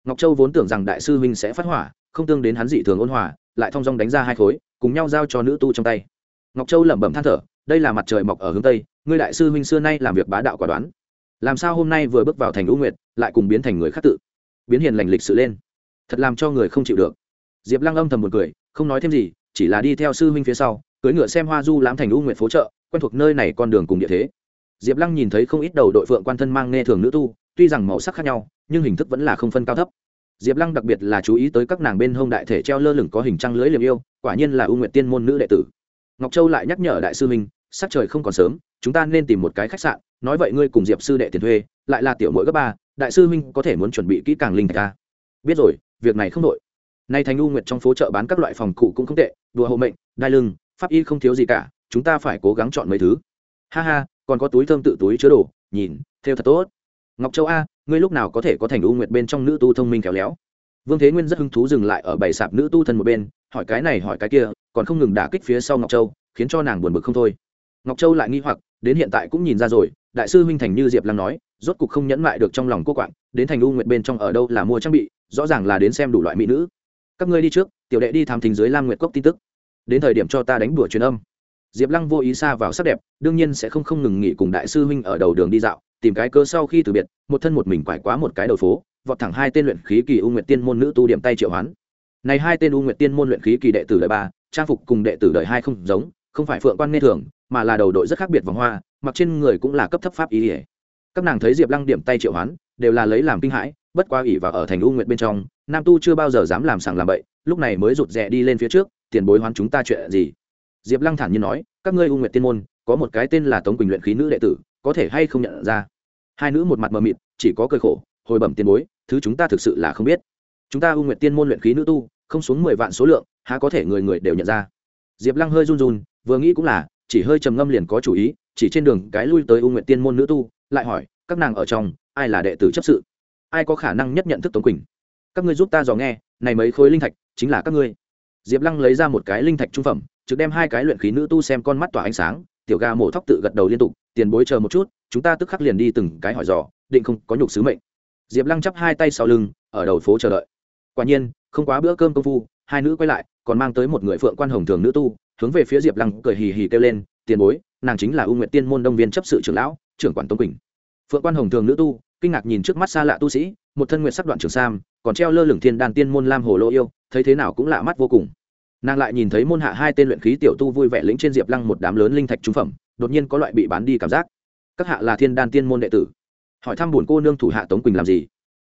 Ngọc châu vốn tưởng rằng đại sư huynh sẽ phát hỏa, không tương đến hắn dị thường ôn hòa, lại thong dong đánh ra hai khối, cùng nhau giao cho nữ tu trong tay. Ngọc châu lẩm bẩm than thở, đây là mặt trời mọc ở hướng tây ngươi đại sư huynh xưa nay làm việc bá đạo quả đoán. Làm sao hôm nay vừa bước vào thành U nguyệt, lại cùng biến thành người khác tự? Biến hiền lành lịch sự lên. Thật làm cho người không chịu được. Diệp lăng âm thầm một cười, không nói thêm gì, chỉ là đi theo sư huynh phía sau, cưỡi ngựa xem hoa du lãm thành U nguyệt phố chợ, quen thuộc nơi này con đường cùng địa thế. Diệp lăng nhìn thấy không ít đầu đội phượng quan thân mang nghe thường nữ tu, tuy rằng màu sắc khác nhau, nhưng hình thức vẫn là không phân cao thấp. Diệp lăng đặc biệt là chú ý tới các nàng bên hông đại thể treo lơ lửng có hình trăng lưới liềm yêu, quả nhiên là ưu nguyện tiên môn nữ đệ tử. Ngọc châu lại nhắc nhở đại sư minh sắc trời không còn sớm, chúng ta nên tìm một cái khách sạn. Nói vậy ngươi cùng diệp sư đệ tiền thuê, lại là tiểu mỗi cấp ba, đại sư huynh có thể muốn chuẩn bị kỹ càng linh thạch ta biết rồi, việc này không đội nay thành u nguyệt trong phố chợ bán các loại phòng cụ cũng không tệ, đùa hộ mệnh, đai lưng, pháp y không thiếu gì cả, chúng ta phải cố gắng chọn mấy thứ. Ha ha, còn có túi thơm tự túi chứa đồ, nhìn theo thật tốt. Ngọc châu a, ngươi lúc nào có thể có thành u nguyệt bên trong nữ tu thông minh khéo léo? Vương thế nguyên rất hứng thú dừng lại ở bảy sạp nữ tu thân một bên, hỏi cái này hỏi cái kia, còn không ngừng đả kích phía sau ngọc châu, khiến cho nàng buồn bực không thôi ngọc châu lại nghi hoặc, đến hiện tại cũng nhìn ra rồi, đại sư huynh thành như diệp lăng nói, rốt cục không nhẫn mại được trong lòng cô quạng, đến thành u nguyệt bên trong ở đâu là mua trang bị, rõ ràng là đến xem đủ loại mỹ nữ. Các ngươi đi trước, tiểu đệ đi thám thính dưới lam nguyệt cốc tin tức. Đến thời điểm cho ta đánh đùa truyền âm. Diệp lăng vô ý xa vào sắc đẹp, đương nhiên sẽ không không ngừng nghỉ cùng đại sư huynh ở đầu đường đi dạo, tìm cái cơ sau khi từ biệt, một thân một mình quải quá một cái đầu phố, vọt thẳng hai tên luyện khí kỳ u nguyệt tiên môn nữ tu điểm tay triệu hoán. Này hai tên u nguyệt tiên môn luyện khí kỳ đệ tử đời ba, trang phục cùng đệ tử đời hai không giống, không phải phượng quan nghe thường mà là đầu đội rất khác biệt vòng hoa, mặc trên người cũng là cấp thấp pháp ý ỉa các nàng thấy diệp lăng điểm tay triệu hoán, đều là lấy làm kinh hãi, bất qua ỉ và ở thành u nguyện bên trong, nam tu chưa bao giờ dám làm sàng làm bậy, lúc này mới rụt rè đi lên phía trước, tiền bối hoán chúng ta chuyện gì? Diệp lăng thản nhiên nói, các ngươi u nguyện tiên môn, có một cái tên là tống quỳnh luyện khí nữ đệ tử, có thể hay không nhận ra? Hai nữ một mặt mờ mịt, chỉ có cơi khổ, hồi bẩm tiền bối, thứ chúng ta thực sự là không biết. Chúng ta u nguyện tiên môn luyện khí nữ tu, không xuống mười vạn số lượng, há có thể người người đều nhận ra? Diệp lăng hơi run run, vừa nghĩ cũng là chỉ hơi trầm ngâm liền có chủ ý, chỉ trên đường cái lui tới u nguyện tiên môn nữ tu, lại hỏi, các nàng ở trong, ai là đệ tử chấp sự? Ai có khả năng nhất nhận thức tống quỳnh? Các ngươi giúp ta dò nghe, này mấy khối linh thạch, chính là các ngươi. Diệp lăng lấy ra một cái linh thạch trung phẩm, trực đem hai cái luyện khí nữ tu xem con mắt tỏa ánh sáng, tiểu ga mổ thóc tự gật đầu liên tục, tiền bối chờ một chút, chúng ta tức khắc liền đi từng cái hỏi dò, định không có nhục sứ mệnh. Diệp lăng chắp hai tay sau lưng, ở đầu phố chờ đợi. Quả nhiên, không quá bữa cơm công phu, hai nữ quay lại, còn mang tới một người phượng quan hồng thường nữ tu hướng về phía diệp lăng cười hì hì kêu lên, tiền bối, nàng chính là u nguyện tiên môn đông viên chấp sự trưởng lão, trưởng quản tống quỳnh. Phượng quan hồng thường nữ tu, kinh ngạc nhìn trước mắt xa lạ tu sĩ, một thân nguyện sắc đoạn trường sam, còn treo lơ lửng thiên đàn tiên môn lam hồ lô yêu, thấy thế nào cũng lạ mắt vô cùng. Nàng lại nhìn thấy môn hạ hai tên luyện khí tiểu tu vui vẻ lĩnh trên diệp lăng một đám lớn linh thạch trung phẩm, đột nhiên có loại bị bán đi cảm giác. Các hạ là thiên đan tiên môn đệ tử. Hỏi thăm bổn cô nương thủ hạ tống quỳnh làm gì.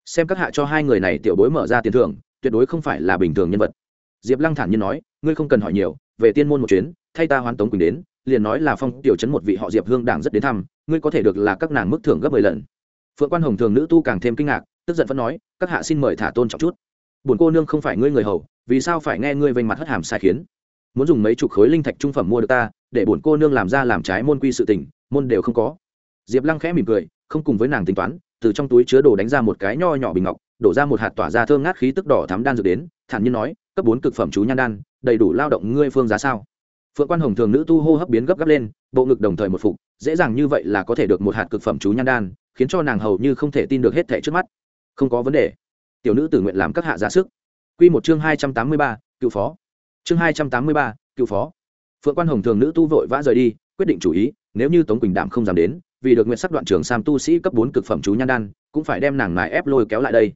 Xem các hạ cho hai người này tiểu bối mở ra tiền thưởng, tuyệt đối không phải là bình thường nhân vật. Diệp lăng thản nhiên nói, ngươi không cần hỏi nhiều về tiên môn một chuyến, thay ta hoán tống quỳnh đến, liền nói là phong tiểu chấn một vị họ diệp hương đảng rất đến thăm, ngươi có thể được là các nàng mức thưởng gấp mười lần. Phượng quan hồng thường nữ tu càng thêm kinh ngạc, tức giận vẫn nói, các hạ xin mời thả tôn trọng chút. Buồn cô nương không phải ngươi người hầu, vì sao phải nghe ngươi vênh mặt hất hàm sai khiến? Muốn dùng mấy chục khối linh thạch trung phẩm mua được ta, để buồn cô nương làm ra làm trái môn quy sự tình, môn đều không có. Diệp lăng khẽ mỉm cười, không cùng với nàng tính toán, từ trong túi chứa đồ đánh ra một cái nho nhỏ bình ngọc, đổ ra một hạt tỏa ra thơm ngát khí tức đỏ thắm đan dược đến, thản nhiên nói cấp bốn cực phẩm chú nhan đan, đầy đủ lao động ngươi phương giá sao? Phượng quan hồng thường nữ tu hô hấp biến gấp gáp lên, bộ ngực đồng thời một phục, dễ dàng như vậy là có thể được một hạt cực phẩm chú nhan đan, khiến cho nàng hầu như không thể tin được hết thẻ trước mắt. Không có vấn đề. Tiểu nữ tự nguyện làm các hạ giả sức. Q một chương hai trăm tám mươi ba, cựu phó. Chương hai trăm tám mươi ba, cựu phó. Phượng quan hồng thường nữ tu vội vã rời đi, quyết định chủ ý, nếu như tống quỳnh đạm không dám đến, vì được nguyện sắc đoạn trường sam tu sĩ cấp bốn cực phẩm chú nhan đan, cũng phải đem nàng mài ép lôi kéo lại đây.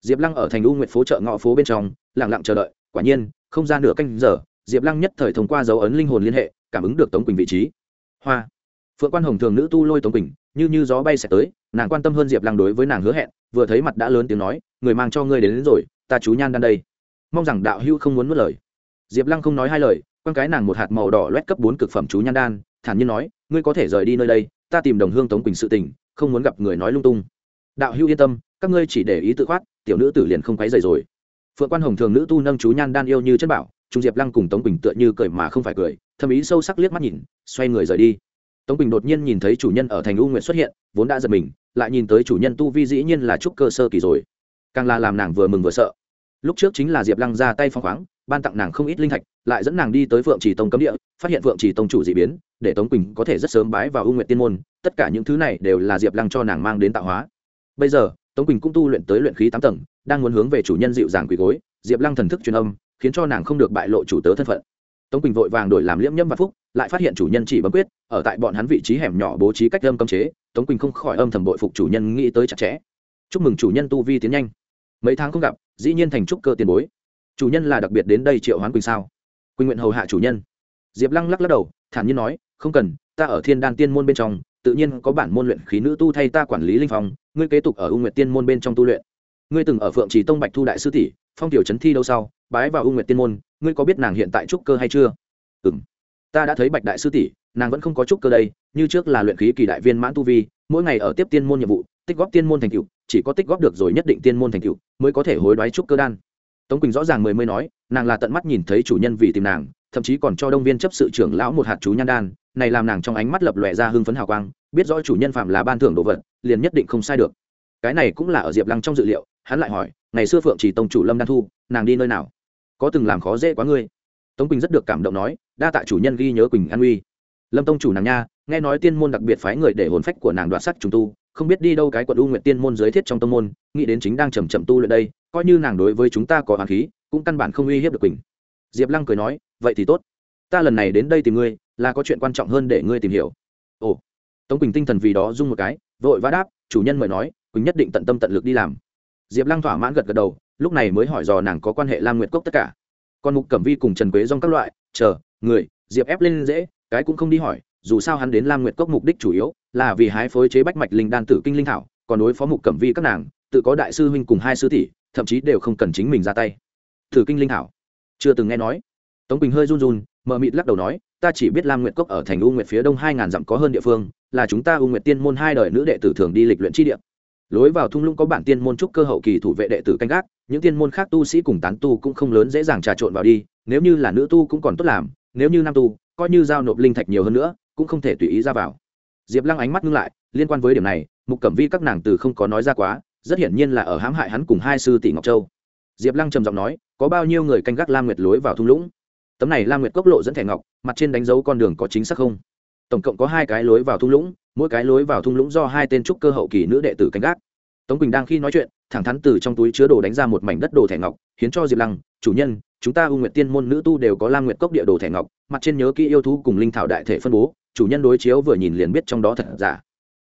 Diệp lăng ở thành u nguyện phố chợ ngõ phố bên trong lẳng lặng chờ đợi quả nhiên không ra nửa canh giờ diệp lăng nhất thời thông qua dấu ấn linh hồn liên hệ cảm ứng được tống quỳnh vị trí. Hoa. Phượng quan hồng thường nữ tu lôi tống quỳnh như như gió bay sẽ tới nàng quan tâm hơn diệp lăng đối với nàng hứa hẹn vừa thấy mặt đã lớn tiếng nói người mang cho ngươi đến, đến rồi ta chú nhan đan đây. Mong rằng đạo hữu không muốn mất lời. Diệp lăng không nói hai lời quan cái nàng một hạt màu đỏ loét cấp bốn cực phẩm chú nhan đan thản nhiên nói ngươi có thể rời đi nơi đây ta tìm đồng hương tống quỳnh sự tình không muốn gặp người nói lung tung. Đạo hữu yên tâm các ngươi chỉ để ý tự khoát tiểu nữ tử liền không quấy dày rồi phượng quan hồng thường nữ tu nâng chú nhan đan yêu như chất bảo, trung diệp lăng cùng tống quỳnh tựa như cười mà không phải cười thâm ý sâu sắc liếc mắt nhìn, xoay người rời đi. Tống quỳnh đột nhiên nhìn thấy chủ nhân ở thành u nguyện xuất hiện, vốn đã giật mình, lại nhìn tới chủ nhân tu vi dĩ nhiên là trúc cơ sơ kỳ rồi. Càng là làm nàng vừa mừng vừa sợ. Lúc trước chính là diệp lăng ra tay phong khoáng, ban tặng nàng không ít linh thạch, lại dẫn nàng đi tới phượng trì tông cấm địa, phát hiện phượng trì tông chủ d ị biến, để tống quỳnh có thể rất sớm bái vào ưu nguyện tiên môn, tất cả những thứ này đều là diệp lăng cho nàng mang đến tạo hóa. Bây giờ tống quỳnh cũng tu luyện tới luyện khí tám tầng, đang muốn hướng về chủ nhân dịu dàng quỳ gối, diệp lăng thần thức truyền âm, khiến cho nàng không được bại lộ chủ tớ thân phận. Tống quỳnh vội vàng đổi làm liễm nhâm và phúc, lại phát hiện chủ nhân chỉ bấm quyết, ở tại bọn hắn vị trí hẻm nhỏ bố trí cách âm cấm chế, tống quỳnh không khỏi âm thầm bội phục chủ nhân nghĩ tới chặt chẽ. Chúc mừng chủ nhân tu vi tiến nhanh. Mấy tháng không gặp, dĩ nhiên thành trúc cơ tiền bối. Chủ nhân là đặc biệt đến đây triệu hoán quỳnh sao? Quỳnh nguyện hầu hạ chủ nhân. Diệp lăng lắc lắc đầu, thản nhiên nói, không cần, ta ở thiên đan tiên môn bên trong tự nhiên có bản môn luyện khí nữ tu thay ta quản lý linh phong, ngươi kế tục ở u nguyệt tiên môn bên trong tu luyện. Ngươi từng ở phượng trì tông bạch thu đại sư tỷ, phong tiểu trấn thi đâu sau, bái vào u nguyệt tiên môn, ngươi có biết nàng hiện tại trúc cơ hay chưa? Ừ m ta đã thấy bạch đại sư tỷ, nàng vẫn không có trúc cơ đây, như trước là luyện khí kỳ đại viên mãn tu vi, mỗi ngày ở tiếp tiên môn nhiệm vụ, tích góp tiên môn thành cựu chỉ có tích góp được rồi nhất định tiên môn thành cựu mới có thể hối đoái trúc cơ đan. Tống quỳnh rõ ràng mười mới nói, nàng là tận mắt nhìn thấy chủ nhân vì tìm nàng, thậm chí còn cho đông viên chấp sự trưởng lão một hạt chú nhan đan này làm nàng trong ánh mắt lập lòe ra hưng phấn hào quang, biết rõ chủ nhân phạm là ban thưởng đồ vật, liền nhất định không sai được. Cái này cũng là ở diệp lăng trong dự liệu, hắn lại hỏi, ngày xưa phượng chỉ tông chủ lâm đan thu, nàng đi nơi nào? Có từng làm khó dễ quá ngươi? Tống quỳnh rất được cảm động nói, đa tạ chủ nhân ghi nhớ quỳnh an uy. Lâm tông chủ nàng nha, nghe nói tiên môn đặc biệt phái người để hồn phách của nàng đoạt sắc trùng tu, không biết đi đâu cái quận u nguyện tiên môn giới thiết trong tông môn, nghĩ đến chính đang trầm chậm tu luyện đây, coi như nàng đối với chúng ta có hoàng khí, cũng căn bản không uy hiếp được quỳnh. Diệp lăng cười nói, vậy thì tốt. Ta lần này đến đây tìm ngươi là có chuyện quan trọng hơn để ngươi tìm hiểu. Ồ, tống quỳnh tinh thần vì đó rung một cái, vội vã đáp, chủ nhân mời nói, quỳnh nhất định tận tâm tận lực đi làm. Diệp lăng thỏa mãn gật gật đầu, lúc này mới hỏi dò nàng có quan hệ lam nguyệt cốc tất cả. Còn mục cẩm vi cùng trần quế dong các loại, chờ, người, diệp ép lên dễ, cái cũng không đi hỏi, dù sao hắn đến lam nguyệt cốc mục đích chủ yếu là vì hái phối chế bách mạch linh đan tử kinh linh thảo, còn đối phó mục cẩm vi các nàng, tự có đại sư huynh cùng hai sư tỷ, thậm chí đều không cần chính mình ra tay. Tử kinh linh thảo. Chưa từng nghe nói. Tống quỳnh hơi run run, mờ mịt lắc đầu nói ta chỉ biết lam nguyệt cốc ở thành u nguyệt phía đông hai ngàn dặm có hơn địa phương, là chúng ta u nguyệt tiên môn hai đời nữ đệ tử thường đi lịch luyện chi địa. Lối vào thung lũng có bản tiên môn trúc cơ hậu kỳ thủ vệ đệ tử canh gác, những tiên môn khác tu sĩ cùng tán tu cũng không lớn dễ dàng trà trộn vào đi, nếu như là nữ tu cũng còn tốt làm, nếu như nam tu, coi như giao nộp linh thạch nhiều hơn nữa, cũng không thể tùy ý ra vào. Diệp lăng ánh mắt ngưng lại, liên quan với điểm này, mục cẩm vi các nàng từ không có nói ra quá, rất hiển nhiên là ở hãm hại hắn cùng hai sư tỷ ngọc châu. Diệp lăng trầm giọng nói, có bao nhiêu người canh gác lam nguyệt lối vào thung lũng? Tấm này lam nguyệt cốc lộ dẫn thẻ ngọc, mặt trên đánh dấu con đường có chính xác không? Tổng cộng có hai cái lối vào thung lũng, mỗi cái lối vào thung lũng do hai tên trúc cơ hậu kỳ nữ đệ tử canh gác. Tống quỳnh đang khi nói chuyện, thẳng thắn từ trong túi chứa đồ đánh ra một mảnh đất đồ thẻ ngọc khiến cho diệp lăng, chủ nhân, chúng ta u nguyện tiên môn nữ tu đều có lam nguyệt cốc địa đồ thẻ ngọc, mặt trên nhớ kỹ yêu thú cùng linh thảo đại thể phân bố, chủ nhân đối chiếu vừa nhìn liền biết trong đó thật giả.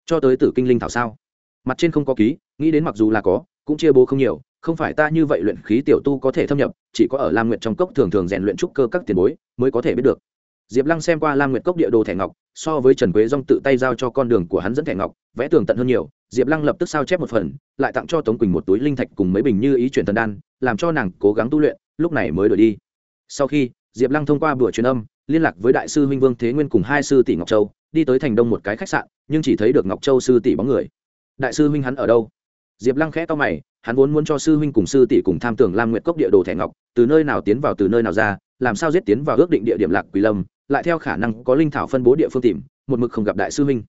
Cho tới tử kinh linh thảo sao? Mặt trên không có ký, nghĩ đến mặc dù là có, cũng chia bố không nhiều không phải ta như vậy luyện khí tiểu tu có thể thâm nhập, chỉ có ở lam nguyệt trong cốc thường thường rèn luyện trúc cơ các tiền bối mới có thể biết được. Diệp lăng xem qua lam nguyệt cốc địa đồ thẻ ngọc, so với trần quế dong tự tay giao cho con đường của hắn dẫn thẻ ngọc, vẽ tường tận hơn nhiều, diệp lăng lập tức sao chép một phần, lại tặng cho tống quỳnh một túi linh thạch cùng mấy bình như ý chuyển thần đan, làm cho nàng cố gắng tu luyện, lúc này mới đổi đi. Sau khi, diệp lăng thông qua bữa truyền âm, liên lạc với đại sư Minh vương thế nguyên cùng hai sư tỷ ngọc châu, đi tới thành đông một cái khách sạn, nhưng chỉ thấy được ngọc châu sư tỷ bóng người. Đại sư Minh hắn ở đâu? Diệp lăng khẽ to mày, hắn vốn muốn cho sư huynh cùng sư tỷ cùng tham tưởng lam nguyện cốc địa đồ thẻ ngọc, từ nơi nào tiến vào từ nơi nào ra, làm sao giết tiến vào ước định địa điểm lạc quỳ lâm, lại theo khả năng có linh thảo phân bố địa phương tìm, một mực không gặp đại sư huynh.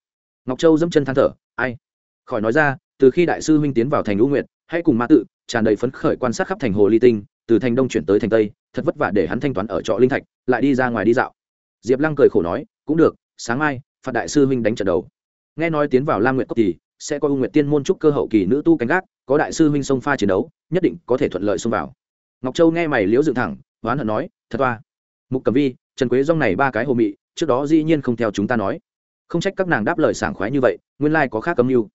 Ngọc châu dẫm chân than thở, ai? Khỏi nói ra, từ khi đại sư huynh tiến vào thành lũ nguyệt hãy cùng ma tự, tràn đầy phấn khởi quan sát khắp thành hồ ly tinh, từ thành đông chuyển tới thành tây, thật vất vả để hắn thanh toán ở trọ linh thạch, lại đi ra ngoài đi dạo. Diệp lăng cười khổ nói, cũng được, sáng mai, phạt đại sư huynh đánh trận đầu. Nghe nói tiến vào lam nguyệt cốc thì sẽ có ưu nguyệt tiên môn trúc cơ hậu kỳ nữ tu canh gác có đại sư huynh sông pha chiến đấu nhất định có thể thuận lợi xông vào. Ngọc châu nghe mày liễu dựng thẳng oán hận nói thật toa mục cầm vi trần quế dong này ba cái hồ mị trước đó dĩ nhiên không theo chúng ta nói. Không trách các nàng đáp lời sảng khoái như vậy nguyên lai có khác cấm mưu.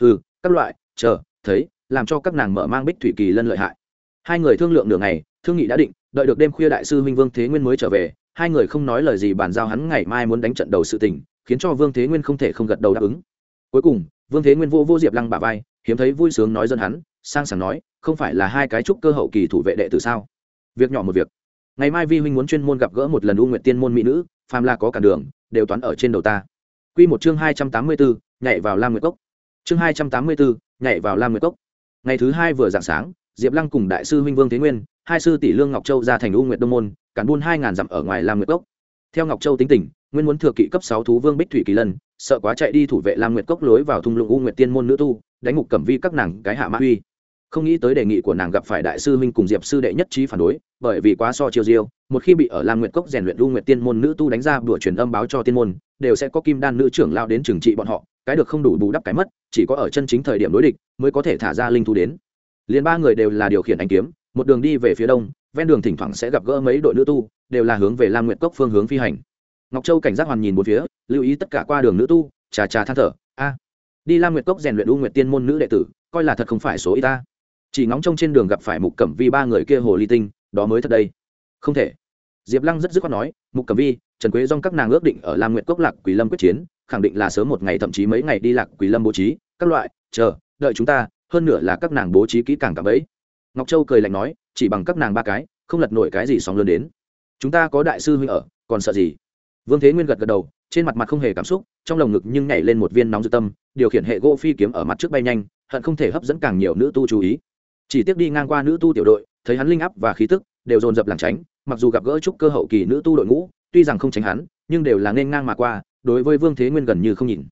Hừ, các loại chờ thấy làm cho các nàng mở mang bích thủy kỳ lân lợi hại. Hai người thương lượng nửa ngày thương nghị đã định đợi được đêm khuya đại sư huynh vương thế nguyên mới trở về hai người không nói lời gì bàn giao hắn ngày mai muốn đánh trận đầu sự tình khiến cho vương thế nguyên không thể không gật đầu đáp ứng. Cuối cùng vương thế nguyên vô vô diệp lăng bà vai, hiếm thấy vui sướng nói dân hắn, sang sảng nói, không phải là hai cái trúc cơ hậu kỳ thủ vệ đệ tử sao? Việc nhỏ một việc. Ngày mai vi huynh muốn chuyên môn gặp gỡ một lần u nguyện tiên môn mỹ nữ, phàm là có cả đường, đều toán ở trên đầu ta. Quy một chương hai trăm tám mươi bốn, nhảy vào lam nguyệt cốc. Chương hai trăm tám mươi bốn, nhảy vào lam nguyệt cốc. Ngày thứ hai vừa dạng sáng, diệp lăng cùng đại sư huynh vương thế nguyên, hai sư tỷ lương ngọc châu ra thành u nguyệt đông môn, cản buôn hai ngàn dặm ở ngoài lam nguyệt cốc. Theo ngọc châu tính tình, nguyên muốn thừa kỵ cấp sáu thú vương bích thủy kỳ lân sợ quá chạy đi thủ vệ lam nguyệt cốc lối vào thung lũng u nguyệt tiên môn nữ tu, đánh ngục cẩm vi các nàng cái hạ mã uy không nghĩ tới đề nghị của nàng gặp phải đại sư huynh cùng diệp sư đệ nhất trí phản đối, bởi vì quá so chiêu diêu, một khi bị ở lam nguyệt cốc rèn luyện u nguyệt tiên môn nữ tu đánh ra bữa truyền âm báo cho tiên môn, đều sẽ có kim đan nữ trưởng lao đến trừng trị bọn họ, cái được không đủ bù đắp cái mất, chỉ có ở chân chính thời điểm đối địch mới có thể thả ra linh thu đến. Liền ba người đều là điều khiển anh kiếm, một đường đi về phía đông, ven đường thỉnh thoảng sẽ gặp gỡ mấy đội nữ tu, đều là hướng về lam nguyệt cốc phương hướng phi hành ngọc châu cảnh giác hoàn nhìn một phía, lưu ý tất cả qua đường nữ tu, trà trà than thở, a, đi lam nguyệt cốc rèn luyện u nguyệt tiên môn nữ đệ tử, coi là thật không phải số y ta. Chỉ ngóng trông trên đường gặp phải mục cẩm vi ba người kia hồ ly tinh, đó mới thật đây. Không thể. Diệp lăng rất dứt khoát nói, mục cẩm vi, trần quế dong các nàng ước định ở lam nguyệt cốc lạc Quỳ lâm quyết chiến, khẳng định là sớm một ngày thậm chí mấy ngày đi lạc Quỳ lâm bố trí, các loại, chờ, đợi chúng ta, hơn nữa là các nàng bố trí kỹ càng cả bấy ngọc châu cười lạnh nói, chỉ bằng các nàng ba cái, không lật nổi cái gì sóng lớn đến. Chúng ta có đại sư huynh ở, còn sợ gì? Vương thế nguyên gật gật đầu, trên mặt mặt không hề cảm xúc, trong lồng ngực nhưng nhảy lên một viên nóng dự tâm, điều khiển hệ gỗ phi kiếm ở mặt trước bay nhanh, hận không thể hấp dẫn càng nhiều nữ tu chú ý. Chỉ tiếc đi ngang qua nữ tu tiểu đội, thấy hắn linh áp và khí tức, đều dồn dập lảng tránh, mặc dù gặp gỡ chúc cơ hậu kỳ nữ tu đội ngũ, tuy rằng không tránh hắn, nhưng đều là nên ngang mà qua, đối với vương thế nguyên gần như không nhìn.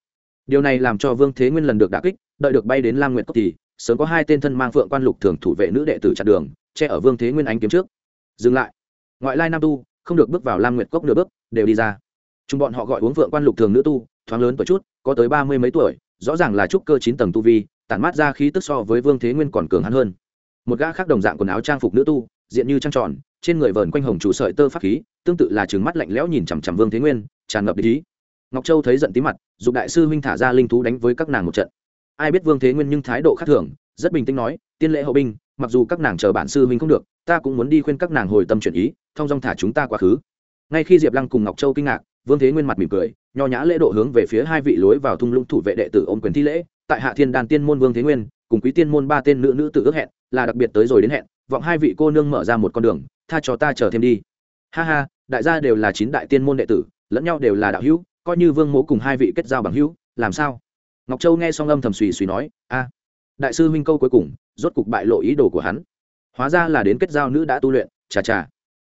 Điều này làm cho vương thế nguyên lần được đả kích, đợi được bay đến lam nguyệt cốc thì, sớm có hai tên thân mang phượng quan lục thường thủ vệ nữ đệ tử chặn đường, che ở vương thế nguyên ánh kiếm trước. Dừng lại. Ngoại lai nam tu, không được bước vào lam nguyệt cốc nửa bước, đều đi ra chúng bọn họ gọi uống vượng quan lục thường nữ tu, thoáng lớn tuổi chút, có tới ba mươi mấy tuổi, rõ ràng là trúc cơ chín tầng tu vi, tản mát ra khí tức so với vương thế nguyên còn cường hắn hơn. Một gã khác đồng dạng quần áo trang phục nữ tu, diện như trăng tròn, trên người vờn quanh hồng chủ sợi tơ pháp khí, tương tự là trừng mắt lạnh lẽo nhìn chằm chằm vương thế nguyên, tràn ngập ý. Ngọc châu thấy giận tí mặt, dục đại sư huynh thả ra linh thú đánh với các nàng một trận. Ai biết vương thế nguyên nhưng thái độ khác thường, rất bình tĩnh nói, tiên lễ hậu binh, mặc dù các nàng chờ bản sư huynh không được, ta cũng muốn đi khuyên các nàng hồi tâm chuyển ý thông dong thả chúng ta quá khứ. Ngay khi diệp lăng cùng ngọc châu kinh ngạc vương thế nguyên mặt mỉm cười, nho nhã lễ độ hướng về phía hai vị lối vào thung lũng thủ vệ đệ tử ôm quyền thi lễ, tại hạ thiên đàn tiên môn vương thế nguyên, cùng quý tiên môn ba tên nữ nữ tự ước hẹn, là đặc biệt tới rồi đến hẹn, vọng hai vị cô nương mở ra một con đường, tha cho ta chờ thêm đi. Ha ha, đại gia đều là chín đại tiên môn đệ tử, lẫn nhau đều là đạo hữu, coi như vương mố cùng hai vị kết giao bằng hữu, làm sao? Ngọc châu nghe xong âm thầm suy suy nói, a, đại sư huynh câu cuối cùng, rốt cục bại lộ ý đồ của hắn. Hóa ra là đến kết giao nữ đã tu luyện, chà chà.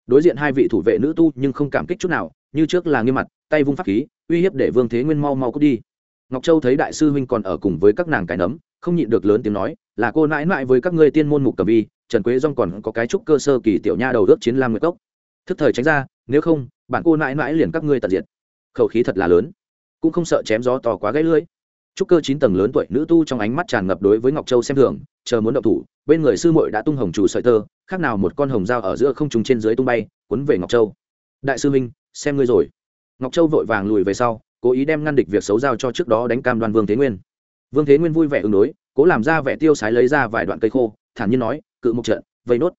Đối diện hai vị thủ vệ nữ tu nhưng không cảm kích chút nào như trước là nghiêm mặt, tay vung pháp khí, uy hiếp để vương thế nguyên mau mau cút đi. Ngọc châu thấy đại sư huynh còn ở cùng với các nàng cái nấm, không nhịn được lớn tiếng nói, là cô nãi nãi với các ngươi tiên môn mục cầm vi, trần quế dong còn có cái trúc cơ sơ kỳ tiểu nha đầu ước chiến lam nguyệt cốc. Thức thời tránh ra, nếu không, bạn cô nãi nãi liền các ngươi tận diệt. Khẩu khí thật là lớn, cũng không sợ chém gió to quá gãy lưỡi. Trúc cơ chín tầng lớn tuổi nữ tu trong ánh mắt tràn ngập đối với ngọc châu xem thường, chờ muốn động thủ, bên người sư muội đã tung hồng chủ sợi tơ, khác nào một con hồng dao ở giữa không trùng trên dưới tung bay, cuốn về ngọc châu. Đại sư minh xem ngươi rồi. Ngọc châu vội vàng lùi về sau, cố ý đem ngăn địch việc xấu giao cho trước đó đánh cam đoan vương thế nguyên. Vương thế nguyên vui vẻ ứng đối, cố làm ra vẻ tiêu sái lấy ra vài đoạn cây khô, thản nhiên nói, cự một trận, vây nốt.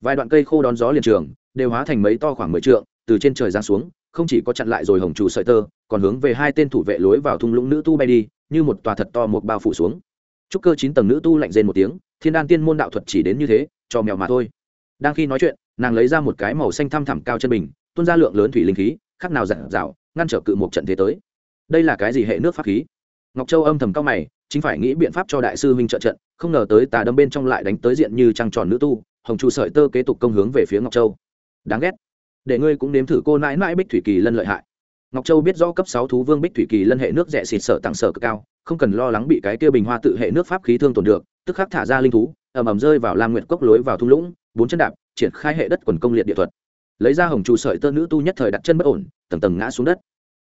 Vài đoạn cây khô đón gió liền trường, đều hóa thành mấy to khoảng mười trượng, từ trên trời giáng xuống, không chỉ có chặn lại rồi hồng chủ sợi tơ, còn hướng về hai tên thủ vệ lối vào thung lũng nữ tu bay đi, như một tòa thật to một bao phủ xuống. Trúc cơ chín tầng nữ tu lạnh rên một tiếng, thiên đan tiên môn đạo thuật chỉ đến như thế, cho mèo mà thôi. Đang khi nói chuyện, nàng lấy ra một cái màu xanh thăm thẳm cao chân bình tuôn ra lượng lớn thủy linh khí, khác nào dặn dạo, ngăn trở cự một trận thế tới. Đây là cái gì hệ nước pháp khí? Ngọc châu âm thầm cao mày, chính phải nghĩ biện pháp cho đại sư minh trợ trận, không ngờ tới tà đâm bên trong lại đánh tới diện như trăng tròn nữ tu, hồng trụ sợi tơ kế tục công hướng về phía ngọc châu. Đáng ghét. Để ngươi cũng nếm thử cô nãi nãi bích thủy kỳ lân lợi hại. Ngọc châu biết rõ cấp sáu thú vương bích thủy kỳ lân hệ nước rẻ xịt sở tặng sở cực cao, không cần lo lắng bị cái kia bình hoa tự hệ nước pháp khí thương tổn được, tức khắc thả ra linh thú, ầm ầm rơi vào lam nguyệt cốc lối vào thung lũng, bốn chân đạp, triển khai hệ đất quần công liệt địa thuật lấy ra hồng trụ sợi tơ nữ tu nhất thời đặt chân bất ổn, tầng tầng ngã xuống đất.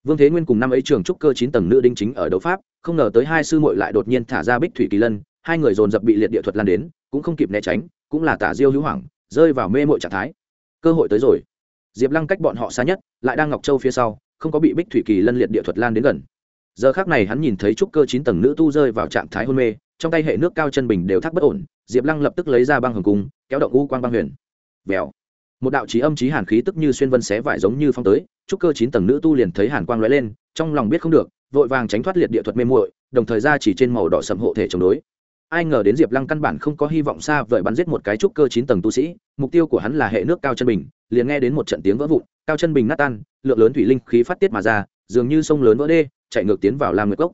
Vương thế nguyên cùng năm ấy trường trúc cơ chín tầng nữ đinh chính ở đấu pháp, không ngờ tới hai sư muội lại đột nhiên thả ra bích thủy kỳ lân, hai người dồn dập bị liệt địa thuật lan đến, cũng không kịp né tránh, cũng là tả diêu hữu hoảng, rơi vào mê mội trạng thái. Cơ hội tới rồi. Diệp lăng cách bọn họ xa nhất, lại đang ngọc châu phía sau, không có bị bích thủy kỳ lân liệt địa thuật lan đến gần. Giờ khác này hắn nhìn thấy trúc cơ chín tầng nữ tu rơi vào trạng thái hôn mê, trong tay hệ nước cao chân bình đều thắc bất ổn, diệp lăng lập tức lấy ra băng hồng cung, kéo động u quang băng huyền. Vèo một đạo trí âm trí hàn khí tức như xuyên vân xé vải giống như phong tới, trúc cơ chín tầng nữ tu liền thấy hàn quang lóe lên, trong lòng biết không được, vội vàng tránh thoát liệt địa thuật mê muội, đồng thời ra chỉ trên màu đỏ sầm hộ thể chống đối. Ai ngờ đến diệp lăng căn bản không có hy vọng xa vời bắn giết một cái trúc cơ chín tầng tu sĩ, mục tiêu của hắn là hệ nước cao chân bình, liền nghe đến một trận tiếng vỡ vụn, cao chân bình nát tan, lượng lớn thủy linh khí phát tiết mà ra, dường như sông lớn vỡ đê, chạy ngược tiến vào lam nguyệt cốc.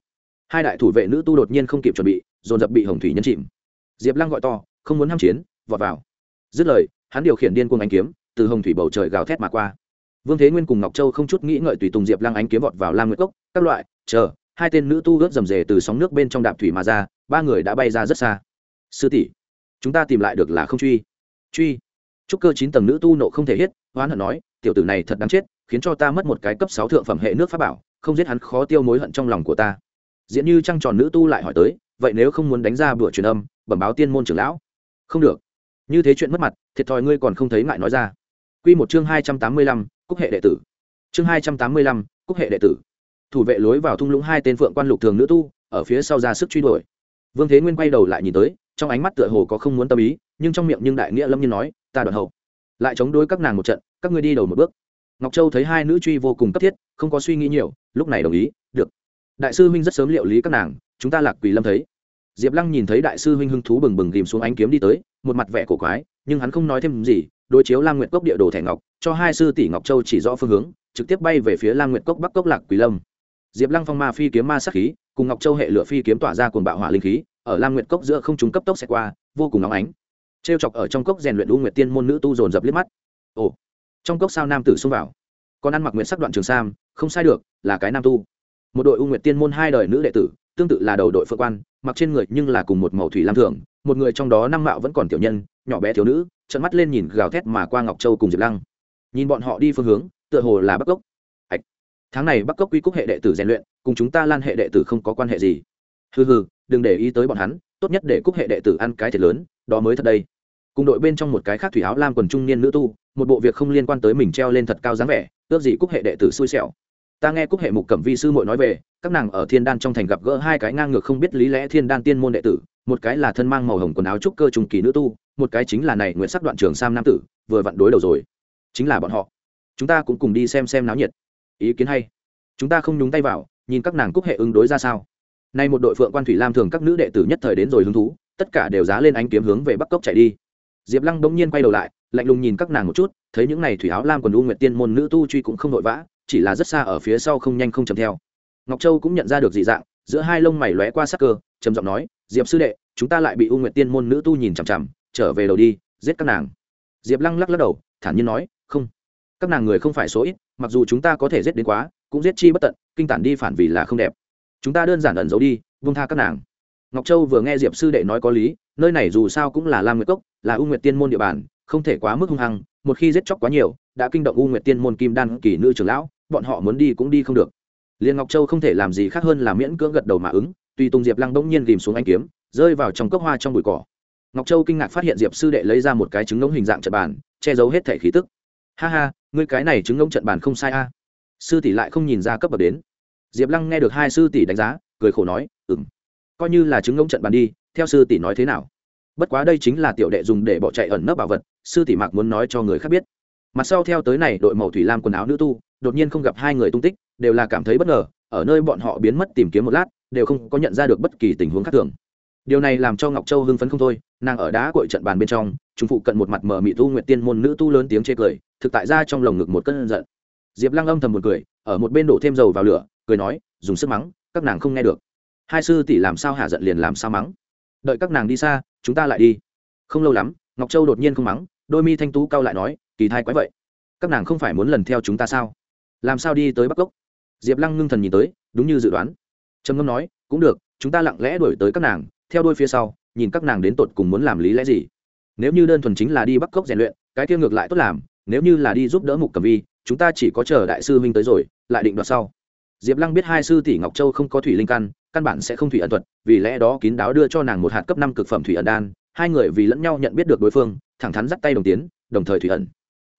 Hai đại thủ vệ nữ tu đột nhiên không kịp chuẩn bị, dồn dập bị hồng thủy nhân chìm. Diệp lăng gọi to, không muốn h chiến, vọt vào. Dứt lời hắn điều khiển điên cuồng ánh kiếm, từ hồng thủy bầu trời gào thét mà qua. Vương thế nguyên cùng ngọc châu không chút nghĩ ngợi tùy tùng diệp lăng ánh kiếm vọt vào lam nguyệt cốc, các loại, chờ, hai tên nữ tu ướt rầm rề từ sóng nước bên trong đạp thủy mà ra, ba người đã bay ra rất xa. Sư tỷ, chúng ta tìm lại được là không truy. Truy. Trúc cơ chín tầng nữ tu nộ không thể hết hoán hận nói, tiểu tử này thật đáng chết, khiến cho ta mất một cái cấp sáu thượng phẩm hệ nước pháp bảo, không giết hắn khó tiêu mối hận trong lòng của ta. Diễn như trăng tròn nữ tu lại hỏi tới, vậy nếu không muốn đánh ra bữa truyền âm, bẩm báo tiên môn trưởng lão? Không được như thế chuyện mất mặt thiệt thòi ngươi còn không thấy ngại nói ra Quy một chương hai trăm tám mươi lăm, cúc hệ đệ tử. Chương hai trăm tám mươi lăm, cúc hệ đệ tử. Thủ vệ lối vào thung lũng hai tên phượng quan lục thường nữ tu, ở phía sau ra sức truy đuổi. Vương Thế Nguyên quay đầu lại nhìn tới, trong ánh mắt tựa hồ có không muốn tâm ý, nhưng trong miệng nhưng đại nghĩa lâm nhiên nói, ta đoạn hậu. Lại chống đối các nàng một trận, các ngươi đi đầu một bước. Ngọc Châu thấy hai nữ truy vô cùng cấp thiết, không có suy nghĩ nhiều, lúc này đồng ý, được. đại sư huynh rất sớm liệu lý các nàng chúng ta lạc quỳ lâm thấy diệp lăng nhìn thấy đại sư huynh hưng thú bừng bừng ghìm xuống ánh kiếm đi tới một mặt vẻ cổ quái, nhưng hắn không nói thêm gì, đối chiếu lam nguyệt cốc địa đồ thẻ ngọc, cho hai sư tỷ ngọc châu chỉ rõ phương hướng, trực tiếp bay về phía lam nguyệt cốc bắc cốc lạc quỳ lâm. Diệp lăng phong ma phi kiếm ma sắc khí, cùng ngọc châu hệ lửa phi kiếm tỏa ra cuồng bạo hỏa linh khí, ở lam nguyệt cốc giữa không trung cấp tốc xẹt qua, vô cùng nóng ánh. T chọc ở trong cốc rèn luyện u nguyệt tiên môn nữ tu dồn dập liếc mắt. Ồ, trong cốc sao nam tử xông vào? Còn ăn mặc nguyện sắc đoạn trường sam, không sai được, là cái nam tu. Một đội u nguyệt tiên môn hai đời nữ đệ tử, tương tự là đầu đội phượng quan, mặc trên người nhưng là cùng một màu thủy lam thường một người trong đó năm mạo vẫn còn tiểu nhân, nhỏ bé thiếu nữ trận mắt lên nhìn gào thét mà qua ngọc châu cùng diệp lăng. Nhìn bọn họ đi phương hướng, tựa hồ là bắc cốc. Ạch tháng này bắc cốc quy cúc hệ đệ tử rèn luyện, cùng chúng ta lan hệ đệ tử không có quan hệ gì. Hừ hừ, đừng để ý tới bọn hắn, tốt nhất để cúc hệ đệ tử ăn cái thiệt lớn, đó mới thật đây. Cùng đội bên trong một cái khác thủy áo lam quần trung niên nữ tu, một bộ việc không liên quan tới mình treo lên thật cao dáng vẻ, ước gì cúc hệ đệ tử xui xẻo. Ta nghe cúc hệ mục cẩm vi sư muội nói về, các nàng ở thiên đan trong thành gặp gỡ hai cái ngang ngược không biết lý lẽ thiên đan tiên môn đệ tử một cái là thân mang màu hồng quần áo trúc cơ trùng kỳ nữ tu, một cái chính là này nguyện sắc đoạn trường sam nam tử, vừa vặn đối đầu rồi. Chính là bọn họ. Chúng ta cũng cùng đi xem xem náo nhiệt. Ý kiến hay. Chúng ta không nhúng tay vào, nhìn các nàng cúc hệ ứng đối ra sao. Nay một đội phượng quan thủy lam thường các nữ đệ tử nhất thời đến rồi hứng thú, tất cả đều giá lên ánh kiếm hướng về bắc cốc chạy đi. Diệp lăng bỗng nhiên quay đầu lại, lạnh lùng nhìn các nàng một chút, thấy những n à y thủy áo lam quần u nguyệt tiên môn nữ tu truy cũng không vội vã, chỉ là rất xa ở phía sau không nhanh không chầm theo. Ngọc châu cũng nhận ra được dị dạng, giữa hai lông mày lóe qua sắc cơ, trầm giọng nói diệp sư đệ, chúng ta lại bị u nguyệt tiên môn nữ tu nhìn chằm chằm, trở về đầu đi, giết các nàng. Diệp lăng lắc lắc đầu, thản nhiên nói, không, các nàng người không phải số ít, mặc dù chúng ta có thể giết đến quá, cũng giết chi bất tận, kinh tản đi phản vì là không đẹp. Chúng ta đơn giản ẩn giấu đi vung tha các nàng. Ngọc châu vừa nghe diệp sư đệ nói có lý, nơi này dù sao cũng là lam nguyệt cốc, là u nguyệt tiên môn địa bàn, không thể quá mức hung hăng, một khi giết chóc quá nhiều, đã kinh động u nguyệt tiên môn kim đan kỳ nữ trưởng lão, bọn họ muốn đi cũng đi không được. Liền ngọc châu không thể làm gì khác hơn là miễn cưỡng gật đầu mà ứng tùy tùng diệp lăng bỗng nhiên ghìm xuống anh kiếm, rơi vào trong cốc hoa trong bụi cỏ. Ngọc châu kinh ngạc phát hiện diệp sư đệ lấy ra một cái trứng ngỗng hình dạng trận bàn, che giấu hết thể khí tức. Ha ha, ngươi cái này trứng ngỗng trận bàn không sai a. Sư tỷ lại không nhìn ra cấp bậc đến. Diệp lăng nghe được hai sư tỷ đánh giá, cười khổ nói ừ m coi như là trứng ngỗng trận bàn đi, theo sư tỷ nói thế nào? Bất quá đây chính là tiểu đệ dùng để bỏ chạy ẩn nấp bảo vật, sư tỷ mạc muốn nói cho người khác biết. Mặt sau theo tới này, đội màu thủy lam quần áo nữ tu, đột nhiên không gặp hai người tung tích, đều là cảm thấy bất ngờ, ở nơi bọn họ biến mất tìm kiếm một lát đều không có nhận ra được bất kỳ tình huống khác thường. Điều này làm cho ngọc châu hưng phấn không thôi, nàng ở đá cội trận bàn bên trong chúng phụ cận một mặt mờ mị tu nguyện tiên môn nữ tu lớn tiếng chê cười, thực tại ra trong lồng ngực một cơn giận. Diệp lăng âm thầm một cười, ở một bên đổ thêm dầu vào lửa, cười nói, dùng sức mắng, các nàng không nghe được. Hai sư tỷ làm sao hạ giận liền làm sao mắng. Đợi các nàng đi xa, chúng ta lại đi. Không lâu lắm, ngọc châu đột nhiên không mắng, đôi mi thanh tú cao lại nói, kỳ thai quái vậy. Các nàng không phải muốn lần theo chúng ta sao? Làm sao đi tới bắc cốc? Diệp lăng ngưng thần nhìn tới, đúng như dự đoán trầm ngâm nói, cũng được, chúng ta lặng lẽ đuổi tới các nàng, theo đuôi phía sau, nhìn các nàng đến tột cùng muốn làm lý lẽ gì. Nếu như đơn thuần chính là đi bắc cốc rèn luyện, cái kia ngược lại tốt làm, nếu như là đi giúp đỡ mục cầm vi, chúng ta chỉ có chờ đại sư huynh tới rồi, lại định đoạt sau. Diệp lăng biết hai sư tỷ ngọc châu không có thủy linh căn căn bản sẽ không thủy ẩn thuật, vì lẽ đó kín đáo đưa cho nàng một hạt cấp năm cực phẩm thủy ẩn đan, hai người vì lẫn nhau nhận biết được đối phương, thẳng thắn dắt tay đồng tiến, đồng thời thủy ẩn.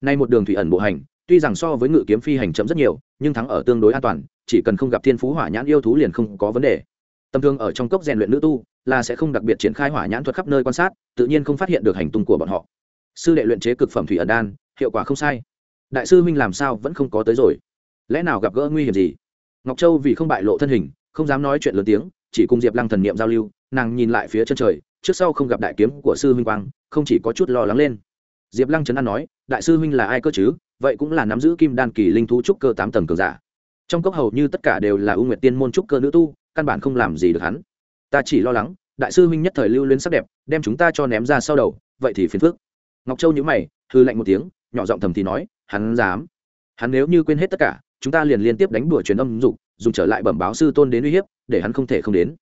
Nay một đường thủy ẩn bộ hành, tuy rằng so với ngự kiếm phi hành chậm rất nhiều, nhưng thắng ở tương đối an toàn chỉ cần không gặp thiên phú hỏa nhãn yêu thú liền không có vấn đề. Tầm thương ở trong cốc rèn luyện nữ tu, là sẽ không đặc biệt triển khai hỏa nhãn thuật khắp nơi quan sát, tự nhiên không phát hiện được hành tung của bọn họ. Sư đệ luyện chế cực phẩm thủy ẩn đan, hiệu quả không sai. Đại sư huynh làm sao vẫn không có tới rồi? Lẽ nào gặp gỡ nguy hiểm gì? Ngọc châu vì không bại lộ thân hình, không dám nói chuyện lớn tiếng, chỉ cùng diệp lăng thần niệm giao lưu, nàng nhìn lại phía chân trời, trước sau không gặp đại kiếm của sư huynh quang, không chỉ có chút lo lắng lên. Diệp lăng trấn an nói, đại sư huynh là ai cơ chứ? Vậy cũng là nắm giữ kim đan kỳ linh thú trúc cơ tám tầng cường giả trong cốc hầu như tất cả đều là ưu nguyệt tiên môn trúc cơ nữ tu, căn bản không làm gì được hắn. Ta chỉ lo lắng, đại sư huynh nhất thời lưu luyến sắc đẹp, đem chúng ta cho ném ra sau đầu, vậy thì phiền phước ngọc châu nhữ mày hư lạnh một tiếng, nhỏ giọng thầm thì nói, hắn dám. Hắn nếu như quên hết tất cả, chúng ta liền liên tiếp đánh đuổi truyền âm dục, dùng trở lại bẩm báo sư tôn đến uy hiếp, để hắn không thể không đến.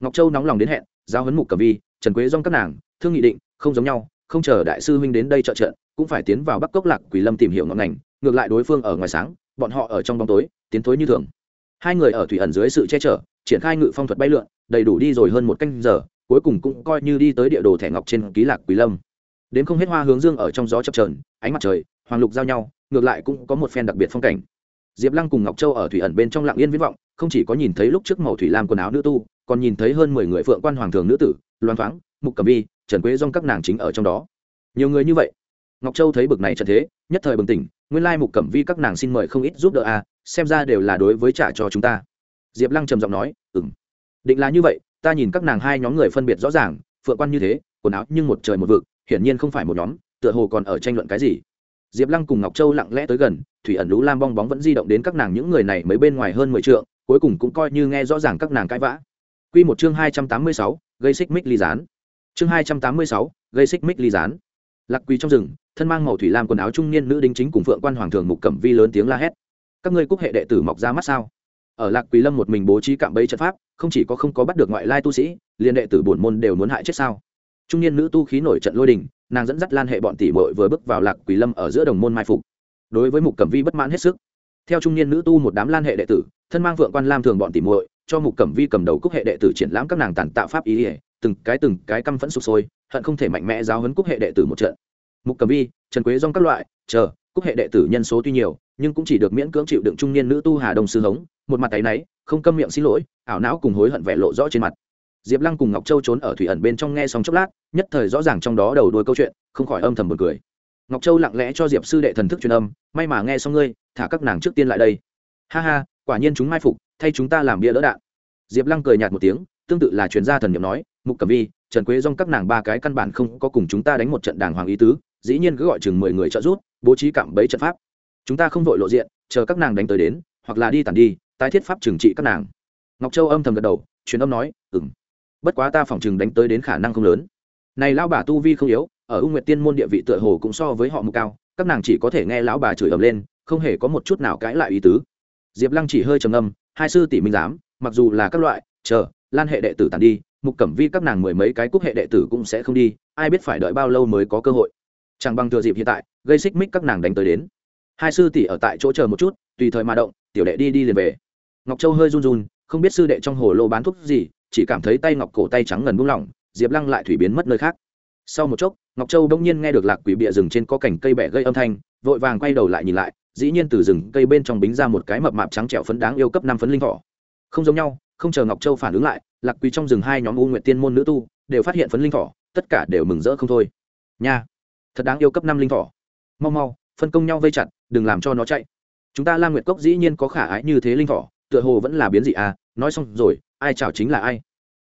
Ngọc châu nóng lòng đến hẹn, giao huấn mục cẩm vi, trần quế dong các nàng, thương nghị định, không giống nhau, không chờ đại sư huynh đến đây trợ trận, cũng phải tiến vào bắc cốc lạc quỷ lâm tìm hiểu ngọn ngành, ngược lại đối phương ở ngoài sáng bọn họ ở trong bóng tối, tiến thối như thường. Hai người ở thủy ẩn dưới sự che chở, triển khai ngự phong thuật bay lượn, đầy đủ đi rồi hơn một canh giờ, cuối cùng cũng coi như đi tới địa đồ thẻ ngọc trên ký lạc quý lâm. Đến không hết hoa hướng dương ở trong gió chập trờn ánh mặt trời, hoàng lục giao nhau, ngược lại cũng có một phen đặc biệt phong cảnh. Diệp lăng cùng ngọc châu ở thủy ẩn bên trong lạng yên viễn vọng, không chỉ có nhìn thấy lúc trước màu thủy lam quần áo nữ tu, còn nhìn thấy hơn mười người phượng quan hoàng thường nữ tử, loan thoáng, mục cẩm vi, trần quế dong các nàng chính ở trong đó. Nhiều người như vậy. Ngọc châu thấy bực này trận thế, nhất thời bừng tỉnh nguyên lai mục cẩm vi các nàng xin mời không ít giúp đỡ a xem ra đều là đối với trả cho chúng ta. Diệp lăng trầm giọng nói ừ m định là như vậy, ta nhìn các nàng hai nhóm người phân biệt rõ ràng, phượng quan như thế, quần áo nhưng một trời một vực, hiển nhiên không phải một nhóm, tựa hồ còn ở tranh luận cái gì. Diệp lăng cùng ngọc châu lặng lẽ tới gần, thủy ẩn lũ lam bong bóng vẫn di động đến các nàng những người này mấy bên ngoài hơn mười t cuối cùng cũng coi như nghe rõ ràng các nàng cãi vã. Q một chương hai trăm tám mươi sáu, gây xích mích ly gián. Chương hai trăm tám mươi sáu, gây xích mích ly gián lạc quỳ trong rừng, thân mang màu thủy lam quần áo trung niên nữ đính chính cùng phượng quan hoàng thường mục cẩm vi lớn tiếng la hét. Các ngươi cúc hệ đệ tử mọc ra mắt sao? Ở lạc quỳ lâm một mình bố trí cạm bẫy trận pháp, không chỉ có không có bắt được ngoại lai tu sĩ, liền đệ tử bổn môn đều muốn hại chết sao? Trung niên nữ tu khí nổi trận lôi đình, nàng dẫn dắt lan hệ bọn tỷ bội vừa bước vào lạc quỳ lâm ở giữa đồng môn mai phục. Đối với mục cẩm vi bất mãn hết sức, theo trung niên nữ tu một đám lan hệ đệ tử, thân mang vượng quan lam thường bọn tỷ muội, cho mục cẩm vi cầm đầu cúc hệ đệ tử triển lãm các nàng tàn tạo pháp ý ỉa từng cái từng cái căm phẫn sụp sôi hận không thể mạnh mẽ giáo huấn cúc hệ đệ tử một trận. Mục cẩm vi, trần quế dong các loại, chờ, cúc hệ đệ tử nhân số tuy nhiều, nhưng cũng chỉ được miễn cưỡng chịu đựng trung niên nữ tu hà đông sư hống, một mặt tay náy, không câm miệng xin lỗi, ảo não cùng hối hận vẻ lộ rõ trên mặt. Diệp lăng cùng ngọc châu trốn ở thủy ẩn bên trong nghe xong chốc lát, nhất thời rõ ràng trong đó đầu đuôi câu chuyện, không khỏi âm thầm một cười. Ngọc châu lặng lẽ cho diệp sư đệ thần thức truyền âm, may mà nghe xong ngươi, thả các nàng trước tiên lại đây. Ha ha, quả nhiên chúng mai phục, thay chúng ta làm bia đỡ đạn. Diệp lăng cười nhạt một tiếng, tương tự là chuyên gia thần n i ệ m nói, mục cẩm vi trần quế dong các nàng ba cái căn bản không có cùng chúng ta đánh một trận đàng hoàng ý tứ, dĩ nhiên cứ gọi chừng mười người trợ giúp, bố trí cảm bẫy trận pháp. Chúng ta không vội lộ diện, chờ các nàng đánh tới đến, hoặc là đi tản đi, tái thiết pháp trừng trị các nàng. Ngọc châu âm thầm gật đầu, truyền âm nói ừ m bất quá ta phòng chừng đánh tới đến khả năng không lớn. Này lão bà tu vi không yếu, ở ung nguyệt tiên môn địa vị tựa hồ cũng so với họ mục cao, các nàng chỉ có thể nghe lão bà chửi ầm lên, không hề có một chút nào cãi lại ý tứ. Diệp lăng chỉ hơi trầm âm hai sư tỷ minh giám, mặc dù là các loại, chờ, lan hệ đệ tử tàn đi mục cẩm vi các nàng mười mấy cái cúc hệ đệ tử cũng sẽ không đi, ai biết phải đợi bao lâu mới có cơ hội. Chẳng bằng thừa dịp hiện tại, gây xích mích các nàng đánh tới đến. Hai sư tỷ ở tại chỗ chờ một chút, tùy thời mà động, tiểu đệ đi đi liền về. Ngọc châu hơi run run, không biết sư đệ trong hồ lô bán thuốc gì, chỉ cảm thấy tay ngọc cổ tay trắng ngần buông lỏng, diệp lăng lại thủy biến mất nơi khác. Sau một chốc, ngọc châu bỗng nhiên nghe được lạc quỷ bịa rừng trên có cành cây bẻ gây âm thanh, vội vàng quay đầu lại nhìn lại, dĩ nhiên từ rừng cây bên trong bính ra một cái mập mạp trắng trẻo phấn đáng yêu cấp năm phấn linh thỏ không giống nhau không chờ ngọc châu phản ứng lại, lạc quỳ trong rừng hai nhóm u nguyện tiên môn nữ tu đều phát hiện phấn linh thỏ, tất cả đều mừng rỡ không thôi. Nha, thật đáng yêu cấp năm linh thỏ. Mau mau, phân công nhau vây chặt, đừng làm cho nó chạy. Chúng ta la nguyệt cốc dĩ nhiên có khả ái như thế linh thỏ, tựa hồ vẫn là biến dị à nói xong rồi, ai chào chính là ai.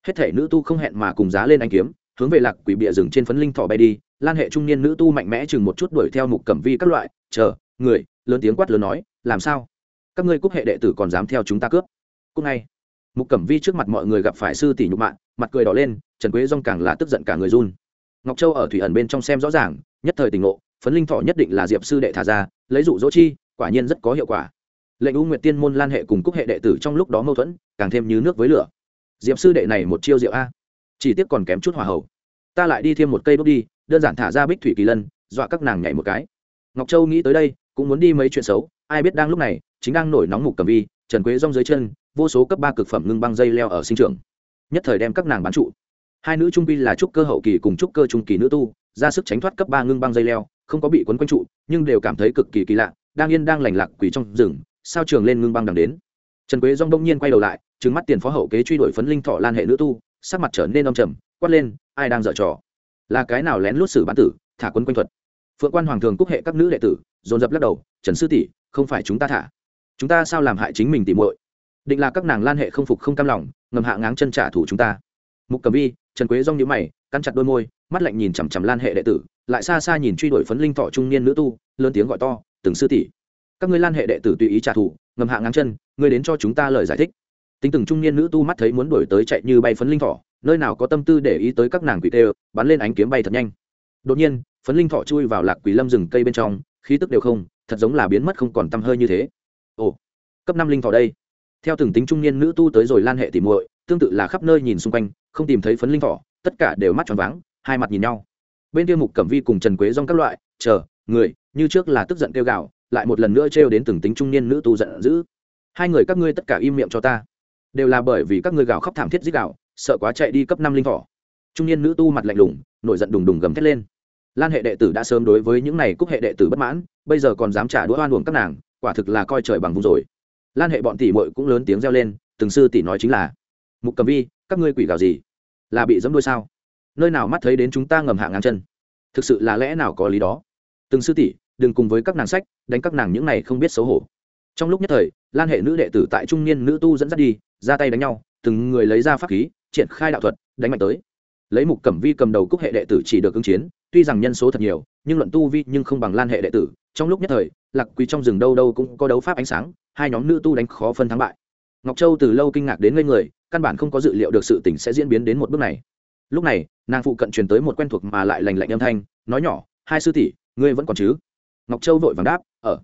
Hết thể nữ tu không hẹn mà cùng giá lên anh kiếm, hướng về lạc quỷ bịa rừng trên phấn linh thỏ bay đi, lan hệ trung niên nữ tu mạnh mẽ chừng một chút đuổi theo mục cẩm vi các loại, chờ, người, lớn tiếng quát lớn nói, làm sao? Các ngươi cúc hệ đệ tử còn dám theo chúng ta cướp? Cúc ngay mục cẩm vi trước mặt mọi người gặp phải sư tỷ nhục mạng mặt cười đỏ lên, trần quế dong càng là tức giận cả người run. Ngọc châu ở thủy ẩn bên trong xem rõ ràng, nhất thời tình ngộ, phấn linh thọ nhất định là diệp sư đệ thả ra, lấy dụ dỗ chi, quả nhiên rất có hiệu quả. Lệnh u nguyệt tiên môn lan hệ cùng cúc hệ đệ tử trong lúc đó mâu thuẫn, càng thêm như nước với lửa. Diệp sư đệ này một chiêu diệu a, chỉ tiếc còn kém chút hòa hậu ta lại đi thêm một cây bước đi, đơn giản thả ra bích thủy kỳ lân, dọa các nàng nhảy một cái. Ngọc châu nghĩ tới đây, cũng muốn đi mấy chuyện xấu, ai biết đang lúc này, chính đang nổi nóng mục cầm vi, trần quế rong dưới chân vô số cấp ba cực phẩm ngưng băng dây leo ở sinh trường, nhất thời đem các nàng bán trụ. Hai nữ trung quy là trúc cơ hậu kỳ cùng trúc cơ trung kỳ nữ tu, ra sức tránh thoát cấp ba ngưng băng dây leo, không có bị quấn quanh trụ, nhưng đều cảm thấy cực kỳ kỳ lạ, đang yên đang lành lạc quỷ trong rừng, sao trường lên ngưng băng đằng đến. Trần quế dong đông nhiên quay đầu lại, trừng mắt tiền phó hậu kế truy đuổi phấn linh thọ lan hệ nữ tu, sắc mặt trở nên âm trầm, quát lên, ai đang dở trò? Là cái nào lén lút xử bán tử, thả quấn quanh thuật? Phượng quan hoàng thường cúc hệ các nữ đệ tử, dồn dập lắc đầu, trần sư tỷ, không phải chúng ta thả. Chúng ta sao làm hại chính mình tìm muội? Định là các nàng lan hệ không phục không cam lòng, ngầm hạ ngáng chân trả thù chúng ta. Mục cầm vi, trần quế rong nhíu mày, cắn chặt đôi môi, mắt lạnh nhìn chằm chằm lan hệ đệ tử, lại xa xa nhìn truy đuổi phấn linh thọ trung niên nữ tu, lớn tiếng gọi to, từng sư tỷ, các ngươi lan hệ đệ tử tùy ý trả thù, ngầm hạ ngáng chân, ngươi đến cho chúng ta lời giải thích. Tính từng trung niên nữ tu mắt thấy muốn đuổi tới chạy như bay phấn linh thọ, nơi nào có tâm tư để ý tới các nàng quỷ tê, bắn lên ánh kiếm bay thật nhanh. Đột nhiên, phấn linh thọ chui vào lạc quỷ lâm rừng cây bên trong, khí tức đều không, thật giống là biến mất không còn tăm hơi như thế. Ồ, cấp năm linh thọ đây theo từng tính trung niên nữ tu tới rồi lan hệ tìm muội, tương tự là khắp nơi nhìn xung quanh, không tìm thấy phấn linh thỏ, tất cả đều mắt tròn váng, hai mặt nhìn nhau. Bên kia mục cẩm vi cùng trần quế rong các loại, chờ, người, như trước là tức giận kêu gạo lại một lần nữa trêu đến từng tính trung niên nữ tu giận dữ. Hai người các ngươi tất cả im miệng cho ta. Đều là bởi vì các ngươi gào khóc thảm thiết giết gạo sợ quá chạy đi cấp năm linh thỏ. Trung niên nữ tu mặt lạnh lùng, nổi giận đùng đùng gầm thét lên. Lan hệ đệ tử đã sớm đối với những này cúc hệ đệ tử bất mãn, bây giờ còn dám trả đũa oan uổng các nàng, quả thực là coi trời bằng vùng rồi lan hệ bọn tỷ muội cũng lớn tiếng reo lên, từng sư tỷ nói chính là, mục cầm vi, các ngươi quỷ gào gì? Là bị dẫm đuôi sao? Nơi nào mắt thấy đến chúng ta ngầm hạ ngang chân? Thực sự là lẽ nào có lý đó? Từng sư tỷ, đừng cùng với các nàng sách, đánh các nàng những này không biết xấu hổ. Trong lúc nhất thời, lan hệ nữ đệ tử tại trung niên nữ tu dẫn dắt đi, ra tay đánh nhau, từng người lấy ra pháp khí, triển khai đạo thuật, đánh mạnh tới. Lấy mục cẩm vi cầm đầu cúc hệ đệ tử chỉ được ứng chiến, tuy rằng nhân số thật nhiều, nhưng luận tu vi nhưng không bằng lan hệ đệ tử. Trong lúc nhất thời, lạc quý trong rừng đâu đâu cũng có đấu pháp ánh sáng hai nhóm nữ tu đánh khó phân thắng bại. Ngọc châu từ lâu kinh ngạc đến ngây người, căn bản không có dự liệu được sự tình sẽ diễn biến đến một bước này. Lúc này, nàng phụ cận truyền tới một quen thuộc mà lại lành lạnh âm thanh, nói nhỏ, hai sư tỷ, ngươi vẫn còn chứ? Ngọc châu vội vàng đáp, ở.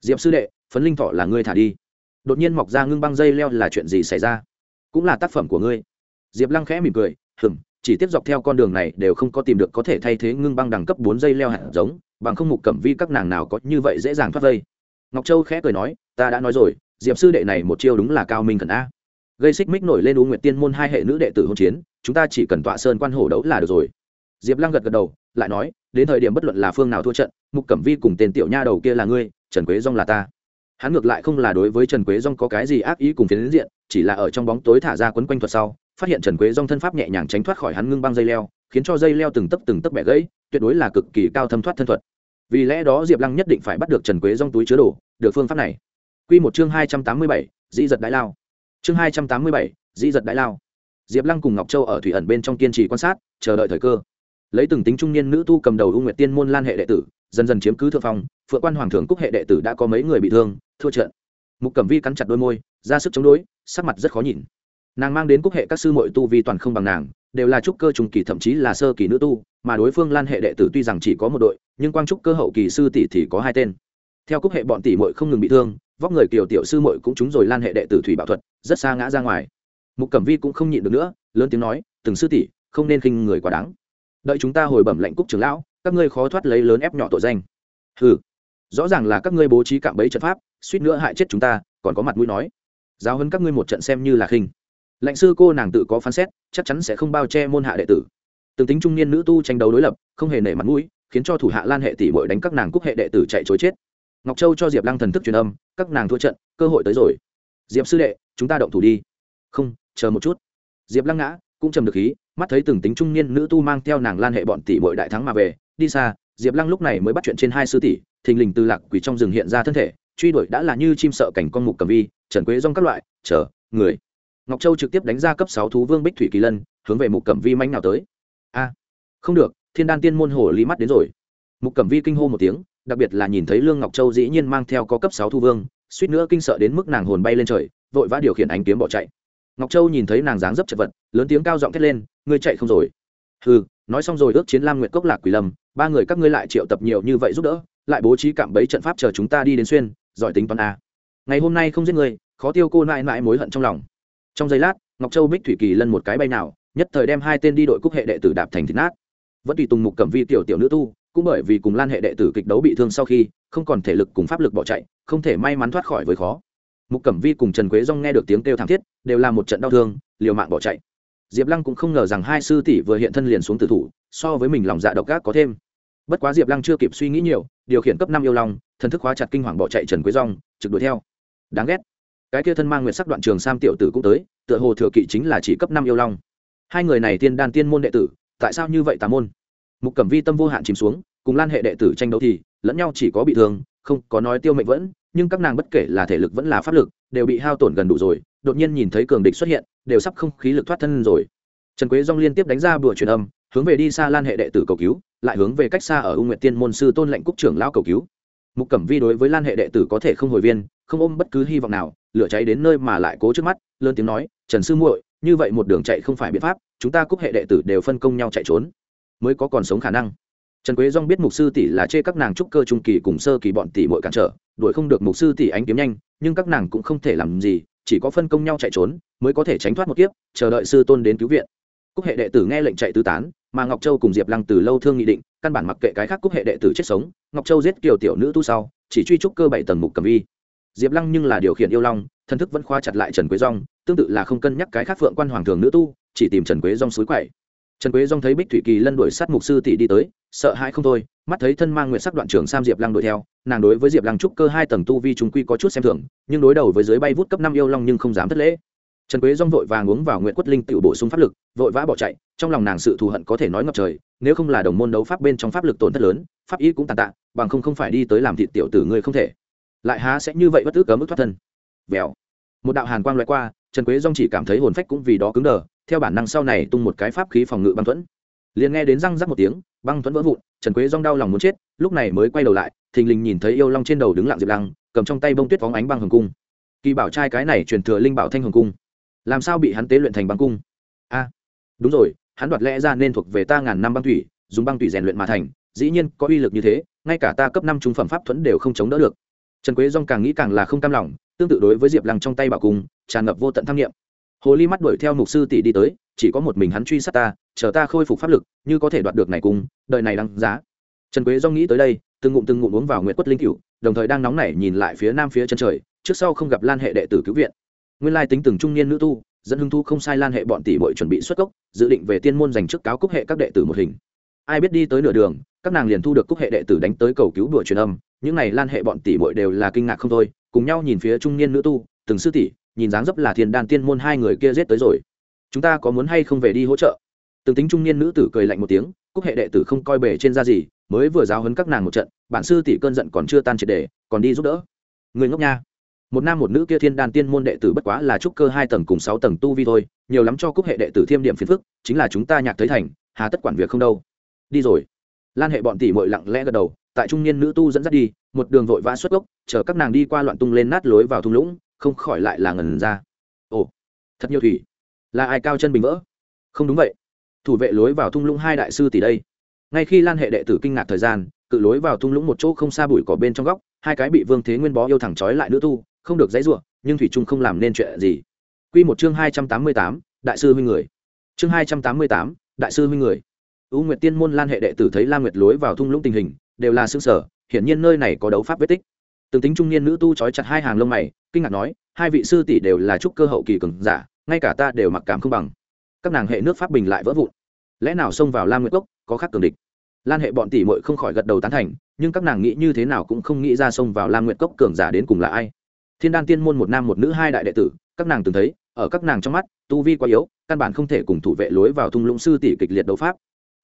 Diệp sư đệ, phấn linh thọ là ngươi thả đi. Đột nhiên mọc ra ngưng băng dây leo là chuyện gì xảy ra? Cũng là tác phẩm của ngươi. Diệp lăng khẽ mỉm cười hừng chỉ tiếp dọc theo con đường này đều không có tìm được có thể thay thế ngưng băng đẳng cấp bốn dây leo hạt giống, bằng không mục cẩm vi các nàng nào có như vậy dễ dàng thoát vây ngọc châu khẽ cười nói, ta đã nói rồi, diệp sư đệ này một chiêu đúng là cao minh cần a. Gây xích mích nổi lên u nguyệt tiên môn hai hệ nữ đệ tử hôn chiến, chúng ta chỉ cần tọa sơn quan hổ đấu là được rồi. Diệp lăng gật gật đầu, lại nói, đến thời điểm bất luận là phương nào thua trận, mục cẩm vi cùng tên tiểu nha đầu kia là ngươi, trần quế dong là ta. Hắn ngược lại không là đối với trần quế dong có cái gì ác ý cùng phiến diện, chỉ là ở trong bóng tối thả ra quấn quanh thuật sau, phát hiện trần quế dong thân pháp nhẹ nhàng tránh thoát khỏi hắn ngưng băng dây leo, khiến cho dây leo từng tấc từng tấc bẻ gãy, tuyệt đối là cực kỳ cao thâm thoát thân thuật vì lẽ đó diệp lăng nhất định phải bắt được trần quế dòng túi chứa đồ, được phương pháp này. Q một chương hai trăm tám mươi bảy, dĩ giật đại lao. Chương hai trăm tám mươi bảy, dĩ giật đại lao. Diệp lăng cùng ngọc châu ở thủy ẩn bên trong kiên trì quan sát, chờ đợi thời cơ. Lấy từng tính trung niên nữ tu cầm đầu u nguyệt tiên môn lan hệ đệ tử, dần dần chiếm cứ thượng phong, phượng quan hoàng thường cúc hệ đệ tử đã có mấy người bị thương, thua trận. Mục cẩm vi cắn chặt đôi môi, ra sức chống đối, sắc mặt rất khó nhìn. Nàng mang đến cúc hệ các sư mội tu vi toàn không bằng nàng đều là trúc cơ trùng kỳ, thậm chí là sơ kỳ nữ tu, mà đối phương lan hệ đệ tử tuy rằng chỉ có một đội, nhưng quang trúc cơ hậu kỳ sư tỷ thì có hai tên. Theo cúc hệ bọn tỷ mội không ngừng bị thương, vóc người kiều tiểu sư mội cũng trúng rồi lan hệ đệ tử thủy bảo thuật, rất xa ngã ra ngoài. Mục cẩm vi cũng không nhịn được nữa, lớn tiếng nói, từng sư tỷ, không nên khinh người quá đáng. Đợi chúng ta hồi bẩm lệnh cúc trưởng lão, các ngươi khó thoát lấy lớn ép nhỏ tội danh. Ừ rõ ràng là các ngươi bố trí cạm bẫy trận pháp, suýt nữa hại chết chúng ta, còn có mặt mũi nói. Giáo hơn các ngươi một trận xem như là khinh lệnh sư cô nàng tự có phán xét, chắc chắn sẽ không bao che môn hạ đệ tử. Từng tính trung niên nữ tu tranh đấu đối lập, không hề nể mặt mũi, khiến cho thủ hạ lan hệ tỷ bội đánh các nàng cúc hệ đệ tử chạy chối chết. Ngọc châu cho diệp lăng thần thức truyền âm, các nàng thua trận, cơ hội tới rồi. Diệp sư đệ, chúng ta động thủ đi. Không, chờ một chút. Diệp lăng ngã, cũng trầm được khí, mắt thấy từng tính trung niên nữ tu mang theo nàng lan hệ bọn tỷ bội đại thắng mà về, đi xa, diệp lăng lúc này mới bắt chuyện trên hai sư tỷ, thình lình từ lạc quỷ trong rừng hiện ra thân thể, truy đuổi đã là như chim sợ cảnh con mục cầm vi, trần quế rong các loại, chờ, người ngọc châu trực tiếp đánh ra cấp sáu thú vương bích thủy kỳ lân hướng về mục cẩm vi manh nào tới. A không được thiên đan tiên môn hồ lý mắt đến rồi. Mục cẩm vi kinh hô một tiếng đặc biệt là nhìn thấy lương ngọc châu dĩ nhiên mang theo có cấp sáu thu vương suýt nữa kinh sợ đến mức nàng hồn bay lên trời vội vã điều khiển ánh kiếm bỏ chạy. Ngọc châu nhìn thấy nàng dáng dấp chật vật lớn tiếng cao giọng thét lên ngươi chạy không rồi. Hừ nói xong rồi ước chiến lam nguyệt cốc lạc quỷ lâm ba người các ngươi lại triệu tập nhiều như vậy giúp đỡ lại bố trí cạm bẫy trận pháp chờ chúng ta đi đến xuyên giỏi tính toán a. Ngày hôm nay không giết ngươi, khó tiêu cô nại mãi mối hận trong lòng trong giây lát, ngọc châu bích thủy kỳ lân một cái bay nào, nhất thời đem hai tên đi đội cúc hệ đệ tử đạp thành thịt nát. Vẫn tùy tùng mục cẩm vi tiểu tiểu nữ tu, cũng bởi vì cùng lan hệ đệ tử kịch đấu bị thương sau khi, không còn thể lực cùng pháp lực bỏ chạy, không thể may mắn thoát khỏi với khó. Mục cẩm vi cùng trần quế dong nghe được tiếng kêu thảm thiết, đều là một trận đau thương, liều mạng bỏ chạy. Diệp lăng cũng không ngờ rằng hai sư tỷ vừa hiện thân liền xuống tử thủ, so với mình lòng dạ độc ác có thêm. Bất quá diệp lăng chưa kịp suy nghĩ nhiều, điều khiển cấp năm yêu long, thần thức hóa chặt kinh hoàng bỏ chạy trần quế dong trực đuổi theo. Đáng ghét cái kia thân mang nguyệt sắc đoạn trường sam tiểu tử cũng tới, tựa hồ thừa kỵ chính là chỉ cấp năm yêu long. Hai người này tiên đan tiên môn đệ tử, tại sao như vậy tà môn? Mục cẩm vi tâm vô hạn chìm xuống, cùng lan hệ đệ tử tranh đấu thì, lẫn nhau chỉ có bị thương, không có nói tiêu mệnh vẫn, nhưng các nàng bất kể là thể lực vẫn là pháp lực, đều bị hao tổn gần đủ rồi, đột nhiên nhìn thấy cường địch xuất hiện, đều sắp không khí lực thoát thân rồi. Trần quế dong liên tiếp đánh ra bùa truyền âm, hướng về đi xa lan hệ đệ tử cầu cứu, lại hướng về cách xa ở u nguyệt tiên môn sư tôn lệnh cúc trưởng lão cầu cứu. Mục cẩm vi đối với lan hệ đệ tử có thể không hồi viên không ôm bất cứ hy vọng nào, lửa cháy đến nơi mà lại cố trước mắt, lớn tiếng nói, trần sư muội, như vậy một đường chạy không phải biện pháp, chúng ta cúc hệ đệ tử đều phân công nhau chạy trốn, mới có còn sống khả năng. Trần quế dong biết mục sư tỷ là chê các nàng trúc cơ trung kỳ cùng sơ kỳ bọn tỷ muội cản trở, đuổi không được mục sư tỷ ánh kiếm nhanh, nhưng các nàng cũng không thể làm gì, chỉ có phân công nhau chạy trốn, mới có thể tránh thoát một kiếp, chờ đợi sư tôn đến cứu viện. Cúc hệ đệ tử nghe lệnh chạy tứ tán, mà ngọc châu cùng diệp lăng từ lâu thương nghị định, căn bản mặc kệ cái khác cúc hệ đệ tử chết sống, ngọc châu giết kiều tiểu nữ tu sau, chỉ truy trúc cơ bảy tầng mục cầm vi diệp lăng nhưng là điều khiển yêu long, thân thức vẫn khoa chặt lại trần quế dong tương tự là không cân nhắc cái khác phượng quan hoàng thường nữ tu, chỉ tìm trần quế dong suối quậy. Trần quế dong thấy bích thủy kỳ lân đuổi sát mục sư tỷ đi tới, sợ hãi không thôi, mắt thấy thân mang nguyện sắc đoạn trường sam diệp lăng đuổi theo, nàng đối với diệp lăng trúc cơ hai tầng tu vi chúng quy có chút xem thường, nhưng đối đầu với dưới bay vút cấp năm yêu long nhưng không dám thất lễ. Trần quế dong vội vàng uống vào nguyện quất linh tự bổ sung pháp lực, vội vã bỏ chạy, trong lòng nàng sự thù hận có thể nói ngập trời, nếu không là đồng môn đấu pháp bên trong pháp lực tổn thất lớn, pháp ý cũng tàn tạ, bằng không không phải đi tới làm thịt tiểu tử ngươi không thể lại há sẽ như vậy bất tức cấm ức thoát thân. Vèo. Một đạo hàn quang loại qua, trần quế dong chỉ cảm thấy hồn phách cũng vì đó cứng đờ, theo bản năng sau này tung một cái pháp khí phòng ngự băng thuẫn. Liền nghe đến răng rắc một tiếng, băng thuẫn vỡ vụn, trần quế dong đau lòng muốn chết, lúc này mới quay đầu lại, thình lình nhìn thấy yêu long trên đầu đứng lặng diệp lăng, cầm trong tay bông tuyết phóng ánh băng hồng cung. Kỳ bảo trai cái này truyền thừa linh bảo thanh hồng cung. Làm sao bị hắn tế luyện thành băng cung? A, đúng rồi, hắn đoạt lẽ ra nên thuộc về ta ngàn năm băng thủy, dùng băng thủy rèn luyện mà thành, dĩ nhiên có uy lực như thế, ngay cả ta cấp năm trung phẩm pháp thuẫn đều không chống đỡ được trần quế dong càng nghĩ càng là không cam lòng, tương tự đối với diệp lăng trong tay bảo cung, tràn ngập vô tận tham nghiệm hồ ly mắt đuổi theo mục sư tỷ đi tới, chỉ có một mình hắn truy sát ta, chờ ta khôi phục pháp lực, như có thể đoạt được này cung đợi này đăng giá. Trần quế dong nghĩ tới đây, từng ngụm từng ngụm uống vào nguyệt quất linh cựu đồng thời đang nóng nảy nhìn lại phía nam phía chân trời, trước sau không gặp lan hệ đệ tử cứu viện. Nguyên lai tính từng trung niên nữ tu, dẫn hưng thu không sai lan hệ bọn tỷ bội chuẩn bị xuất cốc, dự định về tiên môn dành trước cáo cúc hệ các đệ tử một hình. Ai biết đi tới nửa đường, các nàng liền thu được cúc hệ đệ tử đánh tới cầu cứu đuổi truyền âm những này lan hệ bọn tỷ muội đều là kinh ngạc không thôi, cùng nhau nhìn phía trung niên nữ tu, từng sư tỷ, nhìn dáng dấp là thiên đan tiên môn hai người kia giết tới rồi. Chúng ta có muốn hay không về đi hỗ trợ? Từng tính trung niên nữ tử cười lạnh một tiếng, cúc hệ đệ tử không coi bề trên ra gì, mới vừa giáo hấn các nàng một trận, bản sư tỷ cơn giận còn chưa tan triệt đề còn đi giúp đỡ. Người ngốc nha. Một nam một nữ kia thiên đan tiên môn đệ tử bất quá là trúc cơ hai tầng cùng sáu tầng tu vi thôi, nhiều lắm cho cúc hệ đệ tử thêm điểm phiền phức, chính là chúng ta nhạc thấy thành, hà tất quản việc không đâu. Đi rồi. Lan hệ bọn tỷ mội lặng lẽ gật đầu tại trung niên nữ tu dẫn dắt đi, một đường vội vã xuất gốc, chờ các nàng đi qua loạn tung lên nát lối vào thung lũng, không khỏi lại là ngần ra. Ồ, thật nhiều thủy. Là ai cao chân bình vỡ? Không đúng vậy. Thủ vệ lối vào thung lũng hai đại sư tỷ đây. Ngay khi lan hệ đệ tử kinh ngạc thời gian, cự lối vào thung lũng một chỗ không xa bụi cỏ bên trong góc, hai cái bị vương thế nguyên bó yêu thẳng trói lại nữ tu, không được dãy ruộng nhưng thủy trung không làm nên chuyện gì. Quy một chương hai trăm tám mươi tám, đại sư huynh người. Chương hai trăm tám mươi tám, đại sư huynh người. U nguyệt tiên môn lan hệ đệ tử thấy lan nguyệt lối vào thung lũng tình hình đều là xương sở, hiển nhiên nơi này có đấu pháp vết tích. Từng tính trung niên nữ tu trói chặt hai hàng lông mày, kinh ngạc nói, hai vị sư tỷ đều là trúc cơ hậu kỳ cường giả, ngay cả ta đều mặc cảm không bằng. Các nàng hệ nước pháp bình lại vỡ vụn. Lẽ nào xông vào lam nguyệt cốc, có khác cường địch? Lan hệ bọn tỷ muội không khỏi gật đầu tán thành, nhưng các nàng nghĩ như thế nào cũng không nghĩ ra xông vào lam nguyệt cốc cường giả đến cùng là ai. Thiên đan tiên môn một nam một nữ hai đại đệ tử, các nàng từng thấy, ở các nàng trong mắt, tu vi quá yếu, căn bản không thể cùng thủ vệ lối vào thung lũng sư tỷ kịch liệt đấu pháp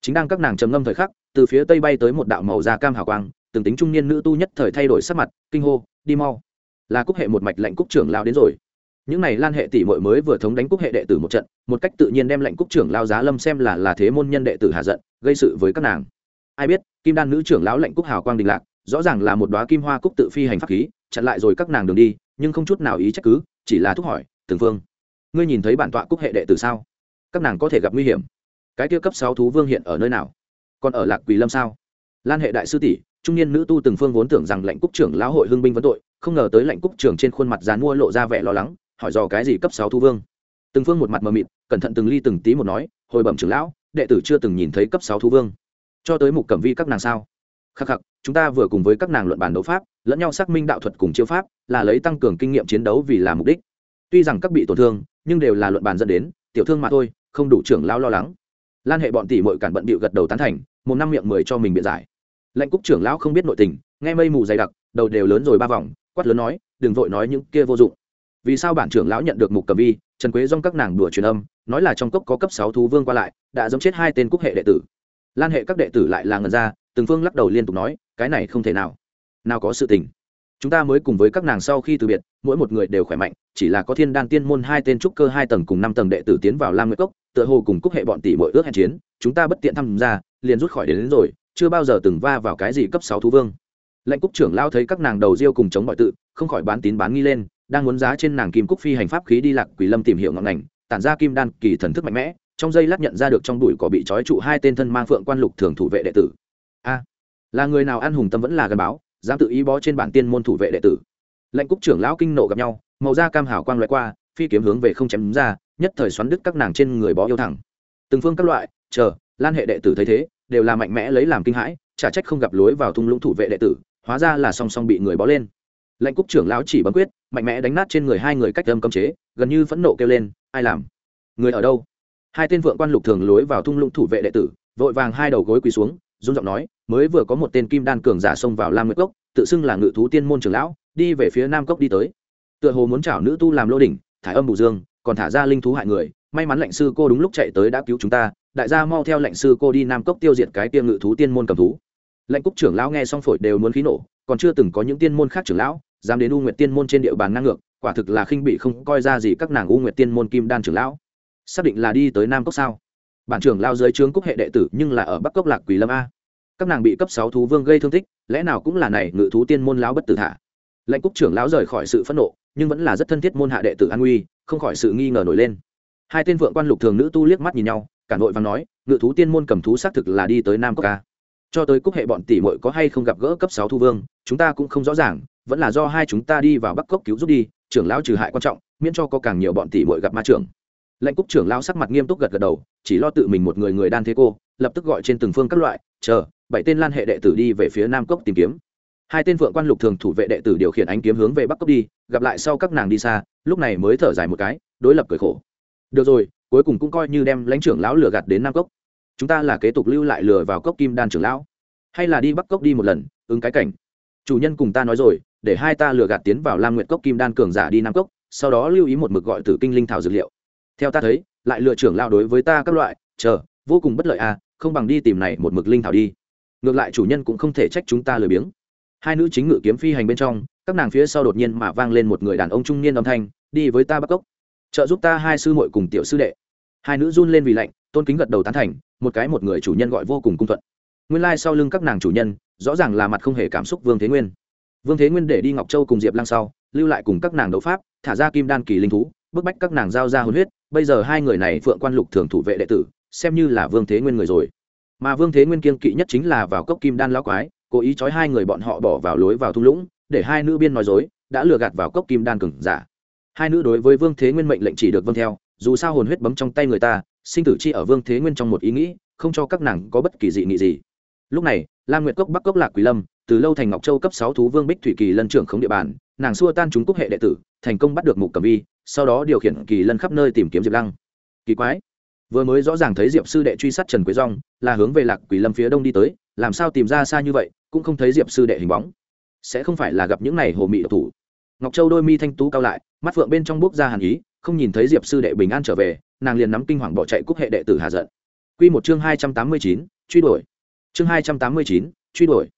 chính đang các nàng trầm ngâm thời khắc, từ phía tây bay tới một đạo màu da cam hào quang, từng tính trung niên nữ tu nhất thời thay đổi sắc mặt, kinh hô, đi mau. Là cúc hệ một mạch lệnh cúc trưởng lao đến rồi. Những này lan hệ tỷ muội mới vừa thống đánh cúc hệ đệ tử một trận, một cách tự nhiên đem lệnh cúc trưởng lao giá lâm xem là là thế môn nhân đệ tử hạ giận, gây sự với các nàng. Ai biết, kim đan nữ trưởng lão lệnh cúc hào quang đình lạc, rõ ràng là một đoá kim hoa cúc tự phi hành pháp khí, chặn lại rồi các nàng đường đi, nhưng không chút nào ý trách cứ, chỉ là thúc hỏi từng phương ngươi nhìn thấy bản tọa cúc hệ đệ tử sao? Các nàng có thể gặp nguy hiểm cái kia cấp sáu thú vương hiện ở nơi nào? Còn ở lạc quỳ lâm sao? Lan hệ đại sư tỷ, trung niên nữ tu từng phương vốn tưởng rằng lệnh cúc trưởng lão hội hưng binh vấn tội, không ngờ tới lệnh cúc trưởng trên khuôn mặt dán mua lộ ra vẻ lo lắng, hỏi dò cái gì cấp sáu thú vương? Từng phương một mặt mờ mịt, cẩn thận từng ly từng tí một nói, hồi bẩm trưởng lão, đệ tử chưa từng nhìn thấy cấp sáu thú vương. Cho tới mục cẩm vi các nàng sao? Khắc khắc, chúng ta vừa cùng với các nàng luận bàn đấu pháp, lẫn nhau xác minh đạo thuật cùng chiêu pháp, là lấy tăng cường kinh nghiệm chiến đấu vì là mục đích. Tuy rằng các bị tổn thương, nhưng đều là luận bàn dẫn đến, tiểu thương mà thôi, không đủ trưởng lão lo lắng lan hệ bọn tỷ mội cản bận bịu gật đầu tán thành, một năm miệng mười cho mình biện giải. Lệnh cúc trưởng lão không biết nội tình, nghe mây mù dày đặc, đầu đều lớn rồi ba vòng, quát lớn nói, đừng vội nói những kia vô dụng. Vì sao bản trưởng lão nhận được mục cầm vi, trần quế dong các nàng đùa truyền âm, nói là trong cốc có cấp sáu thú vương qua lại, đã giống chết hai tên cúc hệ đệ tử. Lan hệ các đệ tử lại là ngần ra, từng phương lắc đầu liên tục nói, cái này không thể nào. Nào có sự tình. Chúng ta mới cùng với các nàng sau khi từ biệt, mỗi một người đều khỏe mạnh, chỉ là có thiên đan tiên môn hai tên trúc cơ hai tầng cùng năm tầng đệ tử tiến vào lam nguyệt cốc tựa hồ cùng cúc hệ bọn tỷ mọi ước hẹn chiến chúng ta bất tiện tham gia liền rút khỏi đến, đến rồi chưa bao giờ từng va vào cái gì cấp sáu thú vương. Lệnh cúc trưởng lao thấy các nàng đầu riêu cùng chống mọi tự không khỏi bán tín bán nghi lên đang muốn giá trên nàng kim cúc phi hành pháp khí đi lạc quỷ lâm tìm hiểu ngọn ngành tản ra kim đan kỳ thần thức mạnh mẽ trong giây lát nhận ra được trong đùi có bị trói trụ hai tên thân mang phượng quan lục thường thủ vệ đệ tử. A là người nào ăn hùng tâm vẫn là gần báo dám tự ý bó trên bản tiên môn thủ vệ đệ tử. Lệnh cúc trưởng lão kinh nộ gặp nhau màu da cam hảo quang loại qua phi kiếm hướng về không chém ra nhất thời xoắn đứt các nàng trên người bó yêu thẳng. Từng phương các loại, chờ, lan hệ đệ tử thấy thế, đều là mạnh mẽ lấy làm kinh hãi, chả trách không gặp lối vào thung lũng thủ vệ đệ tử, hóa ra là song song bị người bó lên. Lệnh cúc trưởng lão chỉ bấm quyết, mạnh mẽ đánh nát trên người hai người cách âm cấm chế, gần như phẫn nộ kêu lên, ai làm? Người ở đâu? Hai tên vượng quan lục thường lối vào thung lũng thủ vệ đệ tử, vội vàng hai đầu gối quỳ xuống, run giọng nói, mới vừa có một tên kim đan cường giả xông vào lam nguyệt cốc, tự xưng là ngự thú tiên môn trưởng lão, đi về phía nam cốc đi tới. Tựa hồ muốn chảo nữ tu làm lô đỉnh, thải âm bù dương còn thả ra linh thú hại người, may mắn lệnh sư cô đúng lúc chạy tới đã cứu chúng ta, đại gia mau theo lệnh sư cô đi nam cốc tiêu diệt cái tiêm ngự thú tiên môn cầm thú. Lệnh cúc trưởng lão nghe xong phổi đều muốn khí nổ, còn chưa từng có những tiên môn khác trưởng lão, dám đến u nguyệt tiên môn trên địa bàn năng ngược, quả thực là khinh bị không coi ra gì các nàng u nguyệt tiên môn kim đan trưởng lão. Xác định là đi tới nam cốc sao? Bản trưởng lao dưới trướng cúc hệ đệ tử nhưng là ở bắc cốc lạc quỳ lâm a. Các nàng bị cấp sáu thú vương gây thương tích, lẽ nào cũng là này ngự thú tiên môn lão bất tử thả? Lệnh cúc trưởng lão rời khỏi sự phẫn nộ nhưng vẫn là rất thân thiết môn hạ đệ tử an nguy không khỏi sự nghi ngờ nổi lên. Hai tên vượng quan lục thường nữ tu liếc mắt nhìn nhau, cả nội văn nói, ngự thú tiên môn cầm thú xác thực là đi tới nam cốc ca cho tới cúc hệ bọn tỷ muội có hay không gặp gỡ cấp sáu thu vương, chúng ta cũng không rõ ràng, vẫn là do hai chúng ta đi vào bắc cốc cứu giúp đi, trưởng lão trừ hại quan trọng, miễn cho có càng nhiều bọn tỷ muội gặp ma trưởng. Lệnh cúc trưởng lão sắc mặt nghiêm túc gật gật đầu, chỉ lo tự mình một người người đan thế cô, lập tức gọi trên từng phương các loại, chờ, bảy tên lan hệ đệ tử đi về phía nam cốc tìm kiếm hai tên phượng quan lục thường thủ vệ đệ tử điều khiển ánh kiếm hướng về bắc cốc đi, gặp lại sau các nàng đi xa, lúc này mới thở dài một cái, đối lập cười khổ. Được rồi, cuối cùng cũng coi như đem lãnh trưởng lão lừa gạt đến nam cốc. Chúng ta là kế tục lưu lại lừa vào cốc kim đan trưởng lão. Hay là đi bắc cốc đi một lần, ứng cái cảnh. Chủ nhân cùng ta nói rồi, để hai ta lừa gạt tiến vào lam nguyện cốc kim đan cường giả đi nam cốc, sau đó lưu ý một mực gọi tử kinh linh thảo dược liệu. Theo ta thấy, lại lựa trưởng lao đối với ta các loại, chờ, vô cùng bất lợi à không bằng đi tìm này một mực linh thảo đi. Ngược lại chủ nhân cũng không thể trách chúng ta lười biếng hai nữ chính ngự kiếm phi hành bên trong, các nàng phía sau đột nhiên mà vang lên một người đàn ông trung niên âm thanh, đi với ta bắc cốc. Trợ giúp ta hai sư muội cùng tiểu sư đệ. Hai nữ run lên vì lạnh, tôn kính gật đầu tán thành, một cái một người chủ nhân gọi vô cùng cung thuận. Nguyên lai、like、sau lưng các nàng chủ nhân, rõ ràng là mặt không hề cảm xúc vương thế nguyên. Vương thế nguyên để đi ngọc châu cùng diệp lăng sau, lưu lại cùng các nàng đấu pháp, thả ra kim đan kỳ linh thú, bức bách các nàng giao ra hôn huyết. Bây giờ hai người này phượng quan lục thường thủ vệ đệ tử, xem như là vương thế nguyên người rồi. Mà vương thế nguyên kiên kỵ nhất chính là vào cốc kim đan lão quái cố ý trói hai người bọn họ bỏ vào lối vào thung lũng, để hai nữ biên nói dối, đã lừa gạt vào cốc kim đan cừng giả. Hai nữ đối với vương thế nguyên mệnh lệnh chỉ được vâng theo, dù sao hồn huyết bấm trong tay người ta, sinh tử chi ở vương thế nguyên trong một ý nghĩ, không cho các nàng có bất kỳ dị nghị gì. Lúc này, lam nguyệt cốc, bắc cốc lạc quỳ lâm, từ lâu thành ngọc châu cấp sáu thú vương bích thủy kỳ lân trưởng khống địa bàn, nàng xua tan chúng cúc hệ đệ tử, thành công bắt được mục cầm vi, sau đó điều khiển kỳ lân khắp nơi tìm kiếm diệp lăng. Kỳ quái vừa mới rõ ràng thấy diệp sư đệ truy sát trần quế dong là hướng về lạc quỷ lâm phía đông đi tới, làm sao tìm ra xa như vậy, cũng không thấy diệp sư đệ hình bóng. Sẽ không phải là gặp những này hồ mị độc thủ. Ngọc châu đôi mi thanh tú cao lại, mắt phượng bên trong bước ra hàn ý, không nhìn thấy diệp sư đệ bình an trở về, nàng liền nắm kinh hoàng bỏ chạy cúc hệ đệ tử hà giận. Q một chương hai trăm tám mươi chín, truy đuổi. Chương hai trăm tám mươi chín, truy đuổi.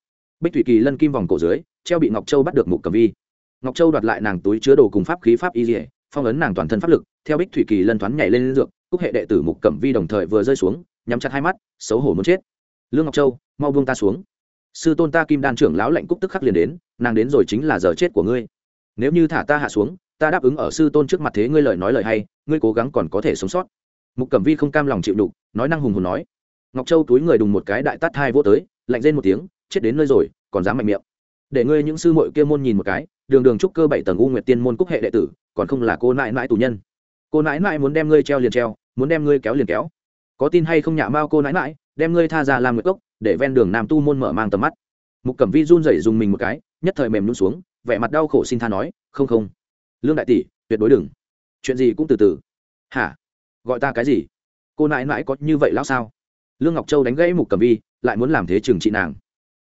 Bích thủy kỳ lân kim vòng cổ dưới, treo bị ngọc châu bắt được mục cầm vi. Ngọc châu đoạt lại nàng túi chứa đồ cùng pháp khí pháp y dỉa phong ấn nàng toàn thân pháp lực, theo bích thủy kỳ lân thoáng nhảy lên dược, cúc hệ đệ tử mục cẩm vi đồng thời vừa rơi xuống, nhắm chặt hai mắt, xấu hổ muốn chết. Lương ngọc châu, mau buông ta xuống. Sư tôn ta kim đan trưởng lão lệnh cúc tức khắc liền đến, nàng đến rồi chính là giờ chết của ngươi. Nếu như thả ta hạ xuống, ta đáp ứng ở sư tôn trước mặt thế ngươi lời nói lời hay, ngươi cố gắng còn có thể sống sót. Mục cẩm vi không cam lòng chịu đục, nói năng hùng hồn nói. Ngọc châu túi người đùng một cái đại tát hai vô tới, lạnh rên một tiếng, chết đến nơi rồi, còn dám mạnh miệng. Để ngươi những sư muội kia môn nhìn một cái, đường đường trúc cơ bảy tầng u nguyệt tiên môn cúc hệ đệ tử còn không là cô nãi nãi tù nhân. Cô nãi nãi muốn đem ngươi treo liền treo, muốn đem ngươi kéo liền kéo. Có tin hay không nhạ mao cô nãi nãi, đem ngươi tha ra làm nguyệt cốc để ven đường nam tu môn mở mang tầm mắt. Mục cẩm vi run rẩy dùng mình một cái, nhất thời mềm nhún xuống, vẻ mặt đau khổ xin tha nói, không không. Lương đại tỷ, tuyệt đối đừng. Chuyện gì cũng từ từ. Hả? Gọi ta cái gì? Cô nãi nãi có như vậy lão sao? Lương ngọc châu đánh gãy mục cẩm vi, lại muốn làm thế trừng trị nàng.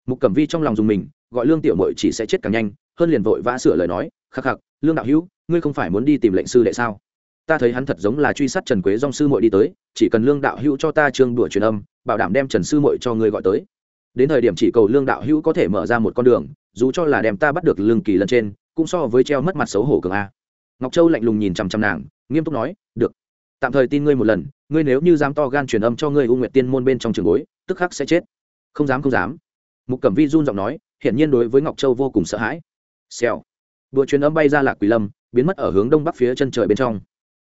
Mục cẩm vi trong lòng dùng mình, gọi lương tiểu mội chỉ sẽ chết càng nhanh hơn liền vội vã sửa lời nói, khắc khắc, lương đạo hữu, ngươi không phải muốn đi tìm lệnh sư đệ sao? Ta thấy hắn thật giống là truy sát trần quế dong sư mội đi tới, chỉ cần lương đạo hữu cho ta trương đùa truyền âm, bảo đảm đem trần sư mội cho ngươi gọi tới. Đến thời điểm chỉ cầu lương đạo hữu có thể mở ra một con đường, dù cho là đem ta bắt được lương kỳ lần trên, cũng so với treo mất mặt xấu hổ cường a. Ngọc châu lạnh lùng nhìn chằm chằm nàng, nghiêm túc nói, được, tạm thời tin ngươi một lần, ngươi nếu như dám to gan truyền âm cho ngươi u nguyệt tiên môn bên trong trường bối, tức khắc sẽ chết. Không dám không dám. Mục cẩm vi run giọng nói, hiển nhiên đối với ngọc châu vô cùng sợ hãi xèo. Đùa truyền âm bay ra lạc quỷ lâm, biến mất ở hướng đông bắc phía chân trời bên trong.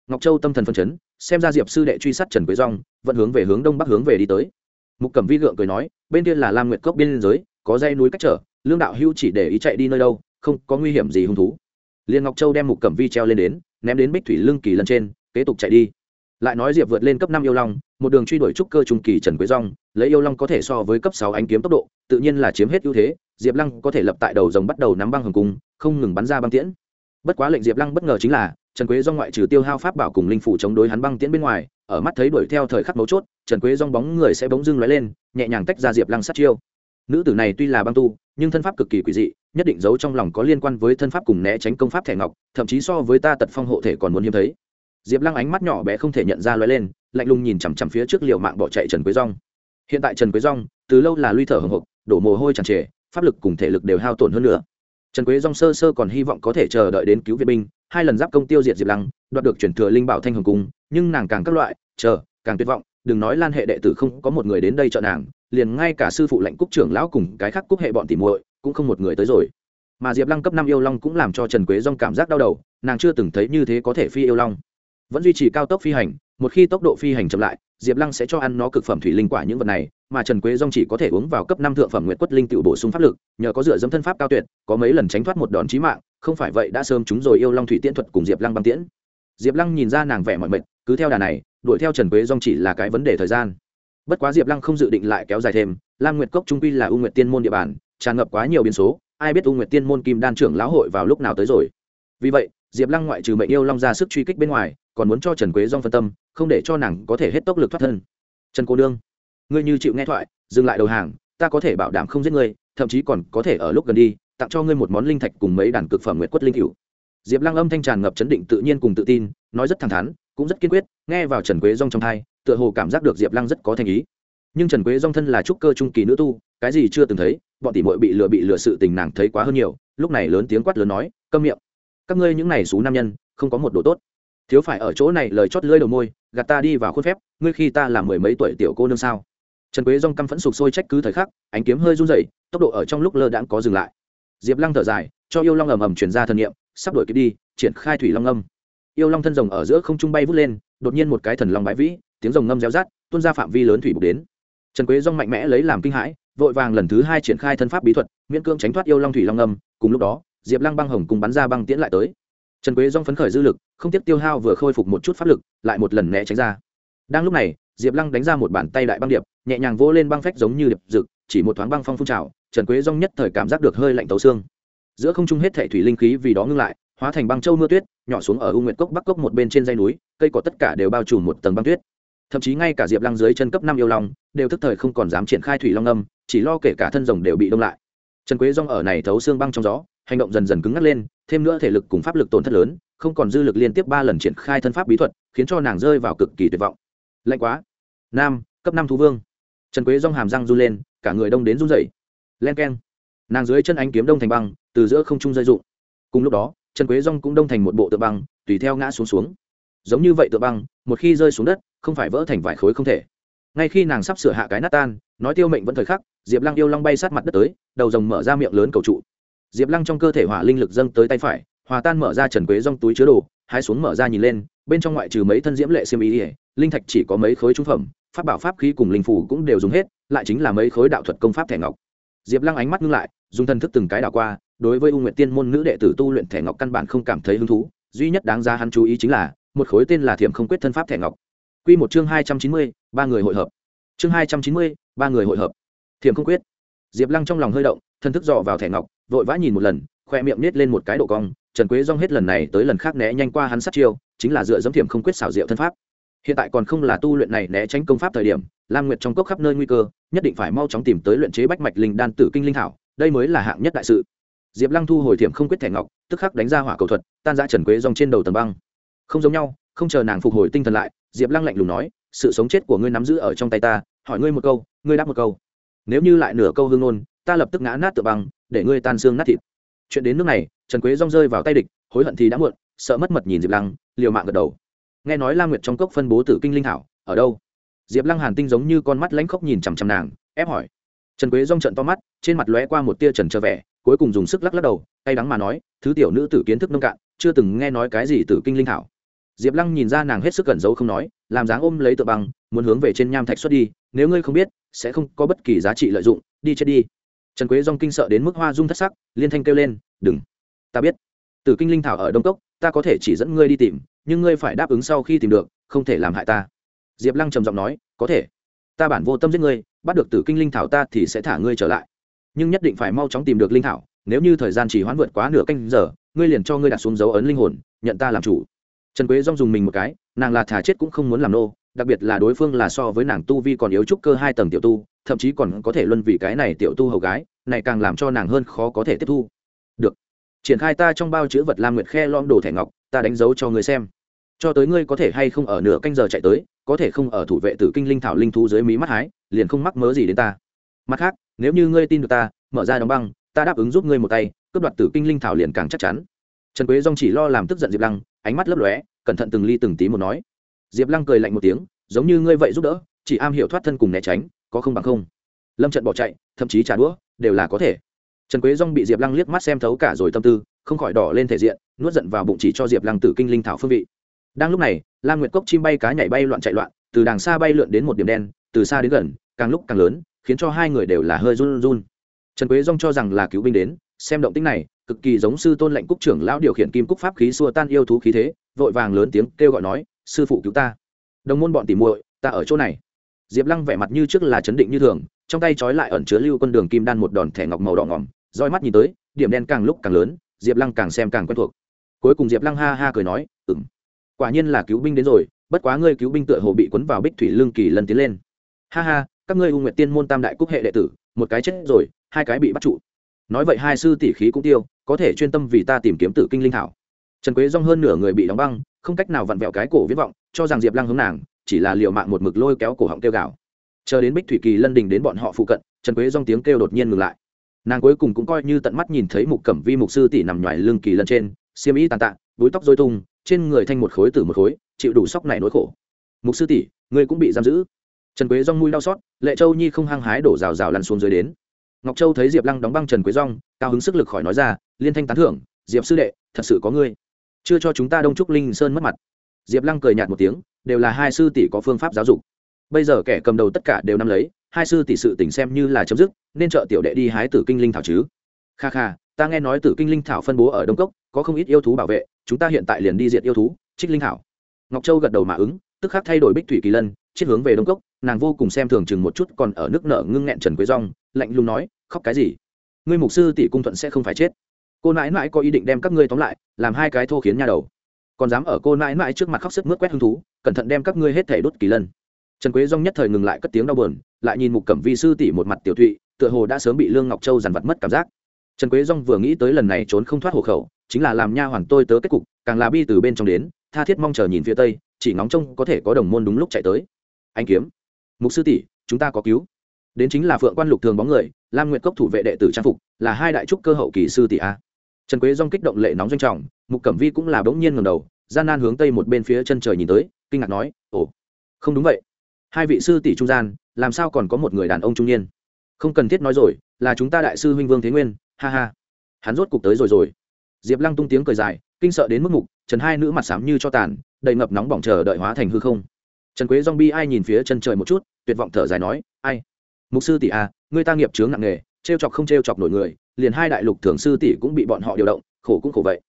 Ngọc châu tâm thần phân chấn, xem ra diệp sư đệ truy sát trần quế rong vẫn hướng về hướng đông bắc hướng về đi tới. Mục cẩm vi gượng cười nói, bên kia là lam nguyệt cốc biên giới, có dây núi cách trở, lương đạo hưu chỉ để ý chạy đi nơi đâu, không có nguy hiểm gì hung thú. Liền ngọc châu đem mục cẩm vi treo lên đến, ném đến bích thủy lương kỳ lần trên, kế tục chạy đi. Lại nói diệp vượt lên cấp năm yêu long, một đường truy đuổi trúc cơ trung kỳ trần quế rong lấy yêu long có thể so với cấp sáu ánh kiếm tốc độ, tự nhiên là chiếm hết ưu thế diệp lăng có thể lập tại đầu rồng bắt đầu nắm băng hồng cung, không ngừng bắn ra băng tiễn. Bất quá lệnh diệp lăng bất ngờ chính là, trần quế do ngoại trừ tiêu hao pháp bảo cùng linh phủ chống đối hắn băng tiễn bên ngoài, ở mắt thấy đuổi theo thời khắc mấu chốt, trần quế dong bóng người sẽ bỗng dưng lóe lên, nhẹ nhàng tách ra diệp lăng sát chiêu. Nữ tử này tuy là băng tu, nhưng thân pháp cực kỳ quỷ dị, nhất định giấu trong lòng có liên quan với thân pháp cùng né tránh công pháp thẻ ngọc, thậm chí so với ta tật phong hộ thể còn muốn hiếm thấy. Diệp lăng ánh mắt nhỏ bé không thể nhận ra lóe lên, lạnh lùng nhìn chằm chằm phía trước liệu mạng bỏ chạy trần quế dong hiện tại trần quế dong từ lâu là luy thở hồng hộc, đổ mồ hôi tràn trề pháp lực cùng thể lực đều hao tổn hơn nữa. Trần quế dong sơ sơ còn hy vọng có thể chờ đợi đến cứu viện binh, hai lần giáp công tiêu diệt diệp lăng, đoạt được chuyển thừa linh bảo thanh hồng cung, nhưng nàng càng các loại, chờ, càng tuyệt vọng, đừng nói lan hệ đệ tử không có một người đến đây trợ nàng, liền ngay cả sư phụ lệnh cúc trưởng lão cùng cái khác cúc hệ bọn tỉ muội cũng không một người tới rồi. Mà diệp lăng cấp năm yêu long cũng làm cho trần quế dong cảm giác đau đầu, nàng chưa từng thấy như thế có thể phi yêu long. Vẫn duy trì cao tốc phi hành, một khi tốc độ phi hành chậm lại diệp lăng sẽ cho ăn nó cực phẩm thủy linh quả những vật này, mà trần quế dong chỉ có thể uống vào cấp năm thượng phẩm nguyệt quất linh tự bổ sung pháp lực, nhờ có dựa dẫm thân pháp cao tuyệt, có mấy lần tránh thoát một đòn chí mạng, không phải vậy đã sớm chúng rồi yêu long thủy tiễn thuật cùng diệp lăng băng tiễn. Diệp lăng nhìn ra nàng vẻ mọi mệt, cứ theo đà này, đuổi theo trần quế dong chỉ là cái vấn đề thời gian. Bất quá diệp lăng không dự định lại kéo dài thêm, lam nguyệt cốc trung quy là u nguyệt tiên môn địa bàn, tràn ngập quá nhiều biến số, ai biết u nguyệt tiên môn kim đan trưởng lão hội vào lúc nào tới rồi. Vì vậy diệp lăng ngoại trừ mệnh yêu long ra sức truy kích bên ngoài, còn muốn cho trần quế dong phân tâm, không để cho nàng có thể hết tốc lực thoát thân. Trần cô đương ngươi như chịu nghe thoại, dừng lại đầu hàng, ta có thể bảo đảm không giết ngươi, thậm chí còn có thể ở lúc gần đi, tặng cho ngươi một món linh thạch cùng mấy đàn cực phẩm nguyệt quất linh cựu diệp lăng âm thanh tràn ngập chấn định tự nhiên cùng tự tin, nói rất thẳng thắn, cũng rất kiên quyết, nghe vào trần quế dong trong thai tựa hồ cảm giác được diệp lăng rất có thành ý. Nhưng trần quế dong thân là trúc cơ trung kỳ nữ tu, cái gì chưa từng thấy, bọn tỷ mội bị lừa bị lừa sự tình nàng thấy quá hơn nhiều, lúc này lớn tiếng quát lớn nói, câm miệng các ngươi những này xú nam nhân, không có một đồ tốt. Thiếu phải ở chỗ này lời chót lưỡi đầu môi, gạt ta đi vào khuôn phép, ngươi khi ta là mười mấy tuổi tiểu cô nương sao? Trần quế dong căm phẫn sụp sôi trách cứ thời khắc, ánh kiếm hơi run dậy tốc độ ở trong lúc lơ đãng có dừng lại. Diệp lăng thở dài, cho yêu long ầm ầm chuyển ra thần nghiệm sắp đổi kịp đi, triển khai thủy long âm. Yêu long thân rồng ở giữa không trung bay vút lên, đột nhiên một cái thần long bãi vĩ, tiếng rồng ngâm réo rát tuôn ra phạm vi lớn thủy bục đến. Trần quế dong mạnh mẽ lấy làm kinh hãi, vội vàng lần thứ hai triển khai thân pháp bí thuật, miễn cương tránh thoát yêu long thủy long âm, cùng lúc đó diệp lăng băng hồng cùng bắn ra băng tiễn lại tới trần quế dong phấn khởi dư lực không tiếc tiêu hao vừa khôi phục một chút pháp lực lại một lần né tránh ra đang lúc này diệp lăng đánh ra một bàn tay đại băng điệp nhẹ nhàng vỗ lên băng phách giống như điệp rực chỉ một thoáng băng phong phun trào trần quế dong nhất thời cảm giác được hơi lạnh tấu xương giữa không trung hết thể thủy linh khí vì đó ngưng lại hóa thành băng châu mưa tuyết nhỏ xuống ở u nguyệt cốc bắc cốc một bên trên dây núi cây cỏ tất cả đều bao trùm một tầng băng tuyết thậm chí ngay cả diệp lăng dưới chân cấp năm yêu long đều thức thời không còn dám triển khai thủy long âm chỉ lo kể cả thân rồng đều bị đông lại trần quế dong ở này thấu xương băng trong gió hành động dần dần cứng ngắc lên, thêm nữa thể lực cùng pháp lực tổn thất lớn, không còn dư lực liên tiếp ba lần triển khai thân pháp bí thuật, khiến cho nàng rơi vào cực kỳ tuyệt vọng. Lạnh quá. Nam, cấp năm thú vương. Trần quế dong hàm răng run lên, cả người đông đến run dậy len k e n nàng dưới chân ánh kiếm đông thành băng, từ giữa không trung rơi rụng. Cùng lúc đó, trần quế dong cũng đông thành một bộ tự băng, tùy theo ngã xuống xuống. Giống như vậy tự băng, một khi rơi xuống đất, không phải vỡ thành vài khối không thể. Ngay khi nàng sắp sửa hạ cái nát tan, nói tiêu mệnh vẫn thời khắc, diệp lăng yêu long bay sát mặt đất tới, đầu rồng mở ra miệng lớn cầu trụ diệp lăng trong cơ thể hỏa linh lực dâng tới tay phải, hòa tan mở ra trần quế rong túi chứa đồ, hái xuống mở ra nhìn lên, bên trong ngoại trừ mấy thân diễm lệ xiêm ý ỉa linh thạch chỉ có mấy khối trung phẩm, pháp bảo pháp khí cùng linh phủ cũng đều dùng hết, lại chính là mấy khối đạo thuật công pháp thẻ ngọc. Diệp lăng ánh mắt ngưng lại, dùng thân thức từng cái đảo qua, đối với u nguyện tiên môn nữ đệ tử tu luyện thẻ ngọc căn bản không cảm thấy hứng thú, duy nhất đáng ra hắn chú ý chính là, một khối tên là thiểm không quyết thân pháp thẻ ngọc. Q một chương hai trăm chín mươi, ba người hội hợp. Chương hai trăm chín mươi, ba người hội hợp. Thiểm không quyết. Diệp lăng trong lòng hơi động thân thức dò vào thẻ ngọc, vội vã nhìn một lần, khoe miệng nết lên một cái độ cong, trần quế rong hết lần này tới lần khác né nhanh qua hắn sát chiêu, chính là dựa dẫm thiểm không quyết xảo diệu thân pháp. Hiện tại còn không là tu luyện này né tránh công pháp thời điểm, lam nguyệt trong cốc khắp nơi nguy cơ, nhất định phải mau chóng tìm tới luyện chế bách mạch linh đan tử kinh linh thảo, đây mới là hạng nhất đại sự. Diệp lăng thu hồi thiểm không quyết thẻ ngọc, tức khắc đánh ra hỏa cầu thuật, tan ra trần quế rong trên đầu tầng băng. Không giống nhau, không chờ nàng phục hồi tinh thần lại, diệp lăng lạnh lùng nói, sự sống chết của ngươi nắm giữ ở trong tay ta, hỏi ngươi một câu, ngươi đáp một câu. Nếu như lại nửa câu hương ngôn ta lập tức ngã nát tự băng, để ngươi tan xương nát thịt. Chuyện đến nước này, trần quế rong rơi vào tay địch, hối hận thì đã muộn, sợ mất mật nhìn diệp lăng, liều mạng gật đầu. Nghe nói la nguyệt trong cốc phân bố tử kinh linh thảo, ở đâu? Diệp lăng hàn tinh giống như con mắt lãnh khóc nhìn chằm chằm nàng, ép hỏi. Trần quế rong trận to mắt, trên mặt lóe qua một tia trần trơ vẻ, cuối cùng dùng sức lắc lắc đầu tay đắng mà nói, thứ tiểu nữ tử kiến thức nông cạn, chưa từng nghe nói cái gì tử kinh linh thảo. Diệp lăng nhìn ra nàng hết sức cẩn giấu không nói, làm dáng ôm lấy tự băng, muốn hướng về trên nham thạch xuất đi, nếu ngươi không biết, sẽ không có bất kỳ giá trị lợi dụng, đi chết đi trần quế dong kinh sợ đến mức hoa dung thất sắc, liên thanh kêu lên, đừng, ta biết. Tử kinh linh thảo ở đông cốc, ta có thể chỉ dẫn ngươi đi tìm, nhưng ngươi phải đáp ứng sau khi tìm được, không thể làm hại ta. Diệp lăng trầm giọng nói, có thể. Ta bản vô tâm giết ngươi, bắt được tử kinh linh thảo ta thì sẽ thả ngươi trở lại. Nhưng nhất định phải mau chóng tìm được linh thảo, nếu như thời gian chỉ hoãn vượt quá nửa canh giờ, ngươi liền cho ngươi đặt xuống dấu ấn linh hồn, nhận ta làm chủ. Trần quế dong dùng mình một cái, nàng là thả chết cũng không muốn làm nô, đặc biệt là đối phương là so với nàng tu vi còn yếu trúc cơ hai tầng tiểu tu thậm chí còn có thể luân vì cái này tiểu tu hầu gái, này càng làm cho nàng hơn khó có thể tiếp thu. Được. Triển khai ta trong bao chữ vật lam nguyệt khe lom đồ thẻ ngọc, ta đánh dấu cho ngươi xem. Cho tới ngươi có thể hay không ở nửa canh giờ chạy tới, có thể không ở thủ vệ tử kinh linh thảo linh thú dưới mí mắt hái, liền không mắc mớ gì đến ta. Mặt khác, nếu như ngươi tin được ta, mở ra đóng băng, ta đáp ứng giúp ngươi một tay, cướp đoạt tử kinh linh thảo liền càng chắc chắn. Trần quế dong chỉ lo làm tức giận diệp lăng, ánh mắt lấp lóe, cẩn thận từng ly từng tí một nói. Diệp lăng cười lạnh một tiếng, giống như ngươi vậy giúp đỡ, chỉ am hiểu thoát thân cùng né tránh có không bằng không. Lâm trận bỏ chạy, thậm chí trả đũa, đều là có thể. Trần quế dong bị diệp lăng liếc mắt xem thấu cả rồi tâm tư, không khỏi đỏ lên thể diện, nuốt giận vào bụng chỉ cho diệp lăng tử kinh linh thảo phương vị. Đang lúc này, lam nguyệt cốc chim bay cá nhảy bay loạn chạy loạn, từ đàng xa bay lượn đến một điểm đen, từ xa đến gần, càng lúc càng lớn, khiến cho hai người đều là hơi run run. Trần quế dong cho rằng là cứu binh đến, xem động tĩnh này, cực kỳ giống sư tôn lệnh cúc trưởng lão điều khiển kim cúc pháp khí xua tan yêu thú khí thế, vội vàng lớn tiếng kêu gọi nói, sư phụ cứu ta. Đồng môn bọn tỉ muội, ta ở chỗ này diệp lăng vẻ mặt như trước là chấn định như thường trong tay trói lại ẩn chứa lưu quân đường kim đan một đòn thẻ ngọc màu đỏ ngỏm roi mắt nhìn tới điểm đen càng lúc càng lớn diệp lăng càng xem càng quen thuộc. Cuối cùng diệp lăng ha ha cười nói ừm, quả nhiên là cứu binh đến rồi bất quá ngươi cứu binh tựa hồ bị cuốn vào bích thủy lương kỳ lần tiến lên. Ha ha các ngươi u nguyệt tiên môn tam đại cúc hệ đệ tử một cái chết rồi hai cái bị bắt trụ. Nói vậy hai sư tỷ khí cũng tiêu có thể chuyên tâm vì ta tìm kiếm tử kinh linh thảo. Trần quế dong hơn nửa người bị đóng băng không cách nào vặn vẹo cái cổ viết vọng cho rằng diệp lăng hướng nàng chỉ là liều mạng một mực lôi kéo cổ họng kêu gào. Chờ đến bích thủy kỳ lân đình đến bọn họ phụ cận, trần quế dong tiếng kêu đột nhiên ngừng lại. Nàng cuối cùng cũng coi như tận mắt nhìn thấy mục cẩm vi mục sư tỷ nằm ngoài lưng kỳ lân trên, xiêm y tàn tạ, búi tóc dôi tung, trên người thanh một khối từ một khối, chịu đủ sóc này nỗi khổ. Mục sư tỷ, ngươi cũng bị giam giữ. Trần quế rong mùi đau xót, lệ châu nhi không hăng hái đổ rào rào lăn xuống dưới đến. Ngọc châu thấy diệp lăng đóng băng trần quế rong cao hứng sức lực khỏi nói ra, liên thanh tán thưởng, diệp sư đệ, thật sự có ngươi. Chưa cho chúng ta đông trúc linh sơn mất mặt. Diệp lăng cười nhạt một tiếng đều là hai sư tỷ có phương pháp giáo dục. Bây giờ kẻ cầm đầu tất cả đều nắm lấy, hai sư tỷ sự tình xem như là chấm dứt, nên trợ tiểu đệ đi hái tử kinh linh thảo chứ. Kha kha, ta nghe nói tử kinh linh thảo phân bố ở đông cốc, có không ít yêu thú bảo vệ, chúng ta hiện tại liền đi diệt yêu thú, trích linh thảo. Ngọc châu gật đầu mà ứng, tức khắc thay đổi bích thủy kỳ lân chiết hướng về đông cốc, nàng vô cùng xem thường chừng một chút còn ở nước nợ ngưng nghẹn trần quế rong lạnh lùng nói, khóc cái gì? Ngươi mục sư tỷ cung thuận sẽ không phải chết. Cô nãi nãi có ý định đem các ngươi tóm lại, làm hai cái thô khiến nha đầu còn dám ở cô nãi nãi trước mặt khóc sức mướt quét hứng thú, cẩn thận đem các ngươi hết thể đốt kỳ lân. Trần quế dong nhất thời ngừng lại cất tiếng đau buồn, lại nhìn mục cẩm vi sư tỷ một mặt tiểu thụy tựa hồ đã sớm bị lương ngọc châu dằn vặt mất cảm giác. Trần quế dong vừa nghĩ tới lần này trốn không thoát hộ khẩu, chính là làm nha hoàn tôi tớ kết cục, càng là bi từ bên trong đến, tha thiết mong chờ nhìn phía tây, chỉ ngóng trông có thể có đồng môn đúng lúc chạy tới. Anh kiếm. Mục sư tỷ, chúng ta có cứu. Đến chính là phượng quan lục thường bóng người, lam nguyệt cốc thủ vệ đệ tử trang phục, là hai đại trúc cơ hậu kỳ sư tỷ a. Trần quế dong kích động lệ nóng doanh trọng, mục cẩm vi cũng là bỗng nhiên ngầm đầu gian nan hướng tây một bên phía chân trời nhìn tới kinh ngạc nói ồ không đúng vậy. Hai vị sư tỷ trung gian làm sao còn có một người đàn ông trung niên? Không cần thiết nói rồi là chúng ta đại sư huynh vương thế nguyên ha ha. Hắn rốt cục tới rồi rồi. Diệp lăng tung tiếng cười dài kinh sợ đến mức mục trần hai nữ mặt xám như cho tàn đầy ngập nóng bỏng chờ đợi hóa thành hư không. Trần quế dong bi ai nhìn phía chân trời một chút tuyệt vọng thở dài nói ai? Mục sư tỷ a à, người ta nghiệp chướng nặng nghề trêu chọc không trêu chọc nổi người liền hai đại lục thường sư tỷ cũng bị bọn họ điều động khổ cũng khổ vậy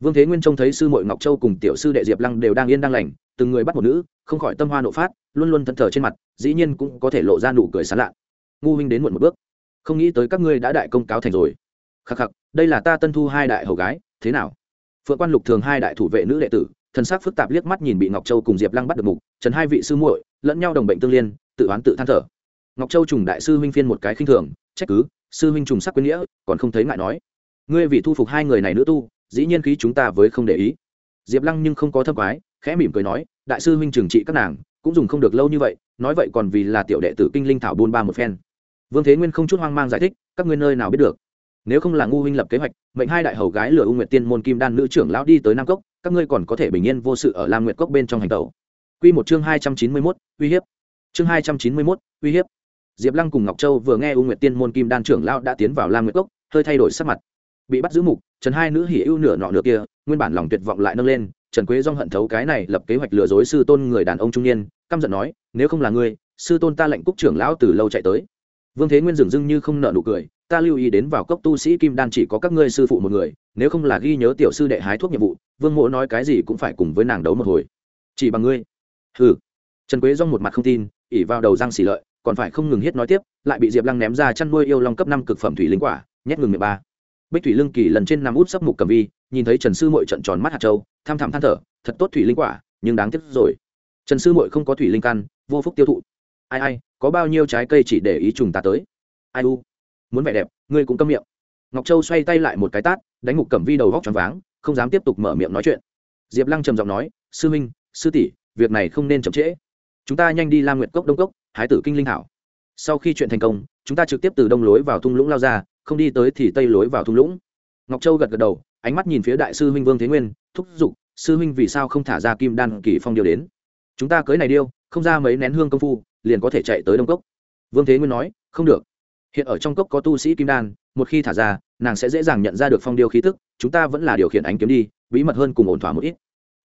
vương thế nguyên trông thấy sư mội ngọc châu cùng tiểu sư đệ diệp lăng đều đang yên đang lành, từng người bắt một nữ, không khỏi tâm hoa nộ phát, luôn luôn thẫn thờ trên mặt, dĩ nhiên cũng có thể lộ ra nụ cười sán lạ. Ngu huynh đến muộn một bước. Không nghĩ tới các ngươi đã đại công cáo thành rồi. Khắc khắc, đây là ta tân thu hai đại hầu gái, thế nào? Phượng quan lục thường hai đại thủ vệ nữ đệ tử, thần sắc phức tạp liếc mắt nhìn bị ngọc châu cùng diệp lăng bắt được mục, trần hai vị sư muội, lẫn nhau đồng bệnh tương liên, tự oán tự than thở. Ngọc châu trùng đại sư huynh phiên một cái khinh thường, trách cứ, sư huynh trùng sắc quyến nghĩa, còn không thấy ngại nói. Ngươi vì thu phục hai người này nữa tu dĩ nhiên khí chúng ta với không để ý. Diệp lăng nhưng không có thâm quái, khẽ mỉm cười nói, đại sư huynh trừng trị các nàng, cũng dùng không được lâu như vậy, nói vậy còn vì là tiểu đệ tử kinh linh thảo buôn ba một phen. Vương thế nguyên không chút hoang mang giải thích, các ngươi nơi nào biết được? Nếu không là ngu huynh lập kế hoạch, mệnh hai đại hầu gái lừa u nguyệt tiên môn kim đan nữ trưởng lão đi tới nam cốc, các ngươi còn có thể bình yên vô sự ở lam nguyệt cốc bên trong hành tẩu. Q một chương hai trăm chín mươi mốt, uy hiếp. Chương hai trăm chín mươi mốt, uy hiếp. Diệp lăng cùng ngọc châu vừa nghe u nguyệt tiên môn kim đan trưởng lão đã tiến vào lam nguyệt cốc, hơi thay đổi sắc mặt. Bị bắt giữ mục trần hai nữ hỉ ưu nửa nọ nửa kia, nguyên bản lòng tuyệt vọng lại nâng lên, trần quế dong hận thấu cái này lập kế hoạch lừa dối sư tôn người đàn ông trung niên, căm giận nói, nếu không là ngươi, sư tôn ta lệnh cúc trưởng lão từ lâu chạy tới. Vương thế nguyên dừng dưng như không nợ nụ cười, ta lưu ý đến vào cốc tu sĩ kim đan chỉ có các ngươi sư phụ một người, nếu không là ghi nhớ tiểu sư đệ hái thuốc nhiệm vụ, vương mộ nói cái gì cũng phải cùng với nàng đấu một hồi. Chỉ bằng ngươi. Ừ trần quế dong một mặt không tin, ỉ vào đầu răng xỉ lợi, còn phải không ngừng hết nói tiếp, lại bị diệp lăng ném ra chăn nuôi yêu long cấp năm cực phẩm thủy linh quả, nhét ngừng miệng ba bích thủy lưng kỳ lần trên nằm út sấp mục cầm vi, nhìn thấy trần sư mội trận tròn mắt hạt châu, tham thảm than thở, thật tốt thủy linh quả, nhưng đáng tiếc rồi. Trần sư mội không có thủy linh căn vô phúc tiêu thụ. Ai ai, có bao nhiêu trái cây chỉ để ý trùng ta tới? Ai u, muốn vẻ đẹp, ngươi cũng câm miệng. Ngọc châu xoay tay lại một cái tát, đánh mục cẩm vi đầu vóc tròn váng, không dám tiếp tục mở miệng nói chuyện. Diệp lăng trầm giọng nói, sư minh, sư tỷ, việc này không nên chậm trễ. Chúng ta nhanh đi la nguyện cốc đông cốc, hái tử kinh linh hảo. Sau khi chuyện thành công, chúng ta trực tiếp từ đông lối vào thung lũng lao ra không đi tới thì tây lối vào thung lũng. Ngọc châu gật gật đầu, ánh mắt nhìn phía đại sư huynh vương thế nguyên, thúc giục, sư huynh vì sao không thả ra kim đan kỳ phong điêu đến? Chúng ta cưới này điêu, không ra mấy nén hương công phu, liền có thể chạy tới đông cốc. Vương thế nguyên nói, không được. Hiện ở trong cốc có tu sĩ kim đan, một khi thả ra, nàng sẽ dễ dàng nhận ra được phong điêu khí tức, chúng ta vẫn là điều khiển ánh kiếm đi, bí mật hơn cùng ổn thỏa một ít.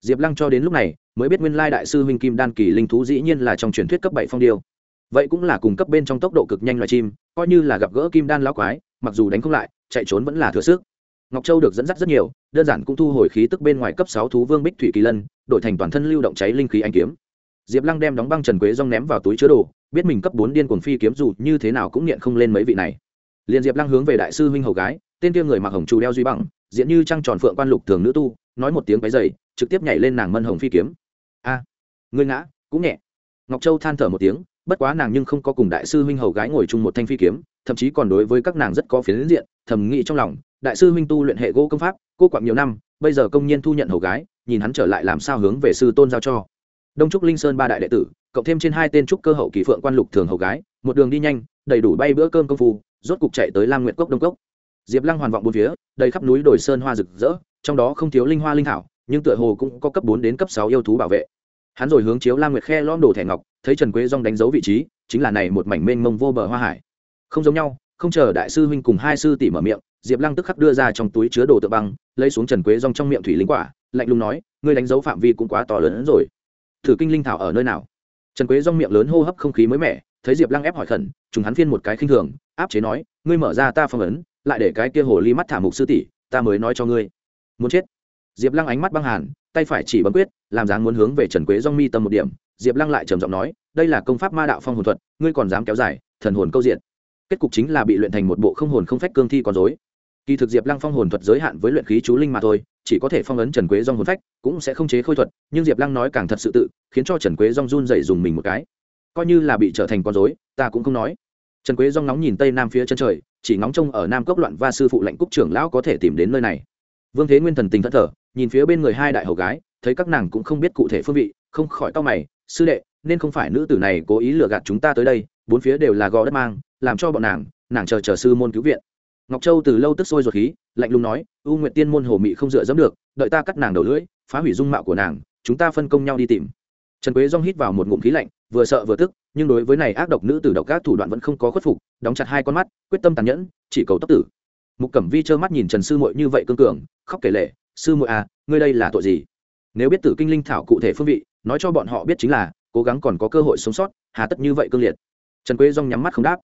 Diệp lăng cho đến lúc này, mới biết nguyên lai đại sư huynh kim đan kỳ linh thú dĩ nhiên là trong truyền thuyết cấp bảy phong điêu. Vậy cũng là cùng cấp bên trong tốc độ cực nhanh loài chim, coi như là gặp gỡ kim đan lão quái mặc dù đánh không lại chạy trốn vẫn là thừa sức. Ngọc châu được dẫn dắt rất nhiều đơn giản cũng thu hồi khí tức bên ngoài cấp sáu thú vương bích thủy kỳ lân đổi thành toàn thân lưu động cháy linh khí anh kiếm. Diệp lăng đem đóng băng trần quế rong ném vào túi chứa đồ biết mình cấp bốn điên cuồng phi kiếm dù như thế nào cũng nghiện không lên mấy vị này. Liền diệp lăng hướng về đại sư huynh hầu gái tên kia người mặc hồng trù đeo duy bằng diễn như trăng tròn phượng quan lục thường nữ tu nói một tiếng váy dày trực tiếp nhảy lên nàng mân hồng phi kiếm. A à, ngươi ngã cũng nhẹ. Ngọc châu than thở một tiếng bất quá nàng nhưng không có cùng đại sư huynh hầu gái ngồi chung một thanh phi kiếm thậm chí còn đối với các nàng rất có phiến diện, thầm nghĩ trong lòng, đại sư huynh tu luyện hệ gỗ công pháp, cô quặng nhiều năm, bây giờ công nhân thu nhận hầu gái, nhìn hắn trở lại làm sao hướng về sư tôn giao cho. Đông trúc linh sơn ba đại đệ tử, cộng thêm trên hai tên trúc cơ hậu kỳ phượng quan lục thường hầu gái, một đường đi nhanh, đầy đủ bay bữa cơm công phu, rốt cục chạy tới lam nguyệt cốc đông cốc. Diệp lăng hoàn vọng bốn phía, đầy khắp núi đồi sơn hoa rực rỡ, trong đó không thiếu linh hoa linh thảo, nhưng tựa hồ cũng có cấp bốn đến cấp sáu yêu thú bảo vệ. Hắn rồi hướng chiếu lam nguyệt khe lom đồ thẻ ngọc, thấy trần quế dong đánh dấu vị trí, chính là này một mảnh mênh mông vô bờ hoa hải không giống nhau, không chờ đại sư huynh cùng hai sư tỷ mở miệng, diệp lăng tức khắc đưa ra trong túi chứa đồ tự băng, lấy xuống trần quế dong trong miệng thủy linh quả, lạnh lùng nói, ngươi đánh dấu phạm vi cũng quá to lớn hơn rồi. Thử kinh linh thảo ở nơi nào? Trần quế dong miệng lớn hô hấp không khí mới mẻ, thấy diệp lăng ép hỏi khẩn chúng hắn phiên một cái khinh thường, áp chế nói, ngươi mở ra ta phong ấn, lại để cái kia hồ ly mắt thả mục sư tỷ, ta mới nói cho ngươi. Muốn chết? Diệp lăng ánh mắt băng hàn, tay phải chỉ bấm quyết, làm dáng muốn hướng về trần quế dong mi tâm một điểm. Diệp lăng lại trầm giọng nói, đây là công pháp ma đạo phong hồn thuật, ngươi còn dám kéo dài, thần hồn câu diện kết cục chính là bị luyện thành một bộ không hồn không phách cương thi con dối kỳ thực diệp lăng phong hồn thuật giới hạn với luyện khí chú linh mà thôi, chỉ có thể phong ấn trần quế dong hồn phách, cũng sẽ không chế khôi thuật, nhưng diệp lăng nói càng thật sự tự, khiến cho trần quế dong run dậy dùng mình một cái. Coi như là bị trở thành con dối ta cũng không nói. Trần quế dong nóng nhìn tây nam phía chân trời, chỉ ngóng trông ở nam cốc loạn và sư phụ lệnh cúc trưởng lão có thể tìm đến nơi này. Vương thế nguyên thần tình thất thở nhìn phía bên người hai đại hầu gái, thấy các nàng cũng không biết cụ thể phương vị, không khỏi to mày, sư đệ, nên không phải nữ tử này cố ý lừa gạt chúng ta tới đây bốn phía đều là gò đất mang, làm cho bọn nàng nàng chờ chờ sư môn cứu viện. Ngọc châu từ lâu tức sôi ruột khí, lạnh lùng nói, u nguyện tiên môn hồ mị không dựa dẫm được, đợi ta cắt nàng đầu lưỡi, phá hủy dung mạo của nàng, chúng ta phân công nhau đi tìm. Trần quế dong hít vào một ngụm khí lạnh, vừa sợ vừa tức, nhưng đối với này ác độc nữ tử độc các thủ đoạn vẫn không có khuất phục, đóng chặt hai con mắt, quyết tâm tàn nhẫn, chỉ cầu tốc tử. Mục cẩm vi trơ mắt nhìn trần sư muội như vậy cương cường, khóc kể lệ sư muội à ngươi đây là tội gì? Nếu biết tử kinh linh thảo cụ thể phương vị, nói cho bọn họ biết chính là, cố gắng còn có cơ hội sống sót, hà tất như vậy cương liệt trần quế dong nhắm mắt không đáp.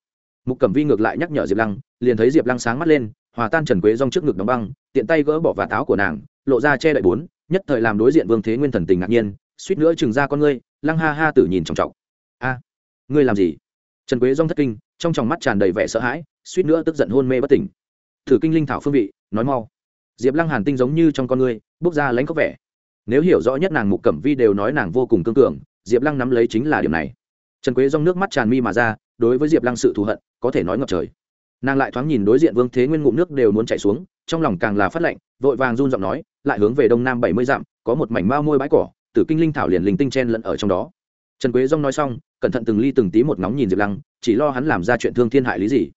Mục cẩm vi ngược lại nhắc nhở diệp lăng, liền thấy diệp lăng sáng mắt lên, hòa tan trần quế dong trước ngực đóng băng, tiện tay gỡ bỏ vạt áo của nàng, lộ ra che đậy bốn, nhất thời làm đối diện vương thế nguyên thần tình ngạc nhiên, suýt nữa chừng ra con ngươi, lăng ha ha tử nhìn trọng trọng a, ngươi làm gì? Trần quế dong thất kinh, trong tròng mắt tràn đầy vẻ sợ hãi, suýt nữa tức giận hôn mê bất tỉnh. Thử kinh linh thảo phương vị, nói mau. Diệp lăng hàn tinh giống như trong con ngươi, bước ra lãnh có vẻ. Nếu hiểu rõ nhất nàng mục cẩm vi đều nói nàng vô cùng cương cường, diệp lăng nắm lấy chính là điểm này trần quế dòng nước mắt tràn mi mà ra, đối với diệp lăng sự thù hận, có thể nói ngập trời. Nàng lại thoáng nhìn đối diện vương thế nguyên ngụm nước đều muốn chạy xuống, trong lòng càng là phát lạnh, vội vàng run giọng nói, lại hướng về đông nam bảy mươi dặm, có một mảnh mao môi bãi cỏ, tử kinh linh thảo liền linh tinh chen lẫn ở trong đó. Trần quế dông nói xong, cẩn thận từng ly từng tí một ngóng nhìn diệp lăng, chỉ lo hắn làm ra chuyện thương thiên hại lý gì.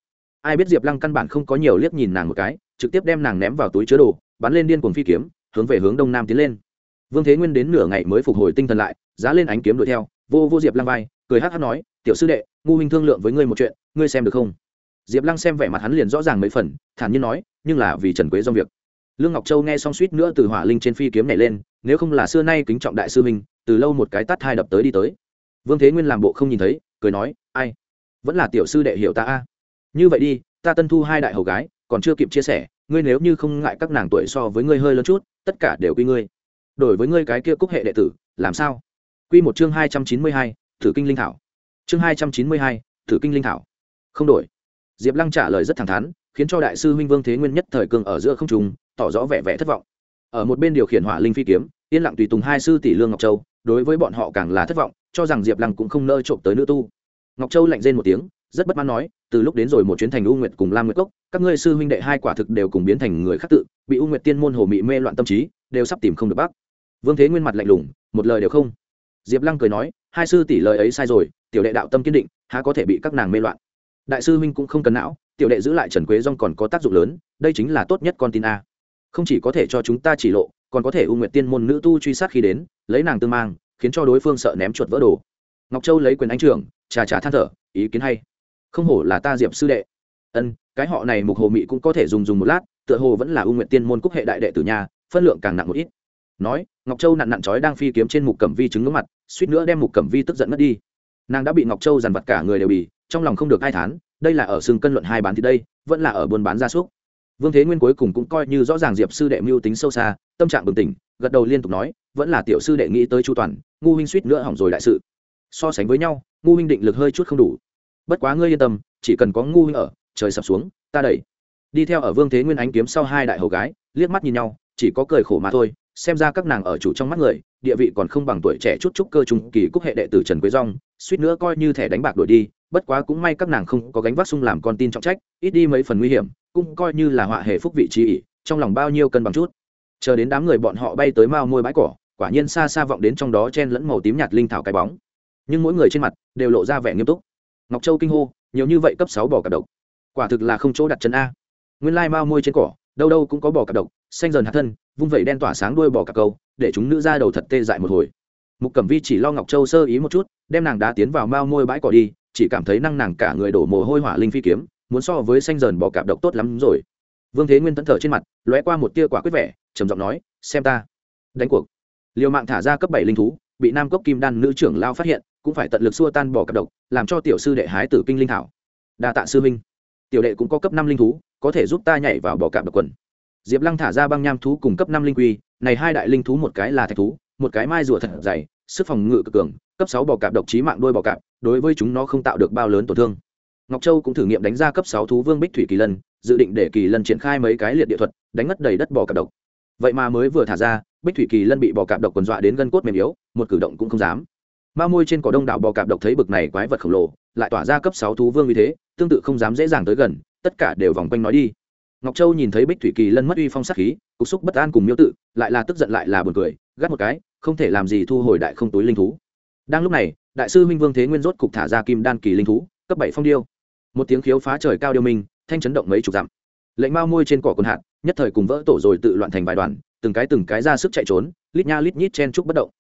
Ai biết diệp lăng căn bản không có nhiều liếc nhìn nàng một cái, trực tiếp đem nàng ném vào túi chứa đồ, bắn lên điên cuồng phi kiếm, hướng về hướng đông nam tiến lên. Vương thế nguyên đến nửa ngày mới phục hồi tinh thần lại, giá lên ánh kiếm đuổi theo, vô vô diệp lăng vai cười hát hát nói, tiểu sư đệ, ngu huynh thương lượng với ngươi một chuyện, ngươi xem được không? Diệp lăng xem vẻ mặt hắn liền rõ ràng mấy phần, thản nhiên nói, nhưng là vì trần quế dòng việc. Lương ngọc châu nghe xong suýt nữa từ hỏa linh trên phi kiếm này lên, nếu không là xưa nay kính trọng đại sư huynh, từ lâu một cái tắt hai đập tới đi tới. Vương thế nguyên làm bộ không nhìn thấy, cười nói, ai? Vẫn là tiểu sư đệ hiểu ta a. Như vậy đi, ta tân thu hai đại hầu gái, còn chưa kịp chia sẻ, ngươi nếu như không ngại các nàng tuổi so với ngươi hơi lớn chút, tất cả đều quy ngươi. Đổi với ngươi cái kia cúc hệ đệ tử, làm sao? Quy một chương hai trăm chín mươi hai thử kinh linh thảo. Chương hai trăm chín mươi hai, thử kinh linh thảo. Không đổi. Diệp lăng trả lời rất thẳng thắn, khiến cho đại sư huynh vương thế nguyên nhất thời cường ở giữa không trùng tỏ rõ vẻ vẻ thất vọng. Ở một bên điều khiển hỏa linh phi kiếm, yên lặng tùy tùng hai sư tỷ lương ngọc châu, đối với bọn họ càng là thất vọng, cho rằng diệp lăng cũng không nơi trộm tới nữ tu. Ngọc châu lạnh rên một tiếng, rất bất mãn nói, từ lúc đến rồi một chuyến thành u nguyệt cùng lam nguyệt cốc, các ngươi sư huynh đệ hai quả thực đều cùng biến thành người khác tự, bị u nguyệt tiên môn hồ mị mê loạn tâm trí, đều sắp tìm không được bác. Vương thế nguyên mặt lạnh lùng, một lời đều không diệp lăng cười nói, hai sư tỷ lời ấy sai rồi, tiểu đệ đạo tâm kiên định, há có thể bị các nàng mê loạn. Đại sư huynh cũng không cần não, tiểu đệ giữ lại trần quế dong còn có tác dụng lớn, đây chính là tốt nhất con tin a. Không chỉ có thể cho chúng ta chỉ lộ, còn có thể u nguyệt tiên môn nữ tu truy sát khi đến, lấy nàng tương mang, khiến cho đối phương sợ ném chuột vỡ đồ. Ngọc châu lấy quyền ánh trưởng, trà trà than thở, ý kiến hay. Không hổ là ta diệp sư đệ. Ân, cái họ này mục hồ mị cũng có thể dùng dùng một lát, tựa hồ vẫn là u nguyệt tiên môn cúc hệ đại đệ tử nhà, phân lượng càng nặng một ít. Nói, ngọc châu nặn nặn trói đang phi kiếm trên mục cẩm vi trứng ngưỡng mặt suýt nữa đem mục cẩm vi tức giận mất đi. Nàng đã bị ngọc châu dằn vặt cả người đều bì trong lòng không được ai thán, đây là ở xương cân luận hai bán thì đây, vẫn là ở buôn bán gia súc. Vương thế nguyên cuối cùng cũng coi như rõ ràng diệp sư đệ mưu tính sâu xa, tâm trạng bừng tỉnh, gật đầu liên tục nói, vẫn là tiểu sư đệ nghĩ tới chu toàn, ngu huynh suýt nữa hỏng rồi đại sự. So sánh với nhau, ngu huynh định lực hơi chút không đủ. Bất quá ngươi yên tâm, chỉ cần có ngu huynh ở, trời sập xuống, ta đẩy. Đi theo ở vương thế nguyên ánh kiếm sau hai đại hầu gái, liếc mắt nhìn nhau, chỉ có cười khổ mà thôi xem ra các nàng ở chủ trong mắt người, địa vị còn không bằng tuổi trẻ chút chút cơ trung kỳ cúc hệ đệ tử trần quế dong suýt nữa coi như thẻ đánh bạc đổi đi, bất quá cũng may các nàng không có gánh vác sung làm con tin trọng trách, ít đi mấy phần nguy hiểm, cũng coi như là họa hệ phúc vị trí ỉ trong lòng bao nhiêu cân bằng chút. Chờ đến đám người bọn họ bay tới mao môi bãi cỏ, quả nhiên xa xa vọng đến trong đó chen lẫn màu tím nhạt linh thảo cái bóng. Nhưng mỗi người trên mặt đều lộ ra vẻ nghiêm túc. Ngọc châu kinh hô, nhiều như vậy cấp sáu bỏ cả độc. Quả thực là không chỗ đặt chân a. Nguyên lai mao môi trên cỏ đâu đâu cũng có bò cạp độc, xanh dần hạt thân, vung vẩy đen tỏa sáng đuôi bò cạp câu, để chúng nữ ra đầu thật tê dại một hồi. Mục cẩm vi chỉ lo ngọc châu sơ ý một chút, đem nàng đá tiến vào mao môi bãi cỏ đi, chỉ cảm thấy năng nàng cả người đổ mồ hôi hỏa linh phi kiếm, muốn so với xanh dần bò cạp độc tốt lắm rồi. Vương thế nguyên tẫn thở trên mặt, lóe qua một tia quả quyết vẻ, trầm giọng nói, xem ta. Đánh cuộc. Liều mạng thả ra cấp bảy linh thú, bị nam cốc kim đan nữ trưởng lao phát hiện, cũng phải tận lực xua tan bò cạp độc, làm cho tiểu sư đệ hái tử kinh linh thảo. Đa tạ sư minh tiểu đệ cũng có cấp năm linh thú có thể giúp ta nhảy vào bò cạp độc quần. Diệp lăng thả ra băng nham thú cùng cấp năm linh quy, này hai đại linh thú một cái là thạch thú, một cái mai rùa thật dày, sức phòng ngự cực cường, cấp sáu bò cạp độc trí mạng đôi bò cạp, đối với chúng nó không tạo được bao lớn tổn thương. Ngọc châu cũng thử nghiệm đánh ra cấp sáu thú vương bích thủy kỳ lân, dự định để kỳ lân triển khai mấy cái liệt địa thuật, đánh mất đầy đất bò cạp độc. Vậy mà mới vừa thả ra, bích thủy kỳ lân bị bò cạp độc quần dọa đến gân cốt mềm yếu, một cử động cũng không dám. Ma môi trên cỏ đông đảo bò cạp độc thấy bực này quái vật khổng lồ, lại tỏa ra cấp sáu thú vương như thế, tương tự không dám dễ dàng tới gần tất cả đều vòng quanh nói đi. Ngọc châu nhìn thấy bích thủy kỳ lân mất uy phong sắc khí, cục xúc bất an cùng miêu tự, lại là tức giận lại là buồn cười, gắt một cái, không thể làm gì thu hồi đại không túi linh thú. Đang lúc này, đại sư minh vương thế nguyên rốt cục thả ra kim đan kỳ linh thú, cấp bảy phong điêu. Một tiếng khiếu phá trời cao điêu minh, thanh chấn động mấy chục dặm. Lệnh mao môi trên cỏ quần hạt, nhất thời cùng vỡ tổ rồi tự loạn thành vài đoàn, từng cái từng cái ra sức chạy trốn, lít nha lít nhít chen trúc bất động.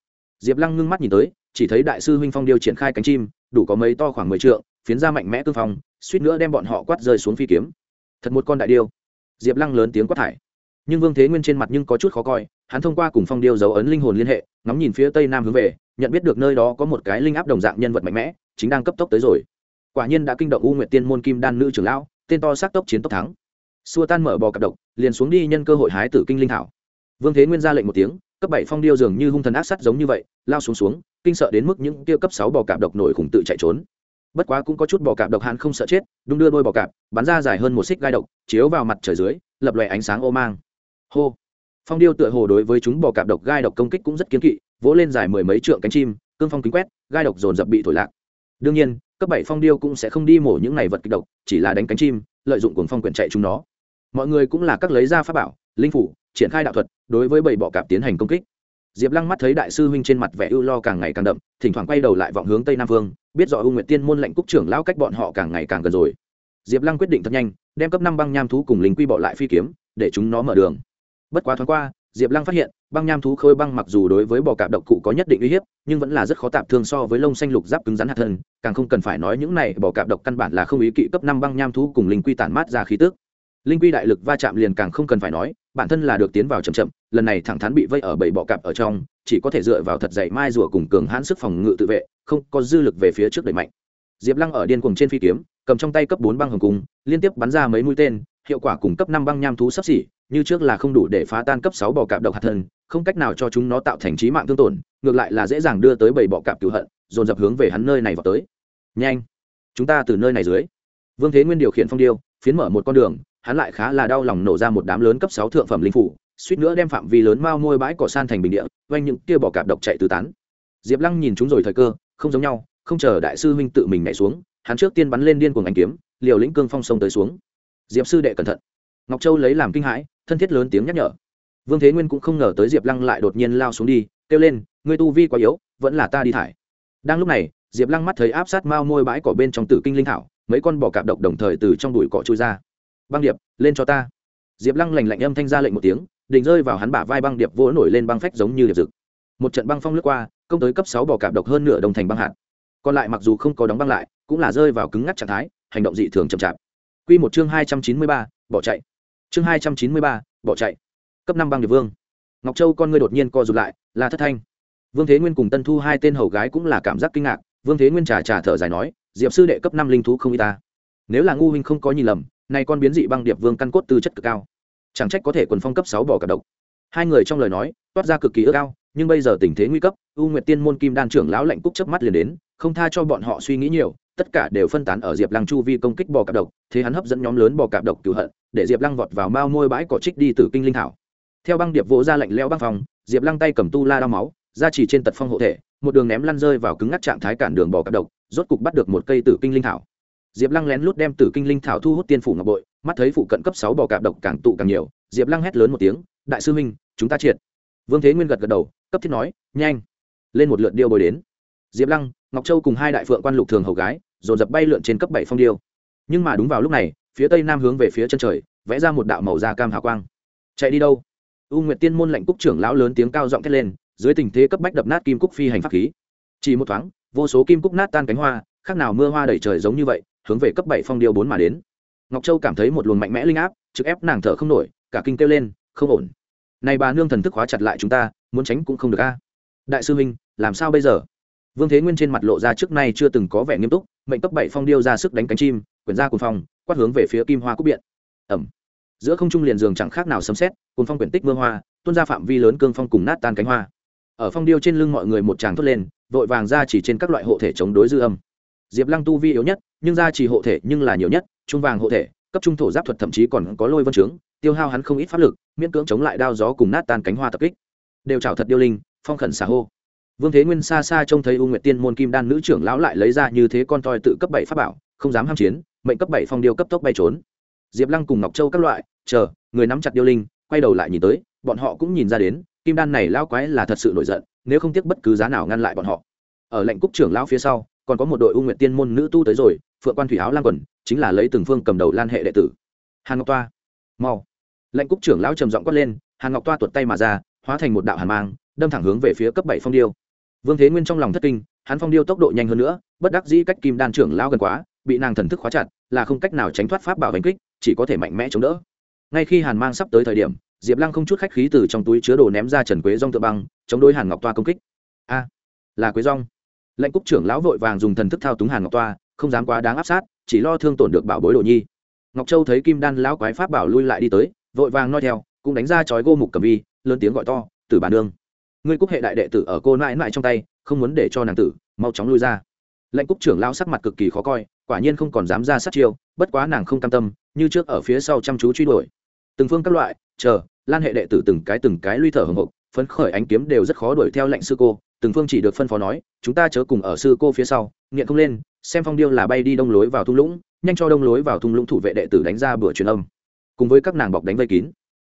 Diệp lăng ngưng mắt nhìn tới, chỉ thấy đại sư huynh phong điêu triển khai cánh chim, đủ có mấy to khoảng mười trượng, phiến ra mạnh mẽ cương phong suýt nữa đem bọn họ quát rơi xuống phi kiếm. Thật một con đại điêu. Diệp lăng lớn tiếng quát thải. Nhưng vương thế nguyên trên mặt nhưng có chút khó coi, hắn thông qua cùng phong điêu dấu ấn linh hồn liên hệ, ngắm nhìn phía tây nam hướng về, nhận biết được nơi đó có một cái linh áp đồng dạng nhân vật mạnh mẽ, chính đang cấp tốc tới rồi. Quả nhiên đã kinh động u nguyệt tiên môn kim đan nữ trưởng lão, tên to xác tốc chiến tốc thắng. Xua tan mở bò cặp độc, liền xuống đi nhân cơ hội hái tử kinh linh thảo. Vương thế nguyên ra lệnh một tiếng, cấp bảy phong điêu dường như hung thần ác sắt giống như vậy, lao xuống xuống, kinh sợ đến mức những tiêu cấp sáu bò cạp độc nổi khủng tự chạy trốn bất quá cũng có chút bò cạp độc hạn không sợ chết, đung đưa đôi bò cạp, bắn ra dài hơn một xích gai độc, chiếu vào mặt trời dưới, lập loè ánh sáng ô mang. Hô. Phong điêu tựa hồ đối với chúng bò cạp độc gai độc công kích cũng rất kiến kỵ, vỗ lên dài mười mấy trượng cánh chim, cương phong kính quét, gai độc dồn dập bị thổi lạc. Đương nhiên, cấp bảy phong điêu cũng sẽ không đi mổ những này vật kịch độc, chỉ là đánh cánh chim, lợi dụng cuồng phong quyển chạy chúng nó. Mọi người cũng là các lấy ra pháp bảo, linh phủ, triển khai đạo thuật, đối với bảy bọ cạp tiến hành công kích diệp lăng mắt thấy đại sư huynh trên mặt vẻ ưu lo càng ngày càng đậm, thỉnh thoảng quay đầu lại vọng hướng tây nam vương, biết rõ u nguyệt tiên môn lệnh cúc trưởng lao cách bọn họ càng ngày càng gần rồi. Diệp lăng quyết định thật nhanh, đem cấp năm băng nham thú cùng lính quy bỏ lại phi kiếm, để chúng nó mở đường. Bất quá thoáng qua, diệp lăng phát hiện, băng nham thú khôi băng mặc dù đối với bò cạp độc cụ có nhất định uy hiếp, nhưng vẫn là rất khó tạp thương so với lông xanh lục giáp cứng rắn hạt thân, càng không cần phải nói những này bò cạp độc căn bản là không ý kỵ cấp năm băng nham thú cùng linh quy tản mát ra khí tức. Linh quy đại lực va chạm liền càng không cần phải nói bản thân là được tiến vào chậm chậm, lần này thẳng thắn bị vây ở bảy bọ cạp ở trong, chỉ có thể dựa vào thật dày mai rùa cùng cường hãn sức phòng ngự tự vệ, không có dư lực về phía trước đẩy mạnh. Diệp lăng ở điên cuồng trên phi kiếm, cầm trong tay cấp bốn băng hồng cung, liên tiếp bắn ra mấy mũi tên, hiệu quả cùng cấp năm băng nham thú sắp xỉ, như trước là không đủ để phá tan cấp sáu bọ cạp độc hạt thân không cách nào cho chúng nó tạo thành trí mạng thương tổn, ngược lại là dễ dàng đưa tới bảy bọ cạp cửu hận, dồn dập hướng về hắn nơi này vào tới. Nhanh, chúng ta từ nơi này dưới. Vương thế nguyên điều khiển phong điêu, phiến mở một con đường hắn lại khá là đau lòng nổ ra một đám lớn cấp sáu thượng phẩm linh phủ, suýt nữa đem phạm vi lớn mao môi bãi cỏ san thành bình địa quanh những kia bỏ cạp độc chạy tứ tán. Diệp lăng nhìn chúng rồi thời cơ, không giống nhau, không chờ đại sư huynh tự mình nhảy xuống, hắn trước tiên bắn lên điên cuồng ánh kiếm, liều lĩnh cương phong sông tới xuống. Diệp sư đệ cẩn thận. Ngọc châu lấy làm kinh hãi, thân thiết lớn tiếng nhắc nhở. Vương thế nguyên cũng không ngờ tới diệp lăng lại đột nhiên lao xuống đi, kêu lên, ngươi tu vi quá yếu, vẫn là ta đi thải. Đang lúc này, diệp lăng mắt thấy áp sát mao môi bãi cỏ bên trong tử kinh linh thảo, mấy con bò cạp độc đồng thời từ trong đùi cỏ trôi ra băng điệp, lên cho ta. Diệp lăng lành lạnh âm thanh ra lệnh một tiếng, định rơi vào hắn bả vai băng điệp vỗ nổi lên băng phách giống như điệp rực. Một trận băng phong lướt qua, công tới cấp sáu bò cạp độc hơn nửa đồng thành băng hạt. Còn lại mặc dù không có đóng băng lại, cũng là rơi vào cứng ngắc trạng thái, hành động dị thường chậm chạp. Quy một chương hai trăm chín mươi ba, bỏ chạy. Chương hai trăm chín mươi ba, bỏ chạy. Cấp năm băng điệp vương. Ngọc châu con ngươi đột nhiên co rụt lại, là thất thanh. Vương thế nguyên cùng tân thu hai tên hầu gái cũng là cảm giác kinh ngạc, vương thế nguyên trà trà thở dài nói, diệp sư đệ cấp năm linh thú không y ta. Nếu là ngu huynh không có nhìn lầm nay con biến dị băng điệp vương căn cốt tư chất cực cao. Chẳng trách có thể quần phong cấp sáu bỏ cả độc. Hai người trong lời nói, toát ra cực kỳ ước cao nhưng bây giờ tình thế nguy cấp, u nguyệt tiên môn kim đan trưởng lão lạnh cúc chớp mắt liền đến, không tha cho bọn họ suy nghĩ nhiều, tất cả đều phân tán ở diệp lăng chu vi công kích bò cạp độc, thế hắn hấp dẫn nhóm lớn bò cạp độc cửu hận, để diệp lăng vọt vào mao môi bãi cỏ trích đi từ kinh linh thảo. Theo băng điệp vỗ ra lạnh leo băng phòng diệp lăng tay cầm tu la đao máu, ra chỉ trên tật phong hộ thể, một đường ném lăn rơi vào cứng ngắc trạng thái cản đường bò cạp độc, rốt cục bắt được một cây tử kinh linh thảo diệp lăng lén lút đem tử kinh linh thảo thu hút tiên phủ ngọc bội, mắt thấy phụ cận cấp sáu bò cạp độc càng tụ càng nhiều, diệp lăng hét lớn một tiếng, đại sư minh chúng ta triệt. Vương thế nguyên gật gật đầu, cấp thiết nói, nhanh, lên một lượt điêu bồi đến. Diệp lăng, ngọc châu cùng hai đại phượng quan lục thường hầu gái, dồn dập bay lượn trên cấp bảy phong điêu. Nhưng mà đúng vào lúc này, phía tây nam hướng về phía chân trời, vẽ ra một đạo màu da cam hào quang. Chạy đi đâu? U nguyệt tiên môn lệnh cúc trưởng lão lớn tiếng cao giọng thét lên, dưới tình thế cấp bách đập nát kim cúc phi hành pháp khí. Chỉ một thoáng, vô số kim cúc nát tan cánh hoa, khác nào mưa hoa đầy trời giống như vậy hướng về cấp bảy phong điêu bốn mà đến. Ngọc châu cảm thấy một luồng mạnh mẽ linh áp, trực ép nàng thở không nổi, cả kinh kêu lên, không ổn. Này bà nương thần thức khóa chặt lại chúng ta, muốn tránh cũng không được a. Đại sư huynh, làm sao bây giờ? Vương thế nguyên trên mặt lộ ra trước nay chưa từng có vẻ nghiêm túc, mệnh cấp bảy phong điêu ra sức đánh cánh chim, quyển ra cùng phong, quát hướng về phía kim hoa cúc biện ẩm. Giữa không trung liền giường chẳng khác nào sấm xét cùng phong quyển tích mưa hoa, tuôn ra phạm vi lớn cương phong cùng nát tan cánh hoa. Ở phong điêu trên lưng mọi người một tràng thốt lên, vội vàng ra chỉ trên các loại hộ thể chống đối dư âm diệp lăng tu vi yếu nhất, nhưng gia trì hộ thể nhưng là nhiều nhất, trung vàng hộ thể, cấp trung thổ giáp thuật thậm chí còn có lôi vân trướng, tiêu hao hắn không ít pháp lực, miễn cưỡng chống lại đao gió cùng nát tan cánh hoa tập kích. Đều chảo thật điêu linh, phong khẩn xả hô. Vương thế nguyên xa xa trông thấy u nguyệt tiên môn kim đan nữ trưởng lão lại lấy ra như thế con toi tự cấp bảy pháp bảo, không dám ham chiến, mệnh cấp bảy phong điêu cấp tốc bay trốn. Diệp lăng cùng ngọc châu các loại, chờ, người nắm chặt điêu linh, quay đầu lại nhìn tới, bọn họ cũng nhìn ra đến, kim đan này lão quái là thật sự nổi giận, nếu không tiếc bất cứ giá nào ngăn lại bọn họ. Ở lệnh cúc trưởng lão phía sau còn có một đội u nguyện tiên môn nữ tu tới rồi, phượng quan thủy áo lan quần, chính là lấy từng phương cầm đầu lan hệ đệ tử. Hàn ngọc toa. Mau. Lệnh cúc trưởng lão trầm giọng quát lên, hàn ngọc toa tuột tay mà ra, hóa thành một đạo hàn mang, đâm thẳng hướng về phía cấp bảy phong điêu. Vương thế nguyên trong lòng thất kinh, hắn phong điêu tốc độ nhanh hơn nữa, bất đắc dĩ cách kim đan trưởng lao gần quá, bị nàng thần thức khóa chặt, là không cách nào tránh thoát pháp bảo hành kích, chỉ có thể mạnh mẽ chống đỡ. Ngay khi hàn mang sắp tới thời điểm, diệp lăng không chút khách khí từ trong túi chứa đồ ném ra trần quế rong tự băng, chống đối hàn ngọc toa công kích. A, là quế rong lệnh cúc trưởng lão vội vàng dùng thần thức thao túng hàn ngọc toa, không dám quá đáng áp sát, chỉ lo thương tổn được bảo bối đồ nhi. Ngọc châu thấy kim đan lão quái pháp bảo lui lại đi tới, vội vàng noi theo, cũng đánh ra chói gô mục cầm vi, lớn tiếng gọi to từ bàn nương, ngươi cúc hệ đại đệ tử ở cô nãi nãi trong tay, không muốn để cho nàng tử, mau chóng lui ra. Lệnh cúc trưởng lão sắc mặt cực kỳ khó coi, quả nhiên không còn dám ra sát chiêu, bất quá nàng không cam tâm, như trước ở phía sau chăm chú truy đuổi. Từng phương các loại, chờ, lan hệ đệ tử từng cái từng cái luy thở hồng hộc, phấn khởi ánh kiếm đều rất khó đuổi theo lệnh sư cô từng phương chỉ được phân phó nói, chúng ta chớ cùng ở sư cô phía sau, nghiện không lên, xem phong điêu là bay đi đông lối vào thung lũng, nhanh cho đông lối vào thung lũng thủ vệ đệ tử đánh ra bữa truyền âm. Cùng với các nàng bọc đánh vây kín.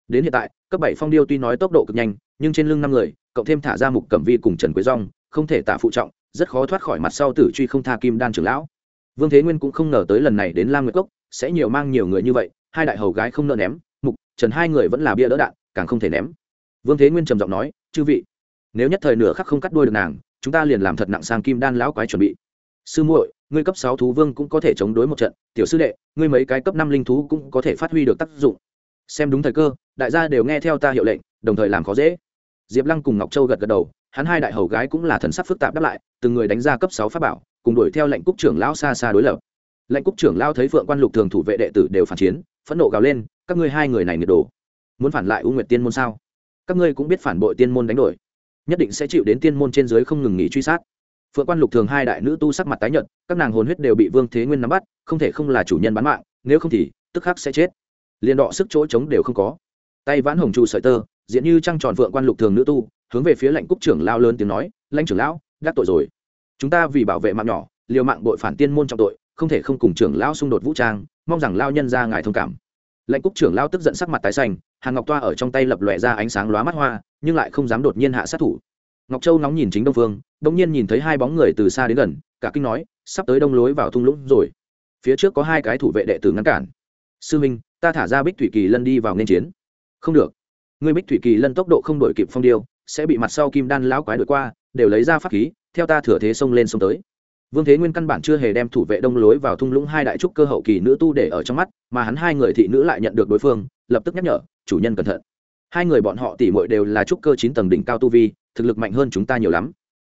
Đến hiện tại, cấp bảy phong điêu tuy nói tốc độ cực nhanh, nhưng trên lưng năm người, cộng thêm thả ra mục cẩm vi cùng trần quế rong không thể tả phụ trọng, rất khó thoát khỏi mặt sau tử truy không tha kim đan trưởng lão. Vương thế nguyên cũng không ngờ tới lần này đến lam nguyệt cốc, sẽ nhiều mang nhiều người như vậy, hai đại hầu gái không nợ ném, mục, trần hai người vẫn là bia đỡ đạn, càng không thể ném. Vương thế nguyên trầm giọng nói, chư vị nếu nhất thời nửa khắc không cắt đuôi được nàng, chúng ta liền làm thật nặng sang kim đan lão quái chuẩn bị. Sư muội, ngươi cấp sáu thú vương cũng có thể chống đối một trận, tiểu sư đệ, ngươi mấy cái cấp năm linh thú cũng có thể phát huy được tác dụng. Xem đúng thời cơ, đại gia đều nghe theo ta hiệu lệnh, đồng thời làm khó dễ. Diệp lăng cùng ngọc châu gật gật đầu, hắn hai đại hầu gái cũng là thần sắc phức tạp đáp lại, từng người đánh ra cấp sáu pháp bảo, cùng đuổi theo lệnh cúc trưởng lão xa xa đối lập. Lệnh cúc trưởng lão thấy phượng quan lục thường thủ vệ đệ tử đều phản chiến, phẫn nộ gào lên, các ngươi hai người này nghiệt đồ muốn phản lại u nguyệt tiên môn sao? Các ngươi cũng biết phản bội tiên môn đánh đổi nhất định sẽ chịu đến tiên môn trên dưới không ngừng nghỉ truy sát. Phượng quan lục thường hai đại nữ tu sắc mặt tái nhợt, các nàng hồn huyết đều bị vương thế nguyên nắm bắt, không thể không là chủ nhân bán mạng, nếu không thì, tức khắc sẽ chết. Liền đọ sức chỗ chống đều không có. Tay vãn hồng trụ sợi tơ, diễn như trăng tròn phượng quan lục thường nữ tu, hướng về phía lãnh cúc trưởng lao lớn tiếng nói, lãnh trưởng lão đã tội rồi. Chúng ta vì bảo vệ mạng nhỏ, liều mạng bội phản tiên môn trọng tội, không thể không cùng trưởng lão xung đột vũ trang, mong rằng lao nhân ra ngài thông cảm. Lãnh cúc trưởng lao tức giận sắc mặt tái xanh, hàng ngọc toa ở trong tay lập lòe ra ánh sáng lóa mắt hoa nhưng lại không dám đột nhiên hạ sát thủ. Ngọc châu nóng nhìn chính đông phương đông nhiên nhìn thấy hai bóng người từ xa đến gần, cả kinh nói, sắp tới đông lối vào thung lũng rồi. Phía trước có hai cái thủ vệ đệ tử ngăn cản. Sư minh, ta thả ra bích thủy kỳ lân đi vào nên chiến. Không được. Ngươi bích thủy kỳ lân tốc độ không đổi kịp phong điêu, sẽ bị mặt sau kim đan lão quái đổi qua, đều lấy ra pháp khí, theo ta thừa thế xông lên xông tới. Vương thế nguyên căn bản chưa hề đem thủ vệ đông lối vào thung lũng hai đại trúc cơ hậu kỳ nữ tu để ở trong mắt, mà hắn hai người thị nữ lại nhận được đối phương, lập tức nhắc nhở, chủ nhân cẩn thận hai người bọn họ tỉ mội đều là trúc cơ chín tầng đỉnh cao tu vi, thực lực mạnh hơn chúng ta nhiều lắm.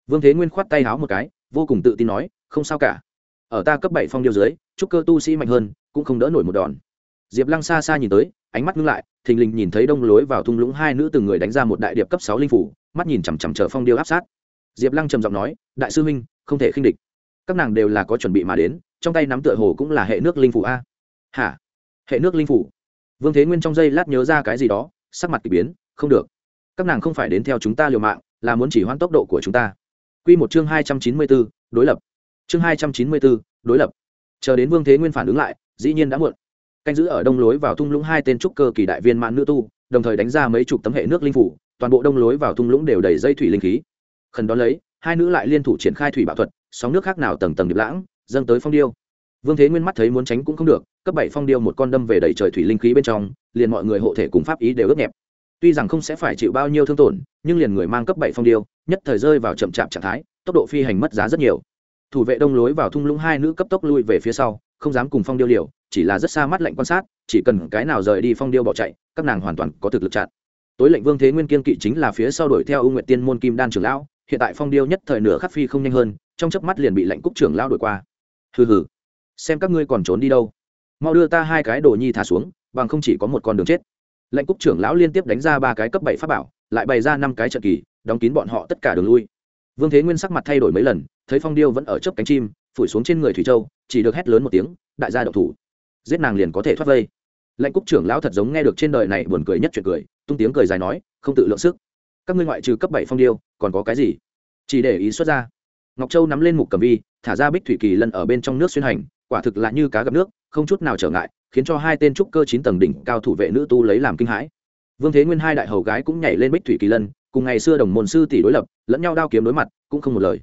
Vương thế nguyên khoát tay háo một cái, vô cùng tự tin nói, không sao cả. Ở ta cấp bảy phong điêu dưới, trúc cơ tu sĩ mạnh hơn, cũng không đỡ nổi một đòn. Diệp lăng xa xa nhìn tới, ánh mắt ngưng lại, thình lình nhìn thấy đông lối vào thung lũng hai nữ từng người đánh ra một đại điệp cấp sáu linh phủ, mắt nhìn chằm chằm chờ phong điêu áp sát. Diệp lăng trầm giọng nói, đại sư huynh, không thể khinh địch. Các nàng đều là có chuẩn bị mà đến, trong tay nắm tựa hồ cũng là hệ nước linh phủ a. Hả? Hệ nước linh phủ? Vương thế nguyên trong giây lát nhớ ra cái gì đó sắc mặt k ỳ biến, không được. Các nàng không phải đến theo chúng ta liều mạng, là muốn chỉ hoãn tốc độ của chúng ta. Q một chương hai trăm chín mươi b ố đối lập. Chương hai trăm chín mươi b ố đối lập. Chờ đến vương thế nguyên phản ứng lại, dĩ nhiên đã muộn. Canh giữ ở đông lối vào thung lũng hai tên trúc cơ kỳ đại viên mãn nữ tu, đồng thời đánh ra mấy chục tấm hệ nước linh phủ, toàn bộ đông lối vào thung lũng đều đầy dây thủy linh khí. Khẩn đó lấy, hai nữ lại liên thủ triển khai thủy bạo thuật, sóng nước khác nào tầng tầng điệp lãng, dâng tới phong điêu. Vương thế nguyên mắt thấy muốn tránh cũng không được cấp bảy phong điêu một con đâm về đẩy trời thủy linh khí bên trong, liền mọi người hộ thể cùng pháp ý đều ướt nhẹp. Tuy rằng không sẽ phải chịu bao nhiêu thương tổn, nhưng liền người mang cấp bảy phong điêu, nhất thời rơi vào chậm chạp trạng thái, tốc độ phi hành mất giá rất nhiều. Thủ vệ đông lối vào thung lũng hai nữ cấp tốc lui về phía sau, không dám cùng phong điêu liều, chỉ là rất xa mắt lạnh quan sát, chỉ cần cái nào rời đi phong điêu bỏ chạy, các nàng hoàn toàn có thực lực chặn. Tối lệnh vương thế nguyên kiên kỵ chính là phía sau đuổi theo ưu nguyện tiên môn kim đan trưởng lão, hiện tại phong điêu nhất thời nửa khắc phi không nhanh hơn, trong chớp mắt liền bị lệnh cúc trưởng lão đuổi qua. Hừ hừ, xem các ngươi còn trốn đi đâu mau đưa ta hai cái đồ nhi thả xuống, bằng không chỉ có một con đường chết. Lệnh cúc trưởng lão liên tiếp đánh ra ba cái cấp bảy pháp bảo, lại bày ra năm cái trận kỳ, đóng kín bọn họ tất cả đường lui. Vương thế nguyên sắc mặt thay đổi mấy lần, thấy phong điêu vẫn ở chớp cánh chim, phủi xuống trên người thủy châu, chỉ được hét lớn một tiếng, đại gia độc thủ. Giết nàng liền có thể thoát vây. Lệnh cúc trưởng lão thật giống nghe được trên đời này buồn cười nhất chuyện cười, tung tiếng cười dài nói, không tự lượng sức. Các ngươi ngoại trừ cấp bảy phong điêu, còn có cái gì? Chỉ để ý xuất ra. Ngọc châu nắm lên mục cầm vi, thả ra bích thủy kỳ lân ở bên trong nước xuyên hành, quả thực là như cá gặp nước không chút nào trở ngại, khiến cho hai tên trúc cơ chín tầng đỉnh cao thủ vệ nữ tu lấy làm kinh hãi. Vương thế nguyên hai đại hầu gái cũng nhảy lên bích thủy kỳ lân, cùng ngày xưa đồng môn sư tỷ đối lập, lẫn nhau đao kiếm đối mặt, cũng không một lời.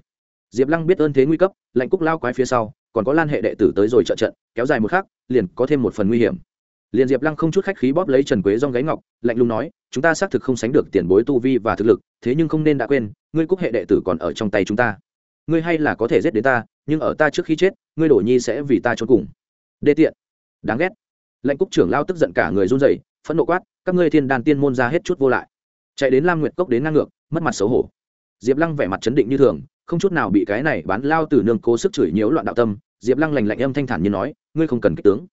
Diệp lăng biết ơn thế nguy cấp, lạnh cúc lao quái phía sau, còn có lan hệ đệ tử tới rồi trợ trận, kéo dài một khắc, liền có thêm một phần nguy hiểm. Liền diệp lăng không chút khách khí bóp lấy trần quế dong gáy ngọc, lạnh lùng nói, chúng ta xác thực không sánh được tiền bối tu vi và thực lực, thế nhưng không nên đã quên, ngươi cúc hệ đệ tử còn ở trong tay chúng ta. Ngươi hay là có thể giết đến ta, nhưng ở ta trước khi chết, ngươi đổ nhi sẽ vì ta trốn cùng đê tiện. Đáng ghét. Lệnh cúc trưởng lao tức giận cả người run rẩy, phẫn nộ quát, các ngươi thiên đàn tiên môn ra hết chút vô lại. Chạy đến lam nguyệt cốc đến ngang ngược, mất mặt xấu hổ. Diệp lăng vẻ mặt chấn định như thường, không chút nào bị cái này bán lao từ nương cố sức chửi nhiễu loạn đạo tâm, diệp lăng lành lạnh âm thanh thản như nói, ngươi không cần kích tướng.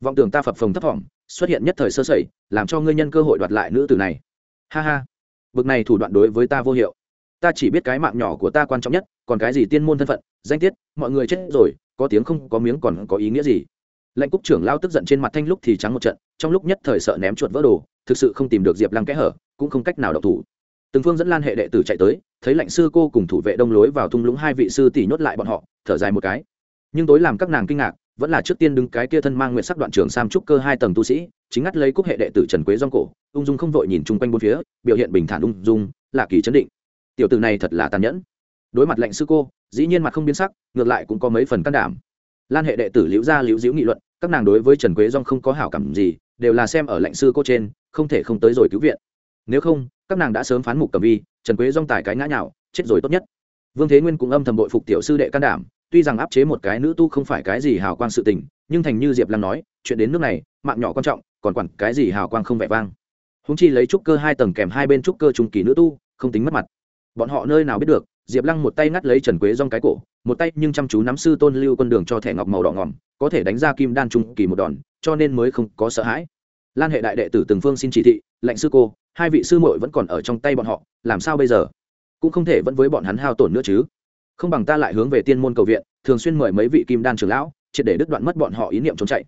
Vọng tưởng ta phập phồng thấp thỏm, xuất hiện nhất thời sơ sẩy, làm cho ngươi nhân cơ hội đoạt lại nữ tử này. Ha ha. Bực này thủ đoạn đối với ta vô hiệu. Ta chỉ biết cái mạng nhỏ của ta quan trọng nhất, còn cái gì tiên môn thân phận, danh tiết, mọi người chết rồi, có tiếng không, có miếng còn có ý nghĩa gì? Lệnh cúc trưởng lao tức giận trên mặt thanh lúc thì trắng một trận, trong lúc nhất thời sợ ném chuột vỡ đồ, thực sự không tìm được diệp lăng kẽ hở, cũng không cách nào đọc thủ. Từng phương dẫn lan hệ đệ tử chạy tới, thấy lệnh sư cô cùng thủ vệ đông lối vào thung lũng hai vị sư tỷ nhốt lại bọn họ, thở dài một cái. Nhưng tối làm các nàng kinh ngạc, vẫn là trước tiên đứng cái kia thân mang nguyện sắc đoạn trường sam trúc cơ hai tầng tu sĩ, chính ngắt lấy cúc hệ đệ tử trần quế dong cổ, ung dung không vội nhìn chung quanh bốn phía, biểu hiện bình thản ung dung, lạ kỳ chấn định. Tiểu tử này thật là tàn nhẫn. Đối mặt lệnh sư cô, dĩ nhiên mặt không biến sắc, ngược lại cũng có mấy phần can đảm lan hệ đệ tử liễu gia liễu diễu nghị luận, các nàng đối với trần quế dong không có hảo cảm gì, đều là xem ở lệnh sư cô trên, không thể không tới rồi cứu viện. Nếu không, các nàng đã sớm phán mục cầm vi, trần quế dong tài cái ngã nhào, chết rồi tốt nhất. Vương thế nguyên cũng âm thầm bội phục tiểu sư đệ can đảm, tuy rằng áp chế một cái nữ tu không phải cái gì hào quang sự tình, nhưng thành như diệp lăng nói, chuyện đến nước này, mạng nhỏ quan trọng, còn quản cái gì hào quang không vẻ vang. Húng chi lấy trúc cơ hai tầng kèm hai bên trúc cơ trung kỳ nữ tu, không tính mất mặt. Bọn họ nơi nào biết được, diệp lăng một tay ngắt lấy trần quế rong cái cổ một tay nhưng chăm chú nắm sư tôn lưu con đường cho thẻ ngọc màu đỏ ngỏm có thể đánh ra kim đan trung kỳ một đòn, cho nên mới không có sợ hãi. Lan hệ đại đệ tử từng phương xin chỉ thị, lệnh sư cô, hai vị sư muội vẫn còn ở trong tay bọn họ, làm sao bây giờ? Cũng không thể vẫn với bọn hắn hao tổn nữa chứ. Không bằng ta lại hướng về tiên môn cầu viện, thường xuyên mời mấy vị kim đan trưởng lão, triệt để đứt đoạn mất bọn họ ý niệm trốn chạy.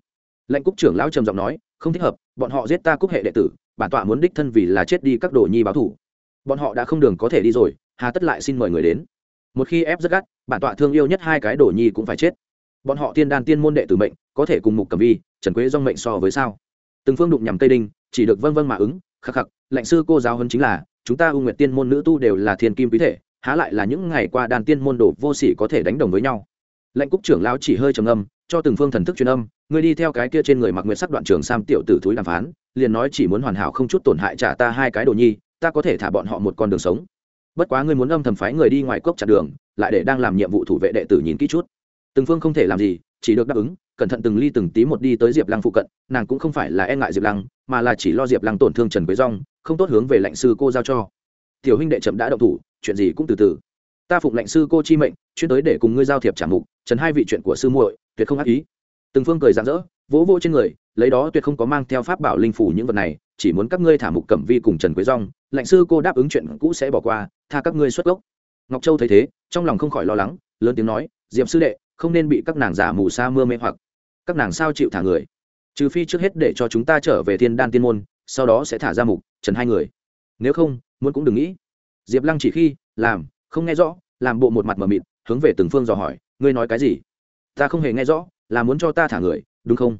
Lệnh cúc trưởng lão trầm giọng nói, không thích hợp, bọn họ giết ta cúc hệ đệ tử, bản tọa muốn đích thân vì là chết đi các đồ nhi báo thủ. Bọn họ đã không đường có thể đi rồi, hà tất lại xin mời người đến một khi ép rất gắt bản tọa thương yêu nhất hai cái đồ nhi cũng phải chết. Bọn họ tiên đan tiên môn đệ tử mệnh có thể cùng mục cầm vi trần quế dong mệnh so với sao? Từng phương đụng nhằm tây đinh chỉ được vân vân mà ứng khắc khắc lệnh sư cô giáo hơn chính là chúng ta u nguyệt tiên môn nữ tu đều là thiên kim quý thể há lại là những ngày qua đàn tiên môn đồ vô sỉ có thể đánh đồng với nhau. Lệnh cúc trưởng lão chỉ hơi trầm âm, cho từng phương thần thức truyền âm ngươi đi theo cái kia trên người mặc nguyệt sắc đoạn trường sam tiểu tử thúi đàm phán liền nói chỉ muốn hoàn hảo không chút tổn hại trả ta hai cái đồ nhi ta có thể thả bọn họ một con đường sống bất quá ngươi muốn âm thầm phái người đi ngoài cốc chặn đường, lại để đang làm nhiệm vụ thủ vệ đệ tử nhìn kỹ chút. Từng phương không thể làm gì, chỉ được đáp ứng, cẩn thận từng ly từng tí một đi tới diệp lăng phụ cận, nàng cũng không phải là e ngại diệp lăng, mà là chỉ lo diệp lăng tổn thương trần quế rong không tốt hướng về lệnh sư cô giao cho. Tiểu huynh đệ chậm đã động thủ, chuyện gì cũng từ từ. Ta phụng lệnh sư cô chi mệnh, chuyên tới để cùng ngươi giao thiệp trả mục, trần hai vị chuyện của sư muội, tuyệt không ác ý. Từng phương cười rạng rỡ, vỗ vỗ trên người, lấy đó tuyệt không có mang theo pháp bảo linh phủ những vật này, chỉ muốn các ngươi thả mục cẩm vi cùng trần quế rong lệnh sư cô đáp ứng chuyện cũ sẽ bỏ qua tha các ngươi xuất gốc. Ngọc châu thấy thế, trong lòng không khỏi lo lắng, lớn tiếng nói, diệp sư đệ, không nên bị các nàng giả mù sa mưa mê hoặc. Các nàng sao chịu thả người? Trừ phi trước hết để cho chúng ta trở về thiên đan tiên môn, sau đó sẽ thả ra mục, trần hai người. Nếu không, muốn cũng đừng nghĩ. Diệp lăng chỉ khi, làm, không nghe rõ. Làm bộ một mặt mờ mịt, hướng về từng phương dò hỏi, ngươi nói cái gì? Ta không hề nghe rõ, là muốn cho ta thả người, đúng không?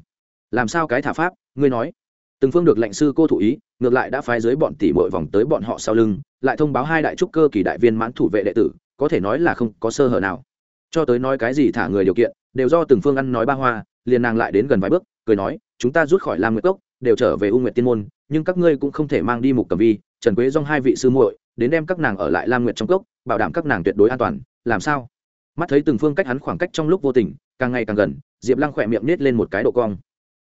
Làm sao cái thả pháp, ngươi nói? Từng phương được lệnh sư cô thủ ý, ngược lại đã phái dưới bọn tỷ bội vòng tới bọn họ sau lưng, lại thông báo hai đại trúc cơ kỳ đại viên mãn thủ vệ đệ tử, có thể nói là không có sơ hở nào. Cho tới nói cái gì thả người điều kiện, đều do từng phương ăn nói ba hoa, liền nàng lại đến gần vài bước, cười nói, chúng ta rút khỏi lam nguyệt cốc, đều trở về u nguyệt tiên môn, nhưng các ngươi cũng không thể mang đi mục cầm vi, trần quế dong hai vị sư muội, đến đem các nàng ở lại lam nguyệt trong cốc, bảo đảm các nàng tuyệt đối an toàn, làm sao? Mắt thấy từng phương cách hắn khoảng cách trong lúc vô tình, càng ngày càng gần, diệp lăng khỏe miệng nết lên một cái độ cong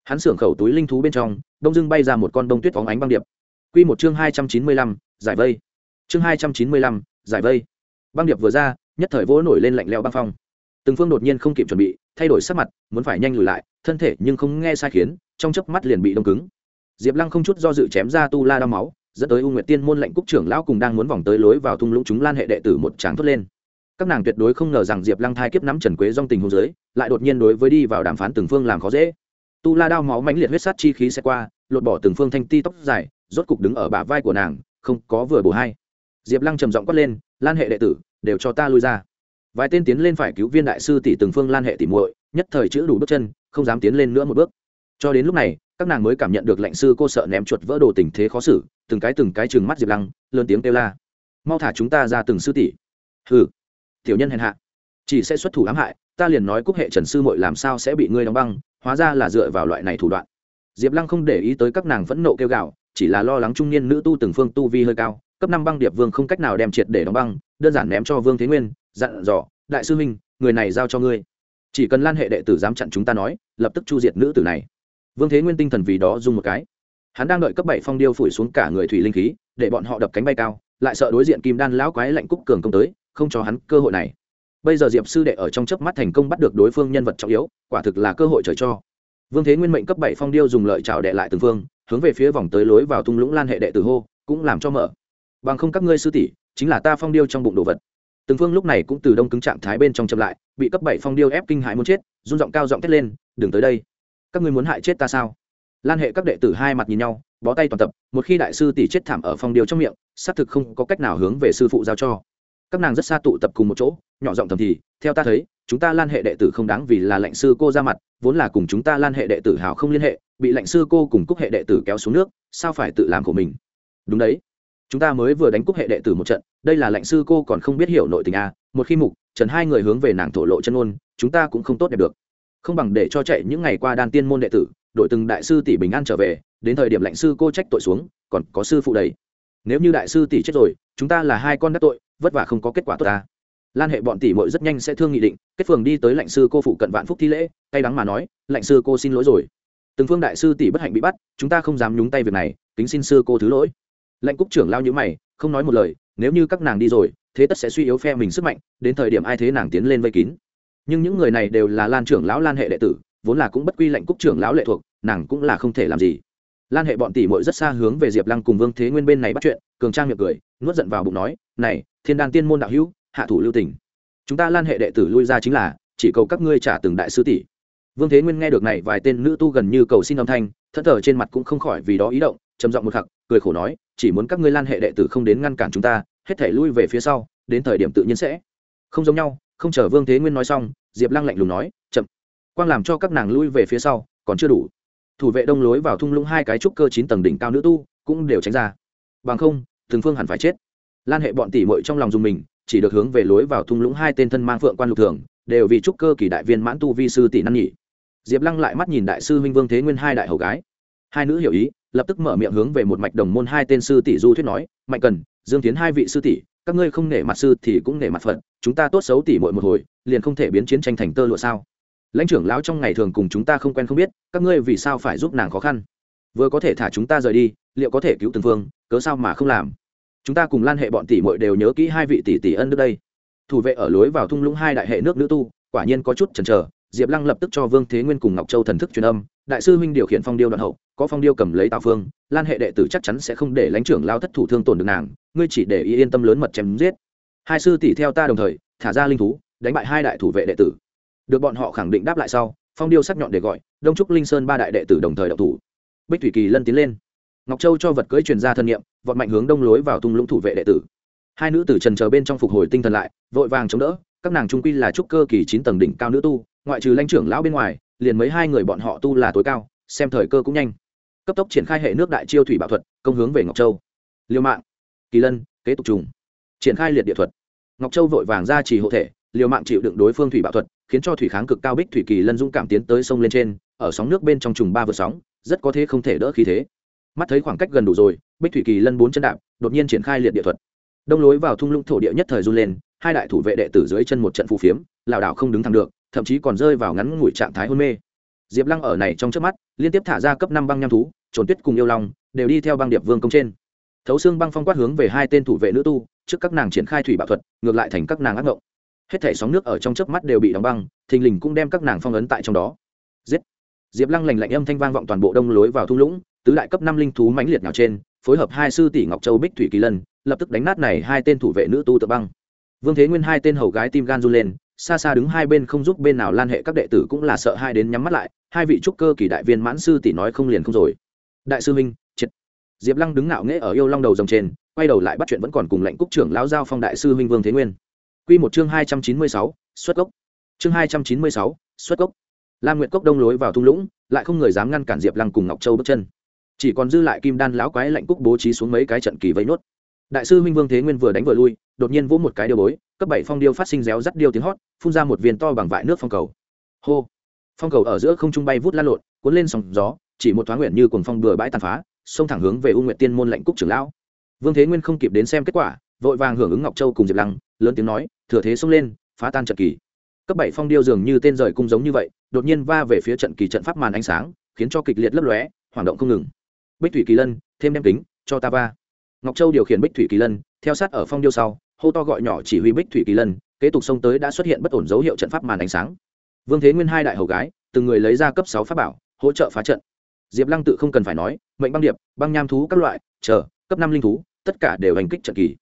hắn xưởng khẩu túi linh thú bên trong, đông dưng bay ra một con đông tuyết phóng ánh băng điệp. Q một chương hai trăm chín mươi lăm, giải vây. Chương hai trăm chín mươi lăm, giải vây. Băng điệp vừa ra, nhất thời vỗ nổi lên lạnh leo băng phong. Từng phương đột nhiên không kịp chuẩn bị, thay đổi sắc mặt, muốn phải nhanh lùi lại, thân thể nhưng không nghe sai khiến, trong chớp mắt liền bị đông cứng. Diệp lăng không chút do dự chém ra tu la đau máu, dẫn tới u nguyệt tiên môn lệnh cúc trưởng lão cùng đang muốn vòng tới lối vào thung lũng chúng lan hệ đệ tử một tràng thốt lên. Các nàng tuyệt đối không ngờ rằng diệp lăng thai kiếp nắm trần quế dong tình hồ dưới, lại đột nhiên đối với đi vào đàm phán từng phương làm khó dễ tu la đao máu mãnh liệt huyết sát chi khí xe qua, lột bỏ từng phương thanh ti tóc dài, rốt cục đứng ở bả vai của nàng, không có vừa bổ hai. Diệp lăng trầm giọng quát lên, lan hệ đệ tử, đều cho ta lui ra. Vài tên tiến lên phải cứu viên đại sư tỷ từng phương lan hệ tỷ muội, nhất thời chữ đủ bước chân, không dám tiến lên nữa một bước. Cho đến lúc này, các nàng mới cảm nhận được lệnh sư cô sợ ném chuột vỡ đồ tình thế khó xử, từng cái từng cái chừng mắt diệp lăng, lớn tiếng kêu la, mau thả chúng ta ra từng sư tỷ. Hừ, tiểu nhân hèn hạ, chỉ sẽ xuất thủ ám hại, ta liền nói cúc hệ trần sư mội làm sao sẽ bị ngươi đóng băng hóa ra là dựa vào loại này thủ đoạn. Diệp lăng không để ý tới các nàng phẫn nộ kêu gạo chỉ là lo lắng trung niên nữ tu từng phương tu vi hơi cao, cấp năm băng điệp vương không cách nào đem triệt để đóng băng, đơn giản ném cho vương thế nguyên, dặn dò, đại sư huynh, người này giao cho ngươi. Chỉ cần lan hệ đệ tử dám chặn chúng ta nói, lập tức chu diệt nữ tử này. Vương thế nguyên tinh thần vì đó dùng một cái. Hắn đang đợi cấp bảy phong điêu phủi xuống cả người thủy linh khí, để bọn họ đập cánh bay cao, lại sợ đối diện kim đan lão quái lạnh cúc cường công tới, không cho hắn cơ hội này bây giờ diệp sư đệ ở trong chớp mắt thành công bắt được đối phương nhân vật trọng yếu, quả thực là cơ hội trời cho. Vương thế nguyên mệnh cấp bảy phong điêu dùng lợi trào đệ lại từng phương, hướng về phía vòng tới lối vào thung lũng lan hệ đệ tử hô, cũng làm cho mở. Bằng không các ngươi sư tỷ, chính là ta phong điêu trong bụng đồ vật. Từng phương lúc này cũng từ đông cứng trạng thái bên trong chậm lại, bị cấp bảy phong điêu ép kinh hãi muốn chết, run giọng cao giọng thét lên, đừng tới đây. Các ngươi muốn hại chết ta sao? Lan hệ các đệ tử hai mặt nhìn nhau, bó tay toàn tập, một khi đại sư tỷ chết thảm ở phong điêu trong miệng, xác thực không có cách nào hướng về sư phụ giao cho các nàng rất xa tụ tập cùng một chỗ, nhỏ giọng thầm thì, theo ta thấy, chúng ta lan hệ đệ tử không đáng vì là lệnh sư cô ra mặt, vốn là cùng chúng ta lan hệ đệ tử hào không liên hệ, bị lệnh sư cô cùng cúc hệ đệ tử kéo xuống nước, sao phải tự làm của mình? Đúng đấy, chúng ta mới vừa đánh cúc hệ đệ tử một trận, đây là lệnh sư cô còn không biết hiểu nội tình a một khi mục, trần hai người hướng về nàng thổ lộ chân ôn chúng ta cũng không tốt đẹp được. Không bằng để cho chạy những ngày qua đan tiên môn đệ tử, đội từng đại sư tỷ bình an trở về, đến thời điểm lệnh sư cô trách tội xuống, còn có sư phụ đấy nếu như đại sư tỷ chết rồi, chúng ta là hai con đắc tội vất vả không có kết quả tốt ta. Lan hệ bọn tỷ mội rất nhanh sẽ thương nghị định, kết phường đi tới lãnh sư cô phụ cận vạn phúc thi lễ, cay đắng mà nói, lãnh sư cô xin lỗi rồi. Từng phương đại sư tỷ bất hạnh bị bắt, chúng ta không dám nhúng tay việc này, kính xin sư cô thứ lỗi. Lệnh cúc trưởng lao như mày, không nói một lời, nếu như các nàng đi rồi, thế tất sẽ suy yếu phe mình sức mạnh, đến thời điểm ai thế nàng tiến lên vây kín. Nhưng những người này đều là lan trưởng lão, lan hệ đệ tử, vốn là cũng bất quy lệnh cúc trưởng lão lệ thuộc, nàng cũng là không thể làm gì. Lan hệ bọn tỷ mội rất xa hướng về diệp lăng cùng vương thế nguyên bên này bắt chuyện, cường trang miệng cười, nuốt giận vào bụng nói, này thiên đan tiên môn đạo hữu, hạ thủ lưu tỉnh chúng ta lan hệ đệ tử lui ra chính là, chỉ cầu các ngươi trả từng đại sư tỷ. Vương thế nguyên nghe được này vài tên nữ tu gần như cầu xin âm thanh thất thờ trên mặt cũng không khỏi vì đó ý động, trầm giọng một khắc, cười khổ nói, chỉ muốn các ngươi lan hệ đệ tử không đến ngăn cản chúng ta, hết thể lui về phía sau, đến thời điểm tự nhiên sẽ. Không giống nhau, không chờ vương thế nguyên nói xong, diệp lăng lạnh lùng nói, chậm. Quang làm cho các nàng lui về phía sau, còn chưa đủ. Thủ vệ đông lối vào thung lũng hai cái trúc cơ chín tầng đỉnh cao nữ tu, cũng đều tránh ra. Bằng không từng phương hẳn phải chết lan hệ bọn tỷ mội trong lòng dùng mình, chỉ được hướng về lối vào thung lũng hai tên thân mang phượng quan lục thường, đều vì trúc cơ kỳ đại viên mãn tu vi sư tỷ năn nhỉ diệp lăng lại mắt nhìn đại sư huynh vương thế nguyên hai đại hầu gái. Hai nữ hiểu ý, lập tức mở miệng hướng về một mạch đồng môn hai tên sư tỷ du thuyết nói, mạnh cần, dương tiến hai vị sư tỷ, các ngươi không nể mặt sư thì cũng nể mặt phận chúng ta tốt xấu tỷ muội một hồi, liền không thể biến chiến tranh thành tơ lụa sao? Lãnh trưởng lão trong ngày thường cùng chúng ta không quen không biết, các ngươi vì sao phải giúp nàng khó khăn? Vừa có thể thả chúng ta rời đi, liệu có thể cứu từng phương, cớ sao mà không làm? Chúng ta cùng lan hệ bọn tỷ muội đều nhớ kỹ hai vị tỷ tỷ ân đức đây. Thủ vệ ở lối vào thung lũng hai đại hệ nước nữ tu, quả nhiên có chút chần chờ, diệp lăng lập tức cho vương thế nguyên cùng ngọc châu thần thức truyền âm, đại sư huynh điều khiển phong điêu đoạn hậu, có phong điêu cầm lấy tào phương, lan hệ đệ tử chắc chắn sẽ không để lãnh trưởng lao thất thủ thương tổn được nàng, ngươi chỉ để ý yên tâm lớn mật chém giết. Hai sư tỷ theo ta đồng thời, thả ra linh thú, đánh bại hai đại thủ vệ đệ tử. Được bọn họ khẳng định đáp lại sau, phong điêu sắc nhọn để gọi, đông trúc linh sơn ba đại đệ tử đồng thời đậu thủ. Bích thủy kỳ lân tiến lên ngọc châu cho vật cưỡi truyền ra thân nhiệm vọt mạnh hướng đông lối vào tung lũng thủ vệ đệ tử. Hai nữ tử trần chờ bên trong phục hồi tinh thần lại, vội vàng chống đỡ, các nàng trung quy là trúc cơ kỳ chín tầng đỉnh cao nữ tu, ngoại trừ lãnh trưởng lão bên ngoài, liền mấy hai người bọn họ tu là tối cao, xem thời cơ cũng nhanh. Cấp tốc triển khai hệ nước đại chiêu thủy bảo thuật, công hướng về ngọc châu. Liêu mạng, kỳ lân, kế tục trùng. Triển khai liệt địa thuật. Ngọc châu vội vàng ra chỉ hộ thể liều mạng chịu đựng đối phương thủy bảo thuật, khiến cho thủy kháng cực cao bích thủy kỳ lân dũng cảm tiến tới sông lên trên, ở sóng nước bên trong trùng ba vượt sóng, rất có thế không thể đỡ khí thế mắt thấy khoảng cách gần đủ rồi, bích thủy kỳ lân bốn chân đạp, đột nhiên triển khai liệt địa thuật. Đông lối vào thung lũng thổ địa nhất thời run lên, hai đại thủ vệ đệ tử dưới chân một trận phù phiếm, lảo đảo không đứng thẳng được, thậm chí còn rơi vào ngắn ngủi trạng thái hôn mê. Diệp lăng ở này trong trước mắt, liên tiếp thả ra cấp năm băng nham thú trồn tuyết cùng yêu long, đều đi theo băng điệp vương công trên. Thấu xương băng phong quát hướng về hai tên thủ vệ nữ tu, trước các nàng triển khai thủy bạo thuật, ngược lại thành các nàng ác ngộng. Hết thảy sóng nước ở trong chớp mắt đều bị đóng băng, thình lình cũng đem các nàng phong ấn tại trong đó. Giết! Diệp lăng lành lạnh âm thanh vang vọng toàn bộ đông lối vào thung lũng tứ đại cấp năm linh thú mãnh liệt nào trên, phối hợp hai sư tỷ ngọc châu bích thủy kỳ lân, lập tức đánh nát này hai tên thủ vệ nữ tu tự băng. Vương thế nguyên hai tên hầu gái tim gan run lên, xa xa đứng hai bên không giúp bên nào lan hệ các đệ tử cũng là sợ hai đến nhắm mắt lại, hai vị trúc cơ kỳ đại viên mãn sư tỷ nói không liền không rồi. Đại sư minh, triệt. Diệp lăng đứng ngạo nghễ ở yêu long đầu rồng trên, quay đầu lại bắt chuyện vẫn còn cùng lệnh cúc trưởng lão giao phong đại sư minh vương thế nguyên. Q một chương hai trăm chín mươi sáu, xuất gốc. Chương hai trăm chín mươi sáu, xuất gốc. Lam nguyệt cốc đông lối vào thung lũng, lại không người dám ngăn cản diệp lăng cùng ngọc châu bước chân chỉ còn dư lại kim đan lão quái lệnh cúc bố trí xuống mấy cái trận kỳ vây nốt. Đại sư minh vương thế nguyên vừa đánh vừa lui, đột nhiên vỗ một cái điêu bối, cấp bảy phong điêu phát sinh réo rắt điêu tiếng hót, phun ra một viên to bằng vại nước phong cầu. Hô! Phong cầu ở giữa không trung bay vút lan lộn, cuốn lên sóng gió, chỉ một thoáng nguyện như cuồng phong bừa bãi tàn phá, xông thẳng hướng về u nguyện tiên môn lệnh cúc trưởng lão. Vương thế nguyên không kịp đến xem kết quả, vội vàng hưởng ứng ngọc châu cùng diệp lăng, lớn tiếng nói, thừa thế xông lên, phá tan trận kỳ. Cấp bảy phong điêu dường như tên rời cung giống như vậy, đột nhiên va về phía trận kỳ trận pháp màn ánh sáng, khiến cho kịch liệt lấp lóe hoạt động không ngừng bích thủy kỳ lân, thêm đem kính, cho ta va. Ngọc châu điều khiển bích thủy kỳ lân, theo sát ở phong điêu sau, hô to gọi nhỏ chỉ huy bích thủy kỳ lân, kế tục xông tới đã xuất hiện bất ổn dấu hiệu trận pháp màn ánh sáng. Vương thế nguyên hai đại hầu gái, từng người lấy ra cấp sáu pháp bảo, hỗ trợ phá trận. Diệp lăng tự không cần phải nói, mệnh băng điệp, băng nham thú các loại, chờ, cấp năm linh thú, tất cả đều hành kích trận kỳ.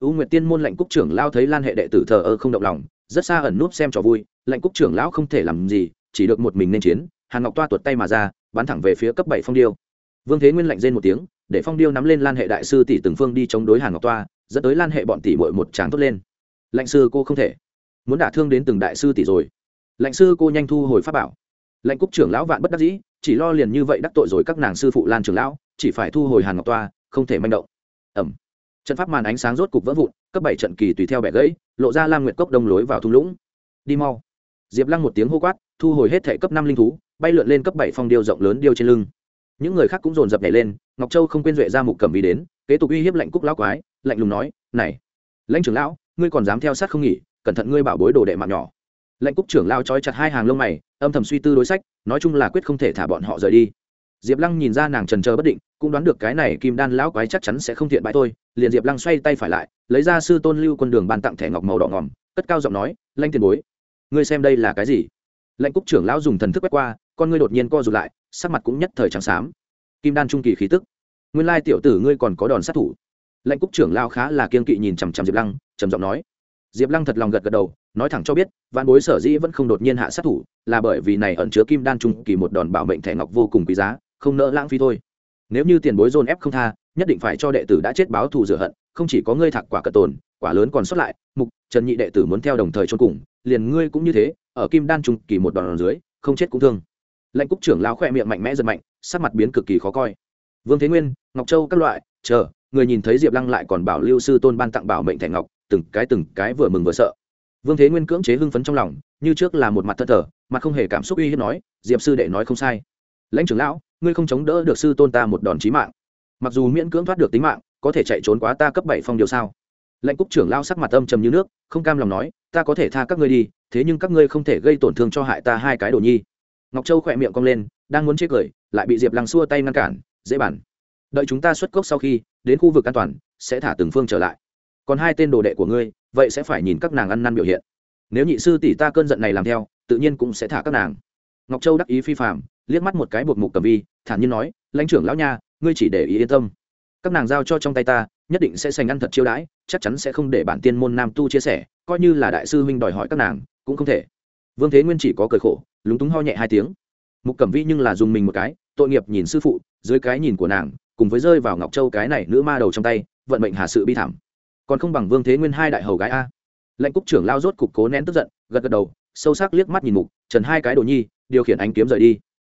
U nguyệt tiên môn lệnh cúc trưởng lao thấy lan hệ đệ tử thờ ơ không động lòng, rất xa ẩn núp xem trò vui, lệnh cúc trưởng lão không thể làm gì, chỉ được một mình nên chiến, hàn ngọc toa tuột tay mà ra, bắn thẳng về phía cấp bảy phong điêu vương thế nguyên lệnh rên một tiếng, để phong điêu nắm lên lan hệ đại sư tỷ từng phương đi chống đối hàn ngọc toa, dẫn tới lan hệ bọn tỷ bội một tràng tốt lên. Lệnh sư cô không thể. Muốn đả thương đến từng đại sư tỷ rồi. Lệnh sư cô nhanh thu hồi pháp bảo. Lệnh cúc trưởng lão vạn bất đắc dĩ, chỉ lo liền như vậy đắc tội rồi các nàng sư phụ lan trưởng lão, chỉ phải thu hồi hàn ngọc toa, không thể manh động. Ẩm. Trận pháp màn ánh sáng rốt cục vỡ vụn, cấp bảy trận kỳ tùy theo bẻ gãy, lộ ra lam nguyệt cốc đông lối vào thung lũng. Đi mau. Diệp lăng một tiếng hô quát, thu hồi hết thể cấp năm linh thú, bay lượn lên cấp bảy phong điêu rộng lớn điêu trên lưng những người khác cũng dồn dập nhảy lên, ngọc châu không quên duệ ra mục cầm vì đến, kế tục uy hiếp lệnh cúc lão quái, lạnh lùng nói, này, lãnh trưởng lão, ngươi còn dám theo sát không nghỉ, cẩn thận ngươi bảo bối đồ đệ mạng nhỏ. Lệnh cúc trưởng lao trói chặt hai hàng lông mày, âm thầm suy tư đối sách, nói chung là quyết không thể thả bọn họ rời đi. Diệp lăng nhìn ra nàng trần trờ bất định, cũng đoán được cái này kim đan lão quái chắc chắn sẽ không thiện bãi thôi, liền diệp lăng xoay tay phải lại, lấy ra sư tôn lưu quân đường ban tặng thẻ ngọc màu đỏ ngòm, cất cao giọng nói lanh tiền bối, ngươi xem đây là cái gì? Lệnh cúc trưởng lão dùng thần thức quét qua, con ngươi đột nhiên co rụt lại sắc mặt cũng nhất thời trắng xám. Kim đan trung kỳ khí tức. Nguyên lai tiểu tử ngươi còn có đòn sát thủ. Lệnh cúc trưởng lao khá là kiên kỵ nhìn chằm chằm diệp lăng, trầm giọng nói. Diệp lăng thật lòng gật gật đầu, nói thẳng cho biết văn bối sở dĩ vẫn không đột nhiên hạ sát thủ, là bởi vì này ẩn chứa kim đan trung kỳ một đòn bảo mệnh thẻ ngọc vô cùng quý giá, không nỡ lãng phí thôi. Nếu như tiền bối dồn ép không tha, nhất định phải cho đệ tử đã chết báo thù rửa hận, không chỉ có ngươi thạc quả cận tồn, quả lớn còn sót lại, mục, trần nhị đệ tử muốn theo đồng thời chôn cùng, liền ngươi cũng như thế, ở kim đan trung kỳ một đòn dưới, không chết cũng thương lệnh cúc trưởng lao khỏe miệng mạnh mẽ giật mạnh, sắc mặt biến cực kỳ khó coi. Vương thế nguyên, ngọc châu các loại, chờ, người nhìn thấy diệp lăng lại còn bảo lưu sư tôn ban tặng bảo mệnh thẻ ngọc, từng cái từng cái vừa mừng vừa sợ. Vương thế nguyên cưỡng chế hưng phấn trong lòng, như trước là một mặt thất thờ mặt không hề cảm xúc uy hiếp nói, diệp sư đệ nói không sai. Lãnh trưởng lão, ngươi không chống đỡ được sư tôn ta một đòn chí mạng. Mặc dù miễn cưỡng thoát được tính mạng, có thể chạy trốn quá ta cấp bảy phong điều sao? Lãnh cúc trưởng lao sắc mặt âm trầm như nước, không cam lòng nói, ta có thể tha các ngươi đi, thế nhưng các ngươi không thể gây tổn thương cho hại ta hai cái đồ nhi ngọc châu khỏe miệng cong lên, đang muốn chê cười, lại bị diệp lăng xua tay ngăn cản, dễ bản, đợi chúng ta xuất cốc sau khi, đến khu vực an toàn, sẽ thả từng phương trở lại. Còn hai tên đồ đệ của ngươi, vậy sẽ phải nhìn các nàng ăn năn biểu hiện. Nếu nhị sư tỷ ta cơn giận này làm theo, tự nhiên cũng sẽ thả các nàng. Ngọc châu đắc ý phi phạm liếc mắt một cái buộc mục cầm vi, thản nhiên nói, lãnh trưởng lão nha, ngươi chỉ để ý yên tâm. Các nàng giao cho trong tay ta, nhất định sẽ sành ăn thật chiêu đãi, chắc chắn sẽ không để bản tiên môn nam tu chia sẻ, coi như là đại sư huynh đòi hỏi các nàng, cũng không thể. Vương thế nguyên chỉ có cười khổ lúng túng ho nhẹ hai tiếng. Mục cẩm vi nhưng là dùng mình một cái, tội nghiệp nhìn sư phụ, dưới cái nhìn của nàng, cùng với rơi vào ngọc châu cái này nữ ma đầu trong tay, vận mệnh hà sự bi thảm. Còn không bằng vương thế nguyên hai đại hầu gái a. Lệnh cúc trưởng lao rốt cục cố nén tức giận, gật gật đầu, sâu sắc liếc mắt nhìn mục, trần hai cái đồ nhi, điều khiển ánh kiếm rời đi.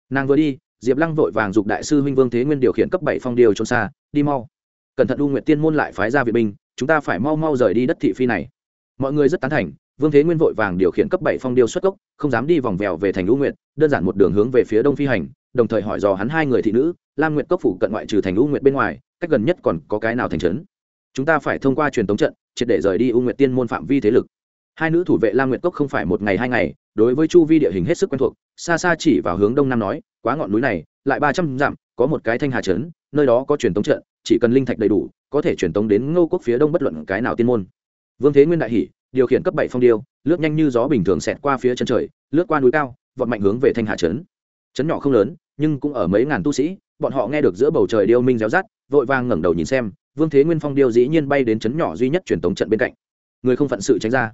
Nàng vừa đi, diệp lăng vội vàng giục đại sư huynh vương thế nguyên điều khiển cấp bảy phong điều trốn xa, đi mau. Cẩn thận u nguyện tiên môn lại phái ra viện binh, chúng ta phải mau mau rời đi đất thị phi này. Mọi người rất tán thành vương thế nguyên vội vàng điều khiển cấp bảy phong điêu xuất cốc, không dám đi vòng vèo về thành u nguyệt đơn giản một đường hướng về phía đông phi hành đồng thời hỏi dò hắn hai người thị nữ lam nguyệt cốc phủ cận ngoại trừ thành u nguyệt bên ngoài cách gần nhất còn có cái nào thành trấn? Chúng ta phải thông qua truyền tống trận triệt để rời đi u nguyệt tiên môn phạm vi thế lực. Hai nữ thủ vệ lam nguyệt cốc không phải một ngày hai ngày đối với chu vi địa hình hết sức quen thuộc xa xa chỉ vào hướng đông nam nói quá ngọn núi này lại ba trăm dặm có một cái thanh hà trấn nơi đó có truyền tống trận chỉ cần linh thạch đầy đủ có thể truyền tống đến ngô quốc phía đông bất luận cái nào tiên môn. Vương thế nguyên đại hỷ điều khiển cấp bảy phong điêu, lướt nhanh như gió bình thường xẹt qua phía chân trời, lướt qua núi cao, vọt mạnh hướng về thanh hạ trấn. Trấn nhỏ không lớn, nhưng cũng ở mấy ngàn tu sĩ, bọn họ nghe được giữa bầu trời điêu minh réo rắt, vội vàng ngẩng đầu nhìn xem, vương thế nguyên phong điêu dĩ nhiên bay đến trấn nhỏ duy nhất truyền tống trận bên cạnh. Người không phận sự tránh ra.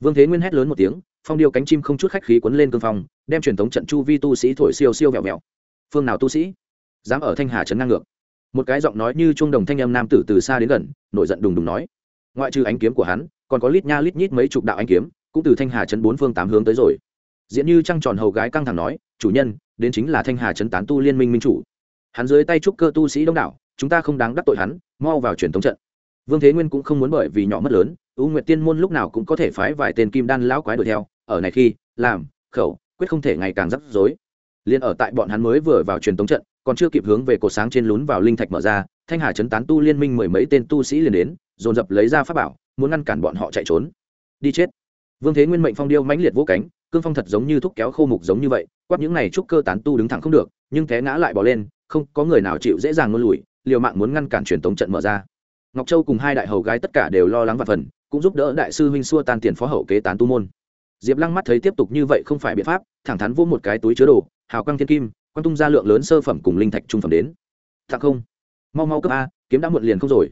Vương thế nguyên hét lớn một tiếng, phong điêu cánh chim không chút khách khí quấn lên cương phong, đem truyền tống trận chu vi tu sĩ thổi siêu siêu vẹo vẹo. Phương nào tu sĩ? Dám ở thanh hà trấn ngang ngược. Một cái giọng nói như chuông đồng thanh âm nam tử từ xa đến gần, nổi giận đùng đùng nói ngoại trừ ánh kiếm của hắn, còn có lít nha lít nhít mấy chục đạo ánh kiếm, cũng từ thanh hà trấn bốn phương tám hướng tới rồi. Diễn như trăng tròn hầu gái căng thẳng nói, chủ nhân, đến chính là thanh hà trấn tán tu liên minh minh chủ. Hắn dưới tay trúc cơ tu sĩ đông đảo, chúng ta không đáng đắc tội hắn, mau vào truyền thống trận. Vương thế nguyên cũng không muốn bởi vì nhỏ mất lớn, u nguyệt tiên môn lúc nào cũng có thể phái vài tên kim đan lão quái đuổi theo, ở này khi, làm, khẩu, quyết không thể ngày càng rắc rối. Liền ở tại bọn hắn mới vừa vào truyền thống trận, còn chưa kịp hướng về cột sáng trên lún vào linh thạch mở ra, thanh hà chấn tán tu liên minh mười mấy tên tu sĩ liền đến dồn dập lấy ra pháp bảo, muốn ngăn cản bọn họ chạy trốn. Đi chết. Vương thế nguyên mệnh phong điêu mãnh liệt vỗ cánh, cương phong thật giống như thúc kéo khô mục giống như vậy, quát những này trúc cơ tán tu đứng thẳng không được, nhưng té ngã lại bỏ lên, không có người nào chịu dễ dàng ngôn lùi, liều mạng muốn ngăn cản truyền tống trận mở ra. Ngọc châu cùng hai đại hầu gái tất cả đều lo lắng và phần, cũng giúp đỡ đại sư huynh xua tan tiền phó hậu kế tán tu môn. Diệp lăng mắt thấy tiếp tục như vậy không phải biện pháp, thẳng thắn vô một cái túi chứa đồ, hào quang thiên kim quan tung ra lượng lớn sơ phẩm cùng linh thạch trung phẩm đến. Thạc không. Mau mau cấp a, kiếm đã muộn liền không rồi.